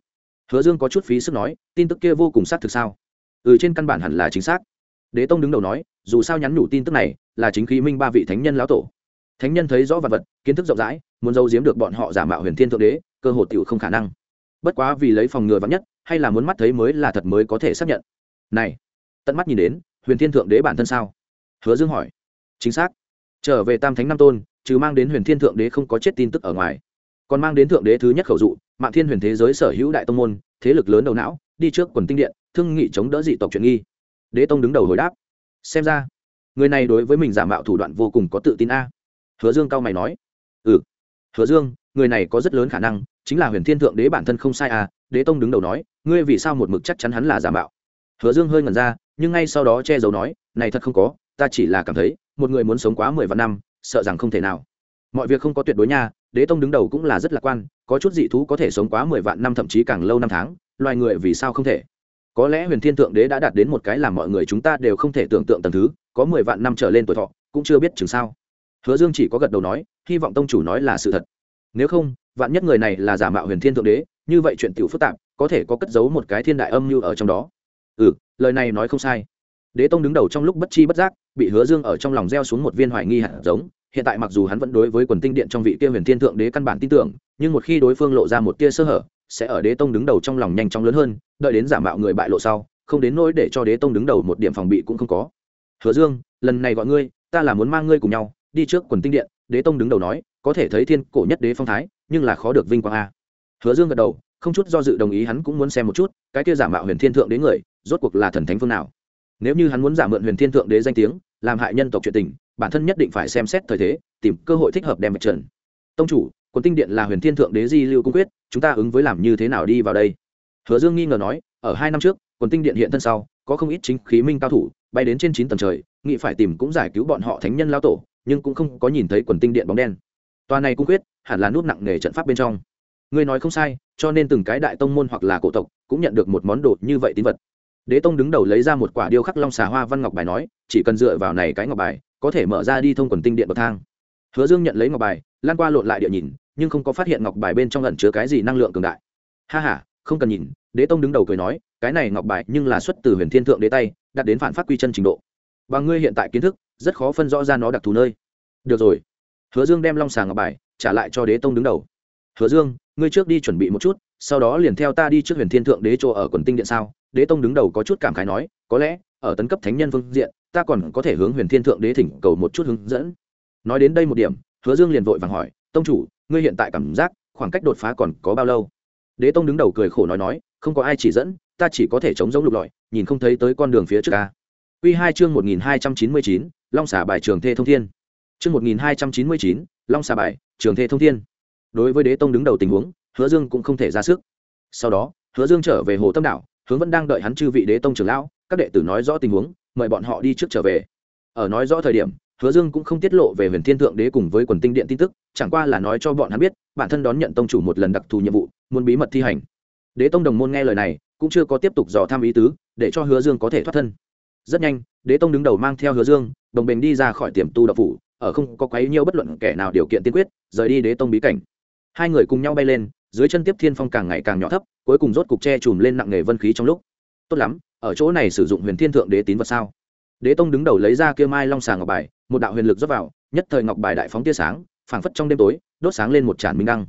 hứa dương có chút phí sức nói, tin tức kia vô cùng xác thực sao? Ừ trên căn bản hẳn là chính xác. Đế tông đứng đầu nói, dù sao nhắn nhủ tin tức này, là chính khí minh ba vị thánh nhân lão tổ. Thánh nhân thấy rõ vật vật, kiến thức rộng rãi, muốn giấu giếm được bọn họ giả mạo huyền thiên thượng đế, cơ hội tiểu không khả năng bất quá vì lấy phòng ngừa vắng nhất, hay là muốn mắt thấy mới là thật mới có thể xác nhận. Này, tận mắt nhìn đến, huyền thiên thượng đế bản thân sao? Hứa dương hỏi. Chính xác. Trở về tam thánh năm tôn chứ mang đến huyền thiên thượng đế không có chết tin tức ở ngoài, còn mang đến thượng đế thứ nhất khẩu dụ mạng thiên huyền thế giới sở hữu đại tông môn, thế lực lớn đầu não, đi trước quần tinh điện, thương nghị chống đỡ dị tộc chuyện nghi. Đế tông đứng đầu hồi đáp. Xem ra, người này đối với mình giả mạo thủ đoạn vô cùng có tự tin a. Hứa dương cao mày nói. Ừ. Hứa dương, người này có rất lớn khả năng chính là huyền thiên thượng đế bản thân không sai à đế tông đứng đầu nói, ngươi vì sao một mực chắc chắn hắn là giả mạo? Hứa dương hơi ngẩn ra, nhưng ngay sau đó che giấu nói, này thật không có, ta chỉ là cảm thấy, một người muốn sống quá mười vạn năm, sợ rằng không thể nào. Mọi việc không có tuyệt đối nha, đế tông đứng đầu cũng là rất lạc quan, có chút dị thú có thể sống quá mười vạn năm thậm chí càng lâu năm tháng, loài người vì sao không thể? Có lẽ huyền thiên thượng đế đã đạt đến một cái làm mọi người chúng ta đều không thể tưởng tượng tầm thứ, có mười vạn năm trở lên tuổi thọ, cũng chưa biết chừng sao. Hứa dương chỉ có gật đầu nói, hy vọng tông chủ nói là sự thật. Nếu không vạn nhất người này là giả mạo huyền thiên thượng đế, như vậy chuyện tiểu phức tạp, có thể có cất giấu một cái thiên đại âm như ở trong đó. Ừ lời này nói không sai. Đế tông đứng đầu trong lúc bất chi bất giác, bị hứa dương ở trong lòng gieo xuống một viên hoài nghi hạt giống, hiện tại mặc dù hắn vẫn đối với quần tinh điện trong vị kia huyền thiên thượng đế căn bản tin tưởng, nhưng một khi đối phương lộ ra một tia sơ hở, sẽ ở đế tông đứng đầu trong lòng nhanh chóng lớn hơn, đợi đến giả mạo người bại lộ sau, không đến nỗi để cho đế tông đứng đầu một điểm phòng bị cũng không có. Hứa dương, lần này gọi ngươi, ta là muốn mang ngươi cùng nhau, đi trước quần tinh điện, đế tông đứng đầu nói có thể thấy thiên cổ nhất đế phong thái, nhưng là khó được vinh quang a. Hứa dương gật đầu, không chút do dự đồng ý, hắn cũng muốn xem một chút, cái kia giả mạo huyền thiên thượng đế người, rốt cuộc là thần thánh phương nào. Nếu như hắn muốn giả mượn huyền thiên thượng đế danh tiếng, làm hại nhân tộc chuyện tình, bản thân nhất định phải xem xét thời thế, tìm cơ hội thích hợp đem mặt trần. Tông chủ, quần tinh điện là huyền thiên thượng đế di lưu cung quyết, chúng ta ứng với làm như thế nào đi vào đây? Hứa dương nghi ngờ nói, ở hai năm trước, quần tinh điện hiện thân sau, có không ít chính khí minh cao thủ, bay đến trên chín tầng trời nghĩ phải tìm cũng giải cứu bọn họ thánh nhân lao tổ, nhưng cũng không có nhìn thấy quần tinh điện bóng đen tòa này cung quyết, hẳn là nút nặng nề trận pháp bên trong. Ngươi nói không sai, cho nên từng cái đại tông môn hoặc là cổ tộc cũng nhận được một món đồ như vậy tín vật. Đế tông đứng đầu lấy ra một quả điêu khắc long xà hoa văn ngọc bài nói, chỉ cần dựa vào này cái ngọc bài, có thể mở ra đi thông quần tinh điện bậc thang. Hứa dương nhận lấy ngọc bài lan qua lộn lại địa nhìn, nhưng không có phát hiện ngọc bài bên trong lẩn chứa cái gì năng lượng cường đại. Ha h a không cần nhìn, đế tông đứng đầu cười nói, cái này ngọc bài nhưng là xuất từ huyền thiên thượng đế tay, đặt đến phản phát quy chân trình độ. Và ngươi hiện tại kiến thức, rất khó phân rõ ra nó đặc thù nơi. Được rồi hứa dương đem long xà ngọc bài trả lại cho đế tông đứng đầu. Hứa dương, ngươi trước đi chuẩn bị một chút, sau đó liền theo ta đi trước huyền thiên thượng đế chỗ ở quần tinh điện sao? Đế tông đứng đầu có chút cảm khái nói, có lẽ, ở tấn cấp thánh nhân phương diện, ta còn có thể hướng huyền thiên thượng đế thỉnh cầu một chút hướng dẫn. Nói đến đây một điểm, hứa dương liền vội vàng hỏi, tông chủ, ngươi hiện tại cảm giác khoảng cách đột phá còn có bao lâu? Đế tông đứng đầu cười khổ nói nói, không có ai chỉ dẫn, ta chỉ có thể chống giống lục lọi, nhìn không thấy tới con đường phía trước ca Quy hai chương một nghìn hai trăm chín mươi chín, long xả bài trường thê thông thiên chương một nghìn hai trăm chín mươi chín, long xà bài, trường thê thông thiên. Đối với đế tông đứng đầu tình huống, hứa dương cũng không thể ra sức. Sau đó, hứa dương trở về hồ tâm đảo, hướng vẫn đang đợi hắn chư vị đế tông trưởng lão, các đệ tử nói rõ tình huống, mời bọn họ đi trước trở về. Ở nói rõ thời điểm, hứa dương cũng không tiết lộ về huyền thiên thượng đế cùng với quần tinh điện tin tức, chẳng qua là nói cho bọn hắn biết, bản thân đón nhận tông chủ một lần đặc thù nhiệm vụ, muốn bí mật thi hành. Đế tông đồng môn nghe lời này, cũng chưa có tiếp tục dò tham ý tứ, để cho hứa dương có thể thoát thân. Rất nhanh, đế tông đứng đầu mang theo hứa dương, đồng bền đi ra khỏi tiềm tu đạo phủ ở không có quấy nhiêu bất luận kẻ nào điều kiện tiên quyết, rời đi đế tông bí cảnh. Hai người cùng nhau bay lên, dưới chân tiếp thiên phong càng ngày càng nhỏ thấp, cuối cùng rốt cục che chùm lên nặng nghề vân khí trong lúc. Tốt lắm, ở chỗ này sử dụng huyền thiên thượng đế tín vật sao? Đế tông đứng đầu lấy ra kia mai long sàng ngọc bài, một đạo huyền lực rót vào, nhất thời ngọc bài đại phóng tia sáng, phảng phất trong đêm tối, đốt sáng lên một tràn minh đăng.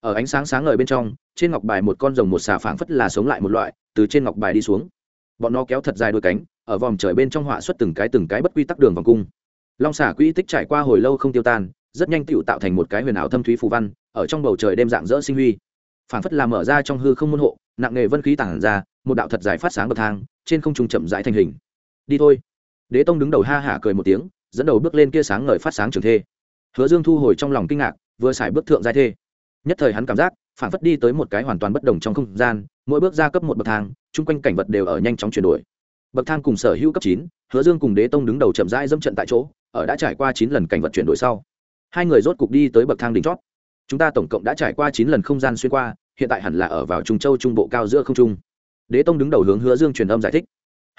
Ở ánh sáng sáng ngời bên trong, trên ngọc bài một con rồng một xà phảng phất là sống lại một loại, từ trên ngọc bài đi xuống. Bọn nó kéo thật dài đôi cánh, ở vòng trời bên trong họa xuất từng cái từng cái bất quy tắc đường vòng cung long xả quỹ tích trải qua hồi lâu không tiêu tan, rất nhanh tựu tạo thành một cái huyền ảo thâm thúy phù văn, ở trong bầu trời đêm dạng dỡ sinh huy. Phảng phất là mở ra trong hư không môn hộ, nặng nghề vân khí tản ra, một đạo thật dài phát sáng bậc thang, trên không trung chậm rãi thành hình. Đi thôi. Đế tông đứng đầu ha hả cười một tiếng, dẫn đầu bước lên kia sáng ngời phát sáng trường thê. Hứa dương thu hồi trong lòng kinh ngạc, vừa xài bước thượng giai thê. Nhất thời hắn cảm giác, phản phất đi tới một cái hoàn toàn bất đồng trong không gian, mỗi bước ra cấp một bậc thang, chung quanh cảnh vật đều ở nhanh chóng chuyển đổi. Bậc thang cùng sở hữu cấp chín, hứa dương cùng đế tông đứng đầu chậm rãi dâm trận tại chỗ ở đã trải qua chín lần cảnh vật chuyển đổi sau, hai người rốt cục đi tới bậc thang đỉnh chót. Chúng ta tổng cộng đã trải qua chín lần không gian xuyên qua, hiện tại hẳn là ở vào trung châu trung bộ cao giữa không trung. Đế tông đứng đầu hướng hứa dương truyền âm giải thích.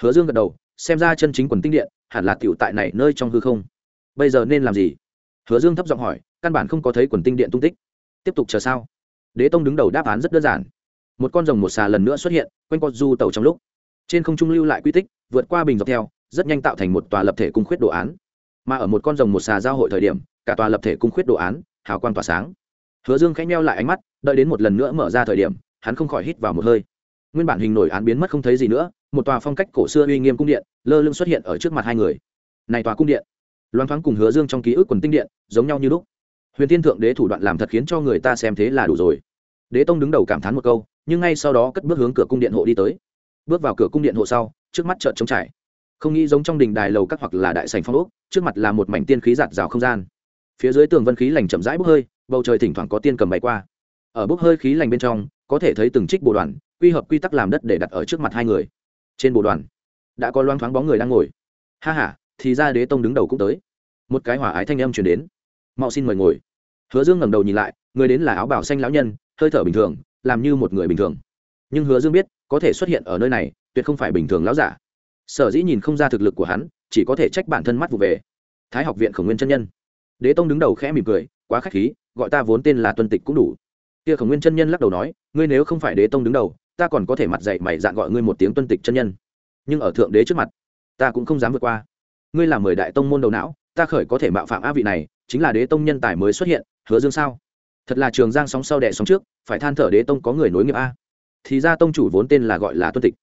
Hứa dương gật đầu, xem ra chân chính quần tinh điện, hẳn là tiểu tại này nơi trong hư không. Bây giờ nên làm gì? Hứa dương thấp giọng hỏi, căn bản không có thấy quần tinh điện tung tích. Tiếp tục chờ sao? Đế tông đứng đầu đáp án rất đơn giản. Một con rồng một xà lần nữa xuất hiện, quanh con du tàu trong lúc. Trên không trung lưu lại quy tích, vượt qua bình dọc theo, rất nhanh tạo thành một tòa lập thể cung khuyết đồ án mà ở một con rồng một xà giao hội thời điểm, cả tòa lập thể cung khuyết đồ án, hào quang tỏa sáng. Hứa dương khẽ meo lại ánh mắt, đợi đến một lần nữa mở ra thời điểm, hắn không khỏi hít vào một hơi. Nguyên bản hình nổi án biến mất không thấy gì nữa, một tòa phong cách cổ xưa uy nghiêm cung điện, lơ lưng xuất hiện ở trước mặt hai người. Này tòa cung điện loan thoáng cùng hứa dương trong ký ức quần tinh điện, giống nhau như lúc. Huyền thiên thượng đế thủ đoạn làm thật khiến cho người ta xem thế là đủ rồi. Đế tông đứng đầu cảm thán một câu, nhưng ngay sau đó cất bước hướng cửa cung điện hộ đi tới. Bước vào cửa cung điện hộ sau, trước mắt trợn trống trải không nghĩ giống trong đình đài lầu các hoặc là đại sành phong ốc, trước mặt là một mảnh tiên khí giạt rào không gian. Phía dưới tường vân khí lành chậm rãi bốc hơi, bầu trời thỉnh thoảng có tiên cầm bay qua. Ở bốc hơi khí lành bên trong, có thể thấy từng trích bồ đoàn, quy hợp quy tắc làm đất để đặt ở trước mặt hai người. Trên bồ đoàn, đã có loang thoáng bóng người đang ngồi. Ha h a thì ra đế tông đứng đầu cũng tới. Một cái hỏa ái thanh âm chuyển đến. Mau xin mời ngồi. Hứa dương ngẩng đầu nhìn lại, người đến là áo bảo xanh lão nhân, hơi thở bình thường, làm như một người bình thường. Nhưng hứa dương biết, có thể xuất hiện ở nơi này, tuyệt không phải bình thường lão giả sở dĩ nhìn không ra thực lực của hắn, chỉ có thể trách bản thân mắt vụ về. Thái học viện khổng nguyên chân nhân. Đế tông đứng đầu khẽ mỉm cười, quá k h á c h khí, gọi ta vốn tên là tuân tịch cũng đủ. Kia khổng nguyên chân nhân lắc đầu nói, ngươi nếu không phải đế tông đứng đầu, ta còn có thể mặt dạy mày dạn gọi ngươi một tiếng tuân tịch chân nhân. Nhưng ở thượng đế trước mặt, ta cũng không dám vượt qua. Ngươi là mười đại tông môn đầu não, ta khởi có thể mạo phạm á vị này, chính là đế tông nhân tài mới xuất hiện, hứa dương sao? Thật là trường giang sóng sau đẻ sóng trước, phải than thở đế tông có người nối nghiệp a. Thì ra tông chủ vốn tên là gọi là tuân tịch.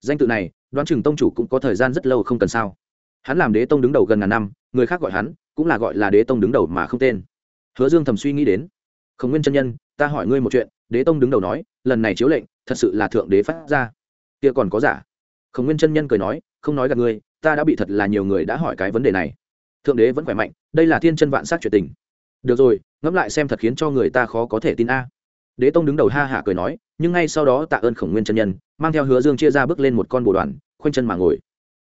Danh tự này đoán chừng tông chủ cũng có thời gian rất lâu không cần sao. Hắn làm đế tông đứng đầu gần ngàn năm, người khác gọi hắn, cũng là gọi là đế tông đứng đầu mà không tên. Hứa dương thầm suy nghĩ đến. Khổng nguyên chân nhân, ta hỏi ngươi một chuyện, đế tông đứng đầu nói, lần này chiếu lệnh, thật sự là thượng đế phát ra. Kia còn có giả. Khổng nguyên chân nhân cười nói, không nói gặp ngươi, ta đã bị thật là nhiều người đã hỏi cái vấn đề này. Thượng đế vẫn khỏe mạnh, đây là thiên chân vạn sát chuyện tình. Được rồi, ngẫm lại xem thật khiến cho người ta khó có thể tin a. Đế tông đứng đầu ha hả cười nói, nhưng ngay sau đó tạ ơn khổng nguyên chân nhân, mang theo hứa dương chia ra bước lên một con bồ đoàn khoanh chân mà ngồi.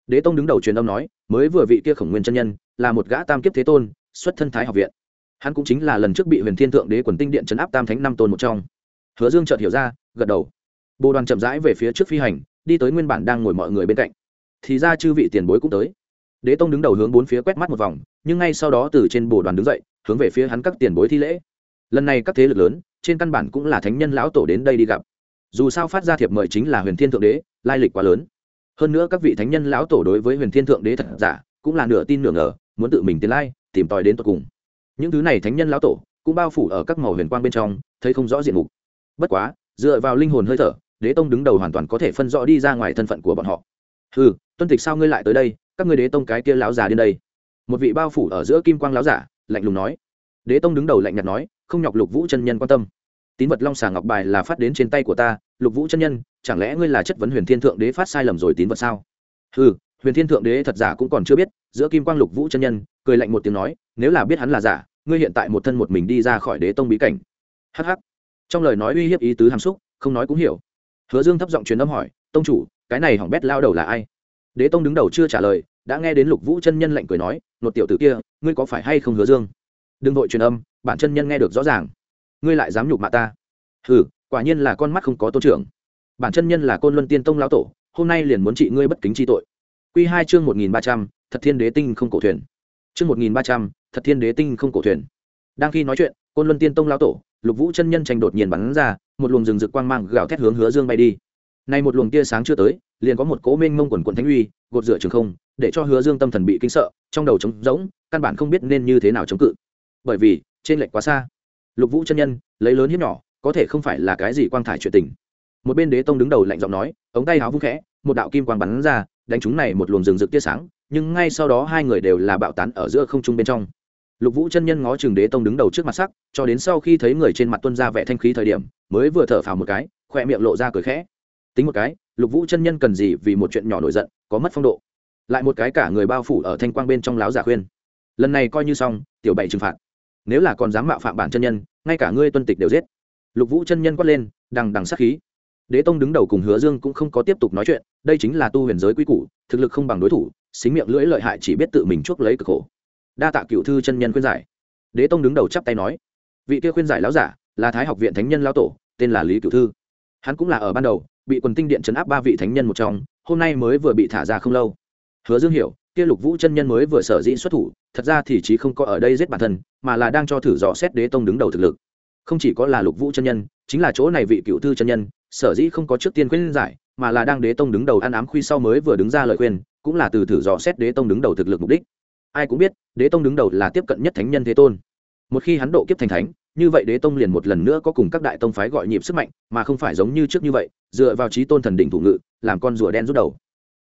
Đế tông đứng đầu truyền âm nói, mới vừa vị kia khổng nguyên chân nhân, là một gã tam kiếp thế tôn, xuất thân thái học viện. Hắn cũng chính là lần trước bị huyền thiên thượng đế quần tinh điện chấn áp tam thánh năm tôn một trong. Hứa dương chợt hiểu ra, gật đầu. Bồ đoàn chậm rãi về phía trước phi hành, đi tới nguyên bản đang ngồi mọi người bên cạnh. Thì ra chư vị tiền bối cũng tới. Đế tông đứng đầu hướng bốn phía quét mắt một vòng, nhưng ngay sau đó từ trên bồ đoàn đứng dậy, hướng về phía hắn các tiền bối thi lễ. Lần này các thế lực lớn, trên căn bản cũng là thánh nhân lão tổ đến đây đi gặp. Dù sao phát ra thiệp mời chính là huyền thiên thượng đế, lai lịch quá lớn hơn nữa các vị thánh nhân lão tổ đối với huyền thiên thượng đế thật giả, cũng là nửa tin nửa ngờ, muốn tự mình tiến lai, tìm tòi đến tận cùng. Những thứ này thánh nhân lão tổ, cũng bao phủ ở các màu huyền quang bên trong, thấy không rõ diện mục. Bất quá, dựa vào linh hồn hơi thở, đế tông đứng đầu hoàn toàn có thể phân rõ đi ra ngoài thân phận của bọn họ. Ừ tuân tịch sao ngươi lại tới đây? Các ngươi đế tông cái kia lão già đến đây. Một vị bao phủ ở giữa kim quang lão giả, lạnh lùng nói. Đế tông đứng đầu lạnh nhạt nói, không nhọc lục vũ chân nhân quan tâm tín vật long xà ngọc bài là phát đến trên tay của ta, lục vũ chân nhân, chẳng lẽ ngươi là chất vấn huyền thiên thượng đế phát sai lầm rồi tín vật sao? Ừ huyền thiên thượng đế thật giả cũng còn chưa biết, giữa kim quang lục vũ chân nhân, cười lạnh một tiếng nói, nếu là biết hắn là giả, ngươi hiện tại một thân một mình đi ra khỏi đế tông bí cảnh. Hh trong lời nói uy hiếp ý tứ hàm xúc, không nói cũng hiểu. Hứa dương thấp giọng truyền âm hỏi, tông chủ, cái này hỏng bét lao đầu là ai? Đế tông đứng đầu chưa trả lời, đã nghe đến lục vũ chân nhân lạnh cười nói, nột tiểu tử kia, ngươi có phải hay không hứa dương? Đừng vội truyền âm, bản chân nhân nghe được rõ ràng ngươi lại dám nhục mạ ta? Hừ, quả nhiên là con mắt không có tôn trưởng. Bản chân nhân là côn luân tiên tông lão tổ, hôm nay liền muốn trị ngươi bất kính chi tội. Q hai chương một nghìn ba trăm, thật thiên đế tinh không cổ thuyền. Chương một nghìn ba trăm, thật thiên đế tinh không cổ thuyền. Đang khi nói chuyện, côn luân tiên tông lão tổ, lục vũ chân nhân tranh đột nhiên bắn ra, một luồng rừng rực quang mang gào thét hướng hứa dương bay đi. Nay một luồng tia sáng chưa tới, liền có một cố mênh mông quần quần thánh uy, gột rửa trường không, để cho hứa dương tâm thần bị kinh sợ, trong đầu trống rỗng, căn bản không biết nên như thế nào chống cự. Bởi vì, trên lệch quá xa lục vũ chân nhân, lấy lớn hiếp nhỏ, có thể không phải là cái gì quang thải chuyện tình. Một bên đế tông đứng đầu lạnh giọng nói, ống tay áo vung khẽ, một đạo kim quang bắn ra, đánh chúng này một luồng rừng rực tia sáng, nhưng ngay sau đó hai người đều là bạo tán ở giữa không trung bên trong. Lục vũ chân nhân ngó chừng đế tông đứng đầu trước mặt sắc, cho đến sau khi thấy người trên mặt tuân ra vẻ thanh khí thời điểm, mới vừa thở phào một cái, khoe miệng lộ ra cười khẽ. Tính một cái, lục vũ chân nhân cần gì vì một chuyện nhỏ nổi giận, có mất phong độ. Lại một cái cả người bao phủ ở thanh quang bên trong láo giả khuyên. Lần này coi như xong, tiểu bảy trừng phạt nếu là còn dám mạo phạm bản chân nhân, ngay cả ngươi tuân tịch đều giết. Lục vũ chân nhân quát lên, đằng đằng sát khí. Đế tông đứng đầu cùng hứa dương cũng không có tiếp tục nói chuyện, đây chính là tu huyền giới quy củ, thực lực không bằng đối thủ, xính miệng lưỡi lợi hại chỉ biết tự mình chuốc lấy cực khổ. Đa tạ cựu thư chân nhân khuyên giải. Đế tông đứng đầu chắp tay nói, vị kia khuyên giải lão giả, là thái học viện thánh nhân lão tổ, tên là lý cựu thư. Hắn cũng là ở ban đầu, bị quần tinh điện chấn áp ba vị thánh nhân một trong, hôm nay mới vừa bị thả ra không lâu. Hứa dương hiểu kia lục vũ chân nhân mới vừa sở dĩ xuất thủ, thật ra thì chí không có ở đây giết bản thân, mà là đang cho thử dò xét đế tông đứng đầu thực lực. Không chỉ có là lục vũ chân nhân, chính là chỗ này vị cựu thư chân nhân, sở dĩ không có trước tiên khuyên giải, mà là đang đế tông đứng đầu ăn ám khuy sau mới vừa đứng ra lời khuyên, cũng là từ thử dò xét đế tông đứng đầu thực lực mục đích. Ai cũng biết, đế tông đứng đầu là tiếp cận nhất thánh nhân thế tôn. Một khi hắn độ kiếp thành thánh, như vậy đế tông liền một lần nữa có cùng các đại tông phái gọi nhịp sức mạnh, mà không phải giống như trước như vậy, dựa vào trí tôn thần đỉnh thủ ngự, làm con rùa đen rút đầu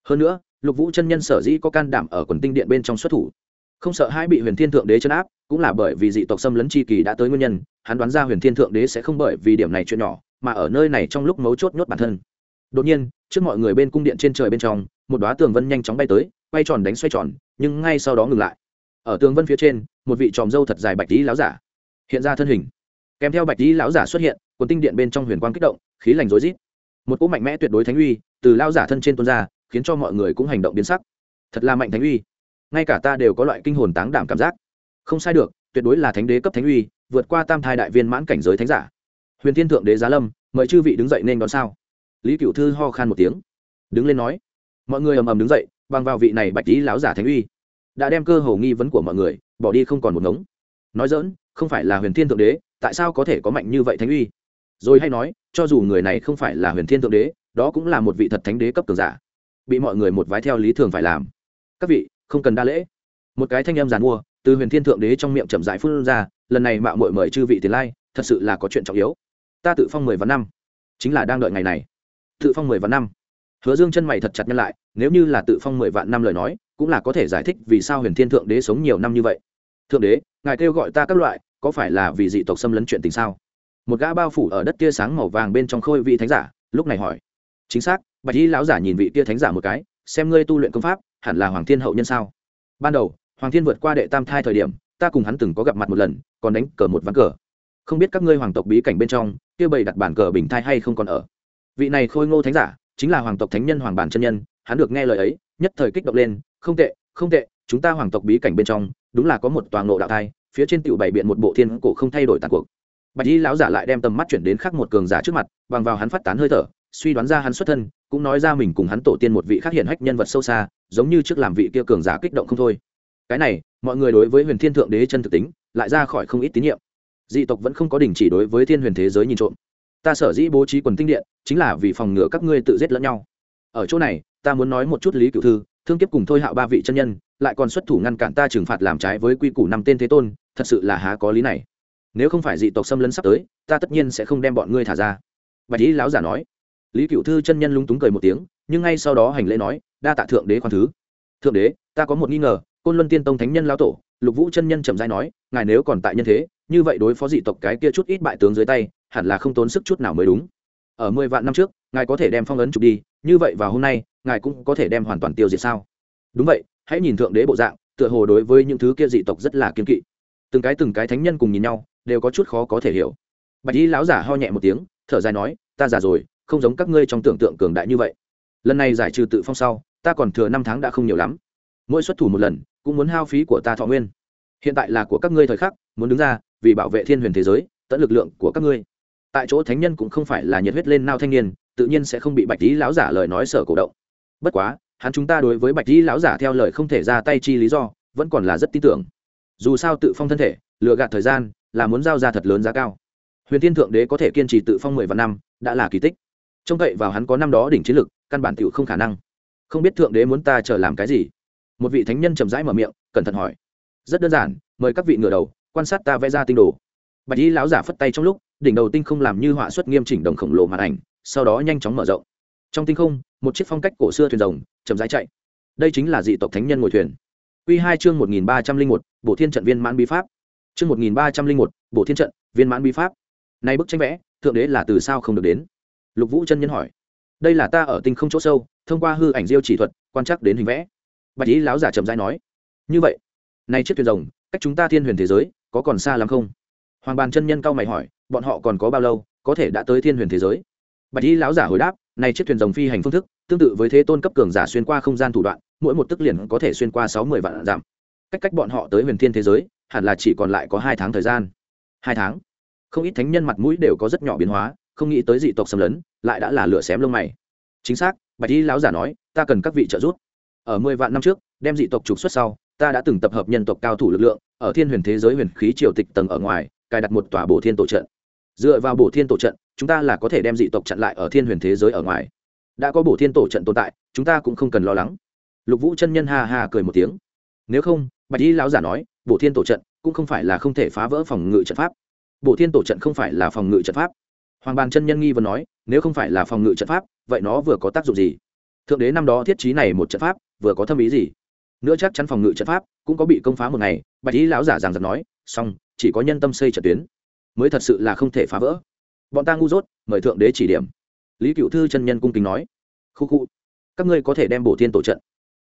hơn nữa, lục vũ chân nhân sở dĩ có can đảm ở quần tinh điện bên trong xuất thủ. Không sợ hai bị huyền thiên thượng đế chấn áp, cũng là bởi vì dị tộc xâm lấn c kỳ đã tới nguyên nhân, hắn đoán ra huyền thiên thượng đế sẽ không bởi vì điểm này chuyện nhỏ, mà ở nơi này trong lúc mấu chốt nhốt bản thân. Đột nhiên, trước mọi người bên cung điện trên trời bên trong, một đoá tường vân nhanh chóng bay tới, quay tròn đánh xoay tròn, nhưng ngay sau đó ngừng lại. Ở tường vân phía trên, một vị tròm dâu thật dài bạch lý láo giả hiện ra thân hình. Kèm theo bạch lý lão giả xuất hiện, quần tinh điện bên trong huyền quang kích động, khí lành rối rít. Một cỗ mạnh mẽ tuyệt đối thánh uy từ lao giả thân trên tuôn ra khiến cho mọi người cũng hành động biến sắc. Thật là mạnh thánh uy. Ngay cả ta đều có loại kinh hồn táng đảm cảm giác. Không sai được, tuyệt đối là thánh đế cấp thánh uy, vượt qua tam thai đại viên mãn cảnh giới thánh giả. Huyền thiên thượng đế giá lâm, mời chư vị đứng dậy nên đón sao? Lý cựu thư ho khan một tiếng. Đứng lên nói. Mọi người ầm ầm đứng dậy, bằng vào vị này bạch lý láo giả thánh uy. Đã đem cơ hồ nghi vấn của mọi người, bỏ đi không còn một ngống. Nói dỡn không phải là huyền thiên thượng đế, tại sao có thể có mạnh như vậy thánh uy? Rồi hay nói, cho dù người này không phải là huyền thiên thượng đế, đó cũng là một vị thật thánh đế cấp cường giả bị mọi người một vái theo lý thường phải làm. Các vị, không cần đa lễ. Một cái thanh em giàn mua, từ huyền thiên thượng đế trong miệng chậm rãi phun ra, lần này mạo muội mời chư vị tiền lai, thật sự là có chuyện trọng yếu. Ta tự phong mười vạn năm. Chính là đang đợi ngày này. Tự phong mười vạn năm. Hứa dương chân mày thật chặt nhân lại, nếu như là tự phong mười vạn năm lời nói, cũng là có thể giải thích vì sao huyền thiên thượng đế sống nhiều năm như vậy. Thượng đế, ngài kêu gọi ta các loại, có phải là vì dị tộc xâm lấn chuyện tình sao? Một gã bao phủ ở đất tia sáng màu vàng bên trong khôi vị thánh giả, lúc này hỏi chính xác, bạch y lão giả nhìn vị tia thánh giả một cái, xem ngươi tu luyện công pháp, hẳn là hoàng thiên hậu nhân sao? Ban đầu, hoàng thiên vượt qua đệ tam thai thời điểm, ta cùng hắn từng có gặp mặt một lần, còn đánh cờ một ván cờ. Không biết các ngươi hoàng tộc bí cảnh bên trong, kia bày đặt bản cờ bình thai hay không còn ở? Vị này khôi ngô thánh giả, chính là hoàng tộc thánh nhân hoàng bản chân nhân, hắn được nghe lời ấy, nhất thời kích động lên, không tệ không tệ, chúng ta hoàng tộc bí cảnh bên trong, đúng là có một toàn ngộ đạo thai, phía trên tiểu bảy biện một bộ thiên cổ không thay đổi tàn cuộc. Bạch y lão giả lại đem tầm mắt chuyển đến khác một cường giả trước mặt, bằng vào hắn phát tán hơi thở suy đoán ra hắn xuất thân, cũng nói ra mình cùng hắn tổ tiên một vị khác hiển hách nhân vật sâu xa, giống như trước làm vị kia cường giả kích động không thôi. Cái này, mọi người đối với huyền thiên thượng đế chân thực tính, lại ra khỏi không ít tín nhiệm. Dị tộc vẫn không có đình chỉ đối với thiên huyền thế giới nhìn trộm. Ta sở dĩ bố trí quần tinh điện, chính là vì phòng ngừa các ngươi tự giết lẫn nhau. Ở chỗ này, ta muốn nói một chút lý cửu thư, thương kiếp cùng thôi hạo ba vị chân nhân, lại còn xuất thủ ngăn cản ta trừng phạt làm trái với quy củ năm tên thế tôn, thật sự là há có lý này. Nếu không phải dị tộc xâm lấn sắp tới, ta tất nhiên sẽ không đem bọn ngươi thả ra. Bạch lý lão giả nói lý cựu thư chân nhân lung túng cười một tiếng, nhưng ngay sau đó hành lễ nói, đa tạ thượng đế khoan thứ. Thượng đế, ta có một nghi ngờ, côn luân tiên tông thánh nhân lao tổ, lục vũ chân nhân trầm dai nói, ngài nếu còn tại nhân thế, như vậy đối phó dị tộc cái kia chút ít bại tướng dưới tay, hẳn là không tốn sức chút nào mới đúng. Ở mười vạn năm trước, ngài có thể đem phong ấn trục đi, như vậy và hôm nay, ngài cũng có thể đem hoàn toàn tiêu diệt sao? Đúng vậy, hãy nhìn thượng đế bộ dạng, tựa hồ đối với những thứ kia dị tộc rất là kiên kỵ. Từng cái từng cái thánh nhân cùng nhìn nhau, đều có chút khó có thể hiểu. Bạch y lão giả ho nhẹ một tiếng, thở dài nói, ta già rồi không giống các ngươi trong tưởng tượng cường đại như vậy. Lần này giải trừ tự phong sau, ta còn thừa năm tháng đã không nhiều lắm. Mỗi xuất thủ một lần, cũng muốn hao phí của ta thọ nguyên. Hiện tại là của các ngươi thời khắc, muốn đứng ra, vì bảo vệ thiên huyền thế giới, tận lực lượng của các ngươi. Tại chỗ thánh nhân cũng không phải là nhiệt huyết lên nao thanh niên, tự nhiên sẽ không bị bạch lý lão giả lời nói sở cổ động. Bất quá, hắn chúng ta đối với bạch lý lão giả theo lời không thể ra tay chi lý do, vẫn còn là rất tin tưởng. Dù sao tự phong thân thể, lừa gạt thời gian, là muốn giao ra thật lớn giá cao. Huyền thiên thượng đế có thể kiên trì tự phong mười vạn năm, đã là kỳ tích trông cậy vào hắn có năm đó đỉnh chiến lực, căn bản tựu không khả năng. Không biết thượng đế muốn ta chờ làm cái gì? Một vị thánh nhân chậm rãi mở miệng, cẩn thận hỏi. Rất đơn giản, mời các vị ngửa đầu, quan sát ta vẽ ra tinh đồ. Bạch y lão giả phất tay trong lúc, đỉnh đầu tinh không làm như họa xuất nghiêm chỉnh đồng khổng lồ màn ảnh, sau đó nhanh chóng mở rộng. Trong tinh không, một chiếc phong cách cổ xưa thuyền rồng, chậm rãi chạy. Đây chính là dị tộc thánh nhân ngồi thuyền. Quy hai chương một nghìn ba trăm linh một bộ thiên trận viên mãn bí pháp. Chương một nghìn ba trăm linh một bộ thiên trận viên mãn bí pháp. Nay bức tranh vẽ, thượng đế là từ sao không được đến? Lục vũ chân nhân hỏi. Đây là ta ở tinh không chỗ sâu, thông qua hư ảnh diêu chỉ thuật, quan trắc đến hình vẽ. Bạch ý lão giả chậm rãi nói. Như vậy nay chiếc thuyền rồng, cách chúng ta thiên huyền thế giới, có còn xa lắm không? Hoàng bàn chân nhân cao mày hỏi, bọn họ còn có bao lâu, có thể đã tới thiên huyền thế giới? Bạch y lão giả hồi đáp nay chiếc thuyền rồng phi hành phương thức, tương tự với thế tôn cấp cường giả xuyên qua không gian thủ đoạn, mỗi một tức liền có thể xuyên qua sáu mươi vạn giảm cách cách bọn họ tới huyền thiên thế giới, hẳn là chỉ còn lại có hai tháng thời gian. Hai tháng? Không ít thánh nhân mặt mũi đều có rất nhỏ biến hóa không nghĩ tới dị tộc xâm lấn, lại đã là lửa xém lông mày. Chính xác, bạch y lão giả nói, ta cần các vị trợ giúp. Ở mười vạn năm trước, đem dị tộc trục xuất sau, ta đã từng tập hợp nhân tộc cao thủ lực lượng, ở thiên huyền thế giới huyền khí triều tịch tầng ở ngoài, cài đặt một tòa bổ thiên tổ trận. Dựa vào bổ thiên tổ trận, chúng ta là có thể đem dị tộc chặn lại ở thiên huyền thế giới ở ngoài. Đã có bổ thiên tổ trận tồn tại, chúng ta cũng không cần lo lắng. Lục vũ chân nhân ha ha cười một tiếng. Nếu không, bạch y lão giả nói, bổ thiên tổ trận cũng không phải là không thể phá vỡ phòng ngự trận pháp. Bổ thiên tổ trận không phải là phòng ngự trận pháp hoàng bàn chân nhân nghi vừa nói, nếu không phải là phòng ngự trận pháp, vậy nó vừa có tác dụng gì? Thượng đế năm đó thiết trí này một trận pháp, vừa có thâm ý gì? Nữa chắc chắn phòng ngự trận pháp cũng có bị công phá một ngày, bạch ý lão giả giảng giật nói, xong, chỉ có nhân tâm xây trận tuyến, mới thật sự là không thể phá vỡ. Bọn ta ngu dốt, mời thượng đế chỉ điểm. Lý cựu thư chân nhân cung kính nói, khu khu, các ngươi có thể đem bổ thiên tổ trận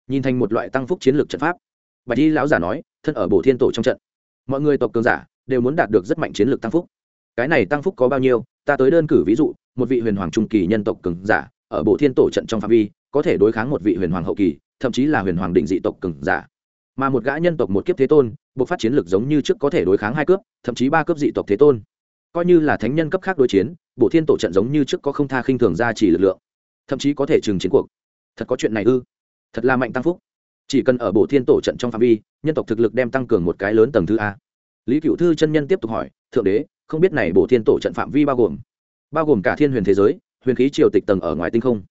nhìn thành một loại tăng phúc chiến lược trận pháp. Bạch y lão giả nói, thân ở bổ thiên tổ trong trận, mọi người tộc cường giả đều muốn đạt được rất mạnh chiến lược tăng phúc cái này tăng phúc có bao nhiêu, ta tới đơn cử ví dụ, một vị huyền hoàng trung kỳ nhân tộc cường giả, ở bộ thiên tổ trận trong phạm vi, có thể đối kháng một vị huyền hoàng hậu kỳ, thậm chí là huyền hoàng định dị tộc cường giả. Mà một gã nhân tộc một kiếp thế tôn buộc phát chiến lược giống như trước có thể đối kháng hai cướp, thậm chí ba cướp dị tộc thế tôn. Coi như là thánh nhân cấp khác đối chiến bộ thiên tổ trận giống như trước có không tha khinh thường ra chỉ lực lượng, thậm chí có thể trừng chiến cuộc. Thật có chuyện này ư? Thật là mạnh tăng phúc. Chỉ cần ở bộ thiên tổ trận trong phạm vi, nhân tộc thực lực đem tăng cường một cái lớn tầng thứ a. Lý cựu thư chân nhân tiếp tục hỏi, thượng đế không biết này bổ thiên tổ trận phạm vi bao gồm bao gồm cả thiên huyền thế giới, huyền khí triều tịch tầng ở ngoài tinh không.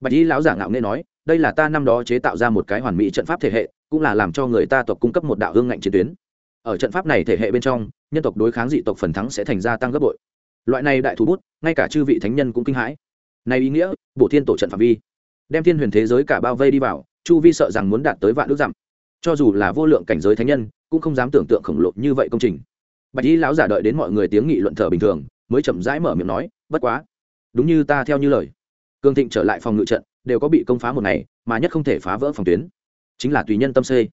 Bạch y lão giả ngạo nghệ nói, đây là ta năm đó chế tạo ra một cái hoàn mỹ trận pháp thể hệ, cũng là làm cho người ta tộc cung cấp một đạo hương ngạnh chiến tuyến. Ở trận pháp này thể hệ bên trong, nhân tộc đối kháng dị tộc phần thắng sẽ thành gia tăng gấp bội. Loại này đại thú bút, ngay cả chư vị thánh nhân cũng kinh hãi. Này ý nghĩa, bổ thiên tổ trận phạm vi, đem thiên huyền thế giới cả bao vây đi vào, chu vi sợ rằng muốn đạt tới vạn ước dặm. Cho dù là vô lượng cảnh giới thánh nhân, cũng không dám tưởng tượng khổng lồ như vậy công trình bạch y lão giả đợi đến mọi người tiếng nghị luận thở bình thường, mới chậm rãi mở miệng nói, bất quá, đúng như ta theo như lời. Cương thịnh trở lại phòng ngự trận, đều có bị công phá một ngày, mà nhất không thể phá vỡ phòng tuyến. Chính là tùy nhân tâm xê.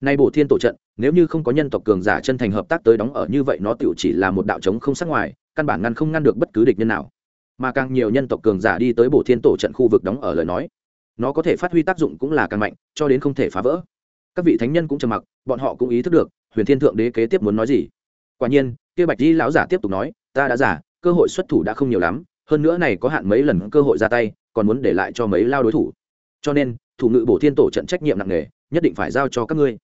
Nay bổ thiên tổ trận, nếu như không có nhân tộc cường giả chân thành hợp tác tới đóng ở như vậy nó tựu chỉ là một đạo trống không sắc ngoài, căn bản ngăn không ngăn được bất cứ địch nhân nào. Mà càng nhiều nhân tộc cường giả đi tới bổ thiên tổ trận khu vực đóng ở lời nói, nó có thể phát huy tác dụng cũng là càng mạnh, cho đến không thể phá vỡ. Các vị thánh nhân cũng trầm mặc, bọn họ cũng ý thức được, huyền thiên thượng đế kế tiếp muốn nói gì quả nhiên, kia bạch di lão giả tiếp tục nói, ta đã giả cơ hội xuất thủ đã không nhiều lắm, hơn nữa này có hạn mấy lần cơ hội ra tay, còn muốn để lại cho mấy lao đối thủ. Cho nên, thủ ngự bổ thiên tổ trận trách nhiệm nặng nề, nhất định phải giao cho các ngươi.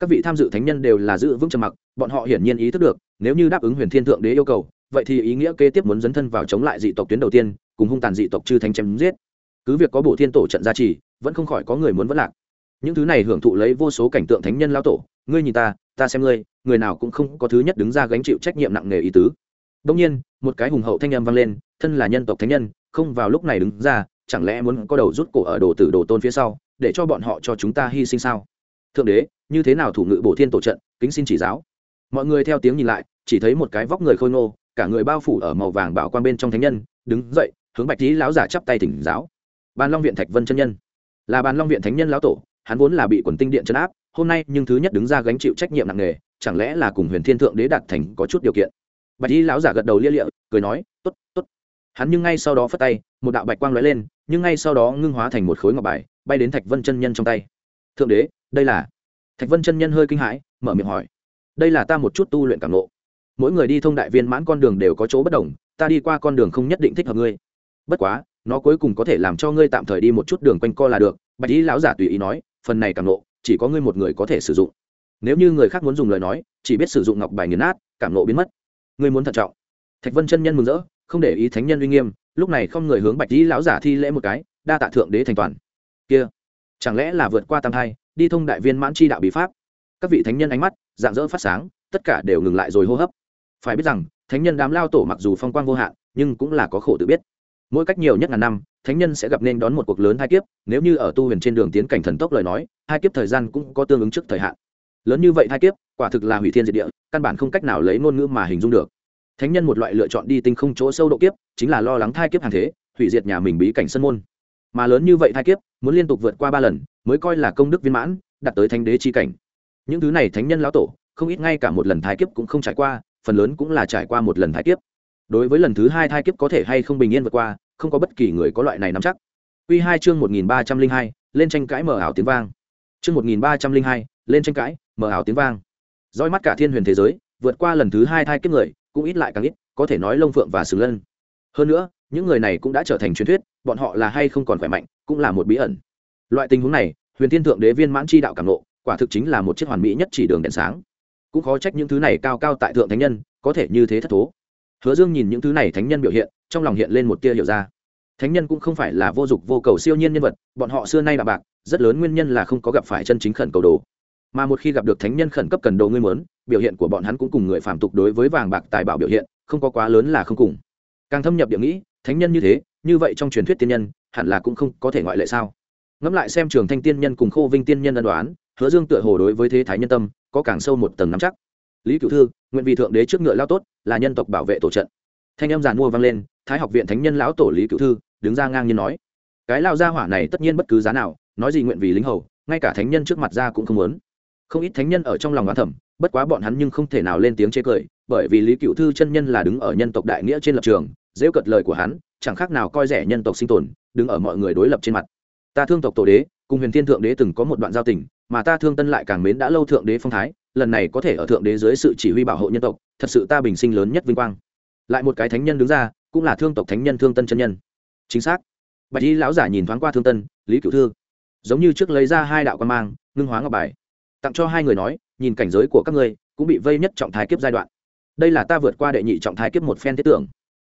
Các vị tham dự thánh nhân đều là giữ vững trầm mặc, bọn họ hiển nhiên ý thức được, nếu như đáp ứng huyền thiên thượng đế yêu cầu, vậy thì ý nghĩa kế tiếp muốn dấn thân vào chống lại dị tộc tuyến đầu tiên, cùng hung tàn dị tộc chư thánh chém giết. Cứ việc có bổ thiên tổ trận gia trì, vẫn không khỏi có người muốn vẫn lạc. Những thứ này hưởng thụ lấy vô số cảnh tượng thánh nhân lao tổ, ngươi nhìn ta ta xem ngươi, người nào cũng không có thứ nhất đứng ra gánh chịu trách nhiệm nặng nề ý tứ. Đông nhiên, một cái hùng hậu thanh âm vang lên, thân là nhân tộc thánh nhân, không vào lúc này đứng ra, chẳng lẽ muốn có đầu rút cổ ở đồ tử đồ tôn phía sau, để cho bọn họ cho chúng ta hy sinh sao? Thượng đế, như thế nào thủ ngự bổ thiên tổ trận, kính xin chỉ giáo. Mọi người theo tiếng nhìn lại, chỉ thấy một cái vóc người khôi ngô, cả người bao phủ ở màu vàng bảo quan bên trong thánh nhân, đứng dậy, hướng bạch lý lão giả chắp tay thỉnh giáo. Ban long viện thạch vân chân nhân. Là ban long viện thánh nhân lão tổ, hắn vốn là bị quần tinh điện chấn áp hôm nay nhưng thứ nhất đứng ra gánh chịu trách nhiệm nặng nề, chẳng lẽ là cùng huyền thiên thượng đế đạt thành có chút điều kiện? Bạch y lão giả gật đầu lia lịa, cười nói t ố t t ố t hắn nhưng ngay sau đó phất tay, một đạo bạch quang lóe lên, nhưng ngay sau đó ngưng hóa thành một khối ngọc bài, bay đến thạch vân chân nhân trong tay. Thượng đế, đây là thạch vân chân nhân hơi kinh hãi, mở miệng hỏi, đây là ta một chút tu luyện cảm lộ mỗi người đi thông đại viên mãn con đường đều có chỗ bất đồng, ta đi qua con đường không nhất định thích hợp ngươi. Bất quá, nó cuối cùng có thể làm cho ngươi tạm thời đi một chút đường quanh co là được. Bạch y lão giả tùy ý nói, phần này cảm lộ chỉ có ngươi một người có thể sử dụng. Nếu như người khác muốn dùng lời nói, chỉ biết sử dụng ngọc bài nghiền nát, cảm lộ biến mất. Ngươi muốn thận trọng. Thạch vân chân nhân mừng rỡ, không để ý thánh nhân uy nghiêm, lúc này không người hướng bạch dĩ lão giả thi lễ một cái, đa tạ thượng đế thành toàn. Kia, chẳng lẽ là vượt qua tam thai, đi thông đại viên mãn chi đạo bí pháp? Các vị thánh nhân ánh mắt dạng dỡ phát sáng, tất cả đều ngừng lại rồi hô hấp. Phải biết rằng, thánh nhân đám lao tổ mặc dù phong quang vô hạn, nhưng cũng là có khổ tự biết. Mỗi cách nhiều nhất ngàn năm thánh nhân sẽ gặp nên đón một cuộc lớn hai kiếp, nếu như ở tu huyền trên đường tiến cảnh thần tốc lời nói, hai kiếp thời gian cũng có tương ứng trước thời hạn. Lớn như vậy hai kiếp, quả thực là hủy thiên diệt địa, căn bản không cách nào lấy ngôn ngữ mà hình dung được. Thánh nhân một loại lựa chọn đi tinh không chỗ sâu độ kiếp, chính là lo lắng thai kiếp hàng thế, hủy diệt nhà mình bí cảnh sân môn. Mà lớn như vậy thai kiếp, muốn liên tục vượt qua ba lần, mới coi là công đức viên mãn, đạt tới thánh đế chi cảnh. Những thứ này thánh nhân lão tổ, không ít ngay cả một lần thai kiếp cũng không trải qua, phần lớn cũng là trải qua một lần thai kiếp. Đối với lần thứ hai thai kiếp có thể hay không bình yên vượt qua không có bất kỳ người có loại này nắm chắc. Quy hai chương một nghìn ba trăm linh hai, lên tranh cãi mở ảo tiếng vang. Chương một nghìn ba trăm linh hai, lên tranh cãi mở ảo tiếng vang. Dõi mắt cả thiên huyền thế giới, vượt qua lần thứ hai thai kiếp người, cũng ít lại càng ít, có thể nói lông phượng và sừng lân. Hơn nữa, những người này cũng đã trở thành truyền thuyết, bọn họ là hay không còn khỏe mạnh, cũng là một bí ẩn. Loại tình huống này, huyền thiên thượng đế viên mãn chi đạo cảm nộ quả thực chính là một chiếc hoàn mỹ nhất chỉ đường đèn sáng. Cũng khó trách những thứ này cao cao tại thượng thánh nhân, có thể như thế thất thố. Hứa dương nhìn những thứ này thánh nhân biểu hiện trong lòng hiện lên một tia hiểu ra. Thánh nhân cũng không phải là vô dụng vô cầu siêu nhiên nhân vật, bọn họ xưa nay là bạc, rất lớn nguyên nhân là không có gặp phải chân chính khẩn cầu đồ. Mà một khi gặp được thánh nhân khẩn cấp cần đồ ngươi mớn biểu hiện của bọn hắn cũng cùng người phạm tục đối với vàng bạc tài bảo biểu hiện, không có quá lớn là không cùng. Càng thâm nhập địa nghĩ, thánh nhân như thế, như vậy trong truyền thuyết tiên nhân, hẳn là cũng không có thể ngoại lệ sao? Ngẫm lại xem trường thanh tiên nhân cùng khô vinh tiên nhân ân đoán, hứa dương tựa hồ đối với thế thái nhân tâm, có càng sâu một tầng nắm chắc. Lý cựu thư, nguyện vì thượng đế trước ngựa lao tốt, là nhân tộc bảo vệ tổ trận. Thanh em giàn mua vang lên thái học viện thánh nhân lão tổ lý cựu thư đứng ra ngang nhiên nói, cái lao gia hỏa này tất nhiên bất cứ giá nào, nói gì nguyện vì lính hầu, ngay cả thánh nhân trước mặt ra cũng không muốn. Không ít thánh nhân ở trong lòng đoán thẩm bất quá bọn hắn nhưng không thể nào lên tiếng chế cười, bởi vì lý cựu thư chân nhân là đứng ở nhân tộc đại nghĩa trên lập trường dễ cật lời của hắn, chẳng khác nào coi rẻ nhân tộc sinh tồn, đứng ở mọi người đối lập trên mặt. Ta thương tộc tổ đế, cùng huyền thiên thượng đế từng có một đoạn giao tình, mà ta thương tân lại càng mến đã lâu thượng đế phong thái, lần này có thể ở thượng đế dưới sự chỉ huy bảo hộ nhân tộc, thật sự ta bình sinh lớn nhất vinh quang. Lại một cái thánh nhân đứng ra cũng là thương tộc thánh nhân thương tân chân nhân. Chính xác. Bạch y lão giả nhìn thoáng qua thương tân, lý cựu thư. Giống như trước lấy ra hai đạo quan mang, ngưng hóa ngọc bài. Tặng cho hai người nói, nhìn cảnh giới của các ngươi, cũng bị vây nhất trọng thái kiếp giai đoạn. Đây là ta vượt qua đệ nhị trọng thái kiếp một phen thiết tưởng.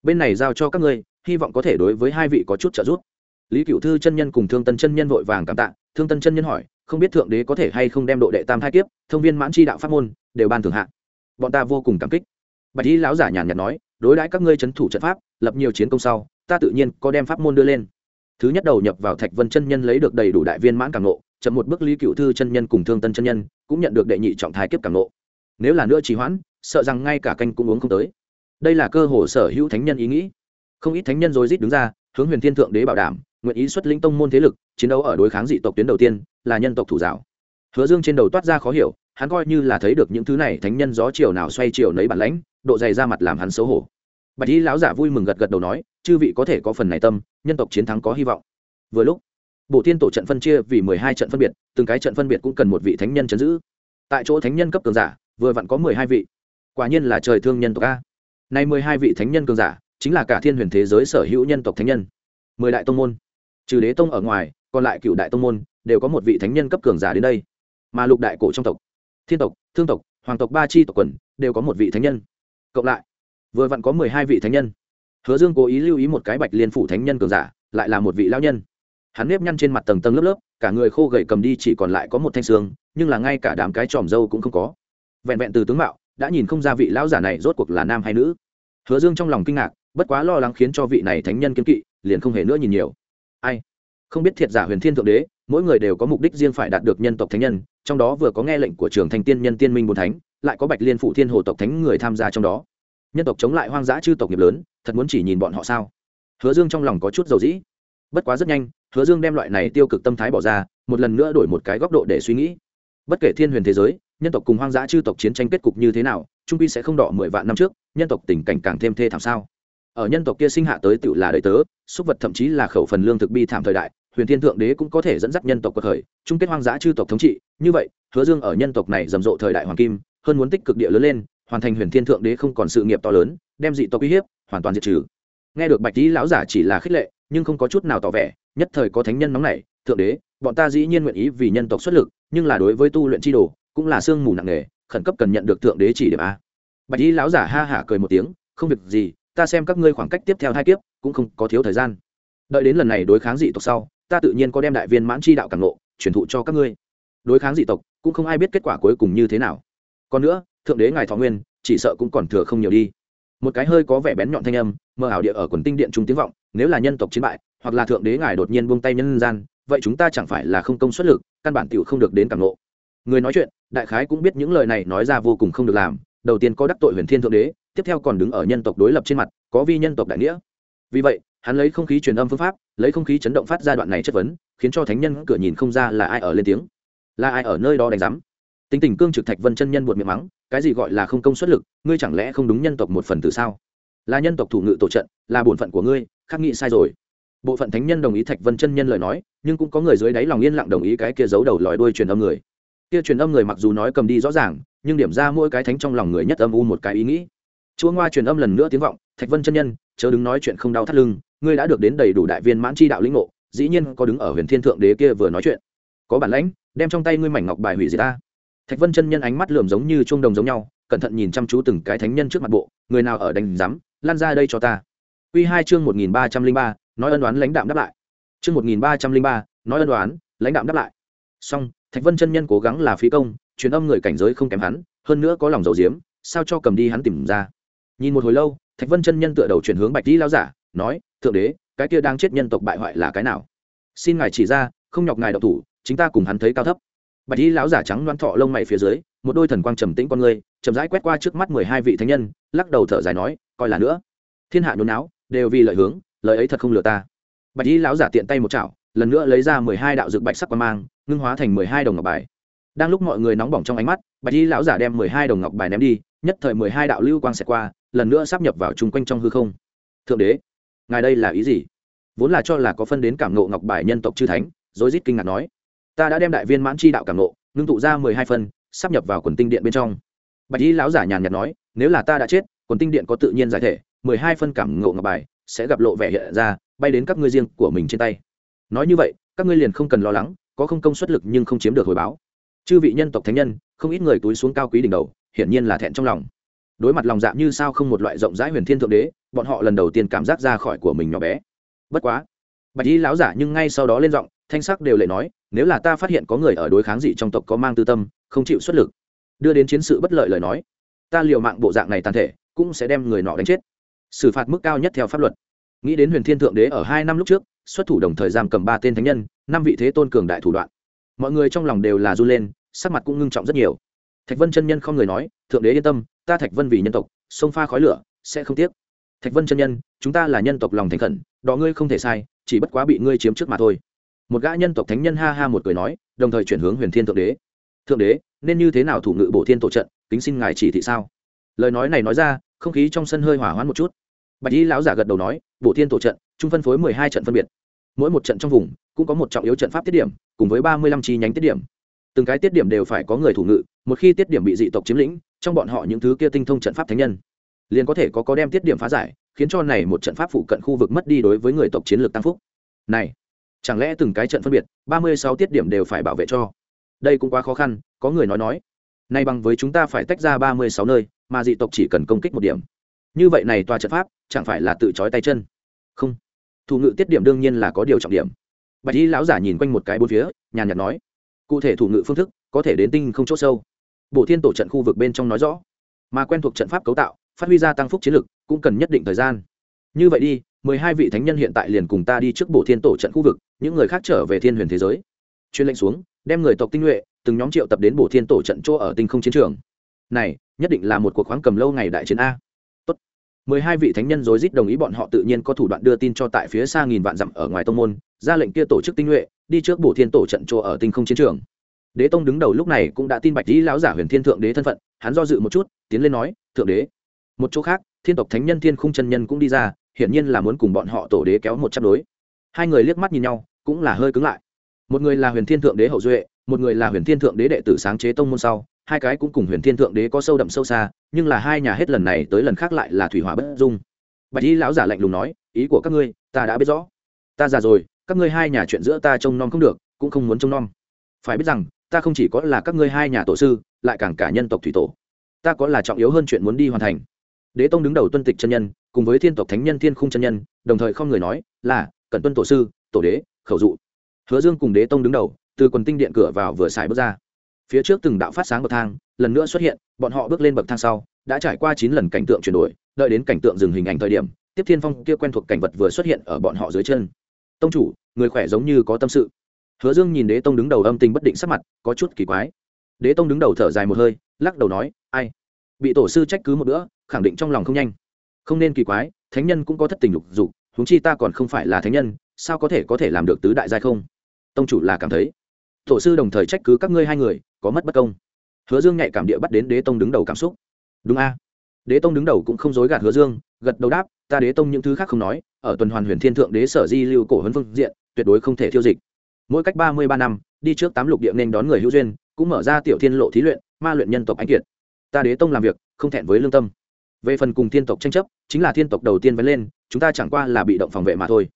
Bên này giao cho các ngươi, hy vọng có thể đối với hai vị có chút trợ giúp. Lý cựu thư chân nhân cùng thương tân chân nhân vội vàng cảm tạ, thương tân chân nhân hỏi, không biết thượng đế có thể hay không đem độ đệ tam thái kiếp, thông viên mãn tri đạo pháp môn, đều ban thường hạ. Bọn ta vô cùng cảm kích. Bạch y lão giả nhàn nhạt nói đối đãi các ngươi trấn thủ trận pháp, lập nhiều chiến công sau, ta tự nhiên có đem pháp môn đưa lên. Thứ nhất đầu nhập vào thạch vân chân nhân lấy được đầy đủ đại viên mãn cảm nộ chậm một bước lý cựu thư chân nhân cùng thương tân chân nhân cũng nhận được đệ nhị trọng thái kiếp cảm nộ nếu là nữa trì hoãn, sợ rằng ngay cả canh cũng uống không tới. Đây là cơ hội sở hữu thánh nhân ý nghĩ. Không ít thánh nhân rồi rít đứng ra, hướng huyền thiên thượng đế bảo đảm, nguyện ý xuất lĩnh tông môn thế lực, chiến đấu ở đối kháng dị tộc tuyến đầu tiên, là nhân tộc thủ giáo. Hứa dương trên đầu toát ra khó hiểu, hắn coi như là thấy được những thứ này thánh nhân gió chiều nào xoay chiều nấy bản lãnh độ dày ra mặt làm hắn xấu hổ. Bạch y lão giả vui mừng gật gật đầu nói, chư vị có thể có phần này tâm, nhân tộc chiến thắng có hy vọng. Vừa lúc bộ tiên tổ trận phân chia vì mười hai trận phân biệt, từng cái trận phân biệt cũng cần một vị thánh nhân chấn giữ. Tại chỗ thánh nhân cấp cường giả, vừa vặn có mười hai vị. Quả nhiên là trời thương nhân tộc a. Nay mười hai vị thánh nhân cường giả, chính là cả thiên huyền thế giới sở hữu nhân tộc thánh nhân. Mười đại tông môn, trừ đế tông ở ngoài, còn lại cựu đại tông môn, đều có một vị thánh nhân cấp cường giả đến đây. Mà lục đại cổ trong tộc, thiên tộc, thương tộc, hoàng tộc ba chi tộc quần, đều có một vị thánh nhân cộng lại. Vừa vặn có mười hai vị thánh nhân. Hứa dương cố ý lưu ý một cái bạch liên phủ thánh nhân cường giả, lại là một vị lao nhân. Hắn nếp nhăn trên mặt tầng tầng lớp lớp, cả người khô gầy cầm đi chỉ còn lại có một thanh xương, nhưng là ngay cả đám cái tròm dâu cũng không có. Vẹn vẹn từ tướng mạo, đã nhìn không ra vị lão giả này rốt cuộc là nam hay nữ. Hứa dương trong lòng kinh ngạc, bất quá lo lắng khiến cho vị này thánh nhân kiên kỵ, liền không hề nữa nhìn nhiều. Ai? Không biết thiệt giả huyền thiên thượng đế, mỗi người đều có mục đích riêng phải đạt được nhân tộc thánh nhân, trong đó vừa có nghe lệnh của trường thành tiên nhân tiên minh bồn thánh lại có bạch liên phụ thiên hồ tộc thánh người tham gia trong đó. Nhân tộc chống lại hoang dã chư tộc nghiệp lớn, thật muốn chỉ nhìn bọn họ sao? Hứa dương trong lòng có chút dầu dĩ. Bất quá rất nhanh, hứa dương đem loại này tiêu cực tâm thái bỏ ra, một lần nữa đổi một cái góc độ để suy nghĩ. Bất kể thiên huyền thế giới, nhân tộc cùng hoang dã chư tộc chiến tranh kết cục như thế nào, trung pi sẽ không đỏ mười vạn năm trước, nhân tộc tình cảnh càng thêm thê thảm sao? Ở nhân tộc kia sinh hạ tới tự là đời tớ súc vật thậm chí là khẩu phần lương thực bi thảm thời đại, huyền thiên thượng đế cũng có thể dẫn dắt nhân tộc cuộc khởi, chung kết hoang dã chư tộc thống trị. Như vậy, hứa dương ở nhân tộc này rầm rộ thời đại hoàng kim hơn muốn tích cực địa lớn lên, hoàn thành huyền thiên thượng đế không còn sự nghiệp to lớn, đem dị tộc uy hiếp, hoàn toàn diệt trừ. Nghe được bạch tý lão giả chỉ là khích lệ, nhưng không có chút nào tỏ vẻ, nhất thời có thánh nhân nóng này thượng đế, bọn ta dĩ nhiên nguyện ý vì nhân tộc xuất lực, nhưng là đối với tu luyện chi đồ, cũng là sương mù nặng nề, khẩn cấp cần nhận được thượng đế chỉ điểm a. Bạch tý lão giả ha hả cười một tiếng, không việc gì, ta xem các ngươi khoảng cách tiếp theo hai kiếp, cũng không có thiếu thời gian. Đợi đến lần này đối kháng dị tộc sau, ta tự nhiên có đem đại viên mãn chi đạo càng lộ, truyền thụ cho các ngươi. Đối kháng dị tộc, cũng không ai biết kết quả cuối cùng như thế nào còn nữa, thượng đế ngài thọ nguyên, chỉ sợ cũng còn thừa không nhiều đi. Một cái hơi có vẻ bén nhọn thanh âm mơ ảo địa ở quần tinh điện trung tiếng vọng, nếu là nhân tộc chiến bại, hoặc là thượng đế ngài đột nhiên buông tay nhân gian, vậy chúng ta chẳng phải là không công suất lực, căn bản tiểu không được đến cảm ngộ. Người nói chuyện, đại khái cũng biết những lời này nói ra vô cùng không được làm, đầu tiên có đắc tội huyền thiên thượng đế, tiếp theo còn đứng ở nhân tộc đối lập trên mặt, có vi nhân tộc đại nghĩa. Vì vậy, hắn lấy không khí truyền âm phương pháp, lấy không khí chấn động phát ra đoạn này chất vấn, khiến cho thánh nhân cửa nhìn không ra là ai ở lên tiếng. Là ai ở nơi đó đánh giám? Tính tình cương trực thạch vân chân nhân buột miệng mắng, cái gì gọi là không công suất lực, ngươi chẳng lẽ không đúng nhân tộc một phần từ sao? Là nhân tộc thủ ngự tổ trận, là bổn phận của ngươi khắc nghị sai rồi. Bộ phận thánh nhân đồng ý thạch vân chân nhân lời nói, nhưng cũng có người dưới đáy lòng yên lặng đồng ý cái kia giấu đầu lòi đuôi truyền âm người. Kia truyền âm người mặc dù nói cầm đi rõ ràng, nhưng điểm ra mỗi cái thánh trong lòng người nhất âm u một cái ý nghĩ. Chúa ngoa truyền âm lần nữa tiếng vọng, thạch vân chân nhân, chớ đứng nói chuyện không đau thắt lưng, ngươi đã được đến đầy đủ đại viên mãn chi đạo lĩnh ngộ, dĩ nhiên có đứng ở huyền thiên thượng đế kia vừa nói chuyện. Có bản lãnh, đem trong tay ngươi mảnh ngọc bài hủy gì ta thạch vân chân nhân ánh mắt lườm giống như chuông đồng giống nhau, cẩn thận nhìn chăm chú từng cái thánh nhân trước mặt bộ, người nào ở đánh rắm lan ra đây cho ta. Quy hai chương một nghìn ba trăm linh ba, nói ân đoán lãnh đạm đáp lại. Chương một nghìn ba trăm linh ba, nói ân đoán lãnh đạm đáp lại. Song thạch vân chân nhân cố gắng là phí công, truyền âm người cảnh giới không kém hắn, hơn nữa có lòng dầu diếm sao cho cầm đi hắn tìm ra. Nhìn một hồi lâu, thạch vân chân nhân tựa đầu chuyển hướng bạch tý lao giả, nói, thượng đế, cái kia đang chết nhân tộc bại hoại là cái nào? Xin ngài chỉ ra, không nhọc ngài độc thủ, chính ta cùng hắn thấy cao thấp bạch Y lão giả trắng loan thọ lông mày phía dưới, một đôi thần quang trầm tĩnh con người, chậm rãi quét qua trước mắt mười hai vị thánh nhân, lắc đầu thở dài nói, coi là nữa. Thiên hạ nôn não đều vì lợi hướng, lợi ấy thật không lừa ta. Bạch Y lão giả tiện tay một chảo, lần nữa lấy ra mười hai đạo dược bạch sắc quan mang, ngưng hóa thành mười hai đồng ngọc bài. Đang lúc mọi người nóng bỏng trong ánh mắt, bạch y lão giả đem mười hai đồng ngọc bài ném đi, nhất thời mười hai đạo lưu quang xẹt qua, lần nữa sắp nhập vào chung quanh trong hư không. Thượng đế, ngài đây là ý gì? Vốn là cho là có phân đến cảm nộ ngọc bài nhân tộc chư thánh. Rối rít kinh ngạc nói ta đã đem đại viên mãn chi đạo cảm nộ, ngưng tụ ra mười hai phân, sắp nhập vào quần tinh điện bên trong. Bạch y lão giả nhàn nhạt nói, nếu là ta đã chết, quần tinh điện có tự nhiên giải thể, mười hai phân cảm ngộ ngọc bài sẽ gặp lộ vẻ hiện ra, bay đến các ngươi riêng của mình trên tay. Nói như vậy, các ngươi liền không cần lo lắng, có không công suất lực nhưng không chiếm được hồi báo. Chư vị nhân tộc thánh nhân, không ít người túi xuống cao quý đỉnh đầu, hiển nhiên là thẹn trong lòng. Đối mặt lòng dạ như sao không một loại rộng rãi huyền thiên thượng đế, bọn họ lần đầu tiên cảm giác ra khỏi của mình nhỏ bé. Bất quá, bạch y lão giả nhưng ngay sau đó lên giọng, thanh sắc đều lệ nói nếu là ta phát hiện có người ở đối kháng dị trong tộc có mang tư tâm, không chịu xuất lực, đưa đến chiến sự bất lợi lời nói, ta liều mạng bộ dạng này tàn thể, cũng sẽ đem người nọ đánh chết. Xử phạt mức cao nhất theo pháp luật. Nghĩ đến huyền thiên thượng đế ở hai năm lúc trước, xuất thủ đồng thời giam cầm ba tên thánh nhân, năm vị thế tôn cường đại thủ đoạn. Mọi người trong lòng đều là run lên, sắc mặt cũng ngưng trọng rất nhiều. Thạch vân chân nhân không người nói, thượng đế yên tâm, ta thạch vân vì nhân tộc, sông pha khói lửa, sẽ không tiếc. Thạch vân chân nhân, chúng ta là nhân tộc lòng thành khẩn đó ngươi không thể sai, chỉ bất quá bị ngươi chiếm trước mà thôi một gã nhân tộc thánh nhân ha ha một cười nói, đồng thời chuyển hướng huyền thiên thượng đế. Thượng đế, nên như thế nào thủ ngự bổ thiên tổ trận, kính xin ngài chỉ thị sao? Lời nói này nói ra, không khí trong sân hơi hỏa hoãn một chút. Bạch y lão giả gật đầu nói, bổ thiên tổ trận, trung phân phối mười hai trận phân biệt. Mỗi một trận trong vùng, cũng có một trọng yếu trận pháp tiết điểm, cùng với ba mươi lăm chi nhánh tiết điểm. Từng cái tiết điểm đều phải có người thủ ngự, một khi tiết điểm bị dị tộc chiếm lĩnh, trong bọn họ những thứ kia tinh thông trận pháp thánh nhân, liền có thể có có đem tiết điểm phá giải, khiến cho này một trận pháp phụ cận khu vực mất đi đối với người tộc chiến lược tăng phúc. Này chẳng lẽ từng cái trận phân biệt, ba mươi sáu tiết điểm đều phải bảo vệ cho? Đây cũng quá khó khăn, có người nói nói. Nay bằng với chúng ta phải tách ra ba mươi sáu nơi, mà dị tộc chỉ cần công kích một điểm. Như vậy này tòa trận pháp, chẳng phải là tự trói tay chân? Không. Thủ ngự tiết điểm đương nhiên là có điều trọng điểm. Bạch y lão giả nhìn quanh một cái bốn phía, nhàn nhạt nói. Cụ thể thủ ngự phương thức, có thể đến tinh không chỗ sâu. Bộ thiên tổ trận khu vực bên trong nói rõ. Mà quen thuộc trận pháp cấu tạo, phát huy ra tăng phúc chiến lực, cũng cần nhất định thời gian. Như vậy đi mười hai vị thánh nhân hiện tại liền cùng ta đi trước bộ thiên tổ trận khu vực, những người khác trở về thiên huyền thế giới. Chuyên lệnh xuống, đem người tộc tinh nhuệ, từng nhóm triệu tập đến bộ thiên tổ trận chỗ ở tinh không chiến trường. Này, nhất định là một cuộc khoáng cầm lâu ngày đại chiến a. Tốt. mười hai vị thánh nhân rối rít đồng ý bọn họ tự nhiên có thủ đoạn đưa tin cho tại phía xa nghìn vạn dặm ở ngoài tông môn, ra lệnh kia tổ chức tinh nhuệ, đi trước bổ thiên tổ trận chỗ ở tinh không chiến trường. Đế tông đứng đầu lúc này cũng đã tin bạch lý lão giả huyền thiên thượng đế thân phận, hắn do dự một chút, tiến lên nói, thượng đế. Một chỗ khác, thiên tộc thánh nhân thiên khung chân nhân cũng đi ra hiển nhiên là muốn cùng bọn họ tổ đế kéo một chấp đối. Hai người liếc mắt nhìn nhau, cũng là hơi cứng lại. Một người là huyền thiên thượng đế hậu duệ, một người là huyền thiên thượng đế đệ tử sáng chế tông môn sau, hai cái cũng cùng huyền thiên thượng đế có sâu đậm sâu xa, nhưng là hai nhà hết lần này tới lần khác lại là thủy hỏa bất dung. Bạch y lão giả lạnh lùng nói, ý của các ngươi, ta đã biết rõ. Ta già rồi, các ngươi hai nhà chuyện giữa ta trông nom không được, cũng không muốn trông nom. Phải biết rằng, ta không chỉ có là các ngươi hai nhà tổ sư, lại càng cả nhân tộc thủy tổ. Ta có là trọng yếu hơn chuyện muốn đi hoàn thành. Đế tông đứng đầu tuân tịch chân nhân cùng với thiên tộc thánh nhân thiên khung chân nhân, đồng thời không người nói là cần tuân tổ sư, tổ đế, khẩu dụ. Hứa dương cùng đế tông đứng đầu, từ quần tinh điện cửa vào vừa xài bước ra. Phía trước từng đạo phát sáng bậc thang, lần nữa xuất hiện, bọn họ bước lên bậc thang sau, đã trải qua chín lần cảnh tượng chuyển đổi, đợi đến cảnh tượng dừng hình ảnh thời điểm, tiếp thiên phong kia quen thuộc cảnh vật vừa xuất hiện ở bọn họ dưới chân. Tông chủ, người khỏe giống như có tâm sự. Hứa dương nhìn đế tông đứng đầu âm tình bất định sắc mặt, có chút kỳ quái. Đế tông đứng đầu thở dài một hơi, lắc đầu nói, ai? Bị tổ sư trách cứ một bữa, khẳng định trong lòng không nhanh không nên kỳ quái, thánh nhân cũng có thất tình lục dục, huống chi ta còn không phải là thánh nhân, sao có thể có thể làm được tứ đại giai không? Tông chủ là cảm thấy. Tổ sư đồng thời trách cứ các ngươi hai người, có mất bất công. Hứa dương nhạy cảm địa bắt đến đế tông đứng đầu cảm xúc. Đúng a. Đế tông đứng đầu cũng không dối gạt hứa dương, gật đầu đáp, ta đế tông những thứ khác không nói, ở tuần hoàn huyền thiên thượng đế sở di lưu cổ huấn phương diện, tuyệt đối không thể thiêu dịch. Mỗi cách ba mươi ba năm, đi trước tám lục địa nên đón người hữu duyên, cũng mở ra tiểu thiên lộ thí luyện, ma luyện nhân tộc anh kiệt. Ta đế tông làm việc, không thẹn với lương tâm về phần cùng thiên tộc tranh chấp, chính là thiên tộc đầu tiên vẫn lên, chúng ta chẳng qua là bị động phòng vệ mà thôi.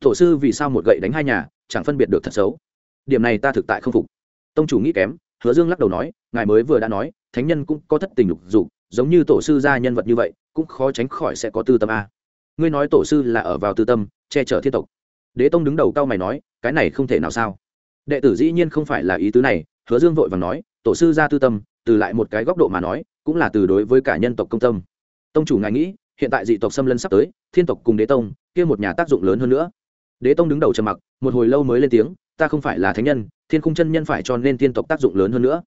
Tổ sư vì sao một gậy đánh hai nhà, chẳng phân biệt được thật xấu. Điểm này ta thực tại không phục. Tông chủ nghĩ kém, hứa dương lắc đầu nói, ngài mới vừa đã nói, thánh nhân cũng có thất tình lục dục, giống như tổ sư gia nhân vật như vậy, cũng khó tránh khỏi sẽ có tư tâm a. Ngươi nói tổ sư là ở vào tư tâm, che chở thiên tộc. Đế tông đứng đầu cao mày nói, cái này không thể nào sao. Đệ tử dĩ nhiên không phải là ý tứ này, hứa dương vội và nói, tổ sư gia tư tâm, từ lại một cái góc độ mà nói, cũng là từ đối với cả nhân tộc công tâm tông chủ ngài nghĩ, hiện tại dị tộc xâm lấn sắp tới, thiên tộc cùng đế tông, kia một nhà tác dụng lớn hơn nữa. Đế tông đứng đầu trầm mặc, một hồi lâu mới lên tiếng, ta không phải là thánh nhân, thiên khung chân nhân phải cho nên thiên tộc tác dụng lớn hơn nữa.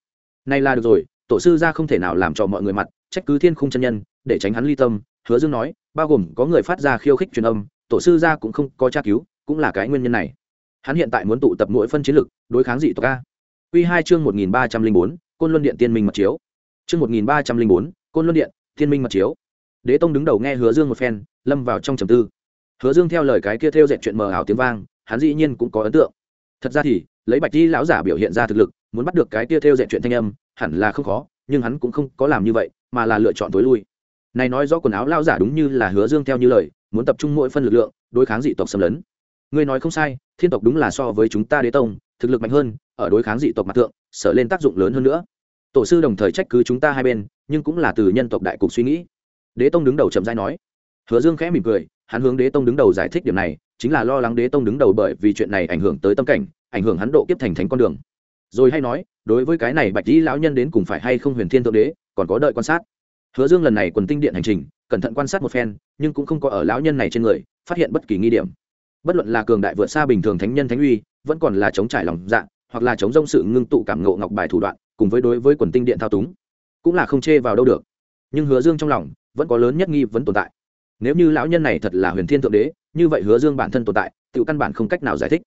Nay là được rồi, tổ sư gia không thể nào làm cho mọi người mặt, trách cứ thiên khung chân nhân, để tránh hắn ly tâm, hứa dương nói, bao gồm có người phát ra khiêu khích truyền âm, tổ sư gia cũng không có tra cứu, cũng là cái nguyên nhân này. Hắn hiện tại muốn tụ tập mỗi phân chiến lực, đối kháng dị tộc a. Q hai chương một nghìn ba trăm linh bốn, côn luân điện tiên minh mật chiếu. Chương một nghìn ba trăm linh bốn, côn luân điện tiên minh mật chiếu đế tông đứng đầu nghe hứa dương một phen, lâm vào trong trầm tư. Hứa dương theo lời cái kia theo dệt chuyện mờ ảo tiếng vang, hắn dĩ nhiên cũng có ấn tượng. Thật ra thì, lấy bạch di lão giả biểu hiện ra thực lực, muốn bắt được cái kia theo dệt chuyện thanh âm, hẳn là không khó, nhưng hắn cũng không có làm như vậy, mà là lựa chọn tối lui. Này nói rõ quần áo lão giả đúng như là hứa dương theo như lời, muốn tập trung mỗi phân lực lượng, đối kháng dị tộc xâm lấn. Ngươi nói không sai, thiên tộc đúng là so với chúng ta đế tông, thực lực mạnh hơn, ở đối kháng dị tộc mặt thượng, sở lên tác dụng lớn hơn nữa. Tổ sư đồng thời trách cứ chúng ta hai bên, nhưng cũng là từ nhân tộc đại cục suy nghĩ đế tông đứng đầu chậm dai nói. Hứa dương khẽ mỉm cười, hắn hướng đế tông đứng đầu giải thích điểm này, chính là lo lắng đế tông đứng đầu bởi vì chuyện này ảnh hưởng tới tâm cảnh, ảnh hưởng hắn độ kiếp thành thánh con đường. Rồi hay nói, đối với cái này bạch dĩ lão nhân đến cùng phải hay không huyền thiên thượng đế, còn có đợi quan sát. Hứa dương lần này quần tinh điện hành trình, cẩn thận quan sát một phen, nhưng cũng không có ở lão nhân này trên người, phát hiện bất kỳ nghi điểm. Bất luận là cường đại vượt xa bình thường thánh nhân thánh uy, vẫn còn là chống trải lòng dạ hoặc là chống rông sự ngưng tụ cảm ngộ ngọc bài thủ đoạn, cùng với đối với quần tinh điện thao túng, cũng là không chê vào đâu được. Nhưng hứa dương trong lòng vẫn có lớn nhất nghi vẫn tồn tại. Nếu như lão nhân này thật là huyền thiên thượng đế, như vậy hứa dương bản thân tồn tại tự căn bản không cách nào giải thích.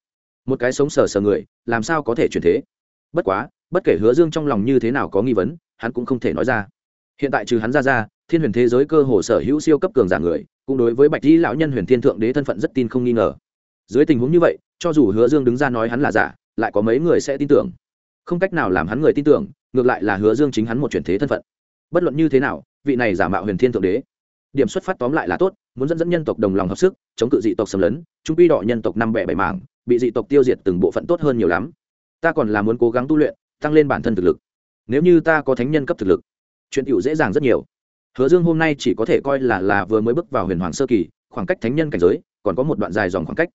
Một cái sống sờ sờ người, làm sao có thể chuyển thế? Bất quá, bất kể hứa dương trong lòng như thế nào có nghi vấn, hắn cũng không thể nói ra. Hiện tại trừ hắn ra ra, thiên huyền thế giới cơ hồ sở hữu siêu cấp cường giả người, cũng đối với bạch di lão nhân huyền thiên thượng đế thân phận rất tin không nghi ngờ. Dưới tình huống như vậy, cho dù hứa dương đứng ra nói hắn là giả, lại có mấy người sẽ tin tưởng? Không cách nào làm hắn người tin tưởng, ngược lại là hứa dương chính hắn một chuyển thế thân phận. Bất luận như thế nào vị này giả mạo huyền thiên thượng đế. Điểm xuất phát tóm lại là tốt, muốn dẫn dẫn nhân tộc đồng lòng hợp sức, chống cự dị tộc xâm lấn chúng quy đọ nhân tộc năm bẻ bảy mảng, bị dị tộc tiêu diệt từng bộ phận tốt hơn nhiều lắm. Ta còn là muốn cố gắng tu luyện, tăng lên bản thân thực lực. Nếu như ta có thánh nhân cấp thực lực, chuyện tiểu dễ dàng rất nhiều. Hứa dương hôm nay chỉ có thể coi là là vừa mới bước vào huyền hoàng sơ kỳ, khoảng cách thánh nhân cảnh giới, còn có một đoạn dài dòng khoảng cách.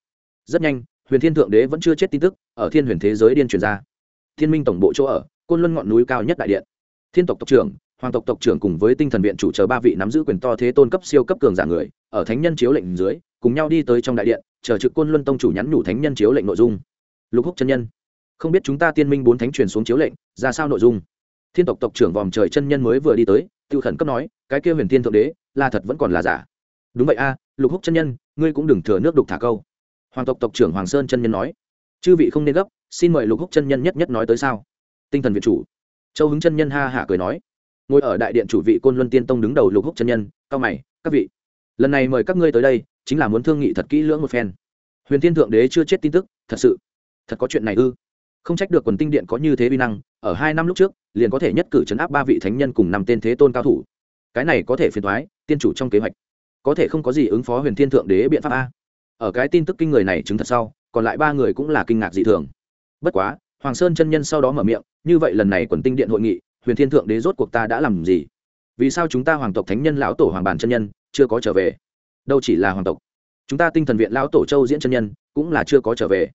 Rất nhanh, huyền thiên thượng đế vẫn chưa chết tin tức, ở thiên huyền thế giới điên truyền ra. Thiên minh tổng bộ chỗ ở, côn luân ngọn núi cao nhất đại điện. Thiên tộc tộc trưởng hoàng tộc tộc trưởng cùng với tinh thần viện chủ chờ ba vị nắm giữ quyền to thế tôn cấp siêu cấp cường giả người, ở thánh nhân chiếu lệnh dưới, cùng nhau đi tới trong đại điện, chờ trực côn luân tông chủ nhắn nhủ thánh nhân chiếu lệnh nội dung. Lục húc chân nhân, không biết chúng ta tiên minh bốn thánh truyền xuống chiếu lệnh, ra sao nội dung? Thiên tộc tộc trưởng vòm trời chân nhân mới vừa đi tới, tiêu khẩn cấp nói, cái kia huyền thiên thượng đế, là thật vẫn còn là giả. Đúng vậy a, lục húc chân nhân, ngươi cũng đừng thừa nước đục thả câu. Hoàng tộc tộc trưởng hoàng sơn chân nhân nói, chư vị không nên gấp, xin mời lục húc chân nhân nhất nhất nói tới sao? Tinh thần viện chủ. Châu hứng chân nhân ha hả cười nói ngồi ở đại điện chủ vị côn luân tiên tông đứng đầu lục húc chân nhân, cao mày, các vị, lần này mời các ngươi tới đây, chính là muốn thương nghị thật kỹ lưỡng một phen. Huyền thiên thượng đế chưa chết tin tức, thật sự, thật có chuyện này ư? Không trách được quần tinh điện có như thế vi năng, ở hai năm lúc trước, liền có thể nhất cử chấn áp ba vị thánh nhân cùng năm tên thế tôn cao thủ. Cái này có thể phiền thoái tiên chủ trong kế hoạch. Có thể không có gì ứng phó huyền thiên thượng đế biện pháp a. Ở cái tin tức kinh người này chứng thật sau, còn lại ba người cũng là kinh ngạc dị thường. Bất quá, hoàng sơn chân nhân sau đó mở miệng, như vậy lần này quần tinh điện hội nghị huyền thiên thượng đế rốt cuộc ta đã làm gì? Vì sao chúng ta hoàng tộc thánh nhân lão tổ hoàng bàn chân nhân chưa có trở về? Đâu chỉ là hoàng tộc. Chúng ta tinh thần viện lão tổ châu diễn chân nhân cũng là chưa có trở về.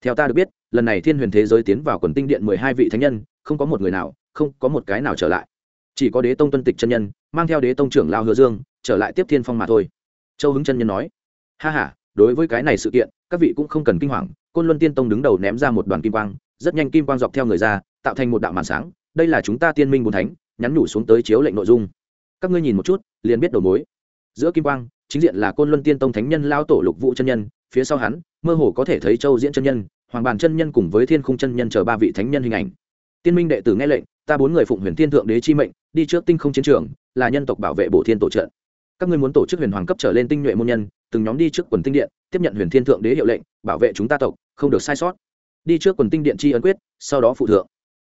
Theo ta được biết, lần này thiên huyền thế giới tiến vào quần tinh điện mười hai vị thánh nhân, không có một người nào, không có một cái nào trở lại. Chỉ có đế tông tuân tịch chân nhân, mang theo đế tông trưởng lao hứa dương, trở lại tiếp thiên phong mà thôi. Châu hứng chân nhân nói, ha h a đối với cái này sự kiện, các vị cũng không cần kinh hoàng, côn luân tiên tông đứng đầu ném ra một đoàn kim quang, rất nhanh kim quang dọc theo người ra, tạo thành một đạo màn sáng đây là chúng ta tiên minh bốn thánh, nhắn nhủ xuống tới chiếu lệnh nội dung. Các ngươi nhìn một chút, liền biết đầu mối. Giữa kim quang, chính diện là côn luân tiên tông thánh nhân lao tổ lục Vụ chân nhân, phía sau hắn, mơ hồ có thể thấy châu diễn chân nhân, hoàng bàn chân nhân cùng với thiên khung chân nhân chờ ba vị thánh nhân hình ảnh. Tiên minh đệ tử nghe lệnh, ta bốn người phụng huyền thiên thượng đế chi mệnh, đi trước tinh không chiến trường, là nhân tộc bảo vệ bổ thiên tổ trợ. Các ngươi muốn tổ chức huyền hoàng cấp trở lên tinh nhuệ môn nhân, từng nhóm đi trước quần tinh điện, tiếp nhận huyền thiên thượng đế hiệu lệnh, bảo vệ chúng ta tộc, không được sai sót. Đi trước quần tinh điện chi ấn quyết, sau đó phụ thượng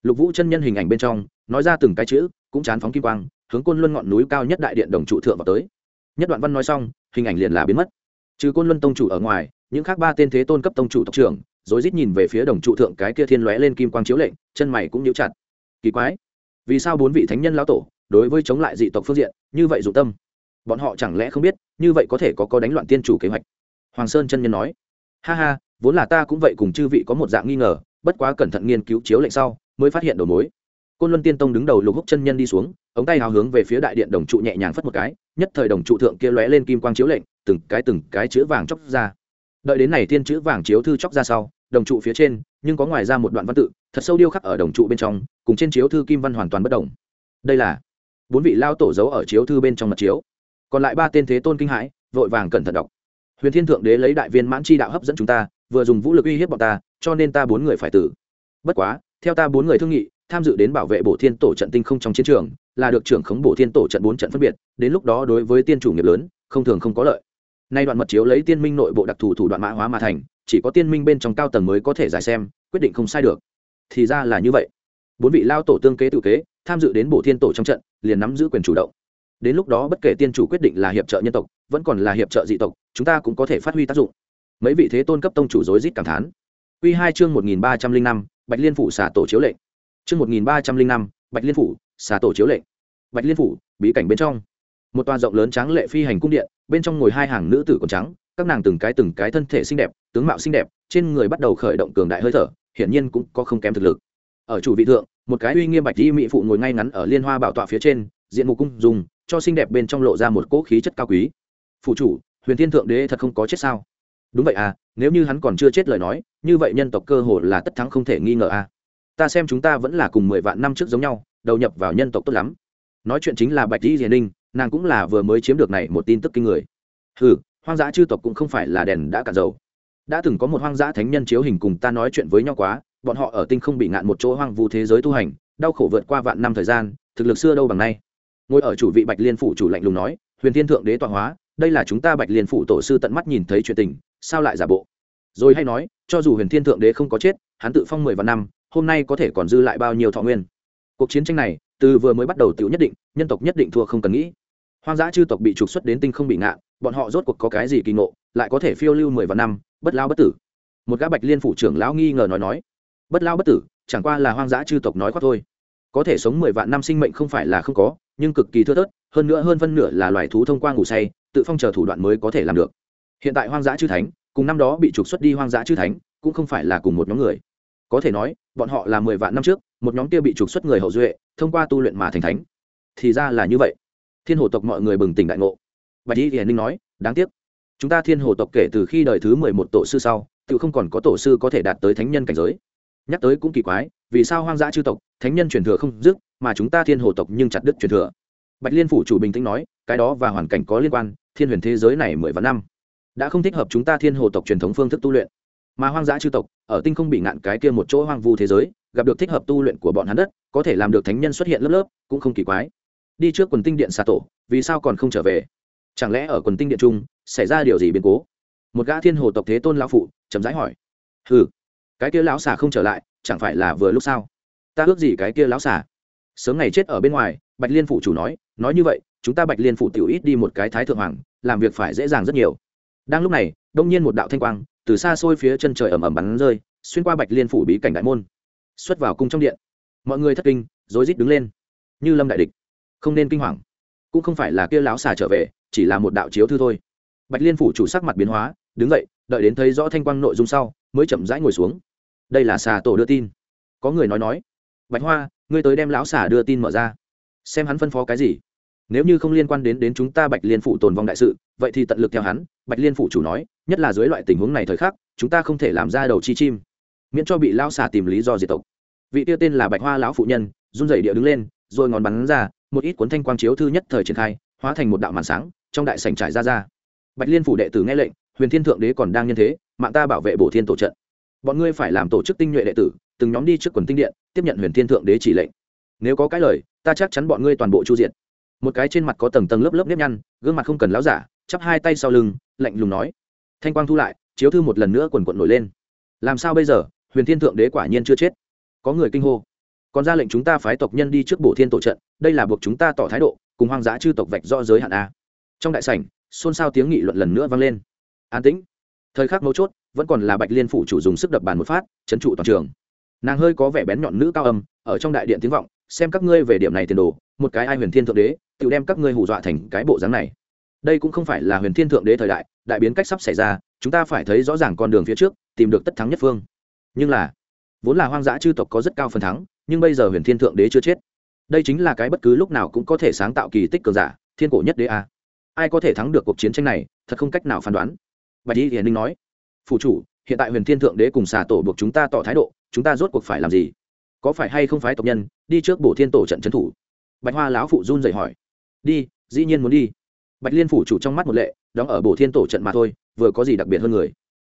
lục vũ chân nhân hình ảnh bên trong, nói ra từng cái chữ, cũng chán phóng kim quang, hướng côn luân ngọn núi cao nhất đại điện đồng trụ thượng vào tới. Nhất đoạn văn nói xong, hình ảnh liền là biến mất. Trừ côn luân tông chủ ở ngoài, những khác ba tên thế tôn cấp tông chủ tộc trưởng rồi rít nhìn về phía đồng trụ thượng cái kia thiên lóe lên kim quang chiếu lệnh, chân mày cũng nhíu chặt. Kỳ quái, vì sao bốn vị thánh nhân lão tổ, đối với chống lại dị tộc phương diện, như vậy dụng tâm? Bọn họ chẳng lẽ không biết, như vậy có thể có có đánh loạn tiên chủ kế hoạch? Hoàng sơn chân nhân nói. Ha ha, vốn là ta cũng vậy cùng chư vị có một dạng nghi ngờ, bất quá cẩn thận nghiên cứu chiếu lệnh sau mới phát hiện đầu mối. Côn luân tiên tông đứng đầu lục húc chân nhân đi xuống, ống tay hào hướng về phía đại điện đồng trụ nhẹ nhàng phất một cái, nhất thời đồng trụ thượng kia lóe lên kim quang chiếu lệnh, từng cái từng cái chữ vàng chóc ra. Đợi đến này thiên chữ vàng chiếu thư chóc ra sau, đồng trụ phía trên, nhưng có ngoài ra một đoạn văn tự, thật sâu điêu khắc ở đồng trụ bên trong, cùng trên chiếu thư kim văn hoàn toàn bất đồng đây là bốn vị lao tổ giấu ở chiếu thư bên trong mặt chiếu. Còn lại ba tên thế tôn kinh hãi, vội vàng cẩn thận đọc. Huyền thiên thượng đế lấy đại viên mãn chi đạo hấp dẫn chúng ta, vừa dùng vũ lực uy hiếp bọn ta, cho nên ta bốn người phải tử. Bất quá theo ta bốn người thương nghị tham dự đến bảo vệ bổ thiên tổ trận tinh không trong chiến trường là được trưởng khống bổ thiên tổ trận bốn trận phân biệt đến lúc đó đối với tiên chủ nghiệp lớn không thường không có lợi. Nay đoạn mật chiếu lấy tiên minh nội bộ đặc thù thủ đoạn mã hóa mà thành chỉ có tiên minh bên trong cao tầng mới có thể giải xem quyết định không sai được. Thì ra là như vậy. Bốn vị lao tổ tương kế tự kế tham dự đến bổ thiên tổ trong trận liền nắm giữ quyền chủ động. Đến lúc đó bất kể tiên chủ quyết định là hiệp trợ nhân tộc vẫn còn là hiệp trợ dị tộc chúng ta cũng có thể phát huy tác dụng. Mấy vị thế tôn cấp tông chủ dối rít cảm thán. Quy 2 chương 1305, bạch liên phủ xả tổ chiếu lệnh. Chương một nghìn ba trăm linh năm, bạch liên phủ xả tổ chiếu lệnh. Bạch liên phủ, bí cảnh bên trong. Một tòa rộng lớn tráng lệ phi hành cung điện, bên trong ngồi hai hàng nữ tử còn trắng, các nàng từng cái từng cái thân thể xinh đẹp, tướng mạo xinh đẹp, trên người bắt đầu khởi động cường đại hơi thở, hiển nhiên cũng có không kém thực lực. Ở chủ vị thượng, một cái uy nghiêm bạch y mỹ phụ ngồi ngay ngắn ở liên hoa bảo tọa phía trên, diện mục cung dùng, cho xinh đẹp bên trong lộ ra một cỗ khí chất cao quý. Phụ chủ, huyền thiên thượng đế thật không có chết sao? Đúng vậy à nếu như hắn còn chưa chết lời nói, như vậy nhân tộc cơ hồ là tất thắng không thể nghi ngờ à. Ta xem chúng ta vẫn là cùng mười vạn năm trước giống nhau, đầu nhập vào nhân tộc tốt lắm. Nói chuyện chính là bạch dĩ hiền ninh, nàng cũng là vừa mới chiếm được này một tin tức kinh người. Ừ hoang dã chư tộc cũng không phải là đèn đã cạn dầu. Đã từng có một hoang dã thánh nhân chiếu hình cùng ta nói chuyện với nhau quá, bọn họ ở tinh không bị ngạn một chỗ hoang vu thế giới tu hành, đau khổ vượt qua vạn năm thời gian, thực lực xưa đâu bằng nay. Ngồi ở chủ vị bạch liên phủ chủ lạnh lùng nói, huyền thiên thượng đế tọa hóa, đây là chúng ta bạch liên phủ tổ sư tận mắt nhìn thấy chuyện tình sao lại giả bộ? Rồi hay nói, cho dù huyền thiên thượng đế không có chết, hắn tự phong mười vạn năm, hôm nay có thể còn dư lại bao nhiêu thọ nguyên? Cuộc chiến tranh này, từ vừa mới bắt đầu tiểu nhất định, nhân tộc nhất định thua không cần nghĩ. Hoang dã chư tộc bị trục xuất đến tinh không bị ngạn bọn họ rốt cuộc có cái gì kỳ ngộ, lại có thể phiêu lưu mười vạn năm, bất lao bất tử. Một gã bạch liên phủ trưởng lão nghi ngờ nói nói, bất lao bất tử, chẳng qua là hoang dã chư tộc nói khoác thôi. Có thể sống mười vạn năm sinh mệnh không phải là không có, nhưng cực kỳ thưa thớt, hơn nữa hơn phân nửa là loài thú thông qua ngủ say, tự phong chờ thủ đoạn mới có thể làm được hiện tại hoang dã chư thánh, cùng năm đó bị trục xuất đi hoang dã chư thánh, cũng không phải là cùng một nhóm người. Có thể nói, bọn họ là mười vạn năm trước, một nhóm kia bị trục xuất người hậu duệ, thông qua tu luyện mà thành thánh. Thì ra là như vậy. Thiên hồ tộc mọi người bừng tỉnh đại ngộ. Bạch y hiền ninh nói, đáng tiếc. Chúng ta thiên hồ tộc kể từ khi đời thứ mười một tổ sư sau, tự không còn có tổ sư có thể đạt tới thánh nhân cảnh giới. Nhắc tới cũng kỳ quái, vì sao hoang dã chư tộc, thánh nhân truyền thừa không dứt, mà chúng ta thiên hồ tộc nhưng chặt đứt truyền thừa? Bạch liên phủ chủ bình tĩnh nói, cái đó và hoàn cảnh có liên quan, thiên huyền thế giới này mười vạn năm đã không thích hợp chúng ta thiên hồ tộc truyền thống phương thức tu luyện. Mà hoang dã chư tộc, ở tinh không bị ngạn cái kia một chỗ hoang vu thế giới, gặp được thích hợp tu luyện của bọn hắn đất, có thể làm được thánh nhân xuất hiện lớp lớp, cũng không kỳ quái. Đi trước quần tinh điện xà tổ, vì sao còn không trở về? Chẳng lẽ ở quần tinh điện trung, xảy ra điều gì biến cố? Một gã thiên hồ tộc thế tôn lão phụ, chậm rãi hỏi. Ừ cái kia lão xà không trở lại, chẳng phải là vừa lúc sao? Ta ước gì cái kia lão xà? Sớm ngày chết ở bên ngoài, bạch liên phủ chủ nói nói như vậy, chúng ta bạch liên phủ tiểu ít đi một cái thái thượng hoàng, làm việc phải dễ dàng rất nhiều đang lúc này, đông nhiên một đạo thanh quang từ xa xôi phía chân trời ẩm ẩm bắn rơi, xuyên qua bạch liên phủ bí cảnh đại môn, xuất vào cung trong điện. Mọi người thất kinh, rối rít đứng lên. Như lâm đại địch, không nên kinh hoàng. Cũng không phải là kia lão xà trở về, chỉ là một đạo chiếu thư thôi. Bạch liên phủ chủ sắc mặt biến hóa, đứng dậy, đợi đến thấy rõ thanh quang nội dung sau, mới chậm rãi ngồi xuống. Đây là xà tổ đưa tin. Có người nói nói, bạch hoa, ngươi tới đem lão xà đưa tin mở ra, xem hắn phân phó cái gì nếu như không liên quan đến đến chúng ta bạch liên phụ tồn vong đại sự, vậy thì tận lực theo hắn, bạch liên phụ chủ nói, nhất là dưới loại tình huống này thời khắc, chúng ta không thể làm ra đầu chi chim, miễn cho bị lão xà tìm lý do diệt tộc. Vị tiêu tên là bạch hoa lão phụ nhân, run rẩy địa đứng lên, rồi ngón bắn ra, một ít cuốn thanh quang chiếu thư nhất thời triển khai, hóa thành một đạo màn sáng, trong đại sảnh trải ra ra. Bạch liên phủ đệ tử nghe lệnh, huyền thiên thượng đế còn đang nhân thế, mạng ta bảo vệ bổ thiên tổ trận. Bọn ngươi phải làm tổ chức tinh nhuệ đệ tử, từng nhóm đi trước quần tinh điện, tiếp nhận huyền thiên thượng đế chỉ lệnh. Nếu có cái lời, ta chắc chắn bọn ngươi toàn bộ chu diện một cái trên mặt có tầng tầng lớp lớp nếp nhăn, gương mặt không cần láo giả, chắp hai tay sau lưng, lạnh lùng nói. Thanh quang thu lại, chiếu thư một lần nữa quần quận nổi lên. Làm sao bây giờ? Huyền thiên thượng đế quả nhiên chưa chết. Có người kinh hô. Còn ra lệnh chúng ta phái tộc nhân đi trước bổ thiên tổ trận, đây là buộc chúng ta tỏ thái độ, cùng hoang dã chư tộc vạch rõ giới hạn a. Trong đại sảnh, xôn xao tiếng nghị luận lần nữa vang lên. An tĩnh. Thời khắc mấu chốt, vẫn còn là bạch liên phủ chủ dùng sức đập bàn một phát trấn trụ toàn trường. Nàng hơi có vẻ bén nhọn nữ cao âm, ở trong đại điện tiếng vọng, xem các ngươi về điểm này tiền đồ, một cái ai huyền thiên thượng đế tự đem các ngươi hù dọa thành cái bộ dáng này. Đây cũng không phải là huyền thiên thượng đế thời đại đại biến cách sắp xảy ra, chúng ta phải thấy rõ ràng con đường phía trước, tìm được tất thắng nhất phương. Nhưng là, vốn là hoang dã chư tộc có rất cao phần thắng, nhưng bây giờ huyền thiên thượng đế chưa chết. Đây chính là cái bất cứ lúc nào cũng có thể sáng tạo kỳ tích cường giả, thiên cổ nhất đế a. Ai có thể thắng được cuộc chiến tranh này, thật không cách nào phán đoán. Bạch y hiền ninh nói phụ chủ, hiện tại huyền thiên thượng đế cùng xà tổ buộc chúng ta tỏ thái độ, chúng ta rốt cuộc phải làm gì? Có phải hay không phái tộc nhân đi trước bổ thiên tổ trận trấn thủ? Bạch hoa lão phụ run dậy hỏi đi, dĩ nhiên muốn đi. Bạch liên phủ chủ trong mắt một lệ, đóng ở bổ thiên tổ trận mà thôi, vừa có gì đặc biệt hơn người?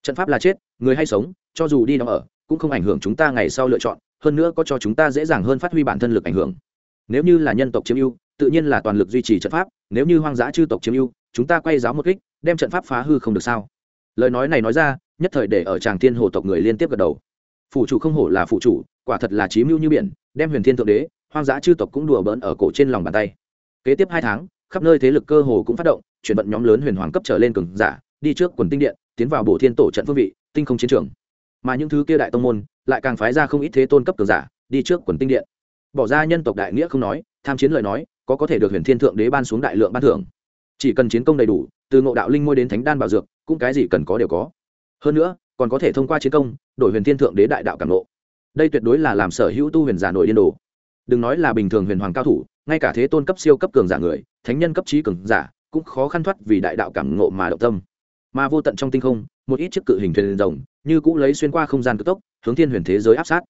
Trận pháp là chết, người hay sống, cho dù đi đóng ở, cũng không ảnh hưởng chúng ta ngày sau lựa chọn, hơn nữa có cho chúng ta dễ dàng hơn phát huy bản thân lực ảnh hưởng. Nếu như là nhân tộc chiếm ưu, tự nhiên là toàn lực duy trì trận pháp, nếu như hoang dã chư tộc chiếm ưu, chúng ta quay giáo một kích, đem trận pháp phá hư không được sao? Lời nói này nói ra, nhất thời để ở tràng thiên hồ tộc người liên tiếp gật đầu. Phủ chủ không hổ là phủ chủ, quả thật là trí mưu như biển, đem huyền thiên thượng đế, hoang dã chư tộc cũng đùa bỡn ở cổ trên lòng bàn tay kế tiếp hai tháng, khắp nơi thế lực cơ hồ cũng phát động, chuyển vận nhóm lớn huyền hoàng cấp trở lên cường giả, đi trước quần tinh điện, tiến vào bổ thiên tổ trận phương vị, tinh không chiến trường. Mà những thứ kia đại tông môn, lại càng phái ra không ít thế tôn cấp cường giả, đi trước quần tinh điện. Bỏ ra nhân tộc đại nghĩa không nói, tham chiến lời nói, có có thể được huyền thiên thượng đế ban xuống đại lượng ban thưởng. Chỉ cần chiến công đầy đủ, từ ngộ đạo linh môi đến thánh đan bảo dược, cũng cái gì cần có đều có. Hơn nữa, còn có thể thông qua chiến công, đổi huyền thiên thượng đế đại đạo cảm ngộ. Đây tuyệt đối là làm sở hữu tu huyền giả nổi điên đồ đừng nói là bình thường huyền hoàng cao thủ, ngay cả thế tôn cấp siêu cấp cường giả người, thánh nhân cấp trí cường giả, cũng khó khăn thoát vì đại đạo cảm ngộ mà động tâm. Mà vô tận trong tinh không, một ít chiếc cự hình thuyền rồng, như cũ lấy xuyên qua không gian cực tốc, hướng thiên huyền thế giới áp sát.